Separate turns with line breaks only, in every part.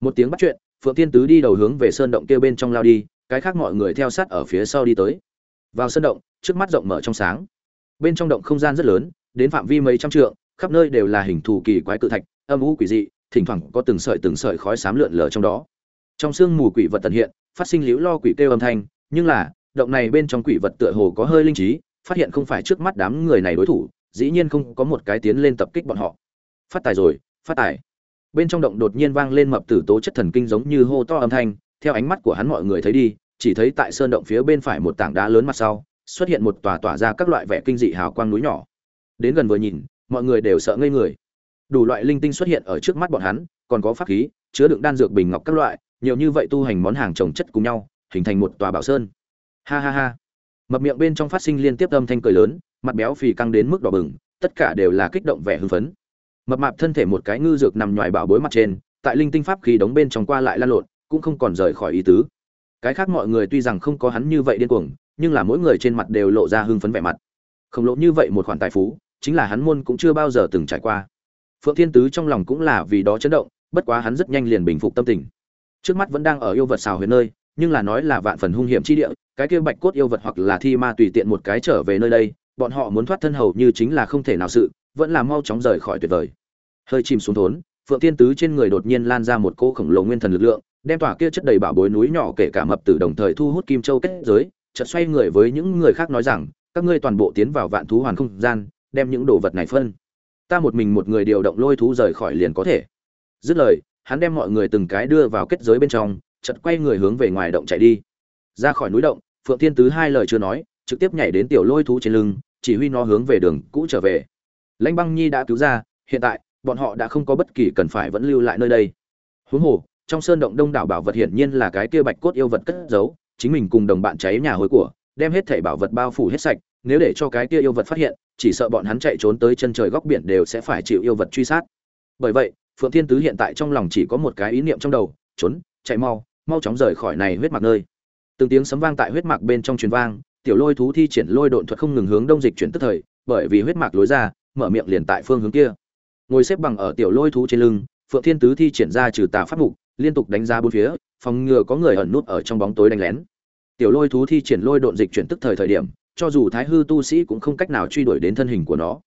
một tiếng bắt chuyện, phượng thiên tứ đi đầu hướng về sơn động kia bên trong lao đi, cái khác mọi người theo sát ở phía sau đi tới. Vào sơn động, trước mắt rộng mở trong sáng. Bên trong động không gian rất lớn, đến phạm vi mấy trăm trượng, khắp nơi đều là hình thù kỳ quái cự thạch, âm u quỷ dị, thỉnh thoảng có từng sợi từng sợi khói xám lượn lờ trong đó. Trong sương mù quỷ vật tận hiện, phát sinh liễu lo quỷ kêu âm thanh, nhưng là, động này bên trong quỷ vật tựa hồ có hơi linh trí, phát hiện không phải trước mắt đám người này đối thủ, dĩ nhiên không có một cái tiến lên tập kích bọn họ. Phát tài rồi, phát tài bên trong động đột nhiên vang lên mập tử tố chất thần kinh giống như hô to âm thanh, theo ánh mắt của hắn mọi người thấy đi, chỉ thấy tại sơn động phía bên phải một tảng đá lớn mặt sau, xuất hiện một tòa tỏa ra các loại vẻ kinh dị hào quang núi nhỏ. Đến gần vừa nhìn, mọi người đều sợ ngây người. Đủ loại linh tinh xuất hiện ở trước mắt bọn hắn, còn có pháp khí, chứa đựng đan dược bình ngọc các loại, nhiều như vậy tu hành món hàng trồng chất cùng nhau, hình thành một tòa bảo sơn. Ha ha ha. Mập miệng bên trong phát sinh liên tiếp âm thanh cười lớn, mặt béo phì căng đến mức đỏ bừng, tất cả đều là kích động vẻ hưng phấn mập mạp thân thể một cái ngư dược nằm ngoài bảo bối mặt trên, tại linh tinh pháp khí đóng bên trong qua lại lan lộn, cũng không còn rời khỏi ý tứ. Cái khác mọi người tuy rằng không có hắn như vậy điên cuồng, nhưng là mỗi người trên mặt đều lộ ra hưng phấn vẻ mặt. Khổng lộ như vậy một khoản tài phú, chính là hắn môn cũng chưa bao giờ từng trải qua. Phượng thiên tứ trong lòng cũng là vì đó chấn động, bất quá hắn rất nhanh liền bình phục tâm tình. Trước mắt vẫn đang ở yêu vật xào huyền nơi, nhưng là nói là vạn phần hung hiểm chi địa, cái kia bạch cốt yêu vật hoặc là thi ma tùy tiện một cái trở về nơi đây, bọn họ muốn thoát thân hầu như chính là không thể nào sự vẫn là mau chóng rời khỏi tuyệt vời. Hơi chìm xuống thốn, phượng thiên tứ trên người đột nhiên lan ra một cỗ khổng lồ nguyên thần lực lượng, đem tỏa kia chất đầy bảo bối núi nhỏ kể cả mập tử đồng thời thu hút kim châu kết giới, chợt xoay người với những người khác nói rằng, các ngươi toàn bộ tiến vào vạn thú hoàn không gian, đem những đồ vật này phân. Ta một mình một người điều động lôi thú rời khỏi liền có thể. Dứt lời, hắn đem mọi người từng cái đưa vào kết giới bên trong, chợt quay người hướng về ngoài động chạy đi. Ra khỏi núi động, phượng thiên tứ hai lời chưa nói, trực tiếp nhảy đến tiểu lôi thú trên lưng, chỉ huy nó hướng về đường cũ trở về lãnh băng nhi đã cứu ra, hiện tại, bọn họ đã không có bất kỳ cần phải vẫn lưu lại nơi đây. Huống hồ, trong sơn động đông đảo bảo vật hiển nhiên là cái kia bạch cốt yêu vật cất giấu, chính mình cùng đồng bạn cháy nhà hối của, đem hết thảy bảo vật bao phủ hết sạch, nếu để cho cái kia yêu vật phát hiện, chỉ sợ bọn hắn chạy trốn tới chân trời góc biển đều sẽ phải chịu yêu vật truy sát. Bởi vậy, phượng thiên tứ hiện tại trong lòng chỉ có một cái ý niệm trong đầu, trốn, chạy mau mau chóng rời khỏi này huyết mạc nơi. Từng tiếng sấm vang tại huyết mạc bên trong truyền vang, tiểu lôi thú thi triển lôi độn thuật không ngừng hướng đông dịch chuyển tức thời, bởi vì huyết mạc lối ra mở miệng liền tại phương hướng kia. Ngồi xếp bằng ở tiểu lôi thú trên lưng, phượng thiên tứ thi triển ra trừ tà pháp mục, liên tục đánh ra bốn phía, phòng ngừa có người ẩn nút ở trong bóng tối đánh lén. Tiểu lôi thú thi triển lôi độn dịch chuyển tức thời thời điểm, cho dù thái hư tu sĩ cũng không cách nào truy đuổi đến thân hình của nó.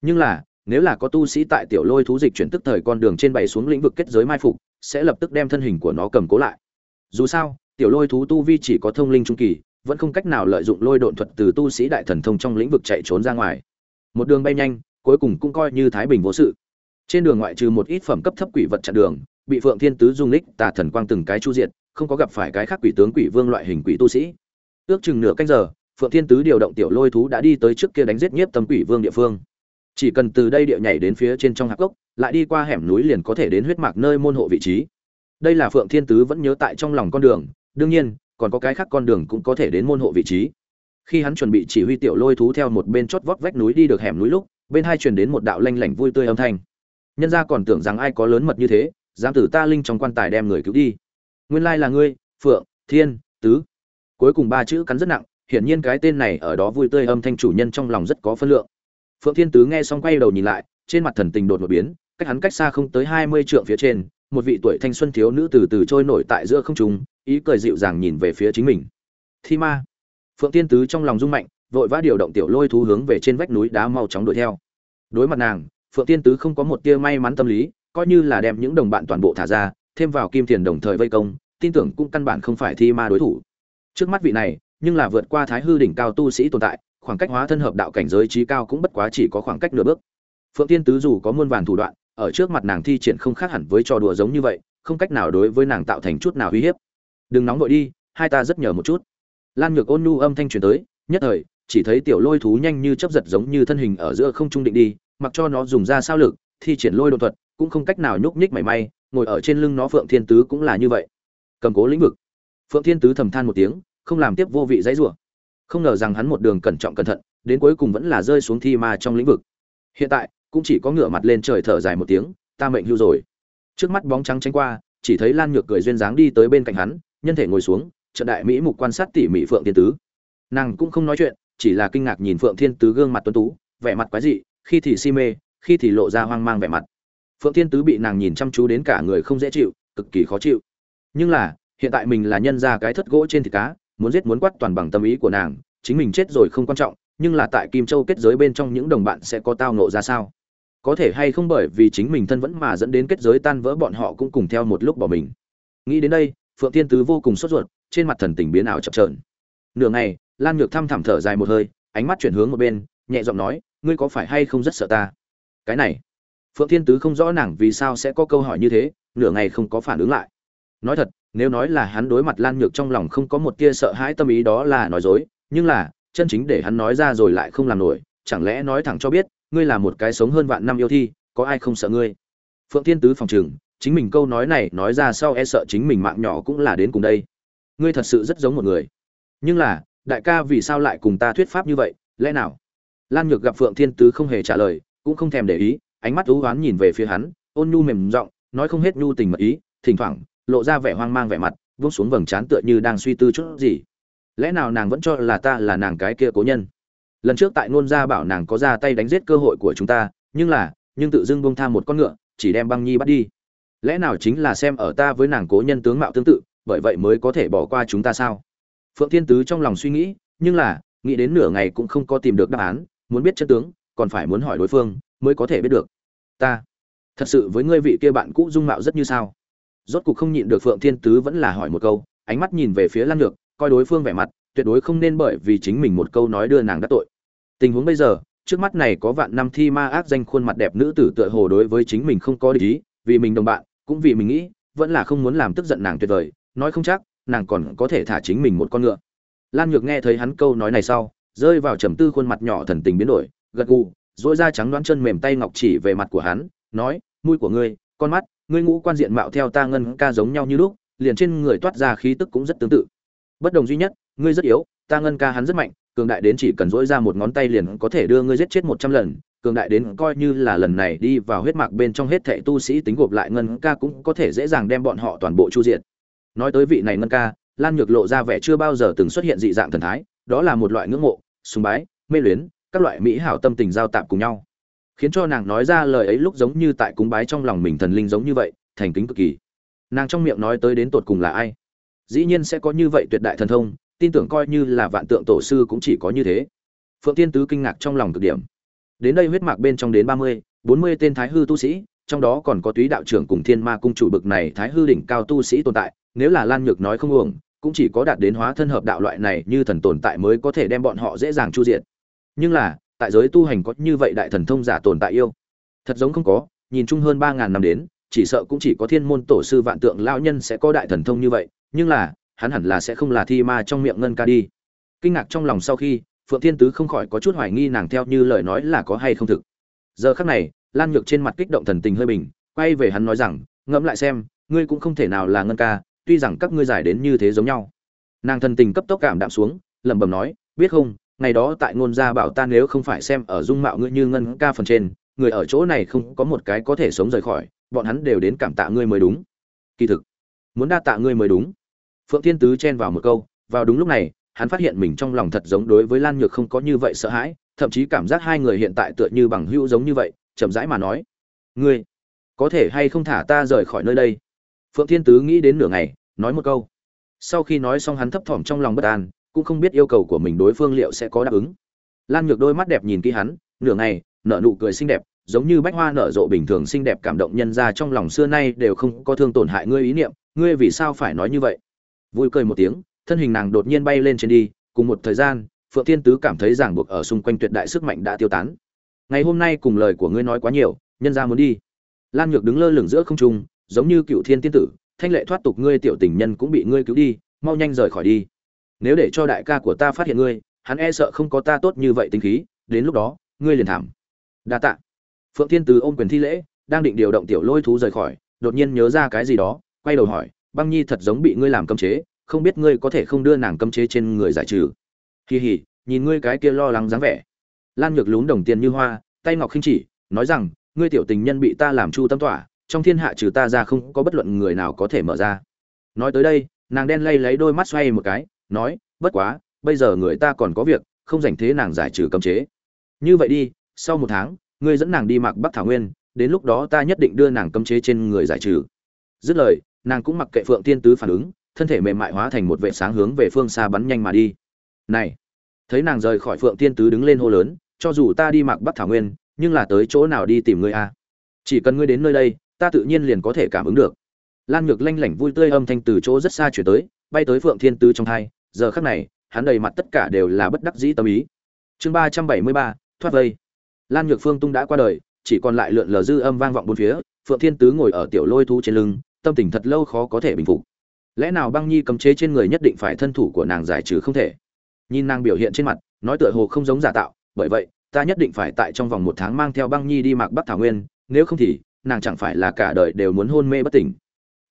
Nhưng là, nếu là có tu sĩ tại tiểu lôi thú dịch chuyển tức thời con đường trên bày xuống lĩnh vực kết giới mai phục, sẽ lập tức đem thân hình của nó cầm cố lại. Dù sao, tiểu lôi thú tu vi chỉ có thông linh trung kỳ, vẫn không cách nào lợi dụng lôi độn thuật từ tu sĩ đại thần thông trong lĩnh vực chạy trốn ra ngoài. Một đường bay nhanh cuối cùng cũng coi như thái bình vô sự. Trên đường ngoại trừ một ít phẩm cấp thấp quỷ vật chặn đường, bị phượng thiên tứ dung lích, tà thần quang từng cái chu diệt, không có gặp phải cái khác quỷ tướng quỷ vương loại hình quỷ tu sĩ. Ước chừng nửa canh giờ, phượng thiên tứ điều động tiểu lôi thú đã đi tới trước kia đánh giết nhiếp tâm quỷ vương địa phương. Chỉ cần từ đây địa nhảy đến phía trên trong hạp gốc, lại đi qua hẻm núi liền có thể đến huyết mạc nơi môn hộ vị trí. Đây là phượng thiên tứ vẫn nhớ tại trong lòng con đường, đương nhiên, còn có cái khác con đường cũng có thể đến môn hộ vị trí. Khi hắn chuẩn bị chỉ huy tiểu lôi thú theo một bên chót vót vách núi đi được hẻm núi lúc bên hai truyền đến một đạo lanh lảnh vui tươi âm thanh. Nhân gia còn tưởng rằng ai có lớn mật như thế, dám tử ta linh trong quan tài đem người cứu đi. Nguyên lai là ngươi, phượng, thiên, tứ. Cuối cùng ba chữ cắn rất nặng, hiển nhiên cái tên này ở đó vui tươi âm thanh chủ nhân trong lòng rất có phân lượng. Phượng thiên tứ nghe xong quay đầu nhìn lại, trên mặt thần tình đột một biến, cách hắn cách xa không tới hai mươi trượng phía trên, một vị tuổi thanh xuân thiếu nữ từ từ trôi nổi tại giữa không trung, ý cười dịu dàng nhìn về phía chính mình. Thi ma. Phượng thiên tứ trong lòng rung mạnh vội vã điều động tiểu lôi thú hướng về trên vách núi đá mau chóng đuổi theo. Đối mặt nàng, phượng Tiên tứ không có một tia may mắn tâm lý, coi như là đem những đồng bạn toàn bộ thả ra, thêm vào kim tiền đồng thời vây công, tin tưởng cũng căn bản không phải thi ma đối thủ. Trước mắt vị này, nhưng là vượt qua thái hư đỉnh cao tu sĩ tồn tại, khoảng cách hóa thân hợp đạo cảnh giới trí cao cũng bất quá chỉ có khoảng cách nửa bước. Phượng tiên tứ dù có muôn vàn thủ đoạn, ở trước mặt nàng thi triển không khác hẳn với trò đùa giống như vậy, không cách nào đối với nàng tạo thành chút nào uy hiếp. Đừng nóng vội đi, hai ta rất nhờ một chút. Lan nhược ôn nhu âm thanh truyền tới, nhất thời chỉ thấy tiểu lôi thú nhanh như chấp giật giống như thân hình ở giữa không trung định đi, mặc cho nó dùng ra sao lực, thi triển lôi đột thuật, cũng không cách nào nhúc nhích mảy may, ngồi ở trên lưng nó phượng thiên tứ cũng là như vậy. Cầm cố lĩnh vực. Phượng thiên tứ thầm than một tiếng, không làm tiếp vô vị dãy rủa. Không ngờ rằng hắn một đường cẩn trọng cẩn thận, đến cuối cùng vẫn là rơi xuống thi ma trong lĩnh vực. Hiện tại, cũng chỉ có ngửa mặt lên trời thở dài một tiếng, ta mệnh hưu rồi. Trước mắt bóng trắng tránh qua, chỉ thấy lan nhược cười duyên dáng đi tới bên cạnh hắn, nhân thể ngồi xuống trận đại mỹ mục quan sát tỉ mỉ phượng thiên tứ. Nàng cũng không nói chuyện chỉ là kinh ngạc nhìn phượng thiên tứ gương mặt tuấn tú, vẻ mặt quái dị, khi thì si mê, khi thì lộ ra hoang mang vẻ mặt. Phượng thiên tứ bị nàng nhìn chăm chú đến cả người không dễ chịu, cực kỳ khó chịu. Nhưng là, hiện tại mình là nhân ra cái thất gỗ trên thịt cá, muốn giết muốn quát toàn bằng tâm ý của nàng, chính mình chết rồi không quan trọng, nhưng là tại kim châu kết giới bên trong những đồng bạn sẽ có tao nộ ra sao? Có thể hay không bởi vì chính mình thân vẫn mà dẫn đến kết giới tan vỡ bọn họ cũng cùng theo một lúc bỏ mình. Nghĩ đến đây, phượng thiên tứ vô cùng sốt ruột, trên mặt thần tình biến ảo chập trờn nửa ngày, lan nhược thăm thẳm thở dài một hơi, ánh mắt chuyển hướng một bên, nhẹ giọng nói, ngươi có phải hay không rất sợ ta? Cái này. Phượng thiên tứ không rõ nàng vì sao sẽ có câu hỏi như thế, nửa ngày không có phản ứng lại. Nói thật, nếu nói là hắn đối mặt lan nhược trong lòng không có một tia sợ hãi tâm ý đó là nói dối, nhưng là, chân chính để hắn nói ra rồi lại không làm nổi, chẳng lẽ nói thẳng cho biết, ngươi là một cái sống hơn vạn năm yêu thi, có ai không sợ ngươi? Phượng thiên tứ phòng trừng, chính mình câu nói này nói ra sau e sợ chính mình mạng nhỏ cũng là đến cùng đây. Ngươi thật sự rất giống một người nhưng là, đại ca vì sao lại cùng ta thuyết pháp như vậy, lẽ nào? Lan nhược gặp phượng thiên tứ không hề trả lời, cũng không thèm để ý, ánh mắt thú oán nhìn về phía hắn, ôn nhu mềm giọng, nói không hết nhu tình mật ý, thỉnh thoảng, lộ ra vẻ hoang mang vẻ mặt, vung xuống vầng trán tựa như đang suy tư chút gì. Lẽ nào nàng vẫn cho là ta là nàng cái kia cố nhân? Lần trước tại ngôn gia bảo nàng có ra tay đánh giết cơ hội của chúng ta, nhưng là, nhưng tự dưng bông tha một con ngựa, chỉ đem băng nhi bắt đi. Lẽ nào chính là xem ở ta với nàng cố nhân tướng mạo tương tự, bởi vậy mới có thể bỏ qua chúng ta sao? Phượng thiên tứ trong lòng suy nghĩ, nhưng là, nghĩ đến nửa ngày cũng không có tìm được đáp án, muốn biết chân tướng, còn phải muốn hỏi đối phương, mới có thể biết được. Ta, thật sự với ngươi vị kia bạn cũ dung mạo rất như sao? Rốt cục không nhịn được phượng thiên tứ vẫn là hỏi một câu, ánh mắt nhìn về phía lan nhược, coi đối phương vẻ mặt, tuyệt đối không nên bởi vì chính mình một câu nói đưa nàng đắc tội. Tình huống bây giờ, trước mắt này có vạn năm thi ma ác danh khuôn mặt đẹp nữ tử tựa hồ đối với chính mình không có lý vì mình đồng bạn, cũng vì mình nghĩ, vẫn là không muốn làm tức giận nàng tuyệt vời, nói không chắc nàng còn có thể thả chính mình một con ngựa. Lan nhược nghe thấy hắn câu nói này sau, rơi vào trầm tư khuôn mặt nhỏ thần tình biến đổi, gật gù dỗi da trắng đoán chân mềm tay ngọc chỉ về mặt của hắn, nói, mũi của ngươi, con mắt, ngươi ngũ quan diện mạo theo ta ngân ca giống nhau như lúc, liền trên người toát ra khí tức cũng rất tương tự. Bất đồng duy nhất, ngươi rất yếu, ta ngân ca hắn rất mạnh, cường đại đến chỉ cần dỗi ra một ngón tay liền có thể đưa ngươi giết chết một trăm lần, cường đại đến coi như là lần này đi vào huyết mạc bên trong hết thệ tu sĩ tính gộp lại ngân ca cũng có thể dễ dàng đem bọn họ toàn bộ chu diện nói tới vị này ngân ca, lan nhược lộ ra vẻ chưa bao giờ từng xuất hiện dị dạng thần thái, đó là một loại ngưỡng mộ, sùng bái, mê luyến, các loại mỹ hảo tâm tình giao tạp cùng nhau. Khiến cho nàng nói ra lời ấy lúc giống như tại cúng bái trong lòng mình thần linh giống như vậy, thành kính cực kỳ. Nàng trong miệng nói tới đến tột cùng là ai? Dĩ nhiên sẽ có như vậy tuyệt đại thần thông, tin tưởng coi như là vạn tượng tổ sư cũng chỉ có như thế. Phượng tiên tứ kinh ngạc trong lòng cực điểm. Đến đây huyết mạc bên trong đến ba mươi, bốn mươi tên thái hư tu sĩ trong đó còn có túy đạo trưởng cùng thiên ma cung chủ bực này thái hư đỉnh cao tu sĩ tồn tại, nếu là lan nhược nói không uổng, cũng chỉ có đạt đến hóa thân hợp đạo loại này như thần tồn tại mới có thể đem bọn họ dễ dàng chu diện nhưng là, tại giới tu hành có như vậy đại thần thông giả tồn tại yêu? Thật giống không có, nhìn chung hơn ba ngàn năm đến, chỉ sợ cũng chỉ có thiên môn tổ sư vạn tượng lao nhân sẽ có đại thần thông như vậy, nhưng là, hắn hẳn là sẽ không là thi ma trong miệng ngân ca đi. Kinh ngạc trong lòng sau khi, phượng thiên tứ không khỏi có chút hoài nghi nàng theo như lời nói là có hay không thực. Giờ khắc này lan nhược trên mặt kích động thần tình hơi bình, quay về hắn nói rằng, ngẫm lại xem, ngươi cũng không thể nào là ngân ca, tuy rằng các ngươi giải đến như thế giống nhau. Nàng thần tình cấp tốc cảm đạm xuống, lẩm bẩm nói, biết không, ngày đó tại ngôn gia bảo ta nếu không phải xem ở dung mạo ngươi như ngân ca phần trên, người ở chỗ này không có một cái có thể sống rời khỏi, bọn hắn đều đến cảm tạ ngươi mới đúng. Kỳ thực, muốn đa tạ ngươi mới đúng. Phượng thiên tứ chen vào một câu, vào đúng lúc này, hắn phát hiện mình trong lòng thật giống đối với lan nhược không có như vậy sợ hãi, thậm chí cảm giác hai người hiện tại tựa như bằng hữu giống như vậy chậm rãi mà nói, ngươi có thể hay không thả ta rời khỏi nơi đây? Phượng thiên tứ nghĩ đến nửa ngày, nói một câu. Sau khi nói xong hắn thấp thỏm trong lòng bất an, cũng không biết yêu cầu của mình đối phương liệu sẽ có đáp ứng. Lan nhược đôi mắt đẹp nhìn kỹ hắn, nửa ngày, nở nụ cười xinh đẹp, giống như bách hoa nở rộ bình thường xinh đẹp cảm động nhân ra trong lòng xưa nay đều không có thương tổn hại ngươi ý niệm, ngươi vì sao phải nói như vậy? Vui cười một tiếng, thân hình nàng đột nhiên bay lên trên đi, cùng một thời gian, phượng thiên tứ cảm thấy ràng buộc ở xung quanh tuyệt đại sức mạnh đã tiêu tán ngày hôm nay cùng lời của ngươi nói quá nhiều, nhân ra muốn đi. Lan nhược đứng lơ lửng giữa không trung, giống như cựu thiên tiên tử, thanh lệ thoát tục ngươi tiểu tình nhân cũng bị ngươi cứu đi, mau nhanh rời khỏi đi. Nếu để cho đại ca của ta phát hiện ngươi, hắn e sợ không có ta tốt như vậy tính khí, đến lúc đó, ngươi liền thảm. Đa tạ. Phượng thiên tứ ôm quyền thi lễ, đang định điều động tiểu lôi thú rời khỏi, đột nhiên nhớ ra cái gì đó, quay đầu hỏi, băng nhi thật giống bị ngươi làm cấm chế, không biết ngươi có thể không đưa nàng cấm chế trên người giải trừ? Kỳ hỉ nhìn ngươi cái kia lo lắng dáng vẻ lan nhược lún đồng tiền như hoa, tay ngọc khinh chỉ, nói rằng, ngươi tiểu tình nhân bị ta làm chu tâm tỏa trong thiên hạ trừ ta ra không có bất luận người nào có thể mở ra. Nói tới đây, nàng đen lay lấy đôi mắt xoay một cái, nói, bất quá, bây giờ người ta còn có việc, không dành thế nàng giải trừ cấm chế. Như vậy đi, sau một tháng, ngươi dẫn nàng đi mặc bắc thảo nguyên, đến lúc đó ta nhất định đưa nàng cấm chế trên người giải trừ. Dứt lời, nàng cũng mặc kệ phượng tiên tứ phản ứng, thân thể mềm mại hóa thành một vệ sáng hướng về phương xa bắn nhanh mà đi. Này! Thấy nàng rời khỏi phượng tiên tứ đứng lên hô lớn cho dù ta đi mạc bắc thảo nguyên, nhưng là tới chỗ nào đi tìm ngươi a chỉ cần ngươi đến nơi đây, ta tự nhiên liền có thể cảm ứng được. Lan nhược lanh lảnh vui tươi âm thanh từ chỗ rất xa chuyển tới, bay tới phượng thiên tứ trong thai. Giờ khắc này, hắn đầy mặt tất cả đều là bất đắc dĩ tâm ý. Chương ba trăm bảy mươi ba, thoát vây. Lan nhược phương tung đã qua đời, chỉ còn lại lượn lờ dư âm vang vọng bốn phía, phượng thiên tứ ngồi ở tiểu lôi thú trên lưng, tâm tình thật lâu khó có thể bình phục. Lẽ nào băng nhi cấm chế trên người nhất định phải thân thủ của nàng giải trừ không thể? Nhìn nàng biểu hiện trên mặt, nói tựa hồ không giống giả tạo bởi vậy, ta nhất định phải tại trong vòng một tháng mang theo băng nhi đi mạc bắc thảo nguyên, nếu không thì, nàng chẳng phải là cả đời đều muốn hôn mê bất tỉnh.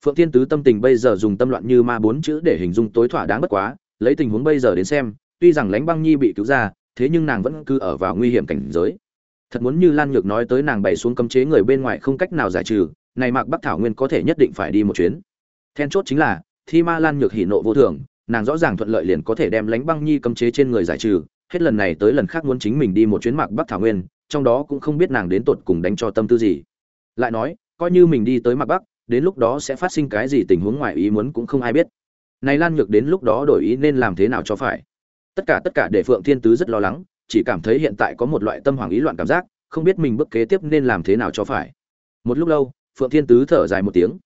Phượng thiên tứ tâm tình bây giờ dùng tâm loạn như ma bốn chữ để hình dung tối thỏa đáng bất quá, lấy tình huống bây giờ đến xem, tuy rằng lãnh băng nhi bị cứu ra, thế nhưng nàng vẫn cứ ở vào nguy hiểm cảnh giới. Thật muốn như lan nhược nói tới nàng bày xuống cấm chế người bên ngoài không cách nào giải trừ, này mạc bắc thảo nguyên có thể nhất định phải đi một chuyến. Then chốt chính là, thi ma lan nhược hỉ nộ vô thường, nàng rõ ràng thuận lợi liền có thể đem lãnh băng nhi cấm chế trên người giải trừ hết lần này tới lần khác muốn chính mình đi một chuyến mạc bắc thảo nguyên, trong đó cũng không biết nàng đến tột cùng đánh cho tâm tư gì. Lại nói, coi như mình đi tới mạc bắc, đến lúc đó sẽ phát sinh cái gì tình huống ngoài ý muốn cũng không ai biết. Này lan nhược đến lúc đó đổi ý nên làm thế nào cho phải? Tất cả tất cả để phượng thiên tứ rất lo lắng, chỉ cảm thấy hiện tại có một loại tâm hoàng ý loạn cảm giác, không biết mình bước kế tiếp nên làm thế nào cho phải. Một lúc lâu, phượng thiên tứ thở dài một tiếng.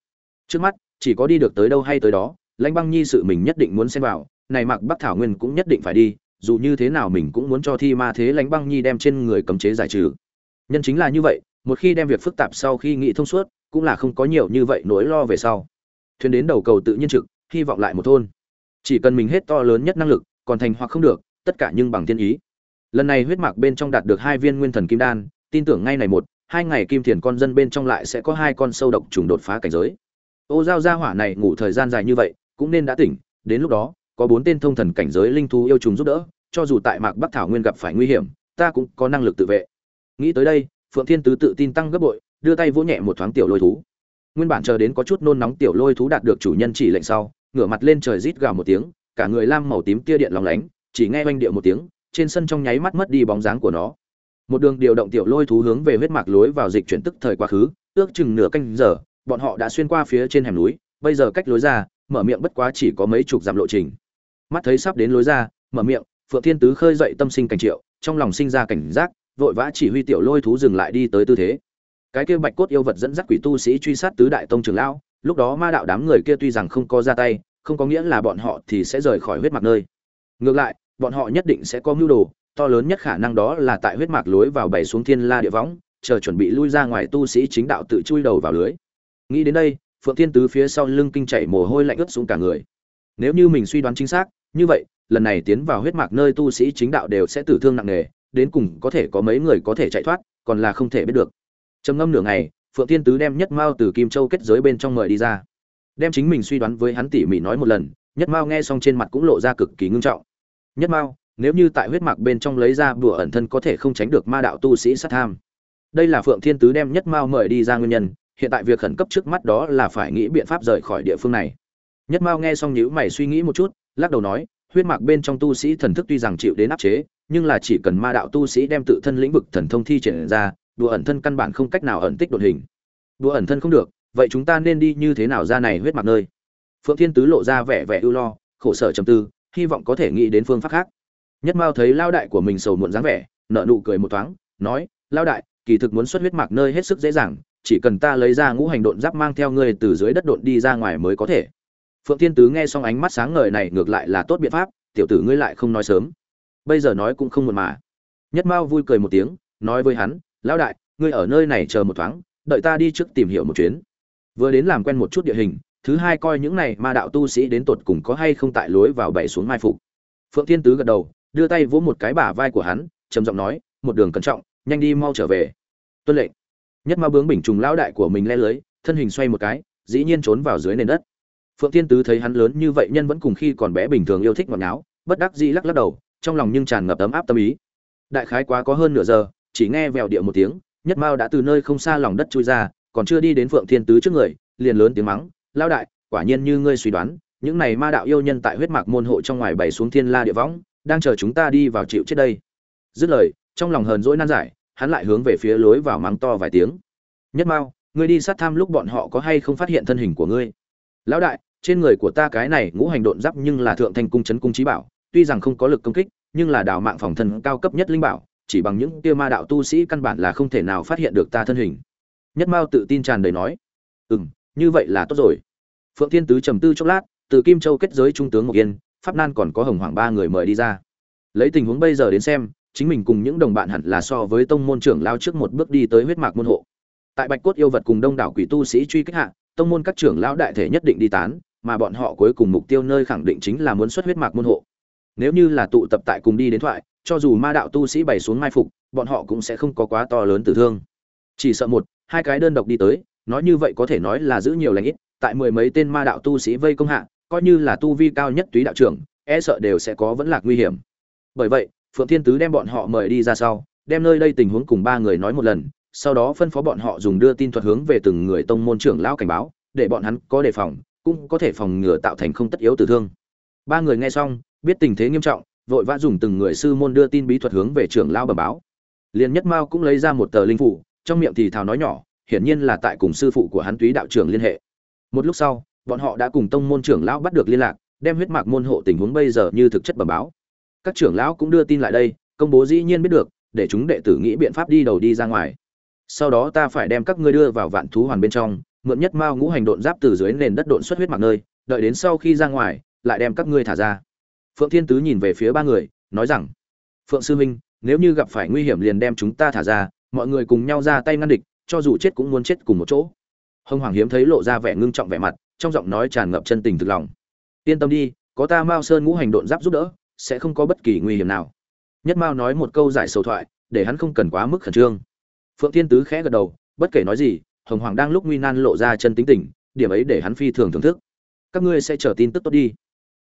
Trước mắt, chỉ có đi được tới đâu hay tới đó, lãnh băng nhi sự mình nhất định muốn xem vào, này mạc bắc thảo nguyên cũng nhất định phải đi dù như thế nào mình cũng muốn cho thi ma thế lãnh băng nhi đem trên người cấm chế giải trừ. Nhân chính là như vậy, một khi đem việc phức tạp sau khi nghĩ thông suốt, cũng là không có nhiều như vậy nỗi lo về sau. Thuyền đến đầu cầu tự nhiên trực, hy vọng lại một thôn. Chỉ cần mình hết to lớn nhất năng lực, còn thành hoặc không được, tất cả nhưng bằng thiên ý. Lần này huyết mạc bên trong đạt được hai viên nguyên thần kim đan, tin tưởng ngay này một, hai ngày kim thiền con dân bên trong lại sẽ có hai con sâu độc trùng đột phá cảnh giới. Ô giao gia hỏa này ngủ thời gian dài như vậy, cũng nên đã tỉnh, đến lúc đó có bốn tên thông thần cảnh giới linh thú yêu trùng giúp đỡ, cho dù tại mạc bắc thảo nguyên gặp phải nguy hiểm, ta cũng có năng lực tự vệ. Nghĩ tới đây, phượng thiên tứ tự tin tăng gấp bội, đưa tay vỗ nhẹ một thoáng tiểu lôi thú. Nguyên bản chờ đến có chút nôn nóng tiểu lôi thú đạt được chủ nhân chỉ lệnh sau, ngửa mặt lên trời rít gào một tiếng, cả người lam màu tím tia điện lóng lánh, chỉ nghe oanh điệu một tiếng, trên sân trong nháy mắt mất đi bóng dáng của nó. Một đường điều động tiểu lôi thú hướng về huyết mạc lối vào dịch chuyển tức thời quá khứ, ước chừng nửa canh giờ, bọn họ đã xuyên qua phía trên hẻm núi, bây giờ cách lối ra, mở miệng bất quá chỉ có mấy chục dặm lộ trình mắt thấy sắp đến lối ra, mở miệng, phượng thiên tứ khơi dậy tâm sinh cảnh triệu, trong lòng sinh ra cảnh giác, vội vã chỉ huy tiểu lôi thú dừng lại đi tới tư thế. Cái kia bạch cốt yêu vật dẫn dắt quỷ tu sĩ truy sát tứ đại tông trưởng lão, lúc đó ma đạo đám người kia tuy rằng không có ra tay, không có nghĩa là bọn họ thì sẽ rời khỏi huyết mạc nơi. Ngược lại, bọn họ nhất định sẽ có mưu đồ, to lớn nhất khả năng đó là tại huyết mạc lối vào bảy xuống thiên la địa võng, chờ chuẩn bị lui ra ngoài tu sĩ chính đạo tự chui đầu vào lưới. Nghĩ đến đây, phượng thiên tứ phía sau lưng kinh chảy mồ hôi lạnh ướt xuống cả người. Nếu như mình suy đoán chính xác như vậy, lần này tiến vào huyết mạc nơi tu sĩ chính đạo đều sẽ tử thương nặng nề, đến cùng có thể có mấy người có thể chạy thoát, còn là không thể biết được. Trầm ngâm nửa ngày, phượng thiên tứ đem nhất mao từ kim châu kết giới bên trong mời đi ra. Đem chính mình suy đoán với hắn tỉ mỉ nói một lần, nhất mao nghe xong trên mặt cũng lộ ra cực kỳ ngưng trọng. Nhất mao, nếu như tại huyết mạc bên trong lấy ra bùa ẩn thân có thể không tránh được ma đạo tu sĩ sát tham. Đây là phượng thiên tứ đem nhất mao mời đi ra nguyên nhân, hiện tại việc khẩn cấp trước mắt đó là phải nghĩ biện pháp rời khỏi địa phương này. Nhất mao nghe xong nhíu mày suy nghĩ một chút lắc đầu nói, huyết mạch bên trong tu sĩ thần thức tuy rằng chịu đến áp chế, nhưng là chỉ cần ma đạo tu sĩ đem tự thân lĩnh vực thần thông thi triển ra, đùa ẩn thân căn bản không cách nào ẩn tích đột hình. Đùa ẩn thân không được, vậy chúng ta nên đi như thế nào ra này huyết mạch nơi? Phượng thiên tứ lộ ra vẻ vẻ ưu lo, khổ sở trầm tư, hy vọng có thể nghĩ đến phương pháp khác. Nhất mao thấy lao đại của mình sầu muộn dáng vẻ, nở nụ cười một thoáng, nói lao đại, kỳ thực muốn xuất huyết mạc nơi hết sức dễ dàng, chỉ cần ta lấy ra ngũ hành độn giáp mang theo ngươi từ dưới đất độn đi ra ngoài mới có thể phượng thiên tứ nghe xong ánh mắt sáng ngời này ngược lại là tốt biện pháp, tiểu tử ngươi lại không nói sớm. Bây giờ nói cũng không muộn mà. Nhất mao vui cười một tiếng, nói với hắn, lão đại, ngươi ở nơi này chờ một thoáng, đợi ta đi trước tìm hiểu một chuyến. Vừa đến làm quen một chút địa hình, thứ hai coi những này ma đạo tu sĩ đến tột cùng có hay không tại lối vào bảy xuống mai phục. Phượng thiên tứ gật đầu, đưa tay vỗ một cái bả vai của hắn, trầm giọng nói, một đường cẩn trọng, nhanh đi mau trở về. Tuân lệnh. Nhất ma bướng bình trùng lão đại của mình le lưới, thân hình xoay một cái, dĩ nhiên trốn vào dưới nền đất phượng thiên tứ thấy hắn lớn như vậy nhân vẫn cùng khi còn bé bình thường yêu thích ngọt ngáo bất đắc dĩ lắc lắc đầu, trong lòng nhưng tràn ngập ấm áp tâm ý. Đại khái quá có hơn nửa giờ, chỉ nghe vèo địa một tiếng, nhất mao đã từ nơi không xa lòng đất chui ra, còn chưa đi đến phượng thiên tứ trước người, liền lớn tiếng mắng lao đại, quả nhiên như ngươi suy đoán, những này ma đạo yêu nhân tại huyết mạc môn hộ trong ngoài bày xuống thiên la địa võng, đang chờ chúng ta đi vào chịu chết đây. Dứt lời, trong lòng hờn dỗi nan giải, hắn lại hướng về phía lối vào mắng to vài tiếng, nhất mao, ngươi đi sát tham lúc bọn họ có hay không phát hiện thân hình của ngươi? Lão đại trên người của ta cái này ngũ hành độn giáp nhưng là thượng thanh cung chấn cung trí bảo, tuy rằng không có lực công kích, nhưng là đào mạng phòng thân cao cấp nhất linh bảo, chỉ bằng những kia ma đạo tu sĩ căn bản là không thể nào phát hiện được ta thân hình. Nhất mao tự tin tràn đầy nói. Ừ m như vậy là tốt rồi. Phượng thiên tứ trầm tư chốc lát, từ kim châu kết giới trung tướng ngọc yên, pháp nan còn có hồng hoàng ba người mời đi ra. Lấy tình huống bây giờ đến xem, chính mình cùng những đồng bạn hẳn là so với tông môn trưởng lao trước một bước đi tới huyết mạc môn hộ. Tại bạch cốt yêu vật cùng đông đảo quỷ tu sĩ truy kích hạ, tông môn các trưởng lão đại thể nhất định đi tán mà bọn họ cuối cùng mục tiêu nơi khẳng định chính là muốn xuất huyết mạc môn hộ. Nếu như là tụ tập tại cùng đi đến thoại, cho dù ma đạo tu sĩ bày xuống mai phục, bọn họ cũng sẽ không có quá to lớn tử thương. Chỉ sợ một, hai cái đơn độc đi tới, nói như vậy có thể nói là giữ nhiều lành ít, tại mười mấy tên ma đạo tu sĩ vây công hạ, coi như là tu vi cao nhất túy đạo trưởng e sợ đều sẽ có vẫn lạc nguy hiểm. Bởi vậy, phượng thiên tứ đem bọn họ mời đi ra sau, đem nơi đây tình huống cùng ba người nói một lần, sau đó phân phó bọn họ dùng đưa tin thuật hướng về từng người tông môn trưởng lão cảnh báo, để bọn hắn có đề phòng cũng có thể phòng ngừa tạo thành không tất yếu tử thương. Ba người nghe xong, biết tình thế nghiêm trọng, vội vã dùng từng người sư môn đưa tin bí thuật hướng về trưởng lão bẩm báo. Liền nhất mao cũng lấy ra một tờ linh phủ trong miệng thì thào nói nhỏ, hiển nhiên là tại cùng sư phụ của hắn túy đạo trưởng liên hệ. Một lúc sau, bọn họ đã cùng tông môn trưởng lão bắt được liên lạc, đem huyết mạc môn hộ tình huống bây giờ như thực chất bẩm báo. Các trưởng lão cũng đưa tin lại đây, công bố dĩ nhiên biết được, để chúng đệ tử nghĩ biện pháp đi đầu đi ra ngoài. Sau đó ta phải đem các ngươi đưa vào vạn thú hoàn bên trong mượn nhất mao ngũ hành độn giáp từ dưới nền đất độn xuất huyết mạc nơi, đợi đến sau khi ra ngoài, lại đem các ngươi thả ra. Phượng thiên tứ nhìn về phía ba người, nói rằng, phượng sư huynh nếu như gặp phải nguy hiểm liền đem chúng ta thả ra, mọi người cùng nhau ra tay ngăn địch, cho dù chết cũng muốn chết cùng một chỗ. Hồng hoàng hiếm thấy lộ ra vẻ ngưng trọng vẻ mặt, trong giọng nói tràn ngập chân tình thực lòng. Yên tâm đi, có ta mao sơn ngũ hành độn giáp giúp đỡ, sẽ không có bất kỳ nguy hiểm nào. Nhất mao nói một câu giải sầu thoại, để hắn không cần quá mức khẩn trương. Phượng thiên tứ khẽ gật đầu, bất kể nói gì hồng hoàng đang lúc nguy nan lộ ra chân tính tình, điểm ấy để hắn phi thường thưởng thức. Các ngươi sẽ chờ tin tức tốt đi.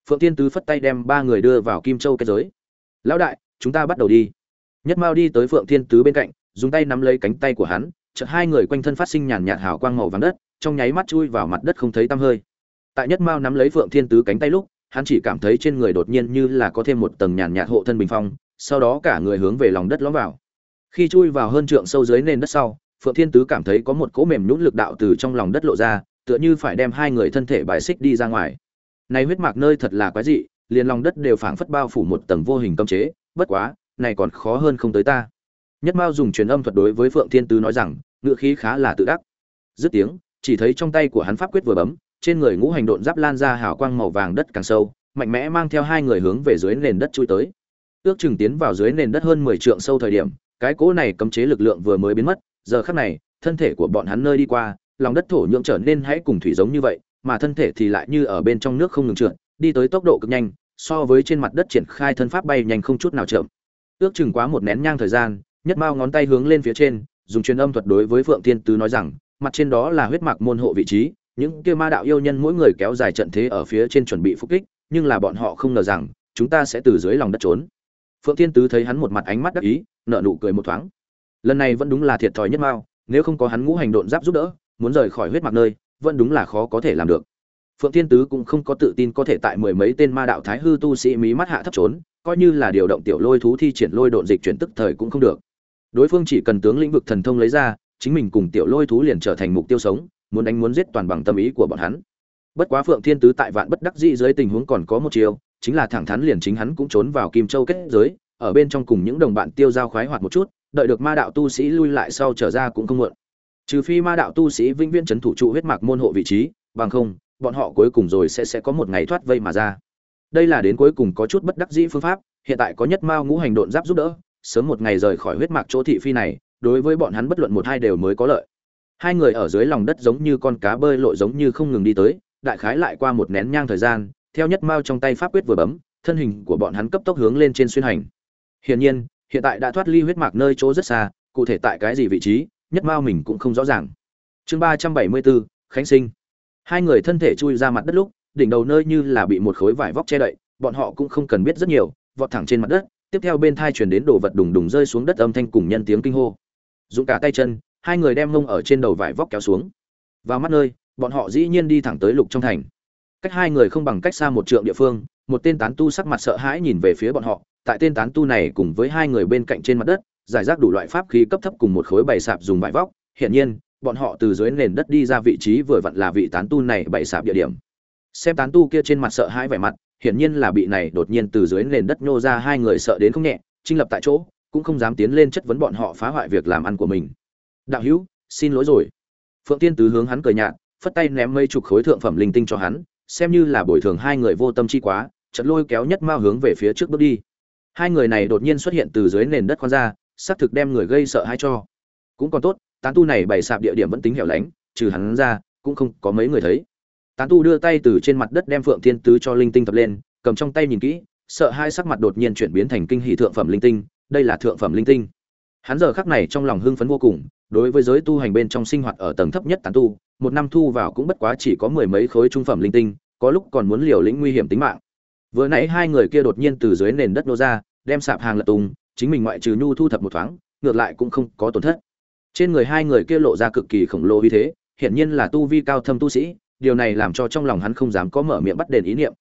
Phượng thiên tứ phất tay đem ba người đưa vào kim châu cái giới. Lão đại, chúng ta bắt đầu đi. Nhất mao đi tới phượng thiên tứ bên cạnh, dùng tay nắm lấy cánh tay của hắn, chợt hai người quanh thân phát sinh nhàn nhạt hào quang màu vàng đất, trong nháy mắt chui vào mặt đất không thấy tăm hơi. Tại nhất mao nắm lấy phượng thiên tứ cánh tay lúc, hắn chỉ cảm thấy trên người đột nhiên như là có thêm một tầng nhàn nhạt hộ thân bình phong, sau đó cả người hướng về lòng đất lõm vào. Khi chui vào hơn trượng sâu dưới nền đất sau phượng thiên tứ cảm thấy có một cỗ mềm nhũn lực đạo từ trong lòng đất lộ ra, tựa như phải đem hai người thân thể bài xích đi ra ngoài. Này huyết mạc nơi thật là quái dị, liền lòng đất đều phảng phất bao phủ một tầng vô hình cấm chế, bất quá, này còn khó hơn không tới ta. Nhất mao dùng truyền âm thuật đối với phượng thiên tứ nói rằng, ngựa khí khá là tự đắc. Dứt tiếng, chỉ thấy trong tay của hắn pháp quyết vừa bấm, trên người ngũ hành độn giáp lan ra hào quang màu vàng đất càng sâu, mạnh mẽ mang theo hai người hướng về dưới nền đất chui tới. Ước chừng tiến vào dưới nền đất hơn mười trượng sâu thời điểm, cái cỗ này cấm chế lực lượng vừa mới biến mất giờ khắc này, thân thể của bọn hắn nơi đi qua, lòng đất thổ nhưỡng trở nên hãy cùng thủy giống như vậy, mà thân thể thì lại như ở bên trong nước không ngừng trượt, đi tới tốc độ cực nhanh, so với trên mặt đất triển khai thân pháp bay nhanh không chút nào chậm. Ước chừng quá một nén nhang thời gian, nhất mao ngón tay hướng lên phía trên, dùng truyền âm thuật đối với phượng thiên tứ nói rằng, mặt trên đó là huyết mạc môn hộ vị trí, những kia ma đạo yêu nhân mỗi người kéo dài trận thế ở phía trên chuẩn bị phục kích, nhưng là bọn họ không ngờ rằng, chúng ta sẽ từ dưới lòng đất trốn. Phượng thiên tứ thấy hắn một mặt ánh mắt đắc ý nợ nụ cười một thoáng lần này vẫn đúng là thiệt thòi nhất mao, nếu không có hắn ngũ hành độn giáp giúp đỡ, muốn rời khỏi huyết mạc nơi, vẫn đúng là khó có thể làm được. Phượng thiên tứ cũng không có tự tin có thể tại mười mấy tên ma đạo thái hư tu sĩ mí mắt hạ thấp trốn, coi như là điều động tiểu lôi thú thi triển lôi độn dịch chuyển tức thời cũng không được. Đối phương chỉ cần tướng lĩnh vực thần thông lấy ra, chính mình cùng tiểu lôi thú liền trở thành mục tiêu sống, muốn đánh muốn giết toàn bằng tâm ý của bọn hắn. Bất quá phượng thiên tứ tại vạn bất đắc dĩ dưới tình huống còn có một chiều chính là thẳng thắn liền chính hắn cũng trốn vào kim châu kết giới, ở bên trong cùng những đồng bạn tiêu giao khoái hoạt một chút đợi được ma đạo tu sĩ lui lại sau trở ra cũng không muộn. Trừ phi ma đạo tu sĩ vĩnh viễn trấn thủ trụ huyết mạc môn hộ vị trí, bằng không, bọn họ cuối cùng rồi sẽ sẽ có một ngày thoát vây mà ra. Đây là đến cuối cùng có chút bất đắc dĩ phương pháp, hiện tại có nhất mao ngũ hành độn giáp giúp đỡ, sớm một ngày rời khỏi huyết mạc chỗ thị phi này, đối với bọn hắn bất luận một hai đều mới có lợi. Hai người ở dưới lòng đất giống như con cá bơi lội giống như không ngừng đi tới, đại khái lại qua một nén nhang thời gian, theo nhất mao trong tay pháp quyết vừa bấm, thân hình của bọn hắn cấp tốc hướng lên trên xuyên hành. Hiển nhiên hiện tại đã thoát ly huyết mạc nơi chỗ rất xa, cụ thể tại cái gì vị trí, nhất mao mình cũng không rõ ràng. Chương ba trăm bảy mươi bốn khánh sinh. Hai người thân thể chui ra mặt đất lúc, đỉnh đầu nơi như là bị một khối vải vóc che đậy, bọn họ cũng không cần biết rất nhiều, vọt thẳng trên mặt đất, tiếp theo bên thai truyền đến đồ vật đùng đùng rơi xuống đất âm thanh cùng nhân tiếng kinh hô. Dũng cả tay chân, hai người đem mông ở trên đầu vải vóc kéo xuống. Vào mắt nơi, bọn họ dĩ nhiên đi thẳng tới lục trong thành. Cách hai người không bằng cách xa một trượng địa phương, một tên tán tu sắc mặt sợ hãi nhìn về phía bọn họ tại tên tán tu này cùng với hai người bên cạnh trên mặt đất, giải rác đủ loại pháp khí cấp thấp cùng một khối bày sạp dùng vải vóc. Hiển nhiên, bọn họ từ dưới nền đất đi ra vị trí vừa vặn là vị tán tu này bày sạp địa điểm. Xem tán tu kia trên mặt sợ hãi vẻ mặt, hiển nhiên là bị này đột nhiên từ dưới nền đất nhô ra hai người sợ đến không nhẹ trinh lập tại chỗ, cũng không dám tiến lên chất vấn bọn họ phá hoại việc làm ăn của mình. Đạo hữu, xin lỗi rồi. Phượng tiên tứ hướng hắn cười nhạt, phất tay ném mấy chục khối thượng phẩm linh tinh cho hắn, xem như là bồi thường hai người vô tâm chi quá chật lôi kéo nhất mao hướng về phía trước bước đi hai người này đột nhiên xuất hiện từ dưới nền đất khoan ra, xác thực đem người gây sợ hãi cho. Cũng còn tốt, tán tu này bày sạp địa điểm vẫn tính hẻo lánh, trừ hắn ra, cũng không có mấy người thấy. Tán tu đưa tay từ trên mặt đất đem phượng thiên tứ cho linh tinh tập lên, cầm trong tay nhìn kỹ, sợ hai sắc mặt đột nhiên chuyển biến thành kinh hỷ thượng phẩm linh tinh, đây là thượng phẩm linh tinh. Hắn giờ khắc này trong lòng hưng phấn vô cùng, đối với giới tu hành bên trong sinh hoạt ở tầng thấp nhất tán tu, một năm thu vào cũng bất quá chỉ có mười mấy khối trung phẩm linh tinh, có lúc còn muốn liều lĩnh nguy hiểm tính mạng. Vừa nãy hai người kia đột nhiên từ dưới nền đất nô ra đem sạp hàng lật tung, chính mình ngoại trừ nhu thu thập một thoáng, ngược lại cũng không có tổn thất. Trên người hai người kia lộ ra cực kỳ khổng lồ uy thế, hiển nhiên là tu vi cao thâm tu sĩ, điều này làm cho trong lòng hắn không dám có mở miệng bắt đền ý niệm.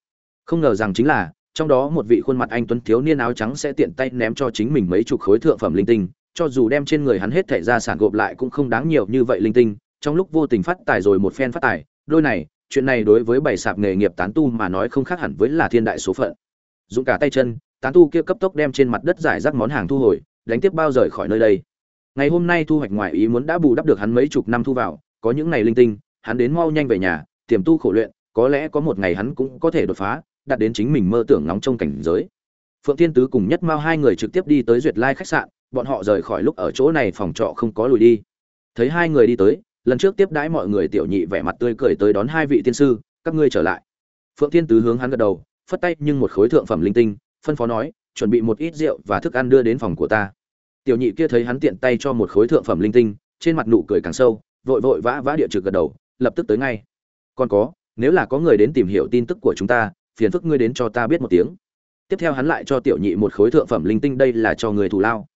Không ngờ rằng chính là, trong đó một vị khuôn mặt anh tuấn thiếu niên áo trắng sẽ tiện tay ném cho chính mình mấy chục khối thượng phẩm linh tinh, cho dù đem trên người hắn hết thảy ra sản gộp lại cũng không đáng nhiều như vậy linh tinh, trong lúc vô tình phát tài rồi một phen phát tài, đôi này, chuyện này đối với bảy sạp nghề nghiệp tán tu mà nói không khác hẳn với là thiên đại số phận. Dũng cả tay chân tán tu kia cấp tốc đem trên mặt đất giải rác món hàng thu hồi, đánh tiếp bao rời khỏi nơi đây. Ngày hôm nay thu hoạch ngoài ý muốn đã bù đắp được hắn mấy chục năm thu vào, có những ngày linh tinh, hắn đến mau nhanh về nhà, tiềm tu khổ luyện, có lẽ có một ngày hắn cũng có thể đột phá, đạt đến chính mình mơ tưởng nóng trong cảnh giới. Phượng thiên tứ cùng nhất mao hai người trực tiếp đi tới duyệt lai khách sạn, bọn họ rời khỏi lúc ở chỗ này phòng trọ không có lùi đi. Thấy hai người đi tới, lần trước tiếp đãi mọi người tiểu nhị vẻ mặt tươi cười tới đón hai vị tiên sư, các ngươi trở lại. Phượng thiên tứ hướng hắn gật đầu, phất tay nhưng một khối thượng phẩm linh tinh phân phó nói, chuẩn bị một ít rượu và thức ăn đưa đến phòng của ta. Tiểu nhị kia thấy hắn tiện tay cho một khối thượng phẩm linh tinh, trên mặt nụ cười càng sâu, vội vội vã vã địa trực gật đầu, lập tức tới ngay. Còn có, nếu là có người đến tìm hiểu tin tức của chúng ta, phiền phức ngươi đến cho ta biết một tiếng. Tiếp theo hắn lại cho tiểu nhị một khối thượng phẩm linh tinh đây là cho người thù lao.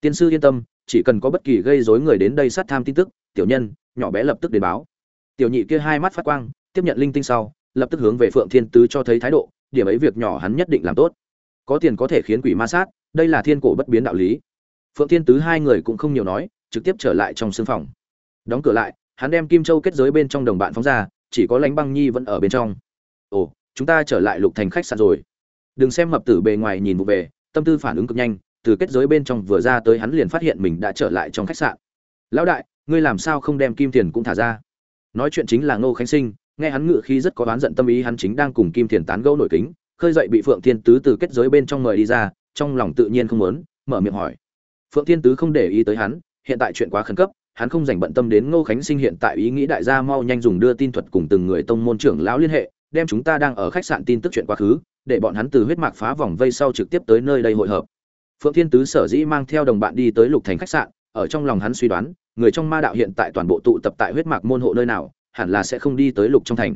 Tiên sư yên tâm, chỉ cần có bất kỳ gây rối người đến đây sát tham tin tức, tiểu nhân, nhỏ bé lập tức đến báo. Tiểu nhị kia hai mắt phát quang, tiếp nhận linh tinh sau, lập tức hướng về phượng thiên tứ cho thấy thái độ, điểm ấy việc nhỏ hắn nhất định làm tốt có tiền có thể khiến quỷ ma sát, đây là thiên cổ bất biến đạo lý. Phượng thiên tứ hai người cũng không nhiều nói, trực tiếp trở lại trong sương phòng. Đóng cửa lại, hắn đem kim châu kết giới bên trong đồng bạn phóng ra, chỉ có lánh băng nhi vẫn ở bên trong. Ồ, chúng ta trở lại lục thành khách sạn rồi. Đừng xem mập tử bề ngoài nhìn vụ về, tâm tư phản ứng cực nhanh, từ kết giới bên trong vừa ra tới hắn liền phát hiện mình đã trở lại trong khách sạn. Lão đại, ngươi làm sao không đem kim tiền cũng thả ra? Nói chuyện chính là ngô khánh sinh, nghe hắn ngự khí rất có oán giận tâm ý, hắn chính đang cùng kim tiền tán gẫu nổi kính khơi dậy bị phượng thiên tứ từ kết giới bên trong mời đi ra, trong lòng tự nhiên không muốn, mở miệng hỏi. Phượng thiên tứ không để ý tới hắn, hiện tại chuyện quá khẩn cấp, hắn không dành bận tâm đến ngô khánh sinh hiện tại ý nghĩ đại gia mau nhanh dùng đưa tin thuật cùng từng người tông môn trưởng lão liên hệ, đem chúng ta đang ở khách sạn tin tức chuyện quá khứ, để bọn hắn từ huyết mạc phá vòng vây sau trực tiếp tới nơi đây hội hợp. Phượng thiên tứ sở dĩ mang theo đồng bạn đi tới lục thành khách sạn, ở trong lòng hắn suy đoán, người trong ma đạo hiện tại toàn bộ tụ tập tại huyết mạc môn hộ nơi nào, hẳn là sẽ không đi tới lục trong thành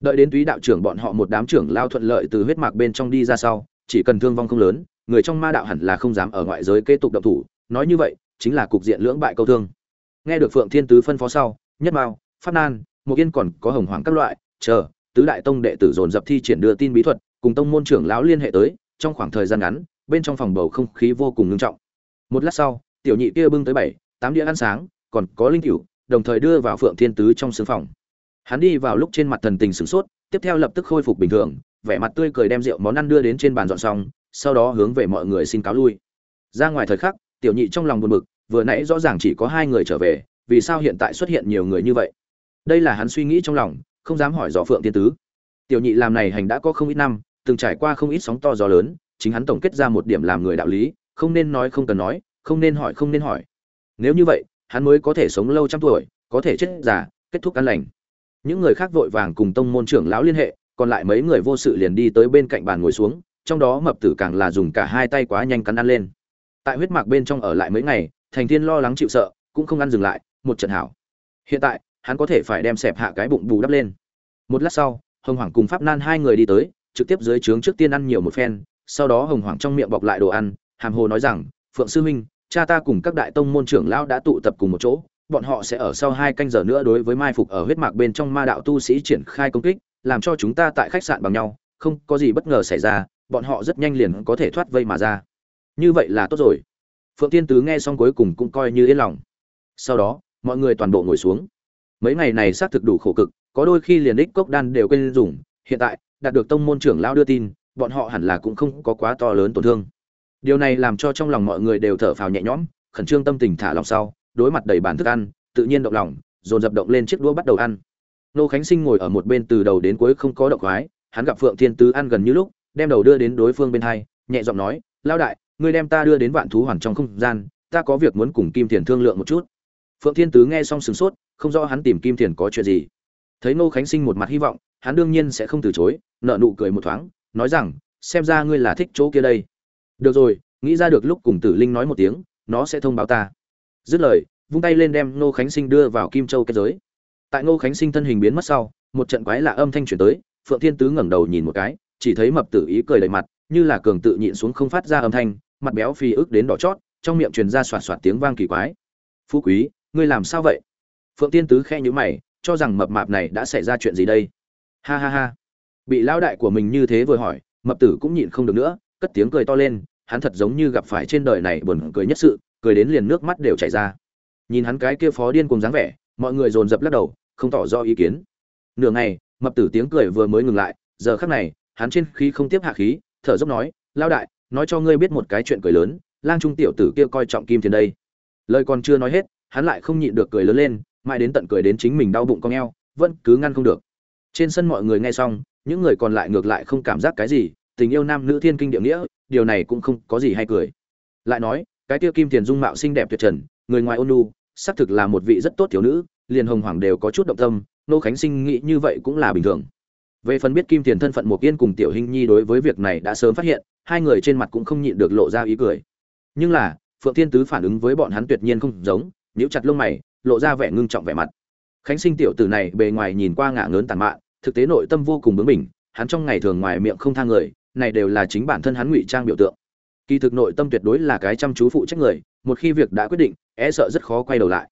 đợi đến túy đạo trưởng bọn họ một đám trưởng lao thuận lợi từ huyết mạc bên trong đi ra sau, chỉ cần thương vong không lớn, người trong ma đạo hẳn là không dám ở ngoại giới kế tục động thủ. Nói như vậy, chính là cục diện lưỡng bại câu thương. Nghe được phượng thiên tứ phân phó sau, nhất mao phát nan một yên còn có hồng hoàng các loại, chờ, tứ đại tông đệ tử dồn dập thi triển đưa tin bí thuật, cùng tông môn trưởng lão liên hệ tới, trong khoảng thời gian ngắn, bên trong phòng bầu không khí vô cùng ngưng trọng. Một lát sau, tiểu nhị kia bưng tới bảy, tám đĩa ăn sáng, còn có linh cửu, đồng thời đưa vào phượng thiên tứ trong sương phòng hắn đi vào lúc trên mặt thần tình sửng sốt, tiếp theo lập tức khôi phục bình thường, vẻ mặt tươi cười đem rượu món ăn đưa đến trên bàn dọn xong, sau đó hướng về mọi người xin cáo lui. Ra ngoài thời khắc, tiểu nhị trong lòng buồn bực, vừa nãy rõ ràng chỉ có hai người trở về, vì sao hiện tại xuất hiện nhiều người như vậy? Đây là hắn suy nghĩ trong lòng, không dám hỏi dò phượng tiên tứ. Tiểu nhị làm này hành đã có không ít năm, từng trải qua không ít sóng to gió lớn, chính hắn tổng kết ra một điểm làm người đạo lý, không nên nói không cần nói, không nên hỏi không nên hỏi. Nếu như vậy, hắn mới có thể sống lâu trăm tuổi, có thể chết già, kết thúc an lành những người khác vội vàng cùng tông môn trưởng lão liên hệ, còn lại mấy người vô sự liền đi tới bên cạnh bàn ngồi xuống, trong đó mập tử càng là dùng cả hai tay quá nhanh cắn ăn lên. Tại huyết mạc bên trong ở lại mấy ngày, thành thiên lo lắng chịu sợ, cũng không ăn dừng lại, một trận hảo. Hiện tại, hắn có thể phải đem xẹp hạ cái bụng bù đắp lên. Một lát sau, hồng hoàng cùng pháp nan hai người đi tới, trực tiếp dưới trướng trước tiên ăn nhiều một phen, sau đó hồng hoàng trong miệng bọc lại đồ ăn, hàm hồ nói rằng, phượng sư minh cha ta cùng các đại tông môn trưởng lão đã tụ tập cùng một chỗ bọn họ sẽ ở sau hai canh giờ nữa đối với mai phục ở huyết mạc bên trong ma đạo tu sĩ triển khai công kích, làm cho chúng ta tại khách sạn bằng nhau, không có gì bất ngờ xảy ra, bọn họ rất nhanh liền có thể thoát vây mà ra. Như vậy là tốt rồi. Phượng tiên tứ nghe xong cuối cùng cũng coi như yên lòng. Sau đó, mọi người toàn bộ ngồi xuống. Mấy ngày này xác thực đủ khổ cực, có đôi khi liền ích cốc đan đều quên dùng. Hiện tại, đạt được tông môn trưởng lão đưa tin, bọn họ hẳn là cũng không có quá to lớn tổn thương. Điều này làm cho trong lòng mọi người đều thở phào nhẹ nhõm, khẩn trương tâm tình thả lòng sau đối mặt đầy bàn thức ăn, tự nhiên động lòng, dồn dập động lên chiếc đũa bắt đầu ăn. Nô khánh sinh ngồi ở một bên từ đầu đến cuối không có động khoái, hắn gặp phượng thiên tứ ăn gần như lúc, đem đầu đưa đến đối phương bên hai, nhẹ giọng nói lao đại, ngươi đem ta đưa đến vạn thú hoàn trong không gian, ta có việc muốn cùng kim thiền thương lượng một chút. Phượng thiên tứ nghe xong sửng sốt, không rõ hắn tìm kim thiền có chuyện gì. Thấy nô khánh sinh một mặt hy vọng, hắn đương nhiên sẽ không từ chối nợ nụ cười một thoáng, nói rằng, xem ra ngươi là thích chỗ kia đây. Được rồi, nghĩ ra được lúc cùng tử linh nói một tiếng, nó sẽ thông báo ta dứt lời, vung tay lên đem Ngô khánh sinh đưa vào kim châu kết giới. Tại Ngô khánh sinh thân hình biến mất sau, một trận quái lạ âm thanh chuyển tới, phượng thiên tứ ngẩng đầu nhìn một cái, chỉ thấy mập tử ý cười đầy mặt, như là cường tự nhịn xuống không phát ra âm thanh, mặt béo phi ức đến đỏ chót, trong miệng truyền ra xoạt xoạt tiếng vang kỳ quái. Phú quý, ngươi làm sao vậy? Phượng tiên tứ khe nhíu mày, cho rằng mập mạp này đã xảy ra chuyện gì đây. Ha ha ha. Bị lão đại của mình như thế vừa hỏi, mập tử cũng nhịn không được nữa, cất tiếng cười to lên, hắn thật giống như gặp phải trên đời này buồn cười nhất sự cười đến liền nước mắt đều chảy ra. Nhìn hắn cái kia phó điên cùng dáng vẻ, mọi người dồn dập lắc đầu, không tỏ rõ ý kiến. Nửa ngày, mập tử tiếng cười vừa mới ngừng lại, giờ khắc này, hắn trên khí không tiếp hạ khí, thở dốc nói lao đại, nói cho ngươi biết một cái chuyện cười lớn, lang trung tiểu tử kia coi trọng kim tiền đây. Lời còn chưa nói hết, hắn lại không nhịn được cười lớn lên, mãi đến tận cười đến chính mình đau bụng cong eo, vẫn cứ ngăn không được. Trên sân mọi người nghe xong, những người còn lại ngược lại không cảm giác cái gì, tình yêu nam nữ thiên kinh địa nghĩa, điều này cũng không có gì hay cười. Lại nói cái tiêu kim tiền dung mạo xinh đẹp tuyệt trần, người ngoài ôn nu xác thực là một vị rất tốt thiếu nữ, liền hồng hoàng đều có chút động tâm, nô khánh sinh nghĩ như vậy cũng là bình thường. Về phần biết kim tiền thân phận một yên cùng tiểu hình nhi đối với việc này đã sớm phát hiện, hai người trên mặt cũng không nhịn được lộ ra ý cười. Nhưng là, phượng thiên tứ phản ứng với bọn hắn tuyệt nhiên không giống, nhíu chặt lông mày, lộ ra vẻ ngưng trọng vẻ mặt. Khánh sinh tiểu tử này bề ngoài nhìn qua ngả ngớn tàn mạn, thực tế nội tâm vô cùng bướng bỉnh, hắn trong ngày thường ngoài miệng không tha người, này đều là chính bản thân hắn ngụy trang biểu tượng kỳ thực nội tâm tuyệt đối là cái chăm chú phụ trách người, một khi việc đã quyết định e sợ rất khó quay đầu lại.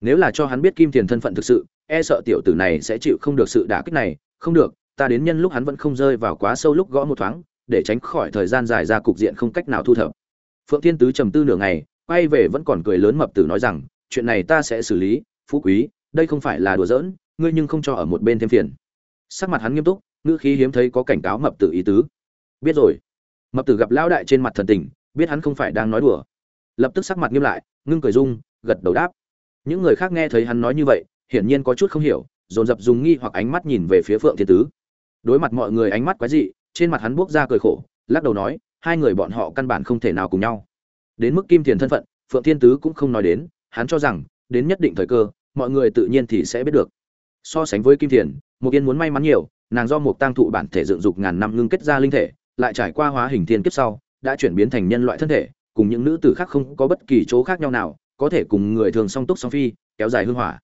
Nếu là cho hắn biết kim tiền thân phận thực sự e sợ tiểu tử này sẽ chịu không được sự đả kích này. Không được, ta đến nhân lúc hắn vẫn không rơi vào quá sâu lúc gõ một thoáng, để tránh khỏi thời gian dài ra cục diện không cách nào thu thập. Phượng thiên tứ trầm tư nửa ngày, quay về vẫn còn cười lớn mập tử nói rằng, chuyện này ta sẽ xử lý, phú quý, đây không phải là đùa giỡn, ngươi nhưng không cho ở một bên thêm phiền. Sắc mặt hắn nghiêm túc, ngữ khí hiếm thấy có cảnh cáo mập tử ý tứ. Biết rồi mập tử gặp lão đại trên mặt thần tình, biết hắn không phải đang nói đùa. Lập tức sắc mặt nghiêm lại, ngưng cười dung gật đầu đáp. Những người khác nghe thấy hắn nói như vậy, hiển nhiên có chút không hiểu, dồn dập dùng nghi hoặc ánh mắt nhìn về phía phượng thiên tứ. Đối mặt mọi người ánh mắt quái dị, trên mặt hắn buốc ra cười khổ, lắc đầu nói, hai người bọn họ căn bản không thể nào cùng nhau. Đến mức kim tiền thân phận, phượng thiên tứ cũng không nói đến, hắn cho rằng, đến nhất định thời cơ, mọi người tự nhiên thì sẽ biết được. So sánh với kim tiền một yên muốn may mắn nhiều, nàng do một tăng thụ bản thể dựng dục ngàn năm ngưng kết ra linh thể lại trải qua hóa hình thiên kiếp sau, đã chuyển biến thành nhân loại thân thể, cùng những nữ tử khác không có bất kỳ chỗ khác nhau nào, có thể cùng người thường song túc song phi, kéo dài hương hỏa.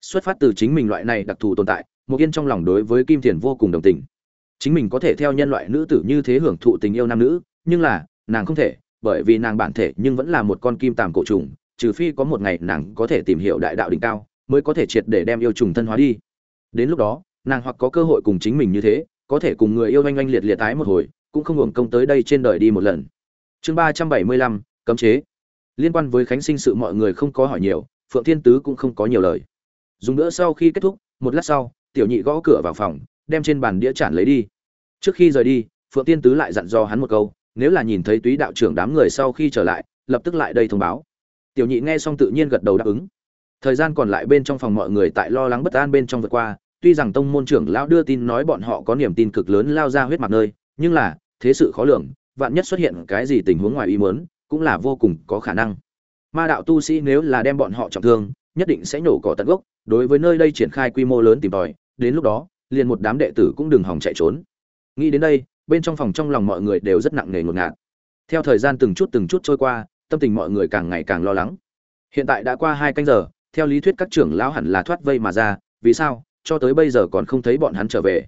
Xuất phát từ chính mình loại này đặc thù tồn tại một yên trong lòng đối với kim thiền vô cùng đồng tình. Chính mình có thể theo nhân loại nữ tử như thế hưởng thụ tình yêu nam nữ, nhưng là, nàng không thể, bởi vì nàng bản thể nhưng vẫn là một con kim tằm cổ trùng, trừ phi có một ngày nàng có thể tìm hiểu đại đạo đỉnh cao, mới có thể triệt để đem yêu trùng thân hóa đi. Đến lúc đó, nàng hoặc có cơ hội cùng chính mình như thế, có thể cùng người yêu oanh oanh liệt liệt tái một hồi cũng không hưởng công tới đây trên đời đi một lần. Chương ba trăm bảy mươi lăm, cấm chế. Liên quan với khánh sinh sự mọi người không có hỏi nhiều, phượng thiên tứ cũng không có nhiều lời. Dùng nữa sau khi kết thúc, một lát sau, tiểu nhị gõ cửa vào phòng, đem trên bàn đĩa chản lấy đi. Trước khi rời đi, phượng tiên tứ lại dặn dò hắn một câu, nếu là nhìn thấy túy đạo trưởng đám người sau khi trở lại, lập tức lại đây thông báo. Tiểu nhị nghe xong tự nhiên gật đầu đáp ứng. Thời gian còn lại bên trong phòng mọi người tại lo lắng bất an bên trong vượt qua, tuy rằng tông môn trưởng lão đưa tin nói bọn họ có niềm tin cực lớn lao ra huyết mặt nơi, nhưng là thế sự khó lường, vạn nhất xuất hiện cái gì tình huống ngoài ý muốn, cũng là vô cùng có khả năng. Ma đạo tu sĩ nếu là đem bọn họ trọng thương, nhất định sẽ nổ cỏ tận gốc, đối với nơi đây triển khai quy mô lớn tìm tòi, đến lúc đó, liền một đám đệ tử cũng đừng hòng chạy trốn. Nghĩ đến đây, bên trong phòng trong lòng mọi người đều rất nặng nề ngột ngạt. Theo thời gian từng chút từng chút trôi qua, tâm tình mọi người càng ngày càng lo lắng. Hiện tại đã qua hai canh giờ, theo lý thuyết các trưởng lão hẳn là thoát vây mà ra, vì sao? Cho tới bây giờ còn không thấy bọn hắn trở về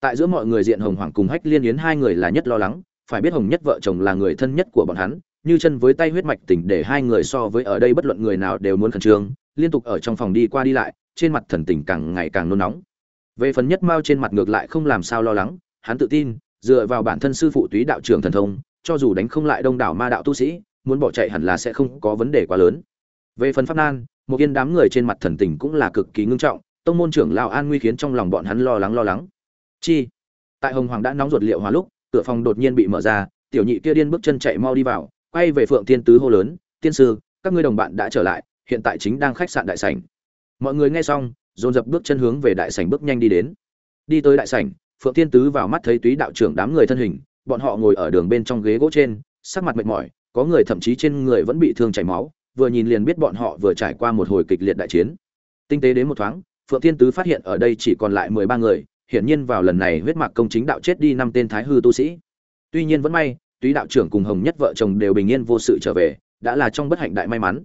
tại giữa mọi người diện hồng hoàng cùng hách liên yến hai người là nhất lo lắng, phải biết hồng nhất vợ chồng là người thân nhất của bọn hắn, như chân với tay huyết mạch tình để hai người so với ở đây bất luận người nào đều muốn khẩn trương, liên tục ở trong phòng đi qua đi lại, trên mặt thần tình càng ngày càng nôn nóng. Về phần nhất mao trên mặt ngược lại không làm sao lo lắng, hắn tự tin, dựa vào bản thân sư phụ túy đạo trưởng thần thông, cho dù đánh không lại đông đảo ma đạo tu sĩ, muốn bỏ chạy hẳn là sẽ không có vấn đề quá lớn. Về phần pháp nan, một yên đám người trên mặt thần tình cũng là cực kỳ ngưng trọng, tông môn trưởng lao an nguy khiến trong lòng bọn hắn lo lắng lo lắng chi? Tại hồng hoàng đã nóng ruột liệu hóa lúc, cửa phòng đột nhiên bị mở ra, tiểu nhị kia điên bước chân chạy mau đi vào, quay về phượng thiên tứ hô lớn, tiên sư, các ngươi đồng bạn đã trở lại, hiện tại chính đang khách sạn đại sảnh. Mọi người nghe xong, dồn dập bước chân hướng về đại sảnh bước nhanh đi đến. Đi tới đại sảnh, phượng thiên tứ vào mắt thấy túy đạo trưởng đám người thân hình, bọn họ ngồi ở đường bên trong ghế gỗ trên, sắc mặt mệt mỏi, có người thậm chí trên người vẫn bị thương chảy máu, vừa nhìn liền biết bọn họ vừa trải qua một hồi kịch liệt đại chiến. Tinh tế đến một thoáng, phượng thiên tứ phát hiện ở đây chỉ còn lại mười ba người hiển nhiên vào lần này huyết mạc công chính đạo chết đi năm tên thái hư tu sĩ. Tuy nhiên vẫn may, túy đạo trưởng cùng hồng nhất vợ chồng đều bình yên vô sự trở về, đã là trong bất hạnh đại may mắn.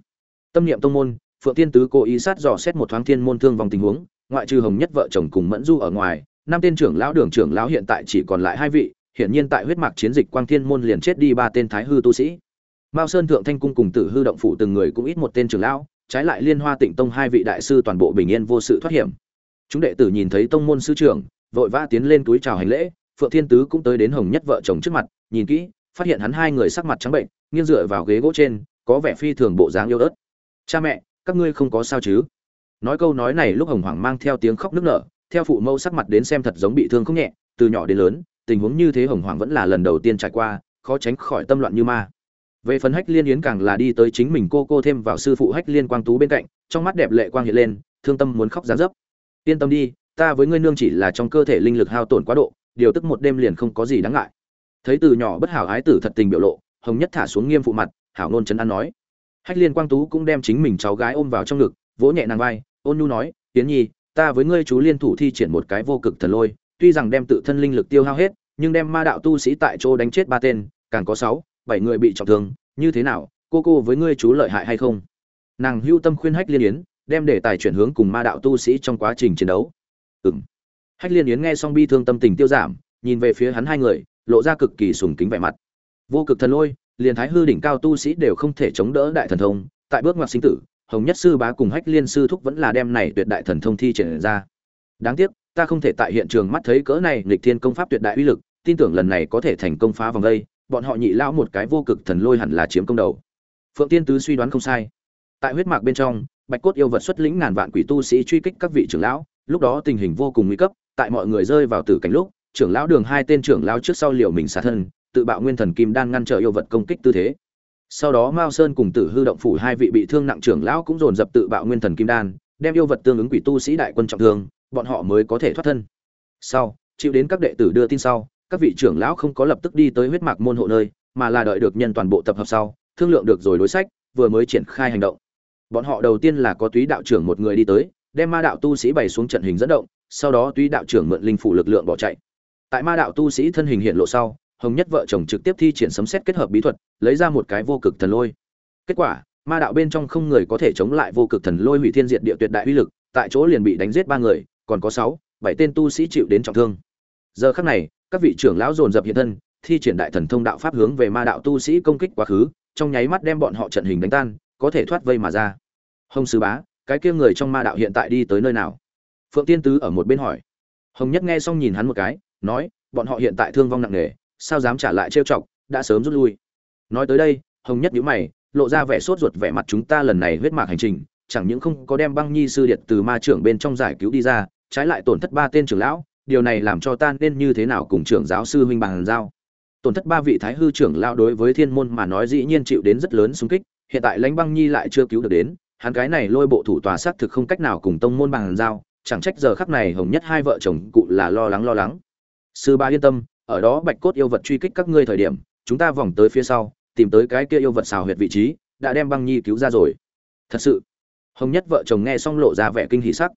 Tâm niệm tông môn, phượng tiên tứ cố ý sát dò xét một thoáng thiên môn thương vòng tình huống, ngoại trừ hồng nhất vợ chồng cùng mẫn du ở ngoài, năm tên trưởng lão đường trưởng lão hiện tại chỉ còn lại hai vị, hiển nhiên tại huyết mạc chiến dịch quang thiên môn liền chết đi ba tên thái hư tu sĩ. Mao sơn thượng thanh cung cùng tử hư động phủ từng người cũng ít một tên trưởng lão, trái lại liên hoa tịnh tông hai vị đại sư toàn bộ bình yên vô sự thoát hiểm. Chúng đệ tử nhìn thấy tông môn sư trưởng vội vã tiến lên túi chào hành lễ, phượng thiên tứ cũng tới đến hồng nhất vợ chồng trước mặt, nhìn kỹ, phát hiện hắn hai người sắc mặt trắng bệnh, nghiêng dựa vào ghế gỗ trên, có vẻ phi thường bộ dáng yêu ớt. Cha mẹ, các ngươi không có sao chứ? Nói câu nói này lúc hồng hoàng mang theo tiếng khóc nức nở, theo phụ mẫu sắc mặt đến xem thật giống bị thương không nhẹ, từ nhỏ đến lớn, tình huống như thế hồng hoàng vẫn là lần đầu tiên trải qua, khó tránh khỏi tâm loạn như ma. Về phần hách liên yến càng là đi tới chính mình cô cô thêm vào sư phụ hách liên quang tú bên cạnh, trong mắt đẹp lệ quang hiện lên, thương tâm muốn khóc giá dấp. Yên tâm đi ta với ngươi nương chỉ là trong cơ thể linh lực hao tổn quá độ, điều tức một đêm liền không có gì đáng ngại. Thấy từ nhỏ bất hảo ái tử thật tình biểu lộ, hồng nhất thả xuống nghiêm phụ mặt, hảo nôn chấn an nói. Hách liên quang tú cũng đem chính mình cháu gái ôm vào trong ngực, vỗ nhẹ nàng vai, ôn nhu nói tiến nhi, ta với ngươi chú liên thủ thi triển một cái vô cực thần lôi, tuy rằng đem tự thân linh lực tiêu hao hết, nhưng đem ma đạo tu sĩ tại chỗ đánh chết ba tên, càng có sáu, bảy người bị trọng thương, như thế nào, cô cô với ngươi chú lợi hại hay không? Nàng hưu tâm khuyên hách liên yến, đem để tài chuyển hướng cùng ma đạo tu sĩ trong quá trình chiến đấu ừng hách liên yến nghe xong bi thương tâm tình tiêu giảm, nhìn về phía hắn hai người, lộ ra cực kỳ sùng kính vẻ mặt. Vô cực thần lôi, liền thái hư đỉnh cao tu sĩ đều không thể chống đỡ đại thần thông, tại bước ngoặt sinh tử, hồng nhất sư bá cùng hách liên sư thúc vẫn là đem này tuyệt đại thần thông thi triển ra. Đáng tiếc, ta không thể tại hiện trường mắt thấy cỡ này nghịch thiên công pháp tuyệt đại uy lực, tin tưởng lần này có thể thành công phá vòng đây, bọn họ nhị lão một cái vô cực thần lôi hẳn là chiếm công đầu. Phượng tiên tứ suy đoán không sai. Tại huyết mạc bên trong, bạch cốt yêu vật xuất lĩnh ngàn vạn quỷ tu sĩ truy kích các vị trưởng lão lúc đó tình hình vô cùng nguy cấp, tại mọi người rơi vào tử cảnh lúc, trưởng lão đường hai tên trưởng lão trước sau liều mình xả thân, tự bạo nguyên thần kim đan ngăn trở yêu vật công kích tư thế. Sau đó mao sơn cùng tử hư động phủ hai vị bị thương nặng trưởng lão cũng dồn dập tự bạo nguyên thần kim đan, đem yêu vật tương ứng quỷ tu sĩ đại quân trọng thương, bọn họ mới có thể thoát thân. Sau, chịu đến các đệ tử đưa tin sau, các vị trưởng lão không có lập tức đi tới huyết mạc môn hộ nơi, mà là đợi được nhân toàn bộ tập hợp sau, thương lượng được rồi đối sách, vừa mới triển khai hành động. Bọn họ đầu tiên là có túy đạo trưởng một người đi tới đem ma đạo tu sĩ bày xuống trận hình dẫn động, sau đó tuy đạo trưởng mượn linh phủ lực lượng bỏ chạy. Tại ma đạo tu sĩ thân hình hiện lộ sau, hồng nhất vợ chồng trực tiếp thi triển sấm xét kết hợp bí thuật, lấy ra một cái vô cực thần lôi. Kết quả, ma đạo bên trong không người có thể chống lại vô cực thần lôi hủy thiên diệt địa tuyệt đại uy lực, tại chỗ liền bị đánh giết ba người, còn có sáu, bảy tên tu sĩ chịu đến trọng thương. Giờ khắc này, các vị trưởng lão dồn dập hiện thân, thi triển đại thần thông đạo pháp hướng về ma đạo tu sĩ công kích quá khứ, trong nháy mắt đem bọn họ trận hình đánh tan, có thể thoát vây mà ra. Hồng sư bá cái kia người trong ma đạo hiện tại đi tới nơi nào? Phượng tiên tứ ở một bên hỏi. Hồng nhất nghe xong nhìn hắn một cái, nói, bọn họ hiện tại thương vong nặng nề, sao dám trả lại trêu chọc, đã sớm rút lui. Nói tới đây, hồng nhất nhíu mày, lộ ra vẻ sốt ruột vẻ mặt chúng ta lần này huyết mạc hành trình, chẳng những không có đem băng nhi sư điệt từ ma trưởng bên trong giải cứu đi ra, trái lại tổn thất ba tên trưởng lão, điều này làm cho ta nên như thế nào cùng trưởng giáo sư huynh bằng giao? Tổn thất ba vị thái hư trưởng lão đối với thiên môn mà nói dĩ nhiên chịu đến rất lớn xung kích, hiện tại lãnh băng nhi lại chưa cứu được đến hắn cái này lôi bộ thủ tòa xác thực không cách nào cùng tông môn bằng giao, chẳng trách giờ khắc này hồng nhất hai vợ chồng cụ là lo lắng lo lắng. Sư ba yên tâm, ở đó bạch cốt yêu vật truy kích các ngươi thời điểm, chúng ta vòng tới phía sau, tìm tới cái kia yêu vật xào huyệt vị trí, đã đem băng nhi cứu ra rồi. Thật sự, hồng nhất vợ chồng nghe xong lộ ra vẻ kinh hỉ sắc.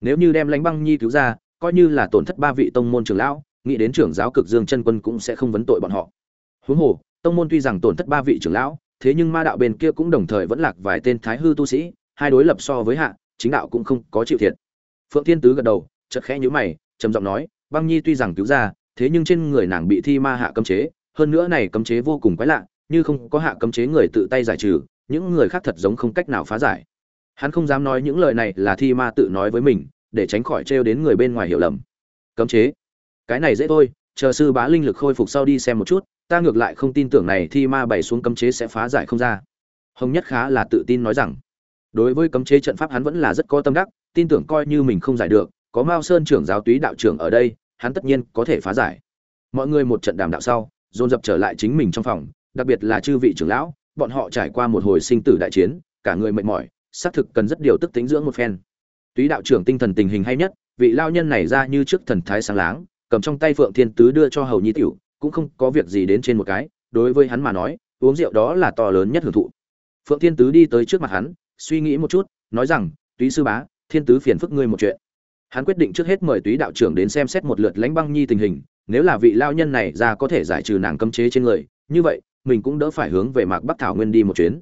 Nếu như đem lãnh băng nhi cứu ra, coi như là tổn thất ba vị tông môn trưởng lão, nghĩ đến trưởng giáo cực dương chân quân cũng sẽ không vấn tội bọn họ. Huống hồ, tông môn tuy rằng tổn thất ba vị trưởng lão thế nhưng ma đạo bên kia cũng đồng thời vẫn lạc vài tên thái hư tu sĩ, hai đối lập so với hạ, chính đạo cũng không có chịu thiệt. Phượng thiên tứ gật đầu, chợt khẽ nhíu mày, trầm giọng nói, băng nhi tuy rằng cứu ra, thế nhưng trên người nàng bị thi ma hạ cấm chế, hơn nữa này cấm chế vô cùng quái lạ, như không có hạ cấm chế người tự tay giải trừ, những người khác thật giống không cách nào phá giải. Hắn không dám nói những lời này là thi ma tự nói với mình, để tránh khỏi trêu đến người bên ngoài hiểu lầm. Cấm chế? Cái này dễ thôi, chờ sư bá linh lực khôi phục sau đi xem một chút ta ngược lại không tin tưởng này thi ma bày xuống cấm chế sẽ phá giải không ra. Hồng nhất khá là tự tin nói rằng, đối với cấm chế trận pháp hắn vẫn là rất có tâm đắc, tin tưởng coi như mình không giải được, có mao sơn trưởng giáo túy đạo trưởng ở đây, hắn tất nhiên có thể phá giải. Mọi người một trận đàm đạo sau, dồn dập trở lại chính mình trong phòng, đặc biệt là chư vị trưởng lão, bọn họ trải qua một hồi sinh tử đại chiến, cả người mệt mỏi, xác thực cần rất điều tức tính dưỡng một phen. Túy đạo trưởng tinh thần tình hình hay nhất, vị lao nhân này ra như trước thần thái sáng láng, cầm trong tay phượng thiên tứ đưa cho hầu nhi tiểu cũng không có việc gì đến trên một cái, đối với hắn mà nói, uống rượu đó là to lớn nhất hưởng thụ. Phượng thiên tứ đi tới trước mặt hắn, suy nghĩ một chút, nói rằng túy sư bá, thiên tứ phiền phức ngươi một chuyện. Hắn quyết định trước hết mời túy đạo trưởng đến xem xét một lượt lãnh băng nhi tình hình, nếu là vị lao nhân này ra có thể giải trừ nàng cấm chế trên người, như vậy, mình cũng đỡ phải hướng về mạc bắc thảo nguyên đi một chuyến.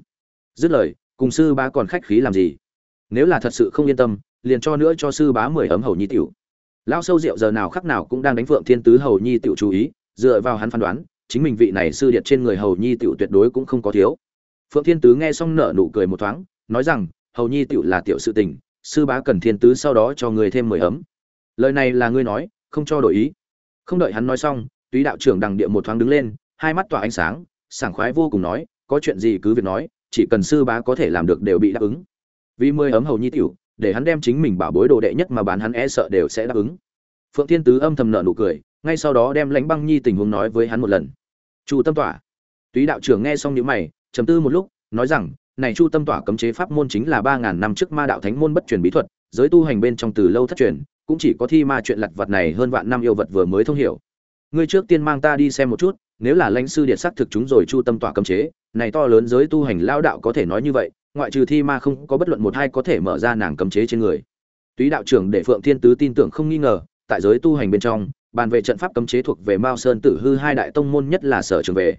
Dứt lời, cùng sư bá còn khách khí làm gì? Nếu là thật sự không yên tâm, liền cho nữa cho sư bá mười ấm hầu nhi tiểu. Lao sâu rượu giờ nào khắc nào cũng đang đánh phượng thiên tứ hầu nhi tiểu chú ý dựa vào hắn phán đoán, chính mình vị này sư điệt trên người hầu nhi tiểu tuyệt đối cũng không có thiếu. Phượng thiên tứ nghe xong nở nụ cười một thoáng, nói rằng, hầu nhi tiểu là tiểu sự tình, sư bá cần thiên tứ sau đó cho người thêm mười ấm. Lời này là ngươi nói, không cho đổi ý. Không đợi hắn nói xong, túy đạo trưởng đằng địa một thoáng đứng lên, hai mắt tỏa ánh sáng, sảng khoái vô cùng nói, có chuyện gì cứ việc nói, chỉ cần sư bá có thể làm được đều bị đáp ứng. Vì mười ấm hầu nhi tiểu, để hắn đem chính mình bảo bối đồ đệ nhất mà bán hắn e sợ đều sẽ đáp ứng. Phượng thiên tứ âm thầm nở nụ cười ngay sau đó đem lãnh băng nhi tình huống nói với hắn một lần. Chu tâm tỏa. Túy đạo trưởng nghe xong những mày, trầm tư một lúc, nói rằng, này chu tâm tỏa cấm chế pháp môn chính là ba ngàn năm trước ma đạo thánh môn bất truyền bí thuật, giới tu hành bên trong từ lâu thất truyền, cũng chỉ có thi ma chuyện lặt vật này hơn vạn năm yêu vật vừa mới thông hiểu. Ngươi trước tiên mang ta đi xem một chút, nếu là lãnh sư điện sắc thực chúng rồi chu tâm tỏa cấm chế, này to lớn giới tu hành lao đạo có thể nói như vậy, ngoại trừ thi ma không có bất luận một hai có thể mở ra nàng cấm chế trên người. Túy đạo trưởng để phượng thiên tứ tin tưởng không nghi ngờ, tại giới tu hành bên trong bàn về trận pháp cấm chế thuộc về mao sơn tử hư hai đại tông môn nhất là sở trường về.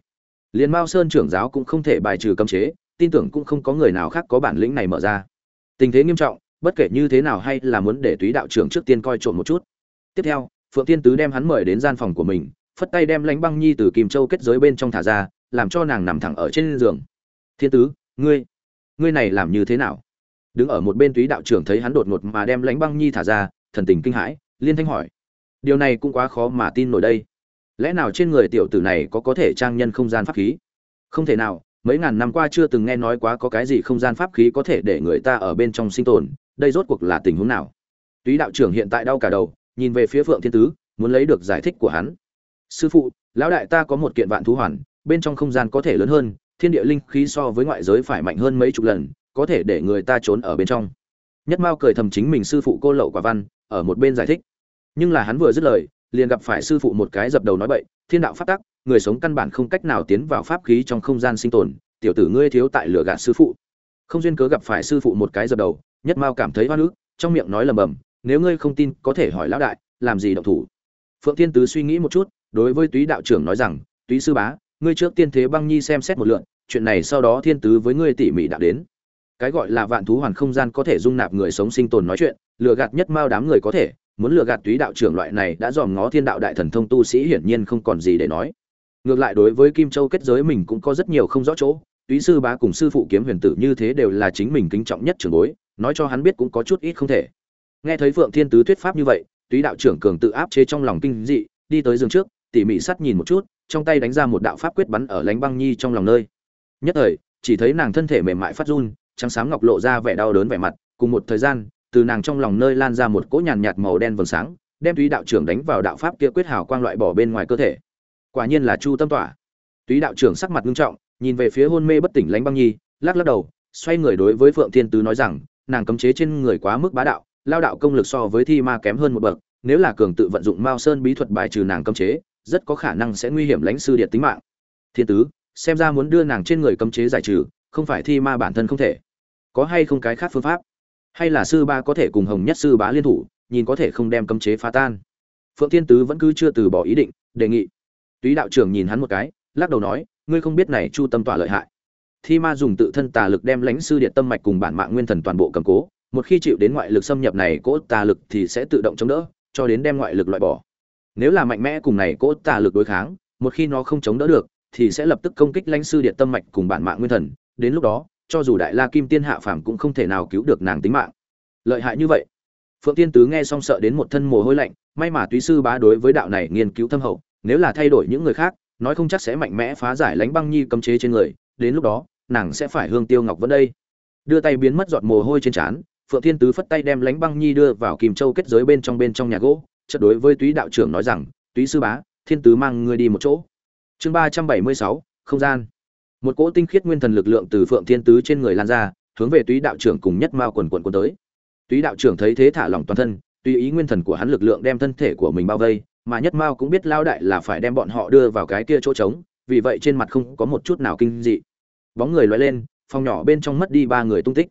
Liền mao sơn trưởng giáo cũng không thể bài trừ cấm chế, tin tưởng cũng không có người nào khác có bản lĩnh này mở ra. Tình thế nghiêm trọng, bất kể như thế nào hay là muốn để túy đạo trưởng trước tiên coi trộm một chút. Tiếp theo, phượng tiên tứ đem hắn mời đến gian phòng của mình, phất tay đem lãnh băng nhi từ kim châu kết giới bên trong thả ra, làm cho nàng nằm thẳng ở trên giường. Thiên tứ, ngươi ngươi này làm như thế nào? Đứng ở một bên túy đạo trưởng thấy hắn đột ngột mà đem lãnh băng nhi thả ra, thần tình kinh hãi, liên thanh hỏi điều này cũng quá khó mà tin nổi đây. Lẽ nào trên người tiểu tử này có có thể trang nhân không gian pháp khí? Không thể nào, mấy ngàn năm qua chưa từng nghe nói quá có cái gì không gian pháp khí có thể để người ta ở bên trong sinh tồn, đây rốt cuộc là tình huống nào? Túy đạo trưởng hiện tại đau cả đầu, nhìn về phía phượng thiên tứ, muốn lấy được giải thích của hắn. Sư phụ, lão đại ta có một kiện vạn thú hoàn, bên trong không gian có thể lớn hơn, thiên địa linh khí so với ngoại giới phải mạnh hơn mấy chục lần, có thể để người ta trốn ở bên trong. Nhất mao cười thầm chính mình sư phụ cô lậu quả văn, ở một bên giải thích nhưng là hắn vừa dứt lời, liền gặp phải sư phụ một cái dập đầu nói bậy, thiên đạo phát tắc, người sống căn bản không cách nào tiến vào pháp khí trong không gian sinh tồn, tiểu tử ngươi thiếu tại lửa gạt sư phụ. Không duyên cớ gặp phải sư phụ một cái dập đầu, nhất mao cảm thấy hoa nước trong miệng nói lầm bầm, nếu ngươi không tin, có thể hỏi lão đại, làm gì động thủ? Phượng thiên tứ suy nghĩ một chút, đối với túy đạo trưởng nói rằng, túy sư bá, ngươi trước tiên thế băng nhi xem xét một lượn, chuyện này sau đó thiên tứ với ngươi tỉ mỉ đạo đến. Cái gọi là vạn thú hoàn không gian có thể dung nạp người sống sinh tồn nói chuyện, lừa gạt nhất mao đám người có thể muốn lừa gạt túy đạo trưởng loại này đã dòm ngó thiên đạo đại thần thông tu sĩ hiển nhiên không còn gì để nói. Ngược lại đối với kim châu kết giới mình cũng có rất nhiều không rõ chỗ, túy sư bá cùng sư phụ kiếm huyền tử như thế đều là chính mình kính trọng nhất trường bối, nói cho hắn biết cũng có chút ít không thể. Nghe thấy phượng thiên tứ thuyết pháp như vậy, túy đạo trưởng cường tự áp chế trong lòng kinh dị, đi tới giường trước, tỉ mỉ sắt nhìn một chút, trong tay đánh ra một đạo pháp quyết bắn ở lánh băng nhi trong lòng nơi. Nhất thời, chỉ thấy nàng thân thể mềm mại phát run, trắng sáng ngọc lộ ra vẻ đau đớn vẻ mặt, cùng một thời gian từ nàng trong lòng nơi lan ra một cỗ nhàn nhạt màu đen vầng sáng, đem túy đạo trưởng đánh vào đạo pháp kia quyết hào quang loại bỏ bên ngoài cơ thể. Quả nhiên là chu tâm tỏa túy đạo trưởng sắc mặt nghiêm trọng, nhìn về phía hôn mê bất tỉnh lánh băng nhi, lắc lắc đầu, xoay người đối với phượng thiên tứ nói rằng, nàng cấm chế trên người quá mức bá đạo, lao đạo công lực so với thi ma kém hơn một bậc, nếu là cường tự vận dụng mao sơn bí thuật bài trừ nàng cấm chế, rất có khả năng sẽ nguy hiểm lãnh sư điện tính mạng. Thiên tứ, xem ra muốn đưa nàng trên người cấm chế giải trừ, không phải thi ma bản thân không thể. Có hay không cái khác phương pháp? Hay là sư ba có thể cùng hồng nhất sư bá liên thủ, nhìn có thể không đem cấm chế phá tan. Phượng thiên tứ vẫn cứ chưa từ bỏ ý định, đề nghị. Túy đạo trưởng nhìn hắn một cái, lắc đầu nói, ngươi không biết này chu tâm tỏa lợi hại. Thi ma dùng tự thân tà lực đem lãnh sư điện tâm mạch cùng bản mạng nguyên thần toàn bộ cầm cố, một khi chịu đến ngoại lực xâm nhập này cỗ tà lực thì sẽ tự động chống đỡ, cho đến đem ngoại lực loại bỏ. Nếu là mạnh mẽ cùng này cỗ tà lực đối kháng, một khi nó không chống đỡ được, thì sẽ lập tức công kích lãnh sư điện tâm mạch cùng bản mạng nguyên thần, đến lúc đó cho dù đại la kim tiên hạ phàm cũng không thể nào cứu được nàng tính mạng. Lợi hại như vậy. Phượng tiên tứ nghe xong sợ đến một thân mồ hôi lạnh, may mà túy sư bá đối với đạo này nghiên cứu thâm hậu, nếu là thay đổi những người khác, nói không chắc sẽ mạnh mẽ phá giải lánh băng nhi cấm chế trên người, đến lúc đó, nàng sẽ phải hương tiêu ngọc vẫn đây. Đưa tay biến mất giọt mồ hôi trên trán, phượng thiên tứ phất tay đem lánh băng nhi đưa vào kìm châu kết giới bên trong bên trong nhà gỗ, chợt đối với túy đạo trưởng nói rằng, túy sư bá, thiên tứ mang ngươi đi một chỗ. Chương ba trăm bảy mươi sáu, không gian một cỗ tinh khiết nguyên thần lực lượng từ phượng thiên tứ trên người lan ra, hướng về túy đạo trưởng cùng nhất mao quần quần quần tới. Túy đạo trưởng thấy thế thả lỏng toàn thân, tùy ý nguyên thần của hắn lực lượng đem thân thể của mình bao vây, mà nhất mao cũng biết lao đại là phải đem bọn họ đưa vào cái kia chỗ trống, vì vậy trên mặt không có một chút nào kinh dị. Bóng người loay lên, phòng nhỏ bên trong mất đi ba người tung tích.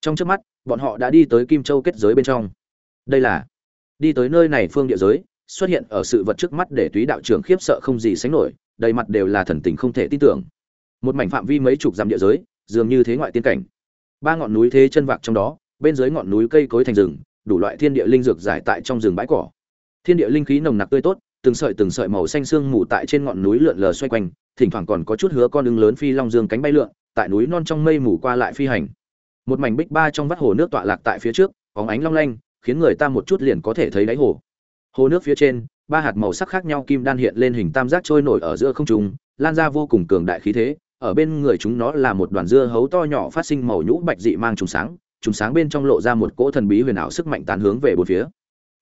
Trong trước mắt, bọn họ đã đi tới kim châu kết giới bên trong. Đây là, đi tới nơi này phương địa giới, xuất hiện ở sự vật trước mắt để túy đạo trưởng khiếp sợ không gì sánh nổi, đầy mặt đều là thần tình không thể tin tưởng một mảnh phạm vi mấy chục dặm địa giới, dường như thế ngoại tiên cảnh. Ba ngọn núi thế chân vạc trong đó, bên dưới ngọn núi cây cối thành rừng, đủ loại thiên địa linh dược giải tại trong rừng bãi cỏ. Thiên địa linh khí nồng nặc tươi tốt, từng sợi từng sợi màu xanh sương mù tại trên ngọn núi lượn lờ xoay quanh, thỉnh thoảng còn có chút hứa con ưng lớn phi long dương cánh bay lượn, tại núi non trong mây mù qua lại phi hành. Một mảnh bích ba trong vắt hồ nước tọa lạc tại phía trước, bóng ánh long lanh, khiến người ta một chút liền có thể thấy đáy hồ. Hồ nước phía trên, ba hạt màu sắc khác nhau kim đan hiện lên hình tam giác trôi nổi ở giữa không trung, lan ra vô cùng cường đại khí thế ở bên người chúng nó là một đoàn dưa hấu to nhỏ phát sinh màu nhũ bạch dị mang trùng sáng trùng sáng bên trong lộ ra một cỗ thần bí huyền ảo sức mạnh tán hướng về bốn phía.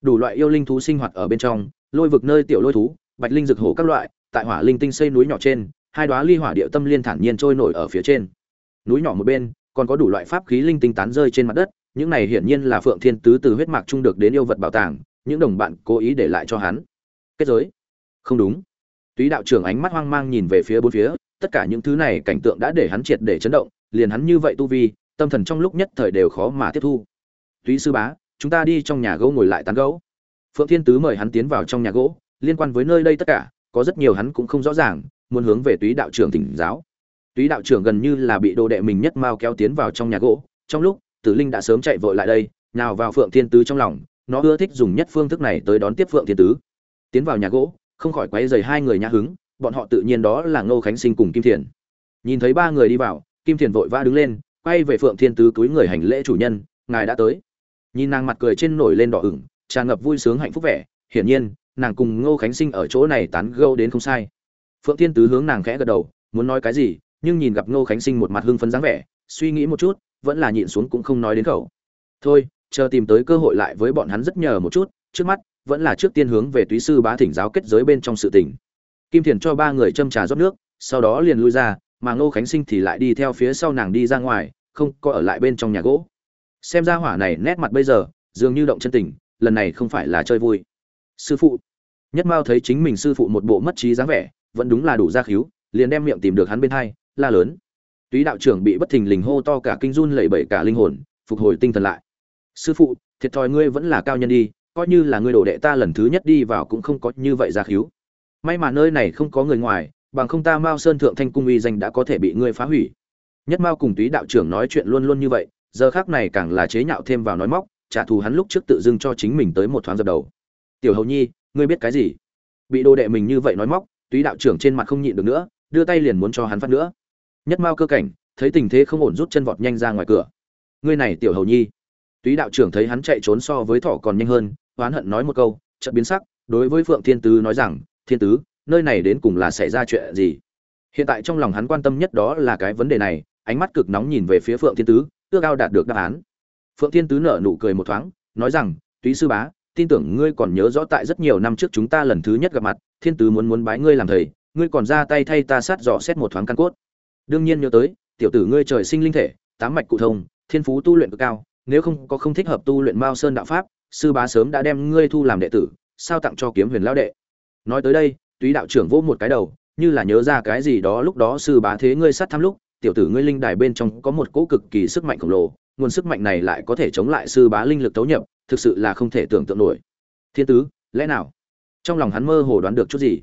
Đủ loại yêu linh thú sinh hoạt ở bên trong, lôi vực nơi tiểu lôi thú, bạch linh rực hổ các loại, tại hỏa linh tinh xây núi nhỏ trên, hai đóa ly hỏa địa tâm liên thản nhiên trôi nổi ở phía trên. Núi nhỏ một bên, còn có đủ loại pháp khí linh tinh tán rơi trên mặt đất, những này hiển nhiên là phượng thiên tứ từ huyết mạch trung được đến yêu vật bảo tàng, những đồng bạn cố ý để lại cho hắn. Kết giới. Không đúng. Túy đạo trưởng ánh mắt hoang mang nhìn về phía bốn phía tất cả những thứ này cảnh tượng đã để hắn triệt để chấn động, liền hắn như vậy tu vi, tâm thần trong lúc nhất thời đều khó mà tiếp thu. Túy sư bá, chúng ta đi trong nhà gỗ ngồi lại tán gẫu. Phượng thiên tứ mời hắn tiến vào trong nhà gỗ, liên quan với nơi đây tất cả, có rất nhiều hắn cũng không rõ ràng, muốn hướng về túy đạo trưởng thỉnh giáo. Túy đạo trưởng gần như là bị đồ đệ mình nhất mao kéo tiến vào trong nhà gỗ, trong lúc, tử linh đã sớm chạy vội lại đây, nào vào phượng thiên tứ trong lòng, nó ưa thích dùng nhất phương thức này tới đón tiếp phượng thiên tứ. Tiến vào nhà gỗ, không khỏi quấy rầy hai người nhã hứng bọn họ tự nhiên đó là ngô khánh sinh cùng kim thiền. Nhìn thấy ba người đi vào, kim thiền vội vã đứng lên, quay về phượng thiên tứ túi người hành lễ chủ nhân, ngài đã tới. Nhìn nàng mặt cười trên nổi lên đỏ ửng, tràn ngập vui sướng hạnh phúc vẻ, hiển nhiên, nàng cùng ngô khánh sinh ở chỗ này tán gẫu đến không sai. Phượng thiên tứ hướng nàng khẽ gật đầu, muốn nói cái gì? Nhưng nhìn gặp ngô khánh sinh một mặt hưng phấn dáng vẻ, suy nghĩ một chút, vẫn là nhịn xuống cũng không nói đến khẩu. Thôi, chờ tìm tới cơ hội lại với bọn hắn rất nhờ một chút, trước mắt, vẫn là trước tiên hướng về túy sư bá thỉnh giáo kết giới bên trong sự tình kim thiền cho ba người châm trà rót nước, sau đó liền lui ra, mà ngô khánh sinh thì lại đi theo phía sau nàng đi ra ngoài, không có ở lại bên trong nhà gỗ. Xem ra hỏa này nét mặt bây giờ, dường như động chân tình, lần này không phải là chơi vui. Sư phụ. Nhất mao thấy chính mình sư phụ một bộ mất trí dáng vẻ, vẫn đúng là đủ ra khíu, liền đem miệng tìm được hắn bên hai, la lớn. Túy đạo trưởng bị bất thình lình hô to cả kinh run lẩy bẩy cả linh hồn, phục hồi tinh thần lại. Sư phụ, thiệt thòi ngươi vẫn là cao nhân đi, coi như là ngươi đổ đệ ta lần thứ nhất đi vào cũng không có như vậy ra khíu may mà nơi này không có người ngoài, bằng không ta mao sơn thượng thanh cung uy danh đã có thể bị ngươi phá hủy. Nhất mao cùng túy đạo trưởng nói chuyện luôn luôn như vậy, giờ khác này càng là chế nhạo thêm vào nói móc, trả thù hắn lúc trước tự dưng cho chính mình tới một thoáng dập đầu. Tiểu hầu nhi, ngươi biết cái gì? Bị đồ đệ mình như vậy nói móc, túy đạo trưởng trên mặt không nhịn được nữa, đưa tay liền muốn cho hắn phát nữa. Nhất mao cơ cảnh, thấy tình thế không ổn rút chân vọt nhanh ra ngoài cửa. Ngươi này tiểu hầu nhi. Túy đạo trưởng thấy hắn chạy trốn so với thỏ còn nhanh hơn, oán hận nói một câu, chợt biến sắc, đối với phượng thiên tứ nói rằng thiên tứ, nơi này đến cùng là xảy ra chuyện gì? Hiện tại trong lòng hắn quan tâm nhất đó là cái vấn đề này, ánh mắt cực nóng nhìn về phía phượng thiên tứ, ước ao đạt được đáp án. Phượng thiên tứ nở nụ cười một thoáng, nói rằng, túy sư bá, tin tưởng ngươi còn nhớ rõ tại rất nhiều năm trước chúng ta lần thứ nhất gặp mặt, thiên tứ muốn muốn bái ngươi làm thầy, ngươi còn ra tay thay ta sát dò xét một thoáng căn cốt. Đương nhiên nhớ tới, tiểu tử ngươi trời sinh linh thể, tám mạch cụ thông, thiên phú tu luyện cực cao, nếu không có không thích hợp tu luyện mao sơn đạo pháp, sư bá sớm đã đem ngươi thu làm đệ tử, sao tặng cho kiếm huyền lão đệ? Nói tới đây, túy đạo trưởng vỗ một cái đầu, như là nhớ ra cái gì đó lúc đó sư bá thế ngươi sát thăm lúc, tiểu tử ngươi linh đài bên trong có một cỗ cực kỳ sức mạnh khổng lồ, nguồn sức mạnh này lại có thể chống lại sư bá linh lực tấu nhập, thực sự là không thể tưởng tượng nổi. Thiên tứ, lẽ nào? Trong lòng hắn mơ hồ đoán được chút gì.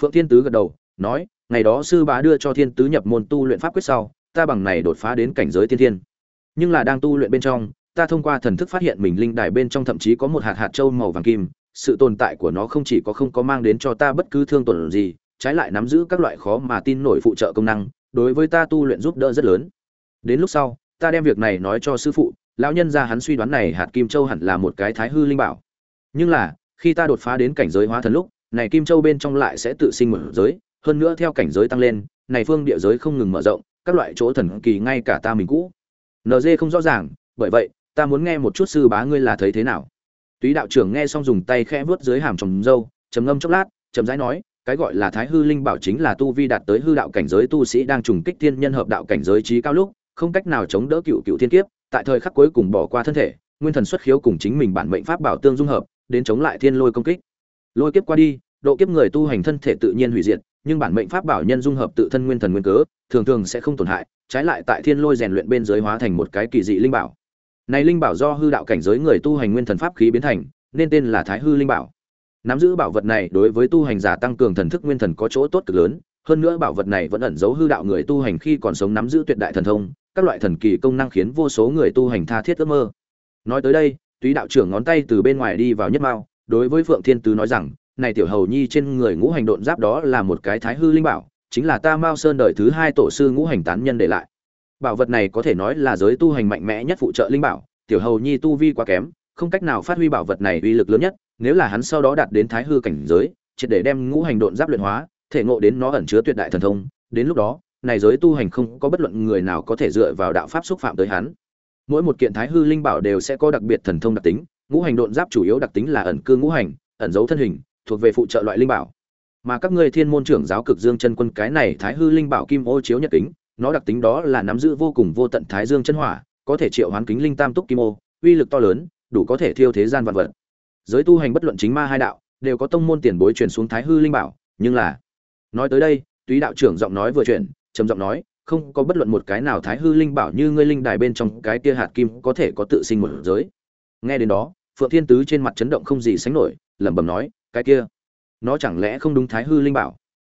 Phượng thiên tứ gật đầu, nói, ngày đó sư bá đưa cho thiên tứ nhập môn tu luyện pháp quyết sau, ta bằng này đột phá đến cảnh giới thiên thiên. Nhưng là đang tu luyện bên trong, ta thông qua thần thức phát hiện mình linh đài bên trong thậm chí có một hạt hạt châu màu vàng kim sự tồn tại của nó không chỉ có không có mang đến cho ta bất cứ thương tổn gì, trái lại nắm giữ các loại khó mà tin nổi phụ trợ công năng, đối với ta tu luyện giúp đỡ rất lớn. Đến lúc sau, ta đem việc này nói cho sư phụ, lão nhân ra hắn suy đoán này hạt kim châu hẳn là một cái thái hư linh bảo. Nhưng là, khi ta đột phá đến cảnh giới hóa thần lúc, này kim châu bên trong lại sẽ tự sinh mở giới, hơn nữa theo cảnh giới tăng lên, này phương địa giới không ngừng mở rộng, các loại chỗ thần kỳ ngay cả ta mình cũ. NG không rõ ràng, bởi vậy, ta muốn nghe một chút sư bá ngươi là thấy thế nào túy đạo trưởng nghe xong dùng tay khẽ vớt dưới hàm trồng dâu, trầm ngâm chốc lát, chậm rãi nói, cái gọi là thái hư linh bảo chính là tu vi đạt tới hư đạo cảnh giới tu sĩ đang trùng kích thiên nhân hợp đạo cảnh giới trí cao lúc, không cách nào chống đỡ cựu cựu thiên kiếp, tại thời khắc cuối cùng bỏ qua thân thể, nguyên thần xuất khiếu cùng chính mình bản mệnh pháp bảo tương dung hợp, đến chống lại thiên lôi công kích. Lôi kiếp qua đi, độ kiếp người tu hành thân thể tự nhiên hủy diệt, nhưng bản mệnh pháp bảo nhân dung hợp tự thân nguyên thần nguyên cớ, thường thường sẽ không tổn hại, trái lại tại thiên lôi rèn luyện bên dưới hóa thành một cái kỳ dị linh bảo này linh bảo do hư đạo cảnh giới người tu hành nguyên thần pháp khí biến thành, nên tên là thái hư linh bảo. Nắm giữ bảo vật này đối với tu hành giả tăng cường thần thức nguyên thần có chỗ tốt cực lớn, hơn nữa bảo vật này vẫn ẩn giấu hư đạo người tu hành khi còn sống nắm giữ tuyệt đại thần thông, các loại thần kỳ công năng khiến vô số người tu hành tha thiết ước mơ. Nói tới đây, túy đạo trưởng ngón tay từ bên ngoài đi vào nhất mao, đối với phượng thiên tứ nói rằng, này tiểu hầu nhi trên người ngũ hành độn giáp đó là một cái thái hư linh bảo, chính là ta mao sơn đời thứ hai tổ sư ngũ hành tán nhân để lại bảo vật này có thể nói là giới tu hành mạnh mẽ nhất phụ trợ linh bảo, tiểu hầu nhi tu vi quá kém, không cách nào phát huy bảo vật này uy lực lớn nhất, nếu là hắn sau đó đạt đến thái hư cảnh giới, triệt để đem ngũ hành độn giáp luyện hóa, thể ngộ đến nó ẩn chứa tuyệt đại thần thông, đến lúc đó, này giới tu hành không có bất luận người nào có thể dựa vào đạo pháp xúc phạm tới hắn. Mỗi một kiện thái hư linh bảo đều sẽ có đặc biệt thần thông đặc tính, ngũ hành độn giáp chủ yếu đặc tính là ẩn cư ngũ hành, ẩn giấu thân hình, thuộc về phụ trợ loại linh bảo. Mà các ngươi thiên môn trưởng giáo cực dương chân quân cái này thái hư linh bảo kim ô chiếu nhật kính nó đặc tính đó là nắm giữ vô cùng vô tận thái dương chân hỏa, có thể triệu hoán kính linh tam túc kim ô, uy lực to lớn, đủ có thể thiêu thế gian vạn vật. Giới tu hành bất luận chính ma hai đạo, đều có tông môn tiền bối truyền xuống thái hư linh bảo, nhưng là, nói tới đây, túy đạo trưởng giọng nói vừa chuyển, trầm giọng nói, không có bất luận một cái nào thái hư linh bảo như ngươi linh đài bên trong cái kia hạt kim có thể có tự sinh một giới. Nghe đến đó, phượng thiên tứ trên mặt chấn động không gì sánh nổi, lẩm bẩm nói, cái kia, nó chẳng lẽ không đúng thái hư linh bảo?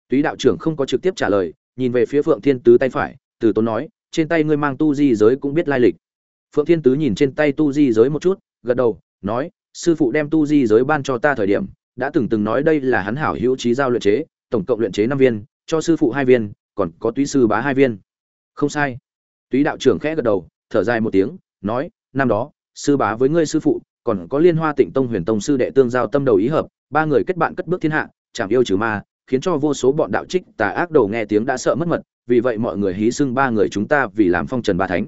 Túy đạo trưởng không có trực tiếp trả lời nhìn về phía phượng thiên tứ tay phải, từ tốn nói, trên tay ngươi mang tu di giới cũng biết lai lịch. Phượng thiên tứ nhìn trên tay tu di giới một chút, gật đầu, nói, sư phụ đem tu di giới ban cho ta thời điểm, đã từng từng nói đây là hắn hảo hữu trí giao luyện chế, tổng cộng luyện chế năm viên, cho sư phụ hai viên, còn có túy sư bá hai viên. Không sai. Túy đạo trưởng khẽ gật đầu, thở dài một tiếng, nói, năm đó, sư bá với ngươi sư phụ, còn có liên hoa tịnh tông huyền tông sư đệ tương giao tâm đầu ý hợp, ba người kết bạn cất bước thiên hạ, chạm yêu trừ ma khiến cho vô số bọn đạo trích tà ác đầu nghe tiếng đã sợ mất mật, vì vậy mọi người hí xưng ba người chúng ta vì làm phong trần ba thánh.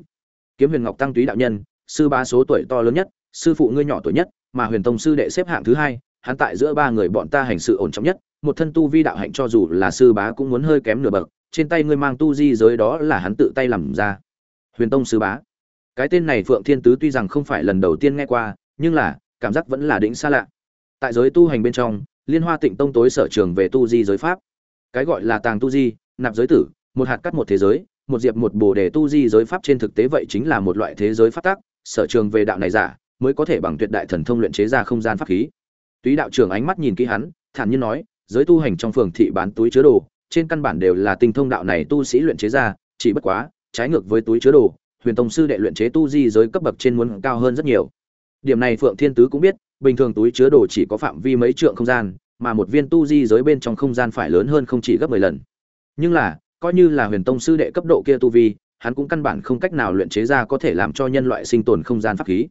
Kiếm huyền ngọc tăng túy đạo nhân, sư bá số tuổi to lớn nhất, sư phụ ngươi nhỏ tuổi nhất, mà huyền tông sư đệ xếp hạng thứ hai, hắn tại giữa ba người bọn ta hành sự ổn trọng nhất, một thân tu vi đạo hạnh cho dù là sư bá cũng muốn hơi kém nửa bậc, trên tay ngươi mang tu di giới đó là hắn tự tay làm ra. Huyền tông sư bá, cái tên này phượng thiên tứ tuy rằng không phải lần đầu tiên nghe qua, nhưng là, cảm giác vẫn là đỉnh xa lạ. Tại giới tu hành bên trong liên hoa tịnh tông tối sở trường về tu di giới pháp. Cái gọi là tàng tu di, nạp giới tử, một hạt cắt một thế giới, một diệp một bồ đề tu di giới pháp trên thực tế vậy chính là một loại thế giới phát tác sở trường về đạo này giả, mới có thể bằng tuyệt đại thần thông luyện chế ra không gian pháp khí. Túy đạo trưởng ánh mắt nhìn kỹ hắn, thản nhiên nói, giới tu hành trong phường thị bán túi chứa đồ, trên căn bản đều là tinh thông đạo này tu sĩ luyện chế ra, chỉ bất quá, trái ngược với túi chứa đồ, huyền tông sư đệ luyện chế tu di giới cấp bậc trên muốn cao hơn rất nhiều. Điểm này phượng thiên tứ cũng biết bình thường túi chứa đồ chỉ có phạm vi mấy trượng không gian, mà một viên tu di giới bên trong không gian phải lớn hơn không chỉ gấp mười lần. Nhưng là, coi như là huyền tông sư đệ cấp độ kia tu vi, hắn cũng căn bản không cách nào luyện chế ra có thể làm cho nhân loại sinh tồn không gian pháp khí.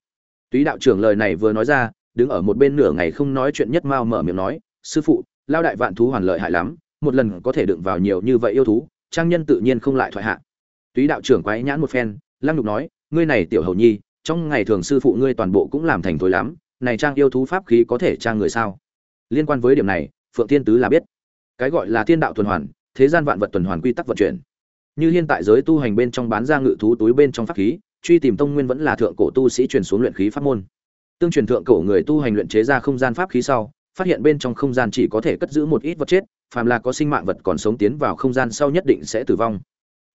Túy đạo trưởng lời này vừa nói ra, đứng ở một bên nửa ngày không nói chuyện nhất mao mở miệng nói, sư phụ lao đại vạn thú hoàn lợi hại lắm, một lần có thể đựng vào nhiều như vậy yêu thú, trang nhân tự nhiên không lại thoại hạ. Túy đạo trưởng quái nhãn một phen, lăng nhục nói, ngươi này tiểu hầu nhi, trong ngày thường sư phụ ngươi toàn bộ cũng làm thành thối lắm này trang yêu thú pháp khí có thể trang người sao? Liên quan với điểm này, phượng thiên tứ là biết. Cái gọi là thiên đạo tuần hoàn, thế gian vạn vật tuần hoàn quy tắc vận chuyển. Như hiện tại giới tu hành bên trong bán ra ngự thú túi bên trong pháp khí, truy tìm tông nguyên vẫn là thượng cổ tu sĩ truyền xuống luyện khí pháp môn. Tương truyền thượng cổ người tu hành luyện chế ra không gian pháp khí sau, phát hiện bên trong không gian chỉ có thể cất giữ một ít vật chết, phàm là có sinh mạng vật còn sống tiến vào không gian sau nhất định sẽ tử vong.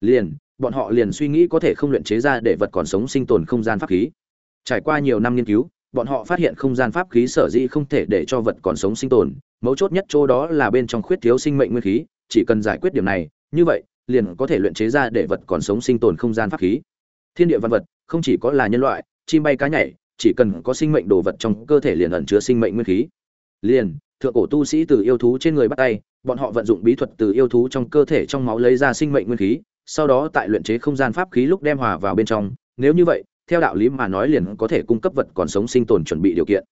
Liền, bọn họ liền suy nghĩ có thể không luyện chế ra để vật còn sống sinh tồn không gian pháp khí. Trải qua nhiều năm nghiên cứu bọn họ phát hiện không gian pháp khí sở dĩ không thể để cho vật còn sống sinh tồn, mấu chốt nhất chỗ đó là bên trong khuyết thiếu sinh mệnh nguyên khí, chỉ cần giải quyết điểm này, như vậy, liền có thể luyện chế ra để vật còn sống sinh tồn không gian pháp khí. Thiên địa văn vật, không chỉ có là nhân loại, chim bay cá nhảy, chỉ cần có sinh mệnh đồ vật trong cơ thể liền ẩn chứa sinh mệnh nguyên khí. Liền, thượng cổ tu sĩ từ yêu thú trên người bắt tay, bọn họ vận dụng bí thuật từ yêu thú trong cơ thể trong máu lấy ra sinh mệnh nguyên khí, sau đó tại luyện chế không gian pháp khí lúc đem hòa vào bên trong. Nếu như vậy theo đạo lý mà nói liền có thể cung cấp vật còn sống sinh tồn chuẩn bị điều kiện.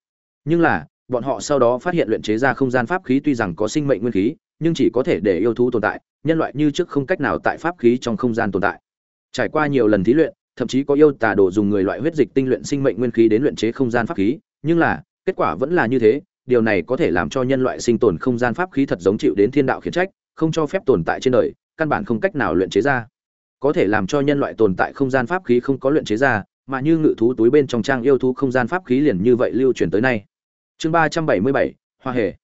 Nhưng là, bọn họ sau đó phát hiện luyện chế ra không gian pháp khí tuy rằng có sinh mệnh nguyên khí, nhưng chỉ có thể để yêu thú tồn tại, nhân loại như trước không cách nào tại pháp khí trong không gian tồn tại. Trải qua nhiều lần thí luyện, thậm chí có yêu tà đồ dùng người loại huyết dịch tinh luyện sinh mệnh nguyên khí đến luyện chế không gian pháp khí, nhưng là, kết quả vẫn là như thế, điều này có thể làm cho nhân loại sinh tồn không gian pháp khí thật giống chịu đến thiên đạo khiển trách, không cho phép tồn tại trên đời, căn bản không cách nào luyện chế ra. Có thể làm cho nhân loại tồn tại không gian pháp khí không có luyện chế ra mà như ngự thú túi bên trong trang yêu thú không gian pháp khí liền như vậy lưu truyền tới nay. Chương ba trăm bảy mươi bảy, hoa hề.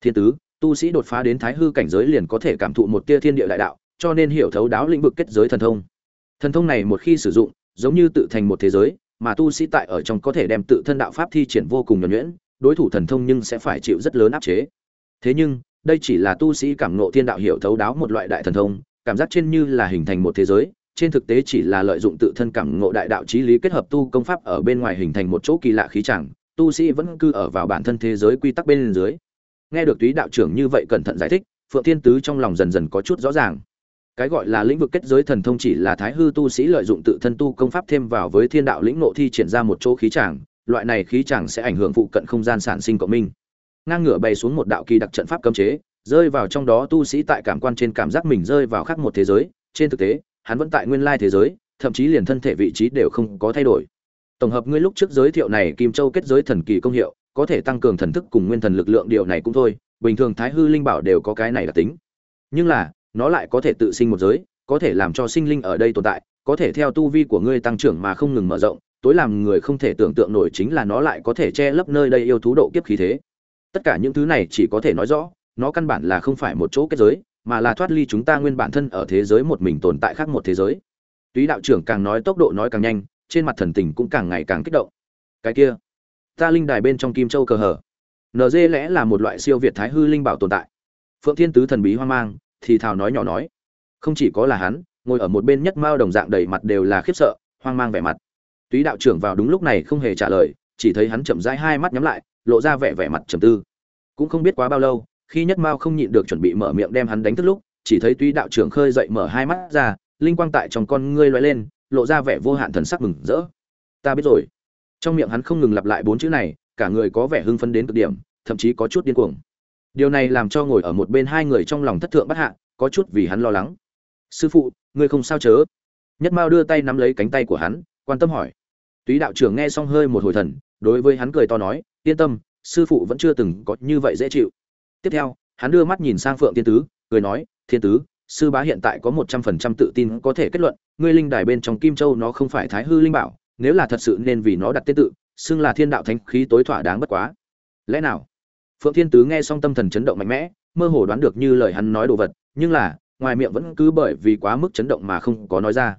Thiên tứ, tu sĩ đột phá đến thái hư cảnh giới liền có thể cảm thụ một tia thiên địa đại đạo, cho nên hiểu thấu đáo lĩnh vực kết giới thần thông. Thần thông này một khi sử dụng, giống như tự thành một thế giới, mà tu sĩ tại ở trong có thể đem tự thân đạo pháp thi triển vô cùng nhuần nhuyễn, đối thủ thần thông nhưng sẽ phải chịu rất lớn áp chế. Thế nhưng, đây chỉ là tu sĩ cảm ngộ thiên đạo hiểu thấu đáo một loại đại thần thông, cảm giác trên như là hình thành một thế giới trên thực tế chỉ là lợi dụng tự thân cảm ngộ đại đạo trí lý kết hợp tu công pháp ở bên ngoài hình thành một chỗ kỳ lạ khí chẳng tu sĩ vẫn cư ở vào bản thân thế giới quy tắc bên dưới. Nghe được túy đạo trưởng như vậy cẩn thận giải thích phượng thiên tứ trong lòng dần dần có chút rõ ràng. Cái gọi là lĩnh vực kết giới thần thông chỉ là thái hư tu sĩ lợi dụng tự thân tu công pháp thêm vào với thiên đạo lĩnh ngộ thi triển ra một chỗ khí chẳng, loại này khí chẳng sẽ ảnh hưởng phụ cận không gian sản sinh cộng minh. Ngang ngửa bay xuống một đạo kỳ đặc trận pháp cấm chế rơi vào trong đó tu sĩ tại cảm quan trên cảm giác mình rơi vào khác một thế giới trên thực tế hắn vẫn tại nguyên lai thế giới, thậm chí liền thân thể vị trí đều không có thay đổi. Tổng hợp ngươi lúc trước giới thiệu này kim châu kết giới thần kỳ công hiệu, có thể tăng cường thần thức cùng nguyên thần lực lượng điều này cũng thôi, bình thường thái hư linh bảo đều có cái này là tính. Nhưng là, nó lại có thể tự sinh một giới, có thể làm cho sinh linh ở đây tồn tại, có thể theo tu vi của ngươi tăng trưởng mà không ngừng mở rộng, tối làm người không thể tưởng tượng nổi chính là nó lại có thể che lấp nơi đây yêu thú độ kiếp khí thế. Tất cả những thứ này chỉ có thể nói rõ, nó căn bản là không phải một chỗ kết giới mà là thoát ly chúng ta nguyên bản thân ở thế giới một mình tồn tại khác một thế giới. Túy đạo trưởng càng nói tốc độ nói càng nhanh, trên mặt thần tình cũng càng ngày càng kích động. Cái kia, ta linh đài bên trong kim châu cờ hở. Nd lẽ là một loại siêu việt thái hư linh bảo tồn tại. Phượng thiên tứ thần bí hoang mang, thì thào nói nhỏ nói. Không chỉ có là hắn, ngồi ở một bên nhất mao đồng dạng đầy mặt đều là khiếp sợ, hoang mang vẻ mặt. Túy đạo trưởng vào đúng lúc này không hề trả lời, chỉ thấy hắn chậm rãi hai mắt nhắm lại, lộ ra vẻ vẻ mặt trầm tư. Cũng không biết quá bao lâu khi nhất mao không nhịn được chuẩn bị mở miệng đem hắn đánh thức lúc, chỉ thấy tuy đạo trưởng khơi dậy mở hai mắt ra, linh quang tại trong con ngươi loay lên, lộ ra vẻ vô hạn thần sắc mừng rỡ. Ta biết rồi. Trong miệng hắn không ngừng lặp lại bốn chữ này, cả người có vẻ hưng phấn đến cực điểm, thậm chí có chút điên cuồng. Điều này làm cho ngồi ở một bên hai người trong lòng thất thượng bất hạ, có chút vì hắn lo lắng. Sư phụ, ngươi không sao chớ? Nhất mao đưa tay nắm lấy cánh tay của hắn, quan tâm hỏi. Túy đạo trưởng nghe xong hơi một hồi thần, đối với hắn cười to nói, yên tâm, sư phụ vẫn chưa từng có như vậy dễ chịu tiếp theo, hắn đưa mắt nhìn sang phượng thiên tứ, cười nói, thiên tứ, sư bá hiện tại có một trăm phần trăm tự tin có thể kết luận, ngươi linh đài bên trong kim châu nó không phải thái hư linh bảo, nếu là thật sự nên vì nó đặt tên tự, xưng là thiên đạo thánh khí tối thỏa đáng bất quá. Lẽ nào? Phượng thiên tứ nghe xong tâm thần chấn động mạnh mẽ, mơ hồ đoán được như lời hắn nói đồ vật, nhưng là, ngoài miệng vẫn cứ bởi vì quá mức chấn động mà không có nói ra.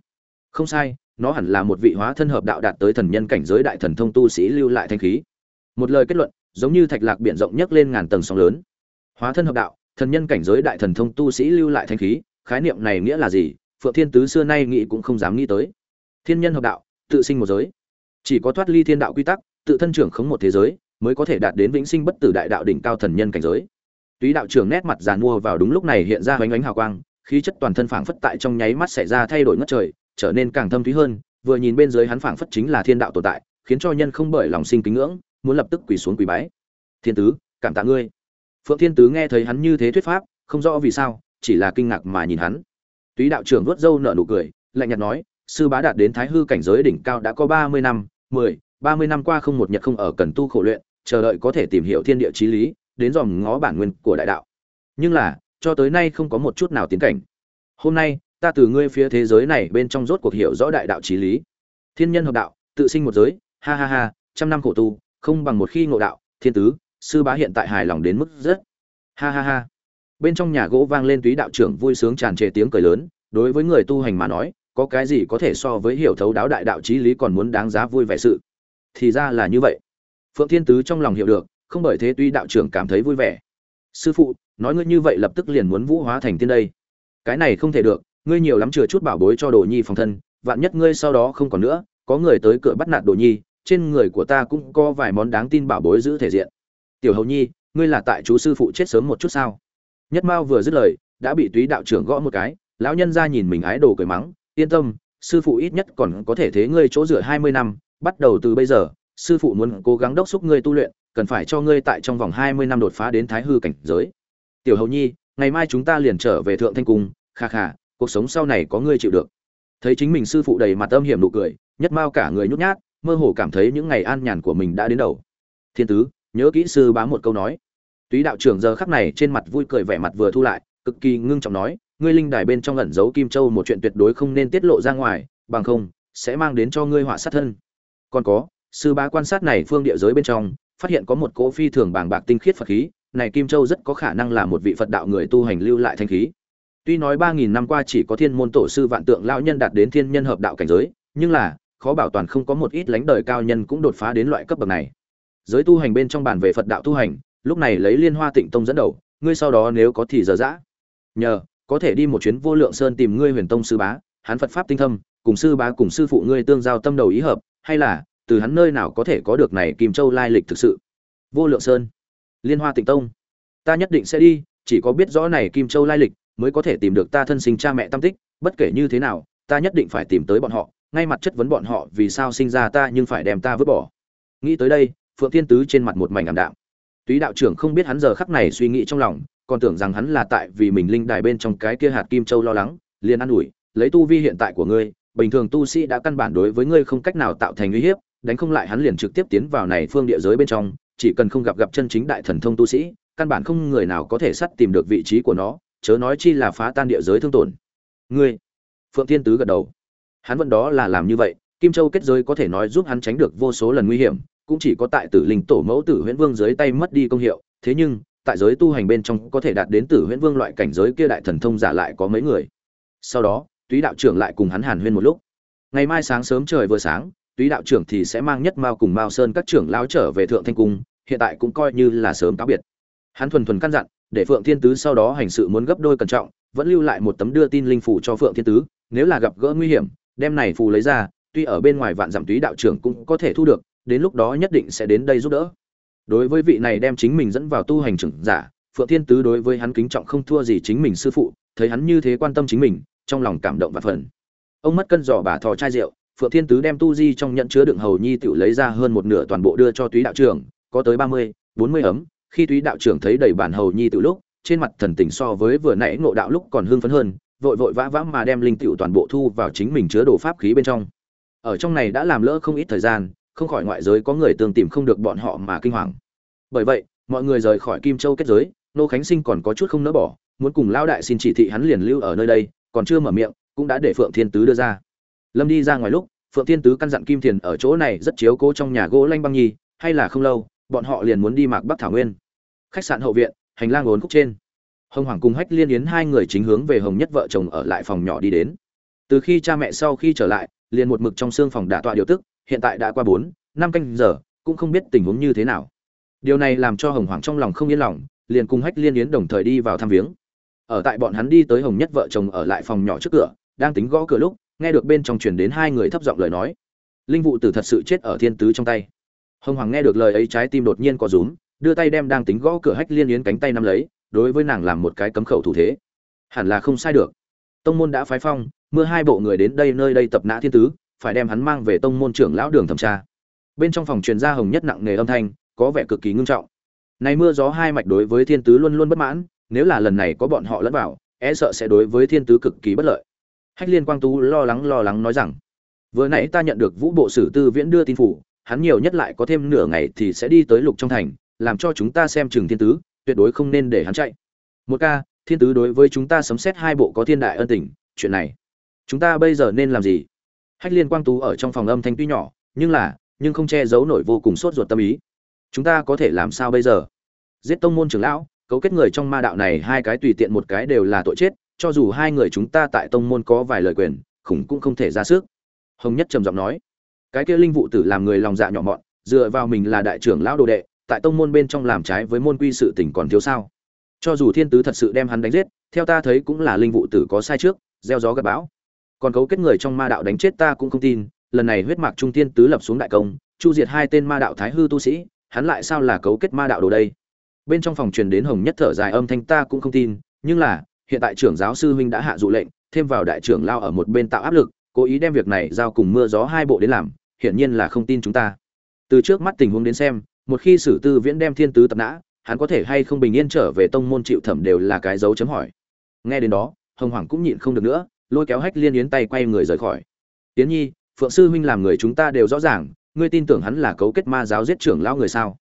Không sai, nó hẳn là một vị hóa thân hợp đạo đạt tới thần nhân cảnh giới đại thần thông tu sĩ lưu lại thanh khí. Một lời kết luận, giống như thạch lạc biển rộng nhấc lên ngàn tầng sóng lớn hóa thân hợp đạo, thần nhân cảnh giới đại thần thông tu sĩ lưu lại thanh khí, khái niệm này nghĩa là gì? Phượng thiên tứ xưa nay nghĩ cũng không dám nghĩ tới. Thiên nhân hợp đạo, tự sinh một giới. Chỉ có thoát ly thiên đạo quy tắc, tự thân trưởng khống một thế giới, mới có thể đạt đến vĩnh sinh bất tử đại đạo đỉnh cao thần nhân cảnh giới. Túy đạo trưởng nét mặt giàn mua vào đúng lúc này hiện ra hoánh ánh hào quang, khí chất toàn thân phảng phất tại trong nháy mắt xảy ra thay đổi ngất trời, trở nên càng thâm thúy hơn, vừa nhìn bên dưới hắn phảng phất chính là thiên đạo tồn tại, khiến cho nhân không bởi lòng sinh kính ngưỡng, muốn lập tức quỳ xuống quỳ bái. Thiên tứ, cảm tạ ngươi phượng thiên tứ nghe thấy hắn như thế thuyết pháp, không rõ vì sao, chỉ là kinh ngạc mà nhìn hắn. Túy đạo trưởng vuốt râu nở nụ cười, lạnh nhạt nói, sư bá đạt đến thái hư cảnh giới đỉnh cao đã có ba mươi năm, mười, ba mươi năm qua không một nhật không ở cần tu khổ luyện, chờ đợi có thể tìm hiểu thiên địa chí lý, đến dòm ngó bản nguyên của đại đạo. Nhưng là, cho tới nay không có một chút nào tiến cảnh. Hôm nay, ta từ ngươi phía thế giới này bên trong rốt cuộc hiểu rõ đại đạo chí lý. Thiên nhân hợp đạo, tự sinh một giới, ha ha ha, trăm năm khổ tu, không bằng một khi ngộ đạo, thiên tứ sư bá hiện tại hài lòng đến mức rất ha ha ha. Bên trong nhà gỗ vang lên túy đạo trưởng vui sướng tràn trề tiếng cười lớn, đối với người tu hành mà nói, có cái gì có thể so với hiểu thấu đáo đại đạo trí lý còn muốn đáng giá vui vẻ sự. Thì ra là như vậy. Phượng thiên tứ trong lòng hiểu được, không bởi thế tuy đạo trưởng cảm thấy vui vẻ. Sư phụ, nói ngươi như vậy lập tức liền muốn vũ hóa thành tiên đây. Cái này không thể được, ngươi nhiều lắm chừa chút bảo bối cho đồ nhi phòng thân, vạn nhất ngươi sau đó không còn nữa, có người tới cửa bắt nạt đồ nhi, trên người của ta cũng có vài món đáng tin bảo bối giữ thể diện tiểu hầu nhi, ngươi là tại chú sư phụ chết sớm một chút sao? Nhất mao vừa dứt lời, đã bị túy đạo trưởng gõ một cái, lão nhân ra nhìn mình ái đồ cười mắng, yên tâm, sư phụ ít nhất còn có thể thế ngươi chỗ dựa hai mươi năm, bắt đầu từ bây giờ, sư phụ muốn cố gắng đốc thúc ngươi tu luyện, cần phải cho ngươi tại trong vòng hai mươi năm đột phá đến thái hư cảnh giới. Tiểu hầu nhi, ngày mai chúng ta liền trở về thượng thanh cung, kha kha, cuộc sống sau này có ngươi chịu được. Thấy chính mình sư phụ đầy mặt âm hiểm nụ cười, nhất mao cả người nhút nhát, mơ hồ cảm thấy những ngày an nhàn của mình đã đến đầu. Thiên tứ nhớ kỹ sư bá một câu nói. Túy đạo trưởng giờ khắc này trên mặt vui cười vẻ mặt vừa thu lại, cực kỳ ngưng trọng nói, ngươi linh đài bên trong ẩn giấu kim châu một chuyện tuyệt đối không nên tiết lộ ra ngoài, bằng không, sẽ mang đến cho ngươi họa sát thân. Còn có, sư bá quan sát này phương địa giới bên trong, phát hiện có một cỗ phi thường bàng bạc tinh khiết phật khí, này kim châu rất có khả năng là một vị phật đạo người tu hành lưu lại thanh khí. Tuy nói ba nghìn năm qua chỉ có thiên môn tổ sư vạn tượng lão nhân đạt đến thiên nhân hợp đạo cảnh giới, nhưng là, khó bảo toàn không có một ít lãnh đời cao nhân cũng đột phá đến loại cấp bậc này giới tu hành bên trong bản về phật đạo tu hành, lúc này lấy liên hoa tịnh tông dẫn đầu, ngươi sau đó nếu có thì giờ dã. Nhờ, có thể đi một chuyến vô lượng sơn tìm ngươi huyền tông sư bá, hắn phật pháp tinh thâm, cùng sư bá cùng sư phụ ngươi tương giao tâm đầu ý hợp, hay là, từ hắn nơi nào có thể có được này kim châu lai lịch thực sự? Vô lượng sơn, liên hoa tịnh tông. Ta nhất định sẽ đi, chỉ có biết rõ này kim châu lai lịch, mới có thể tìm được ta thân sinh cha mẹ tâm tích, bất kể như thế nào, ta nhất định phải tìm tới bọn họ, ngay mặt chất vấn bọn họ vì sao sinh ra ta nhưng phải đem ta vứt bỏ. Nghĩ tới đây phượng thiên tứ trên mặt một mảnh ảm đạm. Túy đạo trưởng không biết hắn giờ khắc này suy nghĩ trong lòng, còn tưởng rằng hắn là tại vì mình linh đài bên trong cái kia hạt kim châu lo lắng, liền an ủi, lấy tu vi hiện tại của ngươi, bình thường tu sĩ đã căn bản đối với ngươi không cách nào tạo thành uy hiếp, đánh không lại hắn liền trực tiếp tiến vào này phương địa giới bên trong, chỉ cần không gặp gặp chân chính đại thần thông tu sĩ, căn bản không người nào có thể sắt tìm được vị trí của nó, chớ nói chi là phá tan địa giới thương tổn. Ngươi? Phượng thiên tứ gật đầu. Hắn vẫn đó là làm như vậy, kim châu kết giới có thể nói giúp hắn tránh được vô số lần nguy hiểm cũng chỉ có tại tử linh tổ mẫu tử huyễn vương dưới tay mất đi công hiệu, thế nhưng, tại giới tu hành bên trong có thể đạt đến tử huyễn vương loại cảnh giới kia đại thần thông giả lại có mấy người. Sau đó, túy đạo trưởng lại cùng hắn hàn huyên một lúc. Ngày mai sáng sớm trời vừa sáng, túy đạo trưởng thì sẽ mang nhất mao cùng mao sơn các trưởng lao trở về thượng thanh cung, hiện tại cũng coi như là sớm cáo biệt. Hắn thuần thuần căn dặn, để phượng thiên tứ sau đó hành sự muốn gấp đôi cẩn trọng, vẫn lưu lại một tấm đưa tin linh phủ cho phượng thiên tứ, nếu là gặp gỡ nguy hiểm, đem này phù lấy ra, tuy ở bên ngoài vạn dặm túy đạo trưởng cũng có thể thu được đến lúc đó nhất định sẽ đến đây giúp đỡ. Đối với vị này đem chính mình dẫn vào tu hành trưởng giả, phượng thiên tứ đối với hắn kính trọng không thua gì chính mình sư phụ, thấy hắn như thế quan tâm chính mình, trong lòng cảm động và phần ông mất cân giỏ bà thò chai rượu, phượng thiên tứ đem tu di trong nhận chứa đựng hầu nhi tiểu lấy ra hơn một nửa toàn bộ đưa cho túy đạo trưởng, có tới ba mươi, bốn mươi ấm. Khi túy đạo trưởng thấy đầy bản hầu nhi tiểu lúc, trên mặt thần tình so với vừa nãy ngộ đạo lúc còn hưng phấn hơn, vội vội vã vã mà đem linh tiểu toàn bộ thu vào chính mình chứa đồ pháp khí bên trong. Ở trong này đã làm lỡ không ít thời gian không khỏi ngoại giới có người tương tìm không được bọn họ mà kinh hoàng. Bởi vậy, mọi người rời khỏi kim châu kết giới, nô khánh sinh còn có chút không nỡ bỏ, muốn cùng lão đại xin chỉ thị hắn liền lưu ở nơi đây, còn chưa mở miệng, cũng đã để phượng thiên tứ đưa ra. Lâm đi ra ngoài lúc, phượng thiên tứ căn dặn kim thiền ở chỗ này rất chiếu cố trong nhà gỗ lanh băng nhi, hay là không lâu, bọn họ liền muốn đi mạc bắc thảo nguyên. Khách sạn hậu viện, hành lang ốn khúc trên. Hồng hoàng cùng hách liên yến hai người chính hướng về hồng nhất vợ chồng ở lại phòng nhỏ đi đến. Từ khi cha mẹ sau khi trở lại, liền một mực trong xương phòng đả tọa điều tức hiện tại đã qua bốn, năm canh giờ, cũng không biết tình huống như thế nào. Điều này làm cho hồng hoàng trong lòng không yên lòng, liền cùng hách liên yến đồng thời đi vào thăm viếng. Ở tại bọn hắn đi tới hồng nhất vợ chồng ở lại phòng nhỏ trước cửa, đang tính gõ cửa lúc, nghe được bên trong truyền đến hai người thấp giọng lời nói. Linh vụ tử thật sự chết ở thiên tứ trong tay. Hồng hoàng nghe được lời ấy, trái tim đột nhiên có rúm, đưa tay đem đang tính gõ cửa hách liên yến cánh tay nắm lấy, đối với nàng làm một cái cấm khẩu thủ thế. Hẳn là không sai được. Tông môn đã phái phong, mưa hai bộ người đến đây, nơi đây tập nã thiên tứ phải đem hắn mang về tông môn trưởng lão đường thẩm tra. Bên trong phòng truyền ra hồng nhất nặng nề âm thanh, có vẻ cực kỳ ngưng trọng. Này mưa gió hai mạch đối với thiên tứ luôn luôn bất mãn, nếu là lần này có bọn họ lẫn vào e sợ sẽ đối với thiên tứ cực kỳ bất lợi. Hách liên quang tú lo lắng lo lắng nói rằng, vừa nãy ta nhận được vũ bộ sử tư viễn đưa tin phủ, hắn nhiều nhất lại có thêm nửa ngày thì sẽ đi tới lục trong thành, làm cho chúng ta xem chừng thiên tứ, tuyệt đối không nên để hắn chạy. Một ca, thiên tứ đối với chúng ta sấm xét hai bộ có thiên đại ân tình, chuyện này chúng ta bây giờ nên làm gì? Hách liên quang tú ở trong phòng âm thanh tuy nhỏ, nhưng là, nhưng không che giấu nổi vô cùng sốt ruột tâm ý. Chúng ta có thể làm sao bây giờ? Giết tông môn trưởng lão, cấu kết người trong ma đạo này hai cái tùy tiện một cái đều là tội chết, cho dù hai người chúng ta tại tông môn có vài lời quyền, khủng cũng không thể ra sức. Hồng nhất trầm giọng nói, cái kia linh vụ tử làm người lòng dạ nhỏ mọn, dựa vào mình là đại trưởng lão đồ đệ, tại tông môn bên trong làm trái với môn quy sự tình còn thiếu sao? Cho dù thiên tứ thật sự đem hắn đánh giết, theo ta thấy cũng là linh vụ tử có sai trước, gieo gió gặp bão còn cấu kết người trong ma đạo đánh chết ta cũng không tin, lần này huyết mạc trung tiên tứ lập xuống đại công, chu diệt hai tên ma đạo thái hư tu sĩ, hắn lại sao là cấu kết ma đạo đồ đây? Bên trong phòng truyền đến hồng nhất thở dài âm thanh ta cũng không tin, nhưng là, hiện tại trưởng giáo sư huynh đã hạ dụ lệnh, thêm vào đại trưởng lao ở một bên tạo áp lực, cố ý đem việc này giao cùng mưa gió hai bộ đến làm, hiển nhiên là không tin chúng ta. Từ trước mắt tình huống đến xem, một khi sử tư viễn đem thiên tứ tập nã, hắn có thể hay không bình yên trở về tông môn chịu thẩm đều là cái dấu chấm hỏi. Nghe đến đó, hồng hoàng cũng nhịn không được nữa lôi kéo hách liên yến tay quay người rời khỏi. Tiến nhi, phượng sư huynh làm người chúng ta đều rõ ràng, ngươi tin tưởng hắn là cấu kết ma giáo giết trưởng lão người sao?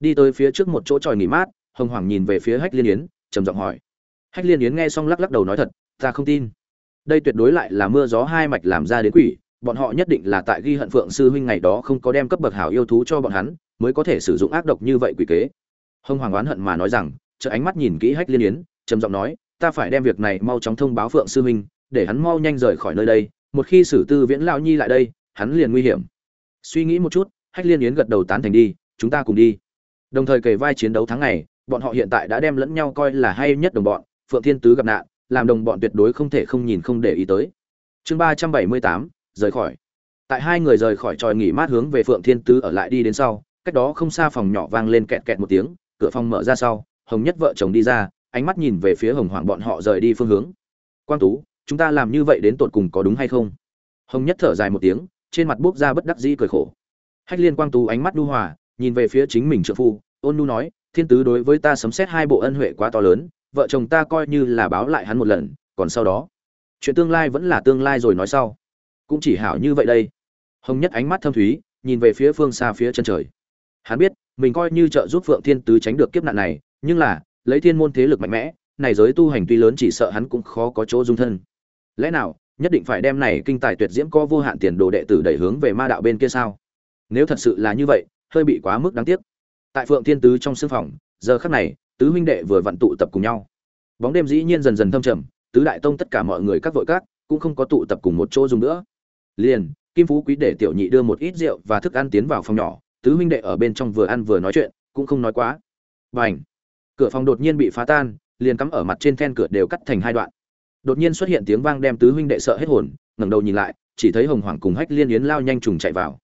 Đi tới phía trước một chỗ tròi nghỉ mát, hồng hoàng nhìn về phía hách liên yến, trầm giọng hỏi. Hách liên yến nghe xong lắc lắc đầu nói thật, ta không tin. Đây tuyệt đối lại là mưa gió hai mạch làm ra đến quỷ, bọn họ nhất định là tại ghi hận phượng sư huynh ngày đó không có đem cấp bậc hảo yêu thú cho bọn hắn, mới có thể sử dụng ác độc như vậy quỷ kế. Hồng hoàng oán hận mà nói rằng chợ ánh mắt nhìn kỹ hách liên yến, trầm giọng nói, ta phải đem việc này mau chóng thông báo phượng sư huynh để hắn mau nhanh rời khỏi nơi đây, một khi sử tư viễn lão nhi lại đây, hắn liền nguy hiểm. Suy nghĩ một chút, hách liên yến gật đầu tán thành đi, chúng ta cùng đi. Đồng thời kề vai chiến đấu tháng ngày, bọn họ hiện tại đã đem lẫn nhau coi là hay nhất đồng bọn, phượng thiên tứ gặp nạn, làm đồng bọn tuyệt đối không thể không nhìn không để ý tới. Chương ba trăm bảy mươi tám, rời khỏi. Tại hai người rời khỏi tròi nghỉ mát hướng về phượng thiên tứ ở lại đi đến sau, cách đó không xa phòng nhỏ vang lên kẹt kẹt một tiếng, cửa phòng mở ra sau, hồng nhất vợ chồng đi ra, ánh mắt nhìn về phía hồng hoàng bọn họ rời đi phương hướng. Quang tú chúng ta làm như vậy đến tột cùng có đúng hay không? Hồng nhất thở dài một tiếng, trên mặt bốc ra bất đắc dĩ cười khổ. Hách liên quang tú ánh mắt nu hòa, nhìn về phía chính mình trợ phu, ôn nu nói, thiên tứ đối với ta sấm xét hai bộ ân huệ quá to lớn, vợ chồng ta coi như là báo lại hắn một lần, còn sau đó? Chuyện tương lai vẫn là tương lai rồi nói sau. Cũng chỉ hảo như vậy đây. Hồng nhất ánh mắt thâm thúy, nhìn về phía phương xa phía chân trời. Hắn biết, mình coi như trợ giúp phượng thiên tứ tránh được kiếp nạn này, nhưng là, lấy thiên môn thế lực mạnh mẽ, này giới tu hành tuy lớn chỉ sợ hắn cũng khó có chỗ dung thân lẽ nào nhất định phải đem này kinh tài tuyệt diễm có vô hạn tiền đồ đệ tử đẩy hướng về ma đạo bên kia sao? Nếu thật sự là như vậy hơi bị quá mức đáng tiếc. Tại phượng thiên tứ trong sương phòng giờ khắc này tứ huynh đệ vừa vặn tụ tập cùng nhau. Bóng đêm dĩ nhiên dần dần thâm trầm tứ đại tông tất cả mọi người các vội các cũng không có tụ tập cùng một chỗ dùng nữa. Liền kim phú quý để tiểu nhị đưa một ít rượu và thức ăn tiến vào phòng nhỏ tứ huynh đệ ở bên trong vừa ăn vừa nói chuyện cũng không nói quá. Bành, cửa phòng đột nhiên bị phá tan liền cắm ở mặt trên then cửa đều cắt thành hai đoạn đột nhiên xuất hiện tiếng vang đem tứ huynh đệ sợ hết hồn, ngẩng đầu nhìn lại, chỉ thấy hồng hoàng cùng hách liên yến lao nhanh trùng chạy vào.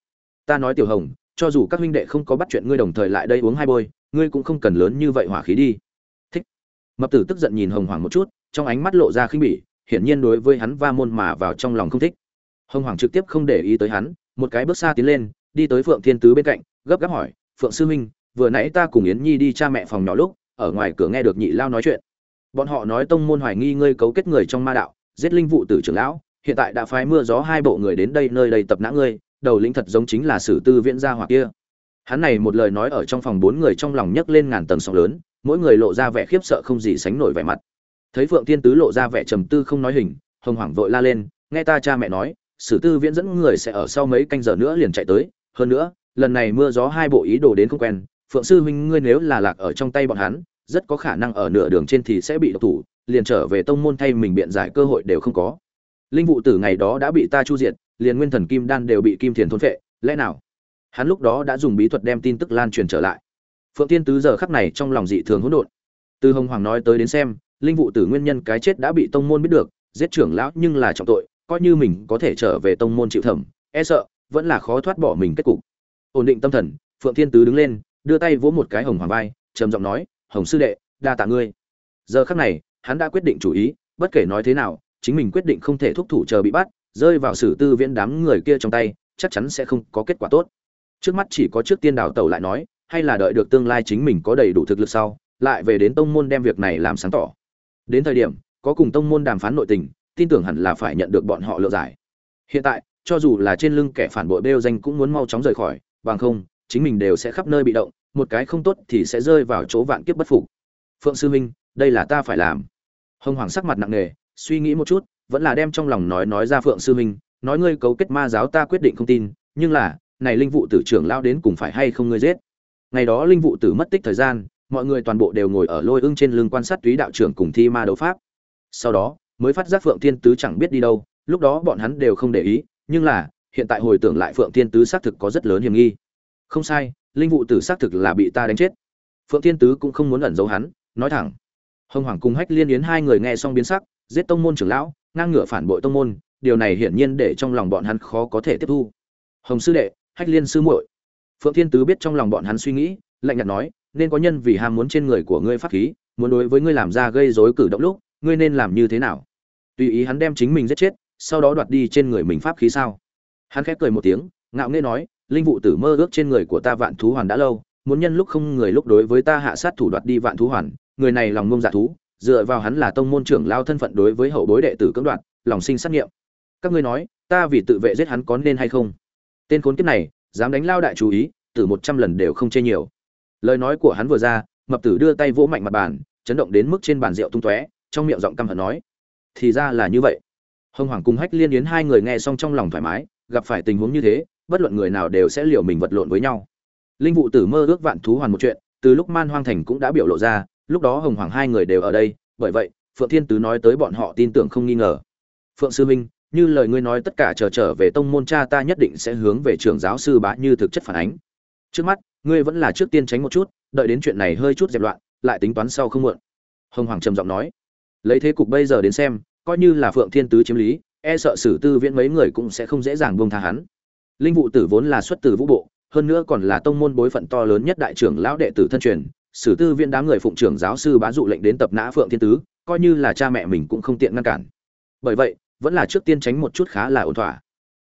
Ta nói tiểu hồng, cho dù các huynh đệ không có bắt chuyện ngươi đồng thời lại đây uống hai bôi, ngươi cũng không cần lớn như vậy hỏa khí đi. Thích. Mập tử tức giận nhìn hồng hoàng một chút, trong ánh mắt lộ ra khinh bỉ, hiển nhiên đối với hắn va môn mà vào trong lòng không thích. Hồng hoàng trực tiếp không để ý tới hắn, một cái bước xa tiến lên, đi tới phượng thiên tứ bên cạnh, gấp gáp hỏi, phượng sư minh vừa nãy ta cùng yến nhi đi cha mẹ phòng nhỏ lúc, ở ngoài cửa nghe được nhị lao nói chuyện bọn họ nói tông môn hoài nghi ngươi cấu kết người trong ma đạo, giết linh vụ tử trưởng lão, hiện tại đã phái mưa gió hai bộ người đến đây, nơi đây tập nã ngươi, đầu lĩnh thật giống chính là sử tư viễn gia hoặc kia. Hắn này một lời nói ở trong phòng bốn người trong lòng nhấc lên ngàn tầng sóng lớn, mỗi người lộ ra vẻ khiếp sợ không gì sánh nổi vẻ mặt. Thấy phượng tiên tứ lộ ra vẻ trầm tư không nói hình, hồng hoảng vội la lên, nghe ta cha mẹ nói, sử tư viễn dẫn người sẽ ở sau mấy canh giờ nữa liền chạy tới. Hơn nữa, lần này mưa gió hai bộ ý đồ đến không quen, phượng sư huynh ngươi nếu là lạc ở trong tay bọn hắn rất có khả năng ở nửa đường trên thì sẽ bị độc thủ, liền trở về tông môn thay mình biện giải cơ hội đều không có. Linh vụ tử ngày đó đã bị ta chu diệt, liền nguyên thần kim đan đều bị kim thiền thôn phệ, lẽ nào? Hắn lúc đó đã dùng bí thuật đem tin tức lan truyền trở lại. Phượng tiên tứ giờ khắc này trong lòng dị thường hỗn độn. Từ hồng hoàng nói tới đến xem, linh vụ tử nguyên nhân cái chết đã bị tông môn biết được, giết trưởng lão nhưng là trọng tội, coi như mình có thể trở về tông môn chịu thẩm e sợ, vẫn là khó thoát bỏ mình kết cục. Ổn định tâm thần, phượng thiên tứ đứng lên, đưa tay vỗ một cái hồng hoàng vai, trầm giọng nói hồng sư đệ, đa tạ ngươi. Giờ khắc này, hắn đã quyết định chủ ý, bất kể nói thế nào, chính mình quyết định không thể thúc thủ chờ bị bắt, rơi vào sử tư viễn đám người kia trong tay, chắc chắn sẽ không có kết quả tốt. Trước mắt chỉ có trước tiên đào tẩu lại nói, hay là đợi được tương lai chính mình có đầy đủ thực lực sau, lại về đến tông môn đem việc này làm sáng tỏ. Đến thời điểm, có cùng tông môn đàm phán nội tình, tin tưởng hẳn là phải nhận được bọn họ lựa giải. Hiện tại, cho dù là trên lưng kẻ phản bội bêu danh cũng muốn mau chóng rời khỏi, bằng không, chính mình đều sẽ khắp nơi bị động một cái không tốt thì sẽ rơi vào chỗ vạn kiếp bất phục. Phượng sư minh đây là ta phải làm. Hồng hoàng sắc mặt nặng nề, suy nghĩ một chút, vẫn là đem trong lòng nói nói ra phượng sư minh nói ngươi cấu kết ma giáo ta quyết định không tin, nhưng là, này linh vụ tử trưởng lao đến cùng phải hay không ngươi giết? Ngày đó linh vụ tử mất tích thời gian, mọi người toàn bộ đều ngồi ở lôi ưng trên lưng quan sát túy đạo trưởng cùng thi ma đấu pháp. Sau đó, mới phát giác phượng thiên tứ chẳng biết đi đâu, lúc đó bọn hắn đều không để ý, nhưng là, hiện tại hồi tưởng lại phượng thiên tứ xác thực có rất lớn hiểm nghi. Không sai linh vụ tử xác thực là bị ta đánh chết. Phượng thiên tứ cũng không muốn ẩn giấu hắn, nói thẳng. Hồng hoàng cùng hách liên yến hai người nghe xong biến sắc, giết tông môn trưởng lão, ngang ngửa phản bội tông môn, điều này hiển nhiên để trong lòng bọn hắn khó có thể tiếp thu. Hồng sư đệ, hách liên sư muội. Phượng thiên tứ biết trong lòng bọn hắn suy nghĩ, lạnh nhạt nói, nên có nhân vì ham muốn trên người của ngươi pháp khí, muốn đối với ngươi làm ra gây rối cử động lúc, ngươi nên làm như thế nào? Tùy ý hắn đem chính mình giết chết, sau đó đoạt đi trên người mình pháp khí sao? Hắn khép cười một tiếng, ngạo nghễ nói linh vụ tử mơ ước trên người của ta vạn thú hoàn đã lâu, muốn nhân lúc không người lúc đối với ta hạ sát thủ đoạt đi vạn thú hoàn, người này lòng ngông dạ thú, dựa vào hắn là tông môn trưởng lao thân phận đối với hậu bối đệ tử cưỡng đoạt, lòng sinh sát nghiệm các ngươi nói, ta vì tự vệ giết hắn có nên hay không? Tên khốn kiếp này, dám đánh lao đại chú ý từ một trăm lần đều không chê nhiều. Lời nói của hắn vừa ra, mập tử đưa tay vỗ mạnh mặt bàn, chấn động đến mức trên bàn rượu tung tóe, trong miệng giọng căm hận nói, thì ra là như vậy. Hồng hoàng cùng hách liên yến hai người nghe xong trong lòng thoải mái, gặp phải tình huống như thế bất luận người nào đều sẽ liều mình vật lộn với nhau. Linh vụ tử mơ ước vạn thú hoàn một chuyện, từ lúc man hoang thành cũng đã biểu lộ ra, lúc đó hồng hoàng hai người đều ở đây, bởi vậy, phượng thiên tứ nói tới bọn họ tin tưởng không nghi ngờ. Phượng sư minh, như lời ngươi nói tất cả trở trở về tông môn cha ta nhất định sẽ hướng về trường giáo sư bá như thực chất phản ánh. Trước mắt, ngươi vẫn là trước tiên tránh một chút, đợi đến chuyện này hơi chút dẹp loạn, lại tính toán sau không muộn. Hồng hoàng trầm giọng nói. Lấy thế cục bây giờ đến xem, coi như là phượng thiên tứ chiếm lý e sợ sử tư viễn mấy người cũng sẽ không dễ dàng buông tha hắn linh vụ tử vốn là xuất từ vũ bộ hơn nữa còn là tông môn bối phận to lớn nhất đại trưởng lão đệ tử thân truyền sử tư viên đám người phụng trưởng giáo sư bá dụ lệnh đến tập nã phượng thiên tứ coi như là cha mẹ mình cũng không tiện ngăn cản. Bởi vậy vẫn là trước tiên tránh một chút khá là ổn thỏa.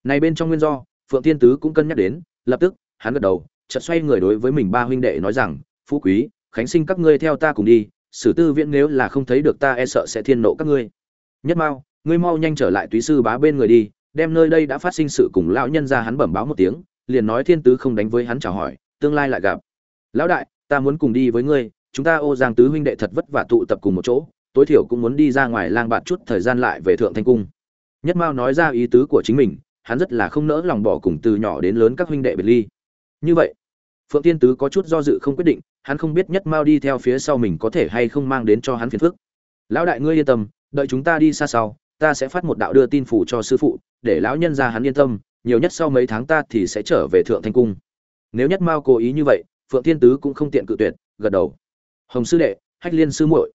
Này bên trong nguyên do phượng thiên tứ cũng cân nhắc đến lập tức hắn gật đầu chợt xoay người đối với mình ba huynh đệ nói rằng phú quý khánh sinh các ngươi theo ta cùng đi sử tư viễn nếu là không thấy được ta e sợ sẽ thiên nộ các ngươi. Nhất mau, ngươi mau nhanh trở lại túy sư bá bên người đi đem nơi đây đã phát sinh sự cùng lão nhân ra hắn bẩm báo một tiếng, liền nói thiên tứ không đánh với hắn chào hỏi, tương lai lại gặp. Lão đại, ta muốn cùng đi với ngươi, chúng ta ô giang tứ huynh đệ thật vất vả tụ tập cùng một chỗ, tối thiểu cũng muốn đi ra ngoài lang bạt chút thời gian lại về thượng thanh cung. Nhất mao nói ra ý tứ của chính mình, hắn rất là không nỡ lòng bỏ cùng từ nhỏ đến lớn các huynh đệ biệt ly. Như vậy, phượng tiên tứ có chút do dự không quyết định, hắn không biết nhất mao đi theo phía sau mình có thể hay không mang đến cho hắn phiền phức. Lão đại ngươi yên tâm, đợi chúng ta đi xa sau, ta sẽ phát một đạo đưa tin phủ cho sư phụ để lão nhân ra hắn yên tâm, nhiều nhất sau mấy tháng ta thì sẽ trở về thượng thanh cung. Nếu nhất mao cố ý như vậy, phượng thiên tứ cũng không tiện cự tuyệt, gật đầu. Hồng sư đệ, hách liên sư muội.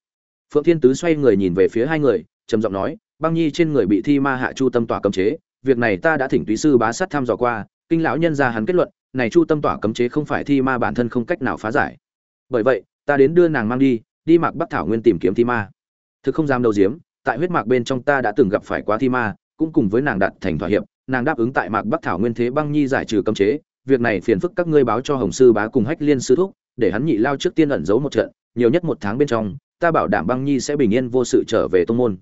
Phượng thiên tứ xoay người nhìn về phía hai người, trầm giọng nói, băng nhi trên người bị thi ma hạ chu tâm tỏa cấm chế, việc này ta đã thỉnh túy sư bá sát thăm dò qua, kinh lão nhân ra hắn kết luận, này chu tâm tỏa cấm chế không phải thi ma bản thân không cách nào phá giải. Bởi vậy, ta đến đưa nàng mang đi đi mạc bắc thảo nguyên tìm kiếm thi ma. Thực không dám đầu diếm tại huyết mạc bên trong ta đã từng gặp phải quá thi ma cũng cùng với nàng đạt thành thỏa hiệp, nàng đáp ứng tại mạc bắc thảo nguyên thế băng nhi giải trừ cấm chế, việc này phiền phức các ngươi báo cho hồng sư bá cùng hách liên sư thúc, để hắn nhị lao trước tiên ẩn giấu một trận, nhiều nhất một tháng bên trong, ta bảo đảm băng nhi sẽ bình yên vô sự trở về tông môn.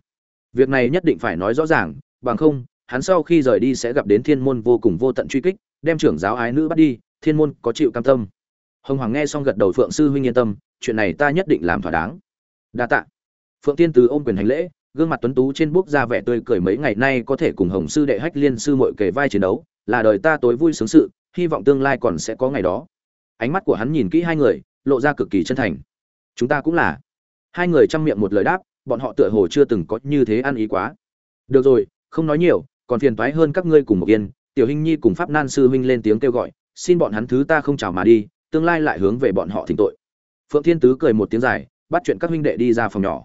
Việc này nhất định phải nói rõ ràng, bằng không, hắn sau khi rời đi sẽ gặp đến thiên môn vô cùng vô tận truy kích, đem trưởng giáo ái nữ bắt đi, thiên môn có chịu cam tâm. Hồng hoàng nghe xong gật đầu phượng sư huynh yên tâm, chuyện này ta nhất định làm thỏa đáng. Đa tạ. Phượng tiên từ ôm quyền hành lễ gương mặt tuấn tú trên bút ra vẻ tươi cười mấy ngày nay có thể cùng hồng sư đệ hách liên sư mội kề vai chiến đấu, là đời ta tối vui sướng sự, hy vọng tương lai còn sẽ có ngày đó. Ánh mắt của hắn nhìn kỹ hai người, lộ ra cực kỳ chân thành. Chúng ta cũng là. Hai người chăm miệng một lời đáp, bọn họ tựa hồ chưa từng có như thế ăn ý quá. Được rồi, không nói nhiều, còn phiền toái hơn các ngươi cùng một yên, tiểu hình nhi cùng pháp nan sư huynh lên tiếng kêu gọi, xin bọn hắn thứ ta không chào mà đi, tương lai lại hướng về bọn họ thỉnh tội. Phượng thiên tứ cười một tiếng dài, bắt chuyện các huynh đệ đi ra phòng nhỏ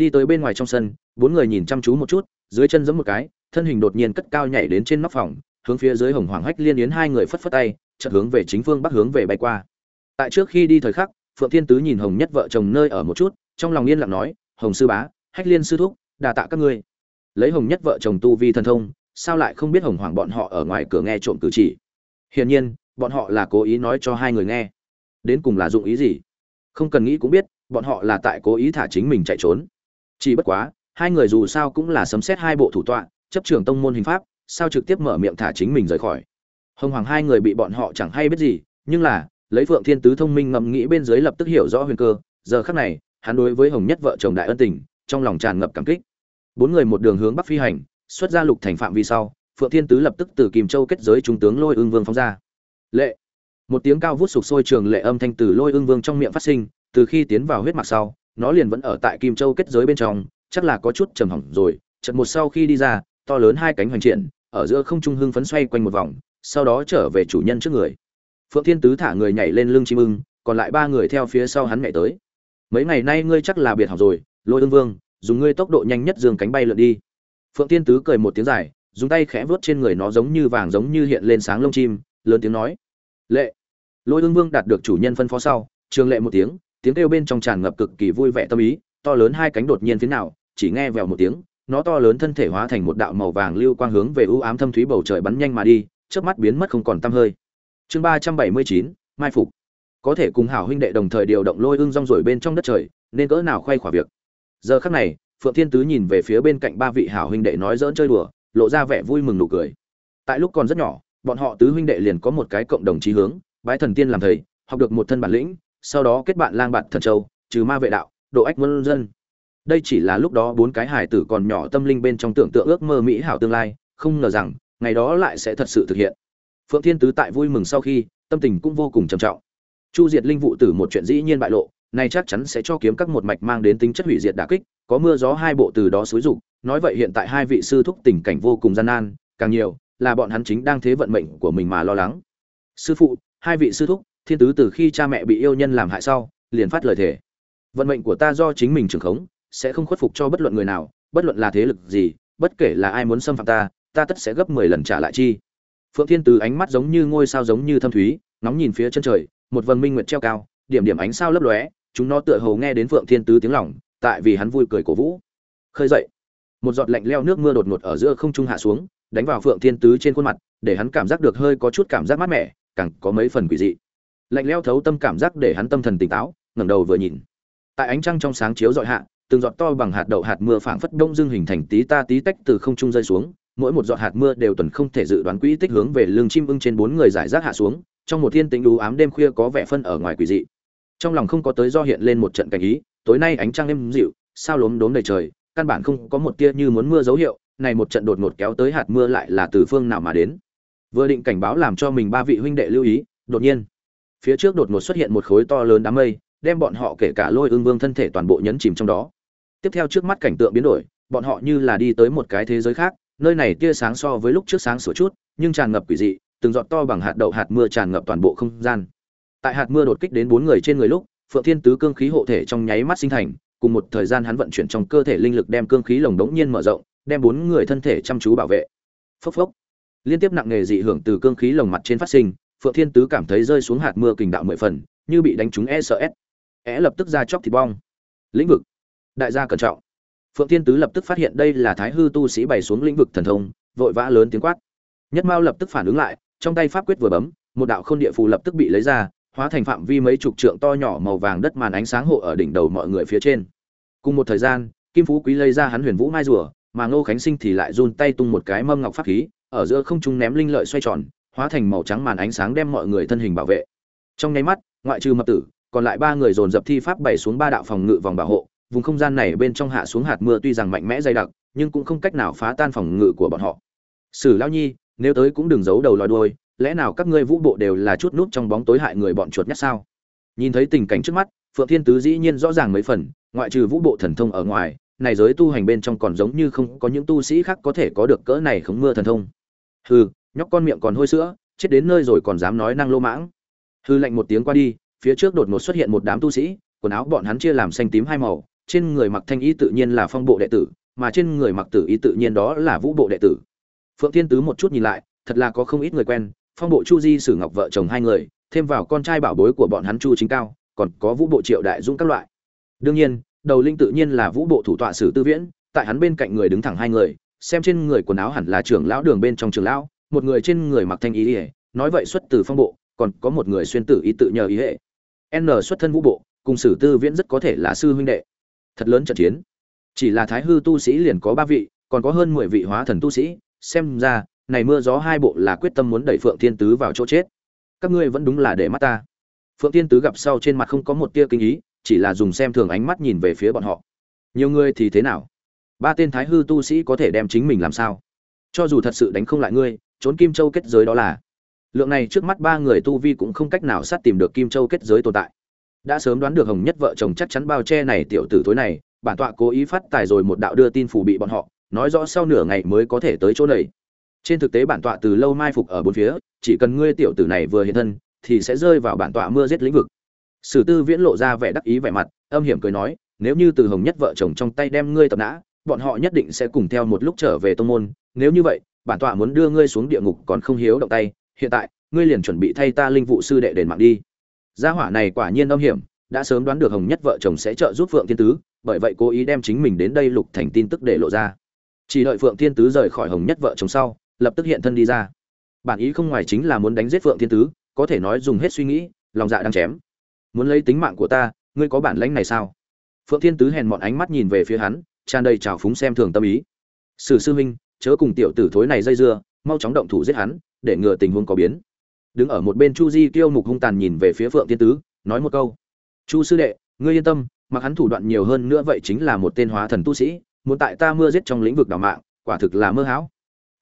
đi tới bên ngoài trong sân, bốn người nhìn chăm chú một chút, dưới chân giẫm một cái, thân hình đột nhiên cất cao nhảy đến trên nóc phòng, hướng phía dưới hồng hoàng hách liên yến hai người phất phất tay, chợt hướng về chính phương bắc hướng về bay qua. Tại trước khi đi thời khắc, phượng thiên tứ nhìn hồng nhất vợ chồng nơi ở một chút, trong lòng yên lặng nói, hồng sư bá, hách liên sư thúc, đà tạ các ngươi. Lấy hồng nhất vợ chồng tu vi thần thông, sao lại không biết hồng hoàng bọn họ ở ngoài cửa nghe trộm cử chỉ? Hiển nhiên, bọn họ là cố ý nói cho hai người nghe. Đến cùng là dụng ý gì? Không cần nghĩ cũng biết, bọn họ là tại cố ý thả chính mình chạy trốn chỉ bất quá, hai người dù sao cũng là sấm xét hai bộ thủ tọa, chấp trưởng tông môn hình pháp, sao trực tiếp mở miệng thả chính mình rời khỏi? Hồng hoàng hai người bị bọn họ chẳng hay biết gì, nhưng là, lấy phượng thiên tứ thông minh ngẫm nghĩ bên dưới lập tức hiểu rõ huyền cơ, giờ khắc này, hắn đối với hồng nhất vợ chồng đại ân tình, trong lòng tràn ngập cảm kích. Bốn người một đường hướng bắc phi hành, xuất ra lục thành phạm vi sau, phượng thiên tứ lập tức từ kim châu kết giới trung tướng lôi ương vương phóng ra. Lệ. Một tiếng cao vút sục sôi trường lệ âm thanh từ lôi ương vương trong miệng phát sinh, từ khi tiến vào huyết mạch sau nó liền vẫn ở tại kim châu kết giới bên trong, chắc là có chút trầm hỏng rồi. Chật một sau khi đi ra, to lớn hai cánh hoành triển, ở giữa không trung hưng phấn xoay quanh một vòng, sau đó trở về chủ nhân trước người. Phượng thiên tứ thả người nhảy lên lưng chim ưng, còn lại ba người theo phía sau hắn nhảy tới. Mấy ngày nay ngươi chắc là biệt học rồi, lôi ương vương, dùng ngươi tốc độ nhanh nhất dương cánh bay lượn đi. Phượng thiên tứ cười một tiếng dài, dùng tay khẽ vớt trên người nó giống như vàng giống như hiện lên sáng lông chim, lớn tiếng nói. Lệ. Lôi ương vương đạt được chủ nhân phân phó sau, trường lệ một tiếng tiếng kêu bên trong tràn ngập cực kỳ vui vẻ tâm ý, to lớn hai cánh đột nhiên phía nào, chỉ nghe vèo một tiếng, nó to lớn thân thể hóa thành một đạo màu vàng lưu quang hướng về ưu ám thâm thúy bầu trời bắn nhanh mà đi trước mắt biến mất không còn tăm hơi. Chương ba trăm bảy mươi chín, mai phục. Có thể cùng hảo huynh đệ đồng thời điều động lôi ưng rong rồi bên trong đất trời, nên cỡ nào khoay khỏa việc. Giờ khắc này, phượng thiên tứ nhìn về phía bên cạnh ba vị hảo huynh đệ nói dỡn chơi đùa, lộ ra vẻ vui mừng nụ cười. Tại lúc còn rất nhỏ, bọn họ tứ huynh đệ liền có một cái cộng đồng chí hướng, bái thần tiên làm thầy, học được một thân bản lĩnh sau đó kết bạn lang bạn thần châu, trừ ma vệ đạo, độ ách muôn dân. Đây chỉ là lúc đó bốn cái hài tử còn nhỏ tâm linh bên trong tưởng tượng ước mơ mỹ hảo tương lai, không ngờ rằng, ngày đó lại sẽ thật sự thực hiện. Phượng thiên tứ tại vui mừng sau khi, tâm tình cũng vô cùng trầm trọng. Chu diệt linh vụ tử một chuyện dĩ nhiên bại lộ này chắc chắn sẽ cho kiếm các một mạch mang đến tính chất hủy diệt đả kích, có mưa gió hai bộ từ đó xúi dục, nói vậy hiện tại hai vị sư thúc tình cảnh vô cùng gian nan, càng nhiều là bọn hắn chính đang thế vận mệnh của mình mà lo lắng. Sư phụ, hai vị sư thúc thiên tứ từ khi cha mẹ bị yêu nhân làm hại sau, liền phát lời thề. Vận mệnh của ta do chính mình trưởng khống, sẽ không khuất phục cho bất luận người nào, bất luận là thế lực gì, bất kể là ai muốn xâm phạm ta ta tất sẽ gấp mười lần trả lại chi. Phượng thiên tứ ánh mắt giống như ngôi sao giống như thâm thúy nóng nhìn phía chân trời, một vầng minh nguyệt treo cao, điểm điểm ánh sao lấp lóe, chúng nó tựa hồ nghe đến phượng thiên tứ tiếng lòng, tại vì hắn vui cười cổ vũ. Khơi dậy. Một giọt lạnh leo nước mưa đột ngột ở giữa không trung hạ xuống, đánh vào phượng thiên tứ trên khuôn mặt, để hắn cảm giác được hơi có chút cảm giác mát mẻ, càng có mấy phần quỷ dị lạnh leo thấu tâm cảm giác để hắn tâm thần tỉnh táo, ngẩng đầu vừa nhìn. Tại ánh trăng trong sáng chiếu dọi hạ, từng giọt to bằng hạt đậu hạt mưa phảng phất đông dương hình thành tí ta tí tách từ không trung rơi xuống, mỗi một giọt hạt mưa đều tuần không thể dự đoán quỹ tích hướng về lưng chim ưng trên bốn người giải rác hạ xuống, trong một thiên tính đú ám đêm khuya có vẻ phân ở ngoài quỷ dị. Trong lòng không có tới do hiện lên một trận cảnh ý, tối nay ánh trăng êm dịu, sao lốm đốm đầy trời, căn bản không có một tia như muốn mưa dấu hiệu, này một trận đột ngột kéo tới hạt mưa lại là từ phương nào mà đến. Vừa định cảnh báo làm cho mình ba vị huynh đệ lưu ý, đột nhiên phía trước đột ngột xuất hiện một khối to lớn đám mây, đem bọn họ kể cả lôi ương vương thân thể toàn bộ nhấn chìm trong đó. Tiếp theo trước mắt cảnh tượng biến đổi, bọn họ như là đi tới một cái thế giới khác, nơi này tia sáng so với lúc trước sáng sủa chút, nhưng tràn ngập quỷ dị, từng giọt to bằng hạt đậu hạt mưa tràn ngập toàn bộ không gian. Tại hạt mưa đột kích đến bốn người trên người lúc, phượng thiên tứ cương khí hộ thể trong nháy mắt sinh thành, cùng một thời gian hắn vận chuyển trong cơ thể linh lực đem cương khí lồng đống nhiên mở rộng, đem bốn người thân thể chăm chú bảo vệ. Phốc phốc. Liên tiếp nặng nề dị hưởng từ cương khí lồng mặt trên phát sinh phượng thiên tứ cảm thấy rơi xuống hạt mưa kình đạo mười phần, như bị đánh trúng e sợ s. É lập tức ra chóc thịt bong. Lĩnh vực. Đại gia cẩn trọng. Phượng thiên tứ lập tức phát hiện đây là thái hư tu sĩ bày xuống lĩnh vực thần thông, vội vã lớn tiếng quát. Nhất mao lập tức phản ứng lại, trong tay pháp quyết vừa bấm, một đạo khôn địa phù lập tức bị lấy ra, hóa thành phạm vi mấy chục trượng to nhỏ màu vàng đất màn ánh sáng hộ ở đỉnh đầu mọi người phía trên. Cùng một thời gian, kim phú quý lấy ra hắn huyền vũ mai rùa, mà ngô khánh sinh thì lại run tay tung một cái mâm ngọc pháp khí, ở giữa không trung ném linh lợi xoay tròn hóa thành màu trắng màn ánh sáng đem mọi người thân hình bảo vệ. Trong nháy mắt, ngoại trừ mập tử, còn lại ba người dồn dập thi pháp bày xuống ba đạo phòng ngự vòng bảo hộ, vùng không gian này bên trong hạ xuống hạt mưa tuy rằng mạnh mẽ dày đặc, nhưng cũng không cách nào phá tan phòng ngự của bọn họ. Sử lão nhi, nếu tới cũng đừng giấu đầu lòi đuôi, lẽ nào các ngươi vũ bộ đều là chút nút trong bóng tối hại người bọn chuột nhất sao? Nhìn thấy tình cảnh trước mắt, phượng thiên tứ dĩ nhiên rõ ràng mấy phần, ngoại trừ vũ bộ thần thông ở ngoài, này giới tu hành bên trong còn giống như không có những tu sĩ khác có thể có được cỡ này khống mưa thần thông. Hừ nhóc con miệng còn hôi sữa, chết đến nơi rồi còn dám nói năng lô mãng. Hư lạnh một tiếng qua đi, phía trước đột ngột xuất hiện một đám tu sĩ, quần áo bọn hắn chia làm xanh tím hai màu, trên người mặc thanh y tự nhiên là phong bộ đệ tử, mà trên người mặc tử y tự nhiên đó là vũ bộ đệ tử. Phượng thiên tứ một chút nhìn lại, thật là có không ít người quen, phong bộ chu di, sử ngọc vợ chồng hai người, thêm vào con trai bảo bối của bọn hắn chu chính cao, còn có vũ bộ triệu đại dũng các loại. Đương nhiên, đầu linh tự nhiên là vũ bộ thủ tọa sử tư viễn, tại hắn bên cạnh người đứng thẳng hai người, xem trên người quần áo hẳn là trưởng lão đường bên trong trường lão một người trên người mặc thanh ý ỉa nói vậy xuất từ phong bộ, còn có một người xuyên tử ý tự nhờ ý hệ. N xuất thân vũ bộ, cùng sử tư viễn rất có thể là sư huynh đệ. Thật lớn trận chiến. Chỉ là thái hư tu sĩ liền có ba vị, còn có hơn mười vị hóa thần tu sĩ. Xem ra, này mưa gió hai bộ là quyết tâm muốn đẩy phượng thiên tứ vào chỗ chết. Các ngươi vẫn đúng là để mắt ta. Phượng thiên tứ gặp sau trên mặt không có một tia kinh ý, chỉ là dùng xem thường ánh mắt nhìn về phía bọn họ. Nhiều người thì thế nào? Ba tên thái hư tu sĩ có thể đem chính mình làm sao? Cho dù thật sự đánh không lại ngươi trốn kim châu kết giới đó là. Lượng này trước mắt ba người tu vi cũng không cách nào sát tìm được kim châu kết giới tồn tại. Đã sớm đoán được hồng nhất vợ chồng chắc chắn bao che này tiểu tử tối này, bản tọa cố ý phát tài rồi một đạo đưa tin phủ bị bọn họ, nói rõ sau nửa ngày mới có thể tới chỗ này. Trên thực tế bản tọa từ lâu mai phục ở bốn phía, chỉ cần ngươi tiểu tử này vừa hiện thân, thì sẽ rơi vào bản tọa mưa giết lĩnh vực. Sử tư viễn lộ ra vẻ đắc ý vẻ mặt, âm hiểm cười nói, nếu như từ hồng nhất vợ chồng trong tay đem ngươi tập nã, bọn họ nhất định sẽ cùng theo một lúc trở về tông môn, nếu như vậy bản tọa muốn đưa ngươi xuống địa ngục còn không hiếu động tay, hiện tại, ngươi liền chuẩn bị thay ta linh vụ sư đệ đền mạng đi. Gia hỏa này quả nhiên âm hiểm, đã sớm đoán được hồng nhất vợ chồng sẽ trợ giúp phượng thiên tứ, bởi vậy cố ý đem chính mình đến đây lục thành tin tức để lộ ra. Chỉ đợi phượng thiên tứ rời khỏi hồng nhất vợ chồng sau, lập tức hiện thân đi ra. Bản ý không ngoài chính là muốn đánh giết phượng thiên tứ, có thể nói dùng hết suy nghĩ, lòng dạ đang chém. Muốn lấy tính mạng của ta, ngươi có bản lãnh này sao? Phượng thiên tứ hèn mọn ánh mắt nhìn về phía hắn, tràn đầy trào phúng xem thường tâm ý. Sử sư huynh chớ cùng tiểu tử thối này dây dưa, mau chóng động thủ giết hắn, để ngừa tình huống có biến. Đứng ở một bên chu di tiêu mục hung tàn nhìn về phía phượng thiên tứ, nói một câu. Chu sư đệ, ngươi yên tâm, mặc hắn thủ đoạn nhiều hơn nữa vậy chính là một tên hóa thần tu sĩ, muốn tại ta mưa giết trong lĩnh vực đào mạng, quả thực là mơ hão.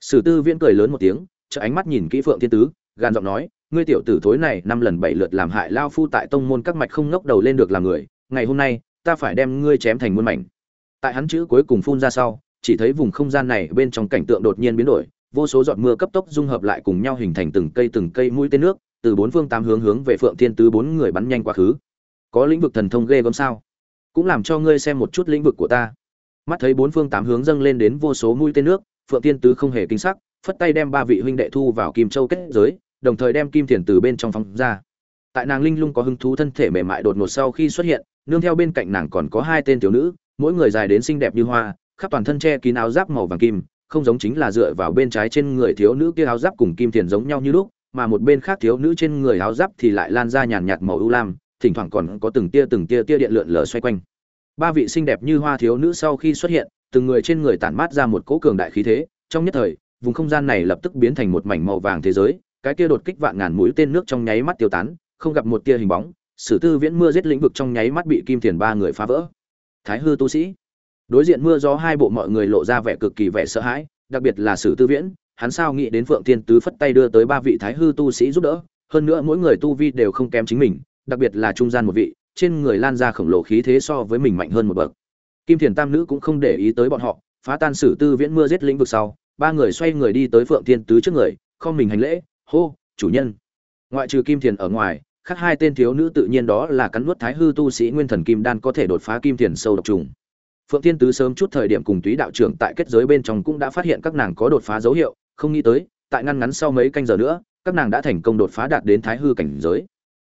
Sử tư viễn cười lớn một tiếng trợ ánh mắt nhìn kỹ phượng thiên tứ gan giọng nói, ngươi tiểu tử thối này năm lần bảy lượt làm hại lao phu tại tông môn các mạch không ngóc đầu lên được làm người, ngày hôm nay, ta phải đem ngươi chém thành muôn mảnh. Tại hắn chữ cuối cùng phun ra sau chỉ thấy vùng không gian này bên trong cảnh tượng đột nhiên biến đổi, vô số giọt mưa cấp tốc dung hợp lại cùng nhau hình thành từng cây từng cây mũi tên nước, từ bốn phương tám hướng hướng về phượng thiên tứ bốn người bắn nhanh quá khứ. Có lĩnh vực thần thông ghê gớm sao? Cũng làm cho ngươi xem một chút lĩnh vực của ta. Mắt thấy bốn phương tám hướng dâng lên đến vô số mũi tên nước, phượng thiên tứ không hề kinh sắc, phất tay đem ba vị huynh đệ thu vào kim châu kết giới, đồng thời đem kim thiền từ bên trong phóng ra. Tại nàng linh lung có hứng thú thân thể mềm mại đột ngột sau khi xuất hiện, nương theo bên cạnh nàng còn có hai tên tiểu nữ, mỗi người dài đến xinh đẹp như hoa khắp toàn thân che kín áo giáp màu vàng kim, không giống chính là dựa vào bên trái trên người thiếu nữ kia áo giáp cùng kim thiền giống nhau như lúc, mà một bên khác thiếu nữ trên người áo giáp thì lại lan ra nhàn nhạt màu ưu lam, thỉnh thoảng còn có từng tia từng tia tia điện lượn lờ xoay quanh. Ba vị xinh đẹp như hoa thiếu nữ sau khi xuất hiện, từng người trên người tản mát ra một cỗ cường đại khí thế, trong nhất thời, vùng không gian này lập tức biến thành một mảnh màu vàng thế giới, cái kia đột kích vạn ngàn mũi tên nước trong nháy mắt tiêu tán, không gặp một tia hình bóng, sử tư viễn mưa giết lĩnh vực trong nháy mắt bị kim tiền ba người phá vỡ. Thái hư tu sĩ đối diện mưa gió hai bộ mọi người lộ ra vẻ cực kỳ vẻ sợ hãi, đặc biệt là sử tư viễn, hắn sao nghĩ đến phượng Thiên tứ phất tay đưa tới ba vị thái hư tu sĩ giúp đỡ, hơn nữa mỗi người tu vi đều không kém chính mình, đặc biệt là trung gian một vị, trên người lan ra khổng lồ khí thế so với mình mạnh hơn một bậc. Kim thiền tam nữ cũng không để ý tới bọn họ, phá tan sử tư viễn mưa giết lĩnh vực sau, ba người xoay người đi tới phượng Thiên tứ trước người, không mình hành lễ, hô, chủ nhân. Ngoại trừ kim thiền ở ngoài, khác hai tên thiếu nữ tự nhiên đó là cắn nuốt thái hư tu sĩ nguyên thần kim đan có thể đột phá kim thiền sâu độc trùng phượng Thiên tứ sớm chút thời điểm cùng túy đạo trưởng tại kết giới bên trong cũng đã phát hiện các nàng có đột phá dấu hiệu, không nghĩ tới, tại ngăn ngắn sau mấy canh giờ nữa, các nàng đã thành công đột phá đạt đến thái hư cảnh giới.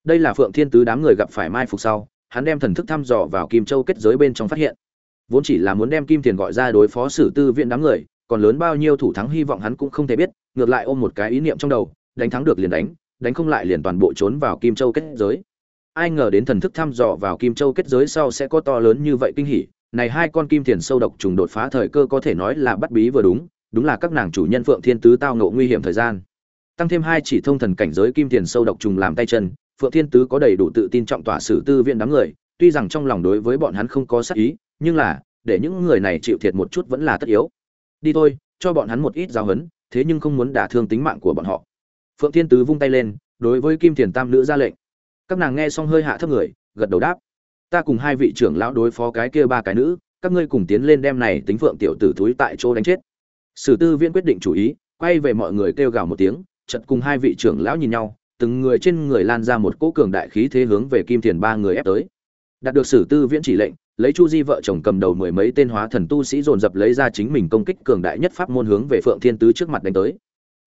Đây là phượng thiên tứ đám người gặp phải mai phục sau, hắn đem thần thức thăm dò vào kim châu kết giới bên trong phát hiện. Vốn chỉ là muốn đem kim thiền gọi ra đối phó sử tư viện đám người, còn lớn bao nhiêu thủ thắng hy vọng hắn cũng không thể biết, ngược lại ôm một cái ý niệm trong đầu, đánh thắng được liền đánh đánh không lại liền toàn bộ trốn vào kim châu kết giới. Ai ngờ đến thần thức thăm dò vào kim châu kết giới sau sẽ có to lớn như vậy kinh hỉ này hai con kim tiền sâu độc trùng đột phá thời cơ có thể nói là bắt bí vừa đúng đúng là các nàng chủ nhân phượng thiên tứ tao ngộ nguy hiểm thời gian. Tăng thêm hai chỉ thông thần cảnh giới kim tiền sâu độc trùng làm tay chân, phượng thiên tứ có đầy đủ tự tin trọng tỏa sử tư viện đám người, tuy rằng trong lòng đối với bọn hắn không có sát ý, nhưng là, để những người này chịu thiệt một chút vẫn là tất yếu. Đi thôi, cho bọn hắn một ít giáo hấn thế nhưng không muốn đả thương tính mạng của bọn họ. Phượng thiên tứ vung tay lên, đối với kim thiền tam nữ ra lệnh. Các nàng nghe xong hơi hạ thấp người, gật đầu đáp ta cùng hai vị trưởng lão đối phó cái kia ba cái nữ, các ngươi cùng tiến lên đem này tính phượng tiểu tử thúi tại chỗ đánh chết. Sử tư viên quyết định chủ ý, quay về mọi người kêu gào một tiếng chật cùng hai vị trưởng lão nhìn nhau, từng người trên người lan ra một cỗ cường đại khí thế hướng về kim thiền ba người ép tới. Đạt được sử tư viễn chỉ lệnh, lấy chu di vợ chồng cầm đầu mười mấy tên hóa thần tu sĩ dồn dập lấy ra chính mình công kích cường đại nhất pháp môn hướng về phượng thiên tứ trước mặt đánh tới.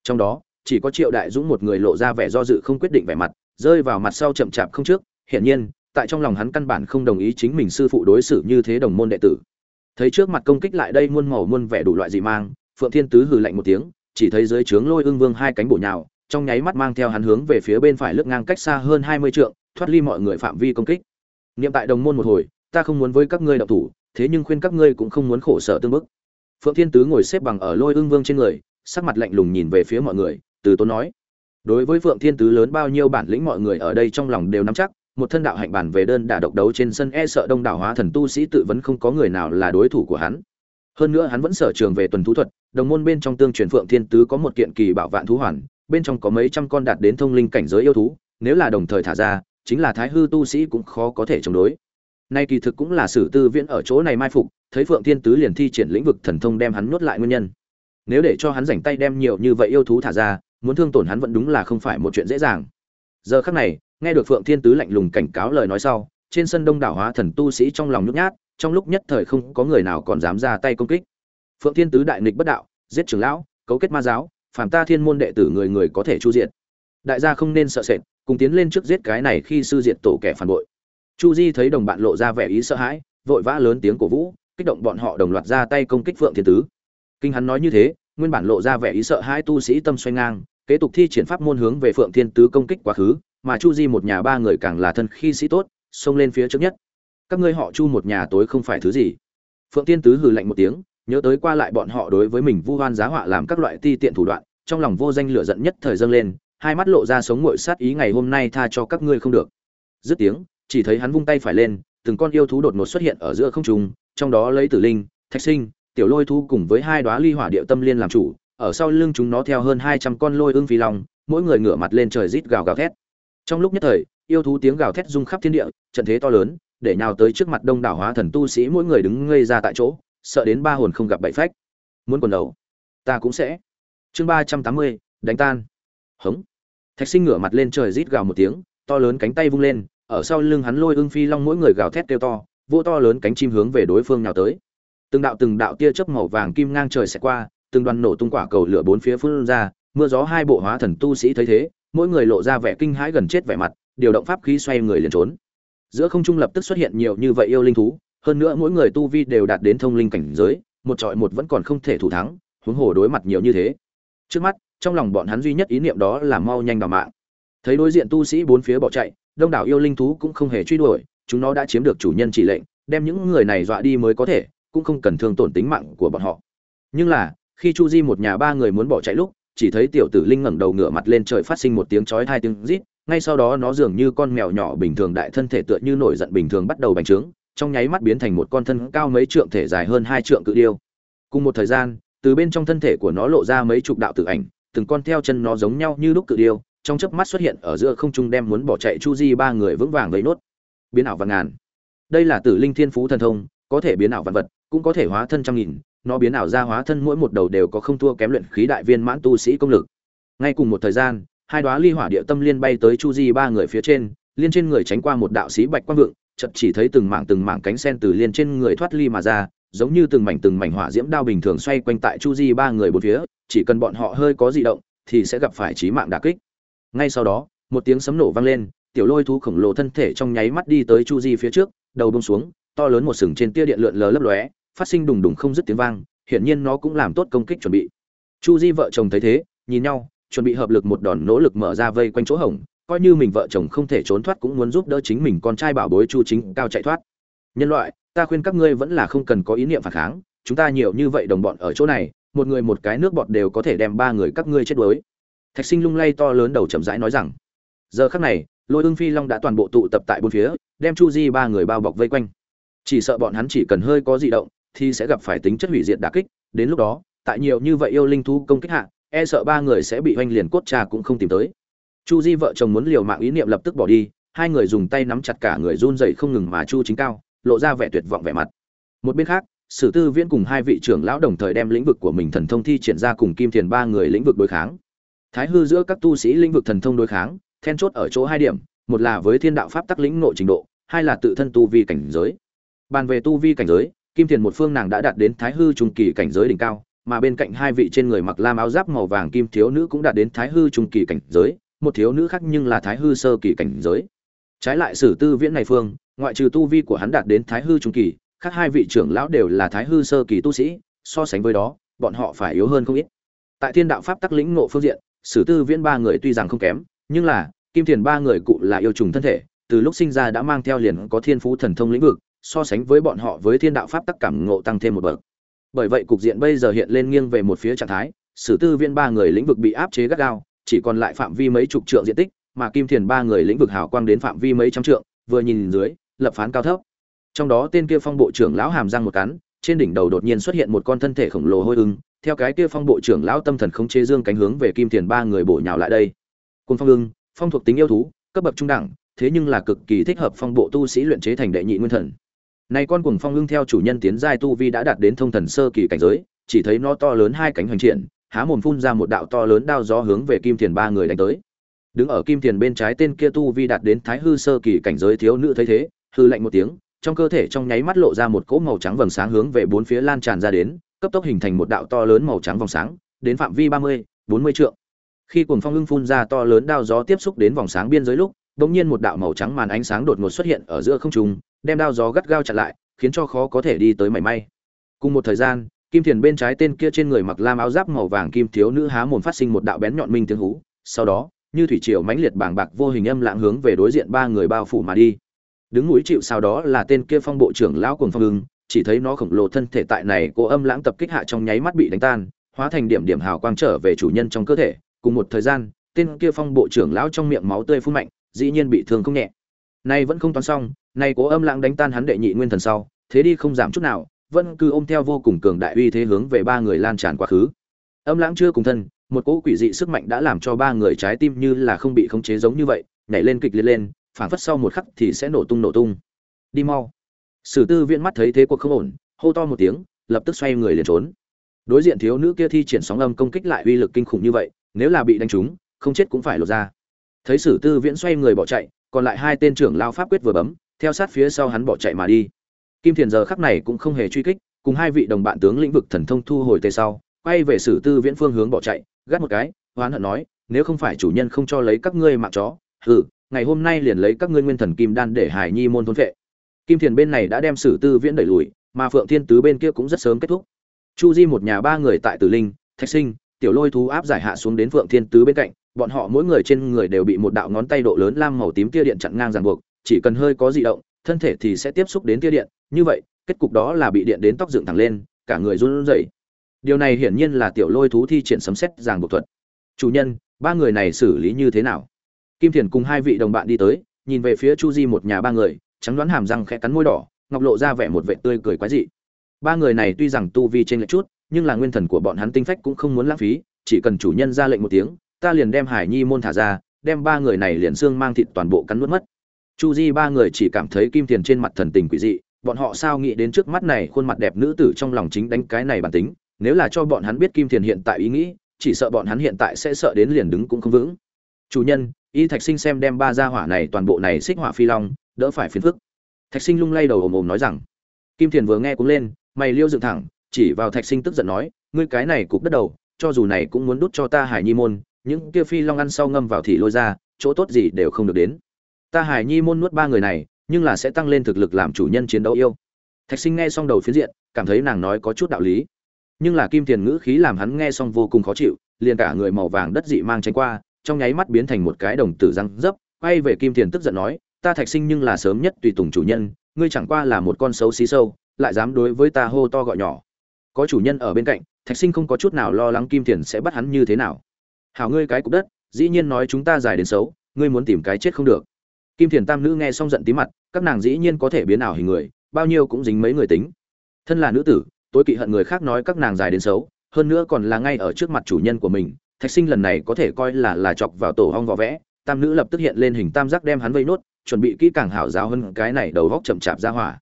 Trong đó, chỉ có triệu đại dũng một người lộ ra vẻ do dự không quyết định vẻ mặt, rơi vào mặt sau chậm chạp không trước, hiển nhiên tại trong lòng hắn căn bản không đồng ý chính mình sư phụ đối xử như thế đồng môn đệ tử. Thấy trước mặt công kích lại đây muôn màu muôn vẻ đủ loại dị mang, phượng thiên tứ hừ lạnh một tiếng, chỉ thấy dưới trướng lôi ương vương hai cánh bổ nhào, trong nháy mắt mang theo hắn hướng về phía bên phải lướt ngang cách xa hơn hai mươi trượng, thoát ly mọi người phạm vi công kích. Niệm tại đồng môn một hồi, ta không muốn với các ngươi đạo thủ, thế nhưng khuyên các ngươi cũng không muốn khổ sở tương bức. Phượng thiên tứ ngồi xếp bằng ở lôi ương vương trên người, sắc mặt lạnh lùng nhìn về phía mọi người, từ tốn nói, đối với phượng thiên tứ lớn bao nhiêu bản lĩnh mọi người ở đây trong lòng đều nắm chắc một thân đạo hạnh bản về đơn đả độc đấu trên sân e sợ đông đảo hóa thần tu sĩ tự vẫn không có người nào là đối thủ của hắn. Hơn nữa hắn vẫn sở trường về tuần thú thuật, đồng môn bên trong tương truyền phượng thiên tứ có một kiện kỳ bảo vạn thú hoàn, bên trong có mấy trăm con đạt đến thông linh cảnh giới yêu thú, nếu là đồng thời thả ra, chính là thái hư tu sĩ cũng khó có thể chống đối. Nay kỳ thực cũng là sử tư viễn ở chỗ này mai phục, thấy phượng thiên tứ liền thi triển lĩnh vực thần thông đem hắn nuốt lại nguyên nhân. Nếu để cho hắn rảnh tay đem nhiều như vậy yêu thú thả ra, muốn thương tổn hắn vẫn đúng là không phải một chuyện dễ dàng. Giờ khắc này nghe được phượng thiên tứ lạnh lùng cảnh cáo lời nói sau, trên sân đông đảo hóa thần tu sĩ trong lòng nhút nhát, trong lúc nhất thời không có người nào còn dám ra tay công kích. Phượng thiên tứ đại nghịch bất đạo, giết trưởng lão, cấu kết ma giáo, phàm ta thiên môn đệ tử người người có thể chu diệt. Đại gia không nên sợ sệt, cùng tiến lên trước giết cái này khi sư diệt tổ kẻ phản bội. Chu di thấy đồng bạn lộ ra vẻ ý sợ hãi, vội vã lớn tiếng cổ vũ, kích động bọn họ đồng loạt ra tay công kích phượng thiên tứ. Kinh hắn nói như thế, nguyên bản lộ ra vẻ ý sợ hai tu sĩ tâm xoay ngang, kế tục thi triển pháp môn hướng về phượng thiên tứ công kích quá khứ mà chu di một nhà ba người càng là thân khi sĩ tốt, xông lên phía trước nhất. Các ngươi họ chu một nhà tối không phải thứ gì. Phượng Tiên tứ hừ lạnh một tiếng, nhớ tới qua lại bọn họ đối với mình vu hoan giá họa làm các loại ti tiện thủ đoạn, trong lòng vô danh lửa giận nhất thời dâng lên, hai mắt lộ ra sống ngội sát ý ngày hôm nay tha cho các ngươi không được. Dứt tiếng, chỉ thấy hắn vung tay phải lên, từng con yêu thú đột ngột xuất hiện ở giữa không trung, trong đó lấy tử linh, thạch sinh, tiểu lôi thú cùng với hai đóa ly hỏa địa tâm liên làm chủ, ở sau lưng chúng nó theo hơn hai trăm con lôi ương phi long, mỗi người ngửa mặt lên trời rít gào gào thét trong lúc nhất thời, yêu thú tiếng gào thét rung khắp thiên địa, trận thế to lớn, để nhào tới trước mặt đông đảo hóa thần tu sĩ mỗi người đứng ngây ra tại chỗ, sợ đến ba hồn không gặp bảy phách. Muốn quần đầu, ta cũng sẽ. Chương ba trăm tám mươi, đánh tan. Hống. Thạch sinh ngửa mặt lên trời rít gào một tiếng, to lớn cánh tay vung lên, ở sau lưng hắn lôi ưng phi long mỗi người gào thét kêu to vô to lớn cánh chim hướng về đối phương nào tới. Từng đạo từng đạo tia chớp màu vàng kim ngang trời sẽ qua, từng đoàn nổ tung quả cầu lửa bốn phía phun ra, mưa gió hai bộ hóa thần tu sĩ thấy thế mỗi người lộ ra vẻ kinh hãi gần chết vẻ mặt, điều động pháp khí xoay người liền trốn. Giữa không trung lập tức xuất hiện nhiều như vậy yêu linh thú, hơn nữa mỗi người tu vi đều đạt đến thông linh cảnh giới, một trọi một vẫn còn không thể thủ thắng, huống hồ đối mặt nhiều như thế. Trước mắt, trong lòng bọn hắn duy nhất ý niệm đó là mau nhanh đào mạng. Thấy đối diện tu sĩ bốn phía bỏ chạy, đông đảo yêu linh thú cũng không hề truy đuổi, chúng nó đã chiếm được chủ nhân chỉ lệnh, đem những người này dọa đi mới có thể, cũng không cần thương tổn tính mạng của bọn họ. Nhưng là, khi chu di một nhà ba người muốn bỏ chạy lúc chỉ thấy tiểu tử linh ngẩng đầu ngửa mặt lên trời phát sinh một tiếng chói hai tiếng rít, ngay sau đó nó dường như con mèo nhỏ bình thường đại thân thể tựa như nổi giận bình thường bắt đầu bành trướng, trong nháy mắt biến thành một con thân cao mấy trượng thể dài hơn hai trượng cự điêu. Cùng một thời gian, từ bên trong thân thể của nó lộ ra mấy chục đạo tử ảnh, từng con theo chân nó giống nhau như lúc cự điêu, trong chớp mắt xuất hiện ở giữa không trung đem muốn bỏ chạy chu di ba người vững vàng gây nốt. Biến ảo vạn ngàn. Đây là tử linh thiên phú thần thông, có thể biến ảo vạn vật, cũng có thể hóa thân trăm nghìn nó biến ảo ra hóa thân mỗi một đầu đều có không thua kém luyện khí đại viên mãn tu sĩ công lực. Ngay cùng một thời gian, hai đóa ly hỏa địa tâm liên bay tới chu di ba người phía trên, liên trên người tránh qua một đạo sĩ bạch quang vượng, chợt chỉ thấy từng mảng từng mảng cánh sen từ liên trên người thoát ly mà ra, giống như từng mảnh từng mảnh hỏa diễm đao bình thường xoay quanh tại chu di ba người bốn phía, chỉ cần bọn họ hơi có dị động, thì sẽ gặp phải chí mạng đả kích. Ngay sau đó, một tiếng sấm nổ vang lên, tiểu lôi thú khổng lồ thân thể trong nháy mắt đi tới chu di phía trước, đầu buông xuống, to lớn một sừng trên tia điện lượn lờ lấp lóe phát sinh đùng đùng không dứt tiếng vang, hiển nhiên nó cũng làm tốt công kích chuẩn bị. Chu di vợ chồng thấy thế, nhìn nhau, chuẩn bị hợp lực một đòn nỗ lực mở ra vây quanh chỗ hổng, coi như mình vợ chồng không thể trốn thoát cũng muốn giúp đỡ chính mình con trai bảo bối chu chính cao chạy thoát. Nhân loại, ta khuyên các ngươi vẫn là không cần có ý niệm phản kháng, chúng ta nhiều như vậy đồng bọn ở chỗ này, một người một cái nước bọt đều có thể đem ba người các ngươi chết đuối. Thạch sinh lung lay to lớn đầu chậm rãi nói rằng, giờ khắc này, lôi ương phi long đã toàn bộ tụ tập tại bốn phía, đem chu di ba người bao bọc vây quanh. Chỉ sợ bọn hắn chỉ cần hơi có dị động thì sẽ gặp phải tính chất hủy diệt đả kích. Đến lúc đó, tại nhiều như vậy yêu linh thú công kích hạ e sợ ba người sẽ bị oanh liền cốt trà cũng không tìm tới. Chu di vợ chồng muốn liều mạng ý niệm lập tức bỏ đi, hai người dùng tay nắm chặt cả người run rẩy không ngừng mà chu chính cao, lộ ra vẻ tuyệt vọng vẻ mặt. Một bên khác, sử tư viễn cùng hai vị trưởng lão đồng thời đem lĩnh vực của mình thần thông thi triển ra cùng kim thiền ba người lĩnh vực đối kháng. Thái hư giữa các tu sĩ lĩnh vực thần thông đối kháng, then chốt ở chỗ hai điểm, một là với thiên đạo pháp tắc lĩnh nội trình độ, hai là tự thân tu vi cảnh giới. Bàn về tu vi cảnh giới kim thiền một phương nàng đã đạt đến thái hư trung kỳ cảnh giới đỉnh cao, mà bên cạnh hai vị trên người mặc lam áo giáp màu vàng kim thiếu nữ cũng đạt đến thái hư trung kỳ cảnh giới, một thiếu nữ khác nhưng là thái hư sơ kỳ cảnh giới. Trái lại sử tư viễn này phương, ngoại trừ tu vi của hắn đạt đến thái hư trung kỳ, khác hai vị trưởng lão đều là thái hư sơ kỳ tu sĩ, so sánh với đó, bọn họ phải yếu hơn không ít. Tại thiên đạo pháp tắc lĩnh ngộ phương diện, sử tư viễn ba người tuy rằng không kém, nhưng là kim thiền ba người cụ là yêu trùng thân thể, từ lúc sinh ra đã mang theo liền có thiên phú thần thông lĩnh vực so sánh với bọn họ với thiên đạo pháp tắc cảm ngộ tăng thêm một bậc. Bởi vậy cục diện bây giờ hiện lên nghiêng về một phía trạng thái, sử tư viên ba người lĩnh vực bị áp chế gắt gao, chỉ còn lại phạm vi mấy chục trượng diện tích, mà kim thiền ba người lĩnh vực hào quang đến phạm vi mấy trăm trượng, vừa nhìn dưới, lập phán cao thấp. Trong đó tên kia phong bộ trưởng lão hàm răng một cắn, trên đỉnh đầu đột nhiên xuất hiện một con thân thể khổng lồ hôi ưng, theo cái kia phong bộ trưởng lão tâm thần không chế dương cánh hướng về kim thiền ba người bổ nhào lại đây. Côn phong ưng, phong thuộc tính yêu thú, cấp bậc trung đẳng, thế nhưng là cực kỳ thích hợp phong bộ tu sĩ luyện chế thành đệ nhị nguyên thần này con cuồng phong ưng theo chủ nhân tiến giai tu vi đã đạt đến thông thần sơ kỳ cảnh giới, chỉ thấy nó to lớn hai cánh hoành triển, há mồm phun ra một đạo to lớn đao gió hướng về Kim Tiền ba người đánh tới. Đứng ở Kim Tiền bên trái tên kia tu vi đạt đến thái hư sơ kỳ cảnh giới thiếu nữ thấy thế, hư lạnh một tiếng, trong cơ thể trong nháy mắt lộ ra một cỗ màu trắng vầng sáng hướng về bốn phía lan tràn ra đến, cấp tốc hình thành một đạo to lớn màu trắng vòng sáng, đến phạm vi 30, 40 trượng. Khi cuồng phong ưng phun ra to lớn đao gió tiếp xúc đến vòng sáng biên giới lúc, bỗng nhiên một đạo màu trắng màn ánh sáng đột ngột xuất hiện ở giữa không trung, đem đao gió gắt gao chặn lại, khiến cho khó có thể đi tới mảy may. Cùng một thời gian, kim thiền bên trái tên kia trên người mặc lam áo giáp màu vàng kim thiếu nữ há mồm phát sinh một đạo bén nhọn minh tiếng hú, sau đó, như thủy triều mãnh liệt bàng bạc vô hình âm lặng hướng về đối diện ba người bao phủ mà đi. Đứng núi chịu sau đó là tên kia phong bộ trưởng lão cùng phong ưng, chỉ thấy nó khổng lồ thân thể tại này cô âm lãng tập kích hạ trong nháy mắt bị đánh tan, hóa thành điểm điểm hào quang trở về chủ nhân trong cơ thể, cùng một thời gian, tên kia phong bộ trưởng lão trong miệng máu tươi phun mạnh, dĩ nhiên bị thương không nhẹ nay vẫn không toán xong nay cố âm lãng đánh tan hắn đệ nhị nguyên thần sau, thế đi không giảm chút nào, vẫn cứ ôm theo vô cùng cường đại uy thế hướng về ba người lan tràn quá khứ. Âm lãng chưa cùng thân, một cỗ quỷ dị sức mạnh đã làm cho ba người trái tim như là không bị khống chế giống như vậy, nhảy lên kịch liệt lên phản phất sau một khắc thì sẽ nổ tung nổ tung. Đi mau. Sử tư viễn mắt thấy thế cuộc không ổn, hô to một tiếng, lập tức xoay người liền trốn. Đối diện thiếu nữ kia thi triển sóng âm công kích lại uy lực kinh khủng như vậy, nếu là bị đánh trúng, không chết cũng phải lột ra. Thấy sử tư viễn xoay người bỏ chạy, còn lại hai tên trưởng lao pháp quyết vừa bấm theo sát phía sau hắn bỏ chạy mà đi. Kim thiền giờ khắc này cũng không hề truy kích, cùng hai vị đồng bạn tướng lĩnh vực thần thông thu hồi tề sau, quay về sử tư viễn phương hướng bỏ chạy, gắt một cái, hoán hận nói, nếu không phải chủ nhân không cho lấy các ngươi mạng chó, hừ, ngày hôm nay liền lấy các ngươi nguyên thần kim đan để hải nhi môn thôn vệ. Kim thiền bên này đã đem sử tư viễn đẩy lùi, mà phượng thiên tứ bên kia cũng rất sớm kết thúc. Chu di một nhà ba người tại tử linh, thạch sinh, tiểu lôi thú áp giải hạ xuống đến phượng thiên tứ bên cạnh, bọn họ mỗi người trên người đều bị một đạo ngón tay độ lớn lam màu tím tia điện chặn ngang ràng buộc chỉ cần hơi có dị động, thân thể thì sẽ tiếp xúc đến tia điện. Như vậy, kết cục đó là bị điện đến tóc dựng thẳng lên, cả người run rẩy. Điều này hiển nhiên là tiểu lôi thú thi triển sấm xét ràng buộc thuật. Chủ nhân, ba người này xử lý như thế nào? Kim thiền cùng hai vị đồng bạn đi tới, nhìn về phía chu di một nhà ba người, trắng đoán hàm răng khẽ cắn môi đỏ, ngọc lộ ra vẻ một vẻ tươi cười quái dị. Ba người này tuy rằng tu vi trên lệch chút, nhưng là nguyên thần của bọn hắn tinh phách cũng không muốn lãng phí, chỉ cần chủ nhân ra lệnh một tiếng, ta liền đem hải nhi môn thả ra, đem ba người này liền xương mang thịt toàn bộ cắn nuốt mất chu di ba người chỉ cảm thấy kim tiền trên mặt thần tình quỷ dị, bọn họ sao nghĩ đến trước mắt này khuôn mặt đẹp nữ tử trong lòng chính đánh cái này bản tính, nếu là cho bọn hắn biết kim tiền hiện tại ý nghĩ, chỉ sợ bọn hắn hiện tại sẽ sợ đến liền đứng cũng không vững. Chủ nhân, y thạch sinh xem đem ba gia hỏa này toàn bộ này xích hỏa phi long, đỡ phải phiền phức. Thạch sinh lung lay đầu ồm ồm nói rằng, kim thiền vừa nghe cũng lên, mày liêu dựng thẳng, chỉ vào thạch sinh tức giận nói, ngươi cái này cục đất đầu, cho dù này cũng muốn đút cho ta hải nhi môn, những kia phi long ăn sau ngâm vào thì lôi ra, chỗ tốt gì đều không được đến ta hải nhi môn nuốt ba người này, nhưng là sẽ tăng lên thực lực làm chủ nhân chiến đấu yêu. Thạch sinh nghe xong đầu phiến diện, cảm thấy nàng nói có chút đạo lý. Nhưng là kim tiền ngữ khí làm hắn nghe xong vô cùng khó chịu, liền cả người màu vàng đất dị mang tránh qua, trong nháy mắt biến thành một cái đồng tử răng dấp, quay về kim tiền tức giận nói, ta thạch sinh nhưng là sớm nhất tùy tùng chủ nhân, ngươi chẳng qua là một con xấu xí sâu, lại dám đối với ta hô to gọi nhỏ. Có chủ nhân ở bên cạnh, thạch sinh không có chút nào lo lắng kim tiền sẽ bắt hắn như thế nào. Hảo ngươi cái cục đất, dĩ nhiên nói chúng ta dài đến xấu, ngươi muốn tìm cái chết không được kim thiền tam nữ nghe xong giận tí mặt, các nàng dĩ nhiên có thể biến ảo hình người, bao nhiêu cũng dính mấy người tính. Thân là nữ tử tôi kỵ hận người khác nói các nàng dài đến xấu, hơn nữa còn là ngay ở trước mặt chủ nhân của mình. Thạch sinh lần này có thể coi là là chọc vào tổ hong vỏ vẽ, tam nữ lập tức hiện lên hình tam giác đem hắn vây nốt, chuẩn bị kỹ càng hảo giáo hơn cái này đầu góc chậm chạp ra hỏa.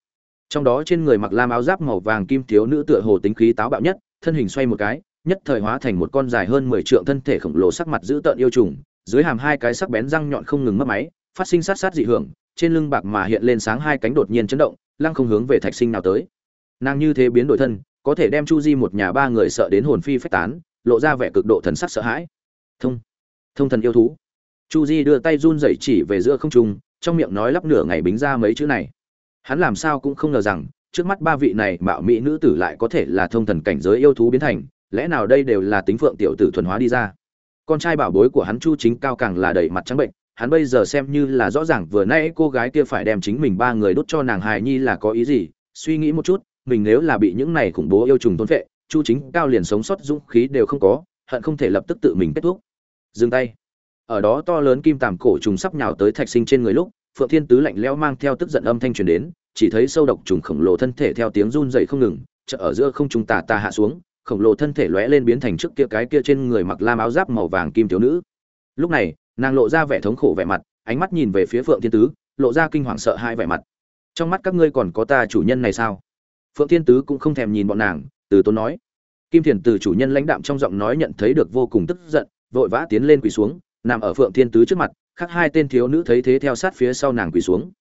Trong đó trên người mặc lam áo giáp màu vàng kim thiếu nữ tựa hồ tính khí táo bạo nhất, thân hình xoay một cái, nhất thời hóa thành một con dài hơn mười trượng thân thể khổng lồ sắc mặt dữ tợn yêu trùng, dưới hàm hai cái sắc bén răng nhọn không ngừng mất máy phát sinh sát sát dị hưởng, trên lưng bạc mà hiện lên sáng hai cánh đột nhiên chấn động, lăng không hướng về thạch sinh nào tới. Nàng như thế biến đổi thân, có thể đem chu di một nhà ba người sợ đến hồn phi phách tán, lộ ra vẻ cực độ thần sắc sợ hãi. Thông thông thần yêu thú. Chu di đưa tay run rẩy chỉ về giữa không trung, trong miệng nói lắp nửa ngày bính ra mấy chữ này. Hắn làm sao cũng không ngờ rằng, trước mắt ba vị này mạo mỹ nữ tử lại có thể là thông thần cảnh giới yêu thú biến thành, lẽ nào đây đều là tính phượng tiểu tử thuần hóa đi ra? Con trai bảo bối của hắn chu chính cao càng là đầy mặt trắng bệnh hắn bây giờ xem như là rõ ràng vừa nãy cô gái kia phải đem chính mình ba người đốt cho nàng hài nhi là có ý gì, suy nghĩ một chút, mình nếu là bị những này khủng bố yêu trùng thôn vệ chu chính cao liền sống sót dũng khí đều không có, hận không thể lập tức tự mình kết thúc. Dừng tay. Ở đó to lớn kim tàm cổ trùng sắp nhào tới thạch sinh trên người lúc, phượng thiên tứ lạnh lẽo mang theo tức giận âm thanh truyền đến, chỉ thấy sâu độc trùng khổng lồ thân thể theo tiếng run dậy không ngừng, chợ ở giữa không trùng tà tà hạ xuống, khổng lồ thân thể lóe lên biến thành trước kia cái kia trên người mặc lam áo giáp màu vàng kim thiếu nữ. Lúc này nàng lộ ra vẻ thống khổ vẻ mặt, ánh mắt nhìn về phía phượng thiên tứ, lộ ra kinh hoàng sợ hai vẻ mặt. Trong mắt các ngươi còn có ta chủ nhân này sao? Phượng thiên tứ cũng không thèm nhìn bọn nàng, từ tốn nói. Kim thiền từ chủ nhân lãnh đạm trong giọng nói nhận thấy được vô cùng tức giận, vội vã tiến lên quỳ xuống, nằm ở phượng thiên tứ trước mặt, khác hai tên thiếu nữ thấy thế theo sát phía sau nàng quỳ xuống.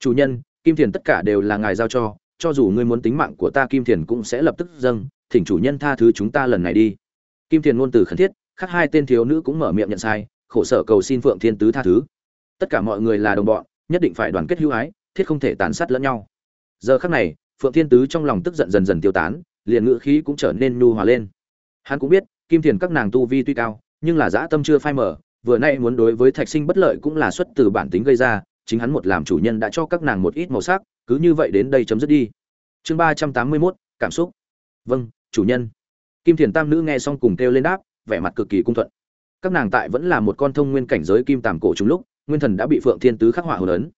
Chủ nhân, kim thiền tất cả đều là ngài giao cho cho dù ngươi muốn tính mạng của ta kim thiền cũng sẽ lập tức dâng, thỉnh chủ nhân tha thứ chúng ta lần này đi. Kim thiền ngôn từ khẩn thiết, khác hai tên thiếu nữ cũng mở miệng nhận sai khổ sở cầu xin phượng thiên tứ tha thứ. Tất cả mọi người là đồng bọn, nhất định phải đoàn kết hữu ái, thiết không thể tàn sát lẫn nhau. Giờ khắc này, phượng thiên tứ trong lòng tức giận dần dần tiêu tán, liền ngữ khí cũng trở nên nhu hòa lên. Hắn cũng biết, kim thiền các nàng tu vi tuy cao, nhưng là dã tâm chưa phai mở vừa nay muốn đối với thạch sinh bất lợi cũng là xuất từ bản tính gây ra, chính hắn một làm chủ nhân đã cho các nàng một ít màu sắc, cứ như vậy đến đây chấm dứt đi. Chương ba trăm tám mươi mốt, cảm xúc. Vâng chủ nhân. Kim thiền tam nữ nghe xong cùng kêu lên đáp, vẻ mặt cực kỳ cung thuận các nàng tại vẫn là một con thông nguyên cảnh giới kim tàm cổ trùng lúc, nguyên thần đã bị phượng thiên tứ khắc họa hồn ấn.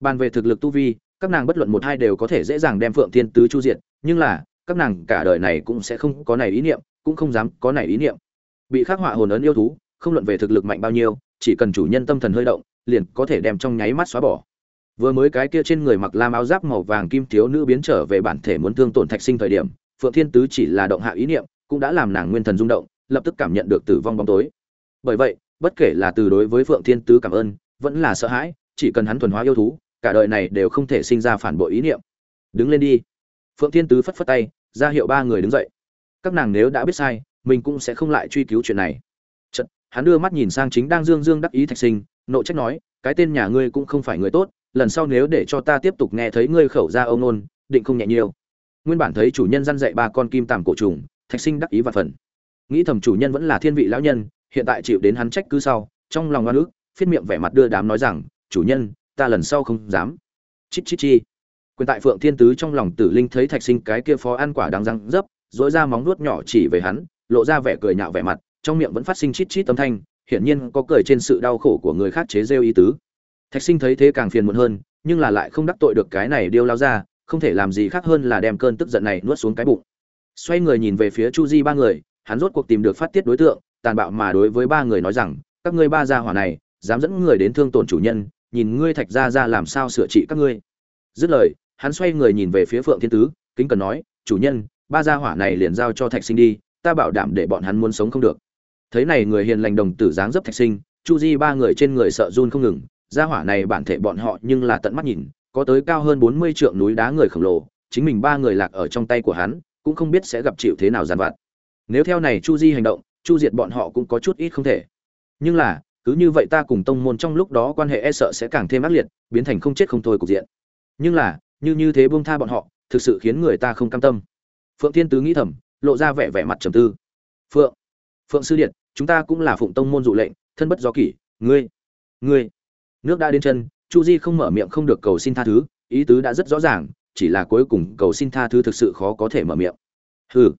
Bàn về thực lực tu vi, các nàng bất luận một hai đều có thể dễ dàng đem phượng thiên tứ chu diệt, nhưng là, các nàng cả đời này cũng sẽ không có này ý niệm, cũng không dám có này ý niệm. Bị khắc họa hồn ấn yêu thú, không luận về thực lực mạnh bao nhiêu, chỉ cần chủ nhân tâm thần hơi động, liền có thể đem trong nháy mắt xóa bỏ. Vừa mới cái kia trên người mặc lam áo giáp màu vàng kim thiếu nữ biến trở về bản thể muốn thương tổn thạch sinh thời điểm, phượng thiên tứ chỉ là động hạ ý niệm, cũng đã làm nàng nguyên thần rung động, lập tức cảm nhận được tử vong bóng tối bởi vậy bất kể là từ đối với phượng thiên tứ cảm ơn vẫn là sợ hãi chỉ cần hắn thuần hóa yêu thú cả đời này đều không thể sinh ra phản bội ý niệm. Đứng lên đi. Phượng thiên tứ phất phất tay ra hiệu ba người đứng dậy. Các nàng nếu đã biết sai mình cũng sẽ không lại truy cứu chuyện này. Chật, hắn đưa mắt nhìn sang chính đang dương dương đắc ý thạch sinh nộ trách nói cái tên nhà ngươi cũng không phải người tốt lần sau nếu để cho ta tiếp tục nghe thấy ngươi khẩu ra ông nôn định không nhẹ nhiều. Nguyên bản thấy chủ nhân dăn dạy ba con kim tàm cổ trùng thạch sinh đắc ý và phần. Nghĩ thầm chủ nhân vẫn là thiên vị lão nhân hiện tại chịu đến hắn trách cứ sau, trong lòng oan ức, phiết miệng vẻ mặt đưa đám nói rằng, chủ nhân, ta lần sau không dám. Chít chít chi. Quyền tại phượng thiên tứ trong lòng tử linh thấy thạch sinh cái kia phó ăn quả đáng răng dấp dỗi ra móng nuốt nhỏ chỉ về hắn, lộ ra vẻ cười nhạo vẻ mặt, trong miệng vẫn phát sinh chít chít âm thanh, hiển nhiên có cười trên sự đau khổ của người khác chế rêu ý tứ. Thạch sinh thấy thế càng phiền muộn hơn, nhưng là lại không đắc tội được cái này điêu lao ra, không thể làm gì khác hơn là đem cơn tức giận này nuốt xuống cái bụng. Xoay người nhìn về phía chu di ba người, hắn rốt cuộc tìm được phát tiết đối tượng tàn bạo mà đối với ba người nói rằng, các ngươi ba gia hỏa này, dám dẫn người đến thương tổn chủ nhân, nhìn ngươi thạch gia ra làm sao sửa trị các ngươi. Dứt lời, hắn xoay người nhìn về phía phượng thiên tứ, kính cần nói, chủ nhân, ba gia hỏa này liền giao cho thạch sinh đi, ta bảo đảm để bọn hắn muốn sống không được. Thấy này người hiền lành đồng tử dáng dấp thạch sinh, chu di ba người trên người sợ run không ngừng, gia hỏa này bản thể bọn họ nhưng là tận mắt nhìn, có tới cao hơn bốn mươi trượng núi đá người khổng lồ, chính mình ba người lạc ở trong tay của hắn, cũng không biết sẽ gặp chịu thế nào giàn vặt. Nếu theo này chu di hành động chu diệt bọn họ cũng có chút ít không thể. Nhưng là, cứ như vậy ta cùng tông môn trong lúc đó quan hệ e sợ sẽ càng thêm ác liệt, biến thành không chết không thôi cục diện. Nhưng là, như như thế buông tha bọn họ, thực sự khiến người ta không cam tâm. Phượng thiên tứ nghĩ thầm, lộ ra vẻ vẻ mặt trầm tư. Phượng phượng sư điện chúng ta cũng là phụng tông môn dụ lệnh, thân bất do kỷ, ngươi ngươi. Nước đã đến chân, chu di không mở miệng không được cầu xin tha thứ, ý tứ đã rất rõ ràng, chỉ là cuối cùng cầu xin tha thứ thực sự khó có thể mở miệng. Hừ.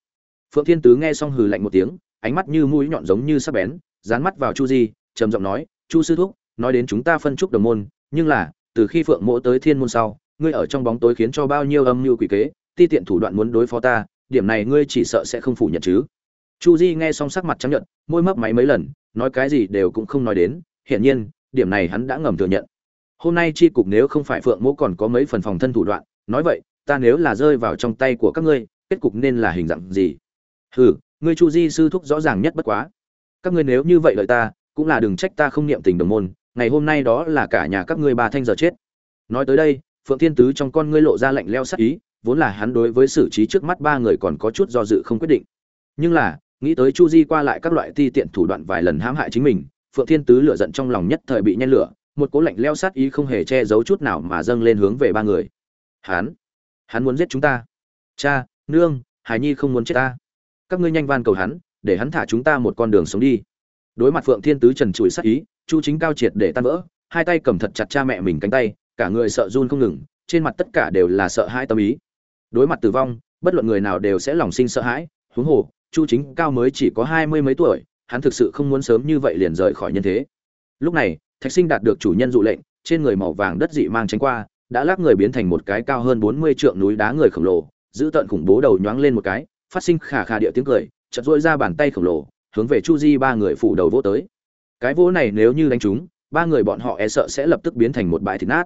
Phượng thiên tứ nghe xong hừ lạnh một tiếng ánh mắt như mũi nhọn giống như sắc bén, dán mắt vào chu di, trầm giọng nói, chu sư thúc, nói đến chúng ta phân trúc đồng môn, nhưng là, từ khi phượng mỗ tới thiên môn sau, ngươi ở trong bóng tối khiến cho bao nhiêu âm mưu quỷ kế, ti tiện thủ đoạn muốn đối phó ta, điểm này ngươi chỉ sợ sẽ không phủ nhận chứ. Chu di nghe xong sắc mặt trắng nhận môi mấp máy mấy lần, nói cái gì đều cũng không nói đến, hiển nhiên, điểm này hắn đã ngầm thừa nhận. Hôm nay chi cục nếu không phải phượng mỗ còn có mấy phần phòng thân thủ đoạn, nói vậy, ta nếu là rơi vào trong tay của các ngươi, kết cục nên là hình dạng gì? Hừ ngươi chu di sư thúc rõ ràng nhất bất quá. Các ngươi nếu như vậy lợi ta, cũng là đừng trách ta không niệm tình đồng môn, ngày hôm nay đó là cả nhà các ngươi ba thanh giờ chết. Nói tới đây, phượng thiên tứ trong con ngươi lộ ra lạnh leo sắc ý, vốn là hắn đối với xử trí trước mắt ba người còn có chút do dự không quyết định. Nhưng là, nghĩ tới chu di qua lại các loại ti tiện thủ đoạn vài lần hãm hại chính mình, phượng thiên tứ lửa giận trong lòng nhất thời bị nhen lửa, một cố lạnh leo sát ý không hề che giấu chút nào mà dâng lên hướng về ba người. Hắn hắn muốn giết chúng ta. Cha, nương, hải nhi không muốn chết ta các ngươi nhanh van cầu hắn, để hắn thả chúng ta một con đường sống đi. Đối mặt phượng thiên tứ trần trụi sát ý, chu chính cao triệt để tan vỡ, hai tay cầm thật chặt cha mẹ mình cánh tay, cả người sợ run không ngừng, trên mặt tất cả đều là sợ hãi tâm ý. Đối mặt tử vong, bất luận người nào đều sẽ lòng sinh sợ hãi, huống hồ, chu chính cao mới chỉ có hai mươi mấy tuổi, hắn thực sự không muốn sớm như vậy liền rời khỏi nhân thế. Lúc này, thạch sinh đạt được chủ nhân dụ lệnh, trên người màu vàng đất dị mang tránh qua, đã lắc người biến thành một cái cao hơn bốn mươi trượng núi đá người khổng lồ, giữ tận khủng bố đầu nhoáng lên một cái phát sinh khả khà địa tiếng cười chật dội ra bàn tay khổng lồ, hướng về chu di ba người phủ đầu vỗ tới. Cái vỗ này nếu như đánh trúng, ba người bọn họ e sợ sẽ lập tức biến thành một bãi thịt nát.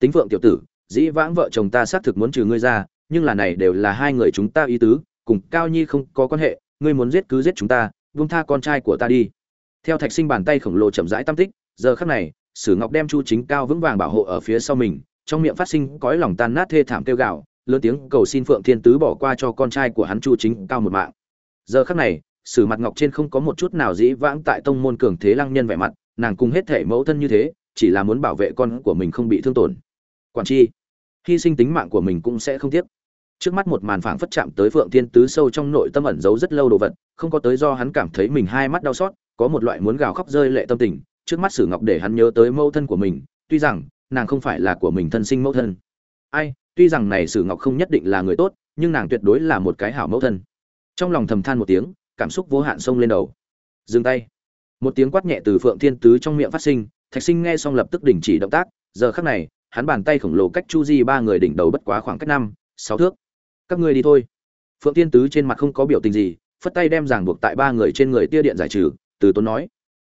Tính phượng tiểu tử, dĩ vãng vợ chồng ta xác thực muốn trừ ngươi ra, nhưng là này đều là hai người chúng ta ý tứ, cùng cao nhi không có quan hệ, ngươi muốn giết cứ giết chúng ta vung tha con trai của ta đi. Theo thạch sinh bàn tay khổng lồ chậm rãi tam tích, giờ khắc này, sử ngọc đem chu chính cao vững vàng bảo hộ ở phía sau mình, trong miệng phát sinh cõi lòng tan nát thê thảm kêu gào lớn tiếng cầu xin phượng thiên tứ bỏ qua cho con trai của hắn chu chính cao một mạng. Giờ khắc này, sử mặt ngọc trên không có một chút nào dĩ vãng tại tông môn cường thế lăng nhân vẻ mặt, nàng cùng hết thể mẫu thân như thế, chỉ là muốn bảo vệ con của mình không bị thương tổn. Quản chi? Hy sinh tính mạng của mình cũng sẽ không tiếc. Trước mắt một màn phảng phất chạm tới phượng thiên tứ sâu trong nội tâm ẩn giấu rất lâu đồ vật, không có tới do hắn cảm thấy mình hai mắt đau xót, có một loại muốn gào khóc rơi lệ tâm tình, trước mắt sử ngọc để hắn nhớ tới mẫu thân của mình, tuy rằng nàng không phải là của mình thân sinh mẫu thân. Ai tuy rằng này sử ngọc không nhất định là người tốt, nhưng nàng tuyệt đối là một cái hảo mẫu thân. Trong lòng thầm than một tiếng, cảm xúc vô hạn sông lên đầu. Dừng tay. Một tiếng quát nhẹ từ phượng thiên tứ trong miệng phát sinh, thạch sinh nghe xong lập tức đình chỉ động tác, giờ khắc này, hắn bàn tay khổng lồ cách chu di ba người đỉnh đầu bất quá khoảng cách năm, sáu thước. Các ngươi đi thôi. Phượng Thiên tứ trên mặt không có biểu tình gì, phất tay đem giảng buộc tại ba người trên người tia điện giải trừ, từ tốn nói.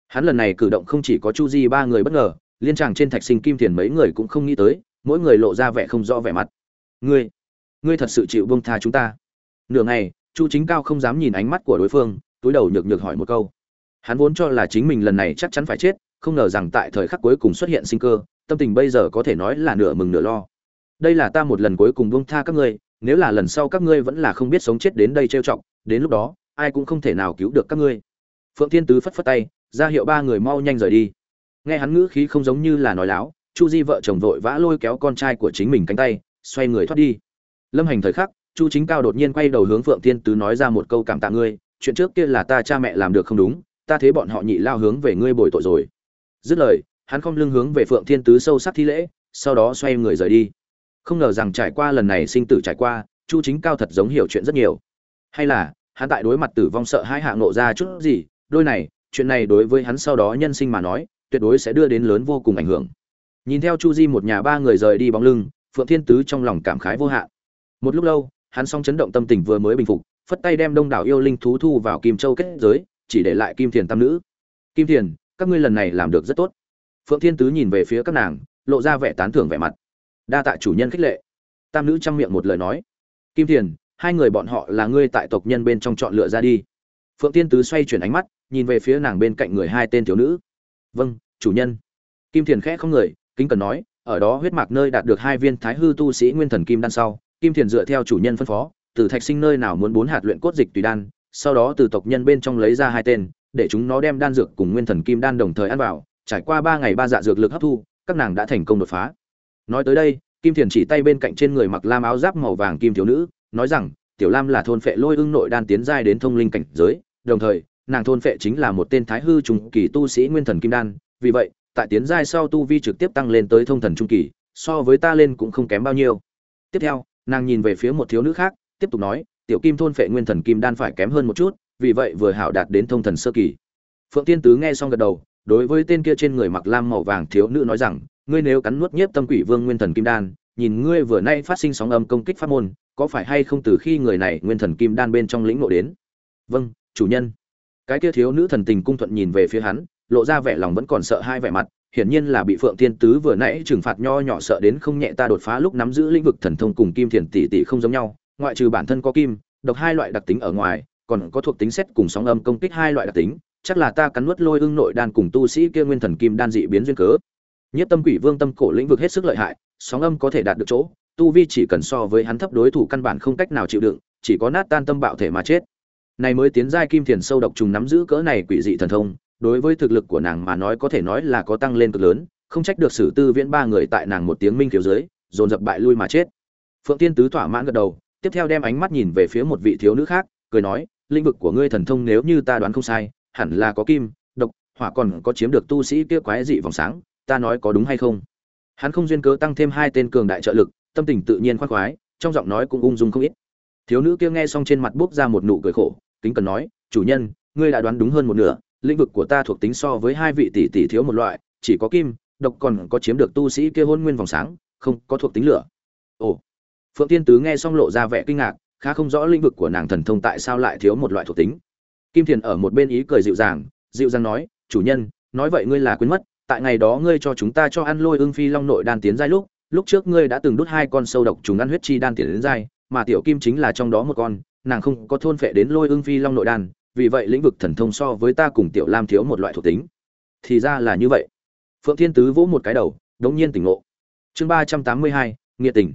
Hắn lần này cử động không chỉ có chu di ba người bất ngờ, liên tràng trên thạch sinh kim tiền mấy người cũng không nghĩ tới mỗi người lộ ra vẻ không rõ vẻ mặt. Ngươi ngươi thật sự chịu bông tha chúng ta. Nửa ngày, chu chính cao không dám nhìn ánh mắt của đối phương, túi đầu nhược nhược hỏi một câu. Hắn vốn cho là chính mình lần này chắc chắn phải chết, không ngờ rằng tại thời khắc cuối cùng xuất hiện sinh cơ, tâm tình bây giờ có thể nói là nửa mừng nửa lo. Đây là ta một lần cuối cùng buông tha các ngươi, nếu là lần sau các ngươi vẫn là không biết sống chết đến đây trêu chọc, đến lúc đó, ai cũng không thể nào cứu được các ngươi. Phượng thiên tứ phất phất tay, ra hiệu ba người mau nhanh rời đi. Nghe hắn ngữ khí không giống như là nói láo chu di vợ chồng vội vã lôi kéo con trai của chính mình cánh tay, xoay người thoát đi. Lâm hành thời khắc, chu chính cao đột nhiên quay đầu hướng phượng thiên tứ nói ra một câu cảm tạ ngươi, chuyện trước kia là ta cha mẹ làm được không đúng, ta thấy bọn họ nhị lao hướng về ngươi bồi tội rồi. Dứt lời, hắn không lưng hướng về phượng thiên tứ sâu sắc thi lễ, sau đó xoay người rời đi. Không ngờ rằng trải qua lần này sinh tử trải qua, chu chính cao thật giống hiểu chuyện rất nhiều. Hay là, hắn tại đối mặt tử vong sợ hai hạ nộ ra chút gì, đôi này, chuyện này đối với hắn sau đó nhân sinh mà nói, tuyệt đối sẽ đưa đến lớn vô cùng ảnh hưởng nhìn theo chu di một nhà ba người rời đi bóng lưng, phượng thiên tứ trong lòng cảm khái vô hạn. Một lúc lâu, hắn song chấn động tâm tình vừa mới bình phục, phất tay đem đông đảo yêu linh thú thu vào kim châu kết giới, chỉ để lại kim thiền tam nữ. Kim thiền, các ngươi lần này làm được rất tốt. Phượng thiên tứ nhìn về phía các nàng, lộ ra vẻ tán thưởng vẻ mặt. Đa tạ chủ nhân khích lệ. Tam nữ chăm miệng một lời nói. Kim thiền, hai người bọn họ là ngươi tại tộc nhân bên trong chọn lựa ra đi. Phượng thiên tứ xoay chuyển ánh mắt, nhìn về phía nàng bên cạnh người hai tên thiếu nữ. Vâng chủ nhân. Kim thiền khẽ không người kính cần nói, ở đó huyết mạc nơi đạt được hai viên thái hư tu sĩ nguyên thần kim đan sau, kim thiền dựa theo chủ nhân phân phó, từ thạch sinh nơi nào muốn bốn hạt luyện cốt dịch tùy đan, sau đó từ tộc nhân bên trong lấy ra hai tên, để chúng nó đem đan dược cùng nguyên thần kim đan đồng thời ăn vào, trải qua ba ngày ba dạ dược lực hấp thu, các nàng đã thành công đột phá. Nói tới đây, kim thiền chỉ tay bên cạnh trên người mặc lam áo giáp màu vàng kim thiếu nữ, nói rằng, tiểu lam là thôn phệ lôi ưng nội đan tiến giai đến thông linh cảnh giới, đồng thời, nàng thôn phệ chính là một tên thái hư trùng kỳ tu sĩ nguyên thần kim đan, vì vậy tại tiến giai sau tu vi trực tiếp tăng lên tới thông thần trung kỳ, so với ta lên cũng không kém bao nhiêu. Tiếp theo, nàng nhìn về phía một thiếu nữ khác, tiếp tục nói, tiểu kim thôn phệ nguyên thần kim đan phải kém hơn một chút, vì vậy vừa hảo đạt đến thông thần sơ kỳ. Phượng tiên tứ nghe xong gật đầu, đối với tên kia trên người mặc lam màu vàng thiếu nữ nói rằng, ngươi nếu cắn nuốt nhiếp tâm quỷ vương nguyên thần kim đan, nhìn ngươi vừa nay phát sinh sóng âm công kích pháp môn, có phải hay không từ khi người này nguyên thần kim đan bên trong lĩnh ngộ đến? Vâng chủ nhân. Cái kia thiếu nữ thần tình cung thuận nhìn về phía hắn lộ ra vẻ lòng vẫn còn sợ hai vẻ mặt, hiển nhiên là bị phượng Thiên tứ vừa nãy trừng phạt nho nhỏ sợ đến không nhẹ ta đột phá lúc nắm giữ lĩnh vực thần thông cùng kim thiền tỷ tỷ không giống nhau, ngoại trừ bản thân có kim, độc hai loại đặc tính ở ngoài, còn có thuộc tính xét cùng sóng âm công kích hai loại đặc tính, chắc là ta cắn nuốt lôi ưng nội đan cùng tu sĩ kia nguyên thần kim đan dị biến duyên cớ. Nhất tâm quỷ vương tâm cổ lĩnh vực hết sức lợi hại, sóng âm có thể đạt được chỗ, tu vi chỉ cần so với hắn thấp đối thủ căn bản không cách nào chịu đựng, chỉ có nát tan tâm bạo thể mà chết. Này mới tiến giai kim thiền sâu độc trùng nắm giữ cỡ này quỷ dị thần thông đối với thực lực của nàng mà nói có thể nói là có tăng lên cực lớn, không trách được sử tư viễn ba người tại nàng một tiếng minh thiếu dưới, dồn dập bại lui mà chết. Phượng tiên tứ thỏa mãn gật đầu, tiếp theo đem ánh mắt nhìn về phía một vị thiếu nữ khác, cười nói, lĩnh vực của ngươi thần thông nếu như ta đoán không sai, hẳn là có kim, độc, hỏa còn có chiếm được tu sĩ kia quái dị vòng sáng, ta nói có đúng hay không? Hắn không duyên cớ tăng thêm hai tên cường đại trợ lực, tâm tình tự nhiên khoan khoái, trong giọng nói cũng ung dung không ít. Thiếu nữ kia nghe xong trên mặt bốc ra một nụ cười khổ, kính cần nói, chủ nhân, ngươi đã đoán đúng hơn một nửa lĩnh vực của ta thuộc tính so với hai vị tỷ tỷ thiếu một loại, chỉ có kim, độc còn có chiếm được tu sĩ kia hôn nguyên vòng sáng, không có thuộc tính lửa. Ồ. Phượng tiên tứ nghe xong lộ ra vẻ kinh ngạc, khá không rõ lĩnh vực của nàng thần thông tại sao lại thiếu một loại thuộc tính. Kim thiền ở một bên ý cười dịu dàng dịu dàng nói, chủ nhân, nói vậy ngươi là quên mất, tại ngày đó ngươi cho chúng ta cho ăn lôi ương phi long nội đan tiến giai lúc lúc trước ngươi đã từng đút hai con sâu độc trùng ăn huyết chi đan tiến đến giai, mà tiểu kim chính là trong đó một con, nàng không có thôn phệ đến lôi ương phi long nội đan vì vậy lĩnh vực thần thông so với ta cùng tiểu lam thiếu một loại thuộc tính. Thì ra là như vậy. Phượng thiên tứ vỗ một cái đầu, đống nhiên tỉnh ngộ. Chương ba trăm tám mươi hai, nghĩa tình.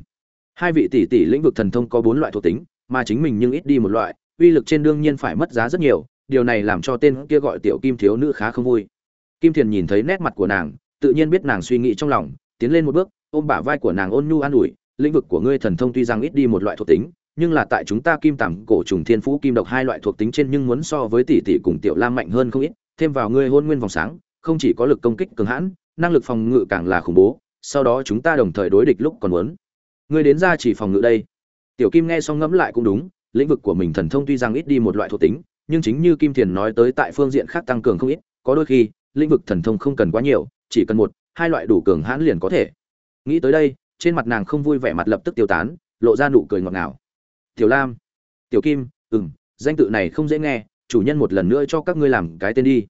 Hai vị tỷ tỷ lĩnh vực thần thông có bốn loại thuộc tính, mà chính mình nhưng ít đi một loại, uy lực trên đương nhiên phải mất giá rất nhiều, điều này làm cho tên kia gọi tiểu kim thiếu nữ khá không vui. Kim thiền nhìn thấy nét mặt của nàng, tự nhiên biết nàng suy nghĩ trong lòng, tiến lên một bước, ôm bả vai của nàng ôn nhu an ủi, lĩnh vực của ngươi thần thông tuy rằng ít đi một loại thuộc tính nhưng là tại chúng ta kim tằm cổ trùng thiên phú kim độc hai loại thuộc tính trên nhưng muốn so với tỷ tỷ cùng tiểu lam mạnh hơn không ít, thêm vào ngươi hôn nguyên vòng sáng, không chỉ có lực công kích cường hãn, năng lực phòng ngự càng là khủng bố, sau đó chúng ta đồng thời đối địch lúc còn muốn. Ngươi đến ra chỉ phòng ngự đây. Tiểu kim nghe xong ngẫm lại cũng đúng, lĩnh vực của mình thần thông tuy rằng ít đi một loại thuộc tính, nhưng chính như kim thiền nói tới tại phương diện khác tăng cường không ít, có đôi khi, lĩnh vực thần thông không cần quá nhiều, chỉ cần một, hai loại đủ cường hãn liền có thể. Nghĩ tới đây, trên mặt nàng không vui vẻ mặt lập tức tiêu tán, lộ ra nụ cười ngọt ngào tiểu lam, tiểu kim, ừm, danh tự này không dễ nghe, chủ nhân một lần nữa cho các ngươi làm cái tên đi.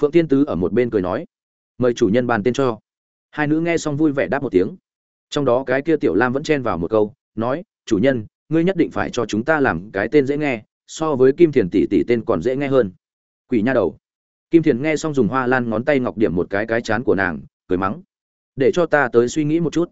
Phượng tiên tứ ở một bên cười nói, mời chủ nhân bàn tên cho. Hai nữ nghe xong vui vẻ đáp một tiếng. Trong đó cái kia tiểu lam vẫn chen vào một câu, nói, chủ nhân, ngươi nhất định phải cho chúng ta làm cái tên dễ nghe, so với kim thiền tỷ tỷ tên còn dễ nghe hơn. Quỷ nha đầu. Kim thiền nghe xong dùng hoa lan ngón tay ngọc điểm một cái cái chán của nàng, cười mắng. Để cho ta tới suy nghĩ một chút.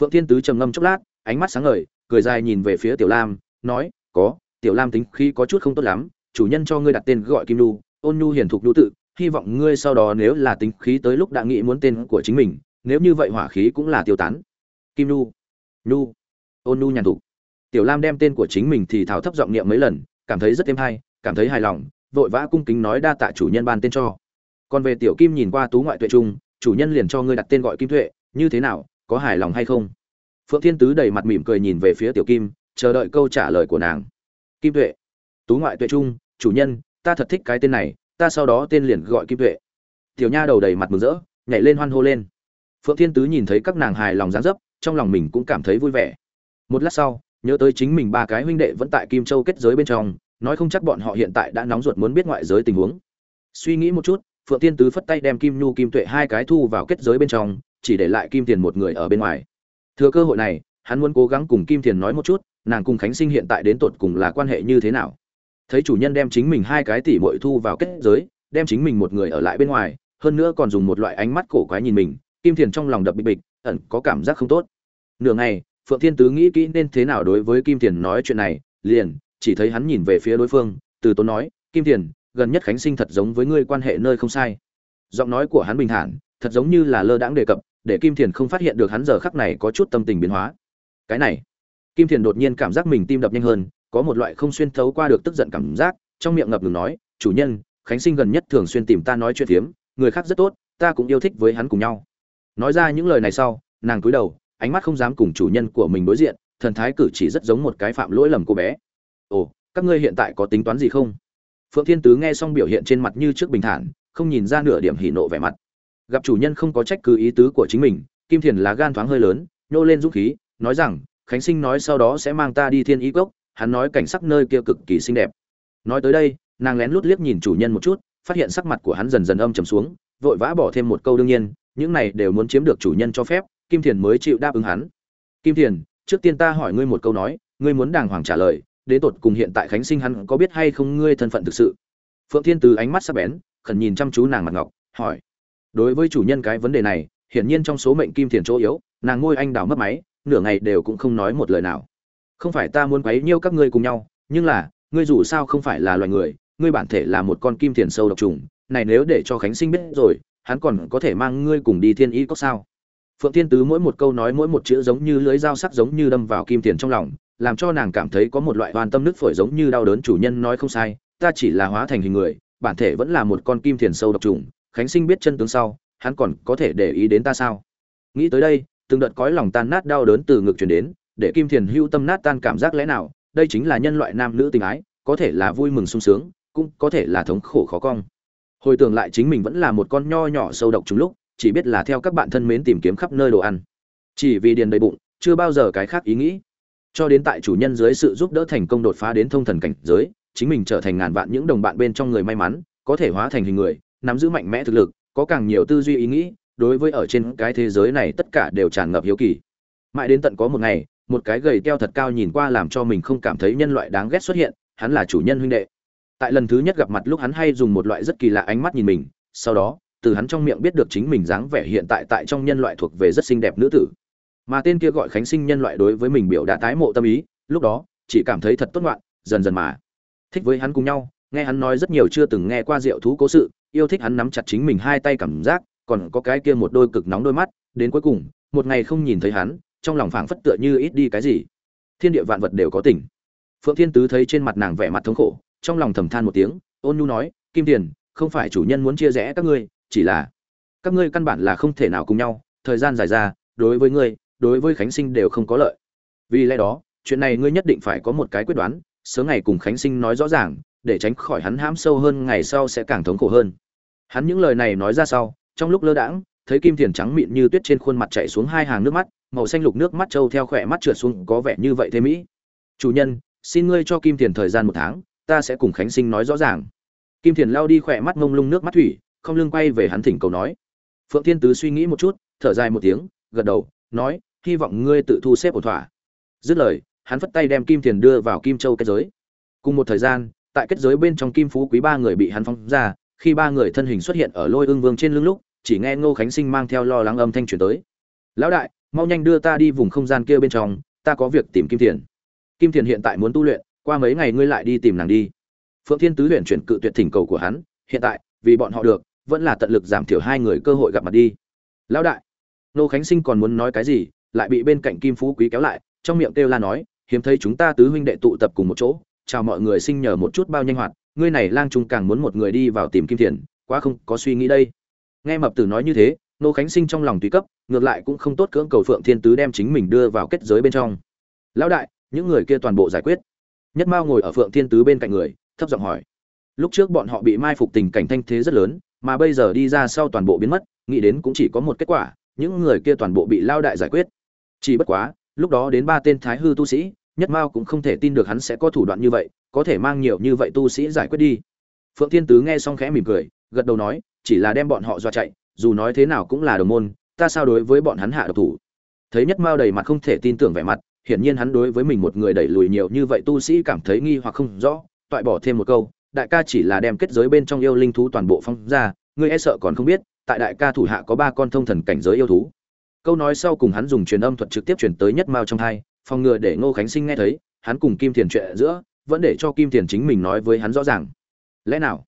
Phượng thiên tứ trầm ngâm chốc lát, ánh mắt sáng ngời, cười dài nhìn về phía tiểu lam nói, có, tiểu lam tính khí có chút không tốt lắm, chủ nhân cho ngươi đặt tên gọi kim nhu, ôn nhu hiền thục nhu tự, hy vọng ngươi sau đó nếu là tính khí tới lúc đã nghĩ muốn tên của chính mình, nếu như vậy hỏa khí cũng là tiêu tán. Kim nhu nhu, ôn nhu nhàn thục. Tiểu lam đem tên của chính mình thì thảo thấp giọng niệm mấy lần, cảm thấy rất thêm hay, cảm thấy hài lòng, vội vã cung kính nói đa tạ chủ nhân ban tên cho. Còn về tiểu kim nhìn qua tú ngoại tuệ trung, chủ nhân liền cho ngươi đặt tên gọi kim tuệ, như thế nào, có hài lòng hay không? Phượng thiên tứ đầy mặt mỉm cười nhìn về phía tiểu kim chờ đợi câu trả lời của nàng. Kim tuệ. Tú ngoại tuệ trung, chủ nhân, ta thật thích cái tên này, ta sau đó tên liền gọi kim tuệ. Tiểu nha đầu đầy mặt mừng rỡ, nhảy lên hoan hô lên. Phượng thiên tứ nhìn thấy các nàng hài lòng dáng dấp, trong lòng mình cũng cảm thấy vui vẻ. Một lát sau, nhớ tới chính mình ba cái huynh đệ vẫn tại kim châu kết giới bên trong, nói không chắc bọn họ hiện tại đã nóng ruột muốn biết ngoại giới tình huống. Suy nghĩ một chút, phượng Thiên tứ phất tay đem kim nhu, kim tuệ hai cái thu vào kết giới bên trong, chỉ để lại kim tiền một người ở bên ngoài. Thừa cơ hội này, hắn muốn cố gắng cùng kim tiền nói một chút nàng cùng khánh sinh hiện tại đến tột cùng là quan hệ như thế nào? Thấy chủ nhân đem chính mình hai cái tỷ muội thu vào kết giới đem chính mình một người ở lại bên ngoài hơn nữa còn dùng một loại ánh mắt cổ quái nhìn mình kim thiền trong lòng đập bịch bịch ẩn có cảm giác không tốt. Nửa ngày phượng thiên tứ nghĩ kỹ nên thế nào đối với kim thiền nói chuyện này liền chỉ thấy hắn nhìn về phía đối phương từ tốn nói kim thiền, gần nhất khánh sinh thật giống với ngươi quan hệ nơi không sai. Giọng nói của hắn bình thản thật giống như là lơ đãng đề cập để kim thiền không phát hiện được hắn giờ khắc này có chút tâm tình biến hóa. Cái này kim thiền đột nhiên cảm giác mình tim đập nhanh hơn, có một loại không xuyên thấu qua được tức giận cảm giác, trong miệng ngập ngừng nói, chủ nhân, khánh sinh gần nhất thường xuyên tìm ta nói chuyện phiếm, người khác rất tốt, ta cũng yêu thích với hắn cùng nhau. Nói ra những lời này sau, nàng cúi đầu, ánh mắt không dám cùng chủ nhân của mình đối diện, thần thái cử chỉ rất giống một cái phạm lỗi lầm cô bé. Ồ, các ngươi hiện tại có tính toán gì không? Phượng thiên tứ nghe xong biểu hiện trên mặt như trước bình thản, không nhìn ra nửa điểm hỉ nộ vẻ mặt. Gặp chủ nhân không có trách cứ ý tứ của chính mình, kim thiền lá gan thoáng hơi lớn, nhô lên dũng khí, nói rằng khánh sinh nói sau đó sẽ mang ta đi thiên ý cốc, hắn nói cảnh sắc nơi kia cực kỳ xinh đẹp. Nói tới đây, nàng lén lút liếc nhìn chủ nhân một chút, phát hiện sắc mặt của hắn dần dần âm trầm xuống, vội vã bỏ thêm một câu đương nhiên, những này đều muốn chiếm được chủ nhân cho phép, kim thiền mới chịu đáp ứng hắn. Kim thiền, trước tiên ta hỏi ngươi một câu nói, ngươi muốn đàng hoàng trả lời, đến tột cùng hiện tại khánh sinh hắn có biết hay không ngươi thân phận thực sự? Phượng thiên từ ánh mắt sắc bén, khẩn nhìn chăm chú nàng mặt ngọc, hỏi. Đối với chủ nhân cái vấn đề này, hiển nhiên trong số mệnh kim thiền chỗ yếu, nàng ngôi anh đào mất máy nửa ngày đều cũng không nói một lời nào. Không phải ta muốn quấy nhiêu các ngươi cùng nhau, nhưng là, ngươi dù sao không phải là loài người, ngươi bản thể là một con kim thiền sâu độc trùng, này nếu để cho khánh sinh biết rồi, hắn còn có thể mang ngươi cùng đi thiên Y có sao? Phượng thiên tứ mỗi một câu nói mỗi một chữ giống như lưới dao sắc giống như đâm vào kim tiền trong lòng, làm cho nàng cảm thấy có một loại hoàn tâm nứt phổi giống như đau đớn chủ nhân nói không sai, ta chỉ là hóa thành hình người, bản thể vẫn là một con kim thiền sâu độc trùng, khánh sinh biết chân tướng sau, hắn còn có thể để ý đến ta sao? Nghĩ tới đây từng đợt cõi lòng tan nát đau đớn từ ngực truyền đến, để kim thiền hưu tâm nát tan cảm giác lẽ nào, đây chính là nhân loại nam nữ tình ái, có thể là vui mừng sung sướng, cũng có thể là thống khổ khó cong. Hồi tưởng lại chính mình vẫn là một con nho nhỏ sâu độc trùng lúc, chỉ biết là theo các bạn thân mến tìm kiếm khắp nơi đồ ăn. Chỉ vì điền đầy bụng, chưa bao giờ cái khác ý nghĩ. Cho đến tại chủ nhân dưới sự giúp đỡ thành công đột phá đến thông thần cảnh giới, chính mình trở thành ngàn vạn những đồng bạn bên trong người may mắn, có thể hóa thành hình người, nắm giữ mạnh mẽ thực lực, có càng nhiều tư duy ý nghĩ đối với ở trên cái thế giới này tất cả đều tràn ngập hiếu kỳ. Mãi đến tận có một ngày, một cái gầy teo thật cao nhìn qua làm cho mình không cảm thấy nhân loại đáng ghét xuất hiện, hắn là chủ nhân huynh đệ. Tại lần thứ nhất gặp mặt lúc hắn hay dùng một loại rất kỳ lạ ánh mắt nhìn mình, sau đó, từ hắn trong miệng biết được chính mình dáng vẻ hiện tại tại trong nhân loại thuộc về rất xinh đẹp nữ tử. Mà tên kia gọi khánh sinh nhân loại đối với mình biểu đã tái mộ tâm ý, lúc đó, chỉ cảm thấy thật tốt ngoạn, dần dần mà thích với hắn cùng nhau, nghe hắn nói rất nhiều chưa từng nghe qua rượu thú cố sự, yêu thích hắn nắm chặt chính mình hai tay cảm giác còn có cái kia một đôi cực nóng đôi mắt, đến cuối cùng, một ngày không nhìn thấy hắn, trong lòng phảng phất tựa như ít đi cái gì. Thiên địa vạn vật đều có tỉnh phượng thiên tứ thấy trên mặt nàng vẻ mặt thống khổ, trong lòng thầm than một tiếng, ôn nhu nói, kim tiền, không phải chủ nhân muốn chia rẽ các ngươi, chỉ là các ngươi căn bản là không thể nào cùng nhau, thời gian dài ra, đối với ngươi, đối với khánh sinh đều không có lợi. Vì lẽ đó, chuyện này ngươi nhất định phải có một cái quyết đoán, sớm ngày cùng khánh sinh nói rõ ràng, để tránh khỏi hắn hãm sâu hơn, ngày sau sẽ càng thống khổ hơn. Hắn những lời này nói ra sau trong lúc lơ đãng, thấy kim thiền trắng mịn như tuyết trên khuôn mặt chạy xuống hai hàng nước mắt, màu xanh lục nước mắt trâu theo khỏe mắt trượt xuống, có vẻ như vậy thế mỹ. Chủ nhân, xin ngươi cho kim tiền thời gian một tháng, ta sẽ cùng khánh sinh nói rõ ràng. Kim thiền lao đi khỏe mắt mông lung nước mắt thủy, không lưng quay về hắn thỉnh cầu nói. Phượng thiên tứ suy nghĩ một chút, thở dài một tiếng, gật đầu, nói, hy vọng ngươi tự thu xếp ổn thỏa. Dứt lời, hắn phất tay đem kim thiền đưa vào kim châu kết giới. Cùng một thời gian, tại kết giới bên trong kim phú quý ba người bị hắn phóng ra, khi ba người thân hình xuất hiện ở lôi ương vương trên lưng lúc chỉ nghe ngô khánh sinh mang theo lo lắng âm thanh truyền tới. Lão đại, mau nhanh đưa ta đi vùng không gian kia bên trong, ta có việc tìm kim thiền. Kim thiền hiện tại muốn tu luyện, qua mấy ngày ngươi lại đi tìm nàng đi. Phượng thiên tứ luyện chuyển cự tuyệt thỉnh cầu của hắn, hiện tại, vì bọn họ được, vẫn là tận lực giảm thiểu hai người cơ hội gặp mặt đi. Lão đại. Nô khánh sinh còn muốn nói cái gì, lại bị bên cạnh kim phú quý kéo lại, trong miệng kêu la nói, hiếm thấy chúng ta tứ huynh đệ tụ tập cùng một chỗ, chào mọi người sinh nhờ một chút bao nhanh hoạt, ngươi này lang trung càng muốn một người đi vào tìm kim thiền, quá không có suy nghĩ đây nghe mập tử nói như thế, nô khánh sinh trong lòng tùy cấp, ngược lại cũng không tốt cưỡng cầu phượng thiên tứ đem chính mình đưa vào kết giới bên trong. Lão đại, những người kia toàn bộ giải quyết. Nhất mao ngồi ở phượng thiên tứ bên cạnh người, thấp giọng hỏi. Lúc trước bọn họ bị mai phục tình cảnh thanh thế rất lớn, mà bây giờ đi ra sau toàn bộ biến mất, nghĩ đến cũng chỉ có một kết quả, những người kia toàn bộ bị lao đại giải quyết. Chỉ bất quá, lúc đó đến ba tên thái hư tu sĩ, nhất mao cũng không thể tin được hắn sẽ có thủ đoạn như vậy, có thể mang nhiều như vậy tu sĩ giải quyết đi. Phượng thiên tứ nghe xong khẽ mỉm cười, gật đầu nói chỉ là đem bọn họ dọa chạy, dù nói thế nào cũng là đồng môn, ta sao đối với bọn hắn hạ độc thủ? Thấy nhất mao đầy mặt không thể tin tưởng vẻ mặt, hiển nhiên hắn đối với mình một người đẩy lùi nhiều như vậy tu sĩ cảm thấy nghi hoặc không rõ, toại bỏ thêm một câu, đại ca chỉ là đem kết giới bên trong yêu linh thú toàn bộ phong ra, ngươi e sợ còn không biết, tại đại ca thủ hạ có ba con thông thần cảnh giới yêu thú. Câu nói sau cùng hắn dùng truyền âm thuật trực tiếp chuyển tới nhất mao trong hai, phòng ngừa để ngô khánh sinh nghe thấy, hắn cùng kim thiền chuyện giữa, vẫn để cho kim thiền chính mình nói với hắn rõ ràng. Lẽ nào?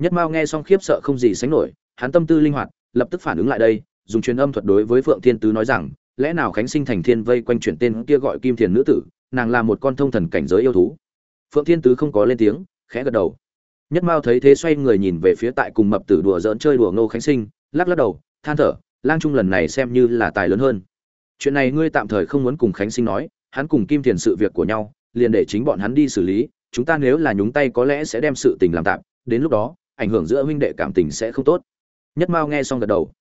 Nhất mao nghe xong khiếp sợ không gì sánh nổi, hắn tâm tư linh hoạt, lập tức phản ứng lại đây, dùng truyền âm thuật đối với phượng thiên tứ nói rằng, lẽ nào khánh sinh thành thiên vây quanh chuyển tên kia gọi kim thiền nữ tử, nàng là một con thông thần cảnh giới yêu thú? Phượng thiên tứ không có lên tiếng, khẽ gật đầu. Nhất mao thấy thế xoay người nhìn về phía tại cùng mập tử đùa dỡn chơi đùa ngô khánh sinh, lắc lắc đầu, than thở, lang trung lần này xem như là tài lớn hơn. Chuyện này ngươi tạm thời không muốn cùng khánh sinh nói, hắn cùng kim thiền sự việc của nhau, liền để chính bọn hắn đi xử lý, chúng ta nếu là nhúng tay có lẽ sẽ đem sự tình làm tạm, đến lúc đó ảnh hưởng giữa huynh đệ cảm tình sẽ không tốt. Nhất mao nghe xong gật đầu.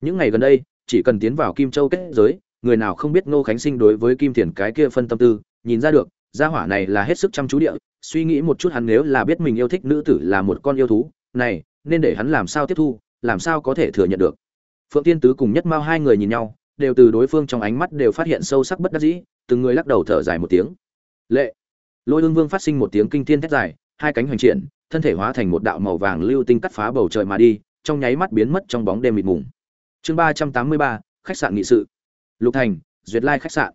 Những ngày gần đây, chỉ cần tiến vào kim châu kết giới, người nào không biết ngô khánh sinh đối với kim thiền cái kia phân tâm tư, nhìn ra được, gia hỏa này là hết sức chăm chú địa, suy nghĩ một chút hắn nếu là biết mình yêu thích nữ tử là một con yêu thú, này, nên để hắn làm sao tiếp thu, làm sao có thể thừa nhận được. Phượng tiên tứ cùng nhất mao hai người nhìn nhau, đều từ đối phương trong ánh mắt đều phát hiện sâu sắc bất đắc dĩ, từng người lắc đầu thở dài một tiếng. Lệ. Lôi ương vương phát sinh một tiếng kinh thiên thét dài, hai cánh hoành triển thân thể hóa thành một đạo màu vàng lưu tinh cắt phá bầu trời mà đi, trong nháy mắt biến mất trong bóng đêm mịt mùng. Chương ba trăm tám mươi ba, khách sạn nghị sự. Lục thành, duyệt lai khách sạn.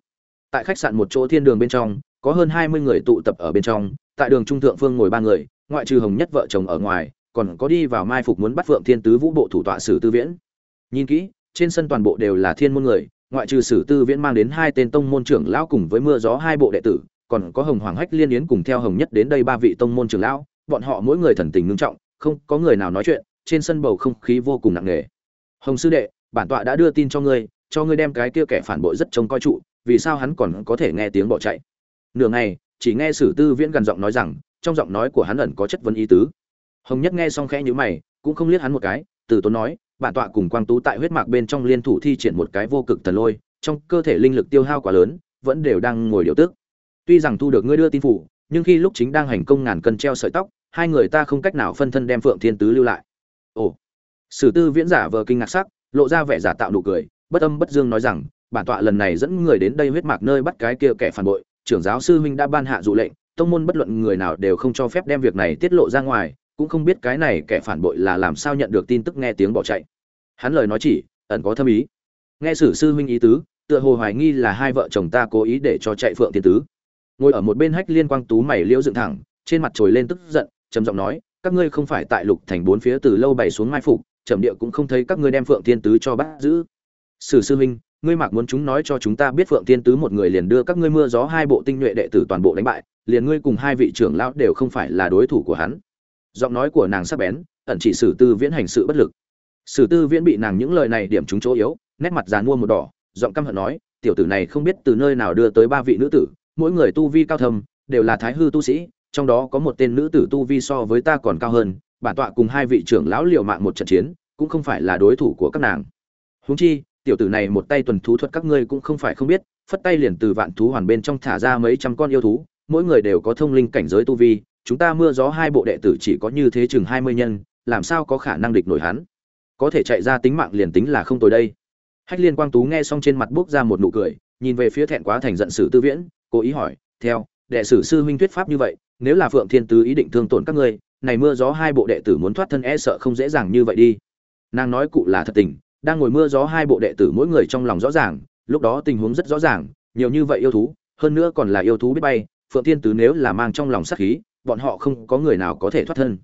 Tại khách sạn một chỗ thiên đường bên trong, có hơn hai mươi người tụ tập ở bên trong, tại đường trung thượng phương ngồi ba người, ngoại trừ hồng nhất vợ chồng ở ngoài, còn có đi vào mai phục muốn bắt phượng thiên tứ vũ bộ thủ tọa sử tư viễn. Nhìn kỹ, trên sân toàn bộ đều là thiên môn người, ngoại trừ sử tư viễn mang đến hai tên tông môn trưởng lão cùng với mưa gió hai bộ đệ tử, còn có hồng hoàng hách liên yến cùng theo hồng nhất đến đây ba vị tông môn trưởng lão bọn họ mỗi người thần tình ngưng trọng, không có người nào nói chuyện, trên sân bầu không khí vô cùng nặng nề. Hồng sư đệ, bản tọa đã đưa tin cho ngươi cho ngươi đem cái kia kẻ phản bội rất trông coi trụ, vì sao hắn còn có thể nghe tiếng bỏ chạy? Nửa ngày, chỉ nghe sử tư viễn gần giọng nói rằng, trong giọng nói của hắn ẩn có chất vấn ý tứ. Hồng nhất nghe xong khẽ nhíu mày, cũng không liếc hắn một cái, từ tốn nói, bản tọa cùng quang tú tại huyết mạc bên trong liên thủ thi triển một cái vô cực thần lôi, trong cơ thể linh lực tiêu hao quá lớn, vẫn đều đang ngồi điều tức. Tuy rằng thu được ngươi đưa tin phủ nhưng khi lúc chính đang hành công ngàn cân treo sợi tóc, hai người ta không cách nào phân thân đem phượng thiên tứ lưu lại. Ồ. Sử tư viễn giả vờ kinh ngạc sắc, lộ ra vẻ giả tạo nụ cười, bất âm bất dương nói rằng, bản tọa lần này dẫn người đến đây huyết mạc nơi bắt cái kia kẻ phản bội, trưởng giáo sư huynh đã ban hạ dụ lệnh, tông môn bất luận người nào đều không cho phép đem việc này tiết lộ ra ngoài, cũng không biết cái này kẻ phản bội là làm sao nhận được tin tức nghe tiếng bỏ chạy. Hắn lời nói chỉ, ẩn có thâm ý. Nghe sử sư huynh ý tứ, tựa hồ hoài nghi là hai vợ chồng ta cố ý để cho chạy phượng tiên tứ ngồi ở một bên hách liên quang tú mày liễu dựng thẳng, trên mặt trồi lên tức giận, trầm giọng nói, các ngươi không phải tại lục thành bốn phía từ lâu bày xuống mai phục, trầm địa cũng không thấy các ngươi đem phượng thiên tứ cho bắt giữ. Sử sư huynh, ngươi mặc muốn chúng nói cho chúng ta biết phượng thiên tứ một người liền đưa các ngươi mưa gió hai bộ tinh nhuệ đệ tử toàn bộ đánh bại, liền ngươi cùng hai vị trưởng lão đều không phải là đối thủ của hắn. Giọng nói của nàng sắc bén, ẩn chỉ sử tư viễn hành sự bất lực. Sử tư viễn bị nàng những lời này điểm trúng chỗ yếu, nét mặt dàn mua một đỏ, giọng căm hận nói, tiểu tử này không biết từ nơi nào đưa tới ba vị nữ tử mỗi người tu vi cao thâm, đều là thái hư tu sĩ, trong đó có một tên nữ tử tu vi so với ta còn cao hơn, bản tọa cùng hai vị trưởng lão liều mạng một trận chiến, cũng không phải là đối thủ của các nàng. Huống chi, tiểu tử này một tay tuần thú thuật các ngươi cũng không phải không biết, phất tay liền từ vạn thú hoàn bên trong thả ra mấy trăm con yêu thú, mỗi người đều có thông linh cảnh giới tu vi, chúng ta mưa gió hai bộ đệ tử chỉ có như thế chừng hai mươi nhân, làm sao có khả năng địch nổi hắn? Có thể chạy ra tính mạng liền tính là không tồi đây. Hách liên quang tú nghe xong trên mặt buốc ra một nụ cười, nhìn về phía thẹn quá thành giận sử tư viễn cố ý hỏi, theo, đệ sử sư huynh thuyết pháp như vậy, nếu là phượng thiên tứ ý định thương tổn các ngươi, này mưa gió hai bộ đệ tử muốn thoát thân e sợ không dễ dàng như vậy đi. Nàng nói cụ là thật tình, đang ngồi mưa gió hai bộ đệ tử mỗi người trong lòng rõ ràng, lúc đó tình huống rất rõ ràng, nhiều như vậy yêu thú, hơn nữa còn là yêu thú biết bay, phượng thiên tứ nếu là mang trong lòng sát khí, bọn họ không có người nào có thể thoát thân.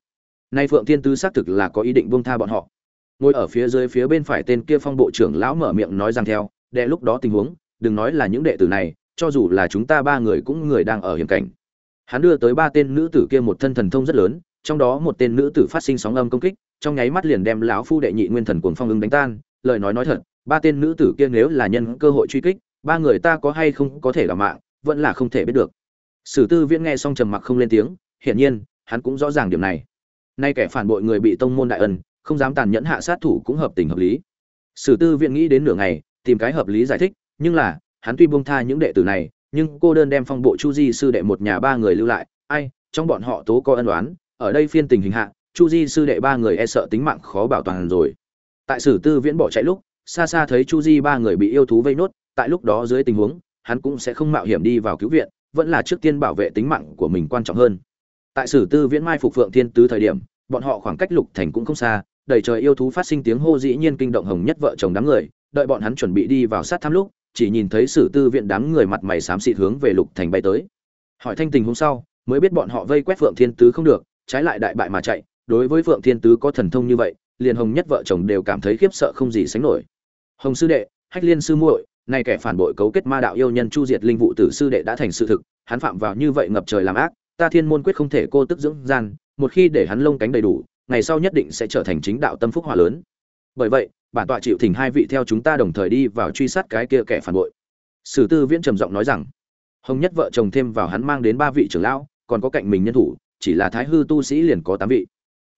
Nay phượng thiên tứ xác thực là có ý định buông tha bọn họ. Ngồi ở phía dưới phía bên phải tên kia phong bộ trưởng lão mở miệng nói rằng theo, đệ lúc đó tình huống, đừng nói là những đệ tử này cho dù là chúng ta ba người cũng người đang ở hiểm cảnh. Hắn đưa tới ba tên nữ tử kia một thân thần thông rất lớn, trong đó một tên nữ tử phát sinh sóng âm công kích, trong nháy mắt liền đem lão phu đệ nhị nguyên thần cuồng phong ứng đánh tan, lời nói nói thật, ba tên nữ tử kia nếu là nhân cơ hội truy kích, ba người ta có hay không có thể là mạng, vẫn là không thể biết được. Sử tư viễn nghe xong trầm mặc không lên tiếng, hiển nhiên, hắn cũng rõ ràng điểm này. Nay kẻ phản bội người bị tông môn đại ân, không dám tàn nhẫn hạ sát thủ cũng hợp tình hợp lý. Sử tư viễn nghĩ đến nửa ngày, tìm cái hợp lý giải thích, nhưng là hắn tuy buông tha những đệ tử này, nhưng cô đơn đem phong bộ chu di sư đệ một nhà ba người lưu lại ai, trong bọn họ tố có ân oán? ở đây phiên tình hình hạ, chu di sư đệ ba người e sợ tính mạng khó bảo toàn rồi tại sử tư viễn bỏ chạy lúc, xa xa thấy chu di ba người bị yêu thú vây nốt, tại lúc đó dưới tình huống, hắn cũng sẽ không mạo hiểm đi vào cứu viện, vẫn là trước tiên bảo vệ tính mạng của mình quan trọng hơn tại sử tư viễn mai phục phượng thiên tứ thời điểm, bọn họ khoảng cách lục thành cũng không xa, đầy trời yêu thú phát sinh tiếng hô dĩ nhiên kinh động hồng nhất vợ chồng đám người, đợi bọn hắn chuẩn bị đi vào sát thăm lúc chỉ nhìn thấy sử tư viện đám người mặt mày xám xịt hướng về lục thành bay tới. Hỏi thanh tình hôm sau, mới biết bọn họ vây quét phượng thiên tứ không được, trái lại đại bại mà chạy, đối với phượng thiên tứ có thần thông như vậy, liền hồng nhất vợ chồng đều cảm thấy khiếp sợ không gì sánh nổi. Hồng sư đệ, hách liên sư muội, nay kẻ phản bội cấu kết ma đạo yêu nhân chu diệt linh vụ tử sư đệ đã thành sự thực, hắn phạm vào như vậy ngập trời làm ác, ta thiên môn quyết không thể cô tức dưỡng gian, một khi để hắn lông cánh đầy đủ, ngày sau nhất định sẽ trở thành chính đạo tâm phúc hòa lớn. Bởi vậy bản tọa chịu thỉnh hai vị theo chúng ta đồng thời đi vào truy sát cái kia kẻ phản bội. Sử tư viễn trầm giọng nói rằng, hồng nhất vợ chồng thêm vào hắn mang đến ba vị trưởng lão, còn có cạnh mình nhân thủ, chỉ là thái hư tu sĩ liền có tám vị.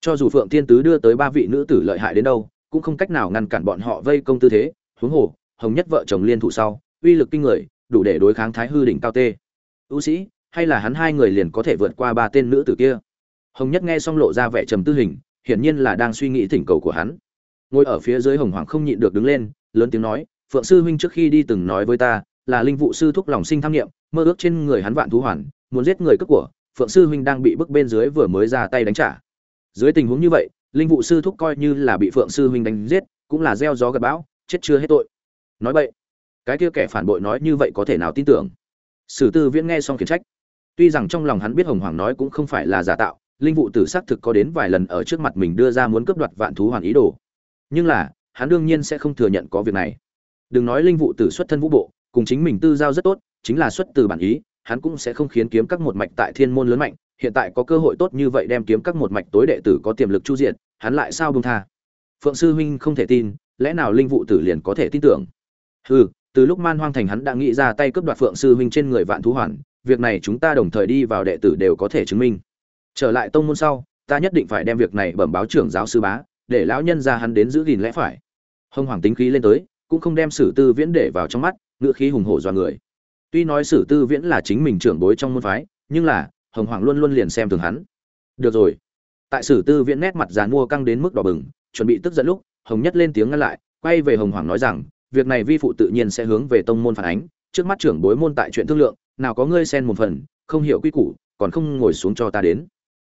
Cho dù phượng thiên tứ đưa tới ba vị nữ tử lợi hại đến đâu, cũng không cách nào ngăn cản bọn họ vây công tư thế. Huống hồ, hồng nhất vợ chồng liên thủ sau, uy lực kinh người, đủ để đối kháng thái hư đỉnh cao tê. Tu sĩ, hay là hắn hai người liền có thể vượt qua ba tên nữ tử kia? Hồng nhất nghe xong lộ ra vẻ trầm tư hình, hiển nhiên là đang suy nghĩ thỉnh cầu của hắn ngồi ở phía dưới hồng hoàng không nhịn được đứng lên, lớn tiếng nói, phượng sư huynh trước khi đi từng nói với ta, là linh vụ sư thúc lòng sinh tham nghiệm mơ ước trên người hắn vạn thú hoàn, muốn giết người cướp của, phượng sư huynh đang bị bức bên dưới vừa mới ra tay đánh trả. Dưới tình huống như vậy, linh vụ sư thúc coi như là bị phượng sư huynh đánh giết, cũng là gieo gió gặp bão, chết chưa hết tội. Nói vậy, cái kia kẻ phản bội nói như vậy có thể nào tin tưởng? Sử tư viễn nghe xong khiển trách. Tuy rằng trong lòng hắn biết hồng hoàng nói cũng không phải là giả tạo, linh vụ tử xác thực có đến vài lần ở trước mặt mình đưa ra muốn cướp đoạt vạn thú hoàn ý đồ nhưng là, hắn đương nhiên sẽ không thừa nhận có việc này. Đừng nói linh vụ tử xuất thân vũ bộ, cùng chính mình tư giao rất tốt, chính là xuất từ bản ý, hắn cũng sẽ không khiến kiếm các một mạch tại thiên môn lớn mạnh, hiện tại có cơ hội tốt như vậy đem kiếm các một mạch tối đệ tử có tiềm lực chu diện hắn lại sao bông tha? Phượng sư huynh không thể tin, lẽ nào linh vụ tử liền có thể tin tưởng? Ừ từ lúc man hoang thành hắn đã nghĩ ra tay cướp đoạt phượng sư huynh trên người vạn thú hoàn, việc này chúng ta đồng thời đi vào đệ tử đều có thể chứng minh. Trở lại tông môn sau, ta nhất định phải đem việc này bẩm báo trưởng giáo sư bá để lão nhân ra hắn đến giữ gìn lẽ phải. Hông hoàng tính khí lên tới, cũng không đem sử tư viễn để vào trong mắt ngựa khí hùng hổ do người. Tuy nói sử tư viễn là chính mình trưởng bối trong môn phái, nhưng là, hồng hoàng luôn luôn liền xem thường hắn. Được rồi. Tại sử tư viễn nét mặt dàn mua căng đến mức đỏ bừng, chuẩn bị tức giận lúc, hồng nhất lên tiếng ngăn lại, quay về hồng hoàng nói rằng, việc này vi phụ tự nhiên sẽ hướng về tông môn phản ánh, trước mắt trưởng bối môn tại chuyện thương lượng, nào có ngươi xen một phần, không hiểu quy củ, còn không ngồi xuống cho ta đến.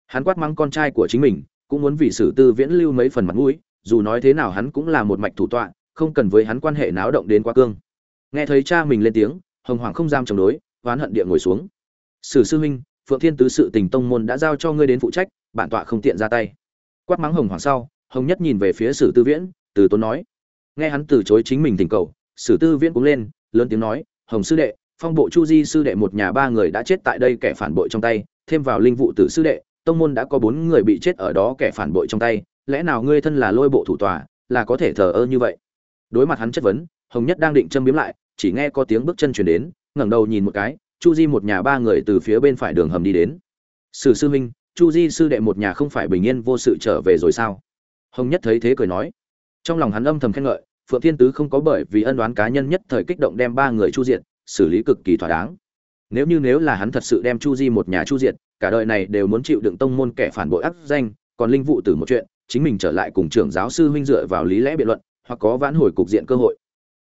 Hắn quát mắng con trai của chính mình cũng muốn vì sử tư viễn lưu mấy phần mặt mũi, dù nói thế nào hắn cũng là một mạch thủ tọa, không cần với hắn quan hệ náo động đến quá cương. Nghe thấy cha mình lên tiếng, hồng hoàng không giam chống đối, oán hận địa ngồi xuống. Sử sư huynh, phượng thiên tứ sự tình tông môn đã giao cho ngươi đến phụ trách, bản tọa không tiện ra tay. Quát mắng hồng hoàng sau, hồng nhất nhìn về phía sử tư viễn, từ tốn nói. Nghe hắn từ chối chính mình tình cầu, sử tư viễn cũng lên, lớn tiếng nói, hồng sư đệ, phong bộ chu di sư đệ một nhà ba người đã chết tại đây kẻ phản bội trong tay, thêm vào linh vụ tử sư đệ tông môn đã có bốn người bị chết ở đó kẻ phản bội trong tay, lẽ nào ngươi thân là lôi bộ thủ tòa, là có thể thờ ơ như vậy? Đối mặt hắn chất vấn, hồng nhất đang định châm biếm lại, chỉ nghe có tiếng bước chân chuyển đến, ngẩng đầu nhìn một cái, chu di một nhà ba người từ phía bên phải đường hầm đi đến. Sử sư minh chu di sư đệ một nhà không phải bình yên vô sự trở về rồi sao? Hồng nhất thấy thế cười nói. Trong lòng hắn âm thầm khen ngợi, phượng thiên tứ không có bởi vì ân đoán cá nhân nhất thời kích động đem ba người chu diện xử lý cực kỳ thỏa đáng. Nếu như nếu là hắn thật sự đem chu di một nhà chu diệt cả đời này đều muốn chịu đựng tông môn kẻ phản bội ác danh, còn linh vụ tử một chuyện, chính mình trở lại cùng trưởng giáo sư huynh dựa vào lý lẽ biện luận, hoặc có vãn hồi cục diện cơ hội.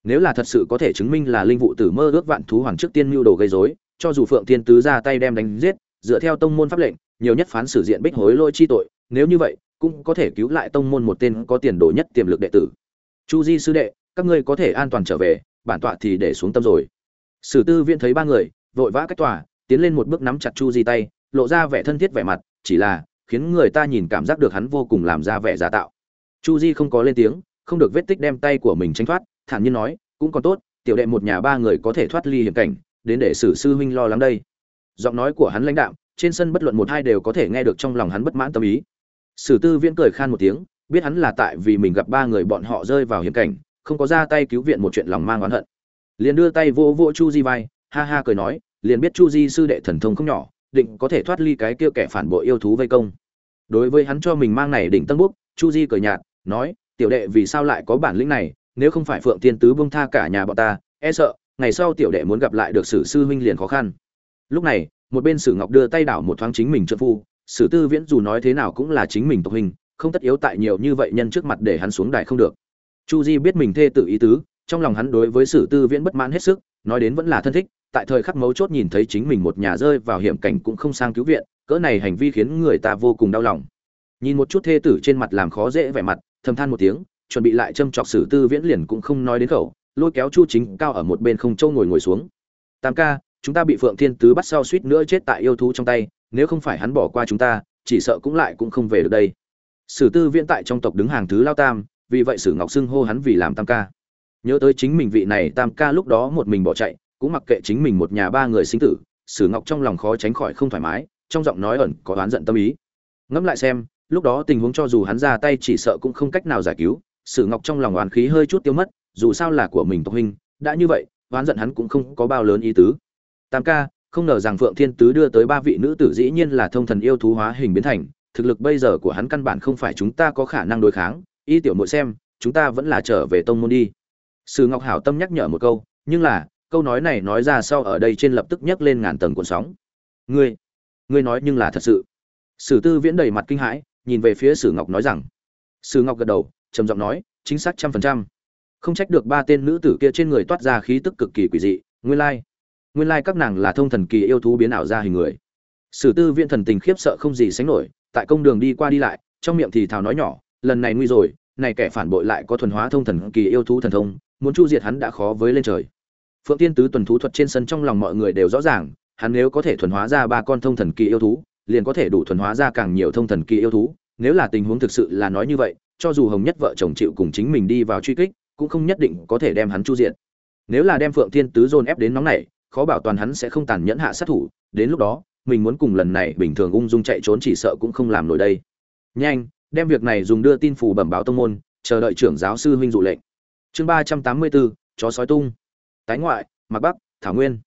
Nếu là thật sự có thể chứng minh là linh vụ tử mơ ước vạn thú hoàng trước tiên mưu đồ gây rối, cho dù phượng thiên tứ ra tay đem đánh giết, dựa theo tông môn pháp lệnh, nhiều nhất phán xử diện bích hối lôi chi tội, nếu như vậy, cũng có thể cứu lại tông môn một tên có tiền đồ nhất tiềm lực đệ tử. Chu di sư đệ, các ngươi có thể an toàn trở về, bản tọa thì để xuống tâm rồi. Sử tư viện thấy ba người, vội vã cách tòa, tiến lên một bước nắm chặt chu di tay lộ ra vẻ thân thiết vẻ mặt, chỉ là khiến người ta nhìn cảm giác được hắn vô cùng làm ra vẻ giả tạo. Chu di không có lên tiếng, không được vết tích đem tay của mình tránh thoát, thản nhiên nói, cũng còn tốt, tiểu đệ một nhà ba người có thể thoát ly hiểm cảnh, đến để sử sư huynh lo lắng đây. Giọng nói của hắn lãnh đạm, trên sân bất luận một hai đều có thể nghe được trong lòng hắn bất mãn tâm ý. Sử tư viễn cười khan một tiếng, biết hắn là tại vì mình gặp ba người bọn họ rơi vào hiểm cảnh, không có ra tay cứu viện một chuyện lòng mang oán hận. Liền đưa tay vỗ vỗ chu di vai, ha ha cười nói, liền biết chu di sư đệ thần thông không nhỏ định có thể thoát ly cái kia kẻ phản bội yêu thú vây công. Đối với hắn cho mình mang này đỉnh tân búc chu di cười nhạt, nói, tiểu đệ, vì sao lại có bản lĩnh này? Nếu không phải phượng tiên tứ buông tha cả nhà bọn ta e sợ, ngày sau tiểu đệ muốn gặp lại được sử sư huynh liền khó khăn. Lúc này, một bên sử ngọc đưa tay đảo một thoáng chính mình trợ phu, sử tư viễn dù nói thế nào cũng là chính mình tộc huynh không tất yếu tại nhiều như vậy nhân trước mặt để hắn xuống đài không được. Chu di biết mình thê tự ý tứ, trong lòng hắn đối với sử tư viễn bất mãn hết sức, nói đến vẫn là thân thích tại thời khắc mấu chốt nhìn thấy chính mình một nhà rơi vào hiểm cảnh cũng không sang cứu viện, cỡ này hành vi khiến người ta vô cùng đau lòng. Nhìn một chút thê tử trên mặt làm khó dễ vẻ mặt, thầm than một tiếng, chuẩn bị lại châm chọc sử tư viễn liền cũng không nói đến khẩu, lôi kéo chu chính cao ở một bên không châu ngồi ngồi xuống. Tam ca, chúng ta bị phượng thiên tứ bắt sau suýt nữa chết tại yêu thú trong tay, nếu không phải hắn bỏ qua chúng ta, chỉ sợ cũng lại cũng không về được đây. Sử tư viễn tại trong tộc đứng hàng thứ lao tam, vì vậy sử ngọc xưng hô hắn vì làm tam ca. Nhớ tới chính mình vị này, tam ca lúc đó một mình bỏ chạy cũng mặc kệ chính mình một nhà ba người sinh tử, sử ngọc trong lòng khó tránh khỏi không thoải mái, trong giọng nói ẩn có oán giận tâm ý. Ngẫm lại xem, lúc đó tình huống cho dù hắn ra tay chỉ sợ cũng không cách nào giải cứu, sử ngọc trong lòng oán khí hơi chút tiêu mất, dù sao là của mình tộc huynh, đã như vậy, oán giận hắn cũng không có bao lớn ý tứ. Tam ca, không ngờ rằng phượng thiên tứ đưa tới ba vị nữ tử dĩ nhiên là thông thần yêu thú hóa hình biến thành, thực lực bây giờ của hắn căn bản không phải chúng ta có khả năng đối kháng, y tiểu muội xem, chúng ta vẫn là trở về tông môn đi. Sử ngọc hảo tâm nhắc nhở một câu, nhưng là câu nói này nói ra sau ở đây trên lập tức nhấc lên ngàn tầng cuộn sóng. Ngươi ngươi nói nhưng là thật sự. Sử tư viễn đầy mặt kinh hãi, nhìn về phía sử ngọc nói rằng. Sử ngọc gật đầu, trầm giọng nói, chính xác trăm phần trăm. Không trách được ba tên nữ tử kia trên người toát ra khí tức cực kỳ quỷ dị, nguyên lai nguyên lai các nàng là thông thần kỳ yêu thú biến ảo ra hình người. Sử tư viễn thần tình khiếp sợ không gì sánh nổi, tại công đường đi qua đi lại, trong miệng thì thào nói nhỏ, lần này nguy rồi, này kẻ phản bội lại có thuần hóa thông thần kỳ yêu thú thần thông, muốn chu diệt hắn đã khó với lên trời phượng tiên tứ tuần thú thuật trên sân trong lòng mọi người đều rõ ràng, hắn nếu có thể thuần hóa ra ba con thông thần kỳ yêu thú, liền có thể đủ thuần hóa ra càng nhiều thông thần kỳ yêu thú. Nếu là tình huống thực sự là nói như vậy, cho dù hồng nhất vợ chồng chịu cùng chính mình đi vào truy kích, cũng không nhất định có thể đem hắn chu diện nếu là đem phượng thiên tứ dồn ép đến nóng này khó bảo toàn hắn sẽ không tàn nhẫn hạ sát thủ. Đến lúc đó, mình muốn cùng lần này bình thường ung dung chạy trốn chỉ sợ cũng không làm nổi đây. Nhanh, đem việc này dùng đưa tin phù bẩm báo tông môn, chờ đợi trưởng giáo sư huynh dụ lệnh. Chương ba trăm tám mươi bốn, chó sói tung tái ngoại mặc bắc, thảo nguyên.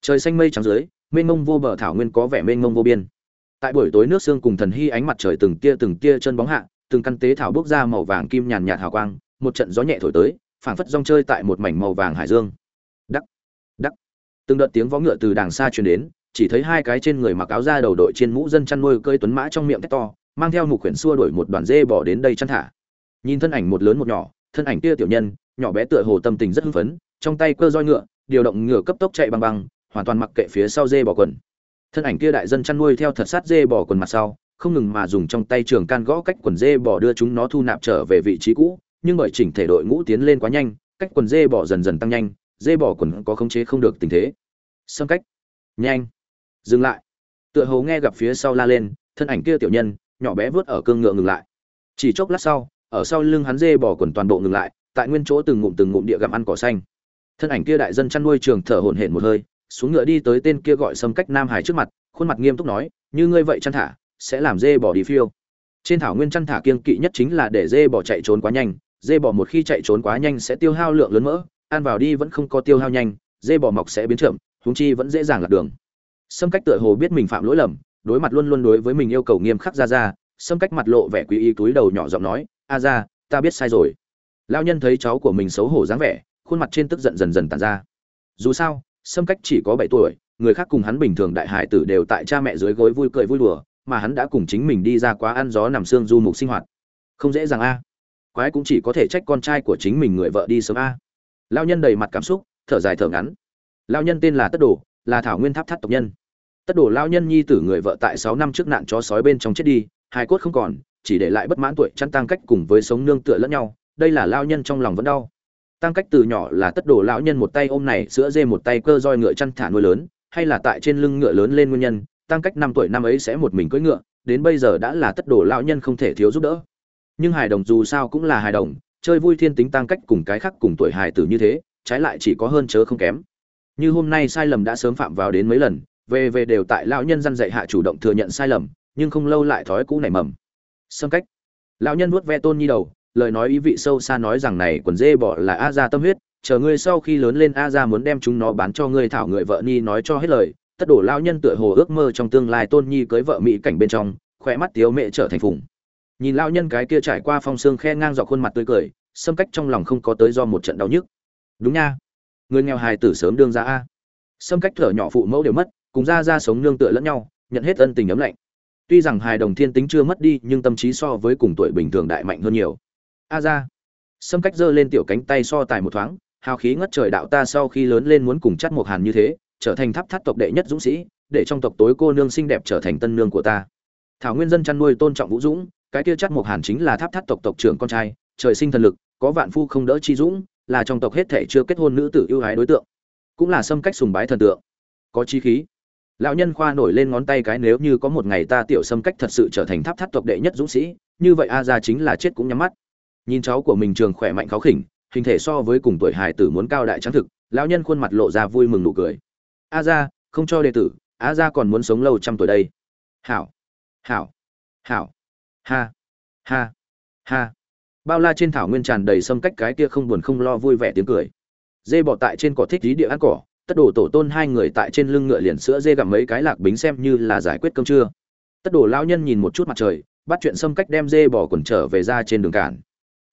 Trời xanh mây trắng dưới, mênh mông vô bờ thảo nguyên có vẻ mênh mông vô biên. Tại buổi tối nước sương cùng thần hy ánh mặt trời từng tia từng tia chân bóng hạ, từng căn tế thảo bước ra màu vàng kim nhàn nhạt hào quang, một trận gió nhẹ thổi tới, phảng phất rong chơi tại một mảnh màu vàng hải dương. Đắc đắc. Từng đợt tiếng vó ngựa từ đàng xa truyền đến, chỉ thấy hai cái trên người mặc áo da đầu đội trên mũ dân chăn nuôi cơi tuấn mã trong miệng to, mang theo mục quyển xua đuổi một đoàn dê bỏ đến đây chăn thả. Nhìn thân ảnh một lớn một nhỏ thân ảnh kia tiểu nhân, nhỏ bé tựa hồ tâm tình rất hưng phấn, trong tay cơ roi ngựa, điều động ngựa cấp tốc chạy băng băng, hoàn toàn mặc kệ phía sau dê bỏ quần. Thân ảnh kia đại dân chăn nuôi theo thật sát dê bỏ quần mặt sau, không ngừng mà dùng trong tay trường can gõ cách quần dê bỏ đưa chúng nó thu nạp trở về vị trí cũ, nhưng bởi chỉnh thể đội ngũ tiến lên quá nhanh, cách quần dê bỏ dần dần tăng nhanh, dê bỏ quần có khống chế không được tình thế. Xâm cách. Nhanh. Dừng lại. Tựa hồ nghe gặp phía sau la lên, thân ảnh kia tiểu nhân, nhỏ bé vớt ở cương ngựa ngừng lại. Chỉ chốc lát sau ở sau lưng hắn dê bò quần toàn bộ ngừng lại, tại nguyên chỗ từng ngụm từng ngụm địa gặm ăn cỏ xanh. Thân ảnh kia đại dân chăn nuôi trường thở hổn hển một hơi, xuống ngựa đi tới tên kia gọi xâm cách nam hải trước mặt, khuôn mặt nghiêm túc nói, như ngươi vậy chăn thả, sẽ làm dê bỏ đi phiêu. Trên thảo nguyên chăn thả kiêng kỵ nhất chính là để dê bỏ chạy trốn quá nhanh, dê bỏ một khi chạy trốn quá nhanh sẽ tiêu hao lượng lớn mỡ, ăn vào đi vẫn không có tiêu hao nhanh, dê bỏ mọc sẽ biến chậm, huống chi vẫn dễ dàng lạc đường. Xâm cách tựa hồ biết mình phạm lỗi lầm, đối mặt luôn luôn đối với mình yêu cầu nghiêm khắc ra ra xâm cách mặt lộ vẻ quý ý túi đầu nhỏ giọng nói a ra, ta biết sai rồi. Lão nhân thấy cháu của mình xấu hổ dáng vẻ, khuôn mặt trên tức giận dần dần tàn ra. Dù sao xâm cách chỉ có bảy tuổi, người khác cùng hắn bình thường đại hải tử đều tại cha mẹ dưới gối vui cười vui đùa, mà hắn đã cùng chính mình đi ra quá ăn gió nằm xương du mục sinh hoạt. Không dễ dàng a. Quái cũng chỉ có thể trách con trai của chính mình người vợ đi sớm a. Lao nhân đầy mặt cảm xúc, thở dài thở ngắn. Lao nhân tên là tất đồ, là thảo nguyên tháp thắt tộc nhân. Tất đồ lao nhân nhi tử người vợ tại sáu năm trước nạn chó sói bên trong chết đi hai cốt không còn chỉ để lại bất mãn tuổi chăn tăng cách cùng với sống nương tựa lẫn nhau, đây là lao nhân trong lòng vẫn đau. Tăng cách từ nhỏ là tất đồ lão nhân một tay ôm này, sữa dê một tay cơ roi ngựa chăn thả nuôi lớn, hay là tại trên lưng ngựa lớn lên nguyên nhân tăng cách năm tuổi năm ấy sẽ một mình cưỡi ngựa, đến bây giờ đã là tất đồ lão nhân không thể thiếu giúp đỡ. Nhưng hài đồng dù sao cũng là hài đồng, chơi vui thiên tính tăng cách cùng cái khác cùng tuổi hài tử như thế, trái lại chỉ có hơn chớ không kém. Như hôm nay sai lầm đã sớm phạm vào đến mấy lần, về về đều tại lão nhân dân dạy hạ chủ động thừa nhận sai lầm, nhưng không lâu lại thói cũ nảy mầm xâm cách. Lão nhân vuốt ve tôn nhi đầu, lời nói ý vị sâu xa nói rằng này quần dê bỏ là a gia tâm huyết, chờ ngươi sau khi lớn lên a gia muốn đem chúng nó bán cho ngươi thảo người vợ nhi nói cho hết lời, tất đổ lão nhân tựa hồ ước mơ trong tương lai tôn nhi cưới vợ mỹ cảnh bên trong, khỏe mắt tiếu mẹ trở thành phùng nhìn lão nhân cái kia trải qua phong xương khe ngang dọc khuôn mặt tươi cười, xâm cách trong lòng không có tới do một trận đau nhức. Đúng nha, người nghèo hài tử sớm đương ra a. Xâm cách thở nhỏ phụ mẫu đều mất, cùng ra ra sống nương tựa lẫn nhau, nhận hết ân tình ấm lạnh tuy rằng hài đồng thiên tính chưa mất đi, nhưng tâm trí so với cùng tuổi bình thường đại mạnh hơn nhiều. A ra. Xâm cách giơ lên tiểu cánh tay so tài một thoáng, hào khí ngất trời đạo ta sau khi lớn lên muốn cùng chắt một hàn như thế, trở thành tháp thắt tộc đệ nhất dũng sĩ, để trong tộc tối cô nương xinh đẹp trở thành tân nương của ta. Thảo nguyên dân chăn nuôi tôn trọng vũ dũng, cái kia chắt một hàn chính là tháp thắt tộc tộc trưởng con trai, trời sinh thần lực, có vạn phu không đỡ chi dũng, là trong tộc hết thể chưa kết hôn nữ tử ưu ái đối tượng, cũng là xâm cách sùng bái thần tượng. Có chi khí lão nhân khoa nổi lên ngón tay cái nếu như có một ngày ta tiểu sâm cách thật sự trở thành tháp thắt tộc đệ nhất dũng sĩ, như vậy a ra chính là chết cũng nhắm mắt. Nhìn cháu của mình trường khỏe mạnh khó khỉnh, hình thể so với cùng tuổi hải tử muốn cao đại trắng thực, lão nhân khuôn mặt lộ ra vui mừng nụ cười. A ra không cho đệ tử, a ra còn muốn sống lâu trăm tuổi đây. Hảo hảo hảo, ha ha ha. Bao la trên thảo nguyên tràn đầy sâm cách cái kia không buồn không lo vui vẻ tiếng cười. Dê bỏ tại trên cỏ thích lý địa ăn cỏ tất đồ tổ tôn hai người tại trên lưng ngựa liền sữa dê gặm mấy cái lạc bính xem như là giải quyết cơm trưa. Tất đồ lao nhân nhìn một chút mặt trời, bắt chuyện xâm cách đem dê bỏ quần trở về ra trên đường cản.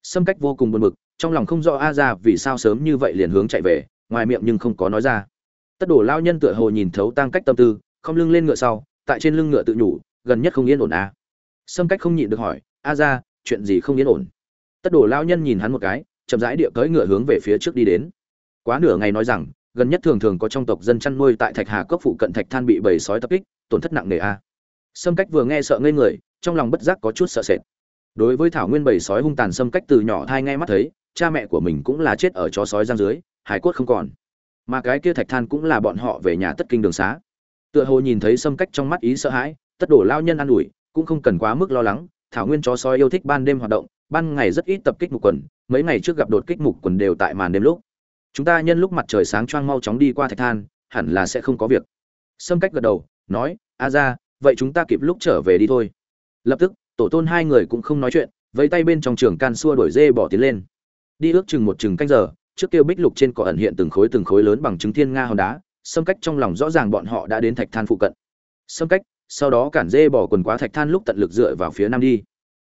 Xâm cách vô cùng buồn bực, trong lòng không rõ a ra vì sao sớm như vậy liền hướng chạy về, ngoài miệng nhưng không có nói ra. Tất đồ lao nhân tựa hồ nhìn thấu tăng cách tâm tư, không lưng lên ngựa sau, tại trên lưng ngựa tự nhủ, gần nhất không yên ổn à. xâm cách không nhịn được hỏi, a ra chuyện gì không yên ổn? Tất đồ lao nhân nhìn hắn một cái, chậm rãi địa cưỡi ngựa hướng về phía trước đi đến. Quá nửa ngày nói rằng gần nhất thường thường có trong tộc dân chăn nuôi tại thạch hà cốc phụ cận thạch than bị bầy sói tập kích, tổn thất nặng nề a. Sâm cách vừa nghe sợ ngây người, trong lòng bất giác có chút sợ sệt. Đối với thảo nguyên bầy sói hung tàn sâm cách từ nhỏ thai ngay mắt thấy, cha mẹ của mình cũng là chết ở chó sói giang dưới, hải cốt không còn. Mà cái kia thạch than cũng là bọn họ về nhà tất kinh đường xá. Tựa hồ nhìn thấy sâm cách trong mắt ý sợ hãi, tất đổ lao nhân an ủi, cũng không cần quá mức lo lắng, thảo nguyên chó sói yêu thích ban đêm hoạt động, ban ngày rất ít tập kích mục quần, mấy ngày trước gặp đột kích mục quần đều tại màn đêm lúc chúng ta nhân lúc mặt trời sáng choang mau chóng đi qua thạch than, hẳn là sẽ không có việc. Sâm cách gật đầu, nói, a ra, vậy chúng ta kịp lúc trở về đi thôi. Lập tức, tổ tôn hai người cũng không nói chuyện, vẫy tay bên trong trường can xua đuổi dê bỏ tiến lên. Đi ước chừng một chừng canh giờ, trước tiêu bích lục trên cỏ ẩn hiện từng khối từng khối lớn bằng chứng thiên nga hòn đá, sâm cách trong lòng rõ ràng bọn họ đã đến thạch than phụ cận. Sâm cách, sau đó cản dê bỏ quần quá thạch than lúc tận lực dựa vào phía nam đi.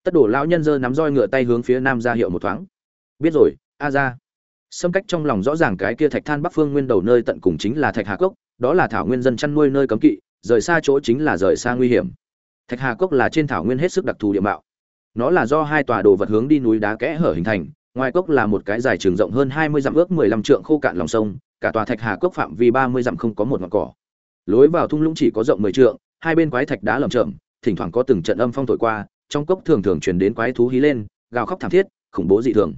Tất đổ lão nhân dơ nắm roi ngựa tay hướng phía nam ra hiệu một thoáng. Biết rồi, a ra xâm cách trong lòng rõ ràng cái kia thạch than bắc phương nguyên đầu nơi tận cùng chính là thạch hà cốc, đó là thảo nguyên dân chăn nuôi nơi cấm kỵ, rời xa chỗ chính là rời xa nguy hiểm. Thạch hà cốc là trên thảo nguyên hết sức đặc thù địa mạo. Nó là do hai tòa đồ vật hướng đi núi đá kẽ hở hình thành, ngoài cốc là một cái dài trường rộng hơn hai mươi dặm ước mười lăm trượng khô cạn lòng sông, cả tòa thạch hà cốc phạm vi ba mươi dặm không có một ngọn cỏ. Lối vào thung lũng chỉ có rộng mười trượng, hai bên quái thạch đá lởm chởm, thỉnh thoảng có từng trận âm phong thổi qua, trong cốc thường thường truyền đến quái thú hí lên, gào khóc thảm thiết, khủng bố dị thường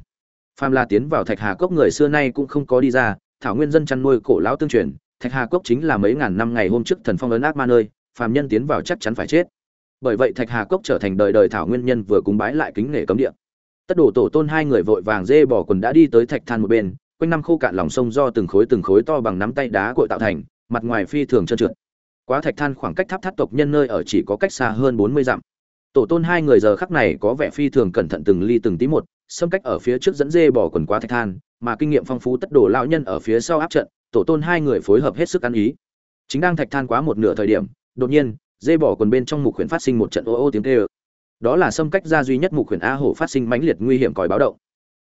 phàm la tiến vào thạch hà cốc người xưa nay cũng không có đi ra, thảo nguyên dân chăn nuôi cổ lão tương truyền, thạch hà cốc chính là mấy ngàn năm ngày hôm trước thần phong ấn ác ma nơi, phàm nhân tiến vào chắc chắn phải chết. Bởi vậy thạch hà cốc trở thành đời đời thảo nguyên nhân vừa cúng bái lại kính nể cấm địa. Tất đổ tổ tôn hai người vội vàng dê bỏ quần đã đi tới thạch than một bên, quanh năm khô cạn lòng sông do từng khối từng khối to bằng nắm tay đá cội tạo thành, mặt ngoài phi thường trơn trượt. Quá thạch than khoảng cách tháp tháp tộc nhân nơi ở chỉ có cách xa hơn bốn mươi dặm. Tổ tôn hai người giờ khắc này có vẻ phi thường cẩn thận từng ly từng tí một xâm cách ở phía trước dẫn dê bỏ quần quá thạch than, mà kinh nghiệm phong phú tất đồ lão nhân ở phía sau áp trận, tổ tôn hai người phối hợp hết sức ăn ý. Chính đang thạch than quá một nửa thời điểm, đột nhiên, dê bỏ quần bên trong mục khuyển phát sinh một trận ô ô tiếng tê ơ đó là xâm cách ra duy nhất mục khuyển a hổ phát sinh mãnh liệt nguy hiểm còi báo động.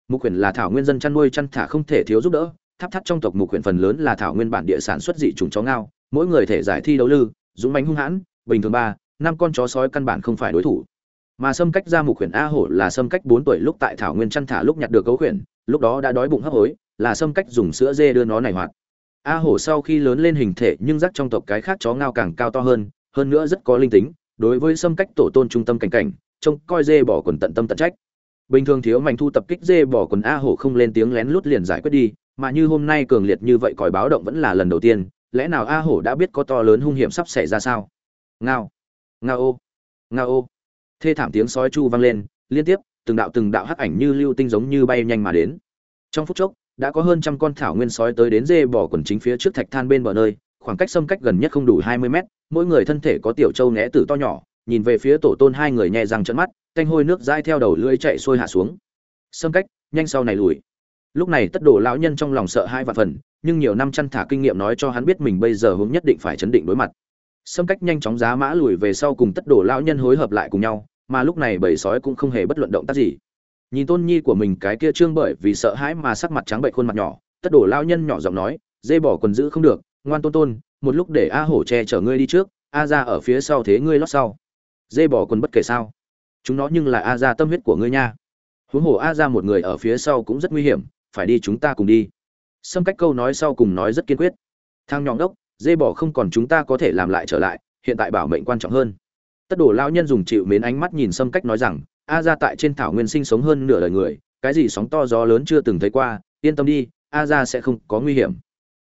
Mục khuyển là thảo nguyên dân chăn nuôi chăn thả không thể thiếu giúp đỡ, tháp thắt trong tộc mục khuyển phần lớn là thảo nguyên bản địa sản xuất dị trùng chó ngao, mỗi người thể giải thi đấu lư, dũng bánh hung hãn, bình thường ba, năm con chó sói căn bản không phải đối thủ mà xâm cách ra mục khuyển a hổ là xâm cách bốn tuổi lúc tại thảo nguyên chăn thả lúc nhặt được cấu khuyển, lúc đó đã đói bụng hấp hối, là xâm cách dùng sữa dê đưa nó này hoạt. A hổ sau khi lớn lên hình thể nhưng rắc trong tộc cái khác chó ngao càng cao to hơn hơn nữa rất có linh tính, đối với xâm cách tổ tôn trung tâm cảnh cảnh, trông coi dê bỏ quần tận tâm tận trách. Bình thường thiếu mảnh thu tập kích dê bỏ quần a hổ không lên tiếng lén lút liền giải quyết đi, mà như hôm nay cường liệt như vậy còi báo động vẫn là lần đầu tiên, lẽ nào a hổ đã biết có to lớn hung hiểm sắp xảy ra sao? Ngao. Ngao ô. Ngao ô thê thảm tiếng sói chu vang lên, liên tiếp, từng đạo từng đạo hắc ảnh như lưu tinh giống như bay nhanh mà đến. Trong phút chốc, đã có hơn trăm con thảo nguyên sói tới đến dê bỏ quần chính phía trước thạch than bên bờ nơi, khoảng cách xâm cách gần nhất không đủ hai mươi mét, mỗi người thân thể có tiểu châu né tử to nhỏ, nhìn về phía tổ tôn hai người nhẹ răng trận mắt, canh hôi nước dai theo đầu lưỡi chạy xuôi hạ xuống. Xâm cách, nhanh sau này lùi. Lúc này tất đồ lão nhân trong lòng sợ hai vạn phần, nhưng nhiều năm chăn thả kinh nghiệm nói cho hắn biết mình bây giờ hướng nhất định phải chấn định đối mặt xâm cách nhanh chóng giá mã lùi về sau cùng tất đổ lão nhân hối hợp lại cùng nhau, mà lúc này bầy sói cũng không hề bất luận động tác gì. Nhìn tôn nhi của mình cái kia trương bởi vì sợ hãi mà sắc mặt trắng bệnh khuôn mặt nhỏ, tất đổ lão nhân nhỏ giọng nói, dê bỏ quần giữ không được, ngoan tôn tôn, một lúc để a hổ che chở ngươi đi trước, a ra ở phía sau thế ngươi lót sau. Dê bỏ quần bất kể sao? Chúng nó nhưng là a ra tâm huyết của ngươi nha. Huống hồ a ra một người ở phía sau cũng rất nguy hiểm, phải đi chúng ta cùng đi. Xâm cách câu nói sau cùng nói rất kiên quyết. Thang nhọn đốc dê bỏ không còn chúng ta có thể làm lại trở lại, hiện tại bảo mệnh quan trọng hơn. Tất đổ lao nhân dùng chịu mến ánh mắt nhìn xâm cách nói rằng, a ra tại trên thảo nguyên sinh sống hơn nửa đời người, cái gì sóng to gió lớn chưa từng thấy qua, yên tâm đi, a ra sẽ không có nguy hiểm.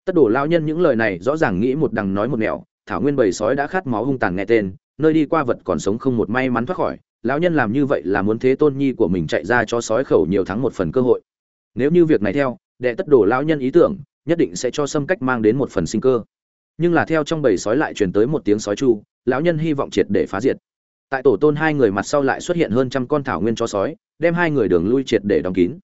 Tất đổ lao nhân những lời này rõ ràng nghĩ một đằng nói một nẻo, thảo nguyên bầy sói đã khát máu hung tàn nghe tên, nơi đi qua vật còn sống không một may mắn thoát khỏi, lão nhân làm như vậy là muốn thế tôn nhi của mình chạy ra cho sói khẩu nhiều thắng một phần cơ hội. Nếu như việc này theo, đệ tất đổ lão nhân ý tưởng, nhất định sẽ cho xâm cách mang đến một phần sinh cơ nhưng là theo trong bầy sói lại truyền tới một tiếng sói chu, lão nhân hy vọng triệt để phá diệt. Tại tổ tôn hai người mặt sau lại xuất hiện hơn trăm con thảo nguyên cho sói, đem hai người đường lui triệt để đóng kín.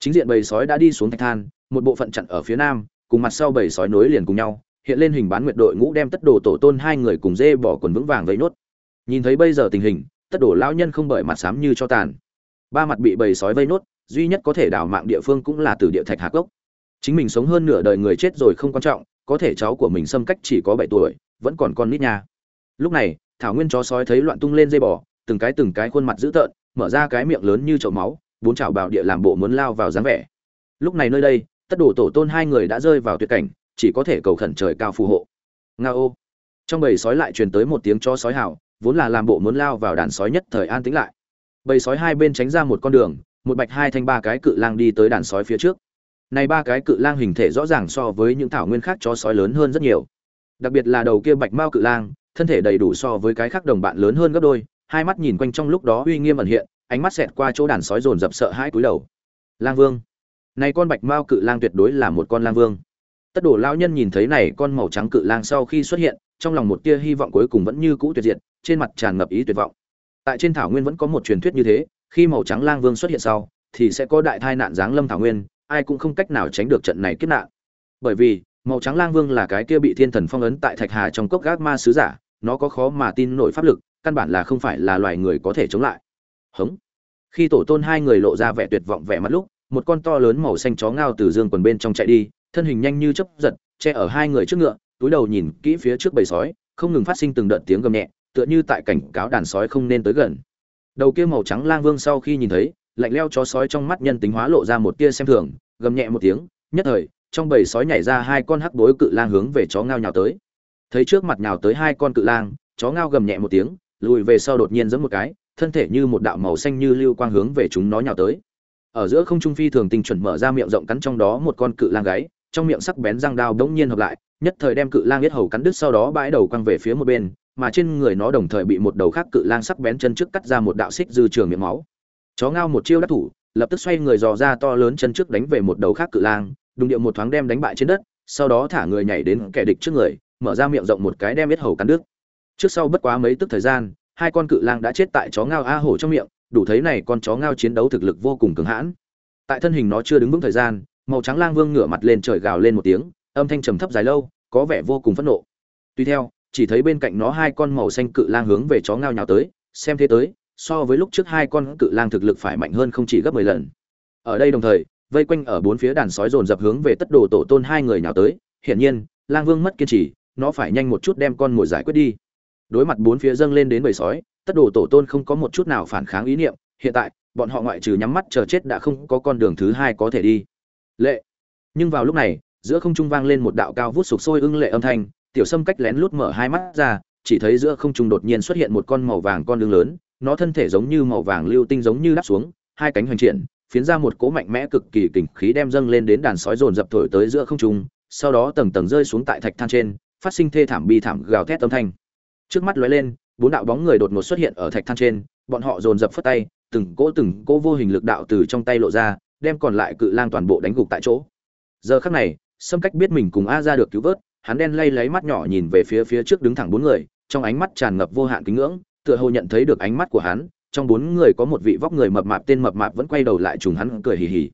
Chính diện bầy sói đã đi xuống thạch than, một bộ phận chặn ở phía nam, cùng mặt sau bầy sói nối liền cùng nhau, hiện lên hình bán nguyệt đội ngũ đem tất đồ tổ tôn hai người cùng dê bỏ quần vững vàng vây nốt. Nhìn thấy bây giờ tình hình, tất đồ lão nhân không bởi mặt xám như cho tàn. Ba mặt bị bầy sói vây nốt, duy nhất có thể đảo mạng địa phương cũng là từ địa thạch hạc gốc. Chính mình sống hơn nửa đời người chết rồi không quan trọng có thể cháu của mình xâm cách chỉ có bảy tuổi, vẫn còn con nít nha. Lúc này, thảo nguyên chó sói thấy loạn tung lên dây bò, từng cái từng cái khuôn mặt dữ tợn, mở ra cái miệng lớn như chậu máu, bốn chảo bảo địa làm bộ muốn lao vào dáng vẻ. Lúc này nơi đây, tất đổ tổ tôn hai người đã rơi vào tuyệt cảnh, chỉ có thể cầu khẩn trời cao phù hộ. Nga ô. Trong bầy sói lại truyền tới một tiếng chó sói hào, vốn là làm bộ muốn lao vào đàn sói nhất thời an tĩnh lại. Bầy sói hai bên tránh ra một con đường, một bạch hai thanh ba cái cự lang đi tới đàn sói phía trước này ba cái cự lang hình thể rõ ràng so với những thảo nguyên khác chó sói lớn hơn rất nhiều. Đặc biệt là đầu kia bạch mao cự lang, thân thể đầy đủ so với cái khác đồng bạn lớn hơn gấp đôi, hai mắt nhìn quanh trong lúc đó uy nghiêm ẩn hiện, ánh mắt xẹt qua chỗ đàn sói dồn dập sợ hãi cúi đầu. Lang vương. Này con bạch mao cự lang tuyệt đối là một con lang vương. Tất đổ lão nhân nhìn thấy này con màu trắng cự lang sau khi xuất hiện, trong lòng một tia hy vọng cuối cùng vẫn như cũ tuyệt diệt, trên mặt tràn ngập ý tuyệt vọng. Tại trên thảo nguyên vẫn có một truyền thuyết như thế, khi màu trắng lang vương xuất hiện sau, thì sẽ có đại tai nạn giáng lâm thảo nguyên ai cũng không cách nào tránh được trận này kết nạn. Bởi vì, màu trắng lang vương là cái kia bị thiên thần phong ấn tại thạch hà trong cốc gác ma sứ giả, nó có khó mà tin nổi pháp lực, căn bản là không phải là loài người có thể chống lại. Hống. Khi tổ tôn hai người lộ ra vẻ tuyệt vọng vẻ mặt lúc, một con to lớn màu xanh chó ngao từ dương quần bên trong chạy đi, thân hình nhanh như chớp giật, che ở hai người trước ngựa, túi đầu nhìn kỹ phía trước bầy sói, không ngừng phát sinh từng đợt tiếng gầm nhẹ, tựa như tại cảnh cáo đàn sói không nên tới gần. Đầu kia màu trắng lang vương sau khi nhìn thấy lạnh leo chó sói trong mắt nhân tính hóa lộ ra một tia xem thường, gầm nhẹ một tiếng, nhất thời, trong bầy sói nhảy ra hai con hắc bối cự lang hướng về chó ngao nhào tới. Thấy trước mặt nhào tới hai con cự lang, chó ngao gầm nhẹ một tiếng, lùi về sau đột nhiên giẫm một cái, thân thể như một đạo màu xanh như lưu quang hướng về chúng nó nhào tới. Ở giữa không trung phi thường tình chuẩn mở ra miệng rộng cắn trong đó một con cự lang gáy, trong miệng sắc bén răng đao bỗng nhiên hợp lại, nhất thời đem cự lang biết hầu cắn đứt sau đó bãi đầu quăng về phía một bên, mà trên người nó đồng thời bị một đầu khác cự lang sắc bén chân trước cắt ra một đạo xích dư trường miệng máu chó ngao một chiêu đắc thủ, lập tức xoay người dò ra to lớn chân trước đánh về một đầu khác cự lang, đùng điệu một thoáng đem đánh bại trên đất, sau đó thả người nhảy đến kẻ địch trước người, mở ra miệng rộng một cái đem biết hầu cắn đứt. Trước sau bất quá mấy tức thời gian, hai con cự lang đã chết tại chó ngao a hổ trong miệng, đủ thấy này con chó ngao chiến đấu thực lực vô cùng cứng hãn. Tại thân hình nó chưa đứng vững thời gian, màu trắng lang vương ngửa mặt lên trời gào lên một tiếng, âm thanh trầm thấp dài lâu, có vẻ vô cùng phẫn nộ. Tuy theo, chỉ thấy bên cạnh nó hai con màu xanh cự lang hướng về chó ngao nhào tới, xem thế tới so với lúc trước hai con cự lang thực lực phải mạnh hơn không chỉ gấp mười lần. Ở đây đồng thời, vây quanh ở bốn phía đàn sói dồn dập hướng về tất đồ tổ tôn hai người nhào tới. Hiển nhiên, lang vương mất kiên trì, nó phải nhanh một chút đem con mồi giải quyết đi. Đối mặt bốn phía dâng lên đến bầy sói, tất đồ tổ tôn không có một chút nào phản kháng ý niệm. Hiện tại, bọn họ ngoại trừ nhắm mắt chờ chết đã không có con đường thứ hai có thể đi. Lệ. Nhưng vào lúc này, giữa không trung vang lên một đạo cao vút sục sôi ưng lệ âm thanh. Tiểu sâm cách lén lút mở hai mắt ra, chỉ thấy giữa không trung đột nhiên xuất hiện một con màu vàng con đường lớn nó thân thể giống như màu vàng lưu tinh giống như đáp xuống, hai cánh hoành triển, phiến ra một cỗ mạnh mẽ cực kỳ kình khí đem dâng lên đến đàn sói dồn dập thổi tới giữa không trung, sau đó tầng tầng rơi xuống tại thạch than trên, phát sinh thê thảm bi thảm gào thét âm thanh. Trước mắt lóe lên, bốn đạo bóng người đột ngột xuất hiện ở thạch than trên, bọn họ dồn dập phất tay, từng cỗ từng cỗ vô hình lực đạo từ trong tay lộ ra, đem còn lại cự lang toàn bộ đánh gục tại chỗ. Giờ khắc này, sâm cách biết mình cùng a ra được cứu vớt, hắn đen lay lấy mắt nhỏ nhìn về phía phía trước đứng thẳng bốn người, trong ánh mắt tràn ngập vô hạn kính ngưỡng tựa hồ nhận thấy được ánh mắt của hắn, trong bốn người có một vị vóc người mập mạp tên mập mạp vẫn quay đầu lại trùng hắn cười hì hì.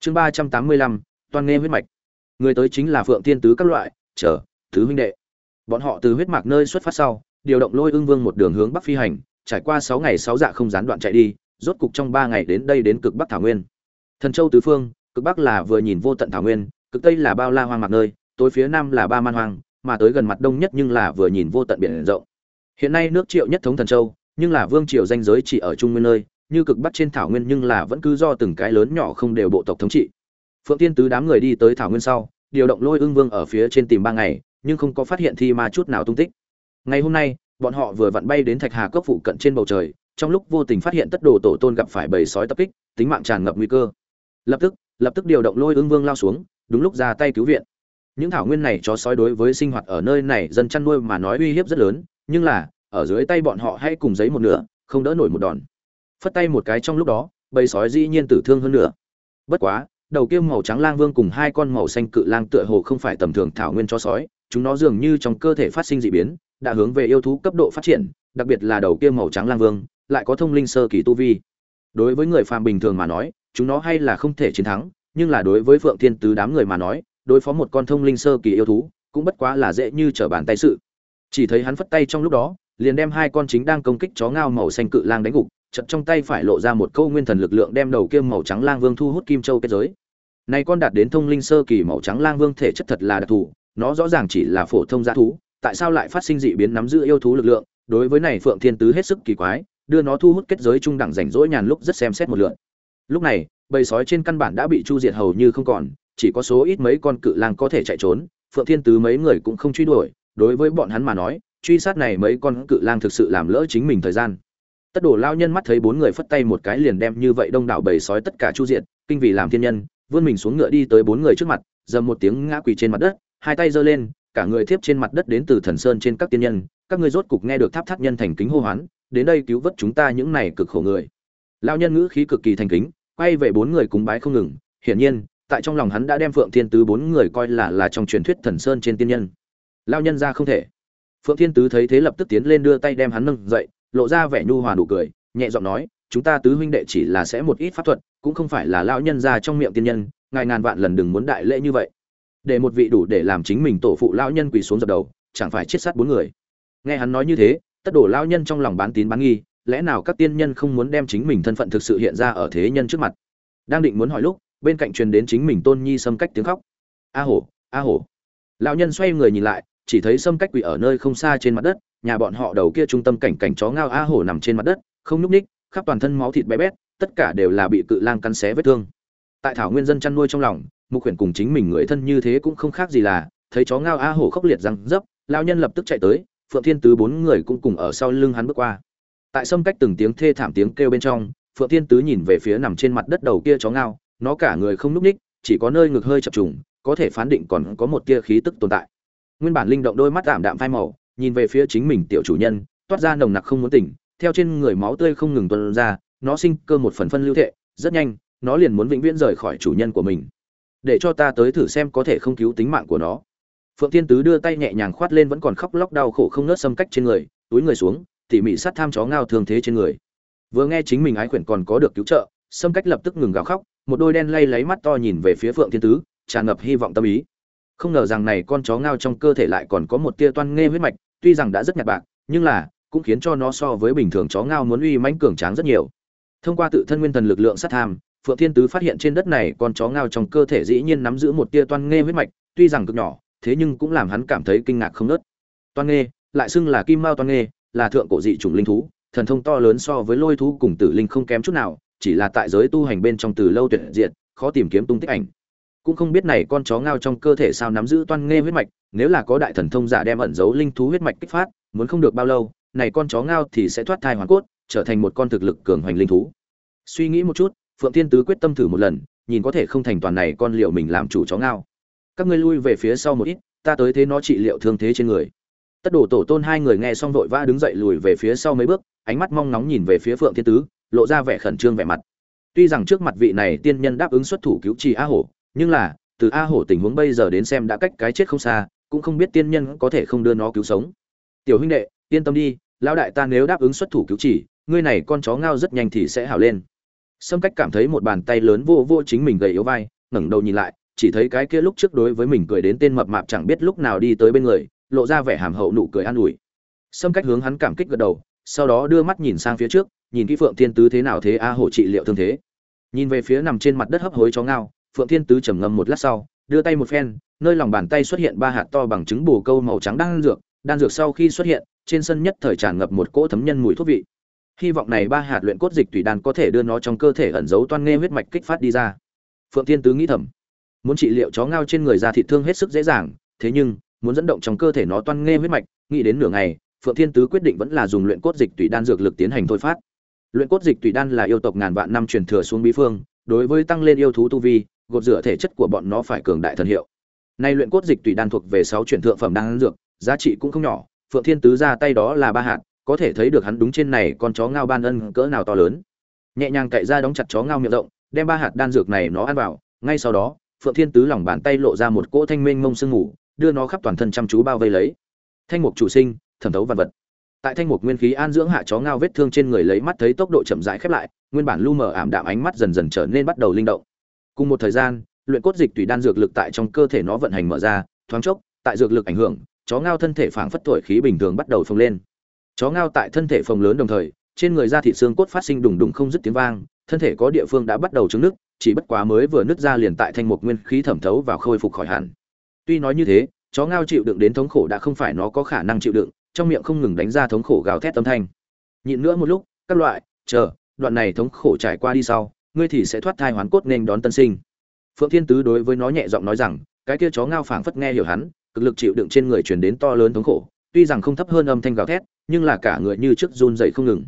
Chương ba trăm tám mươi lăm, toàn nghe huyết mạch. Người tới chính là phượng tiên tứ các loại, chờ thứ huynh đệ. Bọn họ từ huyết mạch nơi xuất phát sau, điều động lôi ương vương một đường hướng bắc phi hành, trải qua sáu ngày sáu dạ không gián đoạn chạy đi, rốt cục trong ba ngày đến đây đến cực bắc thảo nguyên. Thần châu tứ phương, cực bắc là vừa nhìn vô tận thảo nguyên, cực tây là bao la hoang mạc nơi, tối phía nam là ba man hoang, mà tới gần mặt đông nhất nhưng là vừa nhìn vô tận biển rộng hiện nay nước triệu nhất thống thần châu, nhưng là vương triều danh giới chỉ ở trung nguyên nơi, như cực bắc trên thảo nguyên nhưng là vẫn cứ do từng cái lớn nhỏ không đều bộ tộc thống trị. Phượng tiên tứ đám người đi tới thảo nguyên sau, điều động lôi ưng vương ở phía trên tìm ba ngày, nhưng không có phát hiện thi ma chút nào tung tích. Ngày hôm nay, bọn họ vừa vặn bay đến thạch hà cốc phụ cận trên bầu trời, trong lúc vô tình phát hiện tất đồ tổ tôn gặp phải bầy sói tập kích, tính mạng tràn ngập nguy cơ. Lập tức lập tức điều động lôi ưng vương lao xuống, đúng lúc ra tay cứu viện. Những thảo nguyên này chó sói đối với sinh hoạt ở nơi này dân chăn nuôi mà nói uy hiếp rất lớn nhưng là, ở dưới tay bọn họ hay cùng giấy một nửa, không đỡ nổi một đòn. Phất tay một cái trong lúc đó, bầy sói dĩ nhiên tử thương hơn nữa bất quá, đầu kia màu trắng lang vương cùng hai con màu xanh cự lang tựa hồ không phải tầm thường thảo nguyên cho sói, chúng nó dường như trong cơ thể phát sinh dị biến, đã hướng về yêu thú cấp độ phát triển, đặc biệt là đầu kia màu trắng lang vương, lại có thông linh sơ kỳ tu vi. Đối với người phàm bình thường mà nói, chúng nó hay là không thể chiến thắng, nhưng là đối với phượng thiên tứ đám người mà nói, đối phó một con thông linh sơ kỳ yêu thú, cũng bất quá là dễ như trở bàn tay sự chỉ thấy hắn phất tay trong lúc đó, liền đem hai con chính đang công kích chó ngao màu xanh cự lang đánh gục, chật trong tay phải lộ ra một câu nguyên thần lực lượng đem đầu kia màu trắng lang vương thu hút kim châu kết giới. Này con đạt đến thông linh sơ kỳ màu trắng lang vương thể chất thật là đặc thù, nó rõ ràng chỉ là phổ thông g thú, tại sao lại phát sinh dị biến nắm giữ yêu thú lực lượng, đối với này phượng thiên tứ hết sức kỳ quái, đưa nó thu hút kết giới trung đẳng rảnh rỗi nhàn lúc rất xem xét một lượt. Lúc này, bầy sói trên căn bản đã bị chu diệt hầu như không còn, chỉ có số ít mấy con cự lang có thể chạy trốn, phượng thiên tứ mấy người cũng không truy đuổi đối với bọn hắn mà nói, truy sát này mấy con cự lang thực sự làm lỡ chính mình thời gian. Tất đồ lao nhân mắt thấy bốn người phất tay một cái liền đem như vậy đông đảo bầy sói tất cả chu diệt kinh vì làm thiên nhân, vươn mình xuống ngựa đi tới bốn người trước mặt, dầm một tiếng ngã quỳ trên mặt đất, hai tay giơ lên, cả người thiếp trên mặt đất đến từ thần sơn trên các tiên nhân, các ngươi rốt cục nghe được tháp tháp nhân thành kính hô hoán, đến đây cứu vớt chúng ta những này cực khổ người. Lao nhân ngữ khí cực kỳ thành kính, quay về bốn người cúng bái không ngừng, hiển nhiên, tại trong lòng hắn đã đem phượng thiên tứ bốn người coi là là trong truyền thuyết thần sơn trên tiên nhân lao nhân ra không thể. Phượng thiên tứ thấy thế lập tức tiến lên đưa tay đem hắn nâng dậy, lộ ra vẻ nhu hòa nụ cười, nhẹ giọng nói, chúng ta tứ huynh đệ chỉ là sẽ một ít pháp thuật, cũng không phải là lao nhân ra trong miệng tiên nhân, ngài ngàn vạn lần đừng muốn đại lễ như vậy. Để một vị đủ để làm chính mình tổ phụ lao nhân quỳ xuống dập đầu, chẳng phải chết sát bốn người. Nghe hắn nói như thế, tất đổ lao nhân trong lòng bán tín bán nghi, lẽ nào các tiên nhân không muốn đem chính mình thân phận thực sự hiện ra ở thế nhân trước mặt? Đang định muốn hỏi lúc, bên cạnh truyền đến chính mình tôn nhi xâm cách tiếng khóc. A hổ a hổ. Lão nhân xoay người nhìn lại chỉ thấy xâm cách quỷ ở nơi không xa trên mặt đất, nhà bọn họ đầu kia trung tâm cảnh cảnh chó ngao a hổ nằm trên mặt đất, không nhúc ních khắp toàn thân máu thịt bé bét, tất cả đều là bị cự lang cắn xé vết thương. Tại thảo nguyên dân chăn nuôi trong lòng, mục khuyển cùng chính mình người thân như thế cũng không khác gì là, thấy chó ngao a hổ khốc liệt răng dấp lao nhân lập tức chạy tới, phượng thiên tứ bốn người cũng cùng ở sau lưng hắn bước qua. Tại sâm cách từng tiếng thê thảm tiếng kêu bên trong, phượng thiên tứ nhìn về phía nằm trên mặt đất đầu kia chó ngao, nó cả người không núp ních chỉ có nơi ngực hơi chập trùng, có thể phán định còn có một tia khí tức tồn tại nguyên bản linh động đôi mắt tạm đạm phai màu, nhìn về phía chính mình tiểu chủ nhân, toát ra nồng nặc không muốn tỉnh, theo trên người máu tươi không ngừng tuôn ra, nó sinh cơ một phần phân lưu thệ, rất nhanh, nó liền muốn vĩnh viễn rời khỏi chủ nhân của mình. Để cho ta tới thử xem có thể không cứu tính mạng của nó. Phượng thiên tứ đưa tay nhẹ nhàng khoát lên vẫn còn khóc lóc đau khổ không nớt xâm cách trên người, túi người xuống, tỉ mỉ sát tham chó ngao thương thế trên người. Vừa nghe chính mình ái khuyển còn có được cứu trợ, xâm cách lập tức ngừng gào khóc, một đôi đen lay lấy mắt to nhìn về phía phượng thiên tứ, tràn ngập hy vọng tâm ý không ngờ rằng này con chó ngao trong cơ thể lại còn có một tia toan nghe huyết mạch, tuy rằng đã rất nhạt bạc, nhưng là, cũng khiến cho nó so với bình thường chó ngao muốn uy mãnh cường tráng rất nhiều. Thông qua tự thân nguyên thần lực lượng sát tham, phượng thiên tứ phát hiện trên đất này con chó ngao trong cơ thể dĩ nhiên nắm giữ một tia toan nghe huyết mạch, tuy rằng cực nhỏ, thế nhưng cũng làm hắn cảm thấy kinh ngạc không nớt toan nghe lại xưng là kim mao toan nghe là thượng cổ dị chủng linh thú, thần thông to lớn so với lôi thú cùng tử linh không kém chút nào, chỉ là tại giới tu hành bên trong từ lâu tuyệt diệt, khó tìm kiếm tung tích ảnh cũng không biết này con chó ngao trong cơ thể sao nắm giữ toan nghe huyết mạch, nếu là có đại thần thông giả đem ẩn giấu linh thú huyết mạch kích phát, muốn không được bao lâu, này con chó ngao thì sẽ thoát thai hoàn cốt, trở thành một con thực lực cường hoành linh thú. Suy nghĩ một chút, phượng thiên tứ quyết tâm thử một lần, nhìn có thể không thành toàn này con liệu mình làm chủ chó ngao. Các ngươi lui về phía sau một ít, ta tới thế nó trị liệu thương thế trên người. Tất đổ tổ tôn hai người nghe xong vội vã đứng dậy lùi về phía sau mấy bước, ánh mắt mong nóng nhìn về phía phượng thiên tứ, lộ ra vẻ khẩn trương vẻ mặt. Tuy rằng trước mặt vị này tiên nhân đáp ứng xuất thủ cứu trì a hổ nhưng là, từ a hổ tình huống bây giờ đến xem đã cách cái chết không xa, cũng không biết tiên nhân có thể không đưa nó cứu sống. Tiểu huynh đệ, yên tâm đi, lão đại ta nếu đáp ứng xuất thủ cứu chỉ, ngươi này con chó ngao rất nhanh thì sẽ hảo lên. Sâm cách cảm thấy một bàn tay lớn vô vô chính mình gầy yếu vai, ngẩng đầu nhìn lại, chỉ thấy cái kia lúc trước đối với mình cười đến tên mập mạp chẳng biết lúc nào đi tới bên người, lộ ra vẻ hàm hậu nụ cười an ủi. Sâm cách hướng hắn cảm kích gật đầu, sau đó đưa mắt nhìn sang phía trước, nhìn kỹ phượng thiên tứ thế nào thế a hổ trị liệu thương thế. Nhìn về phía nằm trên mặt đất hấp hối chó ngao phượng thiên tứ trầm ngâm một lát sau, đưa tay một phen, nơi lòng bàn tay xuất hiện ba hạt to bằng trứng bù câu màu trắng đan dược đan dược sau khi xuất hiện, trên sân nhất thời tràn ngập một cỗ thấm nhân mùi thuốc vị. Hy vọng này ba hạt luyện cốt dịch tùy đan có thể đưa nó trong cơ thể ẩn giấu toan nghe huyết mạch kích phát đi ra. Phượng thiên tứ nghĩ thầm, muốn trị liệu chó ngao trên người da thịt thương hết sức dễ dàng, thế nhưng, muốn dẫn động trong cơ thể nó toan nghe huyết mạch, nghĩ đến nửa ngày, phượng thiên tứ quyết định vẫn là dùng luyện cốt dịch tùy đan dược lực tiến hành thôi phát. Luyện cốt dịch tùy đan là yêu tộc ngàn vạn năm truyền thừa xuống bí phương, đối với tăng lên yêu thú tu vi gột rửa thể chất của bọn nó phải cường đại thần hiệu. Nay luyện cốt dịch tùy đan thuộc về sáu chuyển thượng phẩm đan dược, giá trị cũng không nhỏ, phượng thiên tứ ra tay đó là ba hạt, có thể thấy được hắn đúng trên này con chó ngao ban ân cỡ nào to lớn. Nhẹ nhàng cậy ra đóng chặt chó ngao miệng rộng, đem ba hạt đan dược này nó ăn vào, ngay sau đó, phượng thiên tứ lòng bàn tay lộ ra một cỗ thanh minh mông sương ngủ đưa nó khắp toàn thân chăm chú bao vây lấy. Thanh mục chủ sinh, thẩm thấu vật vật. Tại thanh mục nguyên khí an dưỡng hạ chó ngao vết thương trên người lấy mắt thấy tốc độ chậm rãi khép lại, nguyên bản lu mờ ảm đạm ánh mắt dần dần trở nên bắt đầu linh động cùng một thời gian, luyện cốt dịch tùy đan dược lực tại trong cơ thể nó vận hành mở ra, thoáng chốc, tại dược lực ảnh hưởng, chó ngao thân thể phảng phất thổi khí bình thường bắt đầu phồng lên. Chó ngao tại thân thể phồng lớn đồng thời, trên người da thịt xương cốt phát sinh đùng đùng không dứt tiếng vang, thân thể có địa phương đã bắt đầu trứng nước, chỉ bất quá mới vừa nứt ra liền tại thanh một nguyên khí thẩm thấu và khôi phục khỏi hẳn. Tuy nói như thế, chó ngao chịu đựng đến thống khổ đã không phải nó có khả năng chịu đựng, trong miệng không ngừng đánh ra thống khổ gào thét âm thanh. Nhịn nữa một lúc, các loại, chờ, đoạn này thống khổ trải qua đi sau ngươi thì sẽ thoát thai hoán cốt nên đón tân sinh. Phượng thiên tứ đối với nó nhẹ giọng nói rằng, cái kia chó ngao phảng phất nghe hiểu hắn, cực lực chịu đựng trên người truyền đến to lớn thống khổ, tuy rằng không thấp hơn âm thanh gào thét, nhưng là cả người như trước run dậy không ngừng.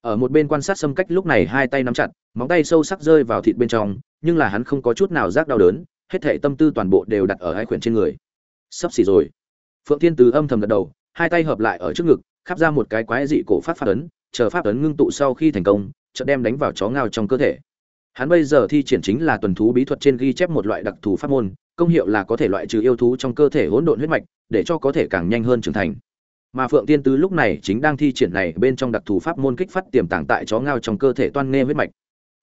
Ở một bên quan sát xâm cách lúc này hai tay nắm chặt, móng tay sâu sắc rơi vào thịt bên trong, nhưng là hắn không có chút nào rác đau đớn, hết thảy tâm tư toàn bộ đều đặt ở hai quyển trên người. Sắp xỉ rồi. Phượng thiên tứ âm thầm gật đầu, hai tay hợp lại ở trước ngực, khắp ra một cái quái dị cổ pháp pháp ấn, chờ pháp ấn ngưng tụ sau khi thành công, chợt đem đánh vào chó ngao trong cơ thể hắn bây giờ thi triển chính là tuần thú bí thuật trên ghi chép một loại đặc thù pháp môn, công hiệu là có thể loại trừ yêu thú trong cơ thể hỗn độn huyết mạch, để cho có thể càng nhanh hơn trưởng thành. Mà phượng tiên tứ lúc này chính đang thi triển này bên trong đặc thù pháp môn kích phát tiềm tàng tại chó ngao trong cơ thể toan nghe huyết mạch.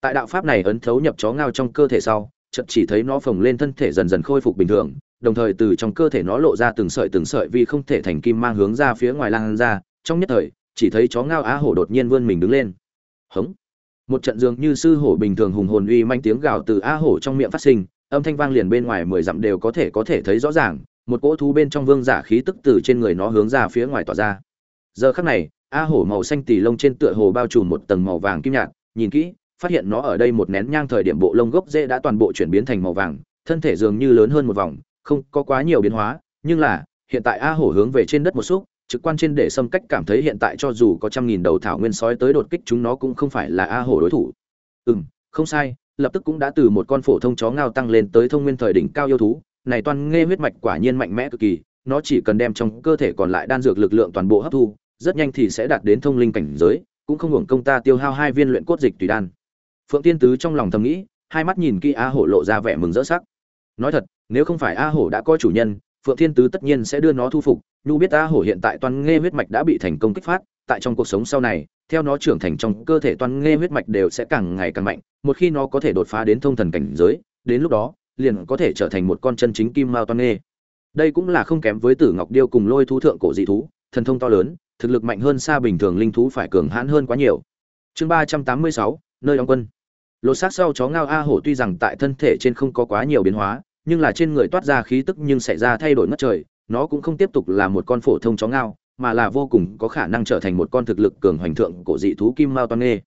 Tại đạo pháp này ấn thấu nhập chó ngao trong cơ thể sau, chợt chỉ thấy nó phồng lên thân thể dần dần khôi phục bình thường, đồng thời từ trong cơ thể nó lộ ra từng sợi từng sợi vì không thể thành kim mang hướng ra phía ngoài lan ra, trong nhất thời, chỉ thấy chó ngao á hổ đột nhiên vươn mình đứng lên. Hống! Một trận dường như sư hổ bình thường hùng hồn uy manh tiếng gào từ a hổ trong miệng phát sinh, âm thanh vang liền bên ngoài mười dặm đều có thể có thể thấy rõ ràng, một cỗ thú bên trong vương giả khí tức từ trên người nó hướng ra phía ngoài tỏa ra. Giờ khắc này, a hổ màu xanh tì lông trên tựa hồ bao trùm một tầng màu vàng kim nhạt, nhìn kỹ, phát hiện nó ở đây một nén nhang thời điểm bộ lông gốc dễ đã toàn bộ chuyển biến thành màu vàng, thân thể dường như lớn hơn một vòng, không có quá nhiều biến hóa, nhưng là, hiện tại a hổ hướng về trên đất một xúc trực quan trên để xâm cách cảm thấy hiện tại cho dù có trăm nghìn đầu thảo nguyên sói tới đột kích chúng nó cũng không phải là a hổ đối thủ. Ừ m không sai, lập tức cũng đã từ một con phổ thông chó ngao tăng lên tới thông nguyên thời đỉnh cao yêu thú, này toàn nghe huyết mạch quả nhiên mạnh mẽ cực kỳ, nó chỉ cần đem trong cơ thể còn lại đan dược lực lượng toàn bộ hấp thu, rất nhanh thì sẽ đạt đến thông linh cảnh giới, cũng không hưởng công ta tiêu hao hai viên luyện cốt dịch tùy đan. Phượng tiên tứ trong lòng thầm nghĩ, hai mắt nhìn kỹ a hổ lộ ra vẻ mừng rỡ sắc. Nói thật, nếu không phải a hổ đã có chủ nhân phượng thiên tứ tất nhiên sẽ đưa nó thu phục, nhu biết Ta hổ hiện tại toàn nghe huyết mạch đã bị thành công kích phát, tại trong cuộc sống sau này, theo nó trưởng thành trong cơ thể toàn nghe huyết mạch đều sẽ càng ngày càng mạnh, một khi nó có thể đột phá đến thông thần cảnh giới, đến lúc đó, liền có thể trở thành một con chân chính kim mao toàn nghe. Đây cũng là không kém với tử ngọc điêu cùng lôi thú thượng cổ dị thú, thần thông to lớn, thực lực mạnh hơn xa bình thường linh thú phải cường hãn hơn quá nhiều. Chương ba trăm tám mươi sáu, nơi đóng quân. Lột xác sau chó ngao a hổ tuy rằng tại thân thể trên không có quá nhiều biến hóa nhưng là trên người toát ra khí tức nhưng xảy ra thay đổi mất trời, nó cũng không tiếp tục là một con phổ thông chó ngao, mà là vô cùng có khả năng trở thành một con thực lực cường hoành thượng cổ dị thú kim mao toan nghê.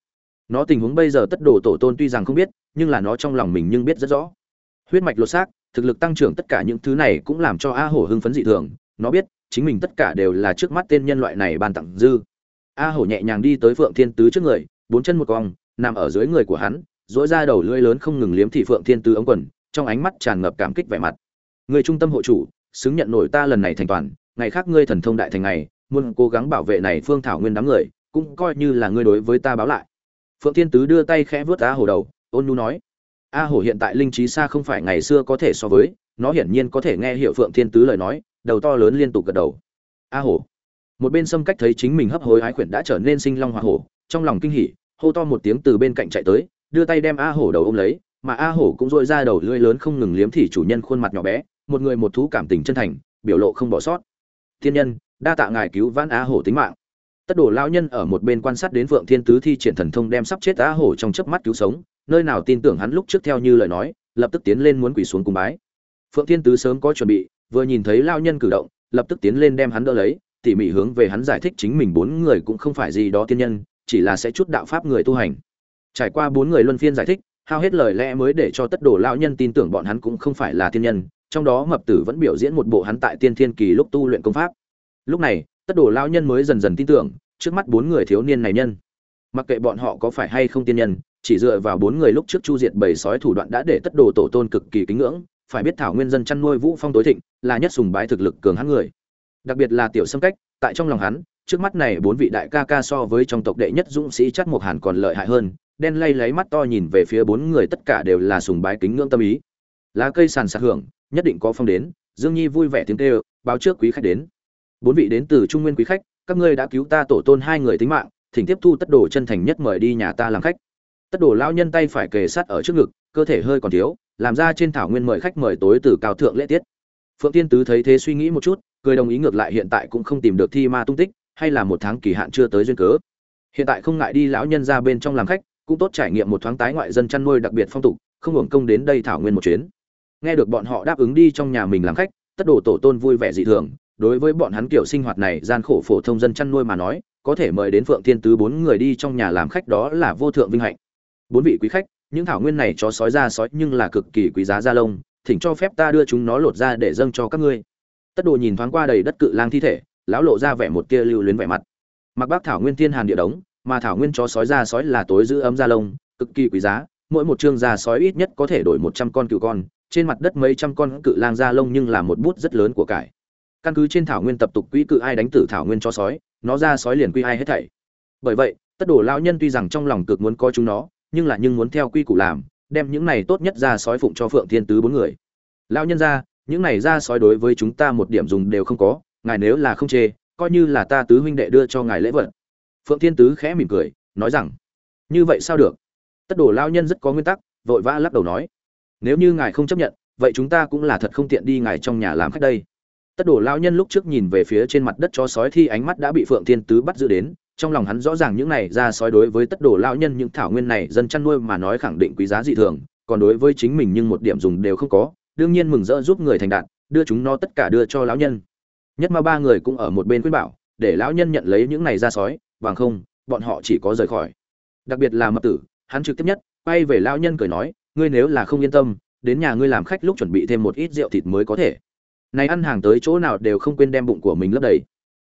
Nó tình huống bây giờ tất đồ tổ tôn tuy rằng không biết, nhưng là nó trong lòng mình nhưng biết rất rõ. Huyết mạch lột xác, thực lực tăng trưởng tất cả những thứ này cũng làm cho a hổ hưng phấn dị thường. Nó biết, chính mình tất cả đều là trước mắt tên nhân loại này ban tặng dư. A hổ nhẹ nhàng đi tới phượng thiên tứ trước người, bốn chân một cong, nằm ở dưới người của hắn dỗi ra đầu lưỡi lớn không ngừng liếm thị phượng thiên tứ ống quần trong ánh mắt tràn ngập cảm kích vẻ mặt. Người trung tâm hộ chủ, xứng nhận nổi ta lần này thành toàn, ngày khác ngươi thần thông đại thành ngày, muốn cố gắng bảo vệ này phương thảo nguyên đám người, cũng coi như là ngươi đối với ta báo lại. Phượng thiên tứ đưa tay khẽ vớt a hổ đầu, ôn nhu nói, a hổ hiện tại linh trí xa không phải ngày xưa có thể so với, nó hiển nhiên có thể nghe hiểu phượng thiên tứ lời nói, đầu to lớn liên tục gật đầu. A hổ. Một bên xâm cách thấy chính mình hấp hối ái khuyển đã trở nên sinh long hoa hổ, trong lòng kinh hỉ, hô to một tiếng từ bên cạnh chạy tới, đưa tay đem a hổ đầu ôm lấy mà a hổ cũng dội ra đầu lưỡi lớn không ngừng liếm thì chủ nhân khuôn mặt nhỏ bé, một người một thú cảm tình chân thành, biểu lộ không bỏ sót. Thiên nhân, đa tạ ngài cứu vãn a hổ tính mạng. Tất đồ lão nhân ở một bên quan sát đến phượng thiên tứ thi triển thần thông đem sắp chết a hổ trong chớp mắt cứu sống, nơi nào tin tưởng hắn lúc trước theo như lời nói, lập tức tiến lên muốn quỳ xuống cùng bái. Phượng thiên tứ sớm có chuẩn bị, vừa nhìn thấy lão nhân cử động, lập tức tiến lên đem hắn đỡ lấy, tỉ mỉ hướng về hắn giải thích chính mình bốn người cũng không phải gì đó tiên nhân, chỉ là sẽ chút đạo pháp người tu hành. Trải qua bốn người luân phiên giải thích hao hết lời lẽ mới để cho tất đồ lão nhân tin tưởng bọn hắn cũng không phải là thiên nhân, trong đó mập tử vẫn biểu diễn một bộ hắn tại tiên thiên kỳ lúc tu luyện công pháp. Lúc này, tất đồ lão nhân mới dần dần tin tưởng, trước mắt bốn người thiếu niên này nhân. Mặc kệ bọn họ có phải hay không tiên nhân, chỉ dựa vào bốn người lúc trước chu diệt bầy sói thủ đoạn đã để tất đồ tổ tôn cực kỳ kính ngưỡng, phải biết thảo nguyên dân chăn nuôi vũ phong tối thịnh, là nhất sùng bái thực lực cường hắn người. Đặc biệt là tiểu sâm cách, tại trong lòng hắn, trước mắt này bốn vị đại ca ca so với trong tộc đệ nhất dũng sĩ chắc Mục hàn còn lợi hại hơn đen lay lấy mắt to nhìn về phía bốn người tất cả đều là sùng bái kính ngưỡng tâm ý. Lá cây sàn sạt hưởng, nhất định có phong đến, dương nhi vui vẻ tiếng kêu, báo trước quý khách đến. Bốn vị đến từ trung nguyên quý khách, các ngươi đã cứu ta tổ tôn hai người tính mạng, thỉnh tiếp thu tất đồ chân thành nhất mời đi nhà ta làm khách. Tất đồ lao nhân tay phải kề sát ở trước ngực, cơ thể hơi còn thiếu, làm ra trên thảo nguyên mời khách mời tối từ cao thượng lễ tiết. Phượng tiên tứ thấy thế suy nghĩ một chút, cười đồng ý ngược lại hiện tại cũng không tìm được thi ma tung tích, hay là một tháng kỳ hạn chưa tới duyên cớ. Hiện tại không ngại đi lão nhân ra bên trong làm khách cũng tốt trải nghiệm một thoáng tái ngoại dân chăn nuôi đặc biệt phong tục, không hưởng công đến đây thảo nguyên một chuyến. Nghe được bọn họ đáp ứng đi trong nhà mình làm khách, tất đồ tổ tôn vui vẻ dị thường, đối với bọn hắn kiểu sinh hoạt này gian khổ phổ thông dân chăn nuôi mà nói, có thể mời đến phượng thiên tứ bốn người đi trong nhà làm khách đó là vô thượng vinh hạnh. Bốn vị quý khách, những thảo nguyên này chó sói ra sói nhưng là cực kỳ quý giá da lông, thỉnh cho phép ta đưa chúng nó lột ra để dâng cho các ngươi. Tất đồ nhìn thoáng qua đầy đất cự lang thi thể, lão lộ ra vẻ một tia lưu luyến vẻ mặt. Mặc bác thảo nguyên thiên hàn địa đống mà thảo nguyên chó sói da sói là tối giữ ấm da lông, cực kỳ quý giá. Mỗi một chương da sói ít nhất có thể đổi một trăm con cựu con, trên mặt đất mấy trăm con cự lang da lông nhưng là một bút rất lớn của cải. Căn cứ trên thảo nguyên tập tục quỹ cự ai đánh tử thảo nguyên cho sói, nó ra sói liền quy ai hết thảy. Bởi vậy, tất đồ lão nhân tuy rằng trong lòng cực muốn có chúng nó, nhưng là nhưng muốn theo quy củ làm, đem những này tốt nhất ra sói phụng cho phượng thiên tứ bốn người. Lão nhân ra, những này ra sói đối với chúng ta một điểm dùng đều không có, ngài nếu là không chê, coi như là ta tứ huynh đệ đưa cho ngài lễ vật phượng thiên tứ khẽ mỉm cười, nói rằng, như vậy sao được? Tất đồ lão nhân rất có nguyên tắc, vội vã lắc đầu nói, nếu như ngài không chấp nhận, vậy chúng ta cũng là thật không tiện đi ngài trong nhà làm khách đây. Tất đồ lão nhân lúc trước nhìn về phía trên mặt đất cho sói thi ánh mắt đã bị phượng thiên tứ bắt giữ đến, trong lòng hắn rõ ràng những này ra sói đối với tất đồ lão nhân những thảo nguyên này dân chăn nuôi mà nói khẳng định quý giá dị thường, còn đối với chính mình nhưng một điểm dùng đều không có, đương nhiên mừng rỡ giúp người thành đạt, đưa chúng nó tất cả đưa cho lão nhân. Nhất mà ba người cũng ở một bên khuyên bảo, để lão nhân nhận lấy những này ra sói bằng không, bọn họ chỉ có rời khỏi. Đặc biệt là mập tử, hắn trực tiếp nhất, quay về lão nhân cười nói, ngươi nếu là không yên tâm, đến nhà ngươi làm khách lúc chuẩn bị thêm một ít rượu thịt mới có thể. Này ăn hàng tới chỗ nào đều không quên đem bụng của mình lấp đầy.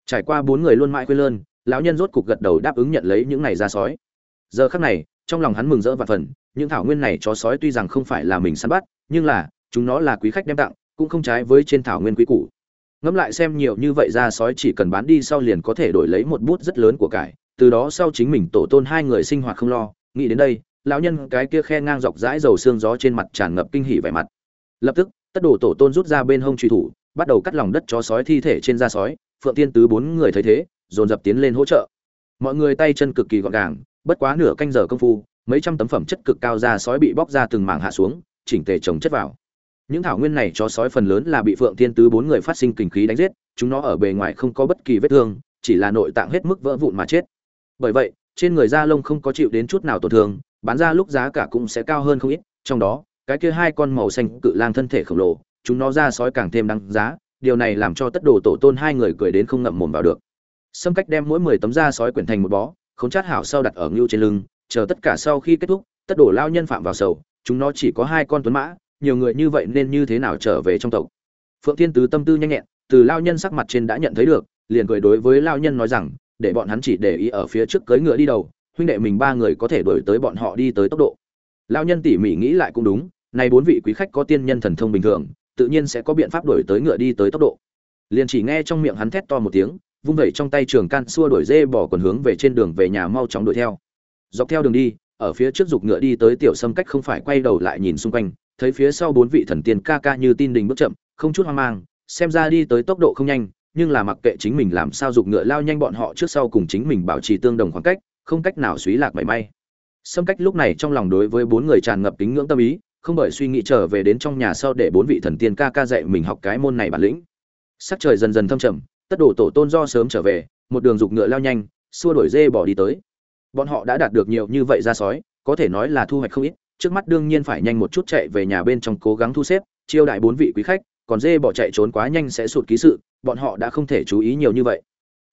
Trải qua bốn người luôn mãi quên lơn, lão nhân rốt cục gật đầu đáp ứng nhận lấy những này ra sói. Giờ khắc này, trong lòng hắn mừng rỡ và phần những thảo nguyên này chó sói tuy rằng không phải là mình săn bắt, nhưng là, chúng nó là quý khách đem tặng, cũng không trái với trên thảo nguyên quý cũ ngẫm lại xem nhiều như vậy ra sói chỉ cần bán đi sau liền có thể đổi lấy một bút rất lớn của cải, từ đó sau chính mình tổ tôn hai người sinh hoạt không lo. Nghĩ đến đây, lão nhân cái kia khe ngang dọc dãi dầu xương gió trên mặt tràn ngập kinh hỉ vẻ mặt. Lập tức, tất đồ tổ tôn rút ra bên hông truy thủ, bắt đầu cắt lòng đất chó sói thi thể trên da sói. Phượng tiên tứ bốn người thấy thế, dồn dập tiến lên hỗ trợ. Mọi người tay chân cực kỳ gọn gàng, bất quá nửa canh giờ công phu, mấy trăm tấm phẩm chất cực cao da sói bị bóc ra từng mảng hạ xuống, chỉnh tề trồng chất vào những thảo nguyên này chó sói phần lớn là bị phượng tiên tứ bốn người phát sinh kình khí đánh giết, chúng nó ở bề ngoài không có bất kỳ vết thương, chỉ là nội tạng hết mức vỡ vụn mà chết. Bởi vậy, trên người da lông không có chịu đến chút nào tổn thương, bán ra lúc giá cả cũng sẽ cao hơn không ít, trong đó, cái kia hai con màu xanh cự lang thân thể khổng lồ, chúng nó ra sói càng thêm đáng giá, điều này làm cho tất đồ tổ tôn hai người cười đến không ngậm mồm vào được. Xâm cách đem mỗi mười tấm da sói quyển thành một bó, khốn chát hảo sau đặt ở ngưu trên lưng, chờ tất cả sau khi kết thúc, tất đổ lao nhân phạm vào sầu, chúng nó chỉ có hai con tuấn mã nhiều người như vậy nên như thế nào trở về trong tộc? Phượng thiên tứ tâm tư nhanh nhẹn, từ lao nhân sắc mặt trên đã nhận thấy được, liền cười đối với lao nhân nói rằng, để bọn hắn chỉ để ý ở phía trước cưỡi ngựa đi đầu, huynh đệ mình ba người có thể đuổi tới bọn họ đi tới tốc độ. Lao nhân tỉ mỉ nghĩ lại cũng đúng, nay bốn vị quý khách có tiên nhân thần thông bình thường, tự nhiên sẽ có biện pháp đuổi tới ngựa đi tới tốc độ. Liền chỉ nghe trong miệng hắn thét to một tiếng, vung vẩy trong tay trường can xua đuổi dê bỏ quần hướng về trên đường về nhà mau chóng đuổi theo. Dọc theo đường đi, ở phía trước dục ngựa đi tới tiểu sâm cách không phải quay đầu lại nhìn xung quanh thấy phía sau bốn vị thần tiên ca ca như tin đình bước chậm, không chút hoang mang, xem ra đi tới tốc độ không nhanh, nhưng là mặc kệ chính mình làm sao dục ngựa lao nhanh bọn họ trước sau cùng chính mình bảo trì tương đồng khoảng cách, không cách nào suy lạc mảy may. Sâm cách lúc này trong lòng đối với bốn người tràn ngập kính ngưỡng tâm ý, không bởi suy nghĩ trở về đến trong nhà sau để bốn vị thần tiên ca ca dạy mình học cái môn này bản lĩnh. Sắc trời dần dần thâm trầm, tất đổ tổ tôn do sớm trở về, một đường dục ngựa lao nhanh, xua đổi dê bỏ đi tới. Bọn họ đã đạt được nhiều như vậy ra sói, có thể nói là thu hoạch không ít trước mắt đương nhiên phải nhanh một chút chạy về nhà bên trong cố gắng thu xếp, chiêu đại bốn vị quý khách, còn dê bỏ chạy trốn quá nhanh sẽ sụt ký sự, bọn họ đã không thể chú ý nhiều như vậy.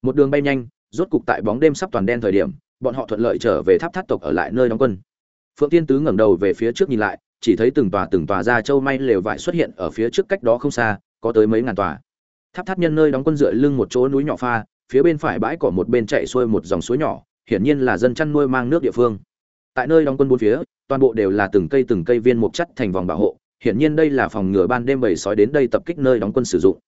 Một đường bay nhanh, rốt cục tại bóng đêm sắp toàn đen thời điểm, bọn họ thuận lợi trở về tháp thắt tộc ở lại nơi đóng quân. Phượng tiên tứ ngẩng đầu về phía trước nhìn lại, chỉ thấy từng tòa từng tòa ra châu may lều vải xuất hiện ở phía trước cách đó không xa, có tới mấy ngàn tòa. Tháp thắt nhân nơi đóng quân dựa lưng một chỗ núi nhỏ pha, phía bên phải bãi cỏ một bên chạy xuôi một dòng suối nhỏ, hiển nhiên là dân chăn nuôi mang nước địa phương. Tại nơi đóng quân bốn phía toàn bộ đều là từng cây từng cây viên mục chất thành vòng bảo hộ, hiển nhiên đây là phòng ngừa ban đêm bầy sói đến đây tập kích nơi đóng quân sử dụng.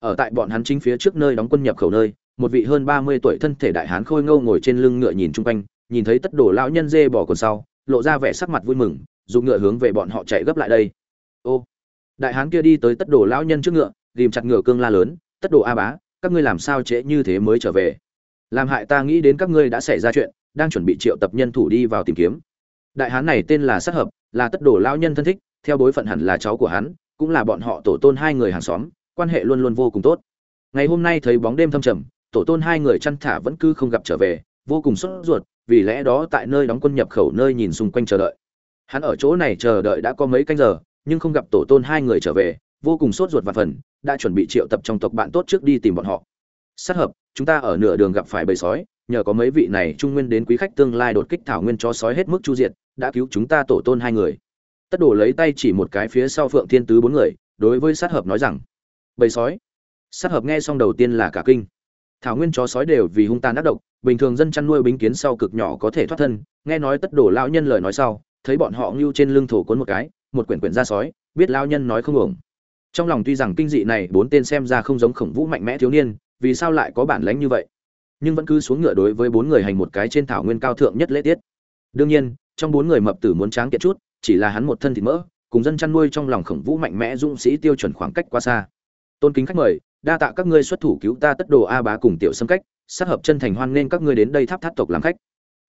Ở tại bọn hắn chính phía trước nơi đóng quân nhập khẩu nơi, một vị hơn ba mươi tuổi thân thể đại hán khôi ngô ngồi trên lưng ngựa nhìn chung quanh, nhìn thấy tất đổ lão nhân dê bỏ quần sau, lộ ra vẻ sắc mặt vui mừng, dùng ngựa hướng về bọn họ chạy gấp lại đây. Ô, đại hán kia đi tới tất đổ lão nhân trước ngựa rìm chặt ngựa cương la lớn, tất đổ a bá, các ngươi làm sao trễ như thế mới trở về? Làm hại ta nghĩ đến các ngươi đã xảy ra chuyện, đang chuẩn bị triệu tập nhân thủ đi vào tìm kiếm đại hán này tên là sát hợp, là tất đổ lão nhân thân thích, theo bối phận hẳn là cháu của hắn, cũng là bọn họ tổ tôn hai người hàng xóm, quan hệ luôn luôn vô cùng tốt. Ngày hôm nay thấy bóng đêm thâm trầm, tổ tôn hai người chăn thả vẫn cứ không gặp trở về, vô cùng sốt ruột, vì lẽ đó tại nơi đóng quân nhập khẩu nơi nhìn xung quanh chờ đợi. Hắn ở chỗ này chờ đợi đã có mấy canh giờ, nhưng không gặp tổ tôn hai người trở về, vô cùng sốt ruột và phần, đã chuẩn bị triệu tập trong tộc bạn tốt trước đi tìm bọn họ. Sát hợp, chúng ta ở nửa đường gặp phải bầy sói nhờ có mấy vị này trung nguyên đến quý khách tương lai đột kích thảo nguyên cho sói hết mức chu diệt, đã cứu chúng ta tổ tôn hai người. Tất đổ lấy tay chỉ một cái phía sau phượng thiên tứ bốn người, đối với sát hợp nói rằng, bầy sói. Sát hợp nghe xong đầu tiên là cả kinh. Thảo nguyên chó sói đều vì hung tàn ác độc, bình thường dân chăn nuôi bính kiến sau cực nhỏ có thể thoát thân, nghe nói tất đổ lão nhân lời nói sau, thấy bọn họ nhưu trên lưng thổ cuốn một cái, một quyển quyển ra sói, biết lão nhân nói không ổng trong lòng tuy rằng kinh dị này, bốn tên xem ra không giống khổng vũ mạnh mẽ thiếu niên, vì sao lại có bản lãnh như vậy? Nhưng vẫn cứ xuống ngựa đối với bốn người hành một cái trên thảo nguyên cao thượng nhất lễ tiết. Đương nhiên, trong bốn người mập tử muốn tráng kiện chút, chỉ là hắn một thân thịt mỡ, cùng dân chăn nuôi trong lòng khổng vũ mạnh mẽ dũng sĩ tiêu chuẩn khoảng cách quá xa. Tôn kính khách mời, đa tạ các ngươi xuất thủ cứu ta tất đồ a bá cùng tiểu xâm cách, sát hợp chân thành hoan nên các ngươi đến đây tháp tháp tộc làm khách.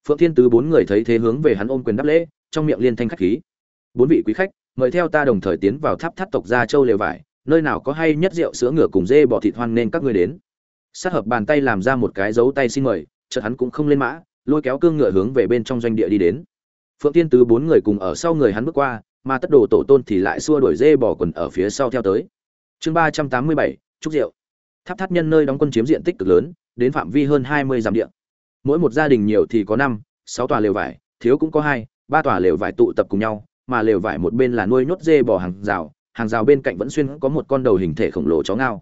Phượng thiên tứ bốn người thấy thế hướng về hắn ôm quyền đáp lễ, trong miệng liên thanh khách khí. Bốn vị quý khách, mời theo ta đồng thời tiến vào tháp tháp tộc gia châu lều vải, nơi nào có hay nhất rượu sữa ngựa cùng dê bò thịt hoan nên các ngươi đến sát hợp bàn tay làm ra một cái dấu tay xin mời, chợt hắn cũng không lên mã, lôi kéo cương ngựa hướng về bên trong doanh địa đi đến. Phượng thiên tứ bốn người cùng ở sau người hắn bước qua, mà tất đồ tổ tôn thì lại xua đuổi dê bò quần ở phía sau theo tới. Chương ba trăm tám mươi bảy trúc rượu. Tháp tháp nhân nơi đóng quân chiếm diện tích cực lớn, đến phạm vi hơn hai mươi dặm địa. Mỗi một gia đình nhiều thì có năm, sáu tòa lều vải, thiếu cũng có hai, ba tòa lều vải tụ tập cùng nhau, mà lều vải một bên là nuôi nhốt dê bò hàng rào hàng rào bên cạnh vẫn xuyên có một con đầu hình thể khổng lồ chó ngao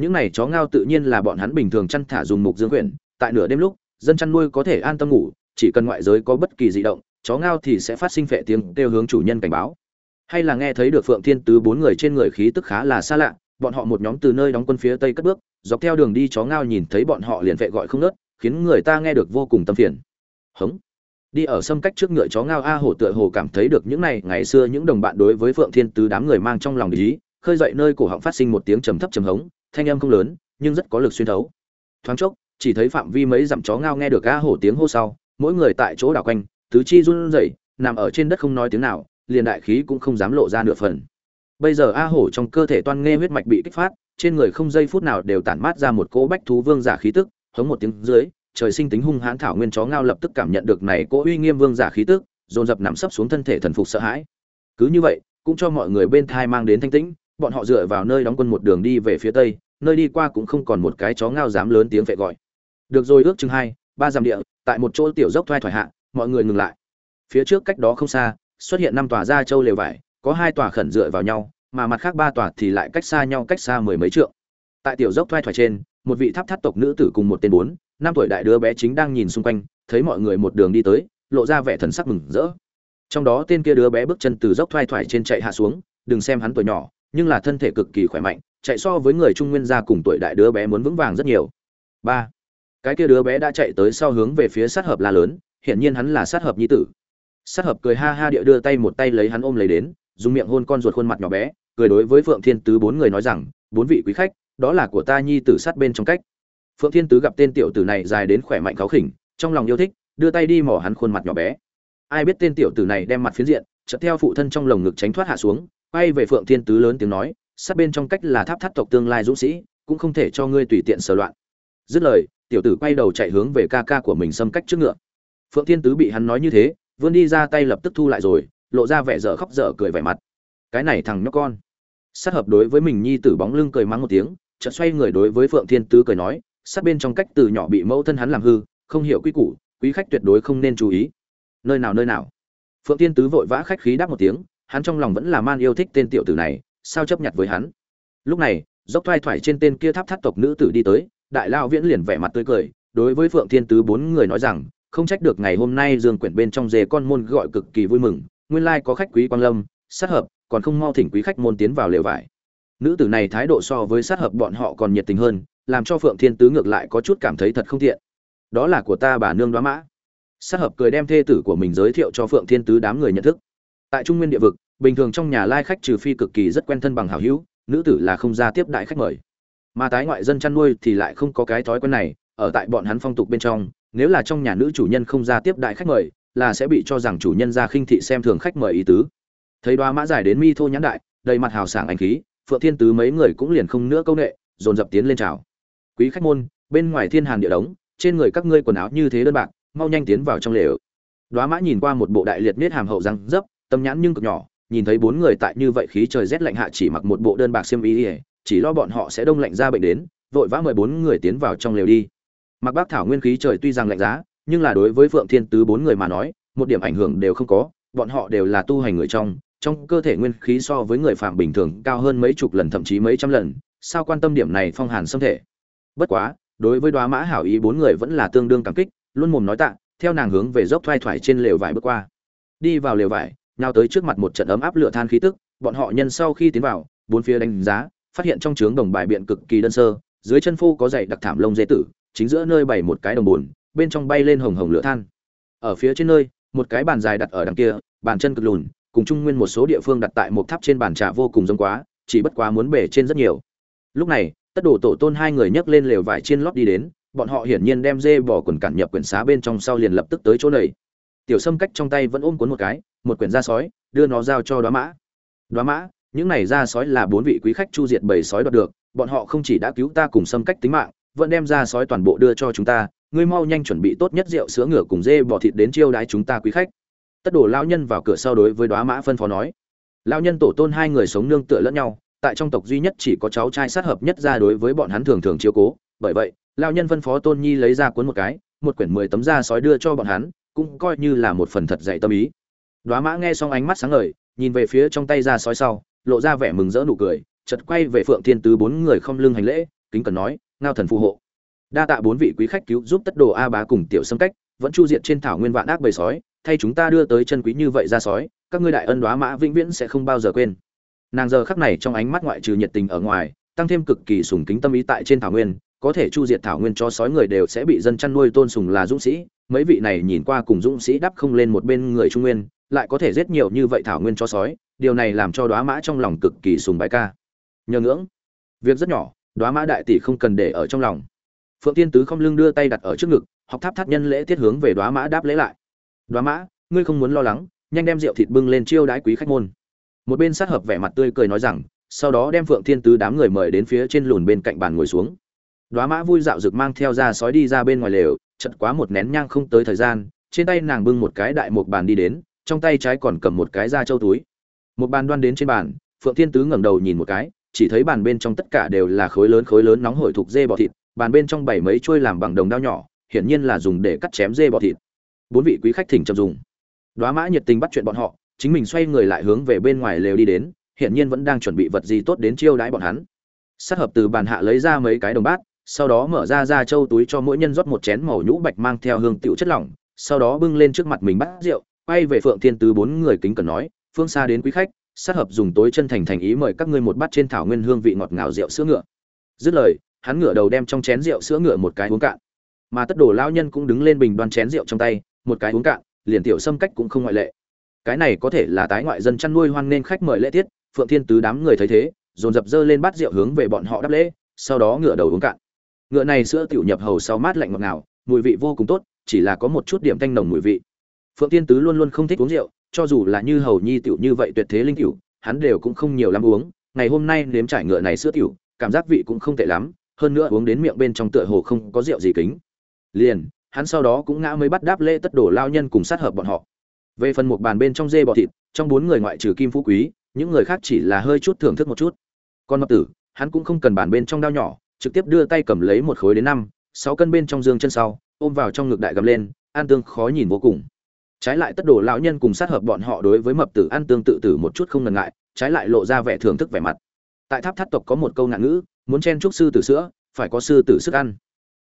những này chó ngao tự nhiên là bọn hắn bình thường chăn thả dùng mục dương quyển, tại nửa đêm lúc, dân chăn nuôi có thể an tâm ngủ, chỉ cần ngoại giới có bất kỳ di động, chó ngao thì sẽ phát sinh phệ tiếng kêu hướng chủ nhân cảnh báo. Hay là nghe thấy được phượng thiên tứ bốn người trên người khí tức khá là xa lạ, bọn họ một nhóm từ nơi đóng quân phía tây cất bước, dọc theo đường đi chó ngao nhìn thấy bọn họ liền vệ gọi không nớt, khiến người ta nghe được vô cùng tâm phiền. Hống. Đi ở xâm cách trước ngựa chó ngao a hổ tựa hồ cảm thấy được những này, ngày xưa những đồng bạn đối với phượng thiên tứ đám người mang trong lòng ý, khơi dậy nơi cổ họng phát sinh một tiếng trầm thấp trầm hống thanh âm không lớn, nhưng rất có lực xuyên thấu. Thoáng chốc, chỉ thấy phạm vi mấy dặm chó ngao nghe được a hổ tiếng hô sau, mỗi người tại chỗ đảo quanh, tứ chi run rẩy, nằm ở trên đất không nói tiếng nào, liền đại khí cũng không dám lộ ra nửa phần. Bây giờ a hổ trong cơ thể toan nghe huyết mạch bị kích phát, trên người không giây phút nào đều tản mát ra một cỗ bách thú vương giả khí tức, hống một tiếng dưới, trời sinh tính hung hãn thảo nguyên chó ngao lập tức cảm nhận được này cỗ uy nghiêm vương giả khí tức, dồn dập nằm sấp xuống thân thể thần phục sợ hãi. Cứ như vậy, cũng cho mọi người bên thai mang đến thanh tĩnh bọn họ dựa vào nơi đóng quân một đường đi về phía tây, nơi đi qua cũng không còn một cái chó ngao dám lớn tiếng vệ gọi. Được rồi, ước chừng hai, ba dặm địa, tại một chỗ tiểu dốc thoai thoải hạ, mọi người ngừng lại. Phía trước cách đó không xa, xuất hiện năm tòa gia châu lều vải, có hai tòa khẩn dựa vào nhau, mà mặt khác ba tòa thì lại cách xa nhau cách xa mười mấy trượng. Tại tiểu dốc thoai thoải trên, một vị tháp thắt tộc nữ tử cùng một tên bốn, năm tuổi đại đứa bé chính đang nhìn xung quanh, thấy mọi người một đường đi tới, lộ ra vẻ thần sắc mừng rỡ. Trong đó tên kia đứa bé bước chân từ dốc thoai thoải trên chạy hạ xuống, đừng xem hắn tuổi nhỏ nhưng là thân thể cực kỳ khỏe mạnh, chạy so với người trung nguyên gia cùng tuổi đại đứa bé muốn vững vàng rất nhiều. Ba, cái kia đứa bé đã chạy tới sau hướng về phía sát hợp la lớn, hiển nhiên hắn là sát hợp nhi tử. Sát hợp cười ha ha địa đưa tay một tay lấy hắn ôm lấy đến, dùng miệng hôn con ruột khuôn mặt nhỏ bé, cười đối với phượng thiên tứ bốn người nói rằng, bốn vị quý khách, đó là của ta nhi tử sát bên trong cách. Phượng thiên tứ gặp tên tiểu tử này dài đến khỏe mạnh kháo khỉnh, trong lòng yêu thích, đưa tay đi mỏ hắn khuôn mặt nhỏ bé. Ai biết tên tiểu tử này đem mặt phiến diện, chợt theo phụ thân trong lồng ngực tránh thoát hạ xuống quay về phượng thiên tứ lớn tiếng nói, sát bên trong cách là tháp thắt tộc tương lai dũng sĩ, cũng không thể cho ngươi tùy tiện sờ loạn. Dứt lời, tiểu tử quay đầu chạy hướng về ca ca của mình xâm cách trước ngựa. Phượng thiên tứ bị hắn nói như thế, vươn đi ra tay lập tức thu lại rồi, lộ ra vẻ dở khóc dở cười vẻ mặt. Cái này thằng nhóc con. Sát hợp đối với mình nhi tử bóng lưng cười mắng một tiếng, chợt xoay người đối với phượng thiên tứ cười nói, sát bên trong cách từ nhỏ bị mẫu thân hắn làm hư, không hiểu quy củ, quý khách tuyệt đối không nên chú ý. Nơi nào nơi nào? Phượng thiên tứ vội vã khách khí đáp một tiếng hắn trong lòng vẫn là man yêu thích tên tiểu tử này, sao chấp nhận với hắn? Lúc này, dốc thoai thoải trên tên kia tháp thắt tộc nữ tử đi tới, đại lao viễn liền vẻ mặt tươi cười, đối với phượng thiên tứ bốn người nói rằng, không trách được ngày hôm nay dương quyển bên trong dề con môn gọi cực kỳ vui mừng, nguyên lai có khách quý quang lâm, sát hợp, còn không mau thỉnh quý khách môn tiến vào lều vải. Nữ tử này thái độ so với sát hợp bọn họ còn nhiệt tình hơn, làm cho phượng thiên tứ ngược lại có chút cảm thấy thật không tiện. Đó là của ta bà nương đoá mã. Sát hợp cười đem thê tử của mình giới thiệu cho phượng thiên tứ đám người nhận thức tại trung nguyên địa vực, bình thường trong nhà lai khách trừ phi cực kỳ rất quen thân bằng hảo hữu, nữ tử là không ra tiếp đại khách mời. Mà tái ngoại dân chăn nuôi thì lại không có cái thói quen này, ở tại bọn hắn phong tục bên trong, nếu là trong nhà nữ chủ nhân không ra tiếp đại khách mời, là sẽ bị cho rằng chủ nhân ra khinh thị xem thường khách mời ý tứ. Thấy đoá mã dài đến mi thô nhãn đại, đầy mặt hào sảng anh khí, phượng thiên tứ mấy người cũng liền không nữa câu nệ, dồn dập tiến lên chào. Quý khách môn, bên ngoài thiên hàn địa đống, trên người các ngươi quần áo như thế đơn bạc, mau nhanh tiến vào trong lều. Đoá mã nhìn qua một bộ đại liệt miết hàm hậu răng dấp tâm nhãn nhưng cực nhỏ, nhìn thấy bốn người tại như vậy khí trời rét lạnh hạ chỉ mặc một bộ đơn bạc xiêm y, chỉ lo bọn họ sẽ đông lạnh ra bệnh đến, vội vã mời bốn người tiến vào trong lều đi. Mặc bác thảo nguyên khí trời tuy rằng lạnh giá, nhưng là đối với phượng thiên tứ bốn người mà nói, một điểm ảnh hưởng đều không có, bọn họ đều là tu hành người trong trong cơ thể nguyên khí so với người phạm bình thường cao hơn mấy chục lần thậm chí mấy trăm lần, sao quan tâm điểm này phong hàn xâm thể? Bất quá, đối với đoá mã hảo ý bốn người vẫn là tương đương cảm kích, luôn mồm nói tạ, theo nàng hướng về dốc thoai thoải trên lều vải bước qua. Đi vào lều vải nào tới trước mặt một trận ấm áp lửa than khí tức bọn họ nhân sau khi tiến vào bốn phía đánh giá phát hiện trong trướng đồng bài biện cực kỳ đơn sơ dưới chân phu có dày đặc thảm lông dê tử chính giữa nơi bày một cái đồng buồn, bên trong bay lên hồng hồng lửa than. Ở phía trên nơi một cái bàn dài đặt ở đằng kia bàn chân cực lùn cùng trung nguyên một số địa phương đặt tại một tháp trên bàn trà vô cùng giống quá chỉ bất quá muốn bể trên rất nhiều. Lúc này tất đồ tổ tôn hai người nhấc lên lều vải trên lót đi đến bọn họ hiển nhiên đem dê bỏ quần cản nhập quyển xá bên trong sau liền lập tức tới chỗ này tiểu sâm cách trong tay vẫn ôm cuốn một cái, một quyển da sói, đưa nó giao cho đoá mã. Đoá mã, những này da sói là bốn vị quý khách chu diệt bầy sói đoạt được, bọn họ không chỉ đã cứu ta cùng sâm cách tính mạng, vẫn đem da sói toàn bộ đưa cho chúng ta, ngươi mau nhanh chuẩn bị tốt nhất rượu sữa ngựa cùng dê bò thịt đến chiêu đái chúng ta quý khách. Tất đổ lao nhân vào cửa sau đối với đoá mã phân phó nói. Lao nhân tổ tôn hai người sống nương tựa lẫn nhau, tại trong tộc duy nhất chỉ có cháu trai sát hợp nhất ra đối với bọn hắn thường thường chiếu cố. Bởi vậy lao nhân phân phó tôn nhi lấy ra cuốn một cái, một quyển mười tấm da sói đưa cho bọn hắn cũng coi như là một phần thật dạy tâm ý. Đoá mã nghe xong ánh mắt sáng ngời, nhìn về phía trong tay ra sói sau, lộ ra vẻ mừng rỡ nụ cười chật quay về phượng thiên tứ bốn người không lưng hành lễ, kính cần nói, ngao thần phù hộ. Đa tạ bốn vị quý khách cứu giúp tất đồ a bá cùng tiểu xâm cách, vẫn chu diệt trên thảo nguyên vạn ác bầy sói, thay chúng ta đưa tới chân quý như vậy ra sói, các ngươi đại ân đoá mã vĩnh viễn sẽ không bao giờ quên. Nàng giờ khắc này trong ánh mắt ngoại trừ nhiệt tình ở ngoài, tăng thêm cực kỳ sùng kính tâm ý tại trên thảo nguyên có thể chu diệt thảo nguyên cho sói người đều sẽ bị dân chăn nuôi tôn sùng là dũng sĩ, mấy vị này nhìn qua cùng dũng sĩ đắp không lên một bên người trung nguyên, lại có thể giết nhiều như vậy thảo nguyên cho sói, điều này làm cho đoá mã trong lòng cực kỳ sùng bái ca. Nhờ ngưỡng, việc rất nhỏ, đoá mã đại tỷ không cần để ở trong lòng. Phượng tiên tứ không lưng đưa tay đặt ở trước ngực, học tháp thắt nhân lễ tiết hướng về đoá mã đáp lễ lại. Đoá mã, ngươi không muốn lo lắng, nhanh đem rượu thịt bưng lên chiêu đái quý khách môn. Một bên sát hợp vẻ mặt tươi cười nói rằng, sau đó đem phượng thiên tứ đám người mời đến phía trên lùn bên cạnh bàn ngồi xuống đóa mã vui dạo rực mang theo ra sói đi ra bên ngoài lều, chật quá một nén nhang không tới thời gian, trên tay nàng bưng một cái đại một bàn đi đến, trong tay trái còn cầm một cái da châu túi. Một bàn đoan đến trên bàn, phượng thiên tứ ngẩng đầu nhìn một cái, chỉ thấy bàn bên trong tất cả đều là khối lớn khối lớn nóng hổi thuộc dê bò thịt, bàn bên trong bảy mấy chuôi làm bằng đồng đao nhỏ, hiển nhiên là dùng để cắt chém dê bò thịt. Bốn vị quý khách thỉnh chậm dùng. Đóa mã nhiệt tình bắt chuyện bọn họ, chính mình xoay người lại hướng về bên ngoài lều đi đến, hiển nhiên vẫn đang chuẩn bị vật gì tốt đến chiêu đãi bọn hắn. Sát hợp từ bàn hạ lấy ra mấy cái đồng bát sau đó mở ra ra châu túi cho mỗi nhân rót một chén màu nhũ bạch mang theo hương tiểu chất lỏng, sau đó bưng lên trước mặt mình bắt rượu, quay về phượng thiên tứ bốn người kính cẩn nói, phương xa đến quý khách, sát hợp dùng tối chân thành thành ý mời các ngươi một bát trên thảo nguyên hương vị ngọt ngào rượu sữa ngựa. Dứt lời, hắn ngửa đầu đem trong chén rượu sữa ngựa một cái uống cạn. Mà tất đồ lão nhân cũng đứng lên bình đoan chén rượu trong tay, một cái uống cạn, liền tiểu xâm cách cũng không ngoại lệ. Cái này có thể là tái ngoại dân chăn nuôi hoan nên khách mời lễ tiết, phượng thiên tứ đám người thấy thế, dồn dập dơ lên bát rượu hướng về bọn họ đáp lễ, sau đó ngửa đầu uống cạn ngựa này sữa tiểu nhập hầu sau mát lạnh ngọt ngào, mùi vị vô cùng tốt, chỉ là có một chút điểm thanh nồng mùi vị. Phượng thiên tứ luôn luôn không thích uống rượu, cho dù là như hầu nhi tiểu như vậy tuyệt thế linh tiểu, hắn đều cũng không nhiều lắm uống. Ngày hôm nay nếm trải ngựa này sữa tiểu, cảm giác vị cũng không tệ lắm, hơn nữa uống đến miệng bên trong tựa hồ không có rượu gì kính. Liền, hắn sau đó cũng ngã mới bắt đáp lễ tất đổ lao nhân cùng sát hợp bọn họ. Về phần một bàn bên trong dê bò thịt, trong bốn người ngoại trừ kim phú quý, những người khác chỉ là hơi chút thưởng thức một chút. Còn mập tử, hắn cũng không cần bàn bên trong đao nhỏ trực tiếp đưa tay cầm lấy một khối đến năm, sáu cân bên trong dương chân sau, ôm vào trong ngực đại gầm lên, an tương khó nhìn vô cùng. Trái lại tất đồ lão nhân cùng sát hợp bọn họ đối với mập tử an tương tự tử một chút không ngần ngại, trái lại lộ ra vẻ thưởng thức vẻ mặt. Tại tháp thắt tộc có một câu ngạn ngữ, muốn chen chúc sư tử sữa, phải có sư tử sức ăn.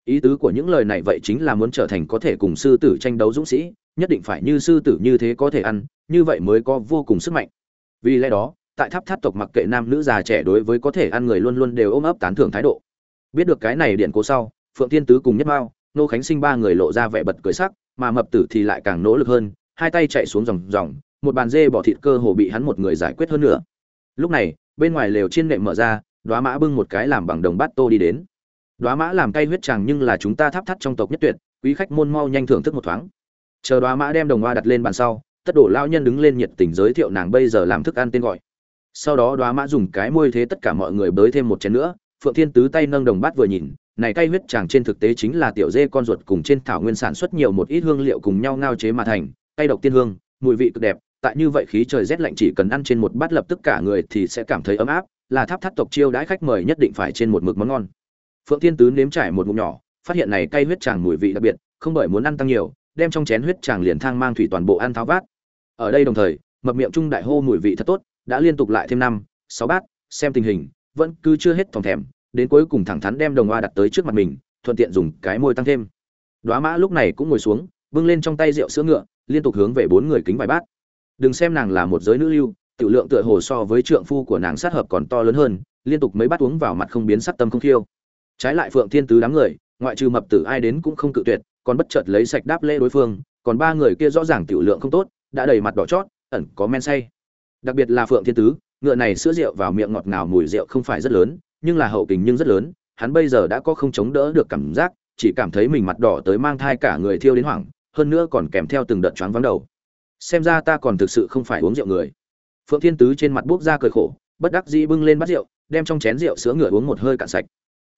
Ý tứ của những lời này vậy chính là muốn trở thành có thể cùng sư tử tranh đấu dũng sĩ, nhất định phải như sư tử như thế có thể ăn, như vậy mới có vô cùng sức mạnh. Vì lẽ đó, tại tháp tháp tộc mặc kệ nam nữ già trẻ đối với có thể ăn người luôn luôn đều ôm ấp tán thưởng thái độ biết được cái này điện cố sau, phượng tiên tứ cùng nhất mao nô khánh sinh ba người lộ ra vẻ bật cười sắc, mà mập tử thì lại càng nỗ lực hơn, hai tay chạy xuống dòng dòng, một bàn dê bỏ thịt cơ hồ bị hắn một người giải quyết hơn nữa. Lúc này, bên ngoài lều chiên nệm mở ra, đoá mã bưng một cái làm bằng đồng bát tô đi đến. Đoá mã làm cay huyết tràng nhưng là chúng ta tháp thắt trong tộc nhất tuyệt, quý khách môn mau nhanh thưởng thức một thoáng. Chờ đoá mã đem đồng hoa đặt lên bàn sau, tất đổ lao nhân đứng lên nhiệt tình giới thiệu nàng bây giờ làm thức ăn tên gọi. Sau đó đoá mã dùng cái môi thế tất cả mọi người bới thêm một chén nữa phượng thiên tứ tay nâng đồng bát vừa nhìn, này cay huyết tràng trên thực tế chính là tiểu dê con ruột cùng trên thảo nguyên sản xuất nhiều một ít hương liệu cùng nhau ngao chế mà thành cay độc tiên hương, mùi vị cực đẹp, tại như vậy khí trời rét lạnh chỉ cần ăn trên một bát lập tức cả người thì sẽ cảm thấy ấm áp, là tháp thắt tộc chiêu đãi khách mời nhất định phải trên một mực món ngon. Phượng thiên tứ nếm trải một ngụm nhỏ, phát hiện này cay huyết tràng mùi vị đặc biệt, không bởi muốn ăn tăng nhiều, đem trong chén huyết tràng liền thang mang thủy toàn bộ ăn tháo vát. Ở đây đồng thời, mập miệng trung đại hô mùi vị thật tốt, đã liên tục lại thêm năm, sáu bát, xem tình hình vẫn cứ chưa hết thòng thèm, đến cuối cùng thẳng thắn đem đồng hoa đặt tới trước mặt mình, thuận tiện dùng cái môi tăng thêm. Đoá mã lúc này cũng ngồi xuống, bưng lên trong tay rượu sữa ngựa, liên tục hướng về bốn người kính vài bát. Đừng xem nàng là một giới nữ lưu, tiểu lượng tựa hồ so với trượng phu của nàng sát hợp còn to lớn hơn, liên tục mấy bát uống vào mặt không biến sắc tâm không khiêu. Trái lại phượng thiên tứ đám người, ngoại trừ mập tử ai đến cũng không cự tuyệt, còn bất chợt lấy sạch đáp lễ đối phương, còn ba người kia rõ ràng tiểu lượng không tốt, đã đầy mặt đỏ chót, ẩn có men say. Đặc biệt là phượng thiên tứ ngựa này sữa rượu vào miệng ngọt ngào mùi rượu không phải rất lớn, nhưng là hậu kình nhưng rất lớn, hắn bây giờ đã có không chống đỡ được cảm giác, chỉ cảm thấy mình mặt đỏ tới mang thai cả người thiêu đến hoảng, hơn nữa còn kèm theo từng đợt choáng vắng đầu. Xem ra ta còn thực sự không phải uống rượu người. Phượng thiên tứ trên mặt buốc ra cười khổ, bất đắc dĩ bưng lên bát rượu, đem trong chén rượu sữa ngựa uống một hơi cạn sạch.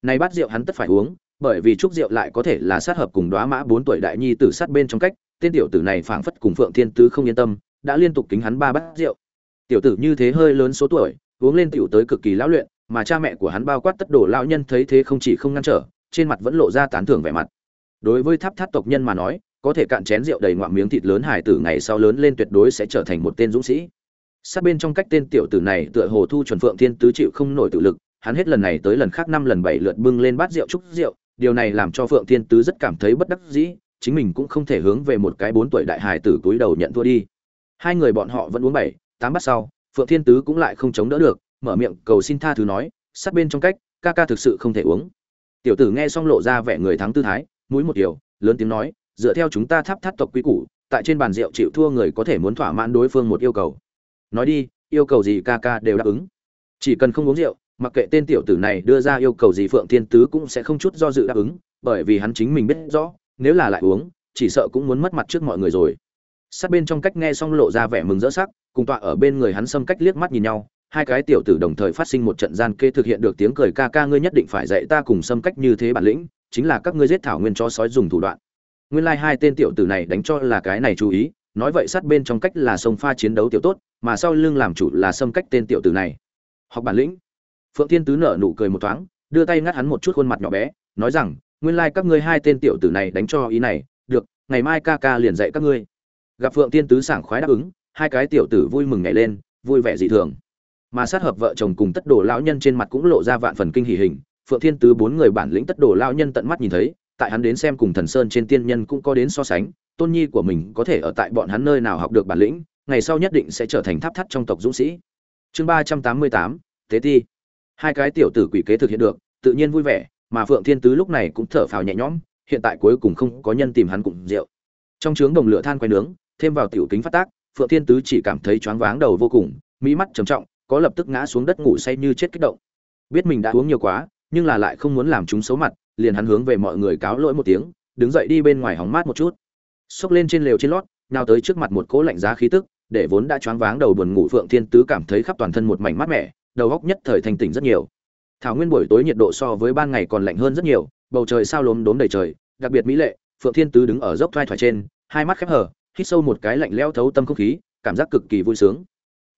Này bát rượu hắn tất phải uống, bởi vì chúc rượu lại có thể là sát hợp cùng đóa mã bốn tuổi đại nhi tử sát bên trong cách, tên tiểu tử này phảng phất cùng phượng thiên tứ không yên tâm, đã liên tục kính hắn ba bát rượu tiểu tử như thế hơi lớn số tuổi, uống lên tiểu tới cực kỳ lão luyện, mà cha mẹ của hắn bao quát tất đổ lão nhân thấy thế không chỉ không ngăn trở, trên mặt vẫn lộ ra tán thưởng vẻ mặt. Đối với tháp tháp tộc nhân mà nói, có thể cạn chén rượu đầy ngoạm miếng thịt lớn hải tử ngày sau lớn lên tuyệt đối sẽ trở thành một tên dũng sĩ. Sát bên trong cách tên tiểu tử này tựa hồ thu chuẩn phượng thiên tứ chịu không nổi tự lực, hắn hết lần này tới lần khác năm lần bảy lượt bưng lên bát rượu chúc rượu, điều này làm cho phượng thiên tứ rất cảm thấy bất đắc dĩ, chính mình cũng không thể hướng về một cái bốn tuổi đại hài tử túi đầu nhận thua đi. Hai người bọn họ vẫn uống bảy tám bắt sau, phượng thiên tứ cũng lại không chống đỡ được, mở miệng cầu xin tha thứ nói, sát bên trong cách, ca ca thực sự không thể uống. Tiểu tử nghe xong lộ ra vẻ người thắng tư thái, mũi một điều, lớn tiếng nói, dựa theo chúng ta tháp thắt tộc quý củ, tại trên bàn rượu chịu thua người có thể muốn thỏa mãn đối phương một yêu cầu. Nói đi, yêu cầu gì ca ca đều đáp ứng. Chỉ cần không uống rượu, mặc kệ tên tiểu tử này đưa ra yêu cầu gì phượng thiên tứ cũng sẽ không chút do dự đáp ứng, bởi vì hắn chính mình biết rõ, nếu là lại uống, chỉ sợ cũng muốn mất mặt trước mọi người rồi. Sát bên trong cách nghe xong lộ ra vẻ mừng rỡ sắc cùng tọa ở bên người hắn xâm cách liếc mắt nhìn nhau, hai cái tiểu tử đồng thời phát sinh một trận gian kê thực hiện được tiếng cười ca ca ngươi nhất định phải dạy ta cùng xâm cách như thế bản lĩnh, chính là các ngươi giết thảo nguyên cho sói dùng thủ đoạn. Nguyên lai like hai tên tiểu tử này đánh cho là cái này chú ý, nói vậy sát bên trong cách là sông pha chiến đấu tiểu tốt, mà sau lưng làm chủ là xâm cách tên tiểu tử này. Học bản lĩnh. Phượng thiên tứ nở nụ cười một thoáng, đưa tay ngắt hắn một chút khuôn mặt nhỏ bé, nói rằng, nguyên lai các ngươi hai tên tiểu tử này đánh cho ý này, được, ngày mai ca ca liền dạy các ngươi. Gặp phượng thiên tứ sảng khoái đáp ứng hai cái tiểu tử vui mừng nhảy lên, vui vẻ dị thường. Mà sát hợp vợ chồng cùng tất đồ lão nhân trên mặt cũng lộ ra vạn phần kinh hỉ hình, phượng thiên tứ bốn người bản lĩnh tất đồ lão nhân tận mắt nhìn thấy, tại hắn đến xem cùng thần sơn trên tiên nhân cũng có đến so sánh, tôn nhi của mình có thể ở tại bọn hắn nơi nào học được bản lĩnh, ngày sau nhất định sẽ trở thành tháp thắt trong tộc dũng sĩ. Chương ba trăm tám mươi tám, thế ti. Hai cái tiểu tử quỷ kế thực hiện được, tự nhiên vui vẻ, mà phượng thiên tứ lúc này cũng thở phào nhẹ nhõm, hiện tại cuối cùng không có nhân tìm hắn cùng rượu. Trong trướng đồng lửa than quay nướng, thêm vào tiểu kính phát tác phượng thiên tứ chỉ cảm thấy choáng váng đầu vô cùng, mỹ mắt trầm trọng, có lập tức ngã xuống đất ngủ say như chết kích động. Biết mình đã uống nhiều quá, nhưng là lại không muốn làm chúng xấu mặt, liền hắn hướng về mọi người cáo lỗi một tiếng, đứng dậy đi bên ngoài hóng mát một chút. Xốc lên trên lều trên lót nào tới trước mặt một cỗ lạnh giá khí tức, để vốn đã choáng váng đầu buồn ngủ phượng thiên tứ cảm thấy khắp toàn thân một mảnh mát mẻ, đầu óc nhất thời thành tỉnh rất nhiều. Thảo nguyên buổi tối nhiệt độ so với ban ngày còn lạnh hơn rất nhiều, bầu trời sao lốm đốm đầy trời, đặc biệt mỹ lệ, phượng thiên tứ đứng ở dốc thoai thoải trên, hai mắt khép hờ hít sâu một cái lạnh lẽo thấu tâm không khí, cảm giác cực kỳ vui sướng.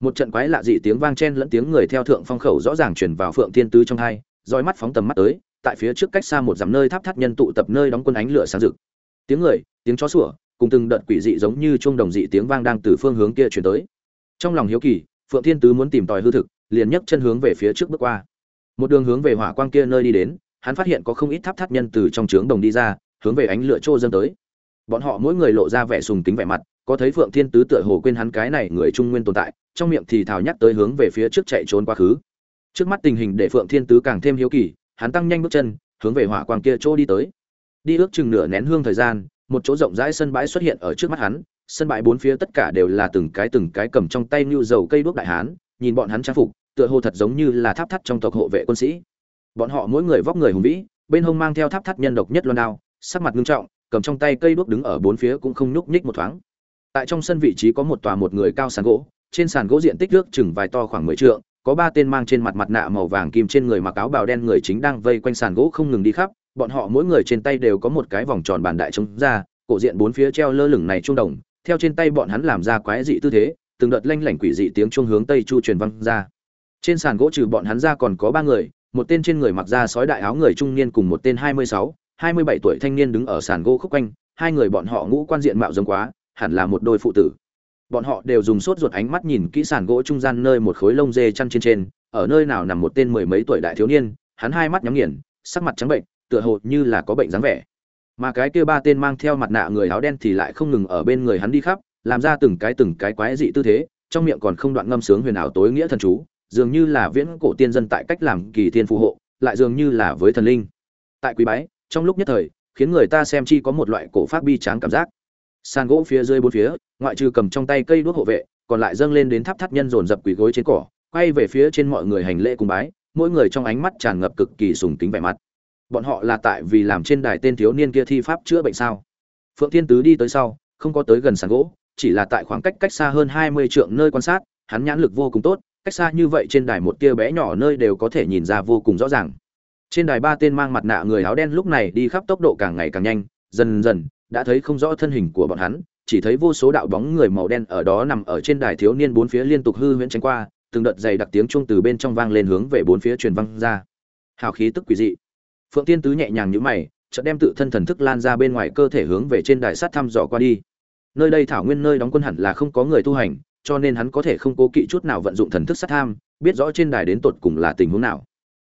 Một trận quái lạ dị tiếng vang chen lẫn tiếng người theo thượng phong khẩu rõ ràng truyền vào phượng thiên tứ trong hai, roi mắt phóng tầm mắt tới, tại phía trước cách xa một dặm nơi tháp thắt nhân tụ tập nơi đóng quân ánh lửa sáng rực. Tiếng người, tiếng chó sủa, cùng từng đợt quỷ dị giống như chuông đồng dị tiếng vang đang từ phương hướng kia truyền tới. Trong lòng hiếu kỳ, phượng thiên tứ muốn tìm tòi hư thực, liền nhấc chân hướng về phía trước bước qua. Một đường hướng về hỏa quang kia nơi đi đến, hắn phát hiện có không ít tháp thắt nhân từ trong trướng đồng đi ra, hướng về ánh lửa trô dâng tới bọn họ mỗi người lộ ra vẻ sùng kính vẻ mặt, có thấy phượng thiên tứ tựa hồ quên hắn cái này người trung nguyên tồn tại, trong miệng thì thào nhắc tới hướng về phía trước chạy trốn quá khứ. Trước mắt tình hình để phượng thiên tứ càng thêm hiếu kỳ, hắn tăng nhanh bước chân, hướng về hỏa quang kia chỗ đi tới. Đi ước chừng nửa nén hương thời gian, một chỗ rộng rãi sân bãi xuất hiện ở trước mắt hắn. Sân bãi bốn phía tất cả đều là từng cái từng cái cầm trong tay như dầu cây đuốc đại hán, nhìn bọn hắn trang phục, tựa hồ thật giống như là tháp thắt trong tộc hộ vệ quân sĩ. Bọn họ mỗi người vóc người hùng vĩ, bên hông mang theo tháp thắt nhân độc nhất loan đao, sắc mặt nghiêm trọng cầm trong tay cây đuốc đứng ở bốn phía cũng không nhúc nhích một thoáng. Tại trong sân vị trí có một tòa một người cao sàn gỗ, trên sàn gỗ diện tích nước chừng vài to khoảng mười trượng, có ba tên mang trên mặt mặt nạ màu vàng kim trên người mặc áo bào đen người chính đang vây quanh sàn gỗ không ngừng đi khắp, bọn họ mỗi người trên tay đều có một cái vòng tròn bàn đại trống ra, cổ diện bốn phía treo lơ lửng này trung đồng, theo trên tay bọn hắn làm ra quái dị tư thế, từng đợt lanh lảnh quỷ dị tiếng chuông hướng tây chu truyền văng ra. Trên sàn gỗ trừ bọn hắn ra còn có ba người, một tên trên người mặc da sói đại áo người trung niên cùng một tên hai mươi sáu hai mươi bảy tuổi thanh niên đứng ở sàn gỗ khúc quanh, hai người bọn họ ngũ quan diện mạo giống quá, hẳn là một đôi phụ tử. Bọn họ đều dùng sốt ruột ánh mắt nhìn kỹ sàn gỗ trung gian nơi một khối lông dê chăn trên trên, ở nơi nào nằm một tên mười mấy tuổi đại thiếu niên, hắn hai mắt nhắm nghiền, sắc mặt trắng bệnh, tựa hồ như là có bệnh dáng vẻ. Mà cái kia ba tên mang theo mặt nạ người áo đen thì lại không ngừng ở bên người hắn đi khắp, làm ra từng cái từng cái quái dị tư thế, trong miệng còn không đoạn ngâm sướng huyền ảo tối nghĩa thần chú, dường như là viễn cổ tiên dân tại cách làm kỳ tiên phù hộ, lại dường như là với thần linh. Tại quý bái trong lúc nhất thời, khiến người ta xem chi có một loại cổ pháp bi tráng cảm giác. Sàn gỗ phía dưới bốn phía, ngoại trừ cầm trong tay cây đuốc hộ vệ, còn lại dâng lên đến tháp thắt nhân dồn dập quỳ gối trên cỏ, quay về phía trên mọi người hành lễ cùng bái, mỗi người trong ánh mắt tràn ngập cực kỳ sùng kính vẻ mặt. Bọn họ là tại vì làm trên đài tên thiếu niên kia thi pháp chữa bệnh sao? Phượng thiên tứ đi tới sau, không có tới gần sàn gỗ, chỉ là tại khoảng cách cách xa hơn hai mươi trượng nơi quan sát, hắn nhãn lực vô cùng tốt, cách xa như vậy trên đài một tia bé nhỏ nơi đều có thể nhìn ra vô cùng rõ ràng trên đài ba tên mang mặt nạ người áo đen lúc này đi khắp tốc độ càng ngày càng nhanh, dần dần, đã thấy không rõ thân hình của bọn hắn, chỉ thấy vô số đạo bóng người màu đen ở đó nằm ở trên đài thiếu niên bốn phía liên tục hư huyễn tránh qua, từng đợt dày đặc tiếng chuông từ bên trong vang lên hướng về bốn phía truyền vang ra. Hào khí tức quỷ dị. Phượng tiên tứ nhẹ nhàng nhíu mày, chợt đem tự thân thần thức lan ra bên ngoài cơ thể hướng về trên đài sắt thăm dò qua đi. Nơi đây thảo nguyên nơi đóng quân hẳn là không có người tu hành, cho nên hắn có thể không cố kỵ chút nào vận dụng thần thức sát tham biết rõ trên đài đến tột cùng là tình huống nào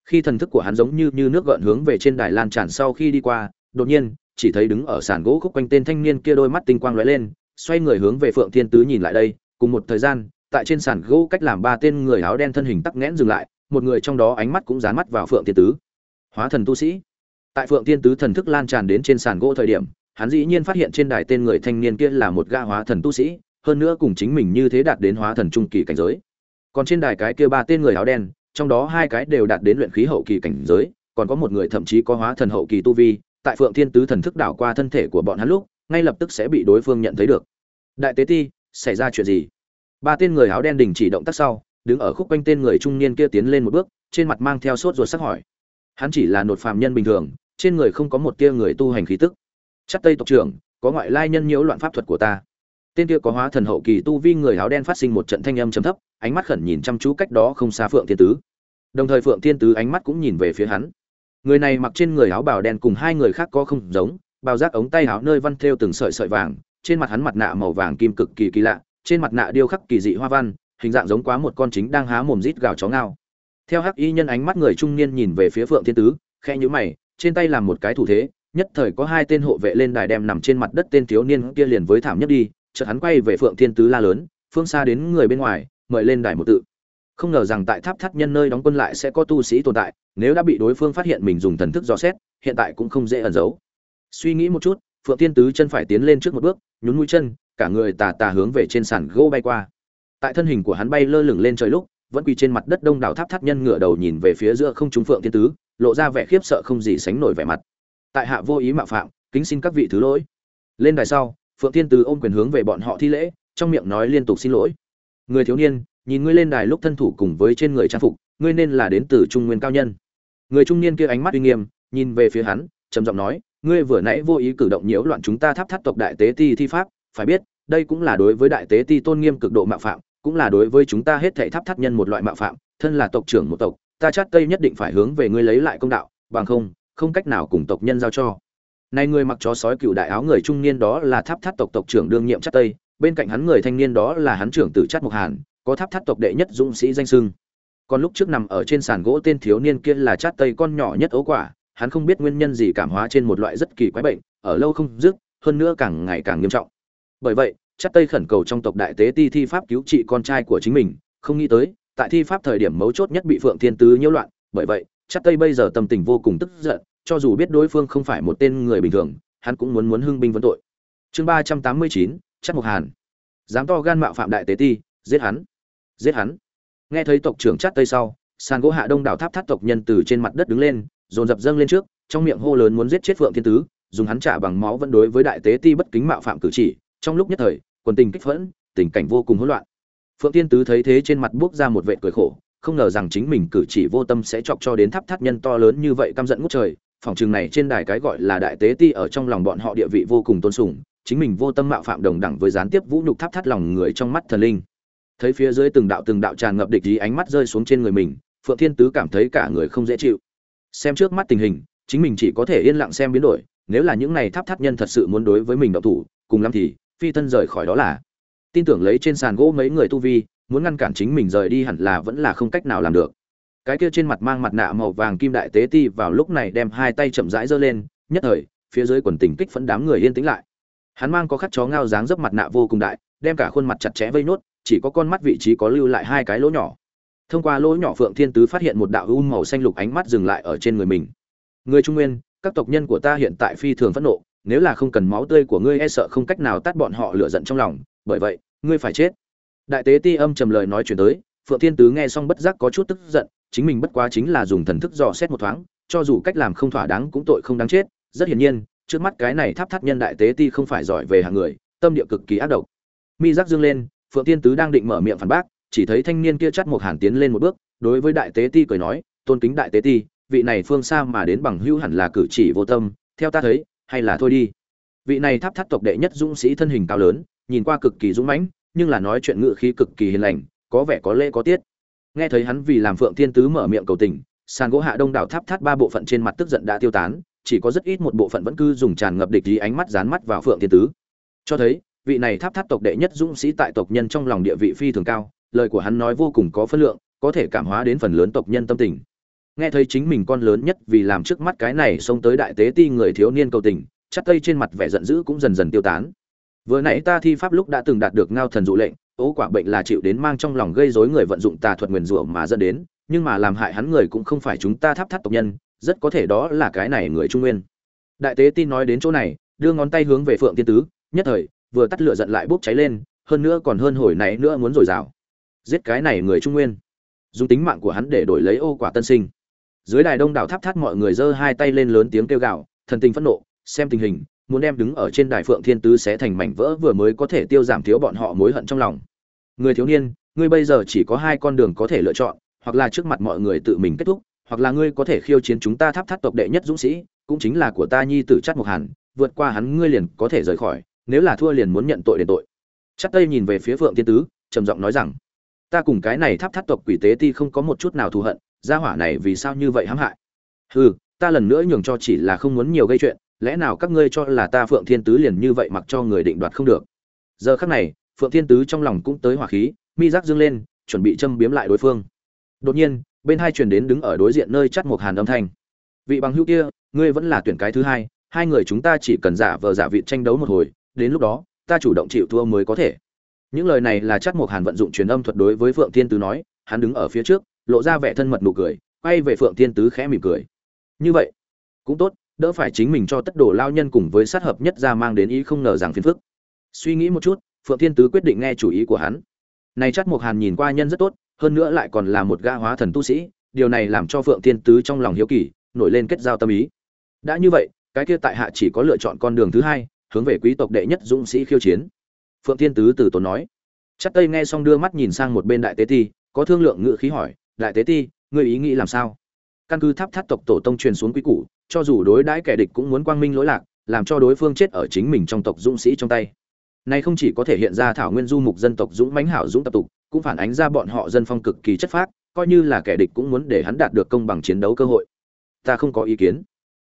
khi thần thức của hắn giống như như nước gợn hướng về trên đài lan tràn sau khi đi qua, đột nhiên, chỉ thấy đứng ở sàn gỗ khúc quanh tên thanh niên kia đôi mắt tinh quang lóe lên, xoay người hướng về phượng thiên tứ nhìn lại đây, cùng một thời gian, tại trên sàn gỗ cách làm ba tên người áo đen thân hình tắc nghẽn dừng lại, một người trong đó ánh mắt cũng dán mắt vào phượng thiên tứ. Hóa thần tu sĩ. Tại phượng thiên tứ thần thức lan tràn đến trên sàn gỗ thời điểm, hắn dĩ nhiên phát hiện trên đài tên người thanh niên kia là một gã hóa thần tu sĩ, hơn nữa cùng chính mình như thế đạt đến hóa thần trung kỳ cảnh giới. Còn trên đài cái kia ba tên người áo đen trong đó hai cái đều đạt đến luyện khí hậu kỳ cảnh giới, còn có một người thậm chí có hóa thần hậu kỳ tu vi, tại phượng thiên tứ thần thức đảo qua thân thể của bọn hắn lúc, ngay lập tức sẽ bị đối phương nhận thấy được. Đại tế ti, xảy ra chuyện gì? Ba tên người áo đen đình chỉ động tác sau, đứng ở khúc quanh tên người trung niên kia tiến lên một bước, trên mặt mang theo sốt ruột sắc hỏi. Hắn chỉ là nột phàm nhân bình thường, trên người không có một tia người tu hành khí tức. Chắc tây tộc trưởng, có ngoại lai nhân nhiễu loạn pháp thuật của ta tên kia có hóa thần hậu kỳ tu vi người áo đen phát sinh một trận thanh âm trầm thấp, ánh mắt khẩn nhìn chăm chú cách đó không xa phượng thiên tứ. Đồng thời phượng thiên tứ ánh mắt cũng nhìn về phía hắn. Người này mặc trên người áo bào đen cùng hai người khác có không giống bao giác ống tay áo nơi văn thêu từng sợi sợi vàng, trên mặt hắn mặt nạ màu vàng kim cực kỳ kỳ lạ, trên mặt nạ điêu khắc kỳ dị hoa văn, hình dạng giống quá một con chính đang há mồm rít gào chó ngao. Theo hắc y nhân ánh mắt người trung niên nhìn về phía phượng thiên tứ, khẽ nhíu mày, trên tay làm một cái thủ thế, nhất thời có hai tên hộ vệ lên đài đem nằm trên mặt đất tên thiếu niên kia liền với thảm nhất đi chợt hắn quay về phượng thiên tứ la lớn, phương xa đến người bên ngoài, mời lên đài một tự. Không ngờ rằng tại tháp thắt nhân nơi đóng quân lại sẽ có tu sĩ tồn tại, nếu đã bị đối phương phát hiện mình dùng thần thức dò xét, hiện tại cũng không dễ ẩn giấu. Suy nghĩ một chút, phượng thiên tứ chân phải tiến lên trước một bước, nhún mũi chân, cả người tà tà hướng về trên sàn gỗ bay qua. Tại thân hình của hắn bay lơ lửng lên trời lúc, vẫn quỳ trên mặt đất đông đảo tháp thắt nhân ngửa đầu nhìn về phía giữa không trung phượng thiên tứ, lộ ra vẻ khiếp sợ không gì sánh nổi vẻ mặt. Tại hạ vô ý mạo phạm, kính xin các vị thứ lỗi. Lên đài sau phượng thiên Từ ôm quyền hướng về bọn họ thi lễ, trong miệng nói liên tục xin lỗi. Người thiếu niên, nhìn ngươi lên đài lúc thân thủ cùng với trên người trang phục, ngươi nên là đến từ trung nguyên cao nhân. Người trung niên kia ánh mắt uy nghiêm, nhìn về phía hắn, trầm giọng nói, ngươi vừa nãy vô ý cử động nhiễu loạn chúng ta tháp thắt tộc đại tế ti thi pháp, phải biết, đây cũng là đối với đại tế ti tôn nghiêm cực độ mạo phạm, cũng là đối với chúng ta hết thảy tháp thắt nhân một loại mạo phạm, thân là tộc trưởng một tộc, ta chát tây nhất định phải hướng về ngươi lấy lại công đạo, bằng không không cách nào cùng tộc nhân giao cho này người mặc chó sói cựu đại áo người trung niên đó là tháp thắt tộc tộc trưởng đương nhiệm chát tây, bên cạnh hắn người thanh niên đó là hắn trưởng tử chát mục hàn, có tháp thắt tộc đệ nhất dũng sĩ danh sưng còn lúc trước nằm ở trên sàn gỗ tên thiếu niên kia là chát tây con nhỏ nhất ấu quả, hắn không biết nguyên nhân gì cảm hóa trên một loại rất kỳ quái bệnh, ở lâu không dứt, hơn nữa càng ngày càng nghiêm trọng. Bởi vậy chát tây khẩn cầu trong tộc đại tế ti thi pháp cứu trị con trai của chính mình, không nghĩ tới, tại thi pháp thời điểm mấu chốt nhất bị phượng thiên tứ nhiễu loạn, bởi vậy chát tây bây giờ tâm tình vô cùng tức giận cho dù biết đối phương không phải một tên người bình thường, hắn cũng muốn muốn hưng binh vấn tội. Chương ba trăm tám mươi chín, chắc mục hàn. Dám to gan mạo phạm đại tế ti, giết hắn. Giết hắn. Nghe thấy tộc trưởng Trát tây sau, sàn gỗ hạ đông đảo tháp tháp tộc nhân từ trên mặt đất đứng lên, dồn dập dâng lên trước, trong miệng hô lớn muốn giết chết phượng thiên tứ, dùng hắn trả bằng máu vẫn đối với đại tế ti bất kính mạo phạm cử chỉ, trong lúc nhất thời, quần tình kích phẫn, tình cảnh vô cùng hỗn loạn. Phượng thiên tứ thấy thế trên mặt buốc ra một vệt cười khổ, không ngờ rằng chính mình cử chỉ vô tâm sẽ chọc cho đến tháp tháp nhân to lớn như vậy căm giận ngút trời phòng trường này trên đài cái gọi là đại tế ti ở trong lòng bọn họ địa vị vô cùng tôn sùng, chính mình vô tâm mạo phạm đồng đẳng với gián tiếp vũ nhục tháp thắt lòng người trong mắt thần linh. Thấy phía dưới từng đạo từng đạo tràn ngập địch ý ánh mắt rơi xuống trên người mình, phượng thiên tứ cảm thấy cả người không dễ chịu. Xem trước mắt tình hình, chính mình chỉ có thể yên lặng xem biến đổi, nếu là những này tháp thắt nhân thật sự muốn đối với mình động thủ, cùng lắm thì phi thân rời khỏi đó là. Tin tưởng lấy trên sàn gỗ mấy người tu vi, muốn ngăn cản chính mình rời đi hẳn là vẫn là không cách nào làm được cái kia trên mặt mang mặt nạ màu vàng kim đại tế ti vào lúc này đem hai tay chậm rãi giơ lên, nhất thời, phía dưới quần tình kích phấn đám người yên tĩnh lại. Hắn mang có khắc chó ngao dáng dấp mặt nạ vô cùng đại, đem cả khuôn mặt chặt chẽ vây nốt, chỉ có con mắt vị trí có lưu lại hai cái lỗ nhỏ. Thông qua lỗ nhỏ phượng thiên tứ phát hiện một đạo u màu xanh lục ánh mắt dừng lại ở trên người mình. Người trung nguyên, các tộc nhân của ta hiện tại phi thường phẫn nộ, nếu là không cần máu tươi của ngươi e sợ không cách nào tát bọn họ lửa giận trong lòng, bởi vậy, ngươi phải chết. Đại tế ti âm trầm lời nói chuyển tới, phượng thiên tứ nghe xong bất giác có chút tức giận chính mình bất quá chính là dùng thần thức dò xét một thoáng, cho dù cách làm không thỏa đáng cũng tội không đáng chết. Rất hiển nhiên, trước mắt cái này tháp thắt nhân đại tế ti không phải giỏi về hàng người, tâm địa cực kỳ ác độc. Mi giác dương lên, phượng tiên tứ đang định mở miệng phản bác, chỉ thấy thanh niên kia chắt một hàn tiến lên một bước, đối với đại tế ti cười nói, tôn kính đại tế ti, vị này phương xa mà đến bằng hữu hẳn là cử chỉ vô tâm, theo ta thấy, hay là thôi đi. Vị này tháp thắt tộc đệ nhất dũng sĩ thân hình cao lớn, nhìn qua cực kỳ dũng mãnh, nhưng là nói chuyện ngựa khí cực kỳ hiền lành, có vẻ có lễ có tiết nghe thấy hắn vì làm phượng thiên tứ mở miệng cầu tình, sàn gỗ hạ đông đảo tháp thắt ba bộ phận trên mặt tức giận đã tiêu tán, chỉ có rất ít một bộ phận vẫn cứ dùng tràn ngập địch ý ánh mắt dán mắt vào phượng thiên tứ. Cho thấy, vị này tháp thắt tộc đệ nhất dũng sĩ tại tộc nhân trong lòng địa vị phi thường cao, lời của hắn nói vô cùng có phân lượng, có thể cảm hóa đến phần lớn tộc nhân tâm tình. Nghe thấy chính mình con lớn nhất vì làm trước mắt cái này xông tới đại tế ti người thiếu niên cầu tình chắc tây trên mặt vẻ giận dữ cũng dần dần tiêu tán. Vừa nãy ta thi pháp lúc đã từng đạt được ngao thần dụ lệnh ố quả bệnh là chịu đến mang trong lòng gây rối người vận dụng tà thuật nguyền rủa mà dẫn đến, nhưng mà làm hại hắn người cũng không phải chúng ta tháp thắt tộc nhân, rất có thể đó là cái này người trung nguyên. Đại tế tin nói đến chỗ này, đưa ngón tay hướng về phượng tiên tứ, nhất thời, vừa tắt lửa giận lại bốc cháy lên, hơn nữa còn hơn hồi nãy nữa muốn rồi rào. Giết cái này người trung nguyên. Dùng tính mạng của hắn để đổi lấy ô quả tân sinh. Dưới đài đông đảo tháp thắt mọi người giơ hai tay lên lớn tiếng kêu gào, thần tình phẫn nộ, xem tình hình muốn đem đứng ở trên đài phượng thiên tứ sẽ thành mảnh vỡ vừa mới có thể tiêu giảm thiếu bọn họ mối hận trong lòng. Người thiếu niên, ngươi bây giờ chỉ có hai con đường có thể lựa chọn, hoặc là trước mặt mọi người tự mình kết thúc, hoặc là ngươi có thể khiêu chiến chúng ta tháp thắt tộc đệ nhất dũng sĩ, cũng chính là của ta nhi tử chắt Mục hàn, vượt qua hắn ngươi liền có thể rời khỏi, nếu là thua liền muốn nhận tội đền tội. Chắc tây nhìn về phía phượng thiên tứ, trầm giọng nói rằng, ta cùng cái này tháp thắt tộc quỷ tế ti không có một chút nào thù hận, gia hỏa này vì sao như vậy hãm hại? Hừ, ta lần nữa nhường cho chỉ là không muốn nhiều gây chuyện lẽ nào các ngươi cho là ta phượng thiên tứ liền như vậy mặc cho người định đoạt không được? Giờ khắc này, phượng thiên tứ trong lòng cũng tới hỏa khí, mi giác dương lên, chuẩn bị châm biếm lại đối phương. Đột nhiên, bên hai truyền đến đứng ở đối diện nơi chắt một hàn âm thanh. Vị bằng hữu kia, ngươi vẫn là tuyển cái thứ hai hai người chúng ta chỉ cần giả vờ giả vị tranh đấu một hồi, đến lúc đó, ta chủ động chịu thua mới có thể. Những lời này là chắc một hàn vận dụng truyền âm thuật đối với phượng thiên tứ nói, hắn đứng ở phía trước, lộ ra vẻ thân mật nụ cười, quay về phượng thiên tứ khẽ mỉm cười. Như vậy, cũng tốt đỡ phải chính mình cho tất đồ lao nhân cùng với sát hợp nhất ra mang đến ý không ngờ rằng phiền phức. Suy nghĩ một chút, phượng thiên tứ quyết định nghe chủ ý của hắn. Này chắc một hàn nhìn qua nhân rất tốt, hơn nữa lại còn là một gã hóa thần tu sĩ, điều này làm cho phượng thiên tứ trong lòng hiếu kỳ, nổi lên kết giao tâm ý. Đã như vậy, cái kia tại hạ chỉ có lựa chọn con đường thứ hai, hướng về quý tộc đệ nhất dũng sĩ khiêu chiến. Phượng thiên tứ từ tốn nói. Chắc tây nghe xong đưa mắt nhìn sang một bên đại tế ti, có thương lượng ngự khí hỏi, đại tế ti, ngươi ý nghĩ làm sao? Căn cứ tháp tháp tộc tổ tông truyền xuống quý củ cho dù đối đãi kẻ địch cũng muốn quang minh lỗi lạc, làm cho đối phương chết ở chính mình trong tộc dũng sĩ trong tay. Này không chỉ có thể hiện ra thảo nguyên du mục dân tộc dũng mãnh hảo dũng tập tục, cũng phản ánh ra bọn họ dân phong cực kỳ chất phác, coi như là kẻ địch cũng muốn để hắn đạt được công bằng chiến đấu cơ hội. Ta không có ý kiến.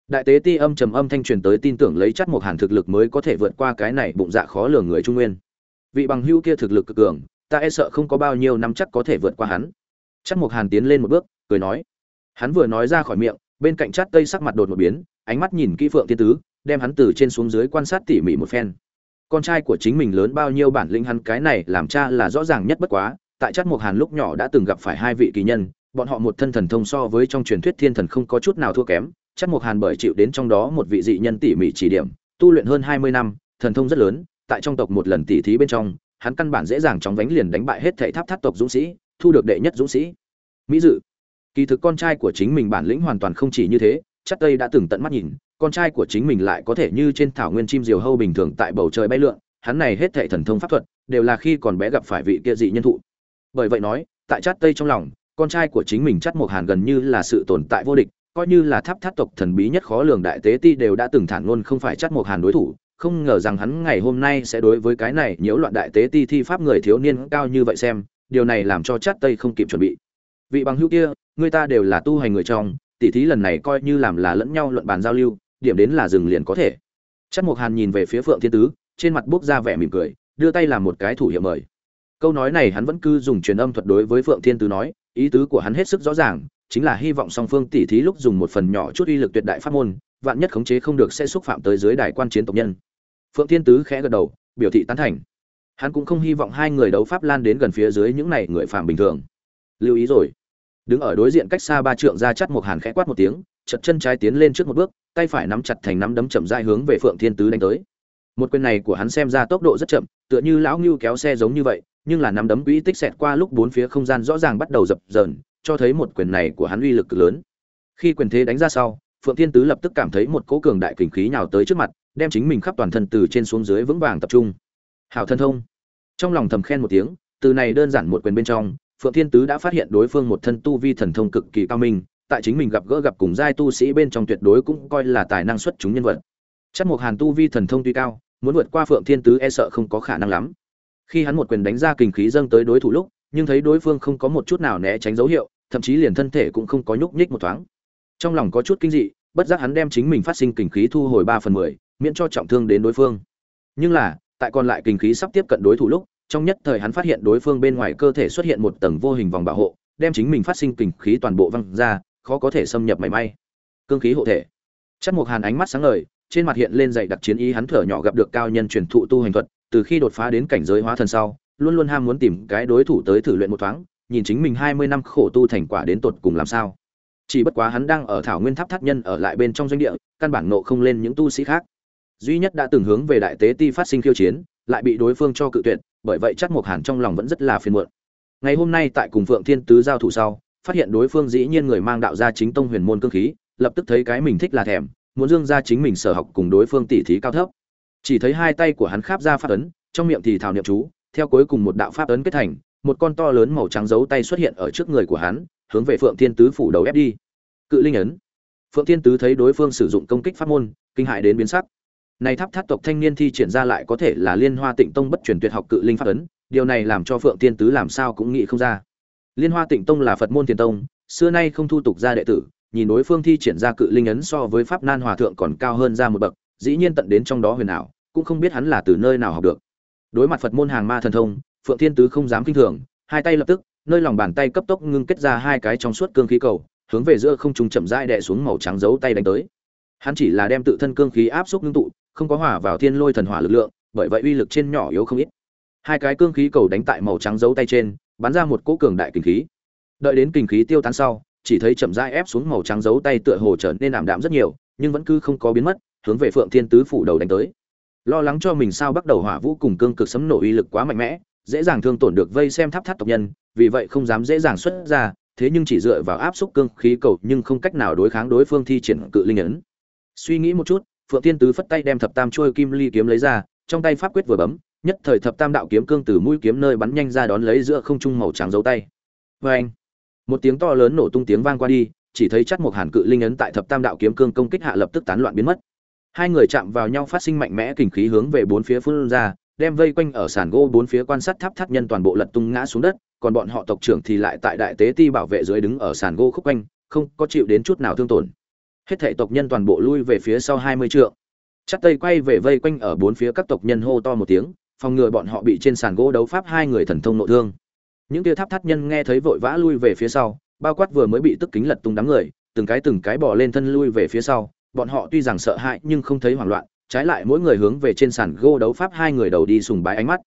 Đại tế ti âm trầm âm thanh truyền tới tin tưởng lấy chắc một hàn thực lực mới có thể vượt qua cái này bụng dạ khó lường người trung nguyên. Vị bằng hưu kia thực lực cực cường, ta e sợ không có bao nhiêu năm chắc có thể vượt qua hắn. Chắc một hàn tiến lên một bước, cười nói. Hắn vừa nói ra khỏi miệng bên cạnh chát tây sắc mặt đột một biến, ánh mắt nhìn kỹ phượng thiên tứ, đem hắn từ trên xuống dưới quan sát tỉ mỉ một phen. Con trai của chính mình lớn bao nhiêu bản lĩnh hắn cái này làm cha là rõ ràng nhất bất quá, tại chát Mục hàn lúc nhỏ đã từng gặp phải hai vị kỳ nhân, bọn họ một thân thần thông so với trong truyền thuyết thiên thần không có chút nào thua kém chắc Mục hàn bởi chịu đến trong đó một vị dị nhân tỉ mỉ chỉ điểm, tu luyện hơn hai mươi năm, thần thông rất lớn, tại trong tộc một lần tỉ thí bên trong, hắn căn bản dễ dàng chóng vánh liền đánh bại hết thảy tháp tháp tộc dũng sĩ, thu được đệ nhất dũng sĩ. Mỹ dự kỳ thực con trai của chính mình bản lĩnh hoàn toàn không chỉ như thế, chắc tây đã từng tận mắt nhìn, con trai của chính mình lại có thể như trên thảo nguyên chim diều hâu bình thường tại bầu trời bay lượn, hắn này hết thảy thần thông pháp thuật, đều là khi còn bé gặp phải vị kia dị nhân thụ. Bởi vậy nói, tại chát tây trong lòng, con trai của chính mình chắt một hàn gần như là sự tồn tại vô địch, coi như là tháp tháp tộc thần bí nhất khó lường đại tế ti đều đã từng thản luôn không phải chắt một hàn đối thủ, không ngờ rằng hắn ngày hôm nay sẽ đối với cái này nhiễu loạn đại tế ti thi pháp người thiếu niên cao như vậy xem, điều này làm cho chát tây không kịp chuẩn bị vị bằng hữu kia, người ta đều là tu hành người trong, tỉ thí lần này coi như làm là lẫn nhau luận bàn giao lưu, điểm đến là dừng liền có thể. Chất một hàn nhìn về phía phượng thiên tứ, trên mặt bốc ra vẻ mỉm cười, đưa tay làm một cái thủ hiệu mời. Câu nói này hắn vẫn cứ dùng truyền âm thuật đối với phượng thiên tứ nói, ý tứ của hắn hết sức rõ ràng, chính là hy vọng song phương tỉ thí lúc dùng một phần nhỏ chút uy lực tuyệt đại pháp môn, vạn nhất khống chế không được sẽ xúc phạm tới dưới đài quan chiến tộc nhân. Phượng thiên tứ khẽ gật đầu, biểu thị tán thành. Hắn cũng không hy vọng hai người đấu pháp lan đến gần phía dưới những này người phạm bình thường. Lưu ý rồi đứng ở đối diện cách xa ba trượng ra chắt một hàn khẽ quát một tiếng chật chân trái tiến lên trước một bước, tay phải nắm chặt thành nắm đấm chậm rãi hướng về phượng thiên tứ đánh tới. Một quyền này của hắn xem ra tốc độ rất chậm, tựa như lão ngưu kéo xe giống như vậy, nhưng là nắm đấm quỹ tích xẹt qua lúc bốn phía không gian rõ ràng bắt đầu dập dờn, cho thấy một quyền này của hắn uy lực cực lớn. Khi quyền thế đánh ra sau, phượng thiên tứ lập tức cảm thấy một cỗ cường đại kình khí nhào tới trước mặt, đem chính mình khắp toàn thân từ trên xuống dưới vững vàng tập trung. Hảo thân thông. Trong lòng thầm khen một tiếng, từ này đơn giản một quyền bên trong phượng thiên tứ đã phát hiện đối phương một thân tu vi thần thông cực kỳ cao minh, tại chính mình gặp gỡ gặp cùng giai tu sĩ bên trong tuyệt đối cũng coi là tài năng xuất chúng nhân vật. Chắc một hàn tu vi thần thông tuy cao, muốn vượt qua phượng thiên tứ e sợ không có khả năng lắm. Khi hắn một quyền đánh ra kình khí dâng tới đối thủ lúc, nhưng thấy đối phương không có một chút nào né tránh dấu hiệu, thậm chí liền thân thể cũng không có nhúc nhích một thoáng. Trong lòng có chút kinh dị, bất giác hắn đem chính mình phát sinh kình khí thu hồi ba phần mười, miễn cho trọng thương đến đối phương. Nhưng là, tại còn lại kình khí sắp tiếp cận đối thủ lúc trong nhất thời hắn phát hiện đối phương bên ngoài cơ thể xuất hiện một tầng vô hình vòng bảo hộ, đem chính mình phát sinh kình khí toàn bộ văng ra, khó có thể xâm nhập mảy may. Cương khí hộ thể. Chắc một hàn ánh mắt sáng ngời, trên mặt hiện lên dày đặc chiến ý hắn thở nhỏ gặp được cao nhân truyền thụ tu hành thuật, từ khi đột phá đến cảnh giới hóa thần sau, luôn luôn ham muốn tìm cái đối thủ tới thử luyện một thoáng, nhìn chính mình hai mươi năm khổ tu thành quả đến tột cùng làm sao. Chỉ bất quá hắn đang ở thảo nguyên tháp thắt nhân ở lại bên trong doanh địa, căn bản nộ không lên những tu sĩ khác. Duy nhất đã từng hướng về đại tế ti phát sinh khiêu chiến, lại bị đối phương cho cự tuyệt bởi vậy chắc một hàn trong lòng vẫn rất là phiền muộn. Ngày hôm nay tại cùng phượng thiên tứ giao thủ sau, phát hiện đối phương dĩ nhiên người mang đạo gia chính tông huyền môn cương khí, lập tức thấy cái mình thích là thèm, muốn dương ra chính mình sở học cùng đối phương tỉ thí cao thấp. Chỉ thấy hai tay của hắn kháp ra phát ấn, trong miệng thì thảo niệm chú, theo cuối cùng một đạo pháp ấn kết thành, một con to lớn màu trắng giấu tay xuất hiện ở trước người của hắn, hướng về phượng thiên tứ phủ đầu ép đi. Cự linh ấn. Phượng thiên tứ thấy đối phương sử dụng công kích pháp môn, kinh hại đến biến sắc này tháp tháp tộc thanh niên thi triển ra lại có thể là liên hoa tịnh tông bất truyền tuyệt học cự linh pháp ấn, điều này làm cho phượng tiên tứ làm sao cũng nghĩ không ra. Liên hoa tịnh tông là phật môn tiền tông, xưa nay không thu tục ra đệ tử, nhìn đối phương thi triển ra cự linh ấn so với pháp nan hòa thượng còn cao hơn ra một bậc, dĩ nhiên tận đến trong đó huyền ảo, cũng không biết hắn là từ nơi nào học được. Đối mặt phật môn hàng ma thần thông, phượng thiên tứ không dám kinh thường, hai tay lập tức, nơi lòng bàn tay cấp tốc ngưng kết ra hai cái trong suốt cương khí cầu, hướng về giữa không trung chậm rãi đè xuống màu trắng giấu tay đánh tới hắn chỉ là đem tự thân cương khí áp xúc ngưng tụ, không có hòa vào thiên lôi thần hỏa lực lượng, bởi vậy uy lực trên nhỏ yếu không ít. Hai cái cương khí cầu đánh tại màu trắng giấu tay trên, bắn ra một cỗ cường đại kinh khí. Đợi đến kinh khí tiêu tan sau, chỉ thấy chậm rãi ép xuống màu trắng giấu tay tựa hồ trở nên ảm đạm rất nhiều, nhưng vẫn cứ không có biến mất, hướng về phượng thiên tứ phủ đầu đánh tới. Lo lắng cho mình sao bắt đầu hỏa vũ cùng cương cực sấm nổ uy lực quá mạnh mẽ, dễ dàng thương tổn được vây xem tháp tháp tộc nhân, vì vậy không dám dễ dàng xuất ra, thế nhưng chỉ dựa vào áp xúc cương khí cầu nhưng không cách nào đối kháng đối phương thi triển cự linh ấn suy nghĩ một chút, phượng thiên tứ phất tay đem thập tam trôi kim ly kiếm lấy ra, trong tay pháp quyết vừa bấm, nhất thời thập tam đạo kiếm cương từ mũi kiếm nơi bắn nhanh ra đón lấy giữa không trung màu trắng dấu tay. Vê anh một tiếng to lớn nổ tung tiếng vang qua đi, chỉ thấy chắt một hàn cự linh ấn tại thập tam đạo kiếm cương công kích hạ lập tức tán loạn biến mất. Hai người chạm vào nhau phát sinh mạnh mẽ kình khí hướng về bốn phía phun ra, đem vây quanh ở sàn gỗ bốn phía quan sát tháp tháp nhân toàn bộ lật tung ngã xuống đất, còn bọn họ tộc trưởng thì lại tại đại tế ti bảo vệ dưới đứng ở sàn gỗ khúc quanh, không có chịu đến chút nào thương tổn hết thảy tộc nhân toàn bộ lui về phía sau hai mươi trượng. Chắc tây quay về vây quanh ở bốn phía các tộc nhân hô to một tiếng, phòng ngừa bọn họ bị trên sàn gỗ đấu pháp hai người thần thông nội thương. Những tia tháp thắt nhân nghe thấy vội vã lui về phía sau, bao quát vừa mới bị tức kính lật tung đám người, từng cái từng cái bỏ lên thân lui về phía sau. Bọn họ tuy rằng sợ hãi nhưng không thấy hoảng loạn, trái lại mỗi người hướng về trên sàn gỗ đấu pháp hai người đầu đi sùng bái ánh mắt.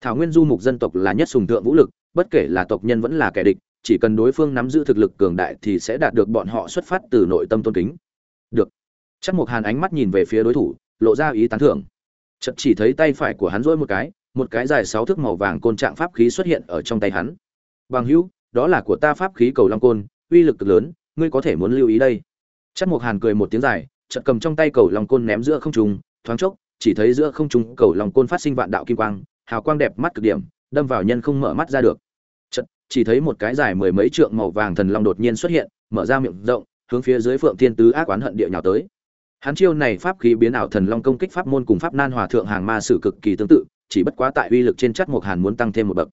Thảo nguyên du mục dân tộc là nhất sùng thượng vũ lực, bất kể là tộc nhân vẫn là kẻ địch chỉ cần đối phương nắm giữ thực lực cường đại thì sẽ đạt được bọn họ xuất phát từ nội tâm tôn kính. Được. Chắc một hàn ánh mắt nhìn về phía đối thủ, lộ ra ý tán thưởng. Chợt chỉ thấy tay phải của hắn duỗi một cái một cái dài sáu thước màu vàng côn trạng pháp khí xuất hiện ở trong tay hắn. Bằng hữu, đó là của ta pháp khí cầu long côn, uy lực cực lớn, ngươi có thể muốn lưu ý đây. Chắc một hàn cười một tiếng dài, chợt cầm trong tay cầu long côn ném giữa không trung, thoáng chốc, chỉ thấy giữa không trung cầu long côn phát sinh vạn đạo kim quang, hào quang đẹp mắt cực điểm, đâm vào nhân không mở mắt ra được chỉ thấy một cái dài mười mấy trượng màu vàng thần long đột nhiên xuất hiện, mở ra miệng rộng, hướng phía dưới phượng thiên tứ ác oán hận địa nhào tới. Hắn chiêu này pháp khí biến ảo thần long công kích pháp môn cùng pháp nan hòa thượng hàng ma sử cực kỳ tương tự, chỉ bất quá tại uy lực trên chất một hàn muốn tăng thêm một bậc.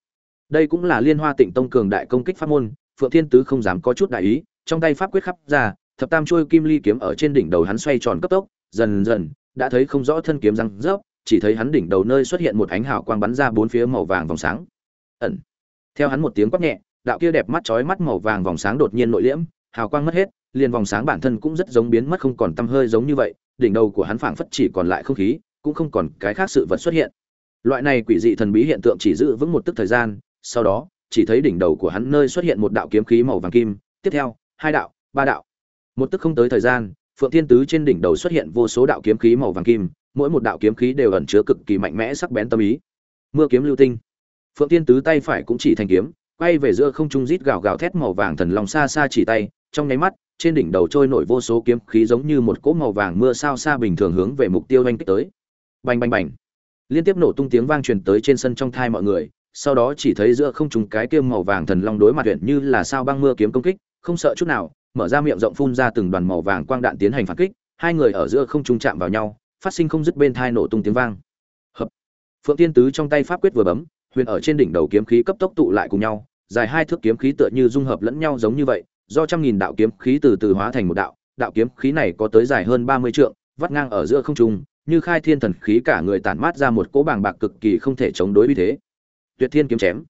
Đây cũng là liên hoa tịnh tông cường đại công kích pháp môn, phượng thiên tứ không dám có chút đại ý, trong tay pháp quyết khắp ra, thập tam chuôi kim ly kiếm ở trên đỉnh đầu hắn xoay tròn cấp tốc, dần dần, đã thấy không rõ thân kiếm răng rớp, chỉ thấy hắn đỉnh đầu nơi xuất hiện một ánh hào quang bắn ra bốn phía màu vàng vòng sáng. Ẩn theo hắn một tiếng quát nhẹ, đạo kia đẹp mắt chói mắt màu vàng vòng sáng đột nhiên nội liễm, hào quang mất hết, liền vòng sáng bản thân cũng rất giống biến mất không còn tăm hơi giống như vậy, đỉnh đầu của hắn phảng phất chỉ còn lại không khí, cũng không còn cái khác sự vật xuất hiện. Loại này quỷ dị thần bí hiện tượng chỉ giữ vững một tức thời gian, sau đó, chỉ thấy đỉnh đầu của hắn nơi xuất hiện một đạo kiếm khí màu vàng kim, tiếp theo, hai đạo, ba đạo. Một tức không tới thời gian, phượng thiên tứ trên đỉnh đầu xuất hiện vô số đạo kiếm khí màu vàng kim, mỗi một đạo kiếm khí đều ẩn chứa cực kỳ mạnh mẽ sắc bén tâm ý. Mưa kiếm lưu tinh phượng thiên tứ tay phải cũng chỉ thành kiếm, quay về giữa không trung rít gào gào thét màu vàng thần lòng xa xa chỉ tay, trong nháy mắt, trên đỉnh đầu trôi nổi vô số kiếm khí giống như một cỗ màu vàng mưa sao xa bình thường hướng về mục tiêu oanh kích tới. Bành bành bành. Liên tiếp nổ tung tiếng vang truyền tới trên sân trong thai mọi người, sau đó chỉ thấy giữa không trung cái kiếm màu vàng thần long đối mặt huyện như là sao băng mưa kiếm công kích, không sợ chút nào, mở ra miệng rộng phun ra từng đoàn màu vàng quang đạn tiến hành phản kích, hai người ở giữa không trung chạm vào nhau, phát sinh không dứt bên thai nổ tung tiếng vang. Hợp. Phượng tiên tứ trong tay pháp quyết vừa bấm huyền ở trên đỉnh đầu kiếm khí cấp tốc tụ lại cùng nhau dài hai thước kiếm khí tựa như dung hợp lẫn nhau giống như vậy do trăm nghìn đạo kiếm khí từ từ hóa thành một đạo đạo kiếm khí này có tới dài hơn ba mươi trượng vắt ngang ở giữa không trung như khai thiên thần khí cả người tản mát ra một cỗ bàng bạc cực kỳ không thể chống đối uy thế tuyệt thiên kiếm chém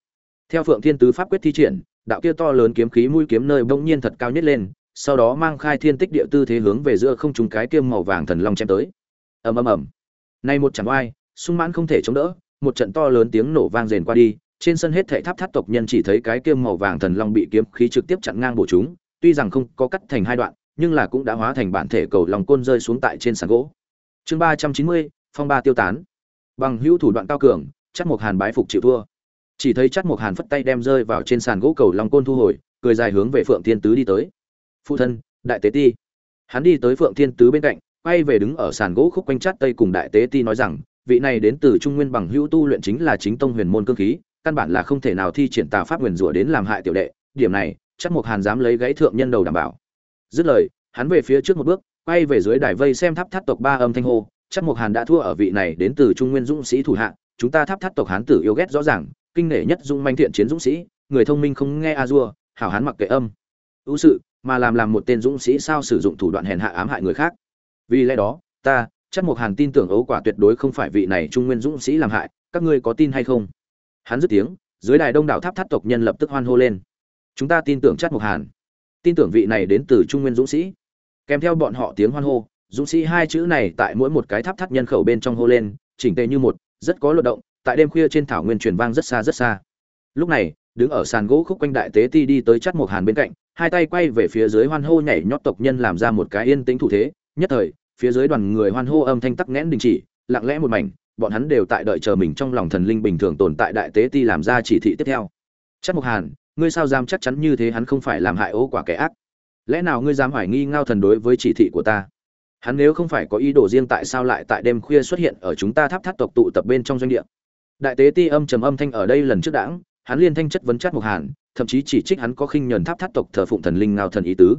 theo phượng thiên tứ pháp quyết thi triển đạo kia to lớn kiếm khí mũi kiếm nơi bỗng nhiên thật cao nhất lên, sau đó mang khai thiên tích địa tư thế hướng về giữa không trung cái kiếm màu vàng thần long chém tới. Ầm ầm ầm. Nay một chẳng oai, sung mãn không thể chống đỡ, một trận to lớn tiếng nổ vang rền qua đi, trên sân hết thảy tháp tháp tộc nhân chỉ thấy cái kiếm màu vàng thần long bị kiếm khí trực tiếp chặn ngang bổ chúng, tuy rằng không có cắt thành hai đoạn, nhưng là cũng đã hóa thành bản thể cầu lòng côn rơi xuống tại trên sàn gỗ. Chương ba trăm chín mươi phong ba tiêu tán. Bằng hữu thủ đoạn cao cường, chắc một hàn bái phục chịu thua chỉ thấy chắc một hàn phất tay đem rơi vào trên sàn gỗ cầu long côn thu hồi cười dài hướng về phượng thiên tứ đi tới phụ thân đại tế ti hắn đi tới phượng thiên tứ bên cạnh quay về đứng ở sàn gỗ khúc quanh chát tây cùng đại tế ti nói rằng vị này đến từ trung nguyên bằng hữu tu luyện chính là chính tông huyền môn cương khí, căn bản là không thể nào thi triển tà pháp nguyền rủa đến làm hại tiểu đệ, điểm này, chắc một hàn dám lấy gãy thượng nhân đầu đảm bảo. Dứt lời, hắn về phía trước một bước, quay về dưới đài vây xem tháp thắt tộc ba âm thanh hô, chắc mục hàn đã thua ở vị này đến từ trung nguyên dũng sĩ thủ hạ, chúng ta tháp thắt tộc hán tử yêu ghét rõ ràng, kinh nể nhất dung manh thiện chiến dũng sĩ, người thông minh không nghe a dua, hảo hán mặc kệ âm. Ưu sự, mà làm làm một tên dũng sĩ sao sử dụng thủ đoạn hèn hạ ám hại người khác. Vì lẽ đó, ta chắc mục hàn tin tưởng ấu quả tuyệt đối không phải vị này trung nguyên dũng sĩ làm hại, các ngươi có tin hay không? Hắn dứt tiếng, dưới đài đông đảo tháp thắt tộc nhân lập tức hoan hô lên. Chúng ta tin tưởng chắc mục hàn. Tin tưởng vị này đến từ trung nguyên dũng sĩ. Kèm theo bọn họ tiếng hoan hô, dũng sĩ hai chữ này tại mỗi một cái tháp thắt nhân khẩu bên trong hô lên, chỉnh tề như một, rất có luận động, tại đêm khuya trên thảo nguyên truyền vang rất xa rất xa. Lúc này, đứng ở sàn gỗ khúc quanh đại tế ti đi tới chắt một hàn bên cạnh, hai tay quay về phía dưới hoan hô nhảy nhót tộc nhân làm ra một cái yên tĩnh thủ thế, nhất thời phía dưới đoàn người hoan hô âm thanh tắc nghẽn đình chỉ, lặng lẽ một mảnh, bọn hắn đều tại đợi chờ mình trong lòng thần linh bình thường tồn tại đại tế ti làm ra chỉ thị tiếp theo. Chắc mục hàn, ngươi sao dám chắc chắn như thế hắn không phải làm hại ô quả kẻ ác? Lẽ nào ngươi dám hoài nghi ngao thần đối với chỉ thị của ta? Hắn nếu không phải có ý đồ riêng tại sao lại tại đêm khuya xuất hiện ở chúng ta tháp thắt tộc tụ tập bên trong doanh địa? Đại tế ti âm trầm âm thanh ở đây lần trước đãng, hắn liên thanh chất vấn chát mục hàn, thậm chí chỉ trích hắn có khinh nhờn tháp thắt tộc thờ phụng thần linh ngao thần ý tứ.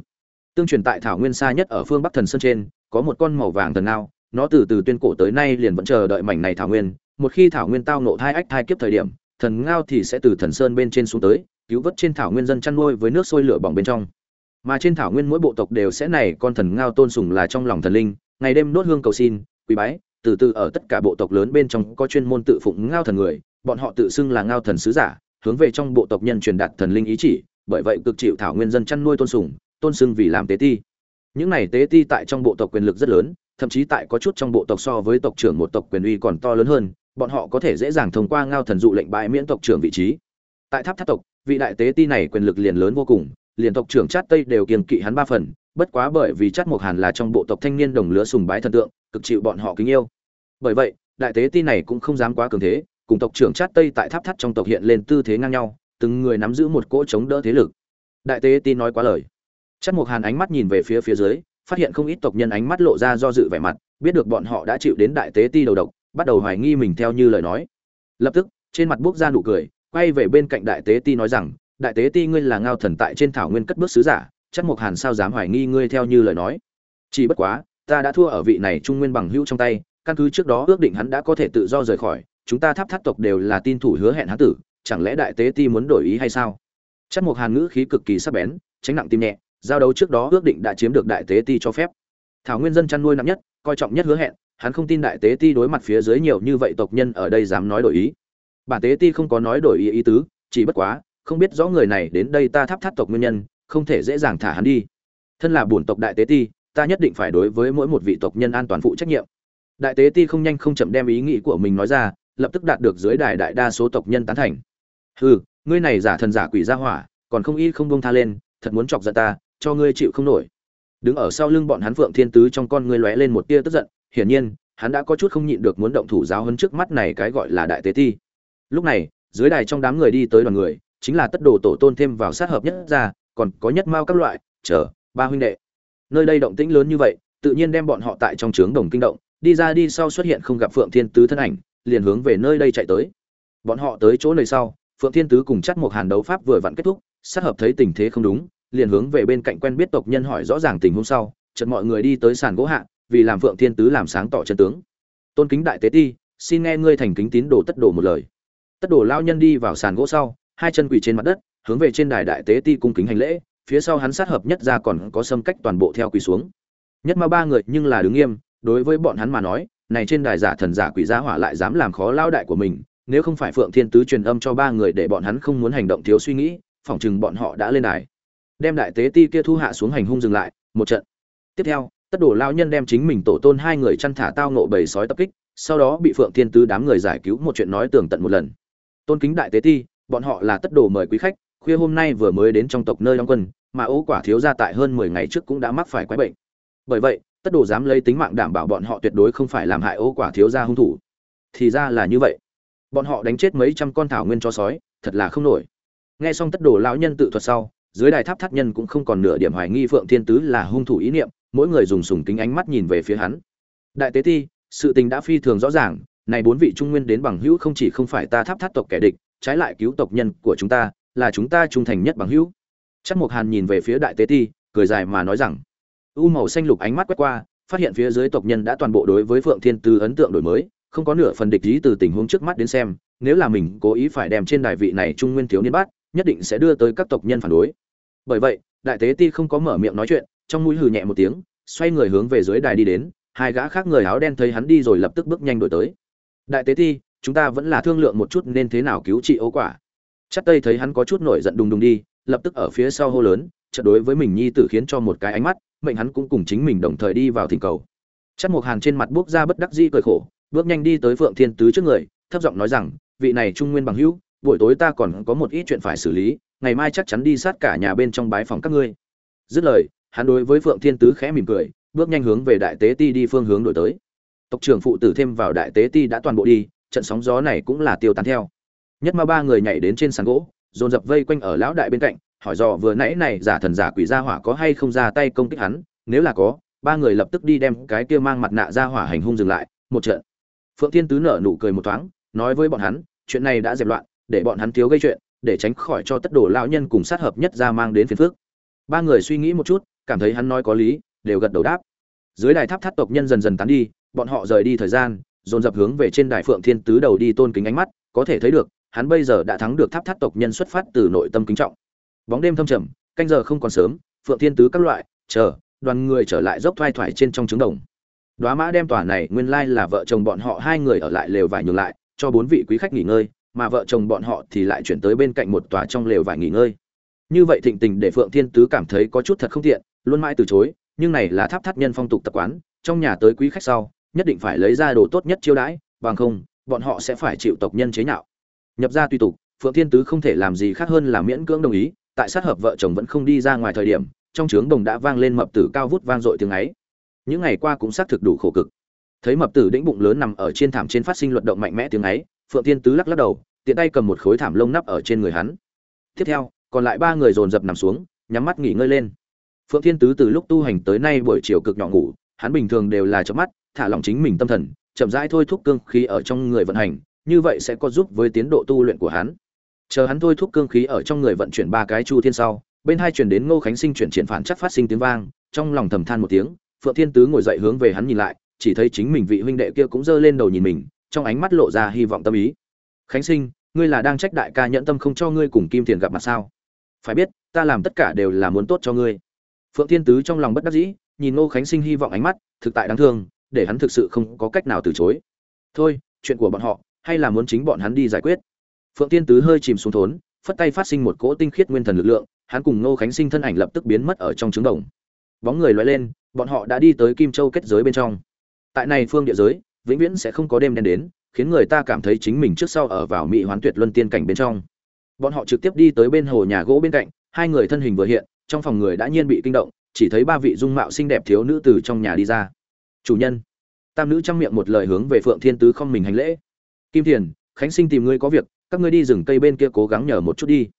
Tương truyền tại thảo nguyên xa nhất ở phương bắc thần sơn trên có một con màu vàng thần ngao nó từ từ tuyên cổ tới nay liền vẫn chờ đợi mảnh này thảo nguyên, một khi thảo nguyên tao nộ thai ách thai kiếp thời điểm, thần ngao thì sẽ từ thần sơn bên trên xuống tới, cứu vớt trên thảo nguyên dân chăn nuôi với nước sôi lửa bỏng bên trong. Mà trên thảo nguyên mỗi bộ tộc đều sẽ này con thần ngao tôn sùng là trong lòng thần linh, ngày đêm nốt hương cầu xin quý bái, từ từ ở tất cả bộ tộc lớn bên trong có chuyên môn tự phụng ngao thần người, bọn họ tự xưng là ngao thần sứ giả, hướng về trong bộ tộc nhân truyền đạt thần linh ý chỉ, bởi vậy cực chịu thảo nguyên dân chăn nuôi tôn sùng, tôn xưng vì làm tế ti những này tế ti tại trong bộ tộc quyền lực rất lớn, thậm chí tại có chút trong bộ tộc so với tộc trưởng một tộc quyền uy còn to lớn hơn, bọn họ có thể dễ dàng thông qua ngao thần dụ lệnh bãi miễn tộc trưởng vị trí. Tại tháp tháp tộc, vị đại tế ti này quyền lực liền lớn vô cùng, liền tộc trưởng chát tây đều kiềm kỵ hắn ba phần, bất quá bởi vì chát mộc hàn là trong bộ tộc thanh niên đồng lứa sùng bái thần tượng, cực chịu bọn họ kính yêu. Bởi vậy, đại tế ti này cũng không dám quá cường thế, cùng tộc trưởng chát tây tại tháp thắt trong tộc hiện lên tư thế ngang nhau, từng người nắm giữ một cỗ chống đỡ thế lực. Đại tế ti nói quá lời. Chất Mục hàn ánh mắt nhìn về phía phía dưới, phát hiện không ít tộc nhân ánh mắt lộ ra do dự vẻ mặt, biết được bọn họ đã chịu đến đại tế ti đầu độc, bắt đầu hoài nghi mình theo như lời nói. Lập tức, trên mặt bước ra nụ cười, quay về bên cạnh đại tế ti nói rằng, đại tế ti ngươi là ngao thần tại trên thảo nguyên cất bước sứ giả chắc Mục hàn sao dám hoài nghi ngươi theo như lời nói? Chỉ bất quá, ta đã thua ở vị này trung nguyên bằng hữu trong tay, căn cứ trước đó ước định hắn đã có thể tự do rời khỏi, chúng ta tháp thắt tộc đều là tin thủ hứa hẹn hắn tử, chẳng lẽ đại tế ti muốn đổi ý hay sao? Chắc Mục hàn ngữ khí cực kỳ sắc bén, tránh nặng tim nhẹ giao đấu trước đó ước định đã chiếm được đại tế ti cho phép. Thảo nguyên dân chăn nuôi nặng nhất, coi trọng nhất hứa hẹn, hắn không tin đại tế ti đối mặt phía dưới nhiều như vậy tộc nhân ở đây dám nói đổi ý. Bản tế ti không có nói đổi ý ý tứ, chỉ bất quá, không biết rõ người này đến đây ta tháp thắt tộc nguyên nhân, không thể dễ dàng thả hắn đi. Thân là bổn tộc đại tế ti, ta nhất định phải đối với mỗi một vị tộc nhân an toàn phụ trách nhiệm. Đại tế ti không nhanh không chậm đem ý nghĩ của mình nói ra, lập tức đạt được dưới đài đại đa số tộc nhân tán thành. Hừ, ngươi này giả thần giả quỷ ra hỏa, còn không y không bông tha lên, thật muốn chọc giận ta cho ngươi chịu không nổi. Đứng ở sau lưng bọn hắn phượng thiên tứ trong con ngươi lóe lên một tia tức giận, hiển nhiên, hắn đã có chút không nhịn được muốn động thủ giáo hơn trước mắt này cái gọi là đại tế ti. Lúc này, dưới đài trong đám người đi tới đoàn người, chính là tất đồ tổ tôn thêm vào sát hợp nhất ra, còn có nhất mao các loại, chờ, ba huynh đệ. Nơi đây động tĩnh lớn như vậy, tự nhiên đem bọn họ tại trong trướng đồng kinh động, đi ra đi sau xuất hiện không gặp phượng thiên tứ thân ảnh, liền hướng về nơi đây chạy tới. Bọn họ tới chỗ nơi sau, phượng thiên tứ cùng chắc một hàn đấu pháp vừa vặn kết thúc, sát hợp thấy tình thế không đúng liền hướng về bên cạnh quen biết tộc nhân hỏi rõ ràng tình huống sau, chợt mọi người đi tới sàn gỗ hạ, vì làm phượng thiên tứ làm sáng tỏ chân tướng. Tôn kính đại tế ti, xin nghe ngươi thành kính tín đồ tất đồ một lời. Tất đồ lao nhân đi vào sàn gỗ sau, hai chân quỳ trên mặt đất, hướng về trên đài đại tế ti cung kính hành lễ, phía sau hắn sát hợp nhất ra còn có xâm cách toàn bộ theo quỳ xuống. Nhất ma ba người nhưng là đứng nghiêm, đối với bọn hắn mà nói, này trên đài giả thần giả quỷ giá hỏa lại dám làm khó lao đại của mình, nếu không phải phượng thiên tứ truyền âm cho ba người để bọn hắn không muốn hành động thiếu suy nghĩ, phỏng chừng bọn họ đã lên đài đem đại tế ti kia thu hạ xuống hành hung dừng lại, một trận. Tiếp theo, tất đồ lao nhân đem chính mình tổ tôn hai người chăn thả tao nộ bầy sói tập kích, sau đó bị phượng thiên tứ đám người giải cứu một chuyện nói tường tận một lần. Tôn kính đại tế ti, bọn họ là tất đồ mời quý khách, khuya hôm nay vừa mới đến trong tộc nơi đóng quân, mà ố quả thiếu gia tại hơn mười ngày trước cũng đã mắc phải quái bệnh. Bởi vậy, tất đồ dám lấy tính mạng đảm bảo bọn họ tuyệt đối không phải làm hại ố quả thiếu gia hung thủ. Thì ra là như vậy. Bọn họ đánh chết mấy trăm con thảo nguyên cho sói, thật là không nổi. Nghe xong tất đồ lão nhân tự thuật sau dưới đài tháp tháp nhân cũng không còn nửa điểm hoài nghi phượng thiên tứ là hung thủ ý niệm, mỗi người dùng sùng kính ánh mắt nhìn về phía hắn. Đại tế ti, sự tình đã phi thường rõ ràng, này bốn vị trung nguyên đến bằng hữu không chỉ không phải ta tháp tháp tộc kẻ địch, trái lại cứu tộc nhân của chúng ta, là chúng ta trung thành nhất bằng hữu. Chắc mục hàn nhìn về phía đại tế ti, cười dài mà nói rằng, u màu xanh lục ánh mắt quét qua, phát hiện phía dưới tộc nhân đã toàn bộ đối với phượng thiên tứ ấn tượng đổi mới, không có nửa phần địch ý từ tình huống trước mắt đến xem, nếu là mình cố ý phải đem trên đài vị này trung nguyên thiếu niên bắt, nhất định sẽ đưa tới các tộc nhân phản đối bởi vậy, đại tế ti không có mở miệng nói chuyện, trong mũi hừ nhẹ một tiếng, xoay người hướng về dưới đài đi đến, hai gã khác người áo đen thấy hắn đi rồi lập tức bước nhanh đổi tới. Đại tế ti, chúng ta vẫn là thương lượng một chút nên thế nào cứu trị ấu quả. Chắc tây thấy hắn có chút nổi giận đùng đùng đi, lập tức ở phía sau hô lớn trận đối với mình nhi tử khiến cho một cái ánh mắt, mệnh hắn cũng cùng chính mình đồng thời đi vào thỉnh cầu. Chắc một hàng trên mặt bước ra bất đắc dĩ cười khổ, bước nhanh đi tới phượng thiên tứ trước người, thấp giọng nói rằng, vị này trung nguyên bằng hữu, buổi tối ta còn có một ít chuyện phải xử lý ngày mai chắc chắn đi sát cả nhà bên trong bái phòng các ngươi. Dứt lời, hắn đối với phượng thiên tứ khẽ mỉm cười, bước nhanh hướng về đại tế ti đi phương hướng đổi tới. Tộc trưởng phụ tử thêm vào đại tế ti đã toàn bộ đi, trận sóng gió này cũng là tiêu tán theo. Nhất ma ba người nhảy đến trên sàn gỗ, dồn dập vây quanh ở lão đại bên cạnh, hỏi dò vừa nãy này giả thần giả quỷ gia hỏa có hay không ra tay công kích hắn, nếu là có, ba người lập tức đi đem cái kia mang mặt nạ ra hỏa hành hung dừng lại, một trận. Phượng thiên tứ nở nụ cười một thoáng, nói với bọn hắn, chuyện này đã dẹp loạn, để bọn hắn thiếu gây chuyện để tránh khỏi cho tất đồ lão nhân cùng sát hợp nhất ra mang đến phiền phức. Ba người suy nghĩ một chút, cảm thấy hắn nói có lý, đều gật đầu đáp. Dưới đài tháp thắt tộc nhân dần dần tán đi, bọn họ rời đi thời gian, dồn dập hướng về trên đài phượng thiên tứ đầu đi tôn kính ánh mắt, có thể thấy được, hắn bây giờ đã thắng được tháp thắt tộc nhân xuất phát từ nội tâm kính trọng. Bóng đêm thâm trầm, canh giờ không còn sớm, phượng thiên tứ các loại, chờ, đoàn người trở lại dốc thoai thoải trên trong trứng đồng. Đóa mã đem tòa này nguyên lai là vợ chồng bọn họ hai người ở lại lều vải nhường lại, cho bốn vị quý khách nghỉ ngơi mà vợ chồng bọn họ thì lại chuyển tới bên cạnh một tòa trong lều vải nghỉ ngơi. Như vậy thịnh tình để phượng thiên tứ cảm thấy có chút thật không tiện, luôn mãi từ chối, nhưng này là tháp thắt nhân phong tục tập quán, trong nhà tới quý khách sau, nhất định phải lấy ra đồ tốt nhất chiêu đãi, bằng không, bọn họ sẽ phải chịu tộc nhân chế nhạo. Nhập ra tùy tục, phượng thiên tứ không thể làm gì khác hơn là miễn cưỡng đồng ý, tại sát hợp vợ chồng vẫn không đi ra ngoài thời điểm, trong trướng đồng đã vang lên mập tử cao vút vang dội tiếng ấy. Những ngày qua cũng xác thực đủ khổ cực. Thấy mập tử đĩnh bụng lớn nằm ở trên thảm trên phát sinh luận động mạnh mẽ tiếng ấy phượng thiên tứ lắc lắc đầu, tiện tay cầm một khối thảm lông nắp ở trên người hắn. Tiếp theo, còn lại ba người dồn dập nằm xuống, nhắm mắt nghỉ ngơi lên. Phượng thiên tứ từ lúc tu hành tới nay buổi chiều cực nhỏ ngủ, hắn bình thường đều là chớp mắt, thả lỏng chính mình tâm thần, chậm rãi thôi thúc cương khí ở trong người vận hành, như vậy sẽ có giúp với tiến độ tu luyện của hắn. Chờ hắn thôi thúc cương khí ở trong người vận chuyển ba cái chu thiên sau, bên hai chuyển đến ngô khánh sinh chuyển triển phản chắc phát sinh tiếng vang, trong lòng thầm than một tiếng, phượng thiên tứ ngồi dậy hướng về hắn nhìn lại, chỉ thấy chính mình vị huynh đệ kia cũng giơ lên đầu nhìn mình trong ánh mắt lộ ra hy vọng tâm ý. Khánh sinh, ngươi là đang trách đại ca nhẫn tâm không cho ngươi cùng kim thiền gặp mặt sao? Phải biết, ta làm tất cả đều là muốn tốt cho ngươi. Phượng thiên tứ trong lòng bất đắc dĩ, nhìn ngô khánh sinh hy vọng ánh mắt, thực tại đáng thương, để hắn thực sự không có cách nào từ chối. Thôi, chuyện của bọn họ, hay là muốn chính bọn hắn đi giải quyết. Phượng thiên tứ hơi chìm xuống thốn, phất tay phát sinh một cỗ tinh khiết nguyên thần lực lượng, hắn cùng ngô khánh sinh thân ảnh lập tức biến mất ở trong trứng đồng. Bóng người lóe lên, bọn họ đã đi tới kim châu kết giới bên trong. Tại này phương địa giới vĩnh viễn sẽ không có đêm đen đến, khiến người ta cảm thấy chính mình trước sau ở vào mỹ hoán tuyệt luân tiên cảnh bên trong. Bọn họ trực tiếp đi tới bên hồ nhà gỗ bên cạnh, hai người thân hình vừa hiện, trong phòng người đã nhiên bị kinh động, chỉ thấy ba vị dung mạo xinh đẹp thiếu nữ từ trong nhà đi ra. Chủ nhân. Tam nữ trong miệng một lời hướng về phượng thiên tứ không mình hành lễ. Kim thiền, khánh sinh tìm ngươi có việc, các ngươi đi rừng cây bên kia cố gắng nhờ một chút đi.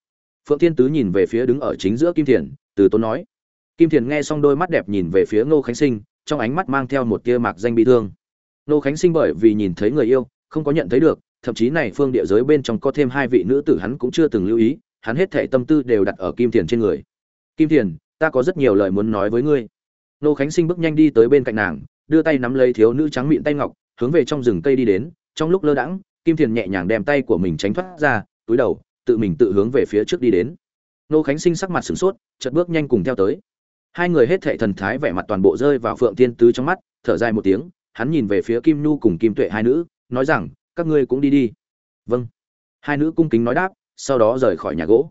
Phượng thiên tứ nhìn về phía đứng ở chính giữa kim thiền, từ tốn nói. Kim thiền nghe xong đôi mắt đẹp nhìn về phía ngô khánh sinh, trong ánh mắt mang theo một tia mạc danh bị thương. Nô khánh sinh bởi vì nhìn thấy người yêu, không có nhận thấy được, thậm chí này phương địa giới bên trong có thêm hai vị nữ tử hắn cũng chưa từng lưu ý, hắn hết thảy tâm tư đều đặt ở kim thiền trên người. Kim thiền, ta có rất nhiều lời muốn nói với ngươi. Nô khánh sinh bước nhanh đi tới bên cạnh nàng, đưa tay nắm lấy thiếu nữ trắng miệng tay ngọc, hướng về trong rừng cây đi đến. Trong lúc lơ đãng, kim thiền nhẹ nhàng đem tay của mình tránh thoát ra, túi đầu, tự mình tự hướng về phía trước đi đến. Nô khánh sinh sắc mặt sửng sốt, chợt bước nhanh cùng theo tới. Hai người hết thệ thần thái vẻ mặt toàn bộ rơi vào phượng tiên tứ trong mắt, thở dài một tiếng hắn nhìn về phía kim nhu cùng kim tuệ hai nữ, nói rằng, các ngươi cũng đi đi. Vâng. Hai nữ cung kính nói đáp, sau đó rời khỏi nhà gỗ.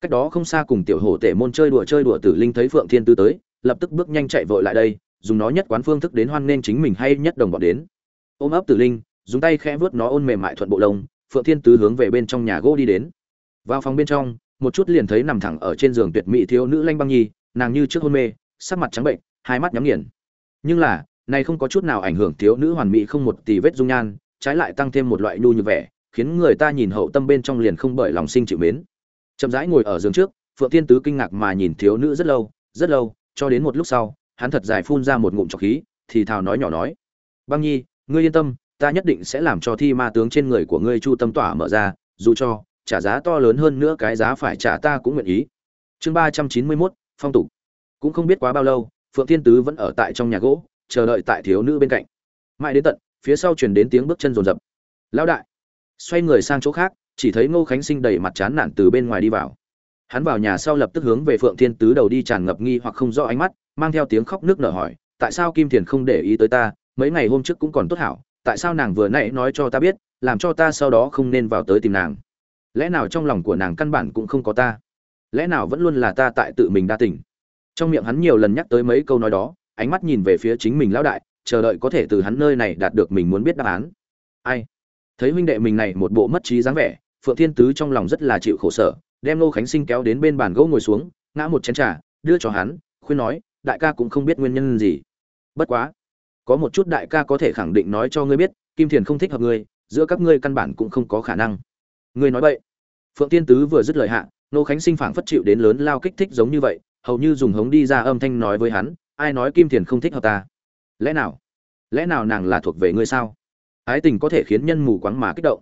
Cách đó không xa cùng tiểu hổ tể môn chơi đùa chơi đùa tử linh thấy phượng thiên tư tới, lập tức bước nhanh chạy vội lại đây, dùng nó nhất quán phương thức đến hoan nên chính mình hay nhất đồng bọn đến. Ôm ấp tử linh, dùng tay khẽ vớt nó ôn mềm mại thuận bộ lông, phượng thiên tứ hướng về bên trong nhà gỗ đi đến. Vào phòng bên trong, một chút liền thấy nằm thẳng ở trên giường tuyệt mỹ thiếu nữ lanh băng nhi, nàng như trước hôn mê, sắc mặt trắng bệnh, hai mắt nhắm nghiền. Nhưng là này không có chút nào ảnh hưởng thiếu nữ hoàn mỹ không một tì vết dung nhan, trái lại tăng thêm một loại nhu như vẻ, khiến người ta nhìn hậu tâm bên trong liền không bởi lòng sinh chịu mến. Chậm rãi ngồi ở giường trước, phượng tiên tứ kinh ngạc mà nhìn thiếu nữ rất lâu rất lâu, cho đến một lúc sau, hắn thật dài phun ra một ngụm trọc khí, thì thào nói nhỏ nói, băng nhi, ngươi yên tâm, ta nhất định sẽ làm cho thi ma tướng trên người của ngươi chu tâm tỏa mở ra, dù cho trả giá to lớn hơn nữa cái giá phải trả ta cũng nguyện ý. Chương ba trăm chín mươi mốt, phong tục. Cũng không biết quá bao lâu, phượng thiên tứ vẫn ở tại trong nhà gỗ chờ đợi tại thiếu nữ bên cạnh. Mãi đến tận, phía sau truyền đến tiếng bước chân rồn rập. Lão đại! Xoay người sang chỗ khác, chỉ thấy ngô khánh sinh đầy mặt chán nản từ bên ngoài đi vào. Hắn vào nhà sau lập tức hướng về phượng thiên tứ đầu đi tràn ngập nghi hoặc không rõ ánh mắt, mang theo tiếng khóc nước nở hỏi, tại sao kim thiền không để ý tới ta? Mấy ngày hôm trước cũng còn tốt hảo, tại sao nàng vừa nãy nói cho ta biết, làm cho ta sau đó không nên vào tới tìm nàng? Lẽ nào trong lòng của nàng căn bản cũng không có ta? Lẽ nào vẫn luôn là ta tại tự mình đa tình? Trong miệng hắn nhiều lần nhắc tới mấy câu nói đó ánh mắt nhìn về phía chính mình lão đại, chờ đợi có thể từ hắn nơi này đạt được mình muốn biết đáp án. Ai? Thấy huynh đệ mình này một bộ mất trí dáng vẻ, phượng thiên tứ trong lòng rất là chịu khổ sở, đem lô khánh sinh kéo đến bên bàn gỗ ngồi xuống, ngã một chén trà, đưa cho hắn, khuyên nói, đại ca cũng không biết nguyên nhân gì. Bất quá, có một chút đại ca có thể khẳng định nói cho ngươi biết, kim thiền không thích hợp ngươi, giữa các ngươi căn bản cũng không có khả năng. Ngươi nói vậy phượng tiên tứ vừa dứt lời hạ nô khánh sinh phảng phất chịu đến lớn lao kích thích giống như vậy, hầu như dùng hống đi ra âm thanh nói với hắn ai nói kim thiền không thích hợp ta? Lẽ nào? Lẽ nào nàng là thuộc về ngươi sao? Ái tình có thể khiến nhân mù quáng mà kích động.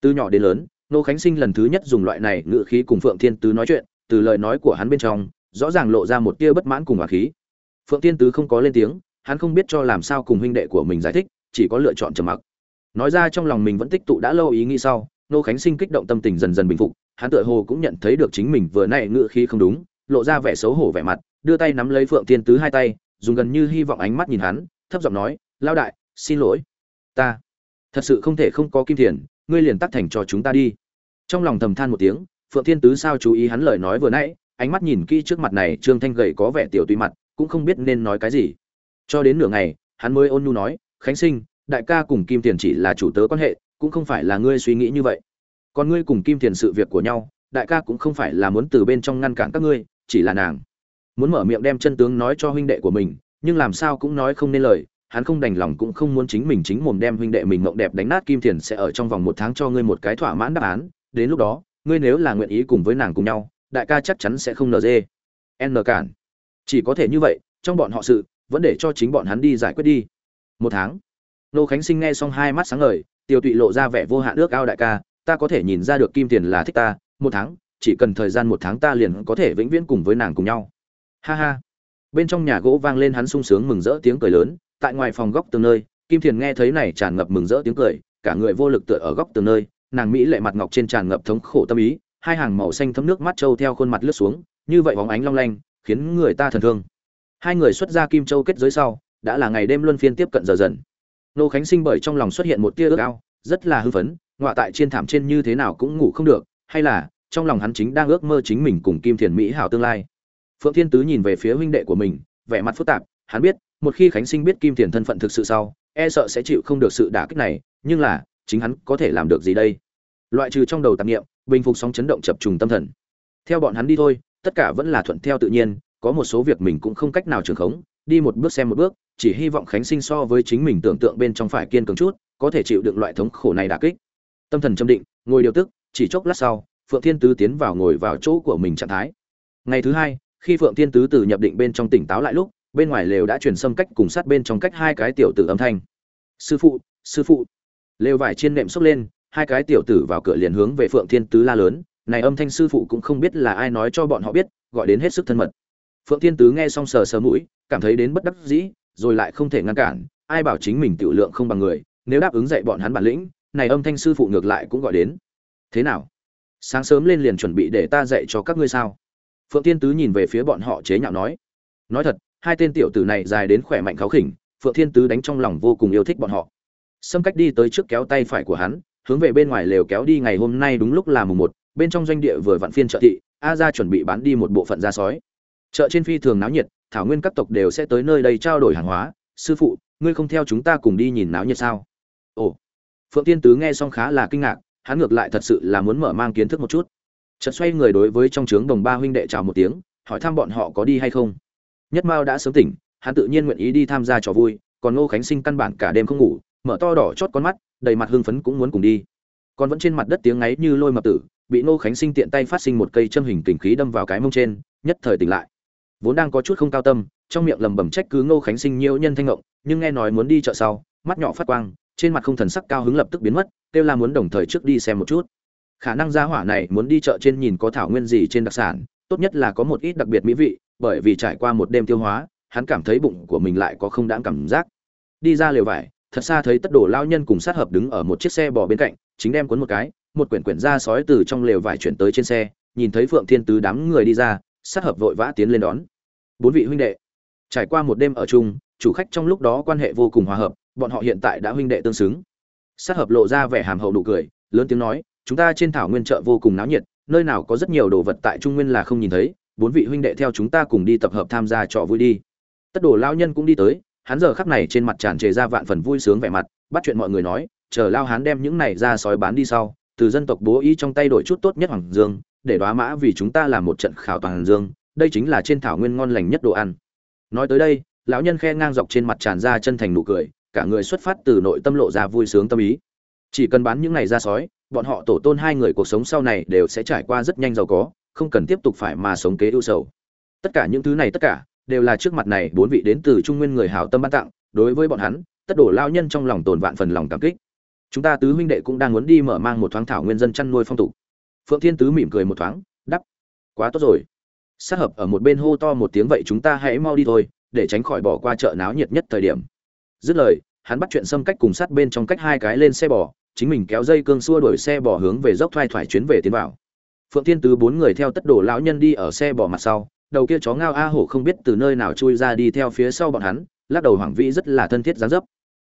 Từ nhỏ đến lớn, nô khánh sinh lần thứ nhất dùng loại này ngự khí cùng phượng thiên tứ nói chuyện, từ lời nói của hắn bên trong, rõ ràng lộ ra một tia bất mãn cùng hòa khí. Phượng thiên tứ không có lên tiếng, hắn không biết cho làm sao cùng huynh đệ của mình giải thích, chỉ có lựa chọn trầm mặc. Nói ra trong lòng mình vẫn tích tụ đã lâu ý nghĩ sau, nô khánh sinh kích động tâm tình dần dần bình phục, hắn tựa hồ cũng nhận thấy được chính mình vừa nãy ngự khí không đúng, lộ ra vẻ xấu hổ vẻ mặt đưa tay nắm lấy phượng thiên tứ hai tay, dùng gần như hy vọng ánh mắt nhìn hắn, thấp giọng nói lao đại, xin lỗi. Ta thật sự không thể không có kim thiền ngươi liền tắt thành cho chúng ta đi. Trong lòng thầm than một tiếng, phượng thiên tứ sao chú ý hắn lời nói vừa nãy, ánh mắt nhìn kỹ trước mặt này trương thanh gầy có vẻ tiểu tùy mặt, cũng không biết nên nói cái gì. Cho đến nửa ngày, hắn mới ôn nhu nói, khánh sinh, đại ca cùng kim tiền chỉ là chủ tớ quan hệ, cũng không phải là ngươi suy nghĩ như vậy. Còn ngươi cùng kim tiền sự việc của nhau, đại ca cũng không phải là muốn từ bên trong ngăn cản các ngươi, chỉ là nàng muốn mở miệng đem chân tướng nói cho huynh đệ của mình, nhưng làm sao cũng nói không nên lời, hắn không đành lòng cũng không muốn chính mình chính mồm đem huynh đệ mình mộng đẹp đánh nát kim tiền sẽ ở trong vòng một tháng cho ngươi một cái thỏa mãn đáp án, đến lúc đó, ngươi nếu là nguyện ý cùng với nàng cùng nhau, đại ca chắc chắn sẽ không nờ dê. N cản. Chỉ có thể như vậy, trong bọn họ sự, vẫn để cho chính bọn hắn đi giải quyết đi. Một tháng. Nô khánh sinh nghe xong hai mắt sáng ngời, tiêu tụy lộ ra vẻ vô hạn ước ao đại ca, ta có thể nhìn ra được kim tiền là thích ta, một tháng, chỉ cần thời gian một tháng ta liền có thể vĩnh viễn cùng với nàng cùng nhau ha ha. Bên trong nhà gỗ vang lên hắn sung sướng mừng rỡ tiếng cười lớn, tại ngoài phòng góc tường nơi, kim thiền nghe thấy này tràn ngập mừng rỡ tiếng cười, cả người vô lực tựa ở góc tường nơi, nàng mỹ lệ mặt ngọc trên tràn ngập thống khổ tâm ý, hai hàng màu xanh thấm nước mắt trâu theo khuôn mặt lướt xuống, như vậy bóng ánh long lanh, khiến người ta thần thương. Hai người xuất ra kim châu kết giới sau, đã là ngày đêm luân phiên tiếp cận giờ dần. Nô khánh sinh bởi trong lòng xuất hiện một tia ước ao, rất là hưng phấn ngoại tại trên thảm trên như thế nào cũng ngủ không được, hay là, trong lòng hắn chính đang ước mơ chính mình cùng kim thiền mỹ hảo tương lai phượng thiên tứ nhìn về phía huynh đệ của mình, vẻ mặt phức tạp, hắn biết, một khi khánh sinh biết kim Tiền thân phận thực sự sau e sợ sẽ chịu không được sự đả kích này, nhưng là, chính hắn có thể làm được gì đây? Loại trừ trong đầu tạp niệm, bình phục sóng chấn động chập trùng tâm thần. Theo bọn hắn đi thôi, tất cả vẫn là thuận theo tự nhiên, có một số việc mình cũng không cách nào trường khống, đi một bước xem một bước, chỉ hy vọng khánh sinh so với chính mình tưởng tượng bên trong phải kiên cường chút, có thể chịu đựng loại thống khổ này đả kích. Tâm thần châm định, ngồi điều tức, chỉ chốc lát sau, phượng thiên tứ tiến vào ngồi vào chỗ của mình trạng thái. Ngày thứ hai khi phượng thiên tứ từ nhập định bên trong tỉnh táo lại lúc, bên ngoài lều đã truyền xâm cách cùng sát bên trong cách hai cái tiểu tử âm thanh. Sư phụ sư phụ. Lều vải trên nệm xốc lên, hai cái tiểu tử vào cửa liền hướng về phượng thiên tứ la lớn, này âm thanh sư phụ cũng không biết là ai nói cho bọn họ biết, gọi đến hết sức thân mật. Phượng thiên tứ nghe xong sờ sờ mũi, cảm thấy đến bất đắc dĩ, rồi lại không thể ngăn cản, ai bảo chính mình tiểu lượng không bằng người, nếu đáp ứng dạy bọn hắn bản lĩnh, này âm thanh sư phụ ngược lại cũng gọi đến. Thế nào? Sáng sớm lên liền chuẩn bị để ta dạy cho các ngươi sao? Phượng thiên tứ nhìn về phía bọn họ chế nhạo nói nói thật, hai tên tiểu tử này dài đến khỏe mạnh kháo khỉnh, phượng thiên tứ đánh trong lòng vô cùng yêu thích bọn họ. Xâm cách đi tới trước kéo tay phải của hắn, hướng về bên ngoài lều kéo đi, ngày hôm nay đúng lúc là mùng một, bên trong doanh địa vừa vặn phiên chợ thị, a ra chuẩn bị bán đi một bộ phận da sói. Chợ trên phi thường náo nhiệt, thảo nguyên các tộc đều sẽ tới nơi đây trao đổi hàng hóa. Sư phụ, ngươi không theo chúng ta cùng đi nhìn náo nhiệt sao? Ồ. Phượng tiên tứ nghe xong khá là kinh ngạc, hắn ngược lại thật sự là muốn mở mang kiến thức một chút chợt xoay người đối với trong trướng đồng ba huynh đệ chào một tiếng, hỏi thăm bọn họ có đi hay không. Nhất mao đã sớm tỉnh, hắn tự nhiên nguyện ý đi tham gia trò vui, còn ngô khánh sinh căn bản cả đêm không ngủ, mở to đỏ chót con mắt, đầy mặt hưng phấn cũng muốn cùng đi. Còn vẫn trên mặt đất tiếng ngáy như lôi mập tử, bị ngô khánh sinh tiện tay phát sinh một cây châm hình kình khí đâm vào cái mông trên, nhất thời tỉnh lại. Vốn đang có chút không cao tâm, trong miệng lầm bầm trách cứ ngô khánh sinh nhiều nhân thanh ngộng, nhưng nghe nói muốn đi chợ sau, mắt nhỏ phát quang, trên mặt không thần sắc cao hứng lập tức biến mất, kêu là muốn đồng thời trước đi xem một chút khả năng gia hỏa này muốn đi chợ trên nhìn có thảo nguyên gì trên đặc sản, tốt nhất là có một ít đặc biệt mỹ vị, bởi vì trải qua một đêm tiêu hóa, hắn cảm thấy bụng của mình lại có không đáng cảm giác. Đi ra lều vải, thật xa thấy tất đồ lao nhân cùng sát hợp đứng ở một chiếc xe bò bên cạnh, chính đem cuốn một cái, một quyển quyển da sói từ trong lều vải chuyển tới trên xe, nhìn thấy phượng thiên tứ đám người đi ra, sát hợp vội vã tiến lên đón. Bốn vị huynh đệ. Trải qua một đêm ở chung, chủ khách trong lúc đó quan hệ vô cùng hòa hợp, bọn họ hiện tại đã huynh đệ tương xứng. Sát hợp lộ ra vẻ hàm hậu nụ cười, lớn tiếng nói chúng ta trên thảo nguyên chợ vô cùng náo nhiệt, nơi nào có rất nhiều đồ vật tại trung nguyên là không nhìn thấy, bốn vị huynh đệ theo chúng ta cùng đi tập hợp tham gia trò vui đi. Tất đồ lao nhân cũng đi tới, hắn giờ khắc này trên mặt tràn trề ra vạn phần vui sướng vẻ mặt, bắt chuyện mọi người nói, chờ lao hắn đem những này ra sói bán đi sau, từ dân tộc bố ý trong tay đổi chút tốt nhất hoàng dương, để đoá mã vì chúng ta làm một trận khảo toàn dương, đây chính là trên thảo nguyên ngon lành nhất đồ ăn. Nói tới đây, lão nhân khe ngang dọc trên mặt tràn ra chân thành nụ cười, cả người xuất phát từ nội tâm lộ ra vui sướng tâm ý. Chỉ cần bán những này ra sói bọn họ tổ tôn hai người cuộc sống sau này đều sẽ trải qua rất nhanh giàu có, không cần tiếp tục phải mà sống kế ưu sầu. Tất cả những thứ này tất cả đều là trước mặt này bốn vị đến từ trung nguyên người hảo tâm ban tặng, đối với bọn hắn, tất đổ lao nhân trong lòng tồn vạn phần lòng cảm kích. Chúng ta tứ huynh đệ cũng đang muốn đi mở mang một thoáng thảo nguyên dân chăn nuôi phong tục. Phượng thiên tứ mỉm cười một thoáng đắp quá tốt rồi. Sát hợp ở một bên hô to một tiếng, vậy chúng ta hãy mau đi thôi, để tránh khỏi bỏ qua chợ náo nhiệt nhất thời điểm. Dứt lời, hắn bắt chuyện xâm cách cùng sát bên trong cách hai cái lên xe bò chính mình kéo dây cương xua đuổi xe bò hướng về dốc thoai thoải chuyến về tiến vào. Phượng thiên tứ bốn người theo tất đồ lão nhân đi ở xe bò mặt sau, đầu kia chó ngao a hổ không biết từ nơi nào chui ra đi theo phía sau bọn hắn, lắc đầu hoàng vĩ rất là thân thiết dáng dấp.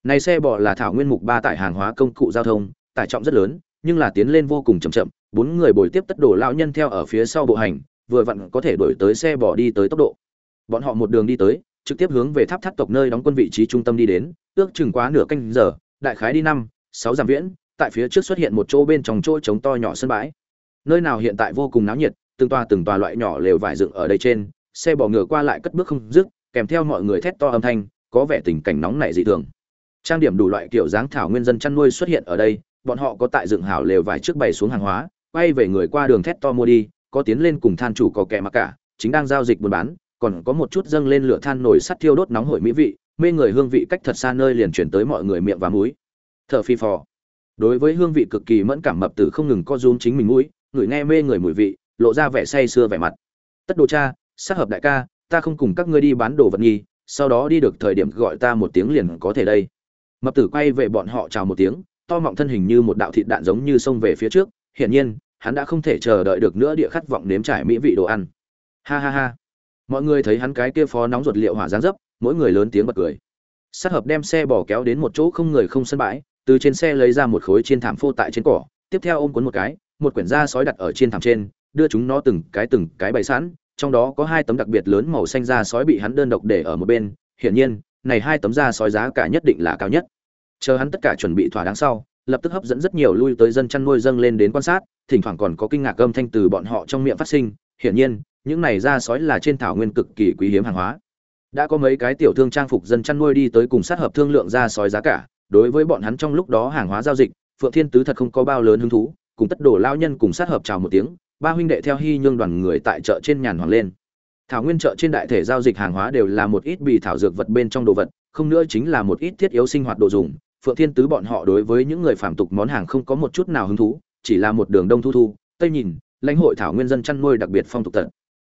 Này xe bò là thảo nguyên mục ba tải hàng hóa công cụ giao thông, tải trọng rất lớn, nhưng là tiến lên vô cùng chậm chậm, bốn người bồi tiếp tất đồ lão nhân theo ở phía sau bộ hành, vừa vặn có thể đổi tới xe bò đi tới tốc độ. Bọn họ một đường đi tới, trực tiếp hướng về tháp tháp tộc nơi đóng quân vị trí trung tâm đi đến, ước chừng quá nửa canh giờ, đại khái đi năm sáu dặm viễn, tại phía trước xuất hiện một chỗ bên trong chỗ trống to nhỏ sân bãi. Nơi nào hiện tại vô cùng náo nhiệt, từng toa từng toa loại nhỏ lều vải dựng ở đây trên, xe bò ngựa qua lại cất bước không dứt, kèm theo mọi người thét to âm thanh, có vẻ tình cảnh nóng nảy dị thường. Trang điểm đủ loại kiểu dáng thảo nguyên dân chăn nuôi xuất hiện ở đây, bọn họ có tại dựng hảo lều vải trước bày xuống hàng hóa, quay về người qua đường thét to mua đi, có tiến lên cùng than chủ có kẻ mặc cả, chính đang giao dịch buôn bán, còn có một chút dâng lên lửa than nổi sắt thiêu đốt nóng hổi mỹ vị, mê người hương vị cách thật xa nơi liền chuyển tới mọi người miệng và mũi thở phi phò. Đối với hương vị cực kỳ mẫn cảm mập tử không ngừng co rúm chính mình mũi, người nghe mê người mùi vị, lộ ra vẻ say sưa vẻ mặt. Tất đồ cha, sát hợp đại ca, ta không cùng các ngươi đi bán đồ vật nghi, sau đó đi được thời điểm gọi ta một tiếng liền có thể đây. Mập tử quay về bọn họ chào một tiếng, to mọng thân hình như một đạo thịt đạn giống như xông về phía trước. Hiển nhiên, hắn đã không thể chờ đợi được nữa địa khát vọng nếm trải mỹ vị đồ ăn. Ha ha ha. Mọi người thấy hắn cái kia phó nóng ruột liệu hỏa giáng dấp, mỗi người lớn tiếng bật cười. Sát hợp đem xe bỏ kéo đến một chỗ không người không sân bãi từ trên xe lấy ra một khối trên thảm phô tại trên cỏ, tiếp theo ôm cuốn một cái, một quyển da sói đặt ở trên thảm trên, đưa chúng nó từng cái từng cái bày sẵn, trong đó có hai tấm đặc biệt lớn màu xanh da sói bị hắn đơn độc để ở một bên. Hiển nhiên, này hai tấm da sói giá cả nhất định là cao nhất. Chờ hắn tất cả chuẩn bị thỏa đáng sau, lập tức hấp dẫn rất nhiều lui tới dân chăn nuôi dâng lên đến quan sát, thỉnh thoảng còn có kinh ngạc âm thanh từ bọn họ trong miệng phát sinh. Hiển nhiên, những này da sói là trên thảo nguyên cực kỳ quý hiếm hàng hóa. Đã có mấy cái tiểu thương trang phục dân chăn nuôi đi tới cùng sát hợp thương lượng da sói giá cả đối với bọn hắn trong lúc đó hàng hóa giao dịch, phượng thiên tứ thật không có bao lớn hứng thú, cùng tất đổ lao nhân cùng sát hợp chào một tiếng, ba huynh đệ theo hy nhương đoàn người tại chợ trên nhàn hoàng lên. Thảo nguyên chợ trên đại thể giao dịch hàng hóa đều là một ít bị thảo dược vật bên trong đồ vật, không nữa chính là một ít thiết yếu sinh hoạt đồ dùng. Phượng thiên tứ bọn họ đối với những người phạm tục món hàng không có một chút nào hứng thú, chỉ là một đường đông thu thu, tây nhìn, lãnh hội thảo nguyên dân chăn nuôi đặc biệt phong tục tận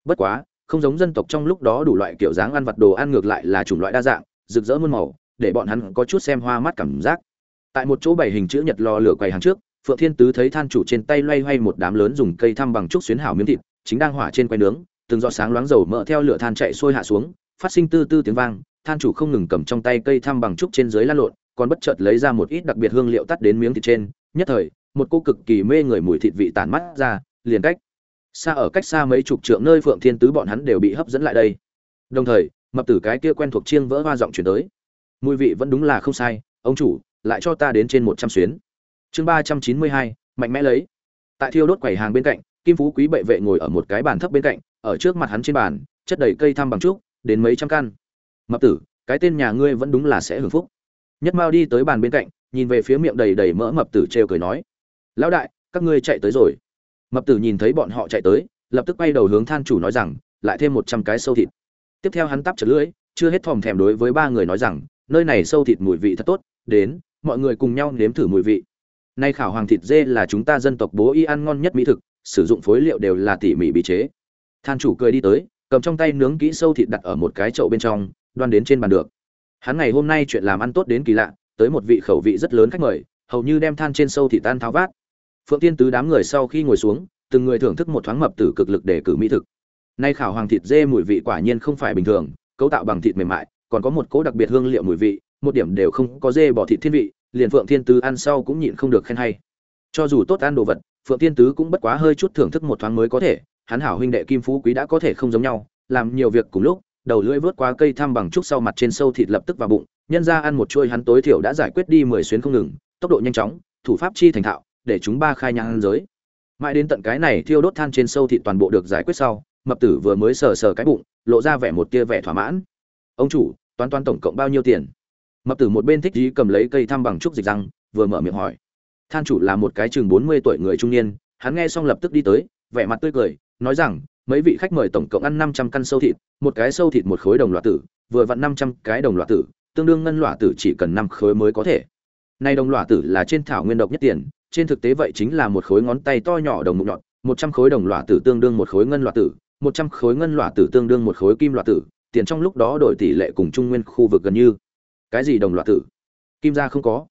bất quá, không giống dân tộc trong lúc đó đủ loại kiểu dáng ăn vặt đồ ăn ngược lại là chủng loại đa dạng, rực rỡ muôn màu để bọn hắn có chút xem hoa mắt cảm giác. Tại một chỗ bảy hình chữ nhật lò lửa quầy hàng trước, phượng thiên tứ thấy than chủ trên tay loay hoay một đám lớn dùng cây thăm bằng trúc xuyến hảo miếng thịt, chính đang hỏa trên quay nướng, từng giọt sáng loáng dầu mỡ theo lửa than chạy xuôi hạ xuống, phát sinh tư tư tiếng vang, than chủ không ngừng cầm trong tay cây thăm bằng trúc trên dưới lan lộn, còn bất chợt lấy ra một ít đặc biệt hương liệu tắt đến miếng thịt trên, nhất thời, một cô cực kỳ mê người mùi thịt vị tàn mắt ra, liền cách xa ở cách xa mấy chục trượng nơi phượng thiên tứ bọn hắn đều bị hấp dẫn lại đây. Đồng thời, mập tử cái kia quen thuộc chiêng vỡ hoa giọng chuyển tới mùi vị vẫn đúng là không sai, ông chủ, lại cho ta đến trên một trăm xuyến. Chương ba trăm chín mươi hai, mạnh mẽ lấy. Tại thiêu đốt quầy hàng bên cạnh, kim phú quý bệ vệ ngồi ở một cái bàn thấp bên cạnh, ở trước mặt hắn trên bàn, chất đầy cây thăm bằng trúc, đến mấy trăm căn. Mập tử, cái tên nhà ngươi vẫn đúng là sẽ hưởng phúc. Nhất mao đi tới bàn bên cạnh, nhìn về phía miệng đầy đầy mỡ mập tử trêu cười nói, lão đại, các ngươi chạy tới rồi. Mập tử nhìn thấy bọn họ chạy tới, lập tức quay đầu hướng than chủ nói rằng, lại thêm một trăm cái sâu thịt. Tiếp theo hắn tắp chật lưỡi, chưa hết thòm thèm đối với ba người nói rằng nơi này sâu thịt mùi vị thật tốt, đến, mọi người cùng nhau nếm thử mùi vị. Nay khảo hoàng thịt dê là chúng ta dân tộc bố y ăn ngon nhất mỹ thực, sử dụng phối liệu đều là tỉ mỉ bị chế. Than chủ cười đi tới, cầm trong tay nướng kỹ sâu thịt đặt ở một cái chậu bên trong, đoan đến trên bàn được. Hắn ngày hôm nay chuyện làm ăn tốt đến kỳ lạ, tới một vị khẩu vị rất lớn khách mời, hầu như đem than trên sâu thịt tan tháo vát. Phượng tiên tứ đám người sau khi ngồi xuống, từng người thưởng thức một thoáng mập tử cực lực để cử mỹ thực. Nay khảo hoàng thịt dê mùi vị quả nhiên không phải bình thường, cấu tạo bằng thịt mềm mại còn có một cỗ đặc biệt hương liệu mùi vị, một điểm đều không có dê bỏ thịt thiên vị, liền phượng thiên tứ ăn sau cũng nhịn không được khen hay. Cho dù tốt ăn đồ vật, phượng thiên tứ cũng bất quá hơi chút thưởng thức một thoáng mới có thể, hắn hảo huynh đệ kim phú quý đã có thể không giống nhau, làm nhiều việc cùng lúc, đầu lưỡi vớt qua cây thăm bằng trúc sau mặt trên sâu thịt lập tức vào bụng, nhân ra ăn một chuôi hắn tối thiểu đã giải quyết đi mười xuyến không ngừng, tốc độ nhanh chóng, thủ pháp chi thành thạo, để chúng ba khai nhang ăn giới. Mãi đến tận cái này thiêu đốt than trên sâu thịt toàn bộ được giải quyết sau, mập tử vừa mới sờ sờ cái bụng, lộ ra vẻ một tia vẻ thỏa mãn ông chủ, toán toán tổng cộng bao nhiêu tiền? Mập tử một bên thích dí cầm lấy cây thăm bằng trúc dịch răng, vừa mở miệng hỏi. Than chủ là một cái chừng bốn mươi tuổi người trung niên, hắn nghe xong lập tức đi tới, vẻ mặt tươi cười, nói rằng, mấy vị khách mời tổng cộng ăn năm trăm căn sâu thịt, một cái sâu thịt một khối đồng loạt tử, vừa vặn năm trăm cái đồng loạt tử, tương đương ngân loạt tử chỉ cần năm khối mới có thể. Nay đồng loạt tử là trên thảo nguyên độc nhất tiền, trên thực tế vậy chính là một khối ngón tay to nhỏ đồng mục nhọn, một trăm khối đồng loạt tử tương đương một khối ngân loạt tử, một trăm khối ngân loạt tử tương đương một khối kim loạt tử tiền trong lúc đó đổi tỷ lệ cùng trung nguyên khu vực gần như. Cái gì đồng loạt tử? Kim gia không có.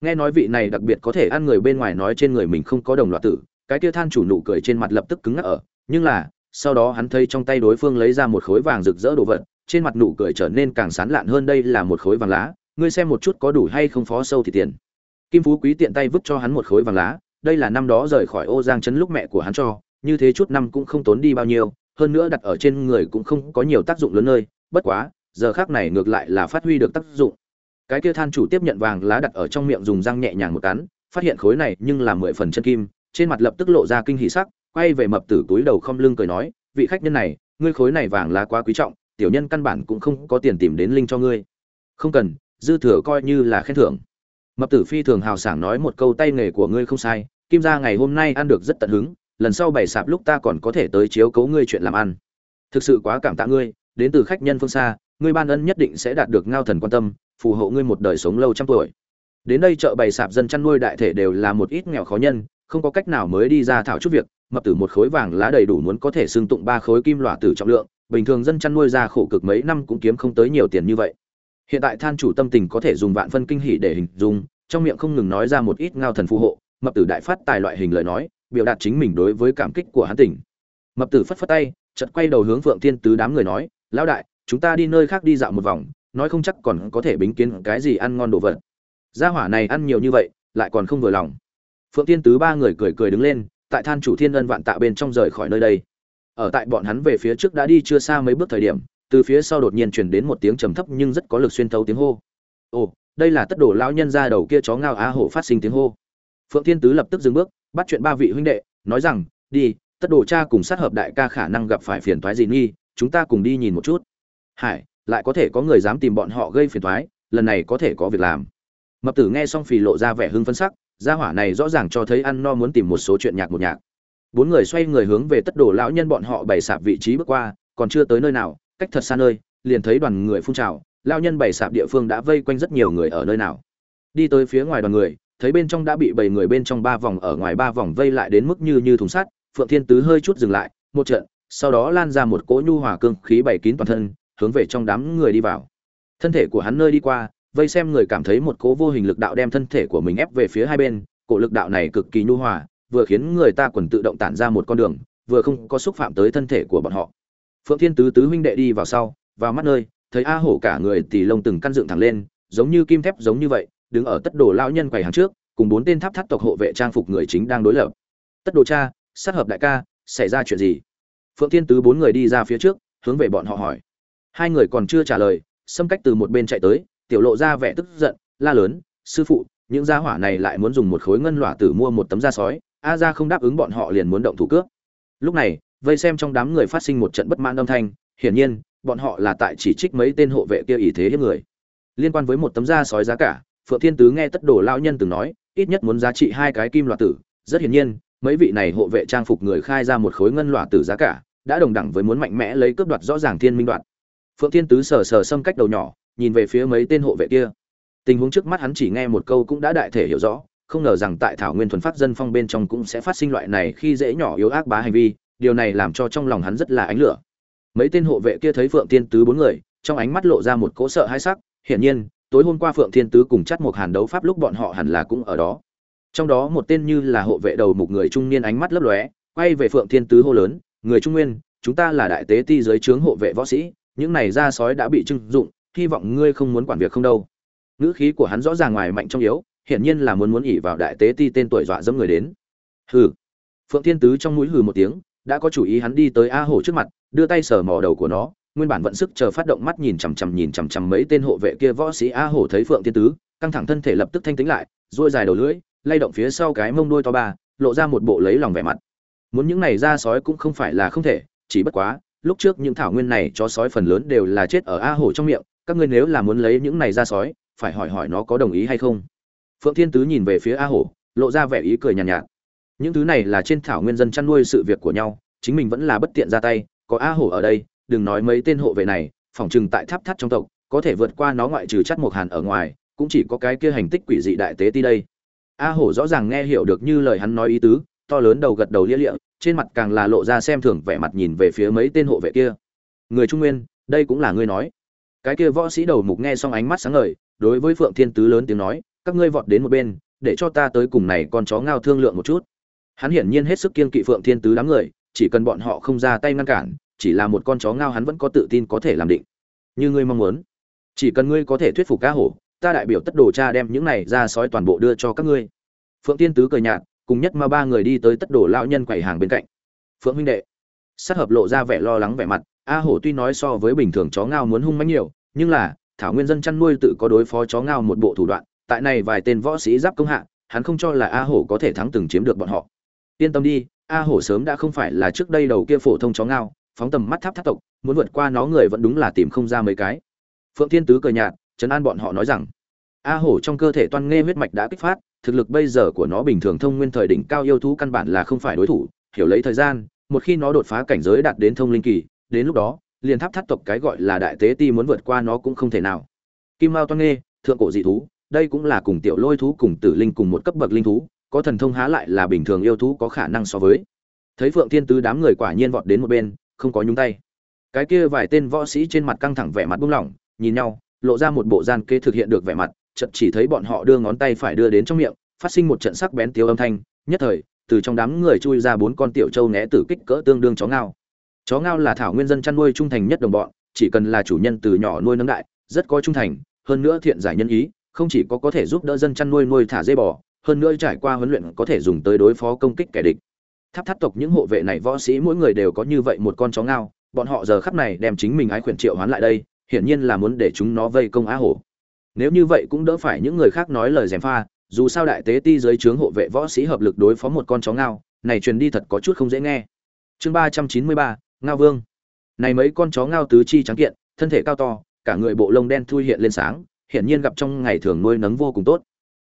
Nghe nói vị này đặc biệt có thể ăn người bên ngoài nói trên người mình không có đồng loạt tử, cái kia than chủ nụ cười trên mặt lập tức cứng ngắc ở. Nhưng là, sau đó hắn thấy trong tay đối phương lấy ra một khối vàng rực rỡ đồ vật, trên mặt nụ cười trở nên càng sán lạn hơn đây là một khối vàng lá, ngươi xem một chút có đủ hay không phó sâu thì tiền. Kim phú quý tiện tay vứt cho hắn một khối vàng lá, đây là năm đó rời khỏi ô giang trấn lúc mẹ của hắn cho, như thế chút năm cũng không tốn đi bao nhiêu hơn nữa đặt ở trên người cũng không có nhiều tác dụng lớn nơi, bất quá, giờ khác này ngược lại là phát huy được tác dụng. Cái kia than chủ tiếp nhận vàng lá đặt ở trong miệng dùng răng nhẹ nhàng một cắn, phát hiện khối này nhưng là mười phần chân kim, trên mặt lập tức lộ ra kinh hỷ sắc, quay về mập tử túi đầu không lưng cười nói, vị khách nhân này, ngươi khối này vàng lá quá quý trọng, tiểu nhân căn bản cũng không có tiền tìm đến linh cho ngươi. Không cần, dư thừa coi như là khen thưởng. Mập tử phi thường hào sảng nói một câu tay nghề của ngươi không sai, kim gia ngày hôm nay ăn được rất tận hứng lần sau bày sạp lúc ta còn có thể tới chiếu cấu ngươi chuyện làm ăn. Thực sự quá cảm tạ ngươi, đến từ khách nhân phương xa, ngươi ban ân nhất định sẽ đạt được ngao thần quan tâm, phù hộ ngươi một đời sống lâu trăm tuổi. Đến đây chợ bày sạp dân chăn nuôi đại thể đều là một ít nghèo khó nhân, không có cách nào mới đi ra thảo chút việc, mập tử một khối vàng lá đầy đủ muốn có thể xương tụng ba khối kim loại tử trọng lượng, bình thường dân chăn nuôi ra khổ cực mấy năm cũng kiếm không tới nhiều tiền như vậy. Hiện tại than chủ tâm tình có thể dùng vạn phân kinh hỉ để hình dung, trong miệng không ngừng nói ra một ít ngao thần phù hộ, mập tử đại phát tài loại hình lời nói biểu đạt chính mình đối với cảm kích của hắn tỉnh. Mập tử phất phất tay, chợt quay đầu hướng phượng thiên tứ đám người nói, lão đại, chúng ta đi nơi khác đi dạo một vòng, nói không chắc còn có thể bính kiến cái gì ăn ngon đồ vật. Gia hỏa này ăn nhiều như vậy, lại còn không vừa lòng. Phượng thiên tứ ba người cười cười đứng lên, tại than chủ thiên ân vạn tạ bên trong rời khỏi nơi đây. Ở tại bọn hắn về phía trước đã đi chưa xa mấy bước thời điểm, từ phía sau đột nhiên truyền đến một tiếng trầm thấp nhưng rất có lực xuyên thấu tiếng hô. Ồ, đây là tất đồ lão nhân ra đầu kia chó ngao á hổ phát sinh tiếng hô phượng thiên tứ lập tức dừng bước, bắt chuyện ba vị huynh đệ, nói rằng, đi, tất đồ cha cùng sát hợp đại ca khả năng gặp phải phiền toái gì nghi, chúng ta cùng đi nhìn một chút. Hải, lại có thể có người dám tìm bọn họ gây phiền toái, lần này có thể có việc làm. Mập tử nghe xong phì lộ ra vẻ hưng phấn sắc, gia hỏa này rõ ràng cho thấy ăn no muốn tìm một số chuyện nhạc một nhạc. Bốn người xoay người hướng về tất đồ lão nhân bọn họ bày sạp vị trí bước qua, còn chưa tới nơi nào, cách thật xa nơi, liền thấy đoàn người phun trào, lão nhân bày sạp địa phương đã vây quanh rất nhiều người ở nơi nào. Đi tới phía ngoài đoàn người thấy bên trong đã bị bảy người bên trong ba vòng ở ngoài ba vòng vây lại đến mức như như thùng sắt, phượng thiên tứ hơi chút dừng lại, một trận, sau đó lan ra một cỗ nhu hòa cương khí bảy kín toàn thân, hướng về trong đám người đi vào. Thân thể của hắn nơi đi qua, vây xem người cảm thấy một cỗ vô hình lực đạo đem thân thể của mình ép về phía hai bên, cỗ lực đạo này cực kỳ nhu hòa, vừa khiến người ta quần tự động tản ra một con đường, vừa không có xúc phạm tới thân thể của bọn họ. Phượng thiên tứ tứ huynh đệ đi vào sau, vào mắt nơi, thấy a hổ cả người tỉ lông từng căn dựng thẳng lên, giống như kim thép giống như vậy đứng ở tất đồ lão nhân quầy hàng trước, cùng bốn tên tháp tháp tộc hộ vệ trang phục người chính đang đối lập. Tất đồ cha, sát hợp đại ca, xảy ra chuyện gì? Phượng thiên tứ bốn người đi ra phía trước, hướng về bọn họ hỏi. Hai người còn chưa trả lời xâm cách từ một bên chạy tới, tiểu lộ ra vẻ tức giận, la lớn, sư phụ, những gia hỏa này lại muốn dùng một khối ngân lỏa tử mua một tấm da sói, a ra không đáp ứng bọn họ liền muốn động thủ cướp. Lúc này, vây xem trong đám người phát sinh một trận bất mãn âm thanh, hiển nhiên, bọn họ là tại chỉ trích mấy tên hộ vệ kia ý thế hiếp người. Liên quan với một tấm da sói giá cả phượng thiên tứ nghe tất đồ lão nhân từng nói, ít nhất muốn giá trị hai cái kim loạt tử. Rất hiển nhiên, mấy vị này hộ vệ trang phục người khai ra một khối ngân loạt tử giá cả, đã đồng đẳng với muốn mạnh mẽ lấy cướp đoạt rõ ràng thiên minh đoạt. Phượng thiên tứ sờ sờ xâm cách đầu nhỏ, nhìn về phía mấy tên hộ vệ kia. Tình huống trước mắt hắn chỉ nghe một câu cũng đã đại thể hiểu rõ, không ngờ rằng tại thảo nguyên thuần phát dân phong bên trong cũng sẽ phát sinh loại này khi dễ nhỏ yếu ác bá hành vi, điều này làm cho trong lòng hắn rất là ánh lửa. Mấy tên hộ vệ kia thấy phượng thiên tứ bốn người, trong ánh mắt lộ ra một cỗ sợ hãi sắc, hiển nhiên tối hôm qua phượng thiên tứ cùng chắt một hàn đấu pháp lúc bọn họ hẳn là cũng ở đó. Trong đó một tên như là hộ vệ đầu một người trung niên ánh mắt lấp lóe, quay về phượng thiên tứ hô lớn, người trung nguyên, chúng ta là đại tế ti giới trướng hộ vệ võ sĩ, những này ra sói đã bị trưng dụng, hy vọng ngươi không muốn quản việc không đâu. Ngữ khí của hắn rõ ràng ngoài mạnh trong yếu, hiển nhiên là muốn muốn ỉ vào đại tế ti tên tuổi dọa dẫm người đến. Hừ. Phượng thiên tứ trong mũi hừ một tiếng, đã có chủ ý hắn đi tới a hổ trước mặt, đưa tay sờ mò đầu của nó nguyên bản vận sức chờ phát động mắt nhìn chằm chằm nhìn chằm chằm mấy tên hộ vệ kia võ sĩ a hổ thấy phượng thiên tứ căng thẳng thân thể lập tức thanh tĩnh lại duỗi dài đầu lưỡi lay động phía sau cái mông đuôi to ba lộ ra một bộ lấy lòng vẻ mặt. Muốn những này ra sói cũng không phải là không thể chỉ bất quá lúc trước những thảo nguyên này cho sói phần lớn đều là chết ở a hổ trong miệng các ngươi nếu là muốn lấy những này ra sói phải hỏi hỏi nó có đồng ý hay không. Phượng thiên tứ nhìn về phía a hổ lộ ra vẻ ý cười nhàn nhạt, nhạt. Những thứ này là trên thảo nguyên dân chăn nuôi sự việc của nhau chính mình vẫn là bất tiện ra tay có a hổ ở đây đừng nói mấy tên hộ vệ này phỏng chừng tại tháp thắt trong tộc, có thể vượt qua nó ngoại trừ chắt một hàn ở ngoài, cũng chỉ có cái kia hành tích quỷ dị đại tế ti đây. A hổ rõ ràng nghe hiểu được như lời hắn nói ý tứ, to lớn đầu gật đầu lia lịa, trên mặt càng là lộ ra xem thường vẻ mặt nhìn về phía mấy tên hộ vệ kia. Người trung nguyên, đây cũng là ngươi nói. Cái kia võ sĩ đầu mục nghe xong ánh mắt sáng ngời, đối với phượng thiên tứ lớn tiếng nói, các ngươi vọt đến một bên, để cho ta tới cùng này con chó ngao thương lượng một chút. Hắn hiển nhiên hết sức kiên kỵ phượng thiên tứ đám người, chỉ cần bọn họ không ra tay ngăn cản chỉ là một con chó ngao hắn vẫn có tự tin có thể làm định. Như ngươi mong muốn. Chỉ cần ngươi có thể thuyết phục cá hổ, ta đại biểu tất đồ cha đem những này ra sói toàn bộ đưa cho các ngươi. Phượng tiên tứ cười nhạt, cùng nhất mà ba người đi tới tất đồ lão nhân quầy hàng bên cạnh. Phượng huynh đệ. Sát hợp lộ ra vẻ lo lắng vẻ mặt, a hổ tuy nói so với bình thường chó ngao muốn hung mãnh nhiều, nhưng là, thảo nguyên dân chăn nuôi tự có đối phó chó ngao một bộ thủ đoạn, tại này vài tên võ sĩ giáp công hạ, hắn không cho là a hổ có thể thắng từng chiếm được bọn họ. Yên tâm đi, a hổ sớm đã không phải là trước đây đầu kia phổ thông chó ngao phóng tầm mắt tháp tháp tộc, muốn vượt qua nó người vẫn đúng là tìm không ra mấy cái. Phượng thiên tứ cười nhạt, trấn an bọn họ nói rằng, a hổ trong cơ thể toan nghe huyết mạch đã kích phát, thực lực bây giờ của nó bình thường thông nguyên thời đỉnh cao yêu thú căn bản là không phải đối thủ, hiểu lấy thời gian, một khi nó đột phá cảnh giới đạt đến thông linh kỳ, đến lúc đó, liền tháp tháp tộc cái gọi là đại tế ti muốn vượt qua nó cũng không thể nào. Kim mao toan nghe, thượng cổ dị thú, đây cũng là cùng tiểu lôi thú cùng tử linh cùng một cấp bậc linh thú, có thần thông há lại là bình thường yêu thú có khả năng so với. Thấy phượng thiên tứ đám người quả nhiên vọt đến một bên không có nhúng tay. Cái kia vài tên võ sĩ trên mặt căng thẳng vẻ mặt buông lỏng, nhìn nhau, lộ ra một bộ gian kế thực hiện được vẻ mặt, chợt chỉ thấy bọn họ đưa ngón tay phải đưa đến trong miệng, phát sinh một trận sắc bén tiêu âm thanh, nhất thời, từ trong đám người chui ra bốn con tiểu trâu né tử kích cỡ tương đương chó ngao. Chó ngao là thảo nguyên dân chăn nuôi trung thành nhất đồng bọn, chỉ cần là chủ nhân từ nhỏ nuôi nấng đại, rất có trung thành, hơn nữa thiện giải nhân ý, không chỉ có có thể giúp đỡ dân chăn nuôi nuôi thả dây bò, hơn nữa trải qua huấn luyện có thể dùng tới đối phó công kích kẻ địch tháp tháp tộc những hộ vệ này võ sĩ mỗi người đều có như vậy một con chó ngao, bọn họ giờ khắp này đem chính mình ái khuyển triệu hoán lại đây, hiển nhiên là muốn để chúng nó vây công á hổ. Nếu như vậy cũng đỡ phải những người khác nói lời gièm pha, dù sao đại tế ti dưới trướng hộ vệ võ sĩ hợp lực đối phó một con chó ngao, này truyền đi thật có chút không dễ nghe. Chương ba trăm chín mươi ba, ngao vương. Này mấy con chó ngao tứ chi trắng kiện, thân thể cao to, cả người bộ lông đen thui hiện lên sáng, hiển nhiên gặp trong ngày thường nuôi nấng vô cùng tốt.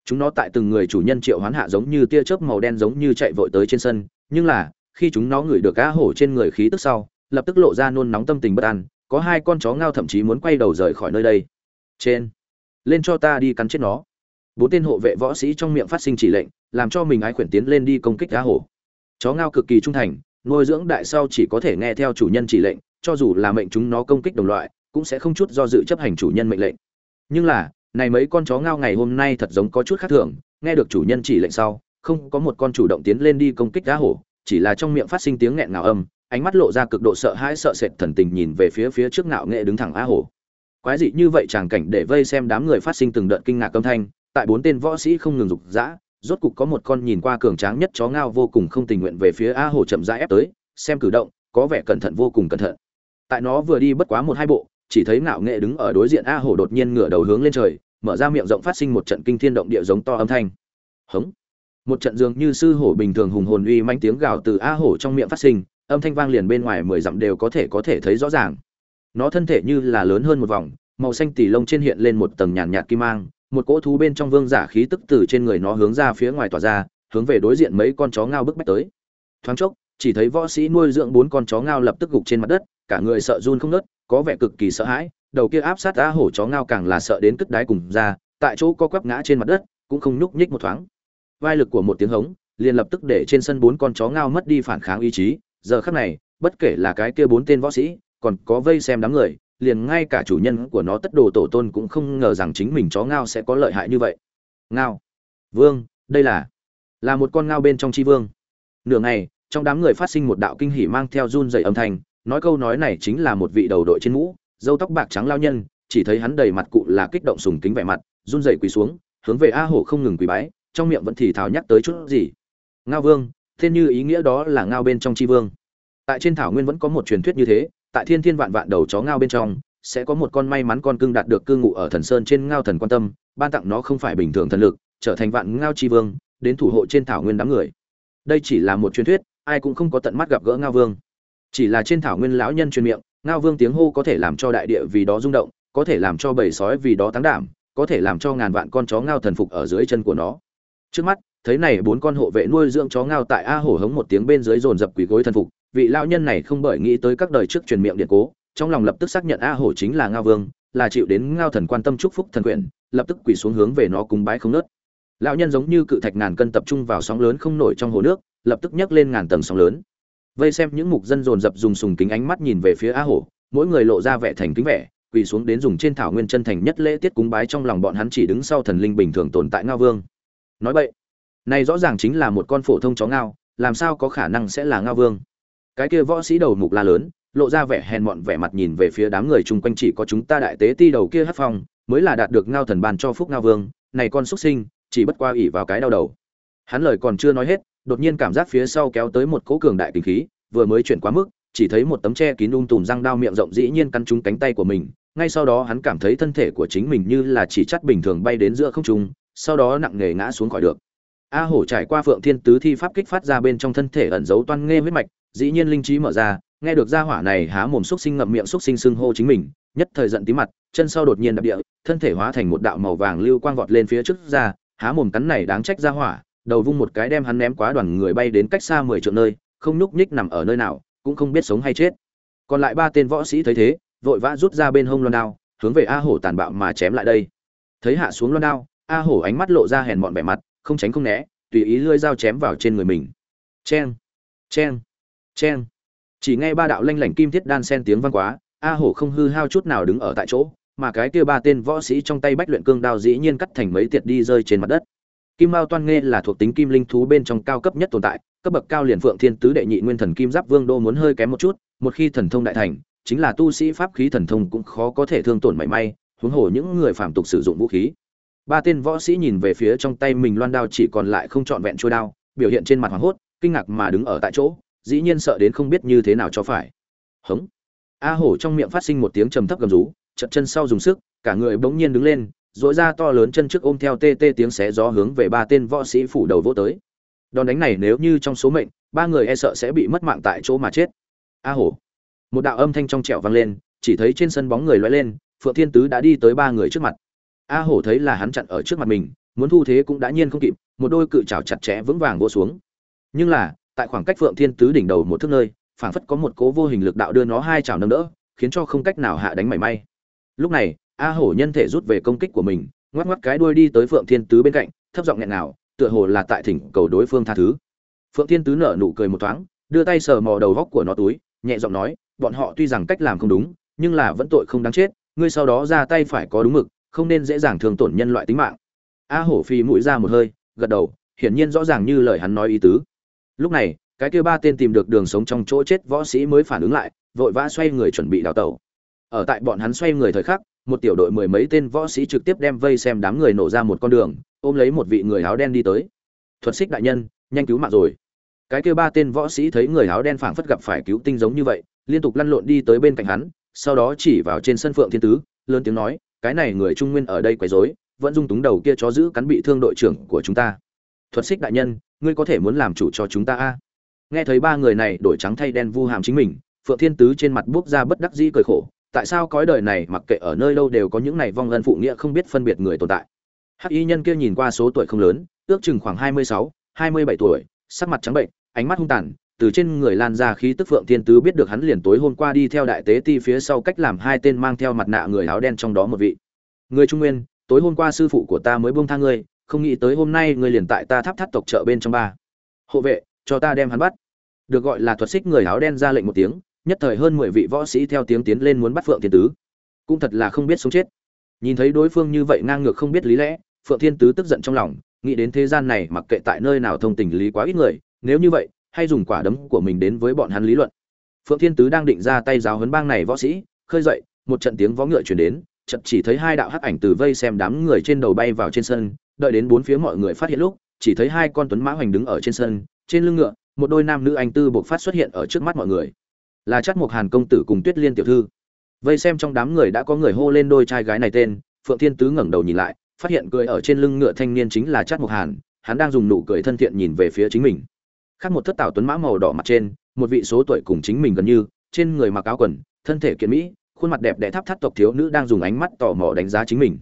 Chúng nó tại từng người chủ nhân triệu hoán hạ giống như tia chớp màu đen giống như chạy vội tới trên sân nhưng là, khi chúng nó ngửi được cá hổ trên người khí tức sau, lập tức lộ ra nôn nóng tâm tình bất an, có hai con chó ngao thậm chí muốn quay đầu rời khỏi nơi đây. Trên, lên cho ta đi cắn chết nó. Bốn tên hộ vệ võ sĩ trong miệng phát sinh chỉ lệnh, làm cho mình ái khuyển tiến lên đi công kích cá hổ. Chó ngao cực kỳ trung thành, nuôi dưỡng đại sau chỉ có thể nghe theo chủ nhân chỉ lệnh, cho dù là mệnh chúng nó công kích đồng loại, cũng sẽ không chút do dự chấp hành chủ nhân mệnh lệnh. Nhưng là, này mấy con chó ngao ngày hôm nay thật giống có chút khác thường, nghe được chủ nhân chỉ lệnh sau không có một con chủ động tiến lên đi công kích cá hổ, chỉ là trong miệng phát sinh tiếng nghẹn ngào âm, ánh mắt lộ ra cực độ sợ hãi sợ sệt thần tình nhìn về phía phía trước ngạo nghệ đứng thẳng á hổ. Quái dị như vậy chàng cảnh để vây xem đám người phát sinh từng đợt kinh ngạc âm thanh, tại bốn tên võ sĩ không ngừng rục rã rốt cục có một con nhìn qua cường tráng nhất chó ngao vô cùng không tình nguyện về phía a hổ chậm rãi ép tới, xem cử động, có vẻ cẩn thận vô cùng cẩn thận. Tại nó vừa đi bất quá một hai bộ, chỉ thấy ngạo nghệ đứng ở đối diện a hổ đột nhiên ngửa đầu hướng lên trời, mở ra miệng rộng phát sinh một trận kinh thiên động địa giống to âm thanh. Hống một trận dường như sư hổ bình thường hùng hồn uy manh tiếng gào từ a hổ trong miệng phát sinh, âm thanh vang liền bên ngoài mười dặm đều có thể có thể thấy rõ ràng. Nó thân thể như là lớn hơn một vòng, màu xanh tỉ lông trên hiện lên một tầng nhàn nhạt kim mang, một cỗ thú bên trong vương giả khí tức từ trên người nó hướng ra phía ngoài tỏa ra, hướng về đối diện mấy con chó ngao bức bách tới. Thoáng chốc, chỉ thấy võ sĩ nuôi dưỡng bốn con chó ngao lập tức gục trên mặt đất, cả người sợ run không nớt có vẻ cực kỳ sợ hãi, đầu kia áp sát a hổ chó ngao càng là sợ đến cất đáy cùng ra, tại chỗ co quắp ngã trên mặt đất, cũng không nhúc nhích một thoáng vai lực của một tiếng hống, liền lập tức để trên sân bốn con chó ngao mất đi phản kháng ý chí. Giờ khắc này, bất kể là cái kia bốn tên võ sĩ, còn có vây xem đám người, liền ngay cả chủ nhân của nó tất đồ tổ tôn cũng không ngờ rằng chính mình chó ngao sẽ có lợi hại như vậy. Ngao. Vương, đây là là một con ngao bên trong tri vương. Nửa ngày, trong đám người phát sinh một đạo kinh hỉ mang theo run dày âm thanh, nói câu nói này chính là một vị đầu đội trên mũ dâu tóc bạc trắng lao nhân, chỉ thấy hắn đầy mặt cụ là kích động sùng kính vẻ mặt, run rẩy quỳ xuống, hướng về a hổ không ngừng quỳ bái trong miệng vẫn thì thào nhắc tới chút gì. Ngao vương, thiên như ý nghĩa đó là ngao bên trong tri vương. Tại trên thảo nguyên vẫn có một truyền thuyết như thế, tại thiên thiên vạn vạn đầu chó ngao bên trong, sẽ có một con may mắn con cưng đạt được cư ngụ ở thần sơn trên ngao thần quan tâm, ban tặng nó không phải bình thường thần lực, trở thành vạn ngao tri vương, đến thủ hộ trên thảo nguyên đám người. Đây chỉ là một truyền thuyết, ai cũng không có tận mắt gặp gỡ ngao vương. Chỉ là trên thảo nguyên lão nhân truyền miệng, ngao vương tiếng hô có thể làm cho đại địa vì đó rung động, có thể làm cho bầy sói vì đó tăng đảm, có thể làm cho ngàn vạn con chó ngao thần phục ở dưới chân của nó trước mắt, thấy này bốn con hộ vệ nuôi dưỡng chó ngao tại a hổ hống một tiếng bên dưới dồn dập quỳ gối thần phục, vị lão nhân này không bởi nghĩ tới các đời trước truyền miệng điện cố, trong lòng lập tức xác nhận a hổ chính là ngao vương, là chịu đến ngao thần quan tâm chúc phúc thần quyền, lập tức quỳ xuống hướng về nó cúng bái không nớt. Lão nhân giống như cự thạch ngàn cân tập trung vào sóng lớn không nổi trong hồ nước, lập tức nhấc lên ngàn tầng sóng lớn. Vây xem những mục dân dồn dập dùng sùng kính ánh mắt nhìn về phía a hổ, mỗi người lộ ra vẻ thành kính vẻ, quỳ xuống đến dùng trên thảo nguyên chân thành nhất lễ tiết cúng bái trong lòng bọn hắn chỉ đứng sau thần linh bình thường tồn tại ngao vương nói vậy này rõ ràng chính là một con phổ thông chó ngao, làm sao có khả năng sẽ là ngao vương? Cái kia võ sĩ đầu mục la lớn, lộ ra vẻ hèn mọn vẻ mặt nhìn về phía đám người chung quanh chỉ có chúng ta đại tế ti đầu kia hát phong, mới là đạt được ngao thần ban cho phúc ngao vương, này con xuất sinh, chỉ bất qua ỉ vào cái đau đầu. Hắn lời còn chưa nói hết, đột nhiên cảm giác phía sau kéo tới một cỗ cường đại kinh khí, vừa mới chuyển quá mức, chỉ thấy một tấm che kín ung tùm răng đao miệng rộng dĩ nhiên căn trúng cánh tay của mình, ngay sau đó hắn cảm thấy thân thể của chính mình như là chỉ chắt bình thường bay đến giữa không trung sau đó nặng nề ngã xuống khỏi được. A hổ trải qua phượng thiên tứ thi pháp kích phát ra bên trong thân thể ẩn giấu toan nghe huyết mạch, dĩ nhiên linh trí mở ra, nghe được gia hỏa này há mồm xúc sinh ngậm miệng xúc sinh sưng hô chính mình, nhất thời giận tí mặt, chân sau đột nhiên đập địa, thân thể hóa thành một đạo màu vàng lưu quang vọt lên phía trước ra, há mồm cắn này đáng trách gia hỏa, đầu vung một cái đem hắn ném quá đoàn người bay đến cách xa mười triệu nơi, không nhúc nhích nằm ở nơi nào, cũng không biết sống hay chết. Còn lại ba tên võ sĩ thấy thế, vội vã rút ra bên hông loan đao, hướng về a hổ tàn bạo mà chém lại đây. Thấy hạ xuống loan đao a hổ ánh mắt lộ ra hèn mọn vẻ mặt, không tránh không né, tùy ý lưỡi dao chém vào trên người mình. Cheng cheng cheng. Chỉ nghe ba đạo lanh lảnh kim thiết đan sen tiếng vang quá, a hổ không hư hao chút nào đứng ở tại chỗ, mà cái kia ba tên võ sĩ trong tay bách luyện cương đao dĩ nhiên cắt thành mấy tiệt đi rơi trên mặt đất. Kim mao toan nghe là thuộc tính kim linh thú bên trong cao cấp nhất tồn tại, cấp bậc cao liền phượng thiên tứ đệ nhị nguyên thần kim giáp vương đô muốn hơi kém một chút, một khi thần thông đại thành, chính là tu sĩ pháp khí thần thông cũng khó có thể thương tổn mảy may, huống hồ những người phạm tục sử dụng vũ khí ba tên võ sĩ nhìn về phía trong tay mình loan đao chỉ còn lại không trọn vẹn trôi đao, biểu hiện trên mặt hoảng hốt, kinh ngạc mà đứng ở tại chỗ, dĩ nhiên sợ đến không biết như thế nào cho phải. Hống. A hổ trong miệng phát sinh một tiếng trầm thấp gầm rú chật chân sau dùng sức, cả người bỗng nhiên đứng lên dỗi ra to lớn chân trước ôm theo tê tê tiếng xé gió hướng về ba tên võ sĩ phủ đầu vỗ tới. Đòn đánh này nếu như trong số mệnh, ba người e sợ sẽ bị mất mạng tại chỗ mà chết. A hổ. Một đạo âm thanh trong trẻo vang lên, chỉ thấy trên sân bóng người loay lên, phượng thiên tứ đã đi tới ba người trước mặt a hổ thấy là hắn chặn ở trước mặt mình, muốn thu thế cũng đã nhiên không kịp, một đôi cự trào chặt chẽ vững vàng vô xuống. Nhưng là, tại khoảng cách phượng thiên tứ đỉnh đầu một thước nơi, phảng phất có một cố vô hình lực đạo đưa nó hai chảo nâng đỡ, khiến cho không cách nào hạ đánh mảy may. Lúc này, a hổ nhân thể rút về công kích của mình, ngoắc ngoắc cái đuôi đi tới phượng thiên tứ bên cạnh, thấp giọng nghẹn nào tựa hồ là tại thỉnh cầu đối phương tha thứ. Phượng thiên tứ nở nụ cười một thoáng, đưa tay sờ mò đầu góc của nó túi, nhẹ giọng nói, bọn họ tuy rằng cách làm không đúng, nhưng là vẫn tội không đáng chết, ngươi sau đó ra tay phải có đúng mực không nên dễ dàng thương tổn nhân loại tính mạng. A hổ phi mũi ra một hơi, gật đầu, hiển nhiên rõ ràng như lời hắn nói ý tứ. Lúc này, cái kia ba tên tìm được đường sống trong chỗ chết võ sĩ mới phản ứng lại, vội vã xoay người chuẩn bị đào tẩu. Ở tại bọn hắn xoay người thời khắc, một tiểu đội mười mấy tên võ sĩ trực tiếp đem vây xem đám người nổ ra một con đường, ôm lấy một vị người áo đen đi tới. Thuật xích đại nhân, nhanh cứu mạng rồi. Cái kia ba tên võ sĩ thấy người áo đen phảng phất gặp phải cứu tinh giống như vậy, liên tục lăn lộn đi tới bên cạnh hắn, sau đó chỉ vào trên sân phượng thiên tứ, lớn tiếng nói cái này người trung nguyên ở đây quấy rối, vẫn dung túng đầu kia chó giữ cắn bị thương đội trưởng của chúng ta. Thuật xích đại nhân, ngươi có thể muốn làm chủ cho chúng ta a? Nghe thấy ba người này đổi trắng thay đen vu hàm chính mình, phượng thiên tứ trên mặt buốc ra bất đắc dĩ cười khổ. Tại sao cõi đời này mặc kệ ở nơi đâu đều có những này vong ân phụ nghĩa không biết phân biệt người tồn tại? Hắc y nhân kia nhìn qua số tuổi không lớn, ước chừng khoảng hai mươi sáu, hai mươi bảy tuổi, sắc mặt trắng bệnh, ánh mắt hung tàn từ trên người lan ra khí tức phượng thiên tứ biết được hắn liền tối hôm qua đi theo đại tế ti phía sau cách làm hai tên mang theo mặt nạ người áo đen trong đó một vị. Người trung nguyên, tối hôm qua sư phụ của ta mới buông tha ngươi, không nghĩ tới hôm nay ngươi liền tại ta tháp thắt tộc chợ bên trong ba. Hộ vệ, cho ta đem hắn bắt. Được gọi là thuật xích người áo đen ra lệnh một tiếng, nhất thời hơn mười vị võ sĩ theo tiếng tiến lên muốn bắt phượng thiên tứ. Cũng thật là không biết sống chết. Nhìn thấy đối phương như vậy ngang ngược không biết lý lẽ, phượng thiên tứ tức giận trong lòng, nghĩ đến thế gian này mặc kệ tại nơi nào thông tình lý quá ít người, nếu như vậy hay dùng quả đấm của mình đến với bọn hắn lý luận. Phượng thiên tứ đang định ra tay giáo huấn bang này võ sĩ, khơi dậy, một trận tiếng võ ngựa chuyển đến, chợt chỉ thấy hai đạo hắc ảnh từ vây xem đám người trên đầu bay vào trên sân, đợi đến bốn phía mọi người phát hiện lúc, chỉ thấy hai con tuấn mã hoành đứng ở trên sân, trên lưng ngựa, một đôi nam nữ anh tư buộc phát xuất hiện ở trước mắt mọi người. Là chắc một hàn công tử cùng tuyết liên tiểu thư. Vây xem trong đám người đã có người hô lên đôi trai gái này tên, phượng thiên tứ ngẩng đầu nhìn lại, phát hiện cười ở trên lưng ngựa thanh niên chính là chắc một hàn, hắn đang dùng nụ cười thân thiện nhìn về phía chính mình khác một thất tảo tuấn mã màu đỏ mặt trên, một vị số tuổi cùng chính mình gần như, trên người mặc áo quần, thân thể kiện mỹ, khuôn mặt đẹp đẽ tháp thắt tộc thiếu nữ đang dùng ánh mắt tò mò đánh giá chính mình.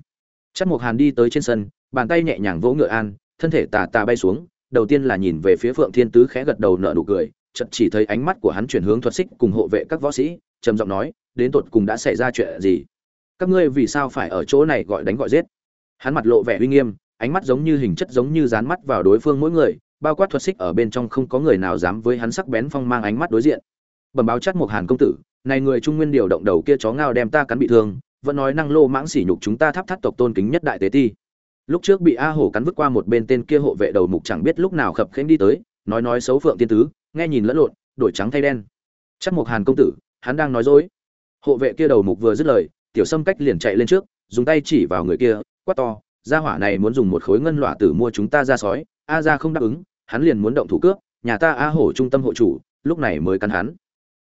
Chắc một hàn đi tới trên sân, bàn tay nhẹ nhàng vỗ ngựa an, thân thể tà tà bay xuống, đầu tiên là nhìn về phía phượng thiên tứ khẽ gật đầu nở nụ cười, chợt chỉ thấy ánh mắt của hắn chuyển hướng thuật xích cùng hộ vệ các võ sĩ, trầm giọng nói, đến tột cùng đã xảy ra chuyện gì? Các ngươi vì sao phải ở chỗ này gọi đánh gọi giết? Hắn mặt lộ vẻ uy nghiêm, ánh mắt giống như hình chất giống như dán mắt vào đối phương mỗi người bao quát thuật xích ở bên trong không có người nào dám với hắn sắc bén phong mang ánh mắt đối diện. Bẩm báo chắc một hàn công tử, này người trung nguyên điều động đầu kia chó ngao đem ta cắn bị thương, vẫn nói năng lô mãng sỉ nhục chúng ta tháp thắt tộc tôn kính nhất đại tế ti. Lúc trước bị a hổ cắn vứt qua một bên tên kia hộ vệ đầu mục chẳng biết lúc nào khập khênh đi tới, nói nói xấu phượng tiên tứ, nghe nhìn lẫn lộn, đổi trắng thay đen. Chắc một hàn công tử, hắn đang nói dối. Hộ vệ kia đầu mục vừa dứt lời, tiểu sâm cách liền chạy lên trước, dùng tay chỉ vào người kia, quát to, gia hỏa này muốn dùng một khối ngân lọa tử mua chúng ta ra sói a ra không đáp ứng, hắn liền muốn động thủ cướp, nhà ta a hổ trung tâm hộ chủ, lúc này mới cắn hắn.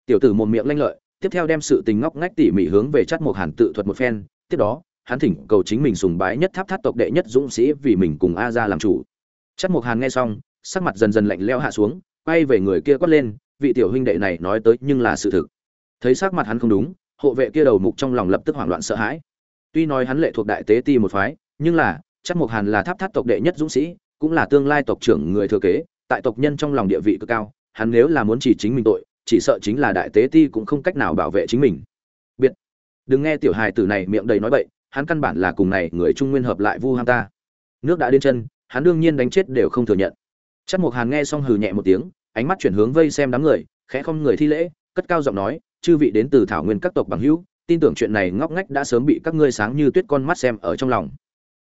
Tiểu tử một miệng lanh lợi, tiếp theo đem sự tình ngóc ngách tỉ mỉ hướng về chắt một hàn tự thuật một phen, tiếp đó, hắn thỉnh cầu chính mình sùng bái nhất tháp tháp tộc đệ nhất dũng sĩ vì mình cùng a ra làm chủ. Chắt một hàn nghe xong, sắc mặt dần dần lạnh leo hạ xuống, quay về người kia quát lên, vị tiểu huynh đệ này nói tới nhưng là sự thực. Thấy sắc mặt hắn không đúng, hộ vệ kia đầu mục trong lòng lập tức hoảng loạn sợ hãi. Tuy nói hắn lệ thuộc đại tế ti một phái, nhưng là chắc mục hàn là tháp tháp tộc đệ nhất dũng sĩ cũng là tương lai tộc trưởng người thừa kế, tại tộc nhân trong lòng địa vị cực cao, hắn nếu là muốn chỉ chính mình tội, chỉ sợ chính là đại tế ti cũng không cách nào bảo vệ chính mình. Biệt. Đừng nghe tiểu hài tử này miệng đầy nói bậy, hắn căn bản là cùng này người trung nguyên hợp lại vu ham ta. Nước đã đến chân, hắn đương nhiên đánh chết đều không thừa nhận. Chắc mục hàn nghe xong hừ nhẹ một tiếng, ánh mắt chuyển hướng vây xem đám người, khẽ không người thi lễ, cất cao giọng nói, chư vị đến từ thảo nguyên các tộc bằng hữu, tin tưởng chuyện này ngóc ngách đã sớm bị các ngươi sáng như tuyết con mắt xem ở trong lòng.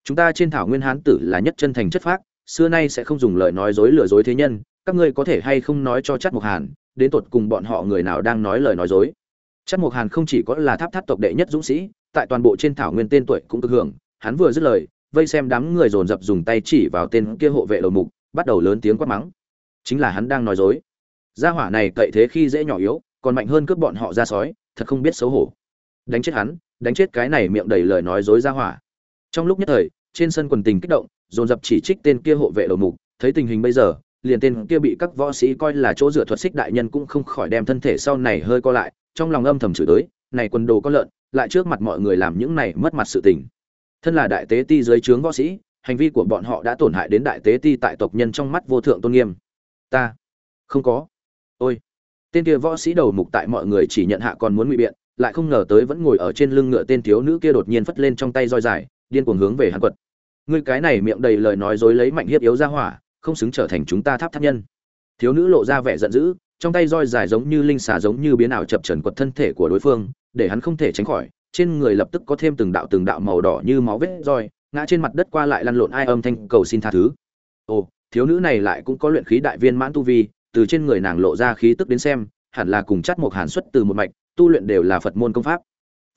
Chúng ta trên thảo nguyên hán tử là nhất chân thành chất phác xưa nay sẽ không dùng lời nói dối lừa dối thế nhân, các ngươi có thể hay không nói cho chắc mục hàn, đến tột cùng bọn họ người nào đang nói lời nói dối. Chắc mục hàn không chỉ có là tháp tháp tộc đệ nhất dũng sĩ, tại toàn bộ trên thảo nguyên tên tuổi cũng cực hưởng, hắn vừa dứt lời, vây xem đám người dồn dập dùng tay chỉ vào tên kia hộ vệ đầu mục, bắt đầu lớn tiếng quát mắng. Chính là hắn đang nói dối. Gia hỏa này cậy thế khi dễ nhỏ yếu, còn mạnh hơn cướp bọn họ ra sói, thật không biết xấu hổ. Đánh chết hắn, đánh chết cái này miệng đầy lời nói dối gia hỏa. Trong lúc nhất thời trên sân quần tình kích động, dồn dập chỉ trích tên kia hộ vệ đầu mục, thấy tình hình bây giờ, liền tên kia bị các võ sĩ coi là chỗ dựa thuật xích đại nhân cũng không khỏi đem thân thể sau này hơi co lại, trong lòng âm thầm chửi tới, này quân đồ có lợn, lại trước mặt mọi người làm những này mất mặt sự tình. Thân là đại tế ti dưới trướng võ sĩ, hành vi của bọn họ đã tổn hại đến đại tế ti tại tộc nhân trong mắt vô thượng tôn nghiêm. Ta không có. Ôi. Tên kia võ sĩ đầu mục tại mọi người chỉ nhận hạ còn muốn ngụy biện, lại không ngờ tới vẫn ngồi ở trên lưng ngựa tên thiếu nữ kia đột nhiên phất lên trong tay roi dài điên cuồng hướng về hắn quật. Ngươi cái này miệng đầy lời nói dối lấy mạnh hiếp yếu ra hỏa, không xứng trở thành chúng ta tháp tháp nhân. Thiếu nữ lộ ra vẻ giận dữ, trong tay roi dài giống như linh xà giống như biến ảo chập trần quật thân thể của đối phương, để hắn không thể tránh khỏi. Trên người lập tức có thêm từng đạo từng đạo màu đỏ như máu vết roi, ngã trên mặt đất qua lại lăn lộn ai âm thanh cầu xin tha thứ. Ồ, thiếu nữ này lại cũng có luyện khí đại viên mãn tu vi, từ trên người nàng lộ ra khí tức đến xem, hẳn là cùng chắt một hàn xuất từ một mạch, tu luyện đều là phật môn công pháp.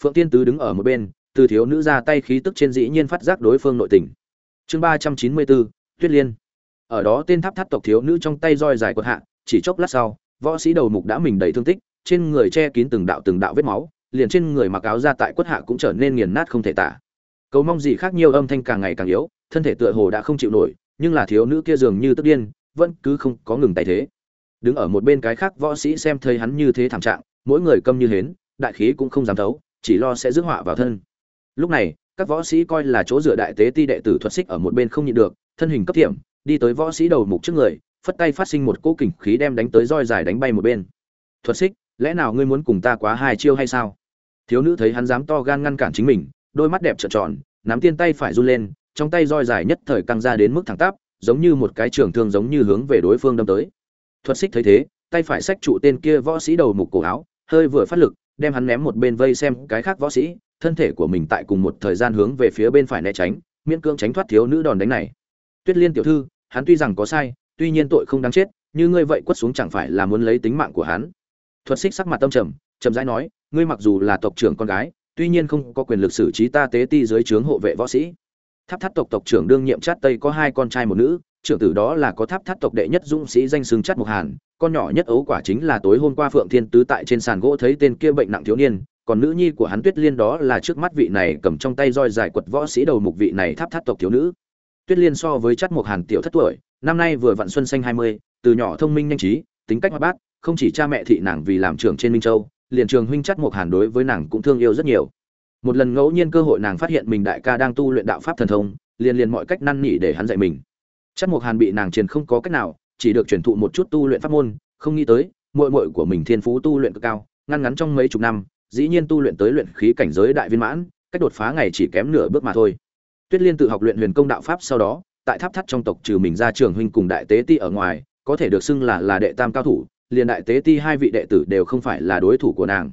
Phượng tiên tứ đứng ở một bên từ thiếu nữ ra tay khí tức trên dĩ nhiên phát giác đối phương nội tình. Chương ba trăm chín mươi bốn, tuyết liên. Ở đó tên tháp thắt tộc thiếu nữ trong tay roi dài quật hạ, chỉ chốc lát sau, võ sĩ đầu mục đã mình đầy thương tích, trên người che kín từng đạo từng đạo vết máu, liền trên người mặc áo ra tại quất hạ cũng trở nên nghiền nát không thể tả. Cầu mong gì khác nhiều âm thanh càng ngày càng yếu, thân thể tựa hồ đã không chịu nổi, nhưng là thiếu nữ kia dường như tức điên, vẫn cứ không có ngừng tay thế. Đứng ở một bên cái khác võ sĩ xem thấy hắn như thế thảm trạng, mỗi người câm như hến, đại khí cũng không dám thấu, chỉ lo sẽ rước họa vào thân lúc này, các võ sĩ coi là chỗ dựa đại tế ti đệ tử thuật xích ở một bên không nhịn được, thân hình cấp thiểm, đi tới võ sĩ đầu mục trước người, phất tay phát sinh một cỗ kình khí đem đánh tới roi dài đánh bay một bên. Thuật xích, lẽ nào ngươi muốn cùng ta quá hai chiêu hay sao? Thiếu nữ thấy hắn dám to gan ngăn cản chính mình, đôi mắt đẹp trợn tròn, nắm tiên tay phải run lên, trong tay roi dài nhất thời căng ra đến mức thẳng tắp, giống như một cái trường thương giống như hướng về đối phương đâm tới. Thuật xích thấy thế, tay phải xách trụ tên kia võ sĩ đầu mục cổ áo, hơi vừa phát lực, đem hắn ném một bên vây xem cái khác võ sĩ thân thể của mình tại cùng một thời gian hướng về phía bên phải né tránh, miễn cưỡng tránh thoát thiếu nữ đòn đánh này. Tuyết liên tiểu thư, hắn tuy rằng có sai, tuy nhiên tội không đáng chết, như ngươi vậy quất xuống chẳng phải là muốn lấy tính mạng của hắn. Thuật xích sắc mặt tâm trầm trầm rãi nói, ngươi mặc dù là tộc trưởng con gái, tuy nhiên không có quyền lực xử trí ta tế ti dưới trướng hộ vệ võ sĩ. Tháp thắt tộc tộc trưởng đương nhiệm chát tây có hai con trai một nữ, trưởng tử đó là có tháp thắt tộc đệ nhất dũng sĩ danh xưng chát mục hàn, con nhỏ nhất ấu quả chính là tối hôm qua phượng thiên tứ tại trên sàn gỗ thấy tên kia bệnh nặng thiếu niên còn nữ nhi của hắn tuyết liên đó là trước mắt vị này cầm trong tay roi dài quật võ sĩ đầu mục vị này tháp thắt tộc thiếu nữ. Tuyết liên so với chát mục hàn tiểu thất tuổi, năm nay vừa vặn xuân xanh hai mươi, từ nhỏ thông minh nhanh trí, tính cách hoạt bát, không chỉ cha mẹ thị nàng vì làm trưởng trên minh châu, liền trường huynh chát mục hàn đối với nàng cũng thương yêu rất nhiều. Một lần ngẫu nhiên cơ hội nàng phát hiện mình đại ca đang tu luyện đạo pháp thần thông, liền liền mọi cách năn nỉ để hắn dạy mình. Chắc mục hàn bị nàng truyền không có cách nào, chỉ được truyền thụ một chút tu luyện pháp môn, không nghĩ tới, muội muội của mình thiên phú tu luyện cực cao, ngăn ngắn trong mấy chục năm dĩ nhiên tu luyện tới luyện khí cảnh giới đại viên mãn, cách đột phá ngày chỉ kém nửa bước mà thôi. Tuyết liên tự học luyện huyền công đạo pháp sau đó, tại tháp thắt trong tộc trừ mình ra trường huynh cùng đại tế ti ở ngoài, có thể được xưng là là đệ tam cao thủ, liền đại tế ti hai vị đệ tử đều không phải là đối thủ của nàng.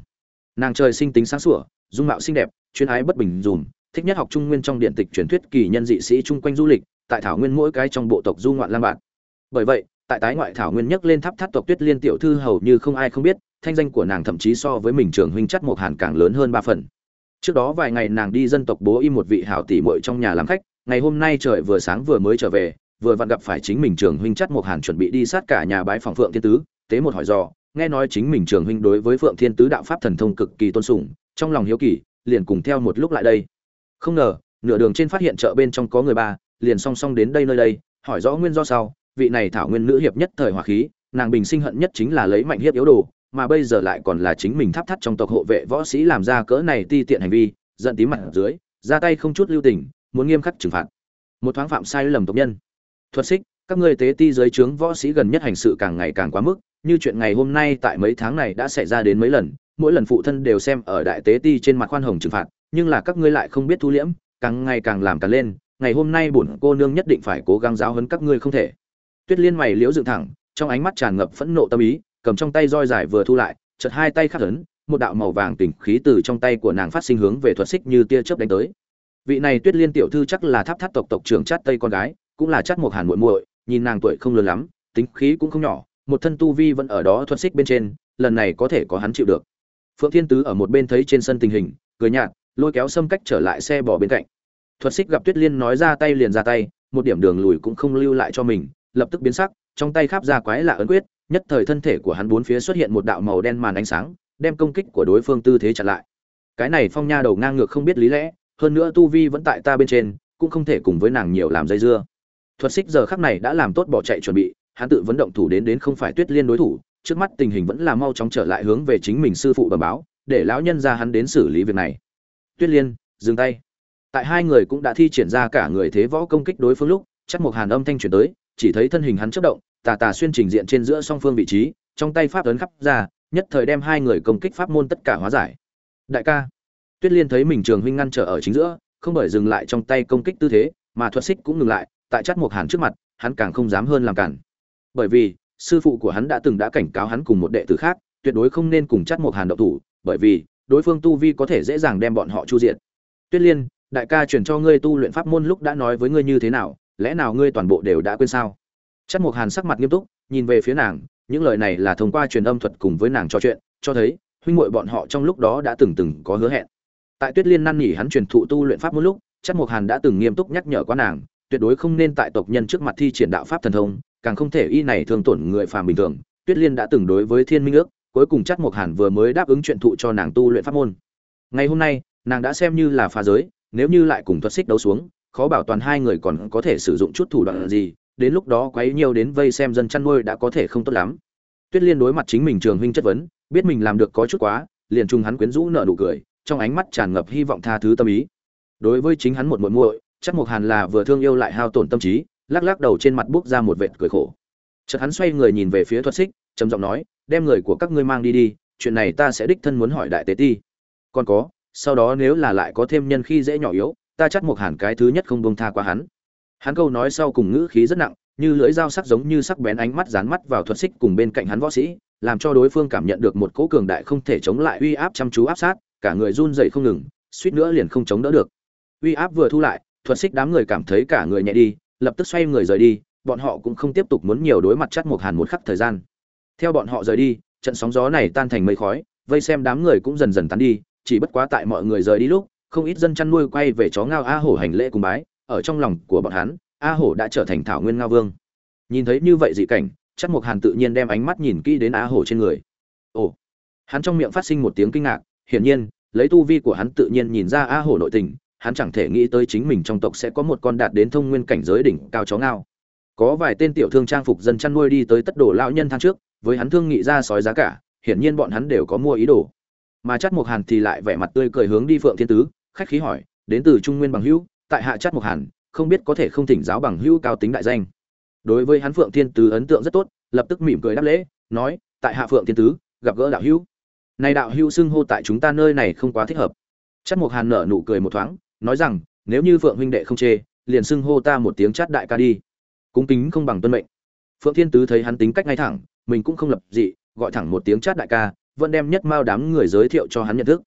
Nàng trời sinh tính sáng sủa, dung mạo xinh đẹp, chuyên ái bất bình dùm, thích nhất học trung nguyên trong điện tịch truyền thuyết kỳ nhân dị sĩ chung quanh du lịch, tại thảo nguyên mỗi cái trong bộ tộc du ngoạn lang bạn bởi vậy, tại tái ngoại thảo nguyên nhắc lên tháp thắt tộc tuyết liên tiểu thư hầu như không ai không biết thanh danh của nàng thậm chí so với mình trường huynh chất một hàn càng lớn hơn ba phần. Trước đó vài ngày nàng đi dân tộc bố y một vị hảo tỷ muội trong nhà làm khách, ngày hôm nay trời vừa sáng vừa mới trở về, vừa vặn gặp phải chính mình trường huynh chất một hàn chuẩn bị đi sát cả nhà bái phòng phượng thiên tứ, tế một hỏi dò, nghe nói chính mình trường huynh đối với phượng thiên tứ đạo pháp thần thông cực kỳ tôn sùng, trong lòng hiếu kỳ, liền cùng theo một lúc lại đây. Không ngờ, nửa đường trên phát hiện chợ bên trong có người ba, liền song song đến đây nơi đây, hỏi rõ nguyên do sau, vị này thảo nguyên nữ hiệp nhất thời hỏa khí, nàng bình sinh hận nhất chính là lấy mạnh hiếp yếu đồ mà bây giờ lại còn là chính mình tháp thắt trong tộc hộ vệ võ sĩ làm ra cỡ này ti tiện hành vi, giận tím mặt dưới, ra tay không chút lưu tình, muốn nghiêm khắc trừng phạt. Một thoáng phạm sai lầm tộc nhân. Thuật xích, các ngươi tế ti dưới trướng võ sĩ gần nhất hành sự càng ngày càng quá mức, như chuyện ngày hôm nay tại mấy tháng này đã xảy ra đến mấy lần, mỗi lần phụ thân đều xem ở đại tế ti trên mặt khoan hồng trừng phạt, nhưng là các ngươi lại không biết thu liễm, càng ngày càng làm càng lên, ngày hôm nay bổn cô nương nhất định phải cố gắng giáo huấn các ngươi không thể. Tuyết liên mày liễu dựng thẳng, trong ánh mắt tràn ngập phẫn nộ tâm ý cầm trong tay roi dài vừa thu lại, chợt hai tay khắc ấn, một đạo màu vàng tỉnh khí từ trong tay của nàng phát sinh hướng về thuật xích như tia chớp đánh tới. Vị này tuyết liên tiểu thư chắc là tháp thắt tộc tộc trưởng chát tây con gái, cũng là chát một hàn muội muội, nhìn nàng tuổi không lớn lắm, tính khí cũng không nhỏ, một thân tu vi vẫn ở đó thuật xích bên trên, lần này có thể có hắn chịu được. Phượng thiên tứ ở một bên thấy trên sân tình hình, cười nhạt, lôi kéo xâm cách trở lại xe bỏ bên cạnh. Thuật xích gặp tuyết liên nói ra tay liền ra tay, một điểm đường lùi cũng không lưu lại cho mình, lập tức biến sắc, trong tay khắp ra quái lạ ấn quyết nhất thời thân thể của hắn bốn phía xuất hiện một đạo màu đen màn ánh sáng, đem công kích của đối phương tư thế chặn lại. Cái này phong nha đầu ngang ngược không biết lý lẽ, hơn nữa tu vi vẫn tại ta bên trên, cũng không thể cùng với nàng nhiều làm dây dưa. Thuật xích giờ khắc này đã làm tốt bỏ chạy chuẩn bị, hắn tự vấn động thủ đến đến không phải tuyết liên đối thủ, trước mắt tình hình vẫn là mau chóng trở lại hướng về chính mình sư phụ bẩm báo, để lão nhân ra hắn đến xử lý việc này. Tuyết liên, dừng tay. Tại hai người cũng đã thi triển ra cả người thế võ công kích đối phương lúc, chắc một hàn âm thanh truyền tới, chỉ thấy thân hình hắn chớp động tà tà xuyên trình diện trên giữa song phương vị trí, trong tay pháp ấn khắp ra, nhất thời đem hai người công kích pháp môn tất cả hóa giải. Đại ca, tuyết liên thấy mình trường huynh ngăn trở ở chính giữa, không bởi dừng lại trong tay công kích tư thế, mà thuật xích cũng ngừng lại, tại chắt một hàn trước mặt, hắn càng không dám hơn làm cản. Bởi vì, sư phụ của hắn đã từng đã cảnh cáo hắn cùng một đệ tử khác, tuyệt đối không nên cùng chắt một hàn độc thủ, bởi vì, đối phương tu vi có thể dễ dàng đem bọn họ chu diện tuyết liên, đại ca truyền cho ngươi tu luyện pháp môn lúc đã nói với ngươi như thế nào, lẽ nào ngươi toàn bộ đều đã quên sao? Chắc Mục hàn sắc mặt nghiêm túc, nhìn về phía nàng, những lời này là thông qua truyền âm thuật cùng với nàng trò chuyện, cho thấy, huynh muội bọn họ trong lúc đó đã từng từng có hứa hẹn. Tại tuyết liên năn nỉ hắn truyền thụ tu luyện pháp một lúc chắc Mục hàn đã từng nghiêm túc nhắc nhở qua nàng, tuyệt đối không nên tại tộc nhân trước mặt thi triển đạo pháp thần thông, càng không thể y này thương tổn người phàm bình thường. Tuyết liên đã từng đối với thiên minh ước, cuối cùng chắc Mục hàn vừa mới đáp ứng chuyện thụ cho nàng tu luyện pháp môn. Ngày hôm nay, nàng đã xem như là phá giới, nếu như lại cùng thuật xích đấu xuống, khó bảo toàn hai người còn có thể sử dụng chút thủ đoạn gì đến lúc đó quấy nhiều đến vây xem dân chăn nuôi đã có thể không tốt lắm. Tuyết liên đối mặt chính mình trường huynh chất vấn, biết mình làm được có chút quá, liền chung hắn quyến rũ nợ nụ cười, trong ánh mắt tràn ngập hy vọng tha thứ tâm ý. Đối với chính hắn một muội muội, chắc một hàn là vừa thương yêu lại hao tổn tâm trí, lắc lắc đầu trên mặt bước ra một vệt cười khổ. Chợt hắn xoay người nhìn về phía thuật xích trầm giọng nói, đem người của các ngươi mang đi đi, chuyện này ta sẽ đích thân muốn hỏi đại tế ti. Còn có, sau đó nếu là lại có thêm nhân khi dễ nhỏ yếu, ta chắc một hàn cái thứ nhất không bông tha qua hắn hắn câu nói sau cùng ngữ khí rất nặng, như lưỡi dao sắc giống như sắc bén ánh mắt dán mắt vào thuật xích cùng bên cạnh hắn võ sĩ, làm cho đối phương cảm nhận được một cỗ cường đại không thể chống lại uy áp chăm chú áp sát, cả người run dậy không ngừng, suýt nữa liền không chống đỡ được. Uy áp vừa thu lại, thuật xích đám người cảm thấy cả người nhẹ đi, lập tức xoay người rời đi, bọn họ cũng không tiếp tục muốn nhiều đối mặt chắt một hàn một khắc thời gian. Theo bọn họ rời đi, trận sóng gió này tan thành mây khói, vây xem đám người cũng dần dần tán đi, chỉ bất quá tại mọi người rời đi lúc, không ít dân chăn nuôi quay về chó ngao a hổ hành lễ cùng bái ở trong lòng của bọn hắn, a hổ đã trở thành thảo nguyên ngao vương. Nhìn thấy như vậy dị cảnh chắc mục hàn tự nhiên đem ánh mắt nhìn kỹ đến a hổ trên người. Ồ! Hắn trong miệng phát sinh một tiếng kinh ngạc, hiển nhiên, lấy tu vi của hắn tự nhiên nhìn ra a hổ nội tình, hắn chẳng thể nghĩ tới chính mình trong tộc sẽ có một con đạt đến thông nguyên cảnh giới đỉnh cao chó ngao. Có vài tên tiểu thương trang phục dân chăn nuôi đi tới tất đồ lão nhân tháng trước, với hắn thương nghị ra sói giá cả, hiển nhiên bọn hắn đều có mua ý đồ. Mà chắc mục hàn thì lại vẻ mặt tươi cười hướng đi phượng thiên tứ, khách khí hỏi, đến từ trung nguyên bằng hữu tại hạ chát mục hàn, không biết có thể không thỉnh giáo bằng hữu cao tính đại danh. Đối với hắn phượng thiên tứ ấn tượng rất tốt, lập tức mỉm cười đáp lễ, nói, tại hạ phượng thiên tứ, gặp gỡ đạo hữu. Này đạo hữu xưng hô tại chúng ta nơi này không quá thích hợp. Chát mục hàn nở nụ cười một thoáng, nói rằng, nếu như phượng huynh đệ không chê, liền xưng hô ta một tiếng chát đại ca đi. Cung kính không bằng tuân mệnh. Phượng thiên tứ thấy hắn tính cách ngay thẳng, mình cũng không lập dị, gọi thẳng một tiếng chát đại ca, vẫn đem nhất mao đám người giới thiệu cho hắn nhận thức.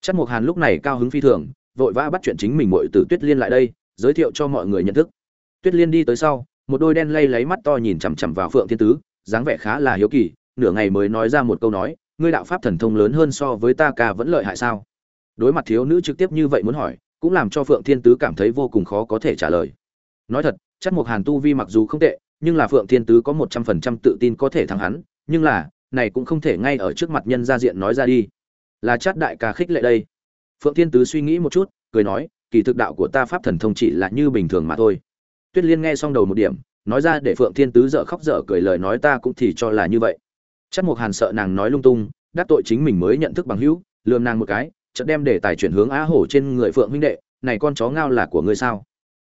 Chát mục hàn lúc này cao hứng phi thường vội vã bắt chuyện chính mình muội tử tuyết liên lại đây, giới thiệu cho mọi người nhận thức. Tuyết liên đi tới sau, một đôi đen lay lấy mắt to nhìn chằm chằm vào phượng thiên tứ, dáng vẻ khá là hiếu kỳ, nửa ngày mới nói ra một câu nói, ngươi đạo pháp thần thông lớn hơn so với ta ca vẫn lợi hại sao? Đối mặt thiếu nữ trực tiếp như vậy muốn hỏi, cũng làm cho phượng thiên tứ cảm thấy vô cùng khó có thể trả lời. Nói thật chắc một hàn tu vi mặc dù không tệ, nhưng là phượng thiên tứ có một trăm phần trăm tự tin có thể thắng hắn, nhưng là, này cũng không thể ngay ở trước mặt nhân gia diện nói ra đi. Là chát đại ca khích lệ đây phượng thiên tứ suy nghĩ một chút, cười nói, kỳ thực đạo của ta pháp thần thông chỉ là như bình thường mà thôi. Tuyết liên nghe xong đầu một điểm, nói ra để phượng thiên tứ dở khóc dở cười lời nói ta cũng thì cho là như vậy. Chắc một hàn sợ nàng nói lung tung, đắc tội chính mình mới nhận thức bằng hữu, lườm nàng một cái, chợt đem để tài chuyển hướng á hổ trên người phượng huynh đệ, này con chó ngao là của ngươi sao?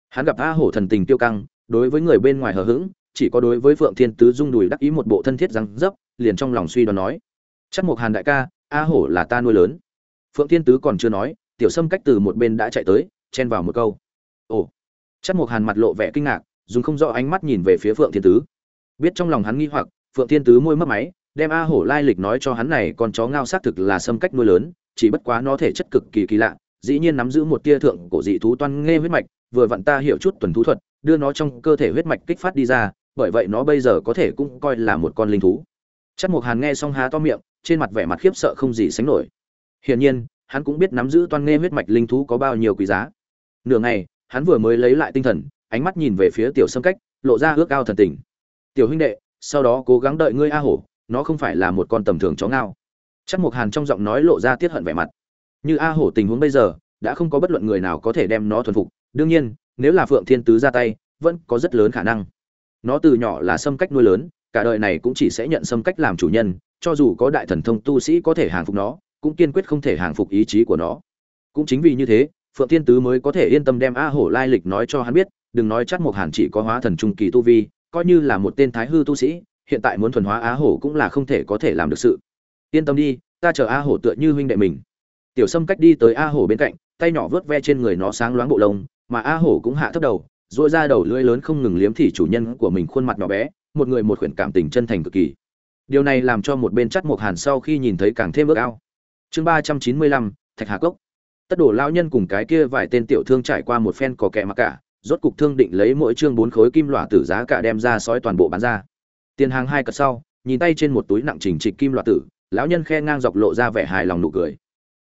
Hắn gặp á hổ thần tình tiêu căng, đối với người bên ngoài hờ hững, chỉ có đối với phượng thiên tứ dung đùi đắc ý một bộ thân thiết răng dấp, liền trong lòng suy đoán nói, chắc một hàn đại ca, a hổ là ta nuôi lớn phượng thiên tứ còn chưa nói, tiểu sâm cách từ một bên đã chạy tới, chen vào một câu. Ồ. Chắc một hàn mặt lộ vẻ kinh ngạc, dùng không rõ ánh mắt nhìn về phía phượng thiên tứ. Biết trong lòng hắn nghi hoặc, phượng thiên tứ môi mất máy, đem a hổ lai lịch nói cho hắn này con chó ngao xác thực là sâm cách nuôi lớn, chỉ bất quá nó thể chất cực kỳ kỳ lạ, dĩ nhiên nắm giữ một tia thượng cổ dị thú toan nghe huyết mạch, vừa vặn ta hiểu chút tuần thú thuật, đưa nó trong cơ thể huyết mạch kích phát đi ra, bởi vậy nó bây giờ có thể cũng coi là một con linh thú. Chắc mục hàn nghe xong há to miệng, trên mặt vẻ mặt khiếp sợ không gì sánh nổi hiển nhiên, hắn cũng biết nắm giữ toan nghe huyết mạch linh thú có bao nhiêu quý giá. Nửa ngày, hắn vừa mới lấy lại tinh thần, ánh mắt nhìn về phía tiểu sâm cách, lộ ra ước ao thần tình. Tiểu huynh đệ, sau đó cố gắng đợi ngươi a hổ, nó không phải là một con tầm thường chó ngao. Chắc mục hàn trong giọng nói lộ ra tiết hận vẻ mặt. Như a hổ tình huống bây giờ, đã không có bất luận người nào có thể đem nó thuần phục. Đương nhiên, nếu là phượng thiên tứ ra tay, vẫn có rất lớn khả năng. Nó từ nhỏ là sâm cách nuôi lớn, cả đời này cũng chỉ sẽ nhận sâm cách làm chủ nhân, cho dù có đại thần thông tu sĩ có thể hàng phục nó cũng kiên quyết không thể hàng phục ý chí của nó. Cũng chính vì như thế, phượng thiên tứ mới có thể yên tâm đem a hổ lai lịch nói cho hắn biết, đừng nói chắc một hàn chỉ có hóa thần trung kỳ tu vi, coi như là một tên thái hư tu sĩ, hiện tại muốn thuần hóa á hổ cũng là không thể có thể làm được sự. Yên tâm đi, ta chờ a hổ tựa như huynh đệ mình. Tiểu sâm cách đi tới a hổ bên cạnh, tay nhỏ vớt ve trên người nó sáng loáng bộ lông, mà a hổ cũng hạ thấp đầu dội ra đầu lưỡi lớn không ngừng liếm thì chủ nhân của mình khuôn mặt nhỏ bé, một người một khuyển cảm tình chân thành cực kỳ. Điều này làm cho một bên chắt một hàn sau khi nhìn thấy càng thêm ước ao chương ba trăm chín mươi lăm, thạch hà cốc. Tất đổ lao nhân cùng cái kia vài tên tiểu thương trải qua một phen cò kẹ mặc cả, rốt cục thương định lấy mỗi chương bốn khối kim loại tử giá cả đem ra sói toàn bộ bán ra. Tiền hàng hai cật sau, nhìn tay trên một túi nặng trình trịch kim loại tử, lão nhân khe ngang dọc lộ ra vẻ hài lòng nụ cười.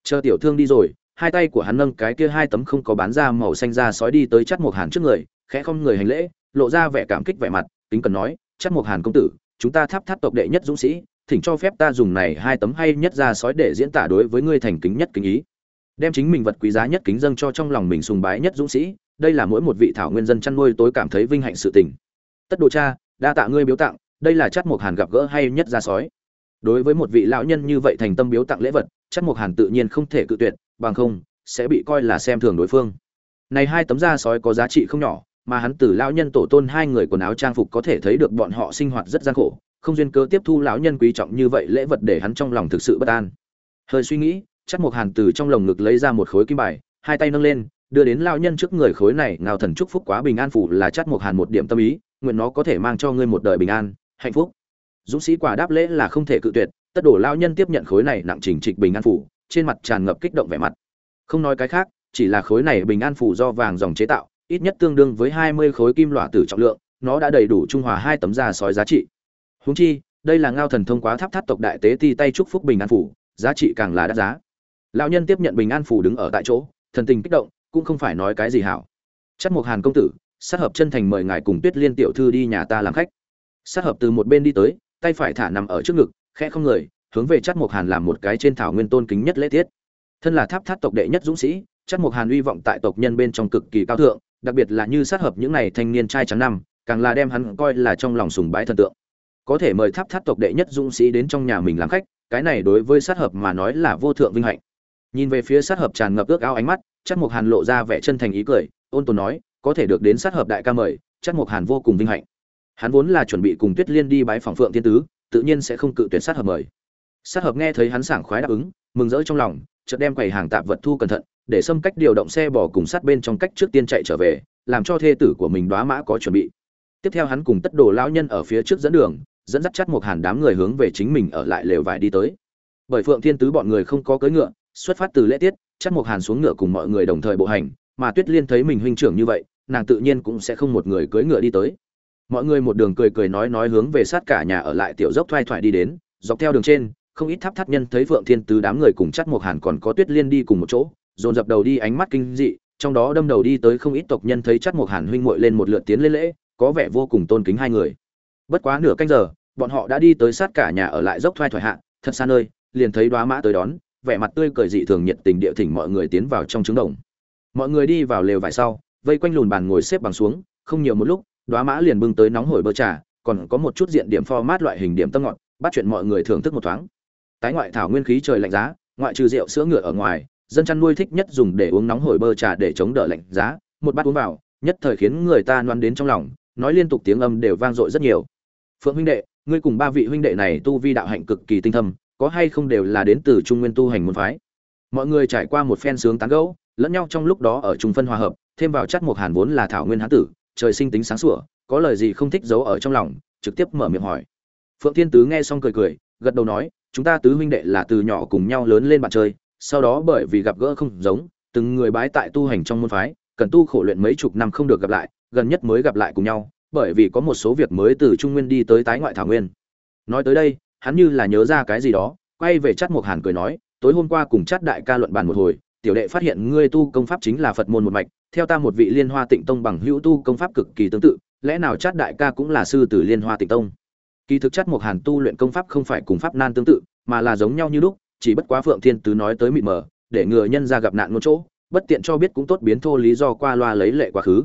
Chờ tiểu thương đi rồi, hai tay của hắn nâng cái kia hai tấm không có bán ra màu xanh ra sói đi tới chắt một hàn trước người, khẽ không người hành lễ, lộ ra vẻ cảm kích vẻ mặt, kính cần nói chắt một hàn công tử, chúng ta tháp tháp tộc đệ nhất dũng sĩ thỉnh cho phép ta dùng này hai tấm hay nhất ra sói để diễn tả đối với ngươi thành kính nhất kính ý. Đem chính mình vật quý giá nhất kính dâng cho trong lòng mình sùng bái nhất dũng sĩ, đây là mỗi một vị thảo nguyên dân chăn nuôi tối cảm thấy vinh hạnh sự tình. Tất đồ cha, đa tạ ngươi biếu tặng, đây là chắt một hàn gặp gỡ hay nhất ra sói. Đối với một vị lão nhân như vậy thành tâm biếu tặng lễ vật chất mục hàn tự nhiên không thể cự tuyệt, bằng không, sẽ bị coi là xem thường đối phương. Này hai tấm da sói có giá trị không nhỏ, mà hắn từ lão nhân tổ tôn hai người quần áo trang phục có thể thấy được bọn họ sinh hoạt rất gian khổ không duyên cớ tiếp thu lão nhân quý trọng như vậy lễ vật để hắn trong lòng thực sự bất an. Hơi suy nghĩ, chắc mục hàn từ trong lồng ngực lấy ra một khối kim bài, hai tay nâng lên, đưa đến lão nhân trước người khối này, ngào thần chúc phúc quá bình an phủ là chắc mục hàn một điểm tâm ý, nguyện nó có thể mang cho ngươi một đời bình an, hạnh phúc. Dũng sĩ quả đáp lễ là không thể cự tuyệt, tất đổ lão nhân tiếp nhận khối này nặng trình trịch bình an phủ, trên mặt tràn ngập kích động vẻ mặt. Không nói cái khác, chỉ là khối này bình an phủ do vàng dòng chế tạo, ít nhất tương đương với hai mươi khối kim loại tử trọng lượng, nó đã đầy đủ trung hòa hai tấm da sói giá trị. Huống chi, đây là ngao thần thông quá tháp tháp tộc đại tế ti tay chúc phúc bình an phủ, giá trị càng là đắt giá. Lão nhân tiếp nhận bình an phủ đứng ở tại chỗ, thần tình kích động, cũng không phải nói cái gì hảo. Chắc một hàn công tử, sát hợp chân thành mời ngài cùng tuyết liên tiểu thư đi nhà ta làm khách. Sát hợp từ một bên đi tới, tay phải thả nằm ở trước ngực, khẽ không người, hướng về chắc một hàn làm một cái trên thảo nguyên tôn kính nhất lễ tiết. Thân là tháp tháp tộc đệ nhất dũng sĩ, chắc một hàn uy vọng tại tộc nhân bên trong cực kỳ cao thượng, đặc biệt là như sát hợp những này thanh niên trai trắng năm, càng là đem hắn coi là trong lòng sùng bái thần tượng có thể mời tháp tháp tộc đệ nhất dũng sĩ đến trong nhà mình làm khách, cái này đối với sát hợp mà nói là vô thượng vinh hạnh. Nhìn về phía sát hợp tràn ngập ước ao ánh mắt chắc mục hàn lộ ra vẻ chân thành ý cười, ôn tồn nói, có thể được đến sát hợp đại ca mời chắc mục hàn vô cùng vinh hạnh. Hắn vốn là chuẩn bị cùng tuyết liên đi bái phòng phượng thiên tứ, tự nhiên sẽ không cự tuyệt sát hợp mời. Sát hợp nghe thấy hắn sảng khoái đáp ứng, mừng rỡ trong lòng, chợt đem quầy hàng tạp vật thu cẩn thận, để xâm cách điều động xe bỏ cùng sát bên trong cách trước tiên chạy trở về, làm cho thê tử của mình đoá mã có chuẩn bị. Tiếp theo hắn cùng tất đồ lão nhân ở phía trước dẫn đường dẫn dắt chắt một hàn đám người hướng về chính mình ở lại lều vải đi tới. Bởi phượng thiên tứ bọn người không có cưỡi ngựa, xuất phát từ lễ tiết chắt một hàn xuống ngựa cùng mọi người đồng thời bộ hành, mà tuyết liên thấy mình huynh trưởng như vậy, nàng tự nhiên cũng sẽ không một người cưỡi ngựa đi tới. Mọi người một đường cười cười nói nói hướng về sát cả nhà ở lại tiểu dốc thoai thoải đi đến, dọc theo đường trên, không ít tháp thắt nhân thấy phượng thiên tứ đám người cùng chắt một hàn còn có tuyết liên đi cùng một chỗ, dồn dập đầu đi ánh mắt kinh dị, trong đó đâm đầu đi tới không ít tộc nhân thấy chắt một hàn huynh muội lên một lượt tiến lên lễ, có vẻ vô cùng tôn kính hai người bất quá nửa canh giờ, bọn họ đã đi tới sát cả nhà ở lại dốc thoai thoải hạ, thật xa nơi, liền thấy đoá mã tới đón, vẻ mặt tươi cười dị thường nhiệt tình địa thỉnh mọi người tiến vào trong trứng đồng. Mọi người đi vào lều vải sau, vây quanh lùn bàn ngồi xếp bằng xuống, không nhiều một lúc, đoá mã liền bưng tới nóng hổi bơ trà, còn có một chút diện điểm format loại hình điểm tâm ngọt, bắt chuyện mọi người thưởng thức một thoáng. Tái ngoại thảo nguyên khí trời lạnh giá, ngoại trừ rượu sữa ngựa ở ngoài, dân chăn nuôi thích nhất dùng để uống nóng hổi bơ trà để chống đỡ lạnh giá, một bát uống vào, nhất thời khiến người ta loan đến trong lòng, nói liên tục tiếng âm đều vang dội rất nhiều phượng huynh đệ, ngươi cùng ba vị huynh đệ này tu vi đạo hạnh cực kỳ tinh thâm, có hay không đều là đến từ trung nguyên tu hành môn phái? Mọi người trải qua một phen sướng tán gẫu, lẫn nhau trong lúc đó ở trung phân hòa hợp, thêm vào chất một hàn vốn là thảo nguyên hán tử, trời sinh tính sáng sủa, có lời gì không thích giấu ở trong lòng, trực tiếp mở miệng hỏi. Phượng thiên tứ nghe xong cười cười, gật đầu nói, chúng ta tứ huynh đệ là từ nhỏ cùng nhau lớn lên bạn chơi, sau đó bởi vì gặp gỡ không giống, từng người bái tại tu hành trong môn phái, cần tu khổ luyện mấy chục năm không được gặp lại, gần nhất mới gặp lại cùng nhau bởi vì có một số việc mới từ trung nguyên đi tới tái ngoại thảo nguyên. Nói tới đây, hắn như là nhớ ra cái gì đó, quay về chắt Mục hàn cười nói, tối hôm qua cùng chắt đại ca luận bàn một hồi, tiểu đệ phát hiện ngươi tu công pháp chính là phật môn một mạch, theo ta một vị liên hoa tịnh tông bằng hữu tu công pháp cực kỳ tương tự, lẽ nào chát đại ca cũng là sư tử liên hoa tịnh tông? Kỳ thực chắt mục hàn tu luyện công pháp không phải cùng pháp nan tương tự, mà là giống nhau như lúc, chỉ bất quá phượng thiên tứ nói tới mịt mờ, để ngừa nhân ra gặp nạn một chỗ, bất tiện cho biết cũng tốt biến thô lý do qua loa lấy lệ quá khứ.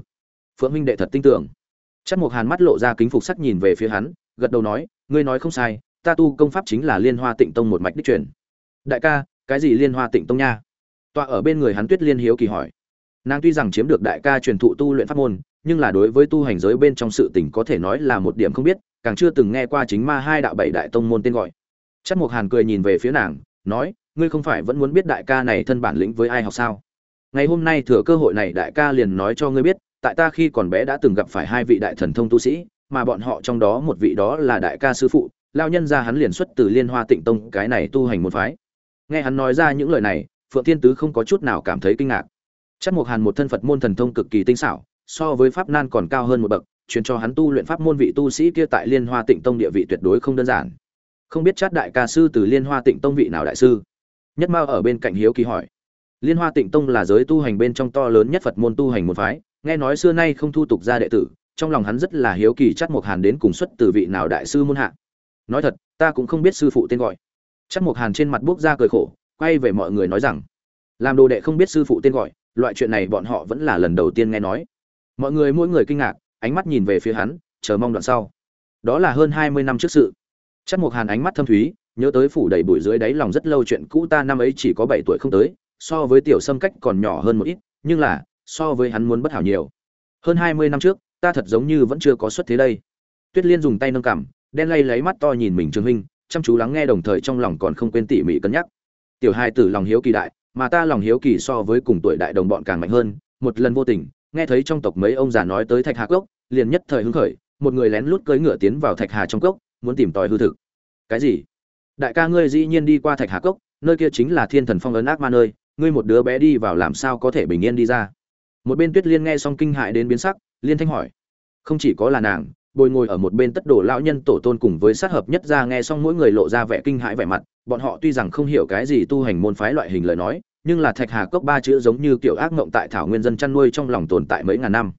Phượng Minh đệ thật tin tưởng chắc Mục hàn mắt lộ ra kính phục sắc nhìn về phía hắn, gật đầu nói, ngươi nói không sai, ta tu công pháp chính là liên hoa tịnh tông một mạch đích truyền. Đại ca, cái gì liên hoa tịnh tông nha? Tọa ở bên người hắn tuyết liên hiếu kỳ hỏi. Nàng tuy rằng chiếm được đại ca truyền thụ tu luyện pháp môn, nhưng là đối với tu hành giới bên trong sự tình có thể nói là một điểm không biết, càng chưa từng nghe qua chính ma hai đạo bảy đại tông môn tên gọi. Chắc Mục hàn cười nhìn về phía nàng, nói, ngươi không phải vẫn muốn biết đại ca này thân bản lĩnh với ai học sao? Ngày hôm nay thừa cơ hội này đại ca liền nói cho ngươi biết tại ta khi còn bé đã từng gặp phải hai vị đại thần thông tu sĩ, mà bọn họ trong đó một vị đó là đại ca sư phụ, lao nhân ra hắn liền xuất từ Liên Hoa Tịnh Tông, cái này tu hành một phái. Nghe hắn nói ra những lời này, Phượng Thiên Tứ không có chút nào cảm thấy kinh ngạc. Chắc một Hàn một thân Phật môn thần thông cực kỳ tinh xảo, so với pháp nan còn cao hơn một bậc, truyền cho hắn tu luyện pháp môn vị tu sĩ kia tại Liên Hoa Tịnh Tông địa vị tuyệt đối không đơn giản. Không biết Chát đại ca sư từ Liên Hoa Tịnh Tông vị nào đại sư? Nhất Mao ở bên cạnh hiếu kỳ hỏi. Liên Hoa Tịnh Tông là giới tu hành bên trong to lớn nhất Phật môn tu hành một phái, nghe nói xưa nay không thu tục ra đệ tử, trong lòng hắn rất là hiếu kỳ chắc mục hàn đến cùng xuất từ vị nào đại sư môn hạ. Nói thật, ta cũng không biết sư phụ tên gọi. Chắc mục hàn trên mặt buốc ra cười khổ, quay về mọi người nói rằng, làm đồ đệ không biết sư phụ tên gọi, loại chuyện này bọn họ vẫn là lần đầu tiên nghe nói. Mọi người mỗi người kinh ngạc, ánh mắt nhìn về phía hắn, chờ mong đoạn sau. Đó là hơn hai mươi năm trước sự. Chắc mục hàn ánh mắt thâm thúy, nhớ tới phủ đầy bụi dưới đáy lòng rất lâu chuyện cũ ta năm ấy chỉ có bảy tuổi không tới, so với tiểu sâm cách còn nhỏ hơn một ít, nhưng là so với hắn muốn bất hảo nhiều. Hơn hai mươi năm trước, ta thật giống như vẫn chưa có xuất thế đây. Tuyết liên dùng tay nâng cằm, đen lay lấy mắt to nhìn mình trương huynh chăm chú lắng nghe đồng thời trong lòng còn không quên tỉ mỉ cân nhắc. Tiểu hai tử lòng hiếu kỳ đại, mà ta lòng hiếu kỳ so với cùng tuổi đại đồng bọn càng mạnh hơn, một lần vô tình, nghe thấy trong tộc mấy ông già nói tới thạch hà cốc, liền nhất thời hứng khởi, một người lén lút cưỡi ngựa tiến vào thạch hà trong cốc, muốn tìm tòi hư thực. Cái gì? Đại ca ngươi dĩ nhiên đi qua thạch hà cốc, nơi kia chính là thiên thần phong ấn ác ma nơi, ngươi một đứa bé đi vào làm sao có thể bình yên đi ra? Một bên tuyết liên nghe xong kinh hại đến biến sắc, liên thanh hỏi. Không chỉ có là nàng, bồi ngồi ở một bên tất đồ lão nhân tổ tôn cùng với sát hợp nhất ra nghe xong mỗi người lộ ra vẻ kinh hãi vẻ mặt, bọn họ tuy rằng không hiểu cái gì tu hành môn phái loại hình lời nói, nhưng là thạch hà cốc ba chữ giống như kiểu ác mộng tại thảo nguyên dân chăn nuôi trong lòng tồn tại mấy ngàn năm.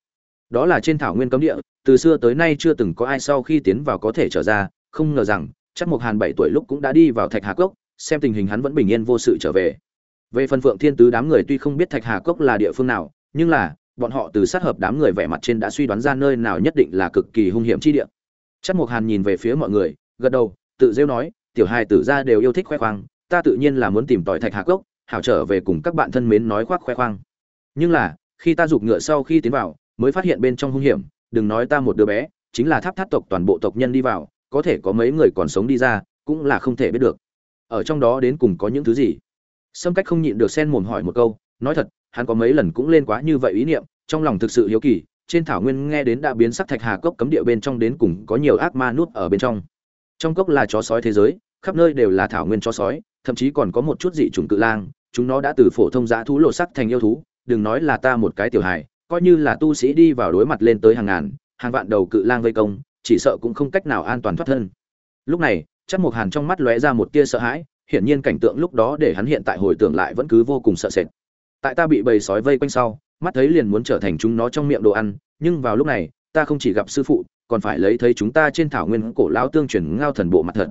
Đó là trên thảo nguyên cấm địa, từ xưa tới nay chưa từng có ai sau khi tiến vào có thể trở ra, không ngờ rằng, chắc một hàn bảy tuổi lúc cũng đã đi vào thạch hà cốc, xem tình hình hắn vẫn bình yên vô sự trở về. Về phần phượng thiên tứ đám người tuy không biết thạch hà cốc là địa phương nào nhưng là, bọn họ từ sát hợp đám người vẻ mặt trên đã suy đoán ra nơi nào nhất định là cực kỳ hung hiểm chi địa. Chắc Mục hàn nhìn về phía mọi người, gật đầu, tự rêu nói, tiểu hai tử gia đều yêu thích khoe khoang, ta tự nhiên là muốn tìm tòi thạch hà cốc, hảo trở về cùng các bạn thân mến nói khoác khoe khoang. Nhưng là, khi ta giục ngựa sau khi tiến vào, mới phát hiện bên trong hung hiểm, đừng nói ta một đứa bé, chính là tháp tháp tộc toàn bộ tộc nhân đi vào, có thể có mấy người còn sống đi ra, cũng là không thể biết được. Ở trong đó đến cùng có những thứ gì? Sâm cách không nhịn được sen mồm hỏi một câu, nói thật hắn có mấy lần cũng lên quá như vậy ý niệm, trong lòng thực sự hiếu kỳ, trên thảo nguyên nghe đến đã biến sắc thạch hà cốc cấm địa bên trong đến cùng có nhiều ác ma nút ở bên trong. Trong cốc là chó sói thế giới, khắp nơi đều là thảo nguyên chó sói, thậm chí còn có một chút dị chủng cự lang, chúng nó đã từ phổ thông dã thú lộ sắc thành yêu thú, đừng nói là ta một cái tiểu hài, coi như là tu sĩ đi vào đối mặt lên tới hàng ngàn, hàng vạn đầu cự lang vây công, chỉ sợ cũng không cách nào an toàn thoát thân. Lúc này, chắc một hàn trong mắt lóe ra một tia sợ hãi, hiển nhiên cảnh tượng lúc đó để hắn hiện tại hồi tưởng lại vẫn cứ vô cùng sợ sệt tại ta bị bầy sói vây quanh sau, mắt thấy liền muốn trở thành chúng nó trong miệng đồ ăn, nhưng vào lúc này, ta không chỉ gặp sư phụ, còn phải lấy thấy chúng ta trên thảo nguyên cổ lão tương truyền ngao thần bộ mặt thật.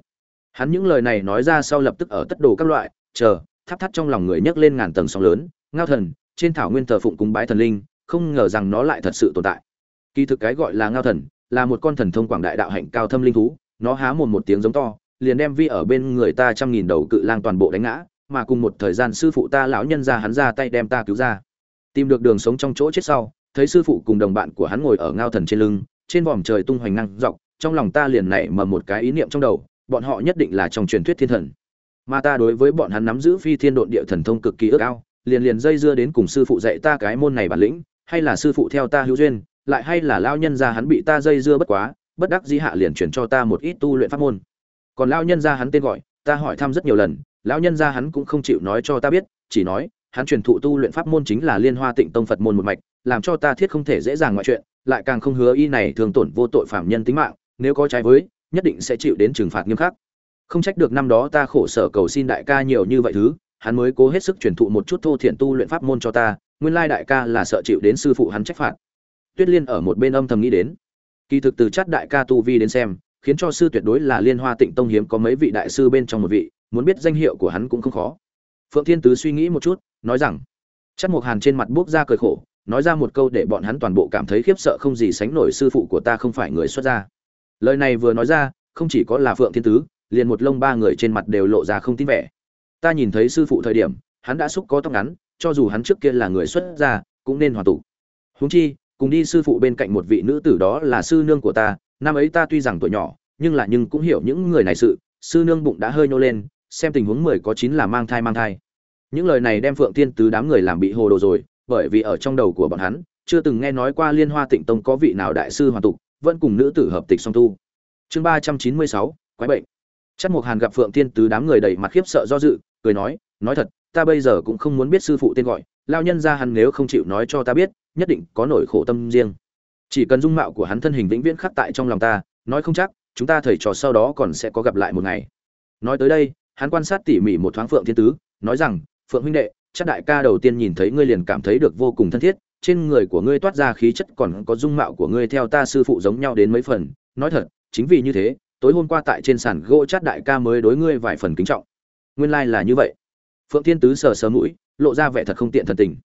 Hắn những lời này nói ra sau lập tức ở tất đồ các loại, chờ, tháp thắt trong lòng người nhấc lên ngàn tầng sóng lớn, ngao thần, trên thảo nguyên thờ phụng cúng bái thần linh, không ngờ rằng nó lại thật sự tồn tại. Kỳ thực cái gọi là ngao thần, là một con thần thông quảng đại đạo hạnh cao thâm linh thú, nó há mồm một tiếng giống to, liền đem vi ở bên người ta trăm nghìn đầu cự lang toàn bộ đánh ngã mà cùng một thời gian sư phụ ta lão nhân ra hắn ra tay đem ta cứu ra. Tìm được đường sống trong chỗ chết sau, thấy sư phụ cùng đồng bạn của hắn ngồi ở ngao thần trên lưng, trên vòm trời tung hoành năng dọc, trong lòng ta liền nảy mầm một cái ý niệm trong đầu, bọn họ nhất định là trong truyền thuyết thiên thần. Mà ta đối với bọn hắn nắm giữ phi thiên độn địa thần thông cực kỳ ước ao, liền liền dây dưa đến cùng sư phụ dạy ta cái môn này bản lĩnh, hay là sư phụ theo ta hữu duyên, lại hay là lao nhân ra hắn bị ta dây dưa bất quá, bất đắc dĩ hạ liền chuyển cho ta một ít tu luyện pháp môn. Còn lao nhân ra hắn tên gọi, ta hỏi thăm rất nhiều lần lão nhân gia hắn cũng không chịu nói cho ta biết, chỉ nói, hắn truyền thụ tu luyện pháp môn chính là liên hoa tịnh tông phật môn một mạch, làm cho ta thiết không thể dễ dàng ngoại chuyện, lại càng không hứa y này thường tổn vô tội phạm nhân tính mạng, nếu có trái với, nhất định sẽ chịu đến trừng phạt nghiêm khắc. Không trách được năm đó ta khổ sở cầu xin đại ca nhiều như vậy thứ, hắn mới cố hết sức truyền thụ một chút thô thiện tu luyện pháp môn cho ta, nguyên lai đại ca là sợ chịu đến sư phụ hắn trách phạt. Tuyết liên ở một bên âm thầm nghĩ đến. Kỳ thực từ chát đại ca tu vi đến xem, khiến cho sư tuyệt đối là liên hoa tịnh tông hiếm có mấy vị đại sư bên trong một vị muốn biết danh hiệu của hắn cũng không khó. Phượng thiên tứ suy nghĩ một chút, nói rằng, chắc một hàn trên mặt buốc ra cười khổ, nói ra một câu để bọn hắn toàn bộ cảm thấy khiếp sợ không gì sánh nổi sư phụ của ta không phải người xuất gia. Lời này vừa nói ra, không chỉ có là phượng thiên tứ, liền một lông ba người trên mặt đều lộ ra không tin vẻ. Ta nhìn thấy sư phụ thời điểm, hắn đã xúc có tóc ngắn, cho dù hắn trước kia là người xuất gia, cũng nên hoàn tụ. Huống chi, cùng đi sư phụ bên cạnh một vị nữ tử đó là sư nương của ta, năm ấy ta tuy rằng tuổi nhỏ, nhưng là nhưng cũng hiểu những người này sự, sư nương bụng đã hơi nhô lên xem tình huống mười có chín là mang thai mang thai. Những lời này đem phượng tiên tứ đám người làm bị hồ đồ rồi, bởi vì ở trong đầu của bọn hắn, chưa từng nghe nói qua liên hoa tịnh tông có vị nào đại sư hoàn tục, vẫn cùng nữ tử hợp tịch song tu. Chương ba trăm chín mươi sáu, quái bệnh. Chắc một hàn gặp phượng tiên tứ đám người đầy mặt khiếp sợ do dự, cười nói nói thật, ta bây giờ cũng không muốn biết sư phụ tên gọi lao nhân ra hắn nếu không chịu nói cho ta biết, nhất định có nỗi khổ tâm riêng. Chỉ cần dung mạo của hắn thân hình vĩnh viễn khắc tại trong lòng ta, nói không chắc, chúng ta thầy trò sau đó còn sẽ có gặp lại một ngày. Nói tới đây hắn quan sát tỉ mỉ một thoáng phượng thiên tứ, nói rằng, phượng huynh đệ, chắc đại ca đầu tiên nhìn thấy ngươi liền cảm thấy được vô cùng thân thiết, trên người của ngươi toát ra khí chất còn có dung mạo của ngươi theo ta sư phụ giống nhau đến mấy phần. Nói thật, chính vì như thế, tối hôm qua tại trên sàn gỗ chát đại ca mới đối ngươi vài phần kính trọng. Nguyên lai là như vậy. Phượng thiên tứ sờ sờ mũi, lộ ra vẻ thật không tiện thần tình.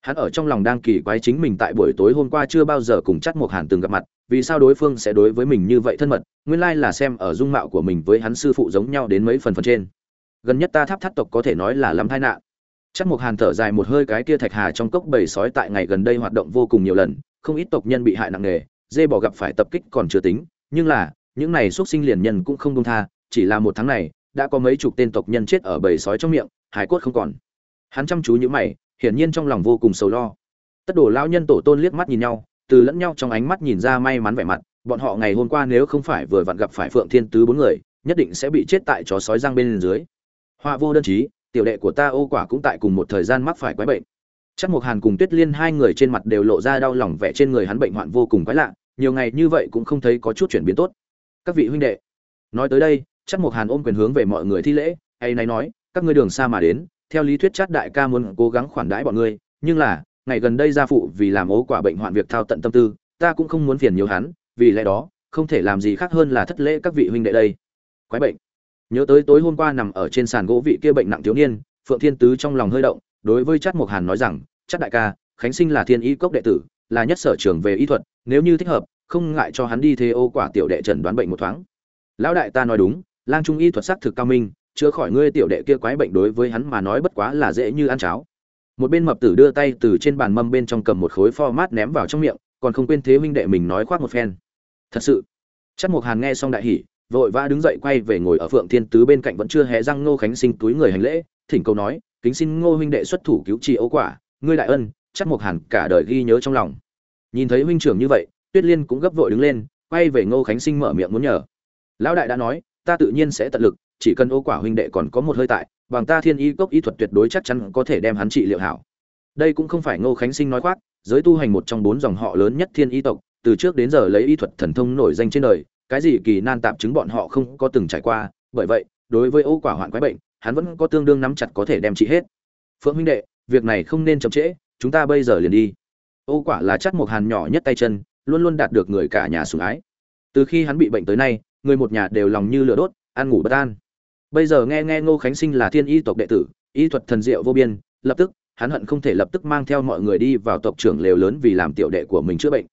Hắn ở trong lòng đang kỳ quái chính mình tại buổi tối hôm qua chưa bao giờ cùng chắt một hàn từng gặp mặt, vì sao đối phương sẽ đối với mình như vậy thân mật, nguyên lai là xem ở dung mạo của mình với hắn sư phụ giống nhau đến mấy phần phần trên gần nhất ta tháp thắt tộc có thể nói là lắm tai nạn. Chắc một hàn thở dài một hơi cái kia thạch hà trong cốc bầy sói tại ngày gần đây hoạt động vô cùng nhiều lần, không ít tộc nhân bị hại nặng nề, dê bỏ gặp phải tập kích còn chưa tính, nhưng là, những này xuất sinh liền nhân cũng không đông tha, chỉ là một tháng này, đã có mấy chục tên tộc nhân chết ở bầy sói trong miệng, hải cốt không còn. Hắn chăm chú như mày, hiển nhiên trong lòng vô cùng sầu lo. Tất đồ lao nhân tổ tôn liếc mắt nhìn nhau, từ lẫn nhau trong ánh mắt nhìn ra may mắn vẻ mặt, bọn họ ngày hôm qua nếu không phải vừa vặn gặp phải phượng thiên tứ bốn người, nhất định sẽ bị chết tại chó sói răng bên dưới họa vô đơn chí, tiểu đệ của ta ô quả cũng tại cùng một thời gian mắc phải quái bệnh. Chắc mục hàn cùng tuyết liên hai người trên mặt đều lộ ra đau lòng vẻ trên người hắn bệnh hoạn vô cùng quái lạ, nhiều ngày như vậy cũng không thấy có chút chuyển biến tốt. Các vị huynh đệ, nói tới đây, chắc mục hàn ôm quyền hướng về mọi người thi lễ hay này nói, các ngươi đường xa mà đến, theo lý thuyết chắc đại ca muốn cố gắng khoản đãi bọn ngươi, nhưng là, ngày gần đây gia phụ vì làm ố quả bệnh hoạn việc thao tận tâm tư, ta cũng không muốn phiền nhiều hắn, vì lẽ đó, không thể làm gì khác hơn là thất lễ các vị huynh đệ đây. Quái bệnh nhớ tới tối hôm qua nằm ở trên sàn gỗ vị kia bệnh nặng thiếu niên, phượng thiên tứ trong lòng hơi động, đối với chát mục hàn nói rằng chát đại ca, khánh sinh là thiên y cốc đệ tử, là nhất sở trường về y thuật, nếu như thích hợp, không ngại cho hắn đi thế ô quả tiểu đệ trần đoán bệnh một thoáng. Lão đại ta nói đúng, lang trung y thuật sắc thực cao minh, chữa khỏi ngươi tiểu đệ kia quái bệnh đối với hắn mà nói bất quá là dễ như ăn cháo. Một bên mập tử đưa tay từ trên bàn mâm bên trong cầm một khối format ném vào trong miệng, còn không quên thế huynh đệ mình nói khoác một phen. Thật sự. Chắc mục hàn nghe xong đại hỉ vội vã đứng dậy quay về ngồi ở phượng thiên tứ bên cạnh vẫn chưa hé răng ngô khánh sinh túi người hành lễ, thỉnh cầu nói, kính xin ngô huynh đệ xuất thủ cứu trị ấu quả, ngươi đại ân, chắc mục hẳn cả đời ghi nhớ trong lòng. Nhìn thấy huynh trưởng như vậy, tuyết liên cũng gấp vội đứng lên, quay về ngô khánh sinh mở miệng muốn nhờ. Lão đại đã nói, ta tự nhiên sẽ tận lực, chỉ cần ô quả huynh đệ còn có một hơi tại, bằng ta thiên y cốc y thuật tuyệt đối chắc chắn có thể đem hắn trị liệu hảo. Đây cũng không phải ngô khánh sinh nói khoác, giới tu hành một trong bốn dòng họ lớn nhất thiên y tộc, từ trước đến giờ lấy y thuật thần thông nổi danh trên đời cái gì kỳ nan tạm chứng bọn họ không có từng trải qua, bởi vậy, đối với ô quả hoạn quái bệnh, hắn vẫn có tương đương nắm chặt có thể đem trị hết. Phượng huynh đệ, việc này không nên chậm trễ, chúng ta bây giờ liền đi. Ô quả là chắc một hàn nhỏ nhất tay chân, luôn luôn đạt được người cả nhà sủng ái. Từ khi hắn bị bệnh tới nay, người một nhà đều lòng như lửa đốt ăn ngủ bất an. Bây giờ nghe nghe ngô khánh sinh là thiên y tộc đệ tử, y thuật thần diệu vô biên, lập tức, hắn hận không thể lập tức mang theo mọi người đi vào tộc trưởng lều lớn vì làm tiểu đệ của mình chữa bệnh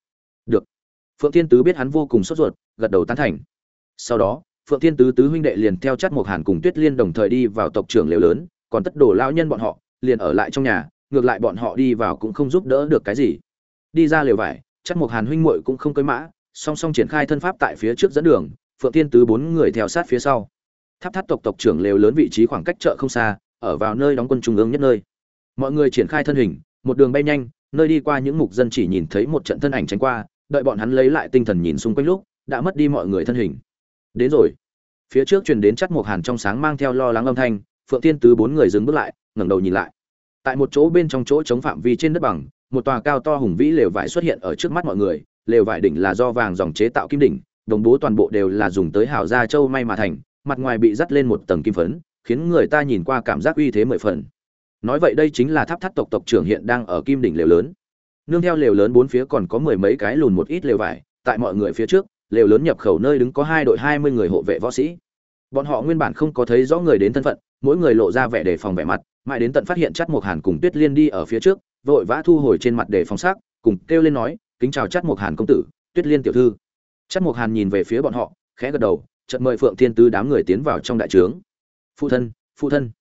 phượng thiên tứ biết hắn vô cùng sốt ruột, gật đầu tán thành. Sau đó, phượng thiên tứ tứ huynh đệ liền theo chắt một hàn cùng tuyết liên đồng thời đi vào tộc trưởng lều lớn, còn tất đồ lão nhân bọn họ, liền ở lại trong nhà, ngược lại bọn họ đi vào cũng không giúp đỡ được cái gì. Đi ra lều vải chắt một hàn huynh muội cũng không cưới mã, song song triển khai thân pháp tại phía trước dẫn đường, phượng thiên tứ bốn người theo sát phía sau. Tháp tháp tộc tộc trưởng lều lớn vị trí khoảng cách chợ không xa, ở vào nơi đóng quân trung ương nhất nơi. Mọi người triển khai thân hình, một đường bay nhanh, nơi đi qua những mục dân chỉ nhìn thấy một trận thân ảnh tránh qua đợi bọn hắn lấy lại tinh thần nhìn xung quanh lúc, đã mất đi mọi người thân hình. Đến rồi. Phía trước truyền đến chắc một hàn trong sáng mang theo lo lắng âm thanh, phượng thiên tứ bốn người dừng bước lại, ngẩng đầu nhìn lại. Tại một chỗ bên trong chỗ chống phạm vi trên đất bằng, một tòa cao to hùng vĩ lều vải xuất hiện ở trước mắt mọi người, lều vải đỉnh là do vàng dòng chế tạo kim đỉnh, đồng bố toàn bộ đều là dùng tới hảo gia châu may mà thành, mặt ngoài bị dắt lên một tầng kim phấn, khiến người ta nhìn qua cảm giác uy thế mười phần. Nói vậy đây chính là tháp thắt tộc tộc trưởng hiện đang ở kim đỉnh lều lớn nương theo lều lớn bốn phía còn có mười mấy cái lùn một ít lều vải, tại mọi người phía trước, lều lớn nhập khẩu nơi đứng có hai đội hai mươi người hộ vệ võ sĩ. Bọn họ nguyên bản không có thấy rõ người đến thân phận, mỗi người lộ ra vẻ đề phòng vẻ mặt, mãi đến tận phát hiện chắt mộc hàn cùng tuyết liên đi ở phía trước, vội vã thu hồi trên mặt đề phòng xác cùng kêu lên nói, kính chào chắt mộc hàn công tử, tuyết liên tiểu thư. Chắt mộc hàn nhìn về phía bọn họ, khẽ gật đầu, chợt mời phượng thiên tứ đám người tiến vào trong đại trướng. Phụ thân phụ thân.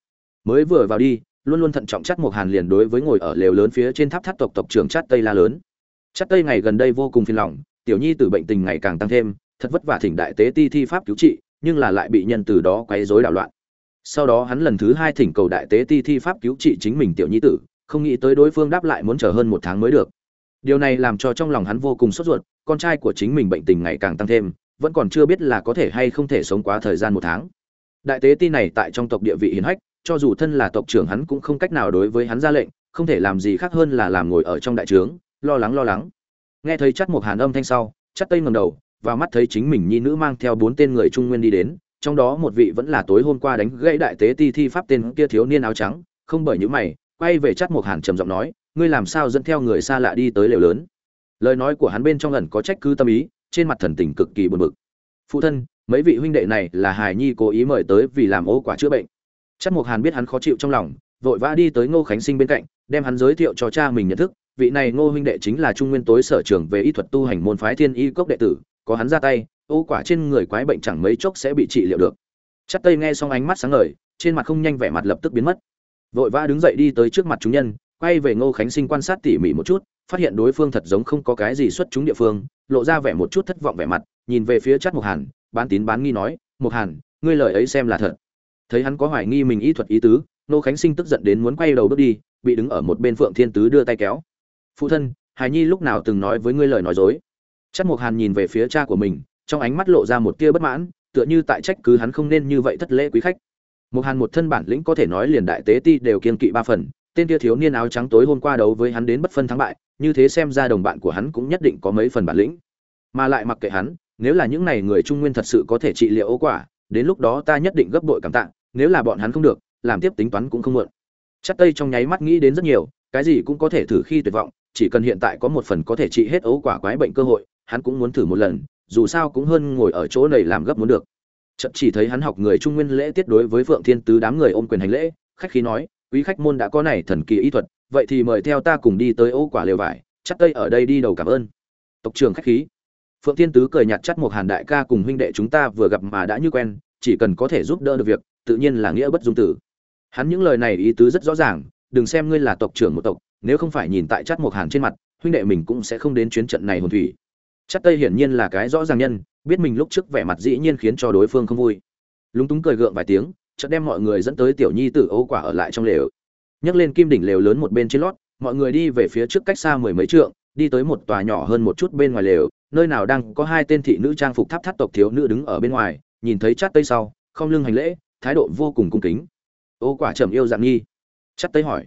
Mới vừa vào đi luôn luôn thận trọng chắt một hàn liền đối với ngồi ở lều lớn phía trên tháp tháp tộc tộc trưởng chát tây la lớn. Chát tây ngày gần đây vô cùng phiền lòng, tiểu nhi tử bệnh tình ngày càng tăng thêm, thật vất vả thỉnh đại tế ti thi pháp cứu trị, nhưng là lại bị nhân từ đó quấy rối đảo loạn. Sau đó hắn lần thứ hai thỉnh cầu đại tế ti thi pháp cứu trị chính mình tiểu nhi tử, không nghĩ tới đối phương đáp lại muốn chờ hơn một tháng mới được. Điều này làm cho trong lòng hắn vô cùng sốt ruột, con trai của chính mình bệnh tình ngày càng tăng thêm, vẫn còn chưa biết là có thể hay không thể sống quá thời gian một tháng. Đại tế ti này tại trong tộc địa vị hiền hách cho dù thân là tộc trưởng hắn cũng không cách nào đối với hắn ra lệnh, không thể làm gì khác hơn là làm ngồi ở trong đại trướng, lo lắng lo lắng. Nghe thấy chắc một hàn âm thanh sau, chắc tây ngẩng đầu, và mắt thấy chính mình nhi nữ mang theo bốn tên người trung nguyên đi đến, trong đó một vị vẫn là tối hôm qua đánh gãy đại tế ti thi pháp tên kia thiếu niên áo trắng, không bởi những mày, quay về chắc một hàn trầm giọng nói, ngươi làm sao dẫn theo người xa lạ đi tới lều lớn? Lời nói của hắn bên trong ẩn có trách cứ tâm ý, trên mặt thần tình cực kỳ buồn bực. Phụ thân, mấy vị huynh đệ này là hài nhi cố ý mời tới vì làm ô quả chữa bệnh chắc Mục hàn biết hắn khó chịu trong lòng, vội vã đi tới ngô khánh sinh bên cạnh, đem hắn giới thiệu cho cha mình nhận thức. Vị này ngô huynh đệ chính là trung nguyên tối sở trường về y thuật tu hành môn phái thiên y cốc đệ tử, có hắn ra tay, ô quả trên người quái bệnh chẳng mấy chốc sẽ bị trị liệu được. Chắc tây nghe xong ánh mắt sáng ngời, trên mặt không nhanh vẻ mặt lập tức biến mất. Vội vã đứng dậy đi tới trước mặt chúng nhân, quay về ngô khánh sinh quan sát tỉ mỉ một chút, phát hiện đối phương thật giống không có cái gì xuất chúng địa phương, lộ ra vẻ một chút thất vọng vẻ mặt, nhìn về phía chắc mục hàn, bán tín bán nghi nói mục hàn, ngươi lời ấy xem là thật thấy hắn có hoài nghi mình ý thuật ý tứ, Nô khánh sinh tức giận đến muốn quay đầu bước đi, bị đứng ở một bên phượng thiên tứ đưa tay kéo. Phụ thân hài nhi lúc nào từng nói với ngươi lời nói dối? Chắc mục hàn nhìn về phía cha của mình, trong ánh mắt lộ ra một tia bất mãn, tựa như tại trách cứ hắn không nên như vậy thất lễ quý khách. Mục hàn một thân bản lĩnh có thể nói liền đại tế ti đều kiên kỵ ba phần, tên tia thiếu niên áo trắng tối hôm qua đấu với hắn đến bất phân thắng bại, như thế xem ra đồng bạn của hắn cũng nhất định có mấy phần bản lĩnh. Mà lại mặc kệ hắn, nếu là những này người trung nguyên thật sự có thể trị liệu ấu quả đến lúc đó ta nhất định gấp bội cảm tạ, nếu là bọn hắn không được, làm tiếp tính toán cũng không muộn. Chắc tây trong nháy mắt nghĩ đến rất nhiều, cái gì cũng có thể thử khi tuyệt vọng, chỉ cần hiện tại có một phần có thể trị hết ấu quả quái bệnh cơ hội, hắn cũng muốn thử một lần, dù sao cũng hơn ngồi ở chỗ này làm gấp muốn được. Chậm chỉ thấy hắn học người trung nguyên lễ tiết đối với phượng thiên tứ đám người ôm quyền hành lễ, khách khí nói, quý khách môn đã có này thần kỳ y thuật, vậy thì mời theo ta cùng đi tới ấu quả lều vải, chắc tây ở đây đi đầu cảm ơn. Tộc trưởng khách khí phượng thiên tứ cười nhạt chắt một hàn đại ca cùng huynh đệ chúng ta vừa gặp mà đã như quen, chỉ cần có thể giúp đỡ được việc, tự nhiên là nghĩa bất dung tử. Hắn những lời này ý tứ rất rõ ràng, đừng xem ngươi là tộc trưởng một tộc, nếu không phải nhìn tại chắt một hàn trên mặt, huynh đệ mình cũng sẽ không đến chuyến trận này hồn thủy. Chắc tây hiển nhiên là cái rõ ràng nhân, biết mình lúc trước vẻ mặt dĩ nhiên khiến cho đối phương không vui. Lúng túng cười gượng vài tiếng, chợt đem mọi người dẫn tới tiểu nhi tử ấu quả ở lại trong lều. Nhấc lên kim đỉnh lều lớn một bên trên lót, mọi người đi về phía trước cách xa mười mấy trượng, đi tới một tòa nhỏ hơn một chút bên ngoài lều nơi nào đang có hai tên thị nữ trang phục tháp thắt tộc thiếu nữ đứng ở bên ngoài, nhìn thấy chát tây sau, không lưng hành lễ, thái độ vô cùng cung kính. Ô quả trầm yêu dạng nghi. Chát tây hỏi,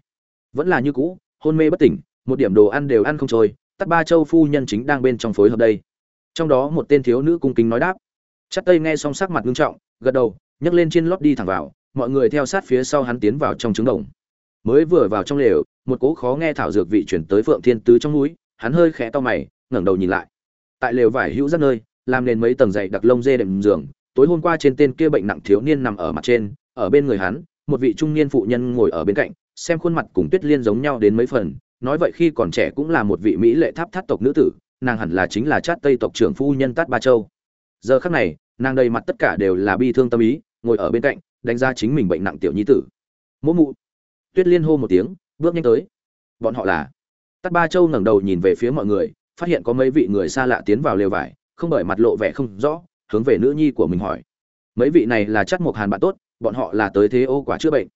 vẫn là như cũ, hôn mê bất tỉnh, một điểm đồ ăn đều ăn không trôi tắt ba châu phu nhân chính đang bên trong phối hợp đây. Trong đó một tên thiếu nữ cung kính nói đáp. Chát tây nghe xong sắc mặt nghiêm trọng, gật đầu, nhấc lên trên lót đi thẳng vào, mọi người theo sát phía sau hắn tiến vào trong trứng đồng. Mới vừa vào trong lều, một cỗ khó nghe thảo dược vị chuyển tới phượng thiên tứ trong núi, hắn hơi khẽ to mày, ngẩng đầu nhìn lại tại lều vải hữu rất nơi, làm nền mấy tầng dày đặc lông dê đệm giường, tối hôm qua trên tên kia bệnh nặng thiếu niên nằm ở mặt trên, ở bên người hắn, một vị trung niên phụ nhân ngồi ở bên cạnh, xem khuôn mặt cùng tuyết liên giống nhau đến mấy phần, nói vậy khi còn trẻ cũng là một vị mỹ lệ tháp thắt tộc nữ tử, nàng hẳn là chính là chát tây tộc trưởng phu nhân tát ba châu. Giờ khắc này, nàng đầy mặt tất cả đều là bi thương tâm ý, ngồi ở bên cạnh, đánh giá chính mình bệnh nặng tiểu nhi tử. Mỗ mụ. Tuyết liên hô một tiếng, bước nhanh tới. Bọn họ là? Tát ba châu ngẩng đầu nhìn về phía mọi người phát hiện có mấy vị người xa lạ tiến vào lều vải, không bởi mặt lộ vẻ không rõ, hướng về nữ nhi của mình hỏi. Mấy vị này là chắc một hàn bạn tốt, bọn họ là tới thế ô quả chữa bệnh.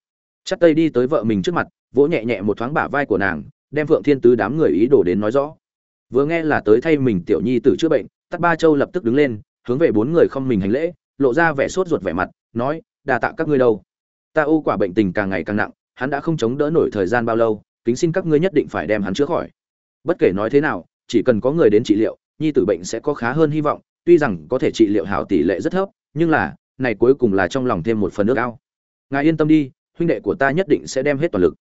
Chắc tây đi tới vợ mình trước mặt, vỗ nhẹ nhẹ một thoáng bả vai của nàng, đem phượng thiên tứ đám người ý đồ đến nói rõ. Vừa nghe là tới thay mình tiểu nhi tử chữa bệnh tắt ba châu lập tức đứng lên, hướng về bốn người không mình hành lễ, lộ ra vẻ sốt ruột vẻ mặt, nói đà tạ các ngươi đâu. Ta ô quả bệnh tình càng ngày càng nặng, hắn đã không chống đỡ nổi thời gian bao lâu, kính xin các ngươi nhất định phải đem hắn chữa khỏi. Bất kể nói thế nào chỉ cần có người đến trị liệu, nhi tử bệnh sẽ có khá hơn hy vọng, tuy rằng có thể trị liệu hảo tỷ lệ rất thấp, nhưng là, này cuối cùng là trong lòng thêm một phần nước ao. Ngài yên tâm đi, huynh đệ của ta nhất định sẽ đem hết toàn lực.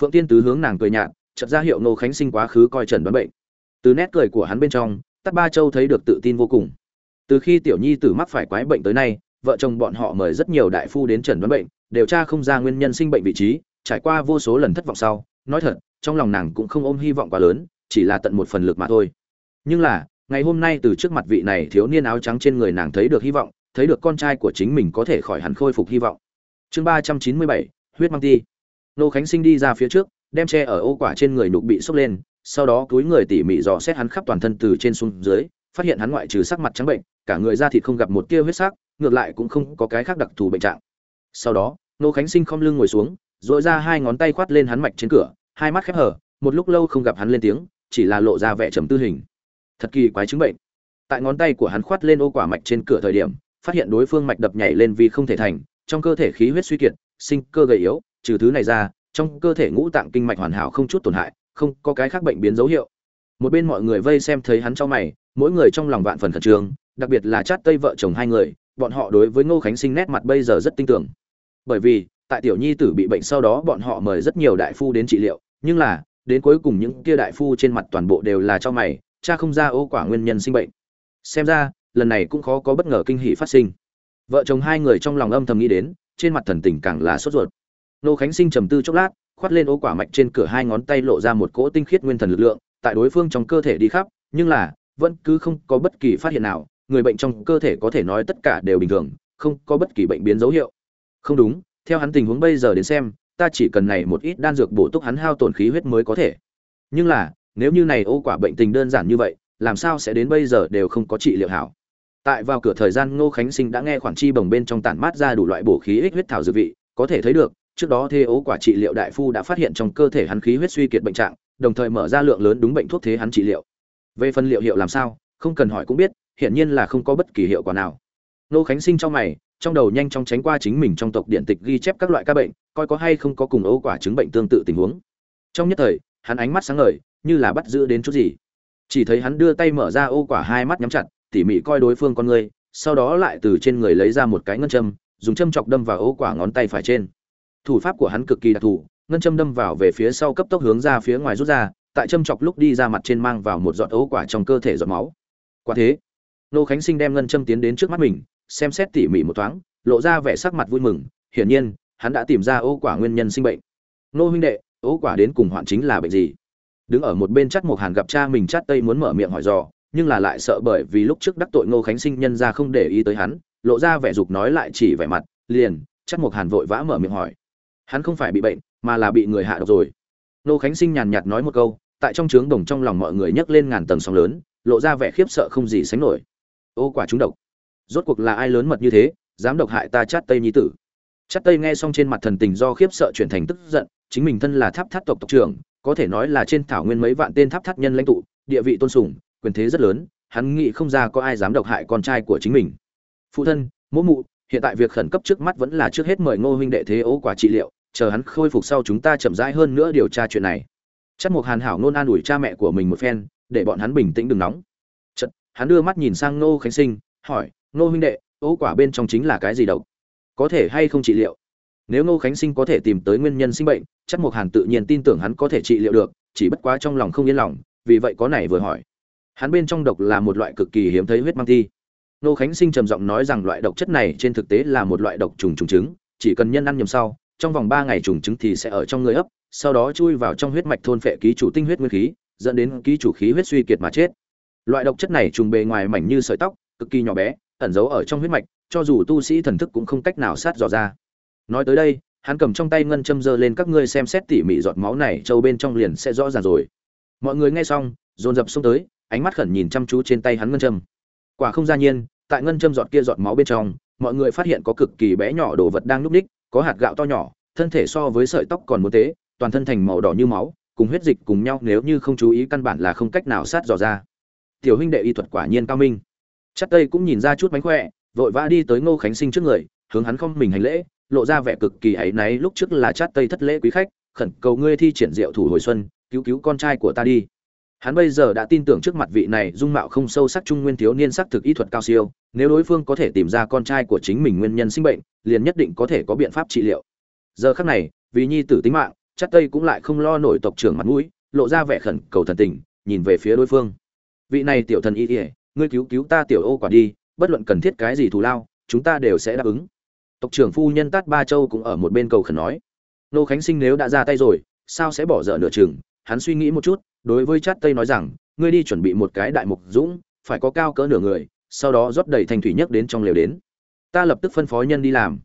Phượng tiên tứ hướng nàng cười nhạt, chợt ra hiệu nô khánh sinh quá khứ coi trần đoán bệnh. Từ nét cười của hắn bên trong tắt ba châu thấy được tự tin vô cùng. Từ khi tiểu nhi tử mắc phải quái bệnh tới nay, vợ chồng bọn họ mời rất nhiều đại phu đến trần đoán bệnh điều tra không ra nguyên nhân sinh bệnh vị trí, trải qua vô số lần thất vọng sau, nói thật, trong lòng nàng cũng không ôm hy vọng quá lớn chỉ là tận một phần lực mà thôi. Nhưng là, ngày hôm nay từ trước mặt vị này thiếu niên áo trắng trên người nàng thấy được hy vọng, thấy được con trai của chính mình có thể khỏi hẳn khôi phục hy vọng. Chương ba trăm chín mươi bảy, huyết mang ti. Nô khánh sinh đi ra phía trước, đem che ở ô quả trên người nục bị sốc lên, sau đó túi người tỉ mỉ dò xét hắn khắp toàn thân từ trên xuống dưới, phát hiện hắn ngoại trừ sắc mặt trắng bệnh, cả người da thịt không gặp một tia huyết sắc, ngược lại cũng không có cái khác đặc thù bệnh trạng. Sau đó, nô khánh sinh không lưng ngồi xuống dội ra hai ngón tay khoát lên hắn mạch trên cửa, hai mắt khép hở một lúc lâu không gặp hắn lên tiếng chỉ là lộ ra vẻ trầm tư hình. Thật kỳ quái chứng bệnh. Tại ngón tay của hắn khoát lên ô quả mạch trên cửa thời điểm, phát hiện đối phương mạch đập nhảy lên vì không thể thành, trong cơ thể khí huyết suy kiệt, sinh cơ gầy yếu, trừ thứ này ra, trong cơ thể ngũ tạng kinh mạch hoàn hảo không chút tổn hại, không có cái khác bệnh biến dấu hiệu. Một bên mọi người vây xem thấy hắn cho mày, mỗi người trong lòng vạn phần khẩn trương, đặc biệt là chát tây vợ chồng hai người, bọn họ đối với ngô khánh sinh nét mặt bây giờ rất tin tưởng. Bởi vì, tại tiểu nhi tử bị bệnh sau đó bọn họ mời rất nhiều đại phu đến trị liệu, nhưng là đến cuối cùng những kia đại phu trên mặt toàn bộ đều là cho mày, cha không ra ô quả nguyên nhân sinh bệnh. Xem ra, lần này cũng khó có bất ngờ kinh hỷ phát sinh. Vợ chồng hai người trong lòng âm thầm nghĩ đến, trên mặt thần tình càng là sốt ruột. Nô khánh sinh trầm tư chốc lát, khoát lên ô quả mạch trên cửa hai ngón tay lộ ra một cỗ tinh khiết nguyên thần lực lượng, tại đối phương trong cơ thể đi khắp, nhưng là, vẫn cứ không có bất kỳ phát hiện nào, người bệnh trong cơ thể có thể nói tất cả đều bình thường, không có bất kỳ bệnh biến dấu hiệu. Không đúng, theo hắn tình huống bây giờ đến xem ta chỉ cần này một ít đan dược bổ túc hắn hao tổn khí huyết mới có thể. Nhưng là, nếu như này ô quả bệnh tình đơn giản như vậy, làm sao sẽ đến bây giờ đều không có trị liệu hảo? Tại vào cửa thời gian ngô khánh sinh đã nghe khoản chi bồng bên trong tản mát ra đủ loại bổ khí ích huyết thảo dược vị, có thể thấy được, trước đó thế ố quả trị liệu đại phu đã phát hiện trong cơ thể hắn khí huyết suy kiệt bệnh trạng, đồng thời mở ra lượng lớn đúng bệnh thuốc thế hắn trị liệu. Về phần liệu hiệu làm sao, không cần hỏi cũng biết, hiển nhiên là không có bất kỳ hiệu quả nào. Ngô khánh sinh trong mày trong đầu nhanh chóng tránh qua chính mình trong tộc điện tịch ghi chép các loại ca bệnh, coi có hay không có cùng ấu quả chứng bệnh tương tự tình huống. Trong nhất thời, hắn ánh mắt sáng ngời, như là bắt giữ đến chút gì. Chỉ thấy hắn đưa tay mở ra ô quả hai mắt nhắm chặt, tỉ mỉ coi đối phương con người, sau đó lại từ trên người lấy ra một cái ngân châm, dùng châm chọc đâm vào ô quả ngón tay phải trên. Thủ pháp của hắn cực kỳ đặc thù, ngân châm đâm vào về phía sau cấp tốc hướng ra phía ngoài rút ra, tại châm chọc lúc đi ra mặt trên mang vào một giọt ấu quả trong cơ thể giọt máu. Quả thế, nô khánh sinh đem ngân châm tiến đến trước mắt mình xem xét tỉ mỉ một thoáng, lộ ra vẻ sắc mặt vui mừng, hiển nhiên, hắn đã tìm ra ô quả nguyên nhân sinh bệnh. Nô huynh đệ, ô quả đến cùng hoạn chính là bệnh gì? Đứng ở một bên chắt một hàn gặp cha mình chắt tây muốn mở miệng hỏi dò, nhưng là lại sợ bởi vì lúc trước đắc tội ngô khánh sinh nhân ra không để ý tới hắn, lộ ra vẻ dục nói lại chỉ vẻ mặt, liền chắt một hàn vội vã mở miệng hỏi. Hắn không phải bị bệnh, mà là bị người hạ độc rồi. Ngô khánh sinh nhàn nhạt nói một câu, tại trong trướng đồng trong lòng mọi người nhấc lên ngàn tầng sóng lớn, lộ ra vẻ khiếp sợ không gì sánh nổi. Ô quả trúng độc rốt cuộc là ai lớn mật như thế, dám độc hại ta chát tây nhi tử. Chát tây nghe xong trên mặt thần tình do khiếp sợ chuyển thành tức giận, chính mình thân là tháp thắt tộc tộc trưởng, có thể nói là trên thảo nguyên mấy vạn tên tháp thắt nhân lãnh tụ, địa vị tôn sùng, quyền thế rất lớn, hắn nghĩ không ra có ai dám độc hại con trai của chính mình. Phụ thân mỗ mụ, hiện tại việc khẩn cấp trước mắt vẫn là trước hết mời ngô huynh đệ thế ố quả trị liệu, chờ hắn khôi phục sau chúng ta chậm rãi hơn nữa điều tra chuyện này. Chắc một hàn hảo nôn an ủi cha mẹ của mình một phen, để bọn hắn bình tĩnh đừng nóng. Chật hắn đưa mắt nhìn sang ngô khánh sinh, hỏi Nô huynh đệ, ố quả bên trong chính là cái gì độc? Có thể hay không trị liệu? Nếu ngô khánh sinh có thể tìm tới nguyên nhân sinh bệnh, chắc mộc hàn tự nhiên tin tưởng hắn có thể trị liệu được, chỉ bất quá trong lòng không yên lòng, vì vậy có này vừa hỏi. Hắn bên trong độc là một loại cực kỳ hiếm thấy huyết mang thi. Ngô khánh sinh trầm giọng nói rằng loại độc chất này trên thực tế là một loại độc trùng trùng trứng, chỉ cần nhân ăn nhầm sau, trong vòng ba ngày trùng trứng thì sẽ ở trong người ấp, sau đó chui vào trong huyết mạch thôn phệ ký chủ tinh huyết nguyên khí, dẫn đến ký chủ khí huyết suy kiệt mà chết. Loại độc chất này trùng bề ngoài mảnh như sợi tóc, cực kỳ nhỏ bé ẩn giấu ở trong huyết mạch cho dù tu sĩ thần thức cũng không cách nào sát dò ra. Nói tới đây hắn cầm trong tay ngân châm dơ lên các ngươi xem xét tỉ mỉ giọt máu này châu bên trong liền sẽ rõ ràng rồi. Mọi người nghe xong dồn dập xông tới ánh mắt khẩn nhìn chăm chú trên tay hắn ngân châm. Quả không ra nhiên tại ngân châm giọt kia giọt máu bên trong mọi người phát hiện có cực kỳ bé nhỏ đồ vật đang núp đích, có hạt gạo to nhỏ thân thể so với sợi tóc còn muốn tế toàn thân thành màu đỏ như máu cùng huyết dịch cùng nhau nếu như không chú ý căn bản là không cách nào sát dò ra. Tiểu huynh đệ y thuật quả nhiên cao minh chắc tây cũng nhìn ra chút mánh khỏe, vội vã đi tới ngô khánh sinh trước người, hướng hắn không mình hành lễ, lộ ra vẻ cực kỳ áy náy lúc trước là chát tây thất lễ quý khách, khẩn cầu ngươi thi triển diệu thủ hồi xuân, cứu cứu con trai của ta đi. Hắn bây giờ đã tin tưởng trước mặt vị này dung mạo không sâu sắc trung nguyên thiếu niên sắc thực y thuật cao siêu, nếu đối phương có thể tìm ra con trai của chính mình nguyên nhân sinh bệnh, liền nhất định có thể có biện pháp trị liệu. Giờ khắc này, vì nhi tử tính mạng, chắc tây cũng lại không lo nổi tộc trưởng mặt mũi, lộ ra vẻ khẩn cầu thần tình, nhìn về phía đối phương. Vị này tiểu thần y ỉa ngươi cứu cứu ta tiểu ô quả đi, bất luận cần thiết cái gì thù lao, chúng ta đều sẽ đáp ứng. Tộc trưởng phu nhân tát ba châu cũng ở một bên cầu khẩn nói. Nô khánh sinh nếu đã ra tay rồi, sao sẽ bỏ dở nửa chừng? Hắn suy nghĩ một chút, đối với chát tây nói rằng, ngươi đi chuẩn bị một cái đại mục dũng, phải có cao cỡ nửa người, sau đó rót đầy thanh thủy nhất đến trong lều đến. Ta lập tức phân phó nhân đi làm.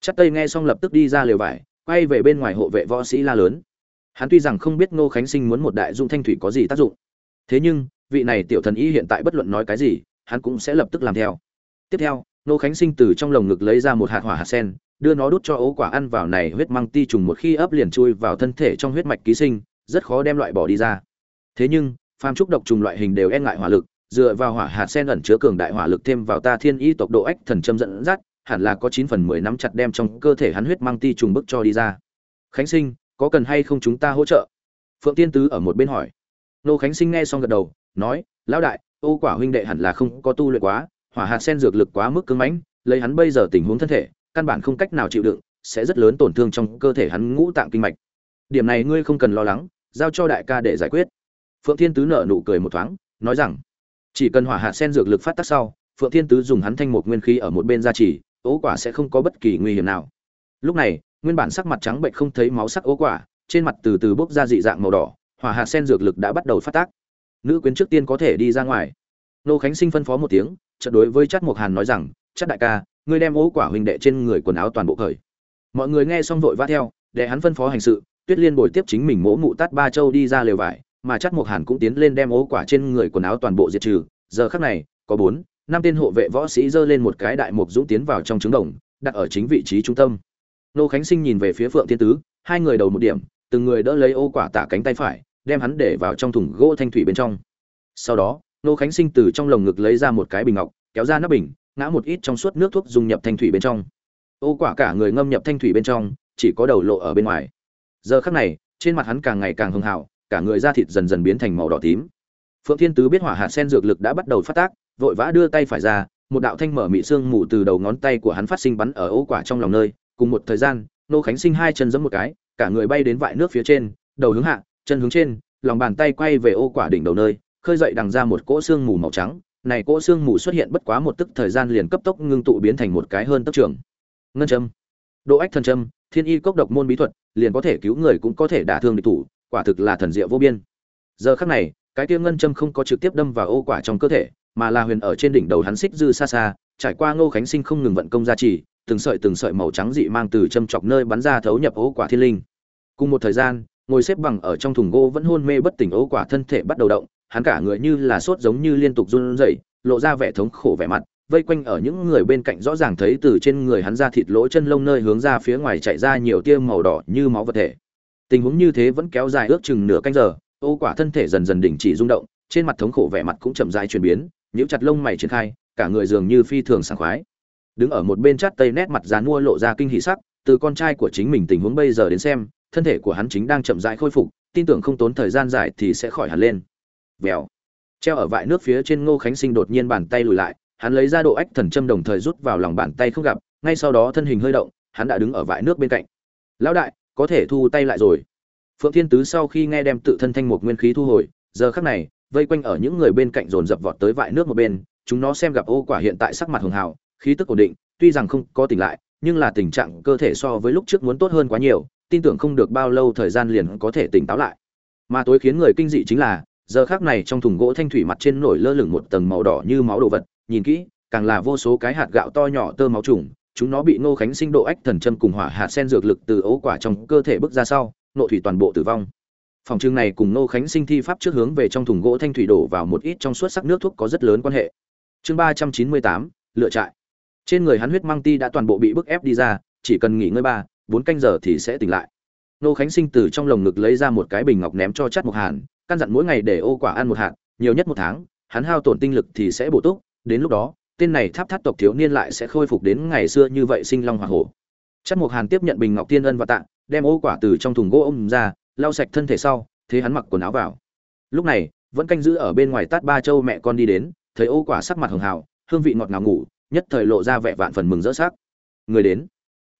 Chát tây nghe xong lập tức đi ra lều vải, quay về bên ngoài hộ vệ võ sĩ la lớn. Hắn tuy rằng không biết ngô khánh sinh muốn một đại dung thanh thủy có gì tác dụng, thế nhưng vị này tiểu thần y hiện tại bất luận nói cái gì, hắn cũng sẽ lập tức làm theo. Tiếp theo Nô khánh sinh từ trong lồng ngực lấy ra một hạt hỏa hạt sen, đưa nó đút cho ấu quả ăn vào này huyết măng ti trùng một khi ấp liền chui vào thân thể trong huyết mạch ký sinh, rất khó đem loại bỏ đi ra. Thế nhưng, phàm trúc độc trùng loại hình đều e ngại hỏa lực, dựa vào hỏa hạt sen ẩn chứa cường đại hỏa lực thêm vào ta thiên y tộc độ ách thần châm dẫn dắt, hẳn là có chín phần mười nắm chặt đem trong cơ thể hắn huyết mang ti trùng bức cho đi ra. Khánh sinh, có cần hay không chúng ta hỗ trợ? Phượng tiên tứ ở một bên hỏi. Nô khánh sinh nghe xong gật đầu nói, lão đại, ô quả huynh đệ hẳn là không có tu luyện quá, hỏa hạt sen dược lực quá mức cứng mãnh, lấy hắn bây giờ tình huống thân thể, căn bản không cách nào chịu đựng, sẽ rất lớn tổn thương trong cơ thể hắn ngũ tạng kinh mạch. Điểm này ngươi không cần lo lắng, giao cho đại ca để giải quyết. Phượng thiên tứ nở nụ cười một thoáng, nói rằng, chỉ cần hỏa hạt sen dược lực phát tác sau, phượng thiên tứ dùng hắn thanh một nguyên khí ở một bên gia trì ố quả sẽ không có bất kỳ nguy hiểm nào. Lúc này, nguyên bản sắc mặt trắng bệnh không thấy máu sắc ố quả, trên mặt từ từ bốc ra dị dạng màu đỏ, hỏa hạt sen dược lực đã bắt đầu phát tác nữ quyến trước tiên có thể đi ra ngoài. Nô khánh sinh phân phó một tiếng trận đối với chắc mộc hàn nói rằng chắc đại ca, ngươi đem ố quả huynh đệ trên người quần áo toàn bộ khởi mọi người nghe xong vội vã theo, để hắn phân phó hành sự, tuyết liên bồi tiếp chính mình mỗ mụ tát ba châu đi ra lều vải, mà chắc mộc hàn cũng tiến lên đem ố quả trên người quần áo toàn bộ diệt trừ. Giờ khắc này, có bốn, năm tên hộ vệ võ sĩ giơ lên một cái đại mục dũng tiến vào trong trứng đồng, đặt ở chính vị trí trung tâm. Nô khánh sinh nhìn về phía phượng thiên tứ, hai người đầu một điểm, từng người đỡ lấy ô quả tạ cánh tay phải đem hắn để vào trong thùng gỗ thanh thủy bên trong. Sau đó nô khánh sinh từ trong lồng ngực lấy ra một cái bình ngọc, kéo ra nắp bình, ngã một ít trong suốt nước thuốc dùng nhập thanh thủy bên trong. Ô quả cả người ngâm nhập thanh thủy bên trong, chỉ có đầu lộ ở bên ngoài. Giờ khắc này, trên mặt hắn càng ngày càng hưng hào, cả người da thịt dần dần biến thành màu đỏ tím. Phượng thiên tứ biết hỏa hạt sen dược lực đã bắt đầu phát tác, vội vã đưa tay phải ra, một đạo thanh mở mị xương mù từ đầu ngón tay của hắn phát sinh bắn ở ô quả trong lòng nơi. Cùng một thời gian nô khánh sinh hai chân giẫm một cái, cả người bay đến vại nước phía trên, đầu hướng hạ chân hướng trên, lòng bàn tay quay về ô quả đỉnh đầu nơi, khơi dậy đằng ra một cỗ xương mù màu trắng. Này cỗ xương mù xuất hiện bất quá một tức thời gian liền cấp tốc ngưng tụ biến thành một cái hơn tốc trưởng. ngân châm. Độ ách thần châm, thiên y cốc độc môn bí thuật, liền có thể cứu người cũng có thể đả thương địch thủ, quả thực là thần diệu vô biên. Giờ khắc này, cái kia ngân châm không có trực tiếp đâm vào ô quả trong cơ thể, mà là huyền ở trên đỉnh đầu hắn xích dư xa xa, trải qua ngô khánh sinh không ngừng vận công gia trì, từng sợi từng sợi màu trắng dị mang từ châm chọc nơi bắn ra thấu nhập ô quả thiên linh. Cùng một thời gian ngồi xếp bằng ở trong thùng gỗ vẫn hôn mê bất tỉnh ô quả thân thể bắt đầu động, hắn cả người như là sốt giống như liên tục run rẩy, lộ ra vẻ thống khổ vẻ mặt, vây quanh ở những người bên cạnh rõ ràng thấy từ trên người hắn ra thịt lỗ chân lông nơi hướng ra phía ngoài chạy ra nhiều tia màu đỏ như máu vật thể. Tình huống như thế vẫn kéo dài ước chừng nửa canh giờ, ô quả thân thể dần dần đình chỉ rung động, trên mặt thống khổ vẻ mặt cũng chậm rãi chuyển biến những chặt lông mày triển khai, cả người dường như phi thường sảng khoái. Đứng ở một bên chát tây nét mặt dán mua lộ ra kinh hỉ sắc, từ con trai của chính mình tình huống bây giờ đến xem thân thể của hắn chính đang chậm rãi khôi phục, tin tưởng không tốn thời gian dài thì sẽ khỏi hẳn lên. Vèo. Treo ở vại nước phía trên ngô khánh sinh đột nhiên bàn tay lùi lại, hắn lấy ra độ ách thần châm đồng thời rút vào lòng bàn tay không gặp, ngay sau đó thân hình hơi động, hắn đã đứng ở vại nước bên cạnh. Lão đại, có thể thu tay lại rồi. Phượng thiên tứ sau khi nghe đem tự thân thanh một nguyên khí thu hồi, giờ khắc này, vây quanh ở những người bên cạnh dồn dập vọt tới vại nước một bên, chúng nó xem gặp ô quả hiện tại sắc mặt hường hào, khí tức ổn định, tuy rằng không có tỉnh lại, nhưng là tình trạng cơ thể so với lúc trước muốn tốt hơn quá nhiều tin tưởng không được bao lâu thời gian liền có thể tỉnh táo lại. Mà tối khiến người kinh dị chính là, giờ khác này trong thùng gỗ thanh thủy mặt trên nổi lơ lửng một tầng màu đỏ như máu đồ vật. Nhìn kỹ, càng là vô số cái hạt gạo to nhỏ tơ máu trùng, chúng nó bị ngô khánh sinh độ ách thần châm cùng hỏa hạt sen dược lực từ ấu quả trong cơ thể bước ra sau nộ thủy toàn bộ tử vong. Phòng trưng này cùng ngô khánh sinh thi pháp trước hướng về trong thùng gỗ thanh thủy đổ vào một ít trong suốt sắc nước thuốc có rất lớn quan hệ. Chương ba trăm chín mươi tám, lựa trại. Trên người hắn huyết mang ti đã toàn bộ bị bức ép đi ra, chỉ cần nghỉ ngơi ba bốn canh giờ thì sẽ tỉnh lại. Nô khánh sinh từ trong lồng ngực lấy ra một cái bình ngọc ném cho chắt Mục hàn, căn dặn mỗi ngày để ô quả ăn một hạt, nhiều nhất một tháng, hắn hao tổn tinh lực thì sẽ bổ túc, đến lúc đó, tên này tháp thắt tộc thiếu niên lại sẽ khôi phục đến ngày xưa như vậy sinh long hoa hổ. Chắc mục hàn tiếp nhận bình ngọc tiên ân và tạ, đem ô quả từ trong thùng gỗ ôm ra, lau sạch thân thể sau, thế hắn mặc quần áo vào. Lúc này, vẫn canh giữ ở bên ngoài tát ba châu mẹ con đi đến, thấy ô quả sắc mặt hường hào, hương vị ngọt ngào ngủ, nhất thời lộ ra vẻ vạn phần mừng rỡ sắc. Người đến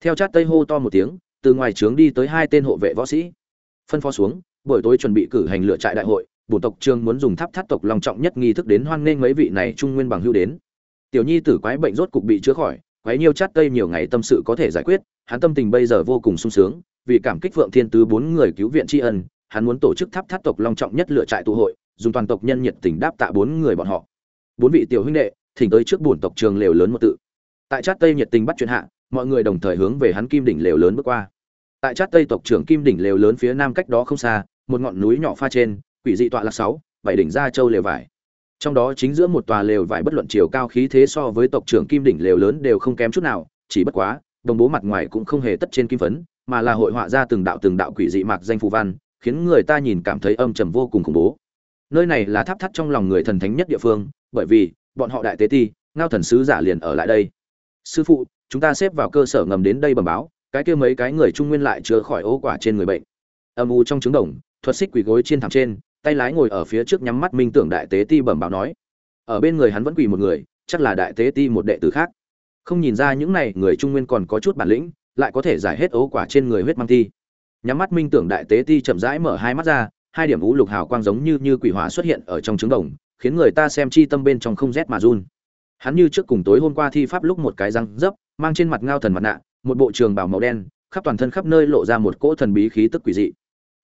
theo chát tây hô to một tiếng, từ ngoài trướng đi tới hai tên hộ vệ võ sĩ. Phân phó xuống, buổi tối chuẩn bị cử hành lựa trại đại hội, bổn tộc trương muốn dùng tháp thắt tộc long trọng nhất nghi thức đến hoan nghênh mấy vị này trung nguyên bằng hưu đến. Tiểu nhi tử quái bệnh rốt cục bị chữa khỏi, quái nhiêu chát tây nhiều ngày tâm sự có thể giải quyết, hắn tâm tình bây giờ vô cùng sung sướng, vì cảm kích phượng thiên tứ bốn người cứu viện tri ân, hắn muốn tổ chức tháp thắt tộc long trọng nhất lựa trại tụ hội, dùng toàn tộc nhân nhiệt tình đáp tạ bốn người bọn họ. Bốn vị tiểu huynh đệ, thỉnh tới trước bổn tộc trường lều lớn một tự. Tại chát tây nhiệt tình bắt chuyện hạ mọi người đồng thời hướng về hắn kim đỉnh lều lớn bước qua. Tại chát tây tộc trưởng kim đỉnh lều lớn phía nam cách đó không xa, một ngọn núi nhỏ pha trên, quỷ dị tọa lạc sáu, bảy đỉnh ra châu lều vải. Trong đó chính giữa một tòa lều vải bất luận chiều cao khí thế so với tộc trưởng kim đỉnh lều lớn đều không kém chút nào, chỉ bất quá, đồng bố mặt ngoài cũng không hề tất trên kim phấn, mà là hội họa ra từng đạo từng đạo quỷ dị mạc danh phù văn, khiến người ta nhìn cảm thấy âm trầm vô cùng khủng bố. Nơi này là tháp thắt trong lòng người thần thánh nhất địa phương, bởi vì, bọn họ đại tế ti, ngao thần sứ giả liền ở lại đây. Sư phụ chúng ta xếp vào cơ sở ngầm đến đây bẩm báo, cái kia mấy cái người trung nguyên lại chữa khỏi ố quả trên người bệnh. Âm u trong trứng đồng, thuật xích quỳ gối trên thảm trên, tay lái ngồi ở phía trước nhắm mắt minh tưởng đại tế ti bẩm báo nói. Ở bên người hắn vẫn quỳ một người, chắc là đại tế ti một đệ tử khác. Không nhìn ra những này, người trung nguyên còn có chút bản lĩnh, lại có thể giải hết ố quả trên người huyết mang ti nhắm mắt minh tưởng đại tế ti chậm rãi mở hai mắt ra, hai điểm vũ lục hào quang giống như như quỷ hỏa xuất hiện ở trong trứng đồng, khiến người ta xem chi tâm bên trong không rét mà run hắn như trước cùng tối hôm qua thi pháp lúc một cái răng dấp, mang trên mặt ngao thần mặt nạ, một bộ trường bảo màu đen, khắp toàn thân khắp nơi lộ ra một cỗ thần bí khí tức quỷ dị.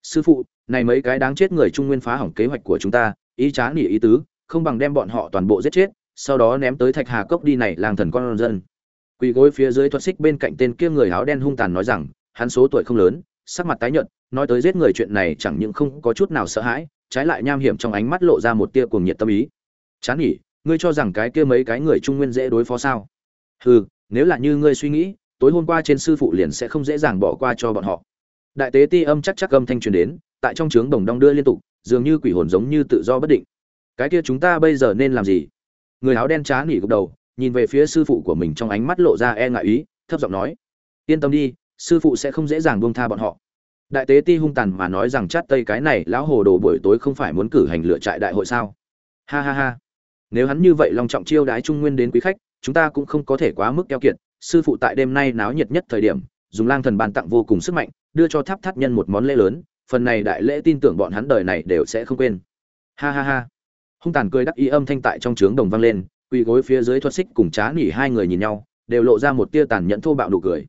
Sư phụ, này mấy cái đáng chết người trung nguyên phá hỏng kế hoạch của chúng ta, ý chán nỉ ý tứ, không bằng đem bọn họ toàn bộ giết chết, sau đó ném tới thạch hà cốc đi này làng thần con dân. Quỳ gối phía dưới thuật xích bên cạnh tên kia người áo đen hung tàn nói rằng, hắn số tuổi không lớn, sắc mặt tái nhợt, nói tới giết người chuyện này chẳng những không có chút nào sợ hãi, trái lại nham hiểm trong ánh mắt lộ ra một tia cuồng nhiệt tâm ý. Chán nghỉ ngươi cho rằng cái kia mấy cái người trung nguyên dễ đối phó sao? Hừ, nếu là như ngươi suy nghĩ, tối hôm qua trên sư phụ liền sẽ không dễ dàng bỏ qua cho bọn họ. Đại tế ti âm chắc chắc âm thanh truyền đến, tại trong trướng đồng đong đưa liên tục, dường như quỷ hồn giống như tự do bất định. Cái kia chúng ta bây giờ nên làm gì? Người áo đen trá nỉ gục đầu, nhìn về phía sư phụ của mình trong ánh mắt lộ ra e ngại ý, thấp giọng nói, yên tâm đi, sư phụ sẽ không dễ dàng buông tha bọn họ. Đại tế ti hung tàn mà nói rằng chát tây cái này lão hồ đồ buổi tối không phải muốn cử hành lựa trại đại hội sao? Ha ha ha nếu hắn như vậy long trọng chiêu đái trung nguyên đến quý khách, chúng ta cũng không có thể quá mức keo kiệt, sư phụ tại đêm nay náo nhiệt nhất thời điểm, dùng lang thần bàn tặng vô cùng sức mạnh, đưa cho tháp thắt nhân một món lễ lớn, phần này đại lễ tin tưởng bọn hắn đời này đều sẽ không quên. Ha ha ha. Hung tàn cười đắc ý âm thanh tại trong trướng đồng vang lên, quỳ gối phía dưới thuật xích cùng trá nỉ hai người nhìn nhau, đều lộ ra một tia tàn nhẫn thô bạo nụ cười.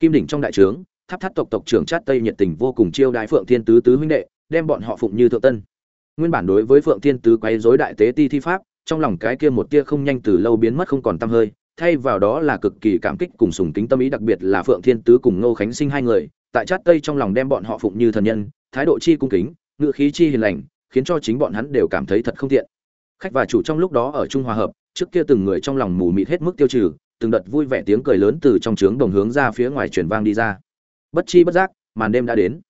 Kim đỉnh trong đại trướng, tháp thắt tộc tộc trưởng chát tây nhiệt tình vô cùng chiêu đái phượng thiên tứ tứ huynh đệ, đem bọn họ phụng như thượng tân. Nguyên bản đối với phượng thiên tứ quấy rối đại tế ti thi pháp trong lòng cái kia một tia không nhanh từ lâu biến mất không còn tăm hơi, thay vào đó là cực kỳ cảm kích cùng sùng kính tâm ý, đặc biệt là phượng thiên tứ cùng ngô khánh sinh hai người, tại chát tây trong lòng đem bọn họ phụng như thần nhân, thái độ chi cung kính ngự khí chi hiền lành, khiến cho chính bọn hắn đều cảm thấy thật không tiện. Khách và chủ trong lúc đó ở trung hòa hợp, trước kia từng người trong lòng mù mịt hết mức tiêu trừ, từng đợt vui vẻ tiếng cười lớn từ trong trướng đồng hướng ra phía ngoài truyền vang đi ra. Bất chi bất giác, màn đêm đã đến.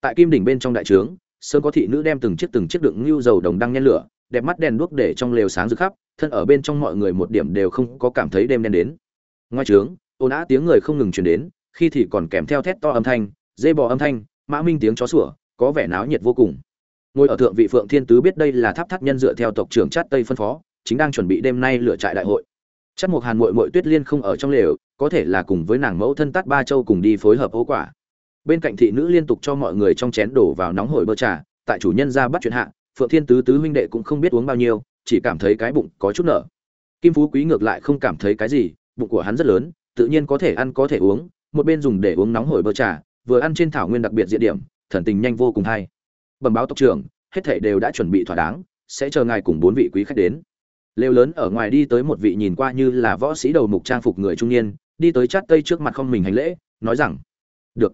Tại kim đỉnh bên trong đại trướng sơn có thị nữ đem từng chiếc từng chiếc đựng lưu dầu đồng đăng nhen lửa đẹp mắt đèn đuốc để trong lều sáng rực khắp, thân ở bên trong mọi người một điểm đều không có cảm thấy đêm đen đến. Ngoài trướng, ồn ào tiếng người không ngừng truyền đến, khi thì còn kèm theo thét to âm thanh, dê bò âm thanh, mã minh tiếng chó sủa, có vẻ náo nhiệt vô cùng. Ngồi ở thượng vị phượng thiên tứ biết đây là tháp thắt nhân dựa theo tộc trưởng chát tây phân phó, chính đang chuẩn bị đêm nay lựa trại đại hội. Chắc một hàn muội muội tuyết liên không ở trong lều, có thể là cùng với nàng mẫu thân tát ba châu cùng đi phối hợp ố quả. Bên cạnh thị nữ liên tục cho mọi người trong chén đổ vào nóng hổi bơ trà, tại chủ nhân ra bắt chuyện hạ phượng thiên tứ tứ huynh đệ cũng không biết uống bao nhiêu, chỉ cảm thấy cái bụng có chút nở. Kim phú quý ngược lại không cảm thấy cái gì, bụng của hắn rất lớn, tự nhiên có thể ăn có thể uống, một bên dùng để uống nóng hổi bơ trà, vừa ăn trên thảo nguyên đặc biệt diện điểm, thần tình nhanh vô cùng hay. Bẩm báo tộc trưởng, hết thảy đều đã chuẩn bị thỏa đáng, sẽ chờ ngài cùng bốn vị quý khách đến. Lều lớn ở ngoài đi tới một vị nhìn qua như là võ sĩ đầu mục trang phục người trung niên, đi tới chát tây trước mặt không mình hành lễ, nói rằng, được.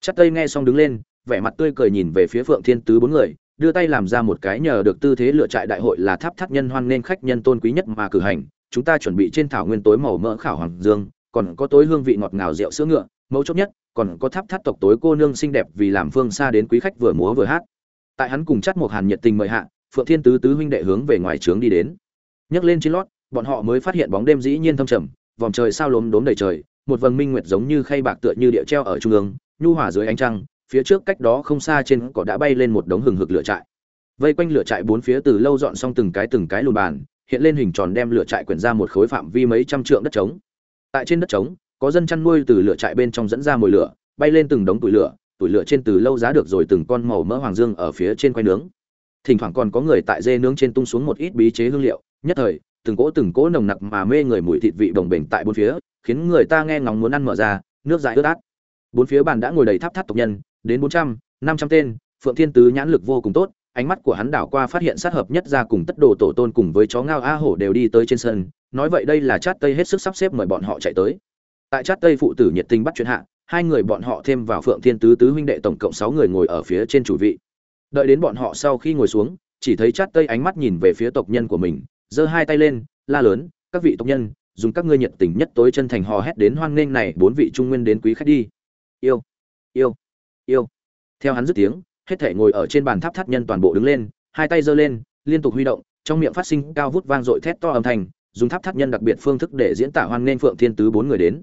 Chát tây nghe xong đứng lên, vẻ mặt tươi cười nhìn về phía phượng thiên tứ bốn người đưa tay làm ra một cái nhờ được tư thế lựa trại đại hội là tháp thắt nhân hoan nên khách nhân tôn quý nhất mà cử hành. Chúng ta chuẩn bị trên thảo nguyên tối màu mỡ khảo hoàng dương, còn có tối hương vị ngọt ngào rượu sữa ngựa mẫu chốt nhất, còn có tháp thắt tộc tối cô nương xinh đẹp vì làm phương xa đến quý khách vừa múa vừa hát. Tại hắn cùng chắt một hàn nhiệt tình mời hạ, phượng thiên tứ tứ huynh đệ hướng về ngoài trướng đi đến. Nhấc lên trên lót, bọn họ mới phát hiện bóng đêm dĩ nhiên thâm trầm, vòng trời sao lốm đốm đầy trời, một vầng minh nguyệt giống như khay bạc tựa như địa treo ở trung ương, nhu hòa dưới ánh trăng phía trước cách đó không xa trên cỏ đã bay lên một đống hừng hực lửa trại. Vây quanh lửa trại bốn phía từ lâu dọn xong từng cái từng cái lùn bàn, hiện lên hình tròn đem lửa trại quyển ra một khối phạm vi mấy trăm trượng đất trống. Tại trên đất trống, có dân chăn nuôi từ lửa trại bên trong dẫn ra mồi lửa, bay lên từng đống tuổi lửa tuổi lửa trên từ lâu giá được rồi từng con màu mỡ hoàng dương ở phía trên quay nướng. Thỉnh thoảng còn có người tại dê nướng trên tung xuống một ít bí chế hương liệu, nhất thời, từng cỗ từng cỗ nồng nặc mà mê người mùi thịt vị đồng bình tại bốn phía, khiến người ta nghe ngóng muốn ăn mở ra, nước dãi ướt át. Bốn phía bàn đã ngồi đầy tháp tháp tộc nhân đến bốn trăm, năm trăm tên, phượng thiên tứ nhãn lực vô cùng tốt, ánh mắt của hắn đảo qua phát hiện sát hợp nhất ra cùng tất đồ tổ tôn cùng với chó ngao a hổ đều đi tới trên sân, nói vậy đây là chát tây hết sức sắp xếp mời bọn họ chạy tới. Tại chát tây phụ tử nhiệt tình bắt chuyện hạ, hai người bọn họ thêm vào phượng thiên tứ tứ huynh đệ tổng cộng sáu người ngồi ở phía trên chủ vị. Đợi đến bọn họ sau khi ngồi xuống, chỉ thấy chát tây ánh mắt nhìn về phía tộc nhân của mình, giơ hai tay lên, la lớn, các vị tộc nhân, dùng các ngươi nhiệt tình nhất tối chân thành hò hét đến hoan nghênh này, bốn vị trung nguyên đến quý khách đi. Yêu yêu yêu. Theo hắn dứt tiếng, hết thể ngồi ở trên bàn tháp thắt nhân toàn bộ đứng lên, hai tay giơ lên, liên tục huy động, trong miệng phát sinh cao vút vang dội thét to âm thanh, dùng tháp thắt nhân đặc biệt phương thức để diễn tả hoan nghênh phượng thiên tứ bốn người đến.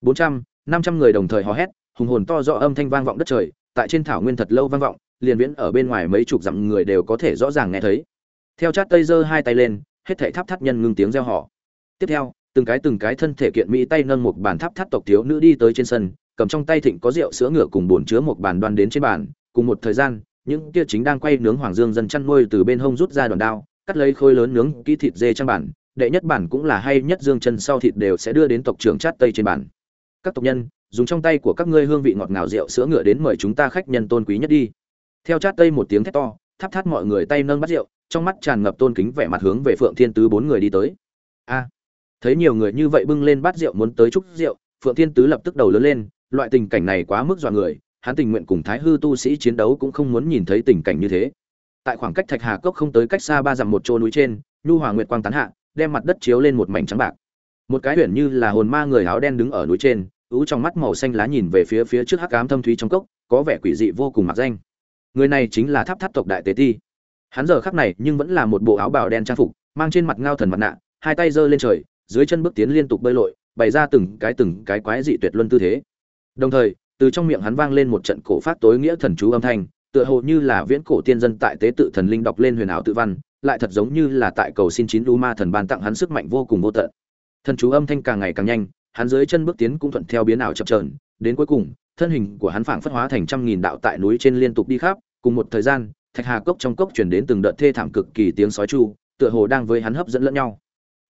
Bốn trăm, năm trăm người đồng thời hò hét, hùng hồn to do âm thanh vang vọng đất trời, tại trên thảo nguyên thật lâu vang vọng, liền viễn ở bên ngoài mấy chục dặm người đều có thể rõ ràng nghe thấy. Theo chát tây giơ hai tay lên, hết thảy tháp thắt nhân ngưng tiếng reo hò. Tiếp theo, từng cái từng cái thân thể kiện mỹ tay nâng một bàn tháp thắt tộc thiếu nữ đi tới trên sân cầm trong tay thịnh có rượu sữa ngựa cùng bồn chứa một bàn đoan đến trên bàn. Cùng một thời gian, những kia chính đang quay nướng hoàng dương dân chăn nuôi từ bên hông rút ra đòn đao, cắt lấy khối lớn nướng, kỹ thịt dê trang bản. Đệ nhất bản cũng là hay nhất dương chân sau thịt đều sẽ đưa đến tộc trưởng chát tây trên bản. Các tộc nhân, dùng trong tay của các ngươi hương vị ngọt ngào rượu sữa ngựa đến mời chúng ta khách nhân tôn quý nhất đi. Theo chát tây một tiếng thét to thắp thắt mọi người tay nâng bắt rượu, trong mắt tràn ngập tôn kính vẻ mặt hướng về phượng thiên tứ bốn người đi tới. A! Thấy nhiều người như vậy bưng lên bát rượu muốn tới chúc rượu, phượng thiên tứ lập tức đầu lớn lên loại tình cảnh này quá mức dọa người, hắn tình nguyện cùng thái hư tu sĩ chiến đấu cũng không muốn nhìn thấy tình cảnh như thế. Tại khoảng cách thạch hà cốc không tới cách xa ba dặm một chỗ núi trên, nhu hòa nguyệt quang tán hạ, đem mặt đất chiếu lên một mảnh trắng bạc. Một cái huyền như là hồn ma người áo đen đứng ở núi trên, ú trong mắt màu xanh lá nhìn về phía phía trước hắc ám thâm thúy trong cốc, có vẻ quỷ dị vô cùng mặc danh. Người này chính là tháp tháp tộc đại tế ti. Hắn giờ khắc này nhưng vẫn là một bộ áo bào đen trang phục, mang trên mặt ngao thần mặt nạ, hai tay giơ lên trời, dưới chân bước tiến liên tục bơi lội, bày ra từng cái từng cái quái dị tuyệt luân tư thế đồng thời, từ trong miệng hắn vang lên một trận cổ phát tối nghĩa thần chú âm thanh, tựa hồ như là viễn cổ tiên dân tại tế tự thần linh đọc lên huyền ảo tự văn, lại thật giống như là tại cầu xin chín đu ma thần ban tặng hắn sức mạnh vô cùng vô tận. Thần chú âm thanh càng ngày càng nhanh, hắn dưới chân bước tiến cũng thuận theo biến ảo chập chờn, đến cuối cùng, thân hình của hắn phảng phất hóa thành trăm nghìn đạo tại núi trên liên tục đi khắp, cùng một thời gian, thạch hà cốc trong cốc chuyển đến từng đợt thê thảm cực kỳ tiếng sói chu, tựa hồ đang với hắn hấp dẫn lẫn nhau.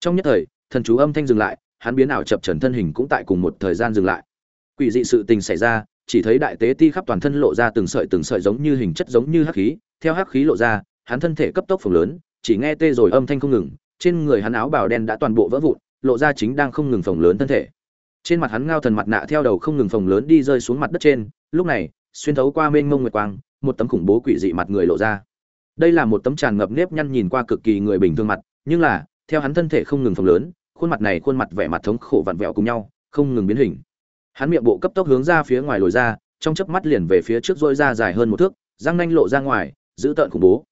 Trong nhất thời, thần chú âm thanh dừng lại, hắn biến ảo chập trần thân hình cũng tại cùng một thời gian dừng lại quỷ dị sự tình xảy ra, chỉ thấy đại tế ti khắp toàn thân lộ ra từng sợi từng sợi giống như hình chất giống như hắc khí, theo hắc khí lộ ra, hắn thân thể cấp tốc phồng lớn, chỉ nghe tê rồi âm thanh không ngừng, trên người hắn áo bào đen đã toàn bộ vỡ vụn, lộ ra chính đang không ngừng phồng lớn thân thể. Trên mặt hắn ngao thần mặt nạ theo đầu không ngừng phồng lớn đi rơi xuống mặt đất trên, lúc này, xuyên thấu qua mênh mông nguyệt quang, một tấm khủng bố quỷ dị mặt người lộ ra. Đây là một tấm tràn ngập nếp nhăn nhìn qua cực kỳ người bình thường mặt, nhưng là, theo hắn thân thể không ngừng phồng lớn, khuôn mặt này khuôn mặt vẻ mặt thống khổ vặn vẹo cùng nhau, không ngừng biến hình hắn miệng bộ cấp tốc hướng ra phía ngoài lồi ra, trong chớp mắt liền về phía trước dôi ra dài hơn một thước, răng nanh lộ ra ngoài, giữ tợn khủng bố.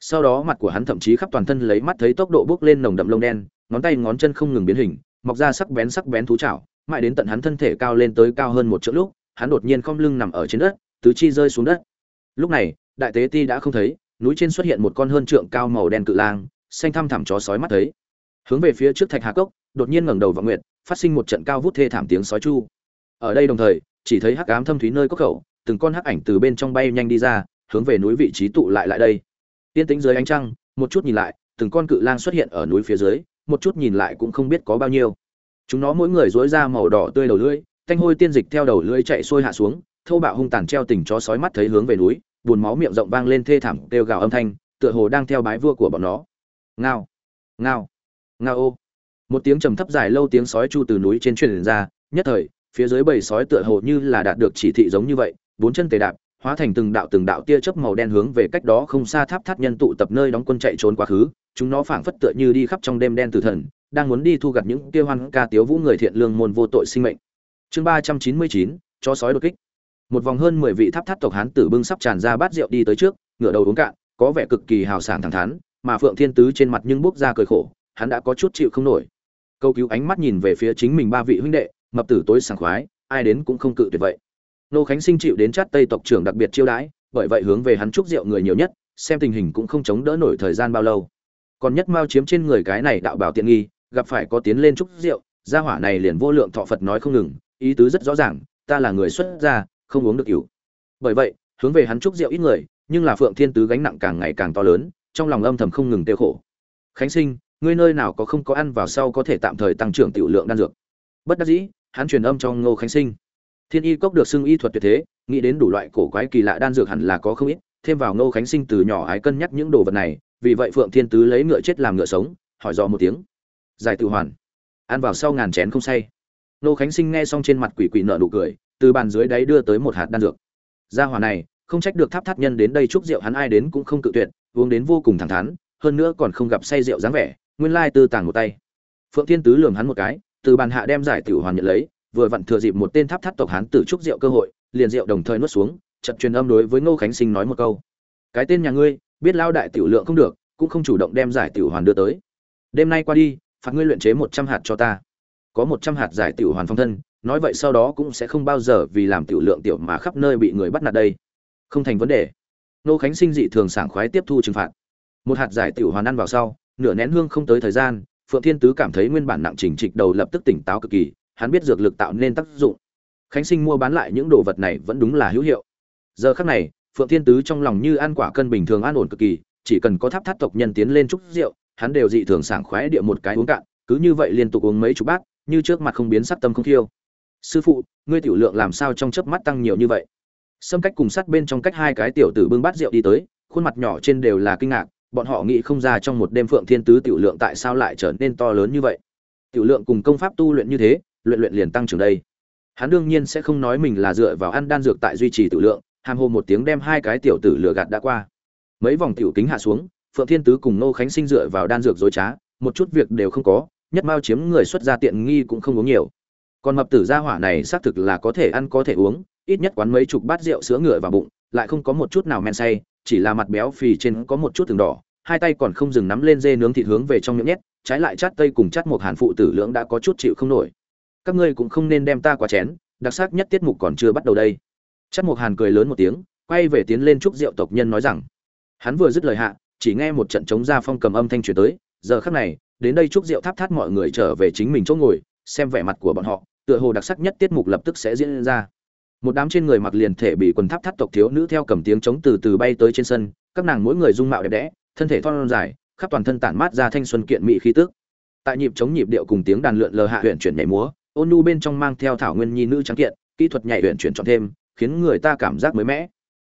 Sau đó mặt của hắn thậm chí khắp toàn thân lấy mắt thấy tốc độ bước lên nồng đậm lông đen, ngón tay ngón chân không ngừng biến hình, mọc ra sắc bén sắc bén thú chảo mãi đến tận hắn thân thể cao lên tới cao hơn một chỗ lúc, hắn đột nhiên khom lưng nằm ở trên đất, tứ chi rơi xuống đất. Lúc này, đại tế ti đã không thấy, núi trên xuất hiện một con hơn trượng cao màu đen cự lang, xanh thăm thẳm chó sói mắt thấy. Hướng về phía trước thạch hà cốc, đột nhiên ngẩng đầu vào nguyệt, phát sinh một trận cao vút thê thảm tiếng sói chu ở đây đồng thời, chỉ thấy hắc ám thâm thúy nơi cốc khẩu, từng con hắc ảnh từ bên trong bay nhanh đi ra, hướng về núi vị trí tụ lại lại đây. Tiên tĩnh dưới ánh trăng, một chút nhìn lại, từng con cự lang xuất hiện ở núi phía dưới, một chút nhìn lại cũng không biết có bao nhiêu. Chúng nó mỗi người dối ra màu đỏ tươi đầu lưỡi, thanh hôi tiên dịch theo đầu lưỡi chạy xuôi hạ xuống thâu bạo hung tàn treo tình chó sói mắt thấy hướng về núi, buồn máu miệng rộng vang lên thê thảm kêu gào âm thanh, tựa hồ đang theo bái vua của bọn nó. Ngao ngao ngao ô. Một tiếng trầm thấp dài lâu tiếng sói chu từ núi trên truyền ra, nhất thời phía dưới bầy sói tựa hồ như là đạt được chỉ thị giống như vậy, bốn chân tề đạp, hóa thành từng đạo từng đạo tia chớp màu đen hướng về cách đó không xa tháp tháp nhân tụ tập nơi đóng quân chạy trốn quá khứ, chúng nó phảng phất tựa như đi khắp trong đêm đen tử thần, đang muốn đi thu gặt những kia hoan ca tiếu vũ người thiện lương môn vô tội sinh mệnh. Chương ba trăm chín mươi chín cho sói đột kích. Một vòng hơn mười vị tháp tháp tộc hán tử bưng sắp tràn ra bát rượu đi tới trước, ngửa đầu uống cạn, có vẻ cực kỳ hào sảng thẳng thắn, mà phượng thiên tứ trên mặt nhưng bốc ra cười khổ, hắn đã có chút chịu không nổi. Câu cứu ánh mắt nhìn về phía chính mình ba vị huynh đệ mập tử tối sảng khoái, ai đến cũng không cự tuyệt vậy. Nô khánh sinh chịu đến chát tây tộc trưởng đặc biệt chiêu đãi, bởi vậy hướng về hắn chúc rượu người nhiều nhất, xem tình hình cũng không chống đỡ nổi thời gian bao lâu. Còn nhất mao chiếm trên người cái này đạo bảo tiện nghi, gặp phải có tiến lên chúc rượu, gia hỏa này liền vô lượng thọ phật nói không ngừng, ý tứ rất rõ ràng, ta là người xuất gia, không uống được rượu. bởi vậy, hướng về hắn chúc rượu ít người, nhưng là phượng thiên tứ gánh nặng càng ngày càng to lớn, trong lòng âm thầm không ngừng tiêu khổ. Khánh sinh, ngươi nơi nào có không có ăn vào sau có thể tạm thời tăng trưởng tiểu lượng đan dược? Bất đắc dĩ hắn truyền âm cho ngô khánh sinh. Thiên y cốc được xưng y thuật tuyệt thế, nghĩ đến đủ loại cổ quái kỳ lạ đan dược hẳn là có không ít, thêm vào ngô khánh sinh từ nhỏ ái cân nhắc những đồ vật này, vì vậy phượng thiên tứ lấy ngựa chết làm ngựa sống, hỏi dò một tiếng. Giải tự hoàn. Ăn vào sau ngàn chén không say. Ngô khánh sinh nghe xong trên mặt quỷ quỷ nở nụ cười, từ bàn dưới đáy đưa tới một hạt đan dược. Gia hỏa này, không trách được tháp tháp nhân đến đây chúc rượu hắn ai đến cũng không cự tuyệt, uống đến vô cùng thẳng thắn, hơn nữa còn không gặp say rượu dáng vẻ, nguyên lai tư tàng một tay. Phượng thiên tứ lườm hắn một cái từ bàn hạ đem giải tiểu hoàn nhận lấy, vừa vặn thừa dịp một tên tháp tháp tộc hán tử trúc rượu cơ hội, liền rượu đồng thời nuốt xuống, chợt truyền âm đối với ngô khánh sinh nói một câu. Cái tên nhà ngươi, biết lao đại tiểu lượng không được, cũng không chủ động đem giải tiểu hoàn đưa tới. Đêm nay qua đi, phạt ngươi luyện chế một trăm hạt cho ta. Có một trăm hạt giải tiểu hoàn phong thân, nói vậy sau đó cũng sẽ không bao giờ vì làm tiểu lượng tiểu mà khắp nơi bị người bắt nạt đây. Không thành vấn đề. Ngô khánh sinh dị thường sảng khoái tiếp thu trừng phạt. Một hạt giải tiểu hoàn ăn vào sau, nửa nén hương không tới thời gian phượng thiên tứ cảm thấy nguyên bản nặng chỉnh trịch đầu lập tức tỉnh táo cực kỳ, hắn biết dược lực tạo nên tác dụng. Khánh sinh mua bán lại những đồ vật này vẫn đúng là hữu hiệu. Giờ khắc này, phượng thiên tứ trong lòng như ăn quả cân bình thường an ổn cực kỳ, chỉ cần có tháp tháp tộc nhân tiến lên chúc rượu, hắn đều dị thường sảng khoái địa một cái uống cạn, cứ như vậy liên tục uống mấy chục bát, như trước mặt không biến sắc tâm không thiêu. Sư phụ, ngươi tiểu lượng làm sao trong chớp mắt tăng nhiều như vậy? Xâm cách cùng sát bên trong cách hai cái tiểu tử bưng bát rượu đi tới, khuôn mặt nhỏ trên đều là kinh ngạc bọn họ nghĩ không ra trong một đêm phượng thiên tứ tiểu lượng tại sao lại trở nên to lớn như vậy. Tiểu lượng cùng công pháp tu luyện như thế, luyện luyện liền tăng trưởng đây. Hắn đương nhiên sẽ không nói mình là dựa vào ăn đan dược tại duy trì tiểu lượng, hàm hồ một tiếng đem hai cái tiểu tử lừa gạt đã qua. Mấy vòng tiểu kính hạ xuống, phượng thiên tứ cùng nô khánh sinh dựa vào đan dược dối trá, một chút việc đều không có, nhất mao chiếm người xuất ra tiện nghi cũng không uống nhiều. Còn mập tử gia hỏa này xác thực là có thể ăn có thể uống, ít nhất quán mấy chục bát rượu sữa ngựa vào bụng, lại không có một chút nào men say chỉ là mặt béo phì trên có một chút từng đỏ, hai tay còn không dừng nắm lên dê nướng thịt hướng về trong miệng nhét, trái lại chát tây cùng chát một hàn phụ tử lưỡng đã có chút chịu không nổi. Các ngươi cũng không nên đem ta quá chén, đặc sắc nhất tiết mục còn chưa bắt đầu đây. Chát một hàn cười lớn một tiếng, quay về tiến lên chúc rượu tộc nhân nói rằng, hắn vừa dứt lời hạ, chỉ nghe một trận chống ra phong cầm âm thanh truyền tới, giờ khắc này, đến đây chúc rượu tháp thát mọi người trở về chính mình chỗ ngồi, xem vẻ mặt của bọn họ, tựa hồ đặc sắc nhất tiết mục lập tức sẽ diễn ra một đám trên người mặc liền thể bị quần tháp thắt tộc thiếu nữ theo cầm tiếng chống từ từ bay tới trên sân, các nàng mỗi người dung mạo đẹp đẽ, thân thể thon dài, khắp toàn thân tản mát ra thanh xuân kiện mỹ khí tức. Tại nhịp chống nhịp điệu cùng tiếng đàn lượn lờ hạ huyện chuyển nhảy múa, ôn nhu bên trong mang theo thảo nguyên nhi nữ trắng kiện, kỹ thuật nhảy huyện chuyển chọn thêm, khiến người ta cảm giác mới mẻ.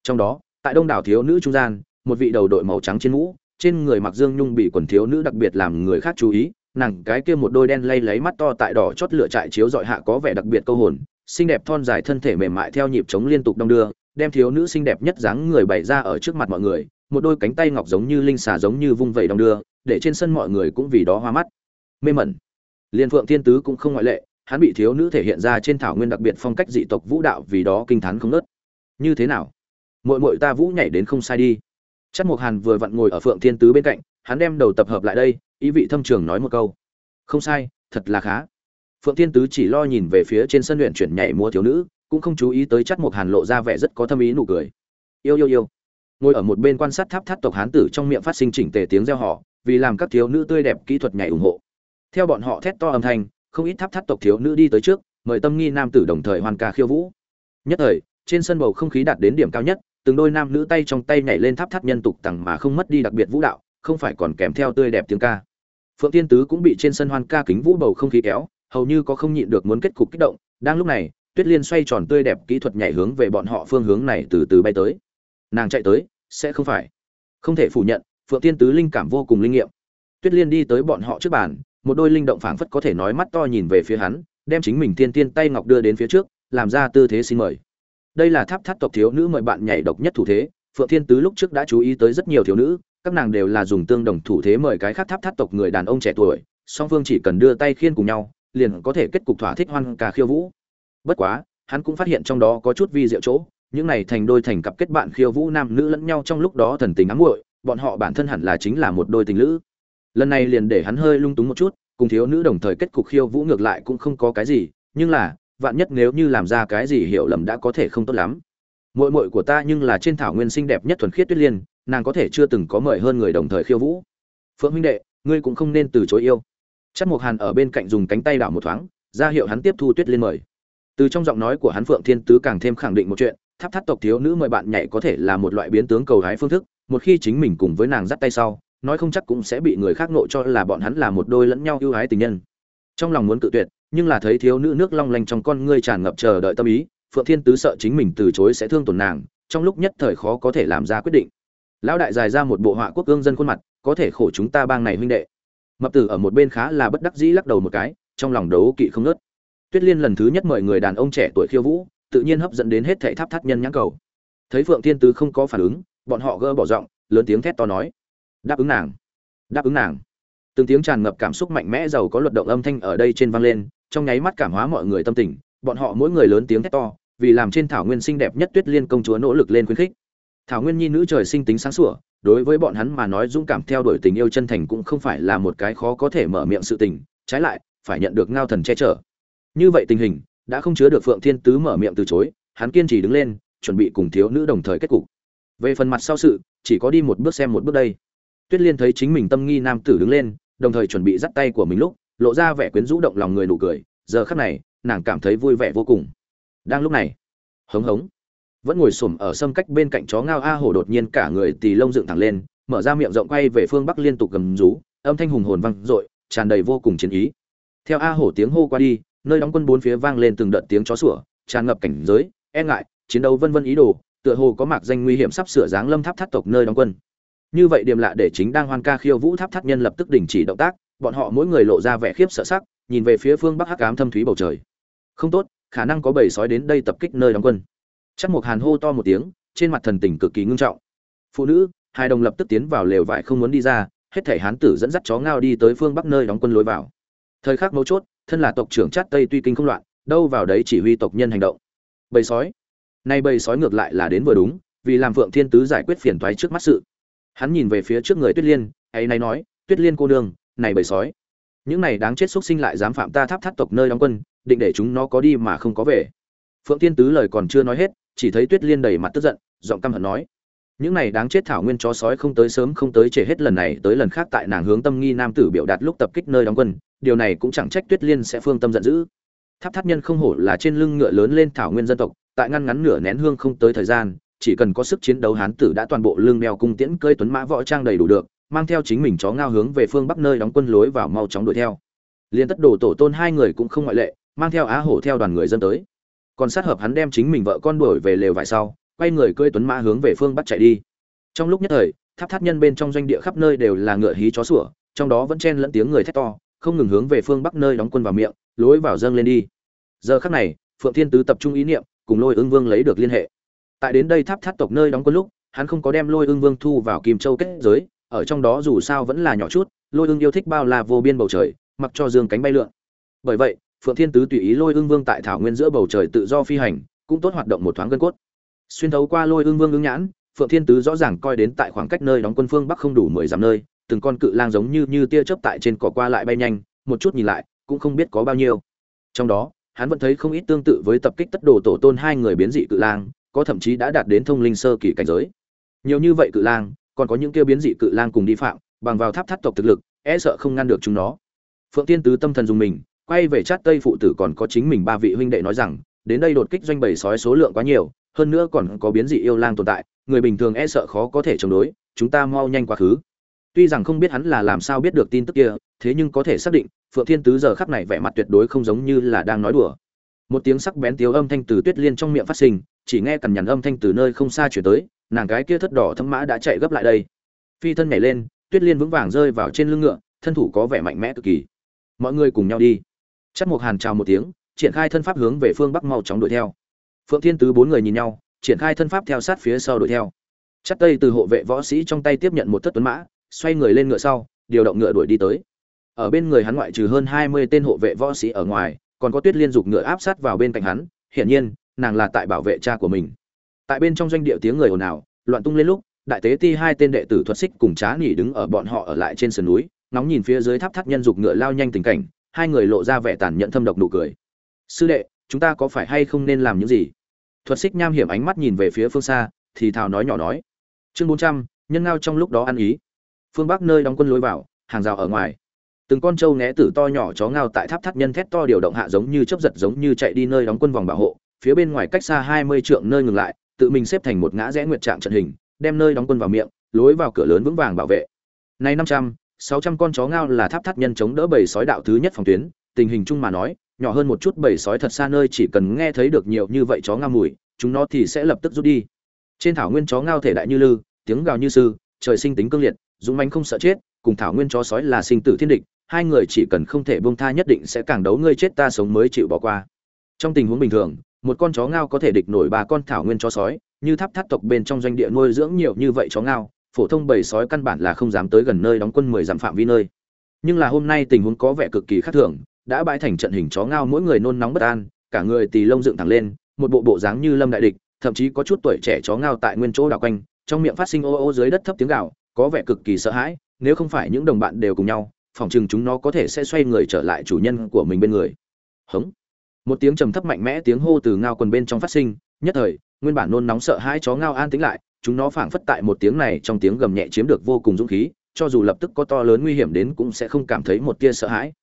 Trong đó, tại đông đảo thiếu nữ trung gian, một vị đầu đội màu trắng trên mũ, trên người mặc dương nhung bị quần thiếu nữ đặc biệt làm người khác chú ý, nàng cái kia một đôi đen lay lấy mắt to tại đỏ chót lửa trại chiếu dọi hạ có vẻ đặc biệt câu hồn xinh đẹp thon dài thân thể mềm mại theo nhịp trống liên tục đong đưa, đem thiếu nữ xinh đẹp nhất dáng người bày ra ở trước mặt mọi người, một đôi cánh tay ngọc giống như linh xà giống như vung vẩy đong đưa, để trên sân mọi người cũng vì đó hoa mắt. Mê mẩn. Liên phượng thiên tứ cũng không ngoại lệ, hắn bị thiếu nữ thể hiện ra trên thảo nguyên đặc biệt phong cách dị tộc vũ đạo vì đó kinh thán không ngớt. như thế nào? Muội muội ta vũ nhảy đến không sai đi. Chắc mục hàn vừa vặn ngồi ở phượng thiên tứ bên cạnh, hắn đem đầu tập hợp lại đây, ý vị thâm trường nói một câu. Không sai, thật là khá phượng thiên tứ chỉ lo nhìn về phía trên sân luyện chuyển nhảy múa thiếu nữ, cũng không chú ý tới chắc một hàn lộ ra vẻ rất có thâm ý nụ cười. Yêu yêu yêu. Ngồi ở một bên quan sát tháp tháp tộc hán tử trong miệng phát sinh chỉnh tề tiếng reo họ vì làm các thiếu nữ tươi đẹp kỹ thuật nhảy ủng hộ. Theo bọn họ thét to âm thanh, không ít tháp tháp tộc thiếu nữ đi tới trước, mời tâm nghi nam tử đồng thời hoàn ca khiêu vũ. Nhất thời, trên sân bầu không khí đạt đến điểm cao nhất, từng đôi nam nữ tay trong tay nhảy lên tháp tháp nhân tục tằng mà không mất đi đặc biệt vũ đạo, không phải còn kèm theo tươi đẹp tiếng ca. Phượng tiên tứ cũng bị trên sân hoan ca kính vũ bầu không khí kéo hầu như có không nhịn được muốn kết cục kích động, đang lúc này, tuyết liên xoay tròn tươi đẹp kỹ thuật nhảy hướng về bọn họ phương hướng này từ từ bay tới. Nàng chạy tới, sẽ không phải. Không thể phủ nhận, phượng tiên tứ linh cảm vô cùng linh nghiệm. Tuyết liên đi tới bọn họ trước bàn, một đôi linh động phảng phất có thể nói mắt to nhìn về phía hắn, đem chính mình tiên tiên tay ngọc đưa đến phía trước, làm ra tư thế xin mời. Đây là tháp tháp tộc thiếu nữ mời bạn nhảy độc nhất thủ thế, phượng thiên tứ lúc trước đã chú ý tới rất nhiều thiếu nữ, các nàng đều là dùng tương đồng thủ thế mời cái khác tháp tháp tộc người đàn ông trẻ tuổi, song phương chỉ cần đưa tay khiên cùng nhau liền có thể kết cục thỏa thích hoan ca khiêu vũ. Bất quá, hắn cũng phát hiện trong đó có chút vi diệu chỗ, những này thành đôi thành cặp kết bạn khiêu vũ nam nữ lẫn nhau trong lúc đó thần tình ám muội, bọn họ bản thân hẳn là chính là một đôi tình lữ. Lần này liền để hắn hơi lung túng một chút, cùng thiếu nữ đồng thời kết cục khiêu vũ ngược lại cũng không có cái gì, nhưng là, vạn nhất nếu như làm ra cái gì hiểu lầm đã có thể không tốt lắm. Muội muội của ta nhưng là trên thảo nguyên xinh đẹp nhất thuần khiết tuyết liên, nàng có thể chưa từng có mời hơn người đồng thời khiêu vũ. Phượng huynh đệ, ngươi cũng không nên từ chối yêu chắc mục hàn ở bên cạnh dùng cánh tay đảo một thoáng, ra hiệu hắn tiếp thu tuyết liên mời. Từ trong giọng nói của hắn phượng thiên tứ càng thêm khẳng định một chuyện, tháp thắt tộc thiếu nữ mời bạn nhảy có thể là một loại biến tướng cầu hái phương thức, một khi chính mình cùng với nàng dắt tay sau, nói không chắc cũng sẽ bị người khác nộ cho là bọn hắn là một đôi lẫn nhau ưu ái tình nhân. Trong lòng muốn cự tuyệt, nhưng là thấy thiếu nữ nước long lanh trong con ngươi tràn ngập chờ đợi tâm ý, phượng thiên tứ sợ chính mình từ chối sẽ thương tổn nàng, trong lúc nhất thời khó có thể làm ra quyết định. Lão đại dài ra một bộ họa quốc cương dân khuôn mặt, có thể khổ chúng ta bang này huynh đệ mập tử ở một bên khá là bất đắc dĩ lắc đầu một cái, trong lòng đấu kỵ không nớt tuyết liên lần thứ nhất mời người đàn ông trẻ tuổi khiêu vũ, tự nhiên hấp dẫn đến hết thảy tháp thắt nhân nhãn cầu. Thấy phượng thiên tứ không có phản ứng, bọn họ gỡ bỏ giọng, lớn tiếng thét to nói, đáp ứng nàng, đáp ứng nàng. Từng tiếng tràn ngập cảm xúc mạnh mẽ giàu có luật động âm thanh ở đây trên vang lên, trong nháy mắt cảm hóa mọi người tâm tình, bọn họ mỗi người lớn tiếng thét to, vì làm trên thảo nguyên xinh đẹp nhất tuyết liên công chúa nỗ lực lên khuyến khích. Thảo nguyên nhi nữ trời sinh tính sáng sủa đối với bọn hắn mà nói dũng cảm theo đuổi tình yêu chân thành cũng không phải là một cái khó có thể mở miệng sự tình, trái lại, phải nhận được ngao thần che chở. Như vậy tình hình, đã không chứa được phượng thiên tứ mở miệng từ chối, hắn kiên trì đứng lên, chuẩn bị cùng thiếu nữ đồng thời kết cục. Về phần mặt sau sự, chỉ có đi một bước xem một bước đây. Tuyết liên thấy chính mình tâm nghi nam tử đứng lên, đồng thời chuẩn bị dắt tay của mình lúc, lộ ra vẻ quyến rũ động lòng người nụ cười, giờ khắc này, nàng cảm thấy vui vẻ vô cùng. Đang lúc này, hống hống vẫn ngồi xổm ở sâm cách bên cạnh chó ngao a hổ đột nhiên cả người tì lông dựng thẳng lên, mở ra miệng rộng quay về phương bắc liên tục gầm rú, âm thanh hùng hồn vang dội, tràn đầy vô cùng chiến ý. Theo a hổ tiếng hô qua đi, nơi đóng quân bốn phía vang lên từng đợt tiếng chó sủa, tràn ngập cảnh giới e ngại, chiến đấu vân vân ý đồ, tựa hồ có mạc danh nguy hiểm sắp sửa giáng lâm tháp thắt tộc nơi đóng quân. Như vậy điểm lạ để chính đang hoan ca khiêu vũ tháp thắt nhân lập tức đình chỉ động tác, bọn họ mỗi người lộ ra vẻ khiếp sợ sắc, nhìn về phía phương bắc hắc ám thâm thúy bầu trời. Không tốt, khả năng có bầy sói đến đây tập kích nơi đóng quân chắc một hàn hô to một tiếng, trên mặt thần tình cực kỳ ngưng trọng. Phụ nữ, hai đồng lập tức tiến vào lều vải không muốn đi ra, hết thể hán tử dẫn dắt chó ngao đi tới phương bắc nơi đóng quân lối vào. Thời khắc mấu chốt, thân là tộc trưởng chát tây tuy kinh không loạn, đâu vào đấy chỉ huy tộc nhân hành động. Bầy sói. Nay bầy sói ngược lại là đến vừa đúng, vì làm phượng thiên tứ giải quyết phiền toái trước mắt sự. Hắn nhìn về phía trước người tuyết liên, ấy nay nói, tuyết liên cô đường này bầy sói, những này đáng chết xuất sinh lại dám phạm ta tháp thắt tộc nơi đóng quân, định để chúng nó có đi mà không có về. Phượng thiên tứ lời còn chưa nói hết chỉ thấy tuyết liên đầy mặt tức giận, giọng căm hận nói, những này đáng chết thảo nguyên chó sói không tới sớm không tới trễ hết lần này tới lần khác tại nàng hướng tâm nghi nam tử biểu đạt lúc tập kích nơi đóng quân, điều này cũng chẳng trách tuyết liên sẽ phương tâm giận dữ. Tháp tháp nhân không hổ là trên lưng ngựa lớn lên thảo nguyên dân tộc, tại ngăn ngắn nửa nén hương không tới thời gian, chỉ cần có sức chiến đấu hán tử đã toàn bộ lưng đeo cung tiễn cơi tuấn mã võ trang đầy đủ được, mang theo chính mình chó ngao hướng về phương bắc nơi đóng quân lối vào mau chóng đuổi theo. Liên tất đồ tổ tôn hai người cũng không ngoại lệ, mang theo á hổ theo đoàn người dân tới còn sát hợp hắn đem chính mình vợ con đuổi về lều vải sau, quay người cơi tuấn mã hướng về phương bắc chạy đi. Trong lúc nhất thời, tháp tháp nhân bên trong doanh địa khắp nơi đều là ngựa hí chó sủa, trong đó vẫn chen lẫn tiếng người thét to, không ngừng hướng về phương bắc nơi đóng quân vào miệng, lối vào dâng lên đi. Giờ khắc này, phượng thiên tứ tập trung ý niệm, cùng lôi ương vương lấy được liên hệ. Tại đến đây tháp tháp tộc nơi đóng quân lúc, hắn không có đem lôi ương vương thu vào kim châu kết giới, ở trong đó dù sao vẫn là nhỏ chút, lôi ương yêu thích bao la vô biên bầu trời, mặc cho dương cánh bay lượn. Bởi vậy phượng thiên tứ tùy ý lôi ương vương tại thảo nguyên giữa bầu trời tự do phi hành, cũng tốt hoạt động một thoáng gân cốt. Xuyên thấu qua lôi ương vương ứng nhãn, phượng thiên tứ rõ ràng coi đến tại khoảng cách nơi đóng quân phương bắc không đủ mười dặm nơi, từng con cự lang giống như như tia chớp tại trên cỏ qua lại bay nhanh, một chút nhìn lại, cũng không biết có bao nhiêu. Trong đó, hắn vẫn thấy không ít tương tự với tập kích tất đồ tổ tôn hai người biến dị cự lang, có thậm chí đã đạt đến thông linh sơ kỳ cảnh giới. Nhiều như vậy cự lang, còn có những kia biến dị cự lang cùng đi phạm, bằng vào tháp thắt tộc thực lực e sợ không ngăn được chúng nó. Phượng tiên tứ tâm thần dùng mình quay về chát tây phụ tử còn có chính mình ba vị huynh đệ nói rằng, đến đây đột kích doanh bầy sói số lượng quá nhiều, hơn nữa còn có biến dị yêu lang tồn tại, người bình thường e sợ khó có thể chống đối, chúng ta mau nhanh quá khứ. Tuy rằng không biết hắn là làm sao biết được tin tức kia, thế nhưng có thể xác định, phượng thiên tứ giờ khắc này vẻ mặt tuyệt đối không giống như là đang nói đùa. Một tiếng sắc bén tiếu âm thanh từ tuyết liên trong miệng phát sinh, chỉ nghe cằn nhằn âm thanh từ nơi không xa chuyển tới, nàng cái kia thất đỏ thâm mã đã chạy gấp lại đây. Phi thân nhảy lên, tuyết liên vững vàng rơi vào trên lưng ngựa, thân thủ có vẻ mạnh mẽ cực kỳ. Mọi người cùng nhau đi chắc một hàn chào một tiếng, triển khai thân pháp hướng về phương bắc mau chóng đuổi theo. Phượng thiên tứ bốn người nhìn nhau, triển khai thân pháp theo sát phía sau đuổi theo. Chắc tây từ hộ vệ võ sĩ trong tay tiếp nhận một thất tuấn mã, xoay người lên ngựa sau, điều động ngựa đuổi đi tới. Ở bên người hắn ngoại trừ hơn hai mươi tên hộ vệ võ sĩ ở ngoài, còn có tuyết liên dục ngựa áp sát vào bên cạnh hắn, hiển nhiên, nàng là tại bảo vệ cha của mình. Tại bên trong doanh địa tiếng người ồn ào, loạn tung lên lúc, đại tế ti hai tên đệ tử thuật xích cùng trá nỉ đứng ở bọn họ ở lại trên sườn núi nóng nhìn phía dưới tháp thắt nhân dục ngựa lao nhanh tình cảnh hai người lộ ra vẻ tàn nhẫn thâm độc nụ cười. Sư đệ, chúng ta có phải hay không nên làm những gì? Thuật xích nham hiểm ánh mắt nhìn về phía phương xa, thì thào nói nhỏ nói. Chương bốn trăm, nhân ngao trong lúc đó ăn ý. Phương bắc nơi đóng quân lối vào, hàng rào ở ngoài. Từng con trâu né tử to nhỏ chó ngao tại tháp thắt nhân thét to điều động hạ giống như chấp giật giống như chạy đi nơi đóng quân vòng bảo hộ, phía bên ngoài cách xa hai mươi trượng nơi ngừng lại, tự mình xếp thành một ngã rẽ nguyệt trạng trận hình, đem nơi đóng quân vào miệng, lối vào cửa lớn vững vàng bảo vệ. Nay năm trăm sáu trăm con chó ngao là tháp thắt nhân chống đỡ bầy sói đạo thứ nhất phòng tuyến, tình hình chung mà nói, nhỏ hơn một chút bầy sói thật xa nơi chỉ cần nghe thấy được nhiều như vậy chó ngao mùi, chúng nó thì sẽ lập tức rút đi. Trên thảo nguyên chó ngao thể đại như lư, tiếng gào như sư, trời sinh tính cương liệt, dũng mãnh không sợ chết, cùng thảo nguyên chó sói là sinh tử thiên địch, hai người chỉ cần không thể buông tha nhất định sẽ càng đấu ngươi chết ta sống mới chịu bỏ qua. Trong tình huống bình thường, một con chó ngao có thể địch nổi ba con thảo nguyên chó sói, như tháp thắt tộc bên trong doanh địa nuôi dưỡng nhiều như vậy chó ngao phổ thông bầy sói căn bản là không dám tới gần nơi đóng quân mười dặm phạm vi nơi. Nhưng là hôm nay tình huống có vẻ cực kỳ khác thường đã bãi thành trận hình chó ngao mỗi người nôn nóng bất an cả người tỳ lông dựng thẳng lên một bộ bộ dáng như lâm đại địch thậm chí có chút tuổi trẻ chó ngao tại nguyên chỗ đảo quanh trong miệng phát sinh ô ô dưới đất thấp tiếng gào, có vẻ cực kỳ sợ hãi nếu không phải những đồng bạn đều cùng nhau phòng chừng chúng nó có thể sẽ xoay người trở lại chủ nhân của mình bên người. Hống. Một tiếng trầm thấp mạnh mẽ tiếng hô từ ngao quần bên trong phát sinh nhất thời nguyên bản nôn nóng sợ hãi chó ngao an tĩnh lại chúng nó phảng phất tại một tiếng này trong tiếng gầm nhẹ chiếm được vô cùng dũng khí, cho dù lập tức có to lớn nguy hiểm đến cũng sẽ không cảm thấy một tia sợ hãi.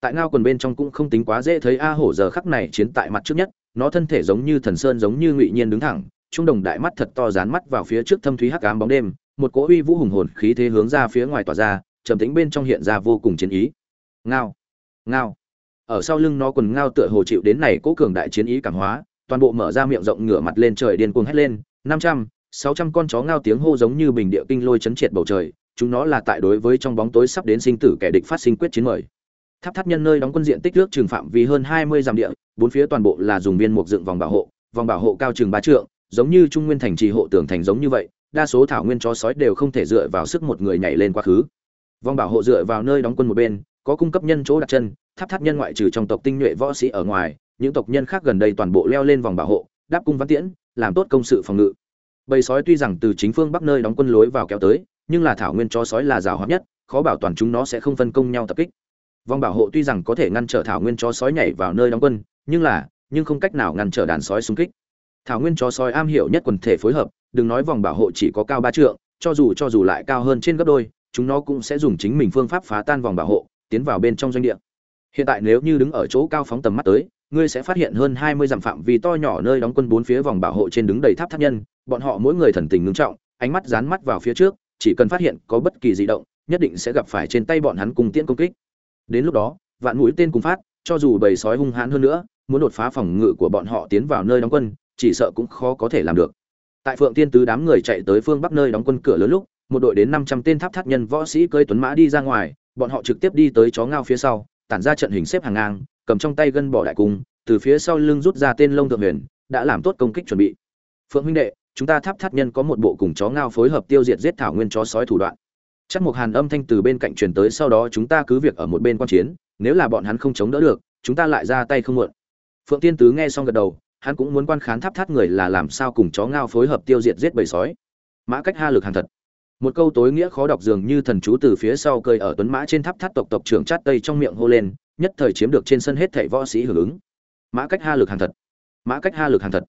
Tại ngao quần bên trong cũng không tính quá dễ thấy a hổ giờ khắc này chiến tại mặt trước nhất, nó thân thể giống như thần sơn giống như ngụy nhiên đứng thẳng, trung đồng đại mắt thật to dán mắt vào phía trước thâm thúy hắc ám bóng đêm, một cỗ uy vũ hùng hồn khí thế hướng ra phía ngoài tỏa ra, trầm tĩnh bên trong hiện ra vô cùng chiến ý. Ngao ngao. Ở sau lưng nó quần ngao tựa hồ chịu đến này cố cường đại chiến ý cảm hóa, toàn bộ mở ra miệng rộng ngửa mặt lên trời điên cuồng hét lên, năm trăm sáu trăm con chó ngao tiếng hô giống như bình địa kinh lôi chấn triệt bầu trời, chúng nó là tại đối với trong bóng tối sắp đến sinh tử kẻ địch phát sinh quyết chiến mời. Tháp tháp nhân nơi đóng quân diện tích nước trường phạm vì hơn hai mươi dặm địa, bốn phía toàn bộ là dùng viên mục dựng vòng bảo hộ, vòng bảo hộ cao chừng ba trượng, giống như trung nguyên thành trì hộ tường thành giống như vậy, đa số thảo nguyên chó sói đều không thể dựa vào sức một người nhảy lên quá khứ. Vòng bảo hộ dựa vào nơi đóng quân một bên, có cung cấp nhân chỗ đặt chân, tháp tháp nhân ngoại trừ trong tộc tinh nhuệ võ sĩ ở ngoài, những tộc nhân khác gần đây toàn bộ leo lên vòng bảo hộ, đáp cung văn tiễn, làm tốt công sự phòng ngự bầy sói tuy rằng từ chính phương bắc nơi đóng quân lối vào kéo tới, nhưng là thảo nguyên chó sói là rào hoạt nhất, khó bảo toàn chúng nó sẽ không phân công nhau tập kích. Vòng bảo hộ tuy rằng có thể ngăn trở thảo nguyên chó sói nhảy vào nơi đóng quân, nhưng là, nhưng không cách nào ngăn trở đàn sói xung kích. Thảo nguyên chó sói am hiểu nhất quần thể phối hợp, đừng nói vòng bảo hộ chỉ có cao ba trượng, cho dù cho dù lại cao hơn trên gấp đôi, chúng nó cũng sẽ dùng chính mình phương pháp phá tan vòng bảo hộ, tiến vào bên trong doanh địa. Hiện tại nếu như đứng ở chỗ cao phóng tầm mắt tới ngươi sẽ phát hiện hơn hai mươi dặm phạm vi to nhỏ nơi đóng quân bốn phía vòng bảo hộ trên đứng đầy tháp tháp nhân, bọn họ mỗi người thần tình ngưng trọng, ánh mắt dán mắt vào phía trước, chỉ cần phát hiện có bất kỳ dị động, nhất định sẽ gặp phải trên tay bọn hắn cùng tiễn công kích. Đến lúc đó, vạn mũi tên cùng phát, cho dù bầy sói hung hãn hơn nữa, muốn đột phá phòng ngự của bọn họ tiến vào nơi đóng quân, chỉ sợ cũng khó có thể làm được. Tại phượng tiên tứ đám người chạy tới phương bắc nơi đóng quân cửa lớn lúc, một đội đến năm trăm tên tháp tháp nhân võ sĩ cơi tuấn mã đi ra ngoài, bọn họ trực tiếp đi tới chó ngao phía sau, tản ra trận hình xếp hàng ngang cầm trong tay gân bỏ đại cung, từ phía sau lưng rút ra tên lông thượng huyền, đã làm tốt công kích chuẩn bị. Phượng huynh đệ, chúng ta tháp thắt nhân có một bộ cùng chó ngao phối hợp tiêu diệt giết thảo nguyên chó sói thủ đoạn. Chắc một hàn âm thanh từ bên cạnh truyền tới, sau đó chúng ta cứ việc ở một bên quan chiến, nếu là bọn hắn không chống đỡ được, chúng ta lại ra tay không muộn. Phượng tiên tứ nghe xong gật đầu, hắn cũng muốn quan khán tháp thắt người là làm sao cùng chó ngao phối hợp tiêu diệt giết bầy sói. Mã cách ha lực hàng thật một câu tối nghĩa khó đọc dường như thần chú từ phía sau cơi ở tuấn mã trên tháp thắt tộc tộc trưởng chát tây trong miệng hô lên, nhất thời chiếm được trên sân hết thảy võ sĩ hưởng ứng. Mã cách ha lực hàng thật. Mã cách ha lực hàng thật.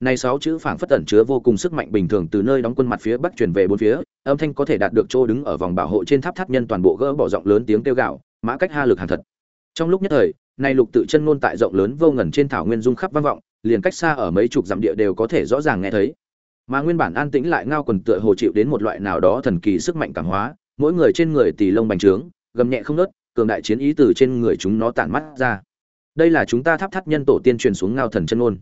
Này sáu chữ phảng phất tẩn chứa vô cùng sức mạnh bình thường từ nơi đóng quân mặt phía bắc truyền về bốn phía, âm thanh có thể đạt được chỗ đứng ở vòng bảo hộ trên tháp tháp nhân toàn bộ gỡ bỏ rộng lớn tiếng kêu gạo, mã cách ha lực hàng thật. Trong lúc nhất thời, này lục tự chân ngôn tại rộng lớn vô ngần trên thảo nguyên dung khắp vang vọng, liền cách xa ở mấy chục dặm địa đều có thể rõ ràng nghe thấy mà nguyên bản an tĩnh lại ngao quần tựa hồ chịu đến một loại nào đó thần kỳ sức mạnh cảm hóa, mỗi người trên người tỳ lông bành trướng, gầm nhẹ không nớt cường đại chiến ý từ trên người chúng nó tản mắt ra. Đây là chúng ta tháp thắt nhân tổ tiên truyền xuống ngao thần chân ngôn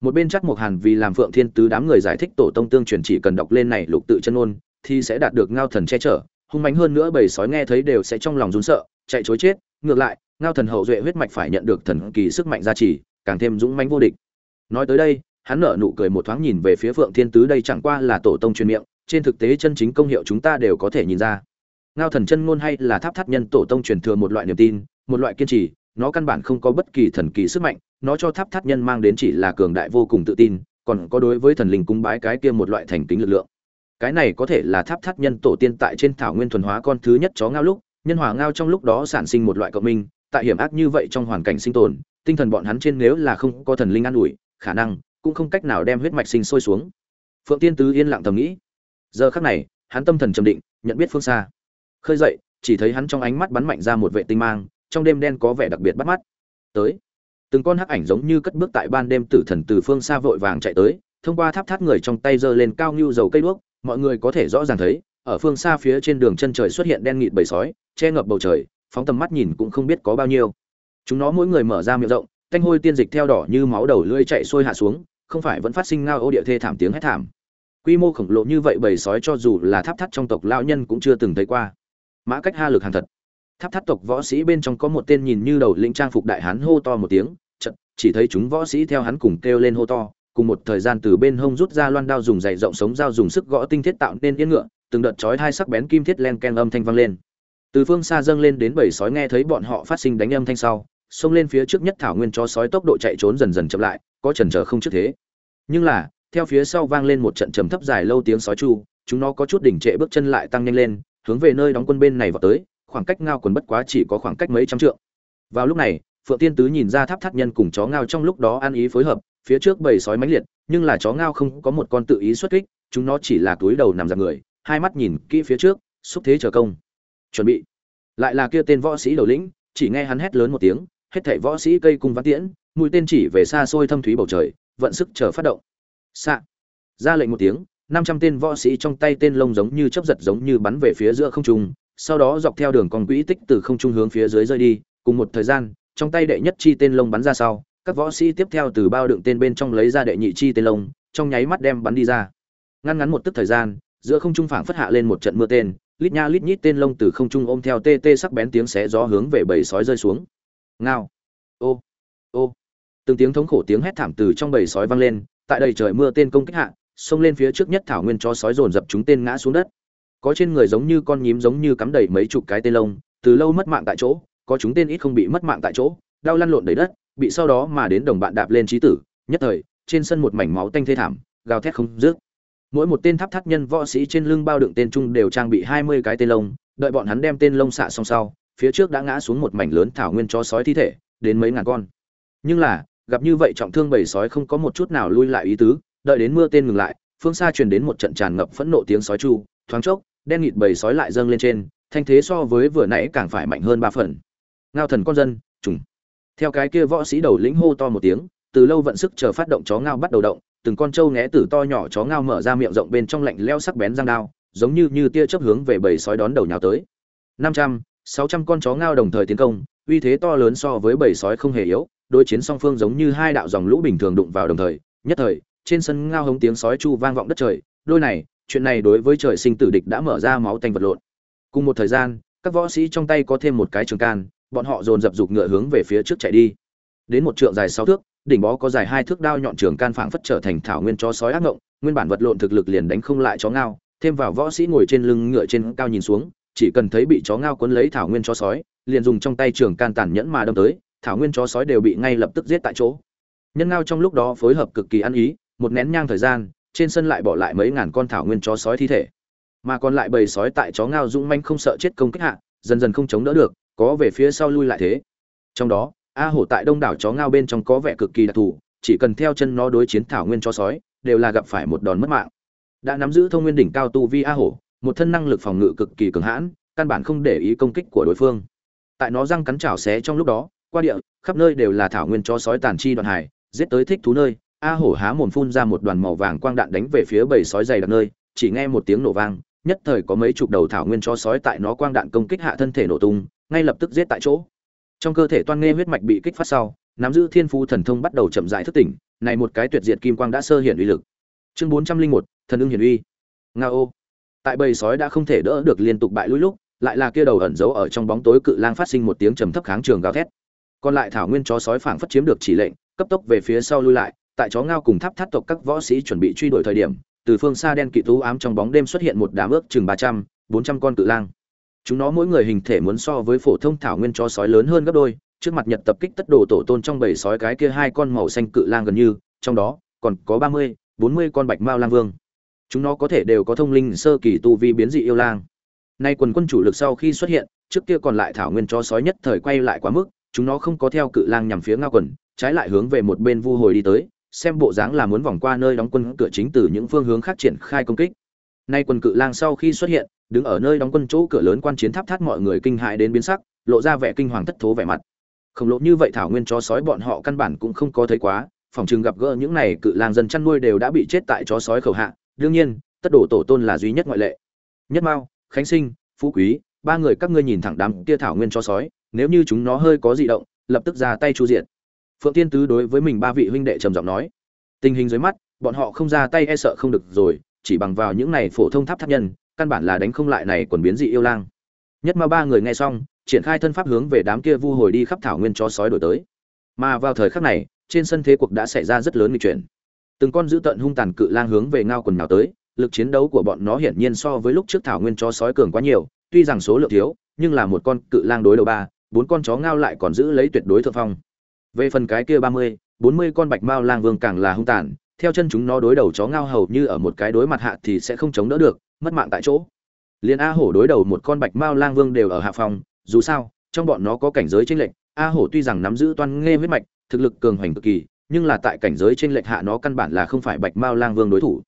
một bên chắc một hàn vì làm phượng thiên tứ đám người giải thích tổ tông tương truyền chỉ cần đọc lên này lục tự chân ngôn thì sẽ đạt được ngao thần che chở, hung mãnh hơn nữa bầy sói nghe thấy đều sẽ trong lòng run sợ, chạy chối chết, ngược lại, ngao thần hậu duệ huyết mạch phải nhận được thần kỳ sức mạnh gia trì, càng thêm dũng mãnh vô địch. Nói tới đây hắn nở nụ cười một thoáng nhìn về phía phượng thiên tứ, đây chẳng qua là tổ tông truyền miệng, trên thực tế chân chính công hiệu chúng ta đều có thể nhìn ra. Ngao thần chân ngôn hay là tháp thắt nhân tổ tông truyền thừa một loại niềm tin, một loại kiên trì, nó căn bản không có bất kỳ thần kỳ sức mạnh, nó cho tháp thắt nhân mang đến chỉ là cường đại vô cùng tự tin, còn có đối với thần linh cúng bái cái kia một loại thành kính lực lượng. Cái này có thể là tháp thắt nhân tổ tiên tại trên thảo nguyên thuần hóa con thứ nhất chó ngao lúc, nhân hòa ngao trong lúc đó sản sinh một loại cộng minh, tại hiểm ác như vậy trong hoàn cảnh sinh tồn, tinh thần bọn hắn trên nếu là không có thần linh an ủi, khả năng cũng không cách nào đem huyết mạch sinh sôi xuống. Phượng tiên tứ yên lặng thầm nghĩ. Giờ khắc này, hắn tâm thần trầm định, nhận biết phương xa. Khơi dậy, chỉ thấy hắn trong ánh mắt bắn mạnh ra một vệ tinh mang, trong đêm đen có vẻ đặc biệt bắt mắt. Tới. Từng con hắc ảnh giống như cất bước tại ban đêm tử thần từ phương xa vội vàng chạy tới, thông qua tháp tháp người trong tay giơ lên cao như dầu cây đuốc, mọi người có thể rõ ràng thấy, ở phương xa phía trên đường chân trời xuất hiện đen nghịt bầy sói, che ngập bầu trời, phóng tầm mắt nhìn cũng không biết có bao nhiêu. Chúng nó mỗi người mở ra miệng rộng, thanh hôi tiên dịch theo đỏ như máu đầu lưỡi chạy xuôi hạ xuống không phải vẫn phát sinh ngao ô địa thê thảm tiếng hét thảm. Quy mô khổng lồ như vậy bầy sói cho dù là tháp thắt trong tộc lão nhân cũng chưa từng thấy qua. Mã cách ha lực hàng thật. Tháp thắt tộc võ sĩ bên trong có một tên nhìn như đầu lĩnh trang phục đại hán hô to một tiếng, chật, chỉ thấy chúng võ sĩ theo hắn cùng kêu lên hô to, cùng một thời gian từ bên hông rút ra loan đao dùng dày rộng sống dao dùng sức gõ tinh thiết tạo nên yên ngựa, từng đợt chói hai sắc bén kim thiết len ken âm thanh vang lên. Từ phương xa dâng lên đến bầy sói nghe thấy bọn họ phát sinh đánh âm thanh sau, xông lên phía trước nhất thảo nguyên cho sói tốc độ chạy trốn dần dần chậm lại có chần chờ không trước thế. Nhưng là, theo phía sau vang lên một trận trầm thấp dài lâu tiếng sói chu, chúng nó có chút đỉnh trệ bước chân lại tăng nhanh lên, hướng về nơi đóng quân bên này vào tới, khoảng cách ngao quần bất quá chỉ có khoảng cách mấy trăm trượng. Vào lúc này, phượng tiên tứ nhìn ra tháp thắt nhân cùng chó ngao trong lúc đó ăn ý phối hợp, phía trước bầy sói mãnh liệt, nhưng là chó ngao không có một con tự ý xuất kích, chúng nó chỉ là túi đầu nằm dạng người, hai mắt nhìn kỹ phía trước, xúc thế chờ công. Chuẩn bị. Lại là kia tên võ sĩ đầu lĩnh, chỉ nghe hắn hét lớn một tiếng, hết thảy võ sĩ cây cung văn tiễn mũi tên chỉ về xa xôi thâm thúy bầu trời, vận sức chờ phát động. Xạ. Ra lệnh một tiếng, năm trăm tên võ sĩ trong tay tên lông giống như chớp giật giống như bắn về phía giữa không trung, sau đó dọc theo đường con quỹ tích từ không trung hướng phía dưới rơi đi. Cùng một thời gian, trong tay đệ nhất chi tên lông bắn ra sau, các võ sĩ tiếp theo từ bao đựng tên bên trong lấy ra đệ nhị chi tên lông, trong nháy mắt đem bắn đi ra. Ngăn ngắn một tức thời gian, giữa không trung phảng phất hạ lên một trận mưa tên, lít nha lít nhít tên lông từ không trung ôm theo tê tê sắc bén tiếng xé gió hướng về bầy sói rơi xuống. Ngao. Ô ô. Từng tiếng thống khổ tiếng hét thảm từ trong bầy sói vang lên, tại đây trời mưa tên công kích hạ, xông lên phía trước nhất thảo nguyên cho sói dồn dập chúng tên ngã xuống đất. Có trên người giống như con nhím giống như cắm đầy mấy chục cái tên lông, từ lâu mất mạng tại chỗ, có chúng tên ít không bị mất mạng tại chỗ, đau lăn lộn đầy đất, bị sau đó mà đến đồng bạn đạp lên trí tử, nhất thời, trên sân một mảnh máu tanh thê thảm, gào thét không dứt. Mỗi một tên tháp thắt nhân võ sĩ trên lưng bao đựng tên trung đều trang bị hai mươi cái tên lông, đợi bọn hắn đem tên lông xạ xong sau, phía trước đã ngã xuống một mảnh lớn thảo nguyên cho sói thi thể, đến mấy ngàn con nhưng là, gặp như vậy trọng thương bầy sói không có một chút nào lui lại ý tứ, đợi đến mưa tên ngừng lại, phương xa truyền đến một trận tràn ngập phẫn nộ tiếng sói chu, thoáng chốc, đen nghịt bầy sói lại dâng lên trên, thanh thế so với vừa nãy càng phải mạnh hơn ba phần. Ngao thần con dân, trùng. Theo cái kia võ sĩ đầu lĩnh hô to một tiếng, từ lâu vận sức chờ phát động chó ngao bắt đầu động, từng con trâu né tử to nhỏ chó ngao mở ra miệng rộng bên trong lạnh leo sắc bén răng đao, giống như như tia chớp hướng về bầy sói đón đầu nhào tới. Năm trăm, sáu trăm con chó ngao đồng thời tiến công, uy thế to lớn so với bầy sói không hề yếu đối chiến song phương giống như hai đạo dòng lũ bình thường đụng vào đồng thời, nhất thời, trên sân ngao hống tiếng sói chu vang vọng đất trời, đôi này, chuyện này đối với trời sinh tử địch đã mở ra máu tanh vật lộn. Cùng một thời gian, các võ sĩ trong tay có thêm một cái trường can, bọn họ dồn dập dục ngựa hướng về phía trước chạy đi. Đến một trượng dài sáu thước, đỉnh bó có dài hai thước đao nhọn trường can phảng phất trở thành thảo nguyên cho sói ác ngộng, nguyên bản vật lộn thực lực liền đánh không lại chó ngao, thêm vào võ sĩ ngồi trên lưng ngựa trên cao nhìn xuống, chỉ cần thấy bị chó ngao quấn lấy thảo nguyên chó sói, liền dùng trong tay trường can tàn nhẫn mà đâm tới thảo nguyên chó sói đều bị ngay lập tức giết tại chỗ. Nhân ngao trong lúc đó phối hợp cực kỳ ăn ý, một nén nhang thời gian, trên sân lại bỏ lại mấy ngàn con thảo nguyên chó sói thi thể. Mà còn lại bầy sói tại chó ngao dũng manh không sợ chết công kích hạ, dần dần không chống đỡ được, có về phía sau lui lại thế. Trong đó, a hổ tại đông đảo chó ngao bên trong có vẻ cực kỳ đặc thù, chỉ cần theo chân nó đối chiến thảo nguyên chó sói, đều là gặp phải một đòn mất mạng. Đã nắm giữ thông nguyên đỉnh cao tu vi a hổ, một thân năng lực phòng ngự cực kỳ cường hãn, căn bản không để ý công kích của đối phương. Tại nó răng cắn chảo xé trong lúc đó qua địa, khắp nơi đều là thảo nguyên chó sói tàn chi đoạn hải, giết tới thích thú nơi, a hổ há mồm phun ra một đoàn màu vàng quang đạn đánh về phía bầy sói dày đặc nơi, chỉ nghe một tiếng nổ vang, nhất thời có mấy chục đầu thảo nguyên chó sói tại nó quang đạn công kích hạ thân thể nổ tung, ngay lập tức giết tại chỗ. Trong cơ thể toan nghe huyết mạch bị kích phát sau, nắm giữ thiên phú thần thông bắt đầu chậm rãi thức tỉnh, này một cái tuyệt diệt kim quang đã sơ hiển uy lực. Chương bốn trăm linh một, thần ưng hiển uy. Nga ô. Tại bầy sói đã không thể đỡ được liên tục bại lũi lúc, lại là kia đầu ẩn giấu ở trong bóng tối cự lang phát sinh một tiếng trầm thấp kháng trường gào thét còn lại thảo nguyên chó sói phảng phất chiếm được chỉ lệnh, cấp tốc về phía sau lui lại, tại chó ngao cùng tháp thắt tộc các võ sĩ chuẩn bị truy đuổi thời điểm, từ phương xa đen kỵ tú ám trong bóng đêm xuất hiện một đám ước chừng ba trăm, bốn trăm con cự lang. Chúng nó mỗi người hình thể muốn so với phổ thông thảo nguyên chó sói lớn hơn gấp đôi, trước mặt nhật tập kích tất đồ tổ tôn trong bầy sói cái kia hai con màu xanh cự lang gần như, trong đó, còn có ba mươi, bốn mươi con bạch mao lang vương. Chúng nó có thể đều có thông linh sơ kỳ tu vi biến dị yêu lang. Nay quần quân chủ lực sau khi xuất hiện, trước kia còn lại thảo nguyên chó sói nhất thời quay lại quá mức chúng nó không có theo cự lang nhằm phía ngao quần, trái lại hướng về một bên vu hồi đi tới, xem bộ dáng là muốn vòng qua nơi đóng quân cửa chính từ những phương hướng khác triển khai công kích. Nay quân cự lang sau khi xuất hiện, đứng ở nơi đóng quân chỗ cửa lớn quan chiến tháp thắt mọi người kinh hại đến biến sắc, lộ ra vẻ kinh hoàng thất thố vẻ mặt. Khổng lồ như vậy thảo nguyên chó sói bọn họ căn bản cũng không có thấy quá, phòng chừng gặp gỡ những này cự lang dân chăn nuôi đều đã bị chết tại chó sói khẩu hạ, đương nhiên, tất đổ tổ tôn là duy nhất ngoại lệ. Nhất mao, khánh sinh, phú quý, ba người các ngươi nhìn thẳng đám kia thảo nguyên chó sói nếu như chúng nó hơi có dị động, lập tức ra tay chu diện phượng Thiên tứ đối với mình ba vị huynh đệ trầm giọng nói, tình hình dưới mắt, bọn họ không ra tay e sợ không được rồi, chỉ bằng vào những này phổ thông tháp tháp nhân, căn bản là đánh không lại này quần biến dị yêu lang. Nhất mà ba người nghe xong, triển khai thân pháp hướng về đám kia vu hồi đi khắp thảo nguyên cho sói đổi tới. Mà vào thời khắc này, trên sân thế cuộc đã xảy ra rất lớn nghịch chuyển. Từng con dữ tận hung tàn cự lang hướng về ngao quần nào tới, lực chiến đấu của bọn nó hiển nhiên so với lúc trước thảo nguyên chó sói cường quá nhiều, tuy rằng số lượng thiếu, nhưng là một con cự lang đối đầu ba bốn con chó ngao lại còn giữ lấy tuyệt đối thượng phong. Về phần cái kia ba mươi, bốn mươi con bạch mao lang vương càng là hung tàn, theo chân chúng nó đối đầu chó ngao hầu như ở một cái đối mặt hạ thì sẽ không chống đỡ được, mất mạng tại chỗ. Liền a hổ đối đầu một con bạch mao lang vương đều ở hạ phòng dù sao, trong bọn nó có cảnh giới tranh lệch, a hổ tuy rằng nắm giữ toan nghe huyết mạch, thực lực cường hoành cực kỳ, nhưng là tại cảnh giới tranh lệch hạ nó căn bản là không phải bạch mao lang vương đối thủ.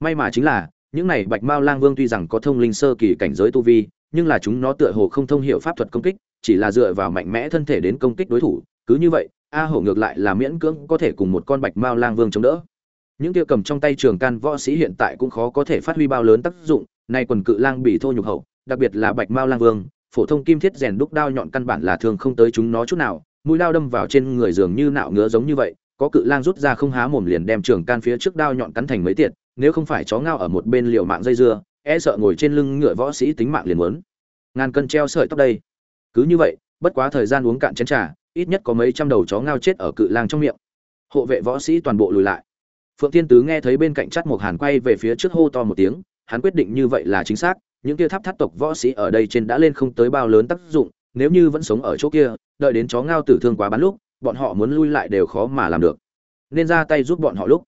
May mà chính là, những này bạch mao lang vương tuy rằng có thông linh sơ kỳ cảnh giới tu vi, nhưng là chúng nó tựa hồ không thông hiểu pháp thuật công kích chỉ là dựa vào mạnh mẽ thân thể đến công kích đối thủ, cứ như vậy, a hổ ngược lại là miễn cưỡng có thể cùng một con bạch mao lang vương chống đỡ. Những kia cầm trong tay trường can võ sĩ hiện tại cũng khó có thể phát huy bao lớn tác dụng, nay quần cự lang bị thô nhục hậu, đặc biệt là bạch mao lang vương, phổ thông kim thiết rèn đúc đao nhọn căn bản là thường không tới chúng nó chút nào, mũi lao đâm vào trên người dường như nạo ngứa giống như vậy, có cự lang rút ra không há mồm liền đem trường can phía trước đao nhọn cắn thành mấy tiệt, nếu không phải chó ngao ở một bên liều mạng dây dưa e sợ ngồi trên lưng ngựa võ sĩ tính mạng liền muốn. Ngàn cân treo sợi tóc đây cứ như vậy, bất quá thời gian uống cạn chén trà, ít nhất có mấy trăm đầu chó ngao chết ở cự lang trong miệng. Hộ vệ võ sĩ toàn bộ lùi lại. Phượng thiên tứ nghe thấy bên cạnh chắt một hàn quay về phía trước hô to một tiếng, hắn quyết định như vậy là chính xác, những kia tháp thắt tộc võ sĩ ở đây trên đã lên không tới bao lớn tác dụng, nếu như vẫn sống ở chỗ kia, đợi đến chó ngao tử thương quá bắn lúc, bọn họ muốn lui lại đều khó mà làm được. Nên ra tay giúp bọn họ lúc.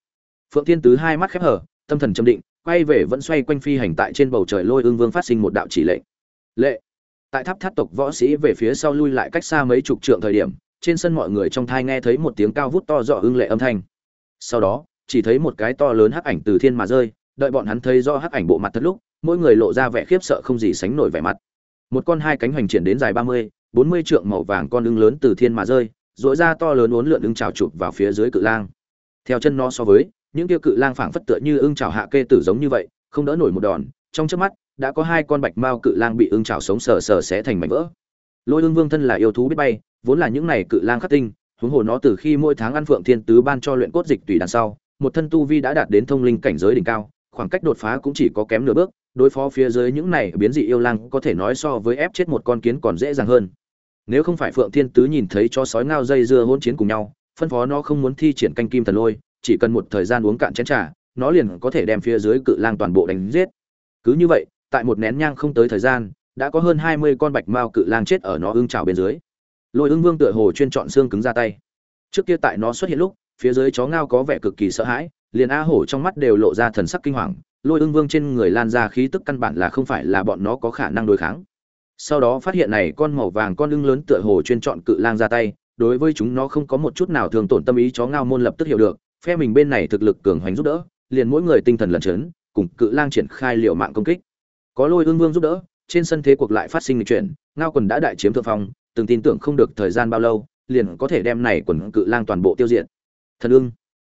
Phượng thiên tứ hai mắt khép hở tâm thần châm định, quay về vẫn xoay quanh phi hành tại trên bầu trời lôi ương vương phát sinh một đạo chỉ lệnh lệ tại tháp tháp tộc võ sĩ về phía sau lui lại cách xa mấy chục trượng thời điểm, trên sân mọi người trong thai nghe thấy một tiếng cao vút to dọ hưng lệ âm thanh. Sau đó, chỉ thấy một cái to lớn hắc ảnh từ thiên mà rơi, đợi bọn hắn thấy do hắc ảnh bộ mặt thật lúc, mỗi người lộ ra vẻ khiếp sợ không gì sánh nổi vẻ mặt. Một con hai cánh hoành triển đến dài ba mươi, bốn mươi trượng màu vàng con ưng lớn từ thiên mà rơi dội ra to lớn uốn lượn ưng trào chụp vào phía dưới cự lang. Theo chân nó so với, những kia cự lang phảng phất tựa như ưng trào hạ kê tử giống như vậy, không đỡ nổi một đòn, trong chớp mắt đã có hai con bạch mao cự lang bị ưng chảo sống sờ sờ xé thành mảnh vỡ. Lôi ưng vương thân là yêu thú biết bay, vốn là những này cự lang khắc tinh, huống hồ nó từ khi mỗi tháng ăn phượng thiên tứ ban cho luyện cốt dịch tùy đằng sau, một thân tu vi đã đạt đến thông linh cảnh giới đỉnh cao, khoảng cách đột phá cũng chỉ có kém nửa bước, đối phó phía dưới những này biến dị yêu lang có thể nói so với ép chết một con kiến còn dễ dàng hơn. Nếu không phải phượng thiên tứ nhìn thấy cho sói ngao dây dưa hôn chiến cùng nhau, phân phó nó không muốn thi triển canh kim thần lôi, chỉ cần một thời gian uống cạn chén trà, nó liền có thể đem phía dưới cự lang toàn bộ đánh giết. Cứ như vậy tại một nén nhang không tới thời gian đã có hơn hai mươi con bạch mao cự lang chết ở nó ưng trào bên dưới. Lôi ưng vương tựa hồ chuyên chọn xương cứng ra tay. Trước kia tại nó xuất hiện lúc phía dưới chó ngao có vẻ cực kỳ sợ hãi liền a hổ trong mắt đều lộ ra thần sắc kinh hoàng lôi ưng vương trên người lan ra khí tức căn bản là không phải là bọn nó có khả năng đối kháng. Sau đó phát hiện này con màu vàng con ưng lớn tựa hồ chuyên chọn cự lang ra tay đối với chúng nó không có một chút nào thường tổn tâm ý chó ngao môn lập tức hiểu được phe mình bên này thực lực cường hoành giúp đỡ liền mỗi người tinh thần lẩn trấn, cùng cự lang triển khai liều mạng công kích có lôi ương vương giúp đỡ, trên sân thế cuộc lại phát sinh lịch chuyển, ngao quần đã đại chiếm thượng phong, từng tin tưởng không được thời gian bao lâu, liền có thể đem này quần cự lang toàn bộ tiêu diệt. Thần ương.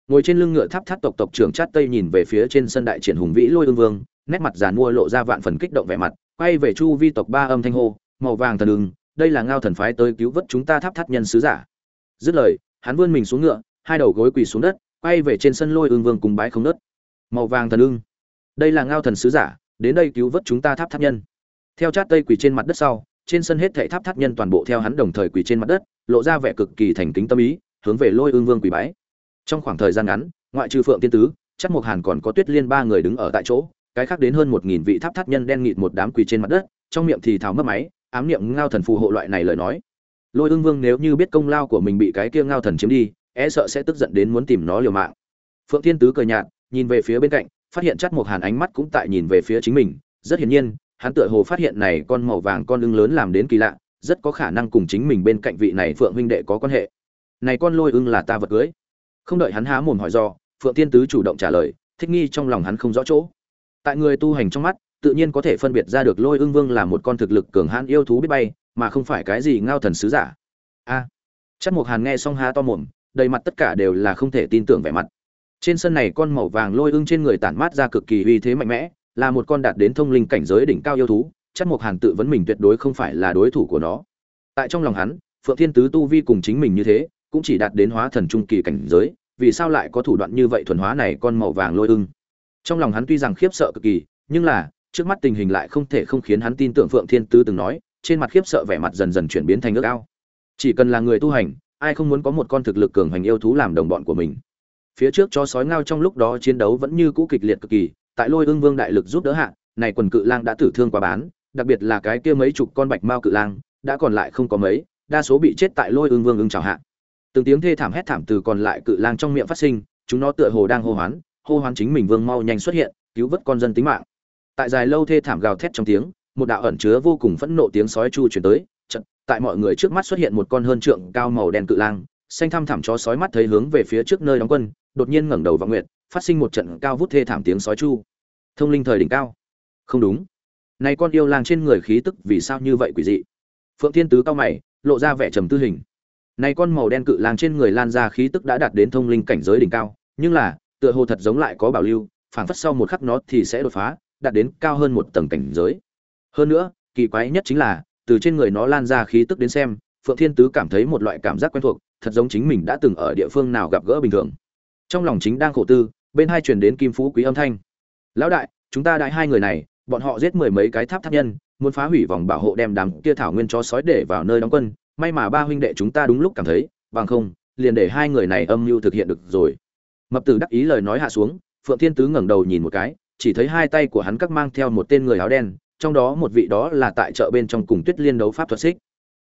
Ngồi trên lưng ngựa tháp tháp tộc tộc trưởng chát tây nhìn về phía trên sân đại triển hùng vĩ lôi ương vương, nét mặt giàn mua lộ ra vạn phần kích động vẻ mặt, quay về chu vi tộc ba âm thanh hô, màu vàng thần ưng đây là ngao thần phái tới cứu vớt chúng ta tháp thắt nhân sứ giả. Dứt lời, hắn vươn mình xuống ngựa, hai đầu gối quỳ xuống đất, quay về trên sân lôi ương vương cùng bái không đất màu vàng thần ưng đây là ngao thần sứ giả đến đây cứu vớt chúng ta tháp tháp nhân. Theo chát tây quỳ trên mặt đất sau, trên sân hết thảy tháp tháp nhân toàn bộ theo hắn đồng thời quỳ trên mặt đất, lộ ra vẻ cực kỳ thành kính tâm ý, hướng về lôi ương vương quỳ bái. Trong khoảng thời gian ngắn, ngoại trừ phượng tiên tứ, chắc mục hàn còn có tuyết liên ba người đứng ở tại chỗ, cái khác đến hơn một nghìn vị tháp tháp nhân đen nghịt một đám quỳ trên mặt đất, trong miệng thì thào mất máy, ám niệm ngao thần phù hộ loại này lời nói. Lôi ương vương nếu như biết công lao của mình bị cái kia ngao thần chiếm đi e sợ sẽ tức giận đến muốn tìm nó liều mạng. Phượng thiên tứ cười nhạt, nhìn về phía bên cạnh phát hiện chắc một hàn ánh mắt cũng tại nhìn về phía chính mình rất hiển nhiên hắn tựa hồ phát hiện này con màu vàng con ưng lớn làm đến kỳ lạ rất có khả năng cùng chính mình bên cạnh vị này phượng huynh đệ có quan hệ. Này con lôi ưng là ta vật cưới. Không đợi hắn há mồm hỏi do phượng tiên tứ chủ động trả lời thích nghi trong lòng hắn không rõ chỗ. Tại người tu hành trong mắt tự nhiên có thể phân biệt ra được lôi ưng vương là một con thực lực cường hãn yêu thú biết bay mà không phải cái gì ngao thần sứ giả. A. À, chắc một hàn nghe xong há to mồm đầy mặt tất cả đều là không thể tin tưởng vẻ mặt trên sân này con màu vàng lôi ưng trên người tản mát ra cực kỳ uy thế mạnh mẽ, là một con đạt đến thông linh cảnh giới đỉnh cao yêu thú, chắc một hàn tự vấn mình tuyệt đối không phải là đối thủ của nó. Tại trong lòng hắn, phượng thiên tứ tu vi cùng chính mình như thế, cũng chỉ đạt đến hóa thần trung kỳ cảnh giới, vì sao lại có thủ đoạn như vậy thuần hóa này con màu vàng lôi ưng? Trong lòng hắn tuy rằng khiếp sợ cực kỳ, nhưng là, trước mắt tình hình lại không thể không khiến hắn tin tưởng phượng thiên tứ từng nói, trên mặt khiếp sợ vẻ mặt dần dần chuyển biến thành ước ao. Chỉ cần là người tu hành, ai không muốn có một con thực lực cường hành yêu thú làm đồng bọn của mình? Phía trước cho sói ngao trong lúc đó chiến đấu vẫn như cũ kịch liệt cực kỳ tại lôi ương vương đại lực giúp đỡ hạ này quần cự lang đã tử thương quá bán đặc biệt là cái kia mấy chục con bạch mao cự lang đã còn lại không có mấy đa số bị chết tại lôi ương vương ưng chào hạ. Từng tiếng thê thảm hét thảm từ còn lại cự lang trong miệng phát sinh chúng nó tựa hồ đang hô hoán hô hoán chính mình vương mau nhanh xuất hiện cứu vớt con dân tính mạng. Tại dài lâu thê thảm gào thét trong tiếng một đạo ẩn chứa vô cùng phẫn nộ tiếng sói chu chuyển tới chật, tại mọi người trước mắt xuất hiện một con hơn trượng cao màu đen cự lang xanh thăm thẳm chó sói mắt thấy hướng về phía trước nơi đóng quân đột nhiên ngẩng đầu vào nguyệt, phát sinh một trận cao vút thê thảm tiếng sói chu. Thông linh thời đỉnh cao. Không đúng. Này con yêu lang trên người khí tức vì sao như vậy quỷ dị? Phượng thiên tứ cao mày, lộ ra vẻ trầm tư hình. Này con màu đen cự lang trên người lan ra khí tức đã đạt đến thông linh cảnh giới đỉnh cao, nhưng là, tựa hồ thật giống lại có bảo lưu, phảng phất sau một khắc nó thì sẽ đột phá, đạt đến cao hơn một tầng cảnh giới. Hơn nữa, kỳ quái nhất chính là, từ trên người nó lan ra khí tức đến xem, phượng thiên tứ cảm thấy một loại cảm giác quen thuộc, thật giống chính mình đã từng ở địa phương nào gặp gỡ bình thường trong lòng chính đang khổ tư, bên hai truyền đến kim phú quý âm thanh. Lão đại, chúng ta đại hai người này, bọn họ giết mười mấy cái tháp tháp nhân, muốn phá hủy vòng bảo hộ đem đám kia thảo nguyên chó sói để vào nơi đóng quân. May mà ba huynh đệ chúng ta đúng lúc cảm thấy, bằng không, liền để hai người này âm mưu thực hiện được rồi. Mập tử đắc ý lời nói hạ xuống, phượng thiên tứ ngẩng đầu nhìn một cái, chỉ thấy hai tay của hắn các mang theo một tên người áo đen, trong đó một vị đó là tại chợ bên trong cùng tuyết liên đấu pháp thuật xích.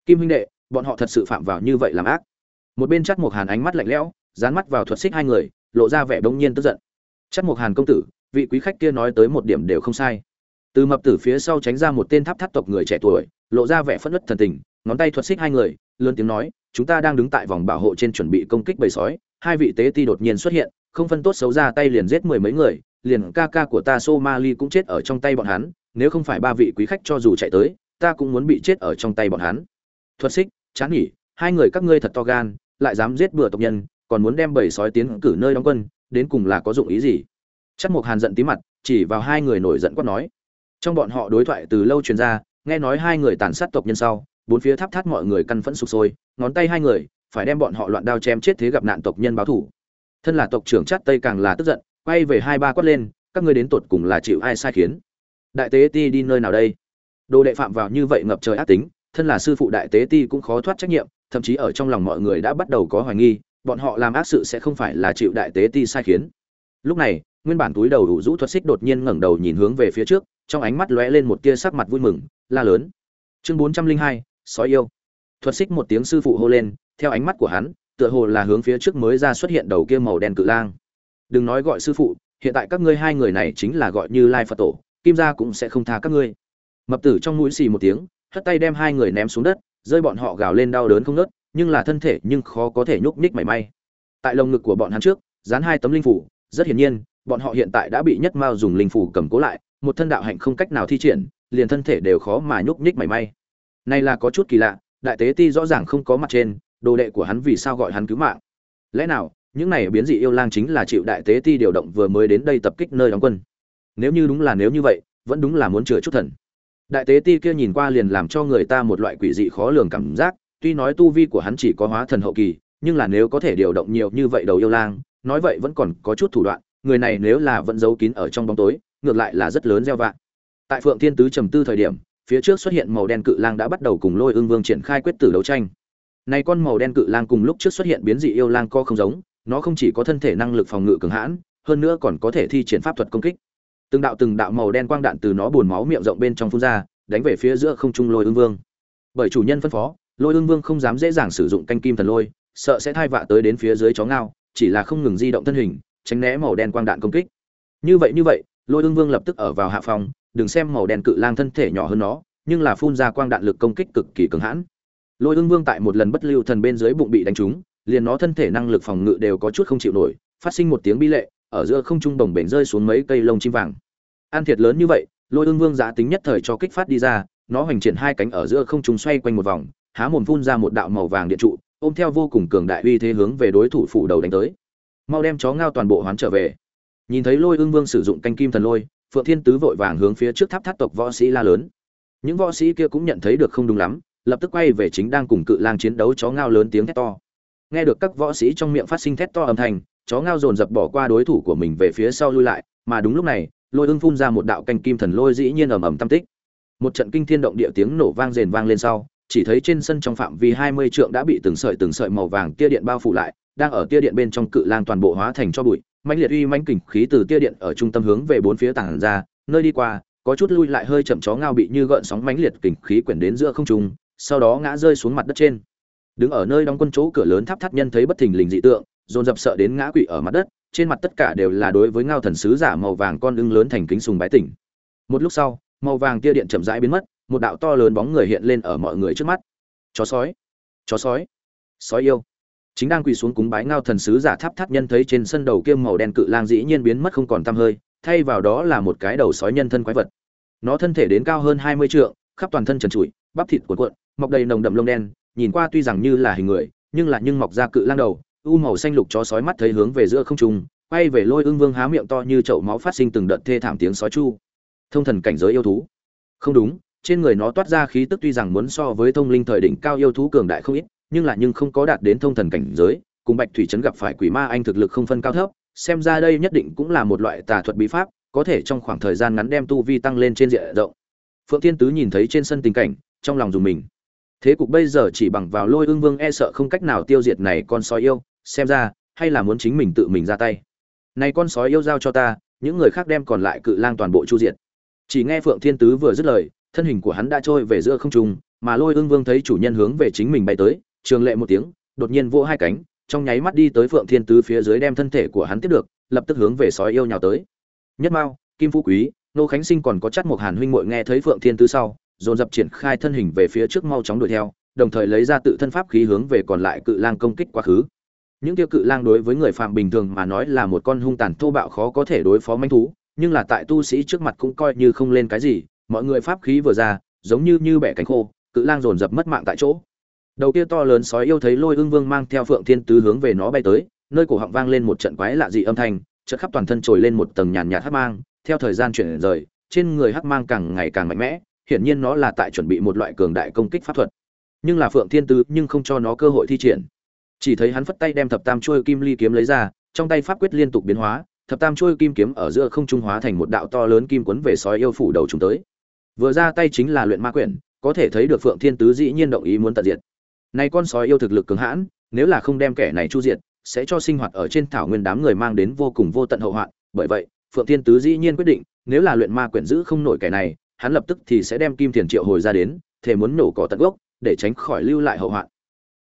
Kim huynh đệ, bọn họ thật sự phạm vào như vậy làm ác. Một bên chắt một hàn ánh mắt lạnh lẽo dán mắt vào thuật xích hai người, lộ ra vẻ đông nhiên tức giận. Chắc một hàn công tử, vị quý khách kia nói tới một điểm đều không sai. Từ mập tử phía sau tránh ra một tên tháp tháp tộc người trẻ tuổi, lộ ra vẻ phẫn đất thần tình, ngón tay thuật xích hai người, lớn tiếng nói, chúng ta đang đứng tại vòng bảo hộ trên chuẩn bị công kích bầy sói, hai vị tế ti đột nhiên xuất hiện, không phân tốt xấu ra tay liền giết mười mấy người, liền ca ca của ta somali cũng chết ở trong tay bọn hắn, nếu không phải ba vị quý khách cho dù chạy tới, ta cũng muốn bị chết ở trong tay bọn hắn. Thuật xích, chán nghỉ hai người các ngươi thật to gan, lại dám giết bừa tộc nhân còn muốn đem bầy sói tiến cử nơi đóng quân, đến cùng là có dụng ý gì? Chắc mục hàn giận tí mặt, chỉ vào hai người nổi giận quát nói. Trong bọn họ đối thoại từ lâu truyền ra, nghe nói hai người tàn sát tộc nhân sau, bốn phía tháp thắt mọi người căn phẫn sụp sôi, ngón tay hai người, phải đem bọn họ loạn đao chém chết thế gặp nạn tộc nhân báo thủ. Thân là tộc trưởng chát tây càng là tức giận, quay về hai ba quát lên, các ngươi đến tột cùng là chịu ai sai khiến? Đại tế ti đi nơi nào đây? Đồ đệ phạm vào như vậy ngập trời ác tính, thân là sư phụ đại tế ti cũng khó thoát trách nhiệm, thậm chí ở trong lòng mọi người đã bắt đầu có hoài nghi bọn họ làm ác sự sẽ không phải là chịu đại tế ti sai khiến. Lúc này, nguyên bản túi đầu đủ rũ thuật xích đột nhiên ngẩng đầu nhìn hướng về phía trước, trong ánh mắt lóe lên một tia sắc mặt vui mừng, la lớn. Chương bốn trăm linh hai, sói yêu. Thuật xích một tiếng sư phụ hô lên, theo ánh mắt của hắn, tựa hồ là hướng phía trước mới ra xuất hiện đầu kia màu đen cự lang. Đừng nói gọi sư phụ, hiện tại các ngươi hai người này chính là gọi như lai phật tổ, kim gia cũng sẽ không tha các ngươi. Mập tử trong mũi xì một tiếng, hất tay đem hai người ném xuống đất, rơi bọn họ gào lên đau đớn không nớt nhưng là thân thể nhưng khó có thể nhúc nhích mảy may. Tại lồng ngực của bọn hắn trước, dán hai tấm linh phủ, rất hiển nhiên, bọn họ hiện tại đã bị nhất mao dùng linh phủ cầm cố lại, một thân đạo hạnh không cách nào thi triển, liền thân thể đều khó mà nhúc nhích mảy may. Này là có chút kỳ lạ, đại tế ti rõ ràng không có mặt trên, đồ đệ của hắn vì sao gọi hắn cứu mạng. Lẽ nào, những này biến dị yêu lang chính là chịu đại tế ti điều động vừa mới đến đây tập kích nơi đóng quân? Nếu như đúng là nếu như vậy, vẫn đúng là muốn chừa chút thần. Đại tế ti kia nhìn qua liền làm cho người ta một loại quỷ dị khó lường cảm giác tuy nói tu vi của hắn chỉ có hóa thần hậu kỳ, nhưng là nếu có thể điều động nhiều như vậy đầu yêu lang, nói vậy vẫn còn có chút thủ đoạn, người này nếu là vẫn giấu kín ở trong bóng tối, ngược lại là rất lớn gieo vạ. Tại phượng thiên tứ trầm tư thời điểm, phía trước xuất hiện màu đen cự lang đã bắt đầu cùng lôi ương vương triển khai quyết tử đấu tranh. Này con màu đen cự lang cùng lúc trước xuất hiện biến dị yêu lang co không giống, nó không chỉ có thân thể năng lực phòng ngự cường hãn, hơn nữa còn có thể thi triển pháp thuật công kích. Từng đạo từng đạo màu đen quang đạn từ nó buồn máu miệng rộng bên trong phun ra, đánh về phía giữa không trung lôi ương vương. Bởi chủ nhân phân phó lôi ương vương không dám dễ dàng sử dụng canh kim thần lôi, sợ sẽ thai vạ tới đến phía dưới chó ngao, chỉ là không ngừng di động thân hình, tránh né màu đen quang đạn công kích. Như vậy như vậy, lôi ương vương lập tức ở vào hạ phòng, đừng xem màu đen cự lang thân thể nhỏ hơn nó, nhưng là phun ra quang đạn lực công kích cực kỳ cường hãn. Lôi ương vương tại một lần bất lưu thần bên dưới bụng bị đánh trúng, liền nó thân thể năng lực phòng ngự đều có chút không chịu nổi, phát sinh một tiếng bi lệ, ở giữa không trung đồng bể rơi xuống mấy cây lông chim vàng. An thiệt lớn như vậy, lôi ương vương giá tính nhất thời cho kích phát đi ra, nó hoành triển hai cánh ở giữa không trung xoay quanh một vòng há mồm phun ra một đạo màu vàng điện trụ, ôm theo vô cùng cường đại uy thế hướng về đối thủ phủ đầu đánh tới. Mau đem chó ngao toàn bộ hoán trở về. Nhìn thấy lôi ương vương sử dụng canh kim thần lôi, phượng thiên tứ vội vàng hướng phía trước tháp tháp tộc võ sĩ la lớn. Những võ sĩ kia cũng nhận thấy được không đúng lắm, lập tức quay về chính đang cùng cự lang chiến đấu chó ngao lớn tiếng thét to. Nghe được các võ sĩ trong miệng phát sinh thét to âm thanh, chó ngao dồn dập bỏ qua đối thủ của mình về phía sau lui lại, mà đúng lúc này, lôi ưng phun ra một đạo canh kim thần lôi dĩ nhiên ầm ầm tam tích. Một trận kinh thiên động địa tiếng nổ vang rền vang lên sau chỉ thấy trên sân trong phạm vi hai mươi trượng đã bị từng sợi từng sợi màu vàng tia điện bao phủ lại, đang ở tia điện bên trong cự lang toàn bộ hóa thành cho bụi, mãnh liệt uy mãnh kình khí từ tia điện ở trung tâm hướng về bốn phía tản ra, nơi đi qua, có chút lui lại hơi chậm chó ngao bị như gợn sóng mãnh liệt kình khí quyển đến giữa không trung, sau đó ngã rơi xuống mặt đất trên. Đứng ở nơi đóng quân chỗ cửa lớn tháp tháp nhân thấy bất thình lình dị tượng, dồn dập sợ đến ngã quỵ ở mặt đất, trên mặt tất cả đều là đối với ngao thần sứ giả màu vàng con ưng lớn thành kính sùng bái tỉnh. Một lúc sau, màu vàng tia điện chậm rãi biến mất một đạo to lớn bóng người hiện lên ở mọi người trước mắt. Chó sói chó sói sói yêu. Chính đang quỳ xuống cúng bái ngao thần sứ giả tháp tháp nhân thấy trên sân đầu kiêm màu đen cự lang dĩ nhiên biến mất không còn tăm hơi, thay vào đó là một cái đầu sói nhân thân quái vật. Nó thân thể đến cao hơn hai mươi trượng, khắp toàn thân trần trụi, bắp thịt cuộn cuộn, mọc đầy nồng đậm lông đen, nhìn qua tuy rằng như là hình người, nhưng là nhưng mọc ra cự lang đầu, u màu xanh lục chó sói mắt thấy hướng về giữa không trung, quay về lôi ưng vương há miệng to như chậu máu phát sinh từng đợt thê thảm tiếng sói chu. Thông thần cảnh giới yêu thú. Không đúng trên người nó toát ra khí tức tuy rằng muốn so với thông linh thời đỉnh cao yêu thú cường đại không ít, nhưng là nhưng không có đạt đến thông thần cảnh giới, cùng bạch thủy trấn gặp phải quỷ ma anh thực lực không phân cao thấp, xem ra đây nhất định cũng là một loại tà thuật bí pháp, có thể trong khoảng thời gian ngắn đem tu vi tăng lên trên diện rộng. Phượng thiên tứ nhìn thấy trên sân tình cảnh, trong lòng dùng mình. Thế cục bây giờ chỉ bằng vào lôi ương vương e sợ không cách nào tiêu diệt này con sói yêu, xem ra, hay là muốn chính mình tự mình ra tay. Này con sói yêu giao cho ta, những người khác đem còn lại cự lang toàn bộ chu diệt. Chỉ nghe phượng thiên tứ vừa dứt lời thân hình của hắn đã trôi về giữa không trung, mà lôi ương vương thấy chủ nhân hướng về chính mình bay tới, trường lệ một tiếng, đột nhiên vỗ hai cánh, trong nháy mắt đi tới phượng thiên tứ phía dưới đem thân thể của hắn tiếp được, lập tức hướng về sói yêu nhào tới. Nhất mao, kim phú quý, nô khánh sinh còn có chắc một hàn huynh muội nghe thấy phượng thiên tứ sau, dồn dập triển khai thân hình về phía trước mau chóng đuổi theo, đồng thời lấy ra tự thân pháp khí hướng về còn lại cự lang công kích quá khứ. Những tiêu cự lang đối với người phạm bình thường mà nói là một con hung tàn thô bạo khó có thể đối phó manh thú, nhưng là tại tu sĩ trước mặt cũng coi như không lên cái gì mọi người pháp khí vừa ra, giống như như bẻ cánh khô, cự lang dồn dập mất mạng tại chỗ. Đầu kia to lớn sói yêu thấy lôi ương vương mang theo phượng thiên tứ hướng về nó bay tới, nơi cổ họng vang lên một trận quái lạ dị âm thanh, chợt khắp toàn thân trồi lên một tầng nhàn nhạt hắc mang, theo thời gian chuyển rời, trên người hắc mang càng ngày càng mạnh mẽ, hiển nhiên nó là tại chuẩn bị một loại cường đại công kích pháp thuật. Nhưng là phượng thiên tứ nhưng không cho nó cơ hội thi triển. Chỉ thấy hắn phất tay đem thập tam chuôi kim ly kiếm lấy ra, trong tay pháp quyết liên tục biến hóa, thập tam chuôi kim kiếm ở giữa không trung hóa thành một đạo to lớn kim quấn về sói yêu phủ đầu chúng tới vừa ra tay chính là luyện ma quyển, có thể thấy được phượng thiên tứ dĩ nhiên động ý muốn tận diệt. Nay con sói yêu thực lực cường hãn, nếu là không đem kẻ này chu diệt, sẽ cho sinh hoạt ở trên thảo nguyên đám người mang đến vô cùng vô tận hậu hoạn. Bởi vậy, phượng thiên tứ dĩ nhiên quyết định, nếu là luyện ma quyển giữ không nổi kẻ này, hắn lập tức thì sẽ đem kim thiền triệu hồi ra đến thể muốn nổ cỏ tận gốc, để tránh khỏi lưu lại hậu hoạn.